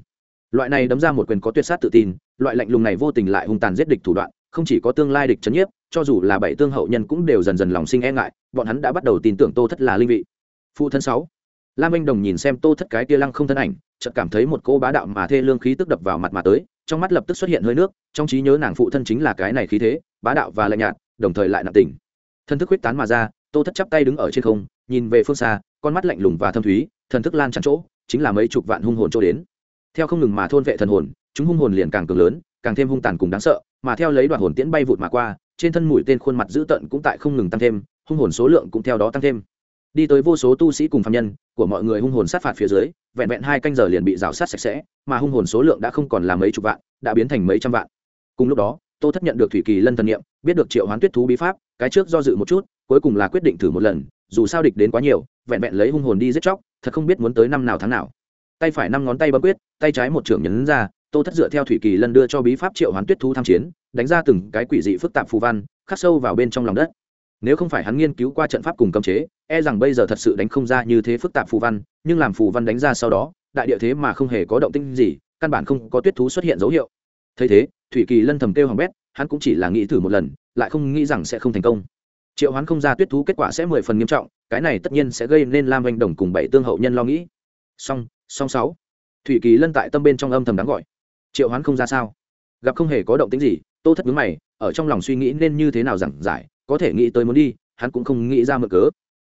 Loại này đấm ra một quyền có tuyệt sát tự tin, loại lạnh lùng này vô tình lại hung tàn giết địch thủ đoạn, không chỉ có tương lai địch chấn nhiếp cho dù là bảy tương hậu nhân cũng đều dần dần lòng sinh e ngại, bọn hắn đã bắt đầu tin tưởng tô thất là linh vị. Phụ thân sáu. Lam anh đồng nhìn xem tô thất cái tia lăng không thân ảnh, chợt cảm thấy một cô bá đạo mà thê lương khí tức đập vào mặt mà tới, trong mắt lập tức xuất hiện hơi nước, trong trí nhớ nàng phụ thân chính là cái này khí thế, bá đạo và lạnh nhạt, đồng thời lại nặng tình. Thân thức huyết tán mà ra, tô thất chắp tay đứng ở trên không, nhìn về phương xa, con mắt lạnh lùng và thâm thúy, thần thức lan tràn chỗ, chính là mấy chục vạn hung hồn chỗ đến. Theo không ngừng mà thôn vệ thần hồn, chúng hung hồn liền càng cường lớn, càng thêm hung tàn cùng đáng sợ, mà theo lấy đoạn hồn tiễn bay vụt mà qua trên thân mũi tên khuôn mặt dữ tợn cũng tại không ngừng tăng thêm, hung hồn số lượng cũng theo đó tăng thêm. Đi tới vô số tu sĩ cùng phạm nhân, của mọi người hung hồn sát phạt phía dưới, vẹn vẹn hai canh giờ liền bị rào sát sạch sẽ, mà hung hồn số lượng đã không còn là mấy chục vạn, đã biến thành mấy trăm vạn. Cùng lúc đó, tô thất nhận được thủy kỳ lân thần nghiệm biết được triệu hoán tuyết thú bí pháp, cái trước do dự một chút, cuối cùng là quyết định thử một lần, dù sao địch đến quá nhiều, vẹn vẹn lấy hung hồn đi giết chóc, thật không biết muốn tới năm nào tháng nào. Tay phải năm ngón tay bấm quyết, tay trái một trưởng nhấn ra, tô thất dựa theo thủy kỳ lân đưa cho bí pháp triệu hoán tuyết thú tham chiến đánh ra từng cái quỷ dị phức tạp phù văn, khắc sâu vào bên trong lòng đất. Nếu không phải hắn nghiên cứu qua trận pháp cùng cấm chế e rằng bây giờ thật sự đánh không ra như thế phức tạp phù văn, nhưng làm phù văn đánh ra sau đó, đại địa thế mà không hề có động tinh gì, căn bản không có tuyết thú xuất hiện dấu hiệu. Thấy thế, thủy kỳ lân thầm kêu hỏng bét, hắn cũng chỉ là nghĩ thử một lần, lại không nghĩ rằng sẽ không thành công. Triệu hoán không ra tuyết thú kết quả sẽ mười phần nghiêm trọng, cái này tất nhiên sẽ gây nên lam oanh đồng cùng bảy tương hậu nhân lo nghĩ. Song song sáu. Thủy kỳ lân tại tâm bên trong âm thầm đáng gọi. Triệu hoán không ra sao? Gặp không hề có động tính gì, tô thất vướng mày, ở trong lòng suy nghĩ nên như thế nào giảng giải, có thể nghĩ tới muốn đi, hắn cũng không nghĩ ra mở cớ.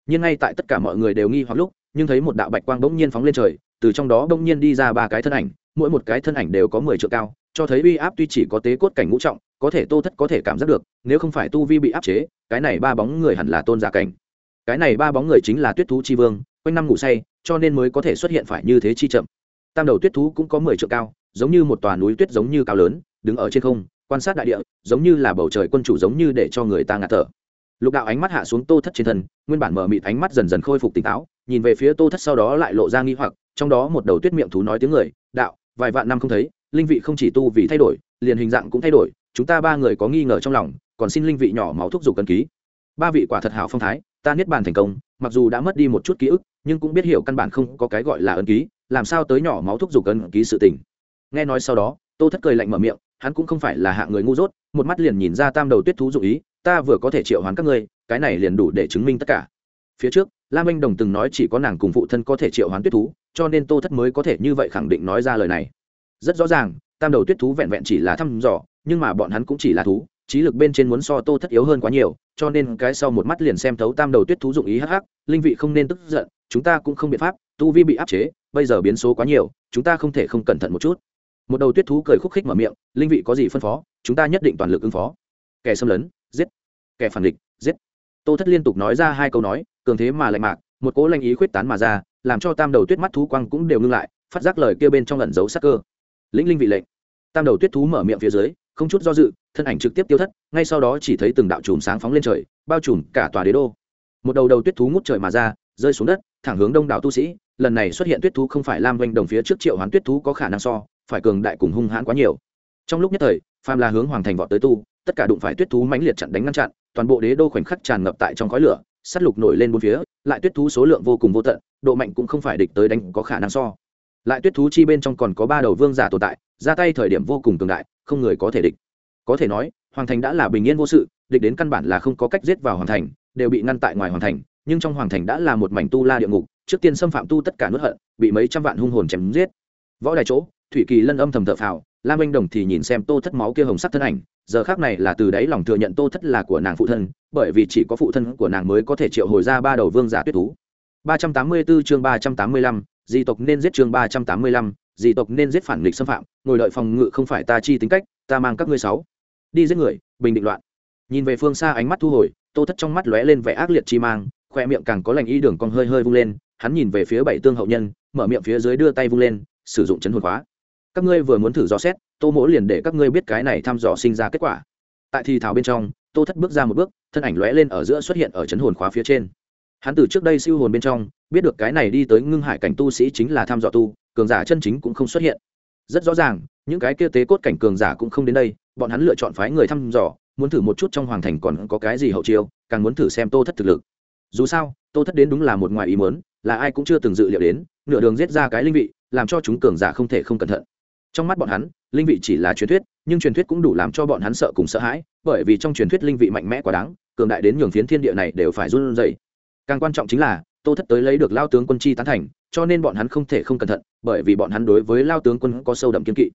Nhưng ngay tại tất cả mọi người đều nghi hoặc lúc, nhưng thấy một đạo bạch quang bỗng nhiên phóng lên trời, từ trong đó bỗng nhiên đi ra ba cái thân ảnh, mỗi một cái thân ảnh đều có mười triệu cao, cho thấy uy áp tuy chỉ có tế cốt cảnh ngũ trọng, có thể tô thất có thể cảm giác được, nếu không phải tu vi bị áp chế, cái này ba bóng người hẳn là tôn giả cảnh. Cái này ba bóng người chính là tuyết thú chi vương, quanh năm ngủ say, cho nên mới có thể xuất hiện phải như thế chi chậm. Tam đầu tuyết thú cũng có mười triệu cao, giống như một tòa núi tuyết giống như cao lớn đứng ở trên không, quan sát đại địa, giống như là bầu trời quân chủ giống như để cho người ta ngạt thở. Lục đạo ánh mắt hạ xuống tô thất trên thân, nguyên bản mở mịt ánh mắt dần dần khôi phục tỉnh táo, nhìn về phía tô thất sau đó lại lộ ra nghi hoặc, trong đó một đầu tuyết miệng thú nói tiếng người, đạo, vài vạn năm không thấy, linh vị không chỉ tu vì thay đổi, liền hình dạng cũng thay đổi, chúng ta ba người có nghi ngờ trong lòng, còn xin linh vị nhỏ máu thúc giục cần ký. Ba vị quả thật hảo phong thái, ta niết bàn thành công, mặc dù đã mất đi một chút ký ức, nhưng cũng biết hiểu căn bản không có cái gọi là ấn ký, làm sao tới nhỏ máu thúc giục ân ký sự tình. Nghe nói sau đó, tô thất cười lạnh mở miệng hắn cũng không phải là hạng người ngu dốt, một mắt liền nhìn ra tam đầu tuyết thú dụ ý, ta vừa có thể triệu hoán các ngươi, cái này liền đủ để chứng minh tất cả. Phía trước, lam anh đồng từng nói chỉ có nàng cùng phụ thân có thể triệu hoán tuyết thú, cho nên tô thất mới có thể như vậy khẳng định nói ra lời này. Rất rõ ràng, tam đầu tuyết thú vẹn vẹn chỉ là thăm dò, nhưng mà bọn hắn cũng chỉ là thú, trí lực bên trên muốn so tô thất yếu hơn quá nhiều, cho nên cái sau một mắt liền xem thấu tam đầu tuyết thú dụng ý hắc hắc, linh vị không nên tức giận, chúng ta cũng không biện pháp, tu vi bị áp chế, bây giờ biến số quá nhiều, chúng ta không thể không cẩn thận một chút một đầu tuyết thú cười khúc khích mở miệng, linh vị có gì phân phó? Chúng ta nhất định toàn lực ứng phó. Kẻ xâm lấn, giết. Kẻ phản địch, giết. Tô thất liên tục nói ra hai câu nói, cường thế mà lạnh mạc, một cỗ lanh ý khuyết tán mà ra, làm cho tam đầu tuyết mắt thú quang cũng đều ngưng lại, phát giác lời kia bên trong ẩn giấu sắc cơ. Lĩnh linh vị lệnh. Tam đầu tuyết thú mở miệng phía dưới, không chút do dự, thân ảnh trực tiếp tiêu thất, ngay sau đó chỉ thấy từng đạo chùm sáng phóng lên trời, bao trùm cả tòa đế đô. Một đầu đầu tuyết thú ngút trời mà ra, rơi xuống đất, thẳng hướng đông đảo tu sĩ, lần này xuất hiện tuyết thú không phải lam doanh đồng phía trước triệu hoán tuyết thú có khả năng so phải cường đại cùng hung hãn quá nhiều. Trong lúc nhất thời, phàm là hướng hoàng thành vọt tới tu, tất cả đụng phải tuyết thú mãnh liệt chặn đánh ngăn chặn, toàn bộ đế đô khoảnh khắc tràn ngập tại trong khói lửa, sắt lục nổi lên bốn phía, lại tuyết thú số lượng vô cùng vô tận, độ mạnh cũng không phải địch tới đánh có khả năng so. Lại tuyết thú chi bên trong còn có ba đầu vương giả tồn tại, ra tay thời điểm vô cùng cường đại, không người có thể địch. Có thể nói, hoàng thành đã là bình yên vô sự, địch đến căn bản là không có cách giết vào hoàng thành, đều bị ngăn tại ngoài hoàng thành, nhưng trong hoàng thành đã là một mảnh tu la địa ngục, trước tiên xâm phạm tu tất cả nuốt hận, bị mấy trăm vạn hung hồn chém giết. Võ đài chỗ thủy kỳ lân âm thầm thợ phào lam anh đồng thì nhìn xem tô thất máu kia hồng sắc thân ảnh giờ khác này là từ đấy lòng thừa nhận tô thất là của nàng phụ thân bởi vì chỉ có phụ thân của nàng mới có thể triệu hồi ra ba đầu vương giả tuyết thú. 384 chương 385, di tộc nên giết chương 385, di tộc nên giết phản nghịch xâm phạm ngồi đợi phòng ngự không phải ta chi tính cách ta mang các ngươi sáu. Đi giết người bình định loạn. Nhìn về phương xa ánh mắt thu hồi tô thất trong mắt lóe lên vẻ ác liệt chi mang khoe miệng càng có lành ý đường cong hơi hơi vung lên hắn nhìn về phía bảy tương hậu nhân mở miệng phía dưới đưa tay vung lên sử dụng chấn hồn khóa các ngươi vừa muốn thử dò xét, tô mỗ liền để các ngươi biết cái này thăm dò sinh ra kết quả. Tại thì thảo bên trong, tô thất bước ra một bước, thân ảnh lóe lên ở giữa xuất hiện ở chấn hồn khóa phía trên. Hắn từ trước đây siêu hồn bên trong, biết được cái này đi tới ngưng hải cảnh tu sĩ chính là thăm dò tu, cường giả chân chính cũng không xuất hiện. Rất rõ ràng, những cái kia tế cốt cảnh cường giả cũng không đến đây, bọn hắn lựa chọn phái người thăm dò, muốn thử một chút trong hoàng thành còn có cái gì hậu chiêu, càng muốn thử xem tô thất thực lực. Dù sao, tô thất đến đúng là một ngoài ý muốn, là ai cũng chưa từng dự liệu đến, nửa đường giết ra cái linh vị, làm cho chúng cường giả không thể không cẩn thận trong mắt bọn hắn, linh vị chỉ là truyền thuyết, nhưng truyền thuyết cũng đủ làm cho bọn hắn sợ cùng sợ hãi, bởi vì trong truyền thuyết linh vị mạnh mẽ quá đáng, cường đại đến nhường phiến thiên địa này đều phải run rẩy. Càng quan trọng chính là, tô thất tới lấy được lao tướng quân chi tán thành, cho nên bọn hắn không thể không cẩn thận, bởi vì bọn hắn đối với lao tướng quân có sâu đậm kiên kỵ.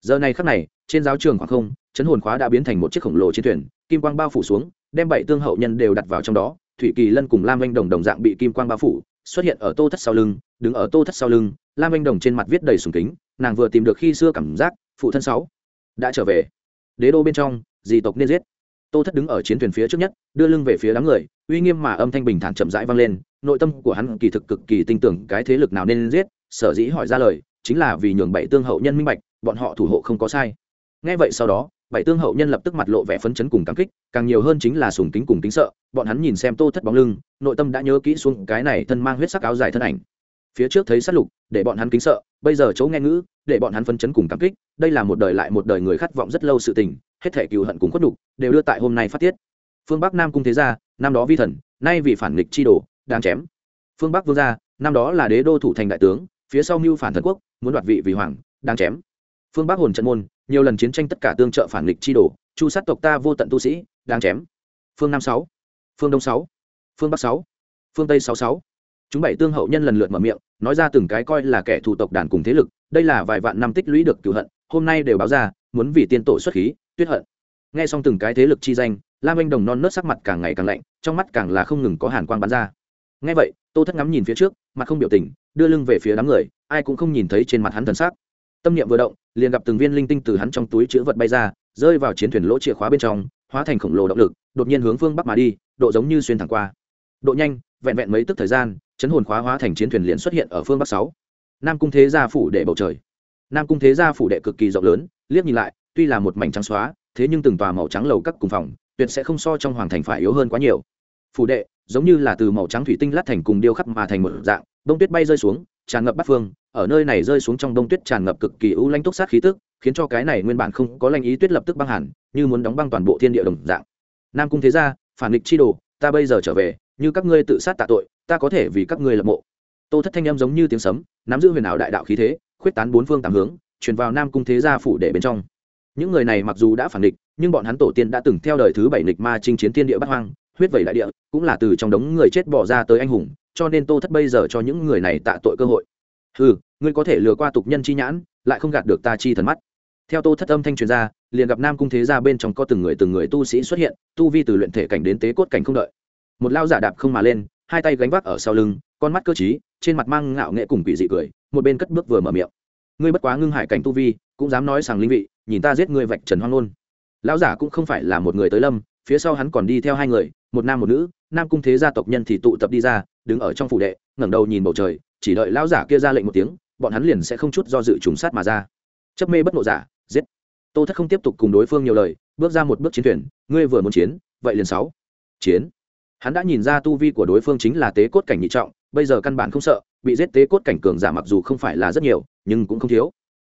Giờ này khắc này, trên giáo trường khoảng không, chấn hồn khóa đã biến thành một chiếc khổng lồ trên thuyền, kim quang bao phủ xuống, đem bảy tương hậu nhân đều đặt vào trong đó, thủy kỳ lân cùng lam anh đồng đồng dạng bị kim quang bao phủ, xuất hiện ở tô thất sau lưng, đứng ở tô thất sau lưng lam anh đồng trên mặt viết đầy sùng kính, nàng vừa tìm được khi xưa cảm giác, phụ thân sáu, đã trở về. Đế đô bên trong, dì tộc nên giết. Tô thất đứng ở chiến thuyền phía trước nhất, đưa lưng về phía đám người, uy nghiêm mà âm thanh bình thản chậm rãi vang lên, nội tâm của hắn kỳ thực cực kỳ tin tưởng cái thế lực nào nên giết, sở dĩ hỏi ra lời, chính là vì nhường bảy tương hậu nhân minh bạch, bọn họ thủ hộ không có sai. Nghe vậy sau đó, bảy tương hậu nhân lập tức mặt lộ vẻ phấn chấn cùng cảm kích, càng nhiều hơn chính là sùng kính cùng kính sợ, bọn hắn nhìn xem tô thất bóng lưng, nội tâm đã nhớ kỹ xuống cái này thân mang huyết sắc áo dài thân ảnh phía trước thấy sát lục, để bọn hắn kính sợ, bây giờ chỗ nghe ngữ, để bọn hắn phấn chấn cùng cảm kích, đây là một đời lại một đời người khát vọng rất lâu sự tình, hết thể cừu hận cùng khuất đục đều đưa tại hôm nay phát tiết. Phương bắc nam cung thế gia, năm đó vi thần, nay vì phản nghịch chi đồ, đang chém. Phương bắc vương gia, năm đó là đế đô thủ thành đại tướng, phía sau mưu phản thần quốc, muốn đoạt vị vì hoàng, đang chém. Phương bắc hồn trận môn, nhiều lần chiến tranh tất cả tương trợ phản nghịch chi đồ, chu sát tộc ta vô tận tu sĩ, đang chém. Phương nam sáu, phương đông sáu, phương bắc sáu, phương tây sáu sáu chúng bảy tương hậu nhân lần lượt mở miệng, nói ra từng cái coi là kẻ thù tộc đàn cùng thế lực, đây là vài vạn năm tích lũy được cựu hận, hôm nay đều báo ra, muốn vì tiên tổ xuất khí, tuyết hận. Nghe xong từng cái thế lực chi danh, lam anh đồng non nớt sắc mặt càng ngày càng lạnh, trong mắt càng là không ngừng có hàn quang bắn ra. Nghe vậy, tô thất ngắm nhìn phía trước, mặt không biểu tình, đưa lưng về phía đám người, ai cũng không nhìn thấy trên mặt hắn thần sắc. Tâm niệm vừa động, liền gặp từng viên linh tinh từ hắn trong túi chứa vật bay ra, rơi vào chiến thuyền lỗ chìa khóa bên trong, hóa thành khổng lồ động lực, đột nhiên hướng phương bắc mà đi, độ giống như xuyên thẳng qua. Độ nhanh, vẹn vẹn mấy tức thời gian chấn hồn khóa hóa thành chiến thuyền liền xuất hiện ở phương bắc sáu. Nam cung thế gia phủ đệ bầu trời. Nam cung thế gia phủ đệ cực kỳ rộng lớn, liếc nhìn lại, tuy là một mảnh trắng xóa, thế nhưng từng tòa màu trắng lầu các cùng phòng, tuyệt sẽ không so trong hoàng thành phải yếu hơn quá nhiều. Phủ đệ, giống như là từ màu trắng thủy tinh lát thành cùng điêu khắc mà thành một dạng đông tuyết bay rơi xuống, tràn ngập bát phương, ở nơi này rơi xuống trong đông tuyết tràn ngập cực kỳ ưu lanh túc sát khí tức, khiến cho cái này nguyên bản không có lanh ý tuyết lập tức băng hẳn, như muốn đóng băng toàn bộ thiên địa đồng dạng. Nam cung thế gia, phản nghịch chi đồ, ta bây giờ trở về, như các ngươi tự sát tạ tội ta có thể vì các ngươi lập mộ. Tô thất thanh em giống như tiếng sấm, nắm giữ huyền ảo đại đạo khí thế, khuyết tán bốn phương tám hướng, truyền vào nam cung thế gia phủ để bên trong. Những người này mặc dù đã phản địch, nhưng bọn hắn tổ tiên đã từng theo đời thứ bảy địch ma chinh chiến thiên địa bát hoang, huyết vẩy đại địa, cũng là từ trong đống người chết bỏ ra tới anh hùng, cho nên tô thất bây giờ cho những người này tạ tội cơ hội. Ừ ngươi có thể lừa qua tục nhân chi nhãn, lại không gạt được ta chi thần mắt. Theo tô thất âm thanh truyền ra, liền gặp nam cung thế gia bên trong có từng người từng người tu sĩ xuất hiện, tu vi từ luyện thể cảnh đến tế cốt cảnh không đợi. Một lao giả đạp không mà lên hai tay gánh vác ở sau lưng, con mắt cơ trí, trên mặt mang ngạo nghệ cùng quỷ dị cười, một bên cất bước vừa mở miệng. Ngươi bất quá ngưng hải cảnh tu vi, cũng dám nói sàng linh vị, nhìn ta giết ngươi vạch trần hoang ngôn. Lão giả cũng không phải là một người tới lâm, phía sau hắn còn đi theo hai người, một nam một nữ, nam cung thế gia tộc nhân thì tụ tập đi ra, đứng ở trong phủ đệ, ngẩng đầu nhìn bầu trời, chỉ đợi lão giả kia ra lệnh một tiếng, bọn hắn liền sẽ không chút do dự trùng sát mà ra. Chấp mê bất ngộ giả, giết. Tô thất không tiếp tục cùng đối phương nhiều lời, bước ra một bước chiến thuyền, ngươi vừa muốn chiến, vậy liền sáu. Chiến hắn đã nhìn ra tu vi của đối phương chính là tế cốt cảnh nhị trọng, bây giờ căn bản không sợ, bị giết tế cốt cảnh cường giả mặc dù không phải là rất nhiều, nhưng cũng không thiếu.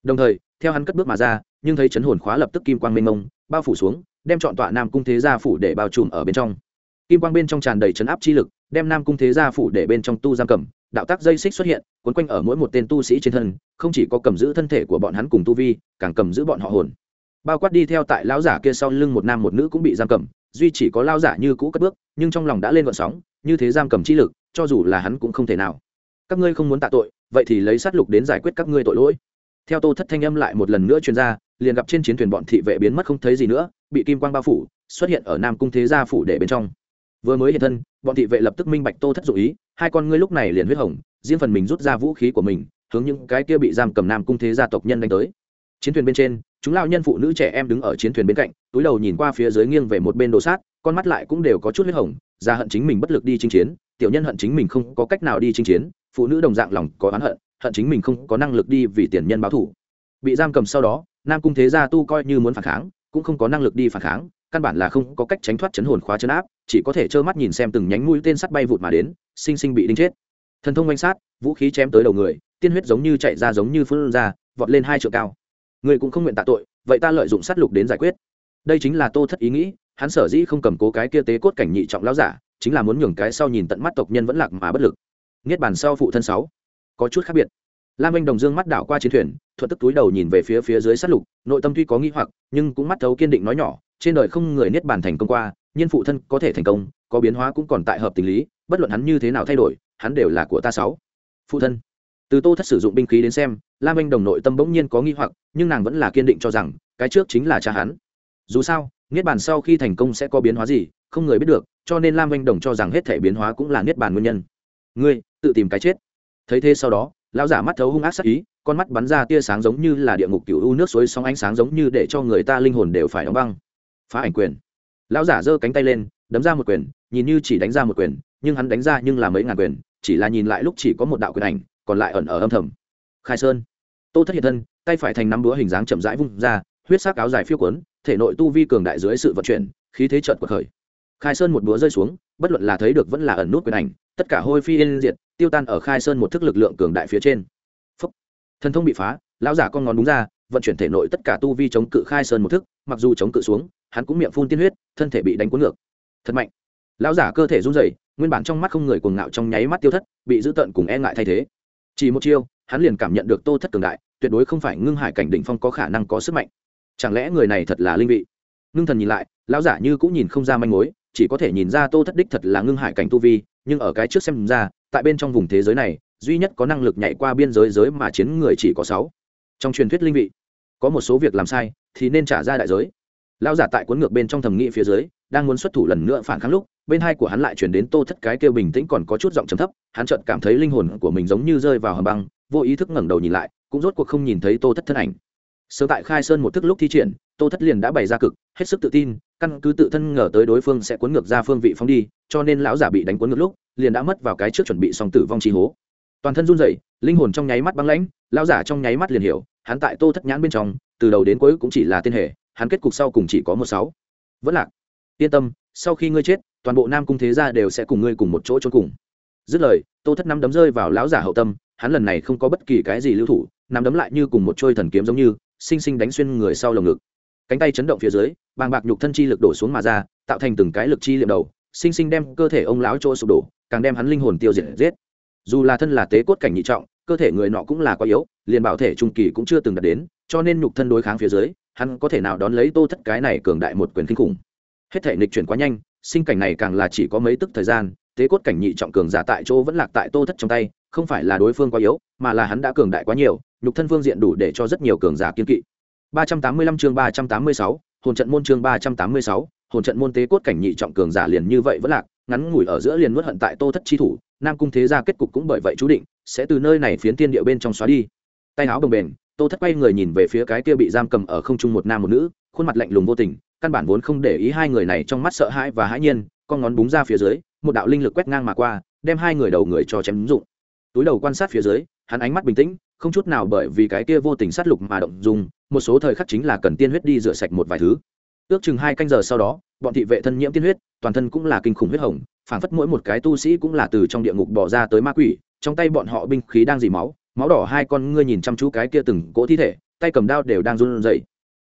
Đồng thời, theo hắn cất bước mà ra, nhưng thấy chấn hồn khóa lập tức kim quang mênh mông, bao phủ xuống, đem chọn tọa nam cung thế gia phủ để bao trùm ở bên trong. Kim quang bên trong tràn đầy chấn áp chi lực, đem nam cung thế gia phủ để bên trong tu giam cầm, đạo tác dây xích xuất hiện quấn quanh ở mỗi một tên tu sĩ trên thân, không chỉ có cầm giữ thân thể của bọn hắn cùng tu vi, càng cầm giữ bọn họ hồn. Bao quát đi theo tại lão giả kia sau lưng một nam một nữ cũng bị giam cầm duy chỉ có lao giả như cũ cất bước, nhưng trong lòng đã lên gọn sóng, như thế giam cầm chi lực, cho dù là hắn cũng không thể nào. Các ngươi không muốn tạ tội, vậy thì lấy sát lục đến giải quyết các ngươi tội lỗi. Theo tô thất thanh âm lại một lần nữa chuyên ra, liền gặp trên chiến thuyền bọn thị vệ biến mất không thấy gì nữa, bị kim quang bao phủ, xuất hiện ở nam cung thế gia phủ để bên trong. Vừa mới hiện thân, bọn thị vệ lập tức minh bạch tô thất dụ ý, hai con ngươi lúc này liền huyết hồng, riêng phần mình rút ra vũ khí của mình, hướng những cái kia bị giam cầm nam cung thế gia tộc nhân đánh tới chiến thuyền bên trên, chúng lao nhân phụ nữ trẻ em đứng ở chiến thuyền bên cạnh, túi đầu nhìn qua phía dưới nghiêng về một bên đồ sát, con mắt lại cũng đều có chút huyết hồng ra hận chính mình bất lực đi chinh chiến, tiểu nhân hận chính mình không có cách nào đi chinh chiến, phụ nữ đồng dạng lòng có oán hận hận chính mình không có năng lực đi vì tiền nhân báo thủ bị giam cầm sau đó, nam cung thế gia tu coi như muốn phản kháng, cũng không có năng lực đi phản kháng, căn bản là không có cách tránh thoát chấn hồn khóa chấn áp, chỉ có thể trơ mắt nhìn xem từng nhánh mũi tên sắt bay vụt mà đến, sinh sinh bị đinh chết. Thần thông quanh sát, vũ khí chém tới đầu người, tiên huyết giống như chạy ra giống như phun ra, vọt lên hai trượng cao người cũng không nguyện tạ tội, vậy ta lợi dụng sát lục đến giải quyết. Đây chính là tô thất ý nghĩ, hắn sở dĩ không cầm cố cái kia tế cốt cảnh nhị trọng lão giả, chính là muốn nhường cái sau nhìn tận mắt tộc nhân vẫn lạc mà bất lực. Niết bàn sau phụ thân sáu. Có chút khác biệt. Lam anh đồng dương mắt đảo qua chiến thuyền, thuận tức túi đầu nhìn về phía phía dưới sát lục, nội tâm tuy có nghi hoặc, nhưng cũng mắt thấu kiên định nói nhỏ, trên đời không người niết bàn thành công qua, nhân phụ thân có thể thành công, có biến hóa cũng còn tại hợp tình lý, bất luận hắn như thế nào thay đổi, hắn đều là của ta sáu. Phụ thân từ tô thất sử dụng binh khí đến xem, lam anh đồng nội tâm bỗng nhiên có nghi hoặc, nhưng nàng vẫn là kiên định cho rằng, cái trước chính là cha hắn. Dù sao, niết bàn sau khi thành công sẽ có biến hóa gì, không người biết được, cho nên lam anh đồng cho rằng hết thể biến hóa cũng là niết bàn nguyên nhân. Ngươi, tự tìm cái chết. Thấy thế sau đó, lão giả mắt thấu hung ác sắc ý, con mắt bắn ra tia sáng giống như là địa ngục cựu u nước suối sóng ánh sáng giống như để cho người ta linh hồn đều phải đóng băng. Phá ảnh quyền. Lão giả giơ cánh tay lên, đấm ra một quyền, nhìn như chỉ đánh ra một quyền, nhưng hắn đánh ra nhưng là mấy ngàn quyền, chỉ là nhìn lại lúc chỉ có một đạo quyền ảnh còn lại ẩn ở âm thầm. Khai sơn. Tô thất hiện thân, tay phải thành nắm búa hình dáng chậm rãi vung ra, huyết sắc áo dài phiêu quấn thể nội tu vi cường đại dưới sự vận chuyển, khí thế trợn của khởi. Khai sơn một búa rơi xuống, bất luận là thấy được vẫn là ẩn nút quyền ảnh, tất cả hôi phi yên diệt, tiêu tan ở khai sơn một thức lực lượng cường đại phía trên. Phúc. thần thông bị phá, lão giả con ngón đúng ra, vận chuyển thể nội tất cả tu vi chống cự khai sơn một thức, mặc dù chống cự xuống, hắn cũng miệng phun tiên huyết, thân thể bị đánh cuốn ngược. Thật mạnh. Lão giả cơ thể run rẩy, nguyên bản trong mắt không người cuồng ngạo trong nháy mắt tiêu thất, bị giữ tận cùng e ngại thay thế chỉ một chiêu, hắn liền cảm nhận được tô thất cường đại, tuyệt đối không phải ngưng hải cảnh đỉnh phong có khả năng có sức mạnh. Chẳng lẽ người này thật là linh vị? Ngưng thần nhìn lại, lão giả như cũng nhìn không ra manh mối, chỉ có thể nhìn ra tô thất đích thật là ngưng hải cảnh tu vi, nhưng ở cái trước xem ra, tại bên trong vùng thế giới này, duy nhất có năng lực nhảy qua biên giới giới mà chiến người chỉ có sáu. Trong truyền thuyết linh vị, có một số việc làm sai, thì nên trả ra đại giới. Lão giả tại cuốn ngược bên trong thầm nghĩ phía dưới, đang muốn xuất thủ lần nữa phản kháng lúc bên hai của hắn lại chuyển đến tô thất cái kêu bình tĩnh còn có chút giọng trầm thấp, hắn chợt cảm thấy linh hồn của mình giống như rơi vào hầm băng, vô ý thức ngẩng đầu nhìn lại, cũng rốt cuộc không nhìn thấy tô thất thân ảnh. Sớm tại khai sơn một thức lúc thi triển, tô thất liền đã bày ra cực, hết sức tự tin, căn cứ tự thân ngờ tới đối phương sẽ cuốn ngược ra phương vị phóng đi, cho nên lão giả bị đánh cuốn ngược lúc, liền đã mất vào cái trước chuẩn bị xong tử vong chi hố. Toàn thân run rẩy, linh hồn trong nháy mắt băng lãnh, lão giả trong nháy mắt liền hiểu, hắn tại tô thất nhãn bên trong, từ đầu đến cuối cũng chỉ là tên hệ hắn kết cục sau cùng chỉ có một sáu. Vẫn lạc. Yên tâm, sau khi ngươi chết toàn bộ nam cung thế gia đều sẽ cùng ngươi cùng một chỗ trốn cùng. Dứt lời, tô thất năm đấm rơi vào lão giả hậu tâm, hắn lần này không có bất kỳ cái gì lưu thủ, nắm đấm lại như cùng một trôi thần kiếm giống như, sinh sinh đánh xuyên người sau lồng ngực. Cánh tay chấn động phía dưới, bàng bạc nhục thân chi lực đổ xuống mà ra, tạo thành từng cái lực chi liệm đầu, sinh sinh đem cơ thể ông lão chỗ sụp đổ, càng đem hắn linh hồn tiêu diệt giết. Dù là thân là tế cốt cảnh nhị trọng, cơ thể người nọ cũng là quá yếu, liền bảo thể trung kỳ cũng chưa từng đạt đến, cho nên nhục thân đối kháng phía dưới, hắn có thể nào đón lấy tô thất cái này cường đại một quyền kinh khủng. Hết thể nghịch chuyển quá nhanh sinh cảnh này càng là chỉ có mấy tức thời gian tế cốt cảnh nhị trọng cường giả tại chỗ vẫn lạc tại tô thất trong tay không phải là đối phương quá yếu mà là hắn đã cường đại quá nhiều nhục thân phương diện đủ để cho rất nhiều cường giả kiên kỵ. 385 chương 386, hồn trận môn chương 386, hồn trận môn tế cốt cảnh nhị trọng cường giả liền như vậy vẫn lạc ngắn ngủi ở giữa liền nuốt hận tại tô thất chi thủ nam cung thế gia kết cục cũng bởi vậy chú định sẽ từ nơi này phiến tiên địa bên trong xóa đi. Tay áo bồng bềnh tô thất quay người nhìn về phía cái kia bị giam cầm ở không trung một nam một nữ khuôn mặt lạnh lùng vô tình căn bản vốn không để ý hai người này trong mắt sợ hãi và hãi nhiên, con ngón búng ra phía dưới, một đạo linh lực quét ngang mà qua, đem hai người đầu người cho chém dụng. Túi đầu quan sát phía dưới, hắn ánh mắt bình tĩnh, không chút nào bởi vì cái kia vô tình sát lục mà động dùng một số thời khắc chính là cần tiên huyết đi rửa sạch một vài thứ. Ước chừng hai canh giờ sau đó, bọn thị vệ thân nhiễm tiên huyết, toàn thân cũng là kinh khủng huyết hồng, phảng phất mỗi một cái tu sĩ cũng là từ trong địa ngục bỏ ra tới ma quỷ, trong tay bọn họ binh khí đang dì máu máu đỏ hai con ngươi nhìn chăm chú cái kia từng cỗ thi thể, tay cầm đao đều đang run rẩy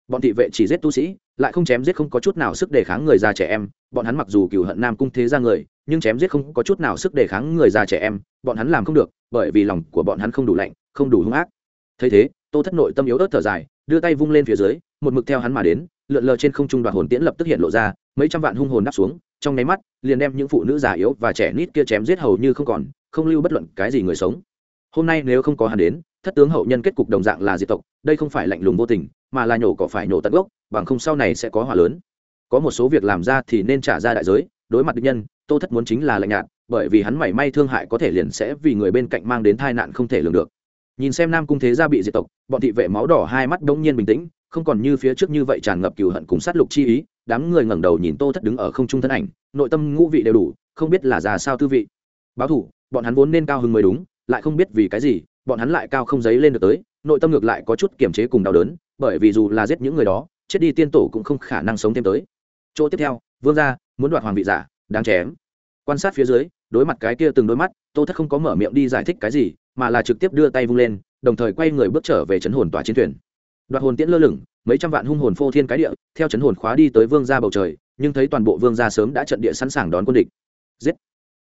bọn thị vệ chỉ giết tu sĩ, lại không chém giết không có chút nào sức đề kháng người già trẻ em. Bọn hắn mặc dù cựu hận nam cung thế ra người, nhưng chém giết không có chút nào sức đề kháng người già trẻ em. Bọn hắn làm không được, bởi vì lòng của bọn hắn không đủ lạnh, không đủ hung ác. Thấy thế, tô thất nội tâm yếu ớt thở dài, đưa tay vung lên phía dưới, một mực theo hắn mà đến, lượn lờ trên không trung đoạt hồn tiễn lập tức hiện lộ ra, mấy trăm vạn hung hồn đáp xuống, trong nháy mắt, liền đem những phụ nữ già yếu và trẻ nít kia chém giết hầu như không còn, không lưu bất luận cái gì người sống. Hôm nay nếu không có hắn đến thất tướng hậu nhân kết cục đồng dạng là diệt tộc, đây không phải lạnh lùng vô tình, mà là nhổ cỏ phải nhổ tận gốc, bằng không sau này sẽ có hỏa lớn. Có một số việc làm ra thì nên trả ra đại giới, đối mặt địch nhân, tô thất muốn chính là lạnh nhạt, bởi vì hắn mảy may thương hại có thể liền sẽ vì người bên cạnh mang đến tai nạn không thể lường được. Nhìn xem nam cung thế gia bị diệt tộc, bọn thị vệ máu đỏ hai mắt đông nhiên bình tĩnh, không còn như phía trước như vậy tràn ngập cừu hận cùng sát lục chi ý, đám người ngẩng đầu nhìn tô thất đứng ở không trung thân ảnh, nội tâm ngũ vị đều đủ, không biết là già sao tư vị. Báo thủ, bọn hắn vốn nên cao hứng mới đúng, lại không biết vì cái gì bọn hắn lại cao không giấy lên được tới, nội tâm ngược lại có chút kiềm chế cùng đau đớn, bởi vì dù là giết những người đó, chết đi tiên tổ cũng không khả năng sống thêm tới. Chỗ tiếp theo, vương gia, muốn đoạt hoàng vị giả, đáng chém. Quan sát phía dưới, đối mặt cái kia từng đôi mắt, tô thất không có mở miệng đi giải thích cái gì, mà là trực tiếp đưa tay vung lên, đồng thời quay người bước trở về chấn hồn tòa chiến thuyền. Đoạt hồn tiễn lơ lửng, mấy trăm vạn hung hồn phô thiên cái địa, theo chấn hồn khóa đi tới vương gia bầu trời, nhưng thấy toàn bộ vương gia sớm đã trận địa sẵn sàng đón quân địch. Giết!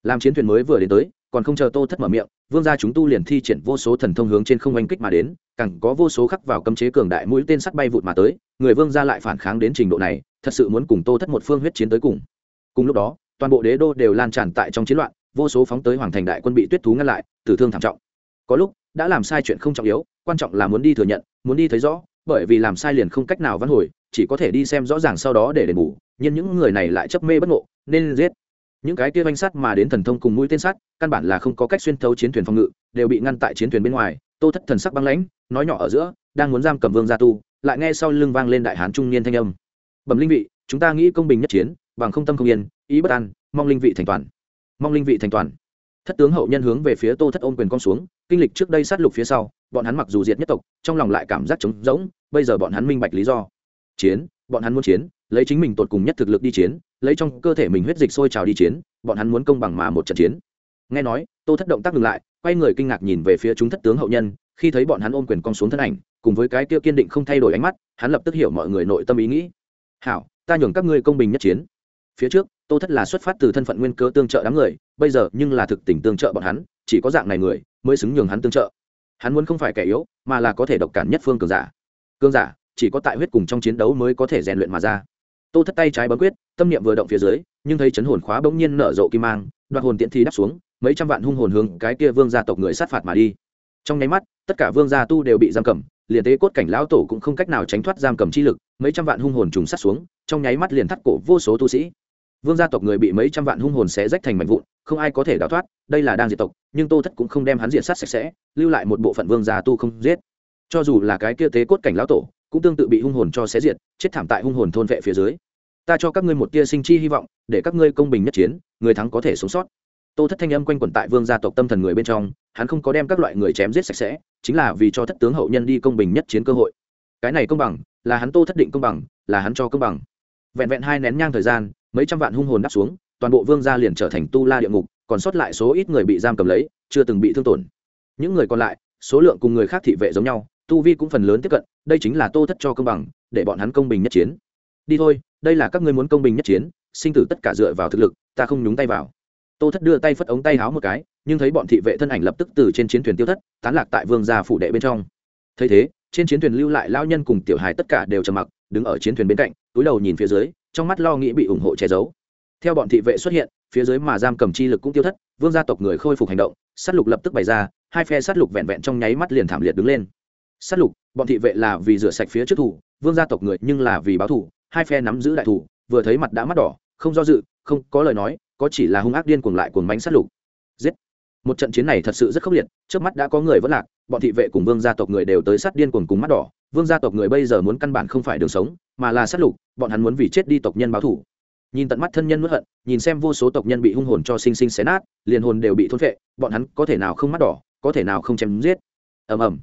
Làm chiến thuyền mới vừa đến tới còn không chờ tô thất mở miệng, vương gia chúng tu liền thi triển vô số thần thông hướng trên không oanh kích mà đến, càng có vô số khắc vào cấm chế cường đại mũi tên sắt bay vụt mà tới, người vương gia lại phản kháng đến trình độ này, thật sự muốn cùng tô thất một phương huyết chiến tới cùng. Cùng lúc đó, toàn bộ đế đô đều lan tràn tại trong chiến loạn, vô số phóng tới hoàng thành đại quân bị tuyết thú ngăn lại, tử thương thảm trọng. Có lúc, đã làm sai chuyện không trọng yếu, quan trọng là muốn đi thừa nhận, muốn đi thấy rõ, bởi vì làm sai liền không cách nào vãn hồi, chỉ có thể đi xem rõ ràng sau đó để đền bù, nhưng những người này lại chấp mê bất ngộ, nên giết những cái kia banh sắt mà đến thần thông cùng mũi tên sắt, căn bản là không có cách xuyên thấu chiến thuyền phòng ngự, đều bị ngăn tại chiến thuyền bên ngoài. Tô thất thần sắc băng lãnh, nói nhỏ ở giữa, đang muốn giam cầm vương gia tu, lại nghe sau lưng vang lên đại hán trung niên thanh âm. Bẩm linh vị, chúng ta nghĩ công bình nhất chiến, bằng không tâm không yên, ý bất an, mong linh vị thành toàn. Mong linh vị thành toàn. Thất tướng hậu nhân hướng về phía tô thất ôm quyền con xuống, kinh lịch trước đây sát lục phía sau, bọn hắn mặc dù diệt nhất tộc, trong lòng lại cảm giác trống rỗng, bây giờ bọn hắn minh bạch lý do. Chiến, bọn hắn muốn chiến lấy chính mình tột cùng nhất thực lực đi chiến, lấy trong cơ thể mình huyết dịch sôi trào đi chiến, bọn hắn muốn công bằng mà một trận chiến. Nghe nói, tô thất động tác ngừng lại, quay người kinh ngạc nhìn về phía chúng thất tướng hậu nhân, khi thấy bọn hắn ôm quyền con xuống thân ảnh, cùng với cái kia kiên định không thay đổi ánh mắt, hắn lập tức hiểu mọi người nội tâm ý nghĩ. Hảo, ta nhường các ngươi công bình nhất chiến. Phía trước, tô thất là xuất phát từ thân phận nguyên cơ tương trợ đám người, bây giờ nhưng là thực tình tương trợ bọn hắn, chỉ có dạng này người mới xứng nhường hắn tương trợ. Hắn muốn không phải kẻ yếu, mà là có thể độc cản nhất phương cường giả. Cường giả chỉ có tại huyết cùng trong chiến đấu mới có thể rèn luyện mà ra tô thất tay trái bấm quyết, tâm niệm vừa động phía dưới, nhưng thấy chấn hồn khóa bỗng nhiên nở rộ kim mang đoạt hồn tiện thi đắp xuống, mấy trăm vạn hung hồn hướng cái kia vương gia tộc người sát phạt mà đi. Trong nháy mắt, tất cả vương gia tu đều bị giam cầm, liền tế cốt cảnh lão tổ cũng không cách nào tránh thoát giam cầm chi lực, mấy trăm vạn hung hồn trùng sát xuống, trong nháy mắt liền thắt cổ vô số tu sĩ. Vương gia tộc người bị mấy trăm vạn hung hồn xé rách thành mảnh vụn, không ai có thể đào thoát, đây là đang diệt tộc, nhưng tô thất cũng không đem hắn diệt sát sạch sẽ, lưu lại một bộ phận vương gia tu không giết. Cho dù là cái kia tế cốt cảnh lão tổ cũng tương tự bị hung hồn cho xé diệt, chết thảm tại hung hồn thôn vệ phía dưới. Ta cho các ngươi một tia sinh chi hy vọng, để các ngươi công bình nhất chiến, người thắng có thể sống sót. Tô thất thanh âm quanh quẩn tại vương gia tộc tâm thần người bên trong, hắn không có đem các loại người chém giết sạch sẽ, chính là vì cho thất tướng hậu nhân đi công bình nhất chiến cơ hội. Cái này công bằng, là hắn tô thất định công bằng, là hắn cho công bằng. Vẹn vẹn hai nén nhang thời gian, mấy trăm vạn hung hồn đáp xuống, toàn bộ vương gia liền trở thành tu la địa ngục, còn sót lại số ít người bị giam cầm lấy, chưa từng bị thương tổn. Những người còn lại, số lượng cùng người khác thị vệ giống nhau tu vi cũng phần lớn tiếp cận, đây chính là tô thất cho công bằng, để bọn hắn công bình nhất chiến. Đi thôi, đây là các ngươi muốn công bình nhất chiến, sinh tử tất cả dựa vào thực lực, ta không nhúng tay vào. Tô thất đưa tay phất ống tay háo một cái, nhưng thấy bọn thị vệ thân ảnh lập tức từ trên chiến thuyền tiêu thất, tán lạc tại vương gia phủ đệ bên trong. Thấy thế, trên chiến thuyền lưu lại lao nhân cùng tiểu hài tất cả đều trầm mặc, đứng ở chiến thuyền bên cạnh, túi đầu nhìn phía dưới, trong mắt lo nghĩ bị ủng hộ che giấu. Theo bọn thị vệ xuất hiện, phía dưới mà giam cầm chi lực cũng tiêu thất, vương gia tộc người khôi phục hành động, sát lục lập tức bày ra, hai phe sát lục vẹn vẹn trong nháy mắt liền thảm liệt đứng lên sát lục, bọn thị vệ là vì rửa sạch phía trước thủ, vương gia tộc người nhưng là vì báo thủ, hai phe nắm giữ đại thủ, vừa thấy mặt đã mắt đỏ, không do dự, không có lời nói, có chỉ là hung ác điên cuồng lại cuồng bánh sát lục. Giết! Một trận chiến này thật sự rất khốc liệt, trước mắt đã có người vẫn lạc, bọn thị vệ cùng vương gia tộc người đều tới sát điên cuồng cùng mắt đỏ, vương gia tộc người bây giờ muốn căn bản không phải đường sống, mà là sát lục, bọn hắn muốn vì chết đi tộc nhân báo thủ. Nhìn tận mắt thân nhân nuốt hận, nhìn xem vô số tộc nhân bị hung hồn cho sinh sinh xé nát, liền hồn đều bị thôn phệ, bọn hắn có thể nào không mắt đỏ, có thể nào không chém giết? Ầm ầm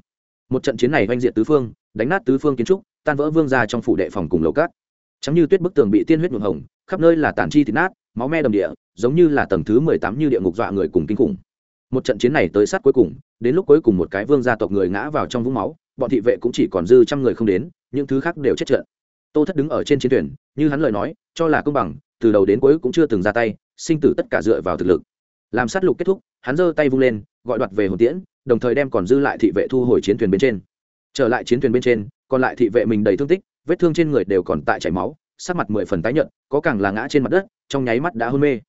một trận chiến này oanh diện tứ phương, đánh nát tứ phương kiến trúc, tan vỡ vương ra trong phủ đệ phòng cùng lầu cát. Chấm như tuyết bức tường bị tiên huyết nhuộm hồng, khắp nơi là tàn chi thịt nát, máu me đầm địa, giống như là tầng thứ mười tám như địa ngục dọa người cùng kinh khủng. Một trận chiến này tới sát cuối cùng, đến lúc cuối cùng một cái vương gia tộc người ngã vào trong vũng máu, bọn thị vệ cũng chỉ còn dư trăm người không đến, những thứ khác đều chết trận tô thất đứng ở trên chiến thuyền, như hắn lời nói, cho là công bằng, từ đầu đến cuối cũng chưa từng ra tay, sinh tử tất cả dựa vào thực lực. Làm sát lục kết thúc, hắn giơ tay vung lên, gọi đoạt về hồn tiễn đồng thời đem còn dư lại thị vệ thu hồi chiến thuyền bên trên. Trở lại chiến thuyền bên trên, còn lại thị vệ mình đầy thương tích, vết thương trên người đều còn tại chảy máu, sắc mặt mười phần tái nhợt, có càng là ngã trên mặt đất, trong nháy mắt đã hôn mê.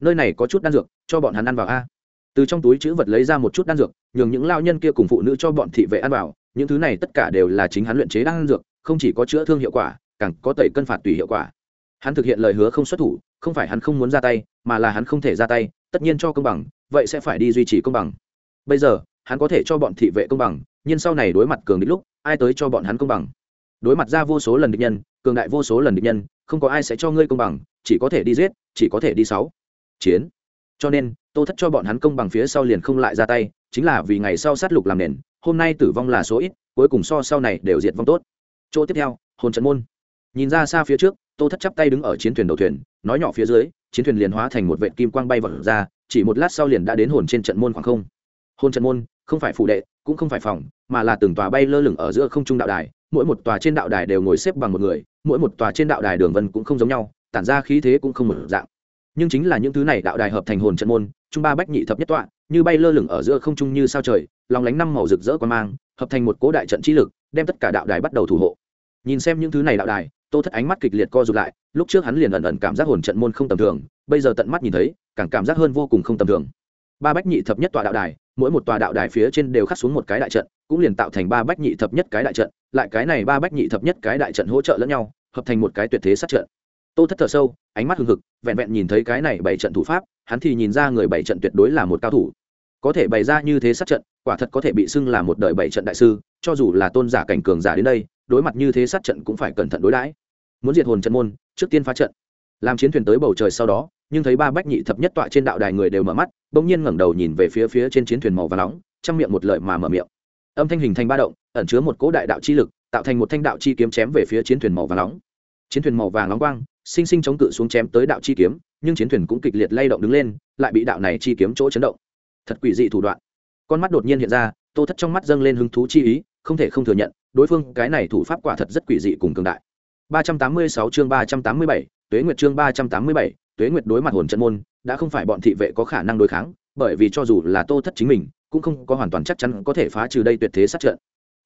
Nơi này có chút đan dược, cho bọn hắn ăn vào a. Từ trong túi chữ vật lấy ra một chút đan dược, nhường những lao nhân kia cùng phụ nữ cho bọn thị vệ ăn vào, những thứ này tất cả đều là chính hắn luyện chế đan dược, không chỉ có chữa thương hiệu quả, càng có tẩy cân phạt tùy hiệu quả. Hắn thực hiện lời hứa không xuất thủ, không phải hắn không muốn ra tay, mà là hắn không thể ra tay, tất nhiên cho công bằng, vậy sẽ phải đi duy trì công bằng. Bây giờ hắn có thể cho bọn thị vệ công bằng, nhưng sau này đối mặt cường địch lúc, ai tới cho bọn hắn công bằng? Đối mặt ra vô số lần địch nhân, cường đại vô số lần địch nhân, không có ai sẽ cho ngươi công bằng, chỉ có thể đi giết, chỉ có thể đi sáu. Chiến. Cho nên, tô thất cho bọn hắn công bằng phía sau liền không lại ra tay, chính là vì ngày sau sát lục làm nền, hôm nay tử vong là số ít, cuối cùng so sau này đều diệt vong tốt. Chỗ tiếp theo, hồn trận môn. Nhìn ra xa phía trước, tô thất chắp tay đứng ở chiến thuyền đầu thuyền, nói nhỏ phía dưới, chiến thuyền liền hóa thành một vệ kim quang bay vọt ra, chỉ một lát sau liền đã đến hồn trên trận môn khoảng không hồn trận môn, không phải phủ đệ, cũng không phải phòng, mà là từng tòa bay lơ lửng ở giữa không trung đạo đài. Mỗi một tòa trên đạo đài đều ngồi xếp bằng một người, mỗi một tòa trên đạo đài đường vân cũng không giống nhau, tản ra khí thế cũng không một dạng. Nhưng chính là những thứ này đạo đài hợp thành hồn trận môn, trung ba bách nhị thập nhất tọa, như bay lơ lửng ở giữa không trung như sao trời, lòng lánh năm màu rực rỡ quan mang, hợp thành một cố đại trận trí lực, đem tất cả đạo đài bắt đầu thủ hộ. Nhìn xem những thứ này đạo đài, tô thất ánh mắt kịch liệt co rụt lại, lúc trước hắn liền ẩn ẩn cảm giác hồn trận môn không tầm thường, bây giờ tận mắt nhìn thấy, càng cảm giác hơn vô cùng không tầm thường. Ba bách nhị thập nhất tòa đạo đài mỗi một tòa đạo đài phía trên đều khắc xuống một cái đại trận, cũng liền tạo thành ba bách nhị thập nhất cái đại trận, lại cái này ba bách nhị thập nhất cái đại trận hỗ trợ lẫn nhau, hợp thành một cái tuyệt thế sát trận. Tô thất thở sâu, ánh mắt hừng hực, vẹn vẹn nhìn thấy cái này bảy trận thủ pháp, hắn thì nhìn ra người bảy trận tuyệt đối là một cao thủ. Có thể bày ra như thế sát trận, quả thật có thể bị xưng là một đời bảy trận đại sư, cho dù là tôn giả cảnh cường giả đến đây, đối mặt như thế sát trận cũng phải cẩn thận đối đãi. Muốn diệt hồn trận môn, trước tiên phá trận. Làm chiến thuyền tới bầu trời sau đó nhưng thấy ba bách nhị thập nhất tọa trên đạo đài người đều mở mắt bỗng nhiên ngẩng đầu nhìn về phía phía trên chiến thuyền màu và nóng trong miệng một lợi mà mở miệng. Âm thanh hình thành ba động ẩn chứa một cỗ đại đạo chi lực tạo thành một thanh đạo chi kiếm chém về phía chiến thuyền màu vàng nóng. Chiến thuyền màu vàng nóng quang sinh sinh chống cự xuống chém tới đạo chi kiếm nhưng chiến thuyền cũng kịch liệt lay động đứng lên lại bị đạo này chi kiếm chỗ chấn động. Thật quỷ dị thủ đoạn. Con mắt đột nhiên hiện ra tô thất trong mắt dâng lên hứng thú chi ý không thể không thừa nhận đối phương cái này thủ pháp quả thật rất quỷ dị cùng cường đại. 386 chương 387, Tuế Nguyệt chương 387, Tuế Nguyệt đối mặt hồn trận môn, đã không phải bọn thị vệ có khả năng đối kháng, bởi vì cho dù là Tô Thất chính mình, cũng không có hoàn toàn chắc chắn có thể phá trừ đây tuyệt thế sát trận.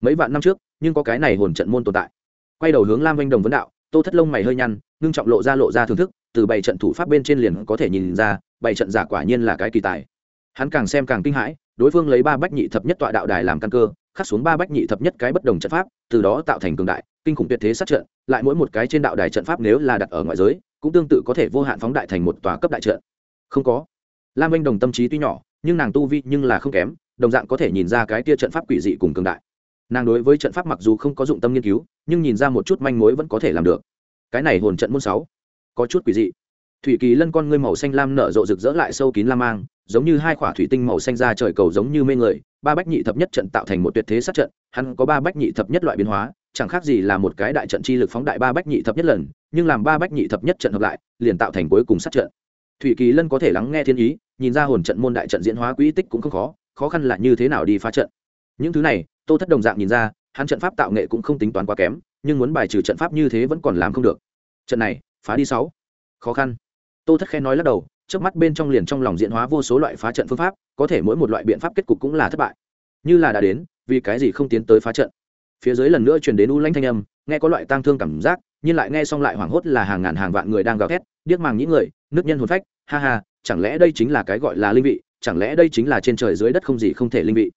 Mấy vạn năm trước, nhưng có cái này hồn trận môn tồn tại. Quay đầu hướng Lam Vinh Đồng vấn đạo, Tô Thất lông mày hơi nhăn, ngưng trọng lộ ra lộ ra thưởng thức, từ bảy trận thủ pháp bên trên liền có thể nhìn ra, bảy trận giả quả nhiên là cái kỳ tài. Hắn càng xem càng kinh hãi, đối phương lấy ba bách nhị thập nhất tọa đạo đài làm căn cơ, khắc xuống ba bách nhị thập nhất cái bất đồng trận pháp, từ đó tạo thành cường đại, kinh khủng tuyệt thế sát trận, lại mỗi một cái trên đạo đài trận pháp nếu là đặt ở ngoại giới, cũng tương tự có thể vô hạn phóng đại thành một tòa cấp đại trận. Không có. Lam Vinh Đồng tâm trí tuy nhỏ, nhưng nàng tu vi nhưng là không kém, đồng dạng có thể nhìn ra cái kia trận pháp quỷ dị cùng cường đại. Nàng đối với trận pháp mặc dù không có dụng tâm nghiên cứu, nhưng nhìn ra một chút manh mối vẫn có thể làm được. Cái này hồn trận môn sáu, có chút quỷ dị. Thủy Kỳ Lân con ngươi màu xanh lam nở rộ rực rỡ lại sâu kín lam mang, giống như hai quả thủy tinh màu xanh ra trời cầu giống như mê người, ba bách nhị thập nhất trận tạo thành một tuyệt thế sát trận, hắn có ba bách nhị thập nhất loại biến hóa, chẳng khác gì là một cái đại trận chi lực phóng đại ba bách nhị thập nhất lần, nhưng làm ba bách nhị thập nhất trận hợp lại, liền tạo thành cuối cùng sát trận. Thủy kỳ lân có thể lắng nghe thiên ý, nhìn ra hồn trận môn đại trận diễn hóa quỹ tích cũng không khó khó khăn là như thế nào đi phá trận. Những thứ này, tô thất đồng dạng nhìn ra, hắn trận pháp tạo nghệ cũng không tính toán quá kém, nhưng muốn bài trừ trận pháp như thế vẫn còn làm không được. Trận này, phá đi sáu. Khó khăn. Tô thất khen nói lắc đầu trước mắt bên trong liền trong lòng diễn hóa vô số loại phá trận phương pháp, có thể mỗi một loại biện pháp kết cục cũng là thất bại. Như là đã đến, vì cái gì không tiến tới phá trận? Phía dưới lần nữa truyền đến u lanh thanh âm, nghe có loại tang thương cảm giác, nhưng lại nghe xong lại hoảng hốt là hàng ngàn hàng vạn người đang gào thét, điếc màng những người, nước nhân hồn phách, ha ha, chẳng lẽ đây chính là cái gọi là linh vị, chẳng lẽ đây chính là trên trời dưới đất không gì không thể linh vị?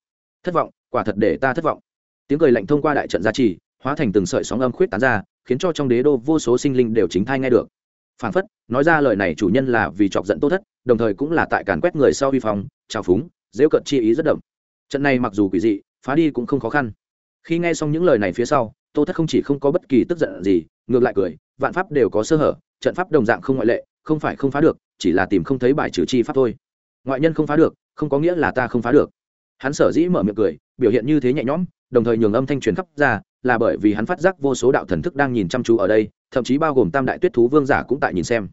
Thất vọng, quả thật để ta thất vọng. Tiếng cười lạnh thông qua đại trận gia trì, hóa thành từng sợi sóng âm khuyết tán ra, khiến cho trong đế đô vô số sinh linh đều chính thai nghe được. Phản phất, nói ra lời này chủ nhân là vì chọc giận tô thất, đồng thời cũng là tại càn quét người sau vi phong, trào phúng dễu cận chi ý rất đậm. Trận này mặc dù quỷ dị, phá đi cũng không khó khăn khi nghe xong những lời này phía sau, tô thất không chỉ không có bất kỳ tức giận gì, ngược lại cười, vạn pháp đều có sơ hở, trận pháp đồng dạng không ngoại lệ, không phải không phá được, chỉ là tìm không thấy bài trừ chi pháp thôi. Ngoại nhân không phá được, không có nghĩa là ta không phá được. Hắn sở dĩ mở miệng cười, biểu hiện như thế nhẹ nhõm, đồng thời nhường âm thanh truyền khắp ra, là bởi vì hắn phát giác vô số đạo thần thức đang nhìn chăm chú ở đây, thậm chí bao gồm tam đại tuyết thú vương giả cũng tại nhìn xem.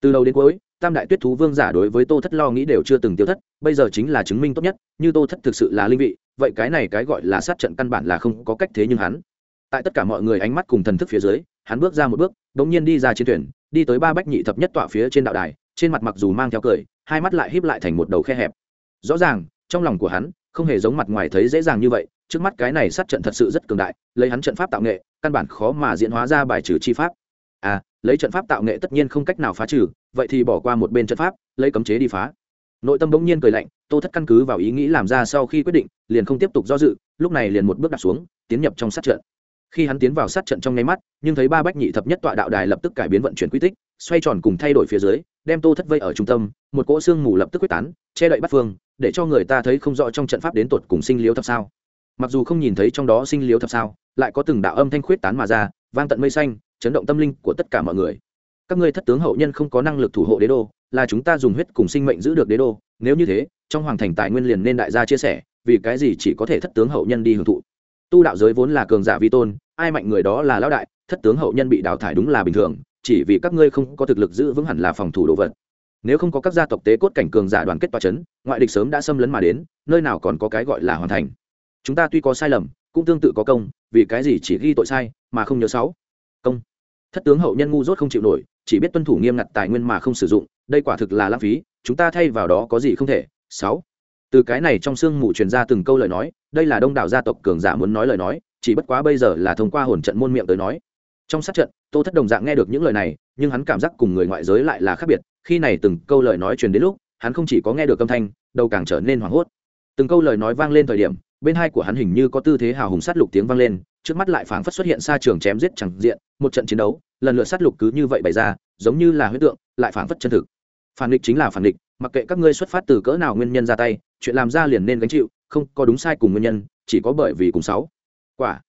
Từ đầu đến cuối, tam đại tuyết thú vương giả đối với tô thất lo nghĩ đều chưa từng tiêu thất, bây giờ chính là chứng minh tốt nhất, như tô thất thực sự là linh vị vậy cái này cái gọi là sát trận căn bản là không có cách thế nhưng hắn. Tại tất cả mọi người ánh mắt cùng thần thức phía dưới, hắn bước ra một bước đ ỗ n g nhiên đi ra chiến thuyền, đi tới ba bách nhị thập nhất tọa phía trên đạo đài, trên mặt mặc dù mang theo cười, hai mắt lại híp lại thành một đầu khe hẹp. Rõ ràng, trong lòng của hắn, không hề giống mặt ngoài thấy dễ dàng như vậy, trước mắt cái này sát trận thật sự rất cường đại, lấy hắn trận pháp tạo nghệ, căn bản khó mà diễn hóa ra bài trừ chi pháp. À lấy trận pháp tạo nghệ tất nhiên không cách nào phá trừ, vậy thì bỏ qua một bên trận pháp, lấy cấm chế đi phá. Nội tâm bỗng nhiên cười lạnh tô thất căn cứ vào ý nghĩ làm ra sau khi quyết định, liền không tiếp tục do dự, lúc này liền một bước đặt xuống, tiến nhập trong sát trận. Khi hắn tiến vào sát trận trong nháy mắt, nhưng thấy ba bách nhị thập nhất tọa đạo đài lập tức cải biến vận chuyển quy tích, xoay tròn cùng thay đổi phía dưới, đem tô thất vây ở trung tâm, một cỗ xương mù lập tức quyết tán, che đậy bắt phương, để cho người ta thấy không rõ trong trận pháp đến tột cùng sinh liếu thập sao. Mặc dù không nhìn thấy trong đó sinh liếu thập sao, lại có từng đạo âm thanh khuyết tán mà ra, vang tận mây xanh, chấn động tâm linh của tất cả mọi người. Các ngươi thất tướng hậu nhân không có năng lực thủ hộ đế đô, là chúng ta dùng huyết cùng sinh mệnh giữ được đế đô, nếu như thế trong hoàng thành tài nguyên liền nên đại gia chia sẻ, vì cái gì chỉ có thể thất tướng hậu nhân đi hưởng thụ. Tu đạo giới vốn là cường giả vi tôn, ai mạnh người đó là lão đại, thất tướng hậu nhân bị đào thải đúng là bình thường, chỉ vì các ngươi không có thực lực giữ vững hẳn là phòng thủ đồ vật. Nếu không có các gia tộc tế cốt cảnh cường giả đoàn kết tòa c h ấ n ngoại địch sớm đã xâm lấn mà đến, nơi nào còn có cái gọi là hoàn thành. Chúng ta tuy có sai lầm, cũng tương tự có công, vì cái gì chỉ ghi tội sai, mà không nhớ sáu công. Thất tướng hậu nhân ngu dốt không chịu nổi, chỉ biết tuân thủ nghiêm ngặt tài nguyên mà không sử dụng, đây quả thực là lãng phí, chúng ta thay vào đó có gì không thể sáu. Từ cái này trong sương mù truyền ra từng câu lời nói, đây là đông đảo gia tộc cường giả muốn nói lời nói, chỉ bất quá bây giờ là thông qua hồn trận môn miệng tới nói. Trong sát trận, tô thất đồng dạng nghe được những lời này, nhưng hắn cảm giác cùng người ngoại giới lại là khác biệt, khi này từng câu lời nói truyền đến lúc, hắn không chỉ có nghe được âm thanh, đầu càng trở nên hoảng hốt. Từng câu lời nói vang lên thời điểm, bên hai của hắn hình như có tư thế hào hùng sát lục tiếng vang lên, trước mắt lại phảng phất xuất hiện xa trường chém giết chẳng diện, một trận chiến đấu, lần lượt sát lục cứ như vậy bày ra, giống như là huyết tượng, lại phảng phất chân thực. Phản địch chính là phản địch mặc kệ các ngươi xuất phát từ cỡ nào nguyên nhân ra tay, chuyện làm ra liền nên gánh chịu, không có đúng sai cùng nguyên nhân, chỉ có bởi vì cùng sáu. Quả.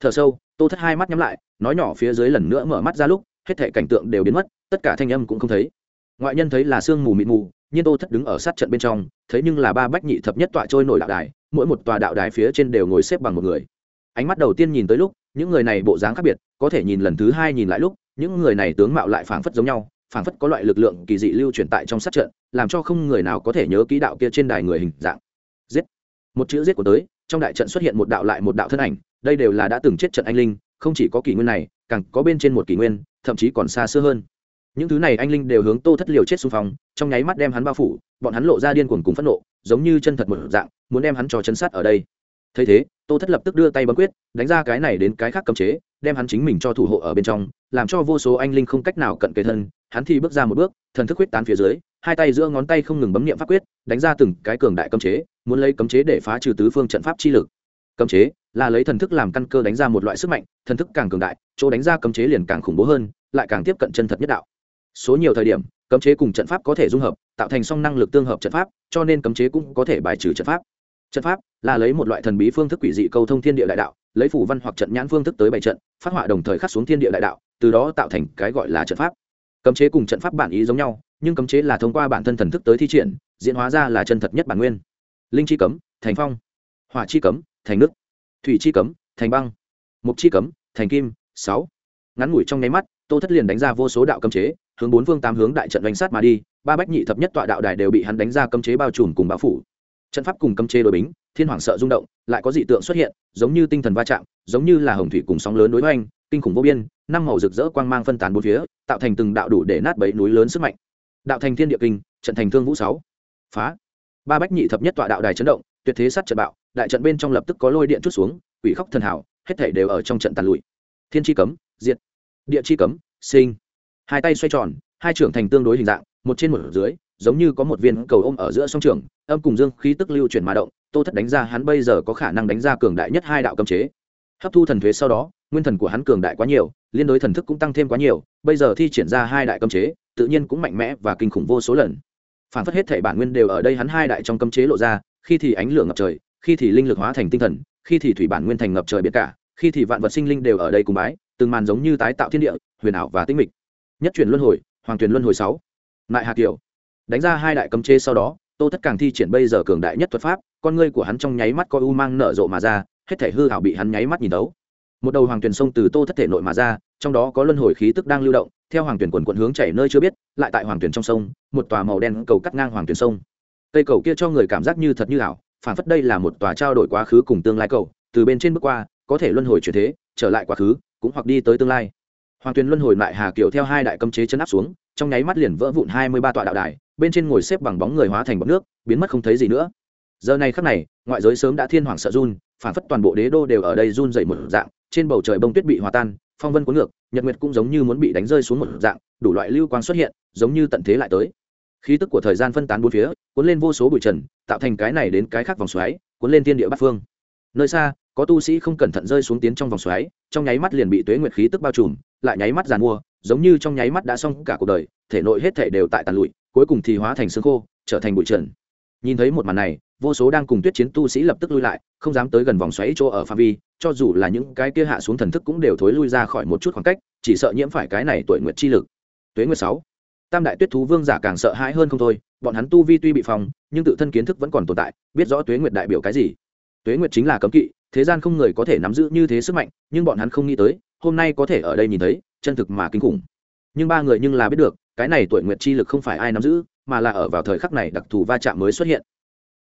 Thở sâu, tô thất hai mắt nhắm lại, nói nhỏ phía dưới lần nữa mở mắt ra lúc, hết thể cảnh tượng đều biến mất, tất cả thanh âm cũng không thấy. Ngoại nhân thấy là sương mù mịt mù, nhưng tô thất đứng ở sát trận bên trong, thấy nhưng là ba bách nhị thập nhất tọa trôi nổi đạo đài, mỗi một tòa đạo đài phía trên đều ngồi xếp bằng một người. Ánh mắt đầu tiên nhìn tới lúc, những người này bộ dáng khác biệt, có thể nhìn lần thứ hai nhìn lại lúc, những người này tướng mạo lại phảng phất giống nhau phảng phất có loại lực lượng kỳ dị lưu truyền tại trong sát trận, làm cho không người nào có thể nhớ ký đạo kia trên đài người hình dạng. Giết! Một chữ giết của tới, trong đại trận xuất hiện một đạo lại một đạo thân ảnh, đây đều là đã từng chết trận anh linh, không chỉ có kỷ nguyên này, càng có bên trên một kỷ nguyên, thậm chí còn xa xưa hơn. Những thứ này anh linh đều hướng tô thất liều chết xung phong, trong nháy mắt đem hắn bao phủ, bọn hắn lộ ra điên cuồng cùng phẫn nộ, giống như chân thật một dạng, muốn đem hắn cho chấn sát ở đây. Thấy thế, tô thất lập tức đưa tay bấm quyết, đánh ra cái này đến cái khác cấm chế, đem hắn chính mình cho thủ hộ ở bên trong, làm cho vô số anh linh không cách nào cận kề thân hắn thì bước ra một bước, thần thức quyết tán phía dưới, hai tay giữa ngón tay không ngừng bấm niệm pháp quyết, đánh ra từng cái cường đại cấm chế, muốn lấy cấm chế để phá trừ tứ phương trận pháp chi lực. Cấm chế là lấy thần thức làm căn cơ đánh ra một loại sức mạnh, thần thức càng cường đại, chỗ đánh ra cấm chế liền càng khủng bố hơn, lại càng tiếp cận chân thật nhất đạo. Số nhiều thời điểm, cấm chế cùng trận pháp có thể dung hợp, tạo thành song năng lực tương hợp trận pháp, cho nên cấm chế cũng có thể bài trừ trận pháp. Trận pháp là lấy một loại thần bí phương thức quỷ dị cầu thông thiên địa đại đạo, lấy phủ văn hoặc trận nhãn phương thức tới bày trận, phát họa đồng thời khắc xuống thiên địa đại đạo, từ đó tạo thành cái gọi là trận pháp cấm chế cùng trận pháp bản ý giống nhau, nhưng cấm chế là thông qua bản thân thần thức tới thi triển, diễn hóa ra là chân thật nhất bản nguyên. Linh chi cấm, thành phong. Hỏa chi cấm, thành nước. Thủy chi cấm, thành băng. Mục chi cấm, thành kim, sáu. Ngắn ngủi trong nháy mắt, tô thất liền đánh ra vô số đạo cấm chế, hướng bốn phương tám hướng đại trận đánh sát mà đi, ba bách nhị thập nhất tọa đạo đài đều bị hắn đánh ra cấm chế bao trùm cùng bao phủ. Trận pháp cùng cấm chế đối bính, thiên hoàng sợ rung động, lại có dị tượng xuất hiện, giống như tinh thần va chạm, giống như là hồng thủy cùng sóng lớn đối hoành kinh khủng vô biên, năm màu rực rỡ quang mang phân tán bốn phía, tạo thành từng đạo đủ để nát bấy núi lớn sức mạnh. Đạo thành thiên địa kinh, trận thành thương vũ sáu. Phá. Ba bách nhị thập nhất tọa đạo đài chấn động, tuyệt thế sát trận bạo, đại trận bên trong lập tức có lôi điện chút xuống, quỷ khóc thần hảo hết thể đều ở trong trận tàn lụi. Thiên chi cấm, diệt. Địa chi cấm, sinh. Hai tay xoay tròn, hai trưởng thành tương đối hình dạng, một trên một dưới, giống như có một viên cầu ôm ở giữa song trường âm cùng dương khí tức lưu chuyển mà động, tô thất đánh ra hắn bây giờ có khả năng đánh ra cường đại nhất hai đạo cấm chế. Hấp thu thần thuế sau đó nguyên thần của hắn cường đại quá nhiều, liên đối thần thức cũng tăng thêm quá nhiều, bây giờ thi triển ra hai đại cấm chế, tự nhiên cũng mạnh mẽ và kinh khủng vô số lần. Phản phất hết thể bản nguyên đều ở đây hắn hai đại trong cấm chế lộ ra, khi thì ánh lửa ngập trời, khi thì linh lực hóa thành tinh thần, khi thì thủy bản nguyên thành ngập trời biệt cả, khi thì vạn vật sinh linh đều ở đây cùng bái, từng màn giống như tái tạo thiên địa, huyền ảo và tinh mịch. Nhất truyền luân hồi, hoàng truyền luân hồi sáu. Lại hạ kiều. Đánh ra hai đại cấm chế sau đó, tô tất càng thi triển bây giờ cường đại nhất thuật pháp, con ngươi của hắn trong nháy mắt coi u mang nở rộ mà ra, hết thể hư hảo bị hắn nháy mắt nhìn đấu một đầu hoàng tuyển sông từ tô thất thể nội mà ra, trong đó có luân hồi khí tức đang lưu động, theo hoàng tuyển quần quận hướng chảy nơi chưa biết, lại tại hoàng tuyển trong sông, một tòa màu đen cầu cắt ngang hoàng tuyển sông. Cây cầu kia cho người cảm giác như thật như ảo phản phất đây là một tòa trao đổi quá khứ cùng tương lai cầu, từ bên trên bước qua, có thể luân hồi chuyển thế, trở lại quá khứ, cũng hoặc đi tới tương lai. Hoàng tuyển luân hồi lại hà kiều theo hai đại cấm chế chân áp xuống, trong nháy mắt liền vỡ vụn hai mươi ba tọa đạo đài, bên trên ngồi xếp bằng bóng người hóa thành bọc nước, biến mất không thấy gì nữa. Giờ này khắc này, ngoại giới sớm đã thiên hoàng sợ run phản phất toàn bộ đế đô đều ở đây run dậy một dạng trên bầu trời bông tuyết bị hòa tan, phong vân cuốn ngược, nhật nguyệt cũng giống như muốn bị đánh rơi xuống một dạng, đủ loại lưu quang xuất hiện, giống như tận thế lại tới. Khí tức của thời gian phân tán bốn phía, cuốn lên vô số bụi trần, tạo thành cái này đến cái khác vòng xoáy, cuốn lên thiên địa bát phương. Nơi xa, có tu sĩ không cẩn thận rơi xuống tiến trong vòng xoáy, trong nháy mắt liền bị tuế nguyệt khí tức bao trùm, lại nháy mắt giàn mua, giống như trong nháy mắt đã xong cả cuộc đời, thể nội hết thể đều tại tàn lụi, cuối cùng thì hóa thành xương khô, trở thành bụi trần. Nhìn thấy một màn này vô số đang cùng tuyết chiến tu sĩ lập tức lui lại, không dám tới gần vòng xoáy chỗ ở phạm vi, cho dù là những cái kia hạ xuống thần thức cũng đều thối lui ra khỏi một chút khoảng cách, chỉ sợ nhiễm phải cái này tuổi nguyệt chi lực. Tuế nguyệt sáu. Tam đại tuyết thú vương giả càng sợ hãi hơn không thôi, bọn hắn tu vi tuy bị phòng nhưng tự thân kiến thức vẫn còn tồn tại, biết rõ tuế nguyệt đại biểu cái gì. Tuế nguyệt chính là cấm kỵ, thế gian không người có thể nắm giữ như thế sức mạnh, nhưng bọn hắn không nghĩ tới, hôm nay có thể ở đây nhìn thấy, chân thực mà kinh khủng. Nhưng ba người nhưng là biết được, cái này tuổi nguyệt chi lực không phải ai nắm giữ, mà là ở vào thời khắc này đặc thù va chạm mới xuất hiện.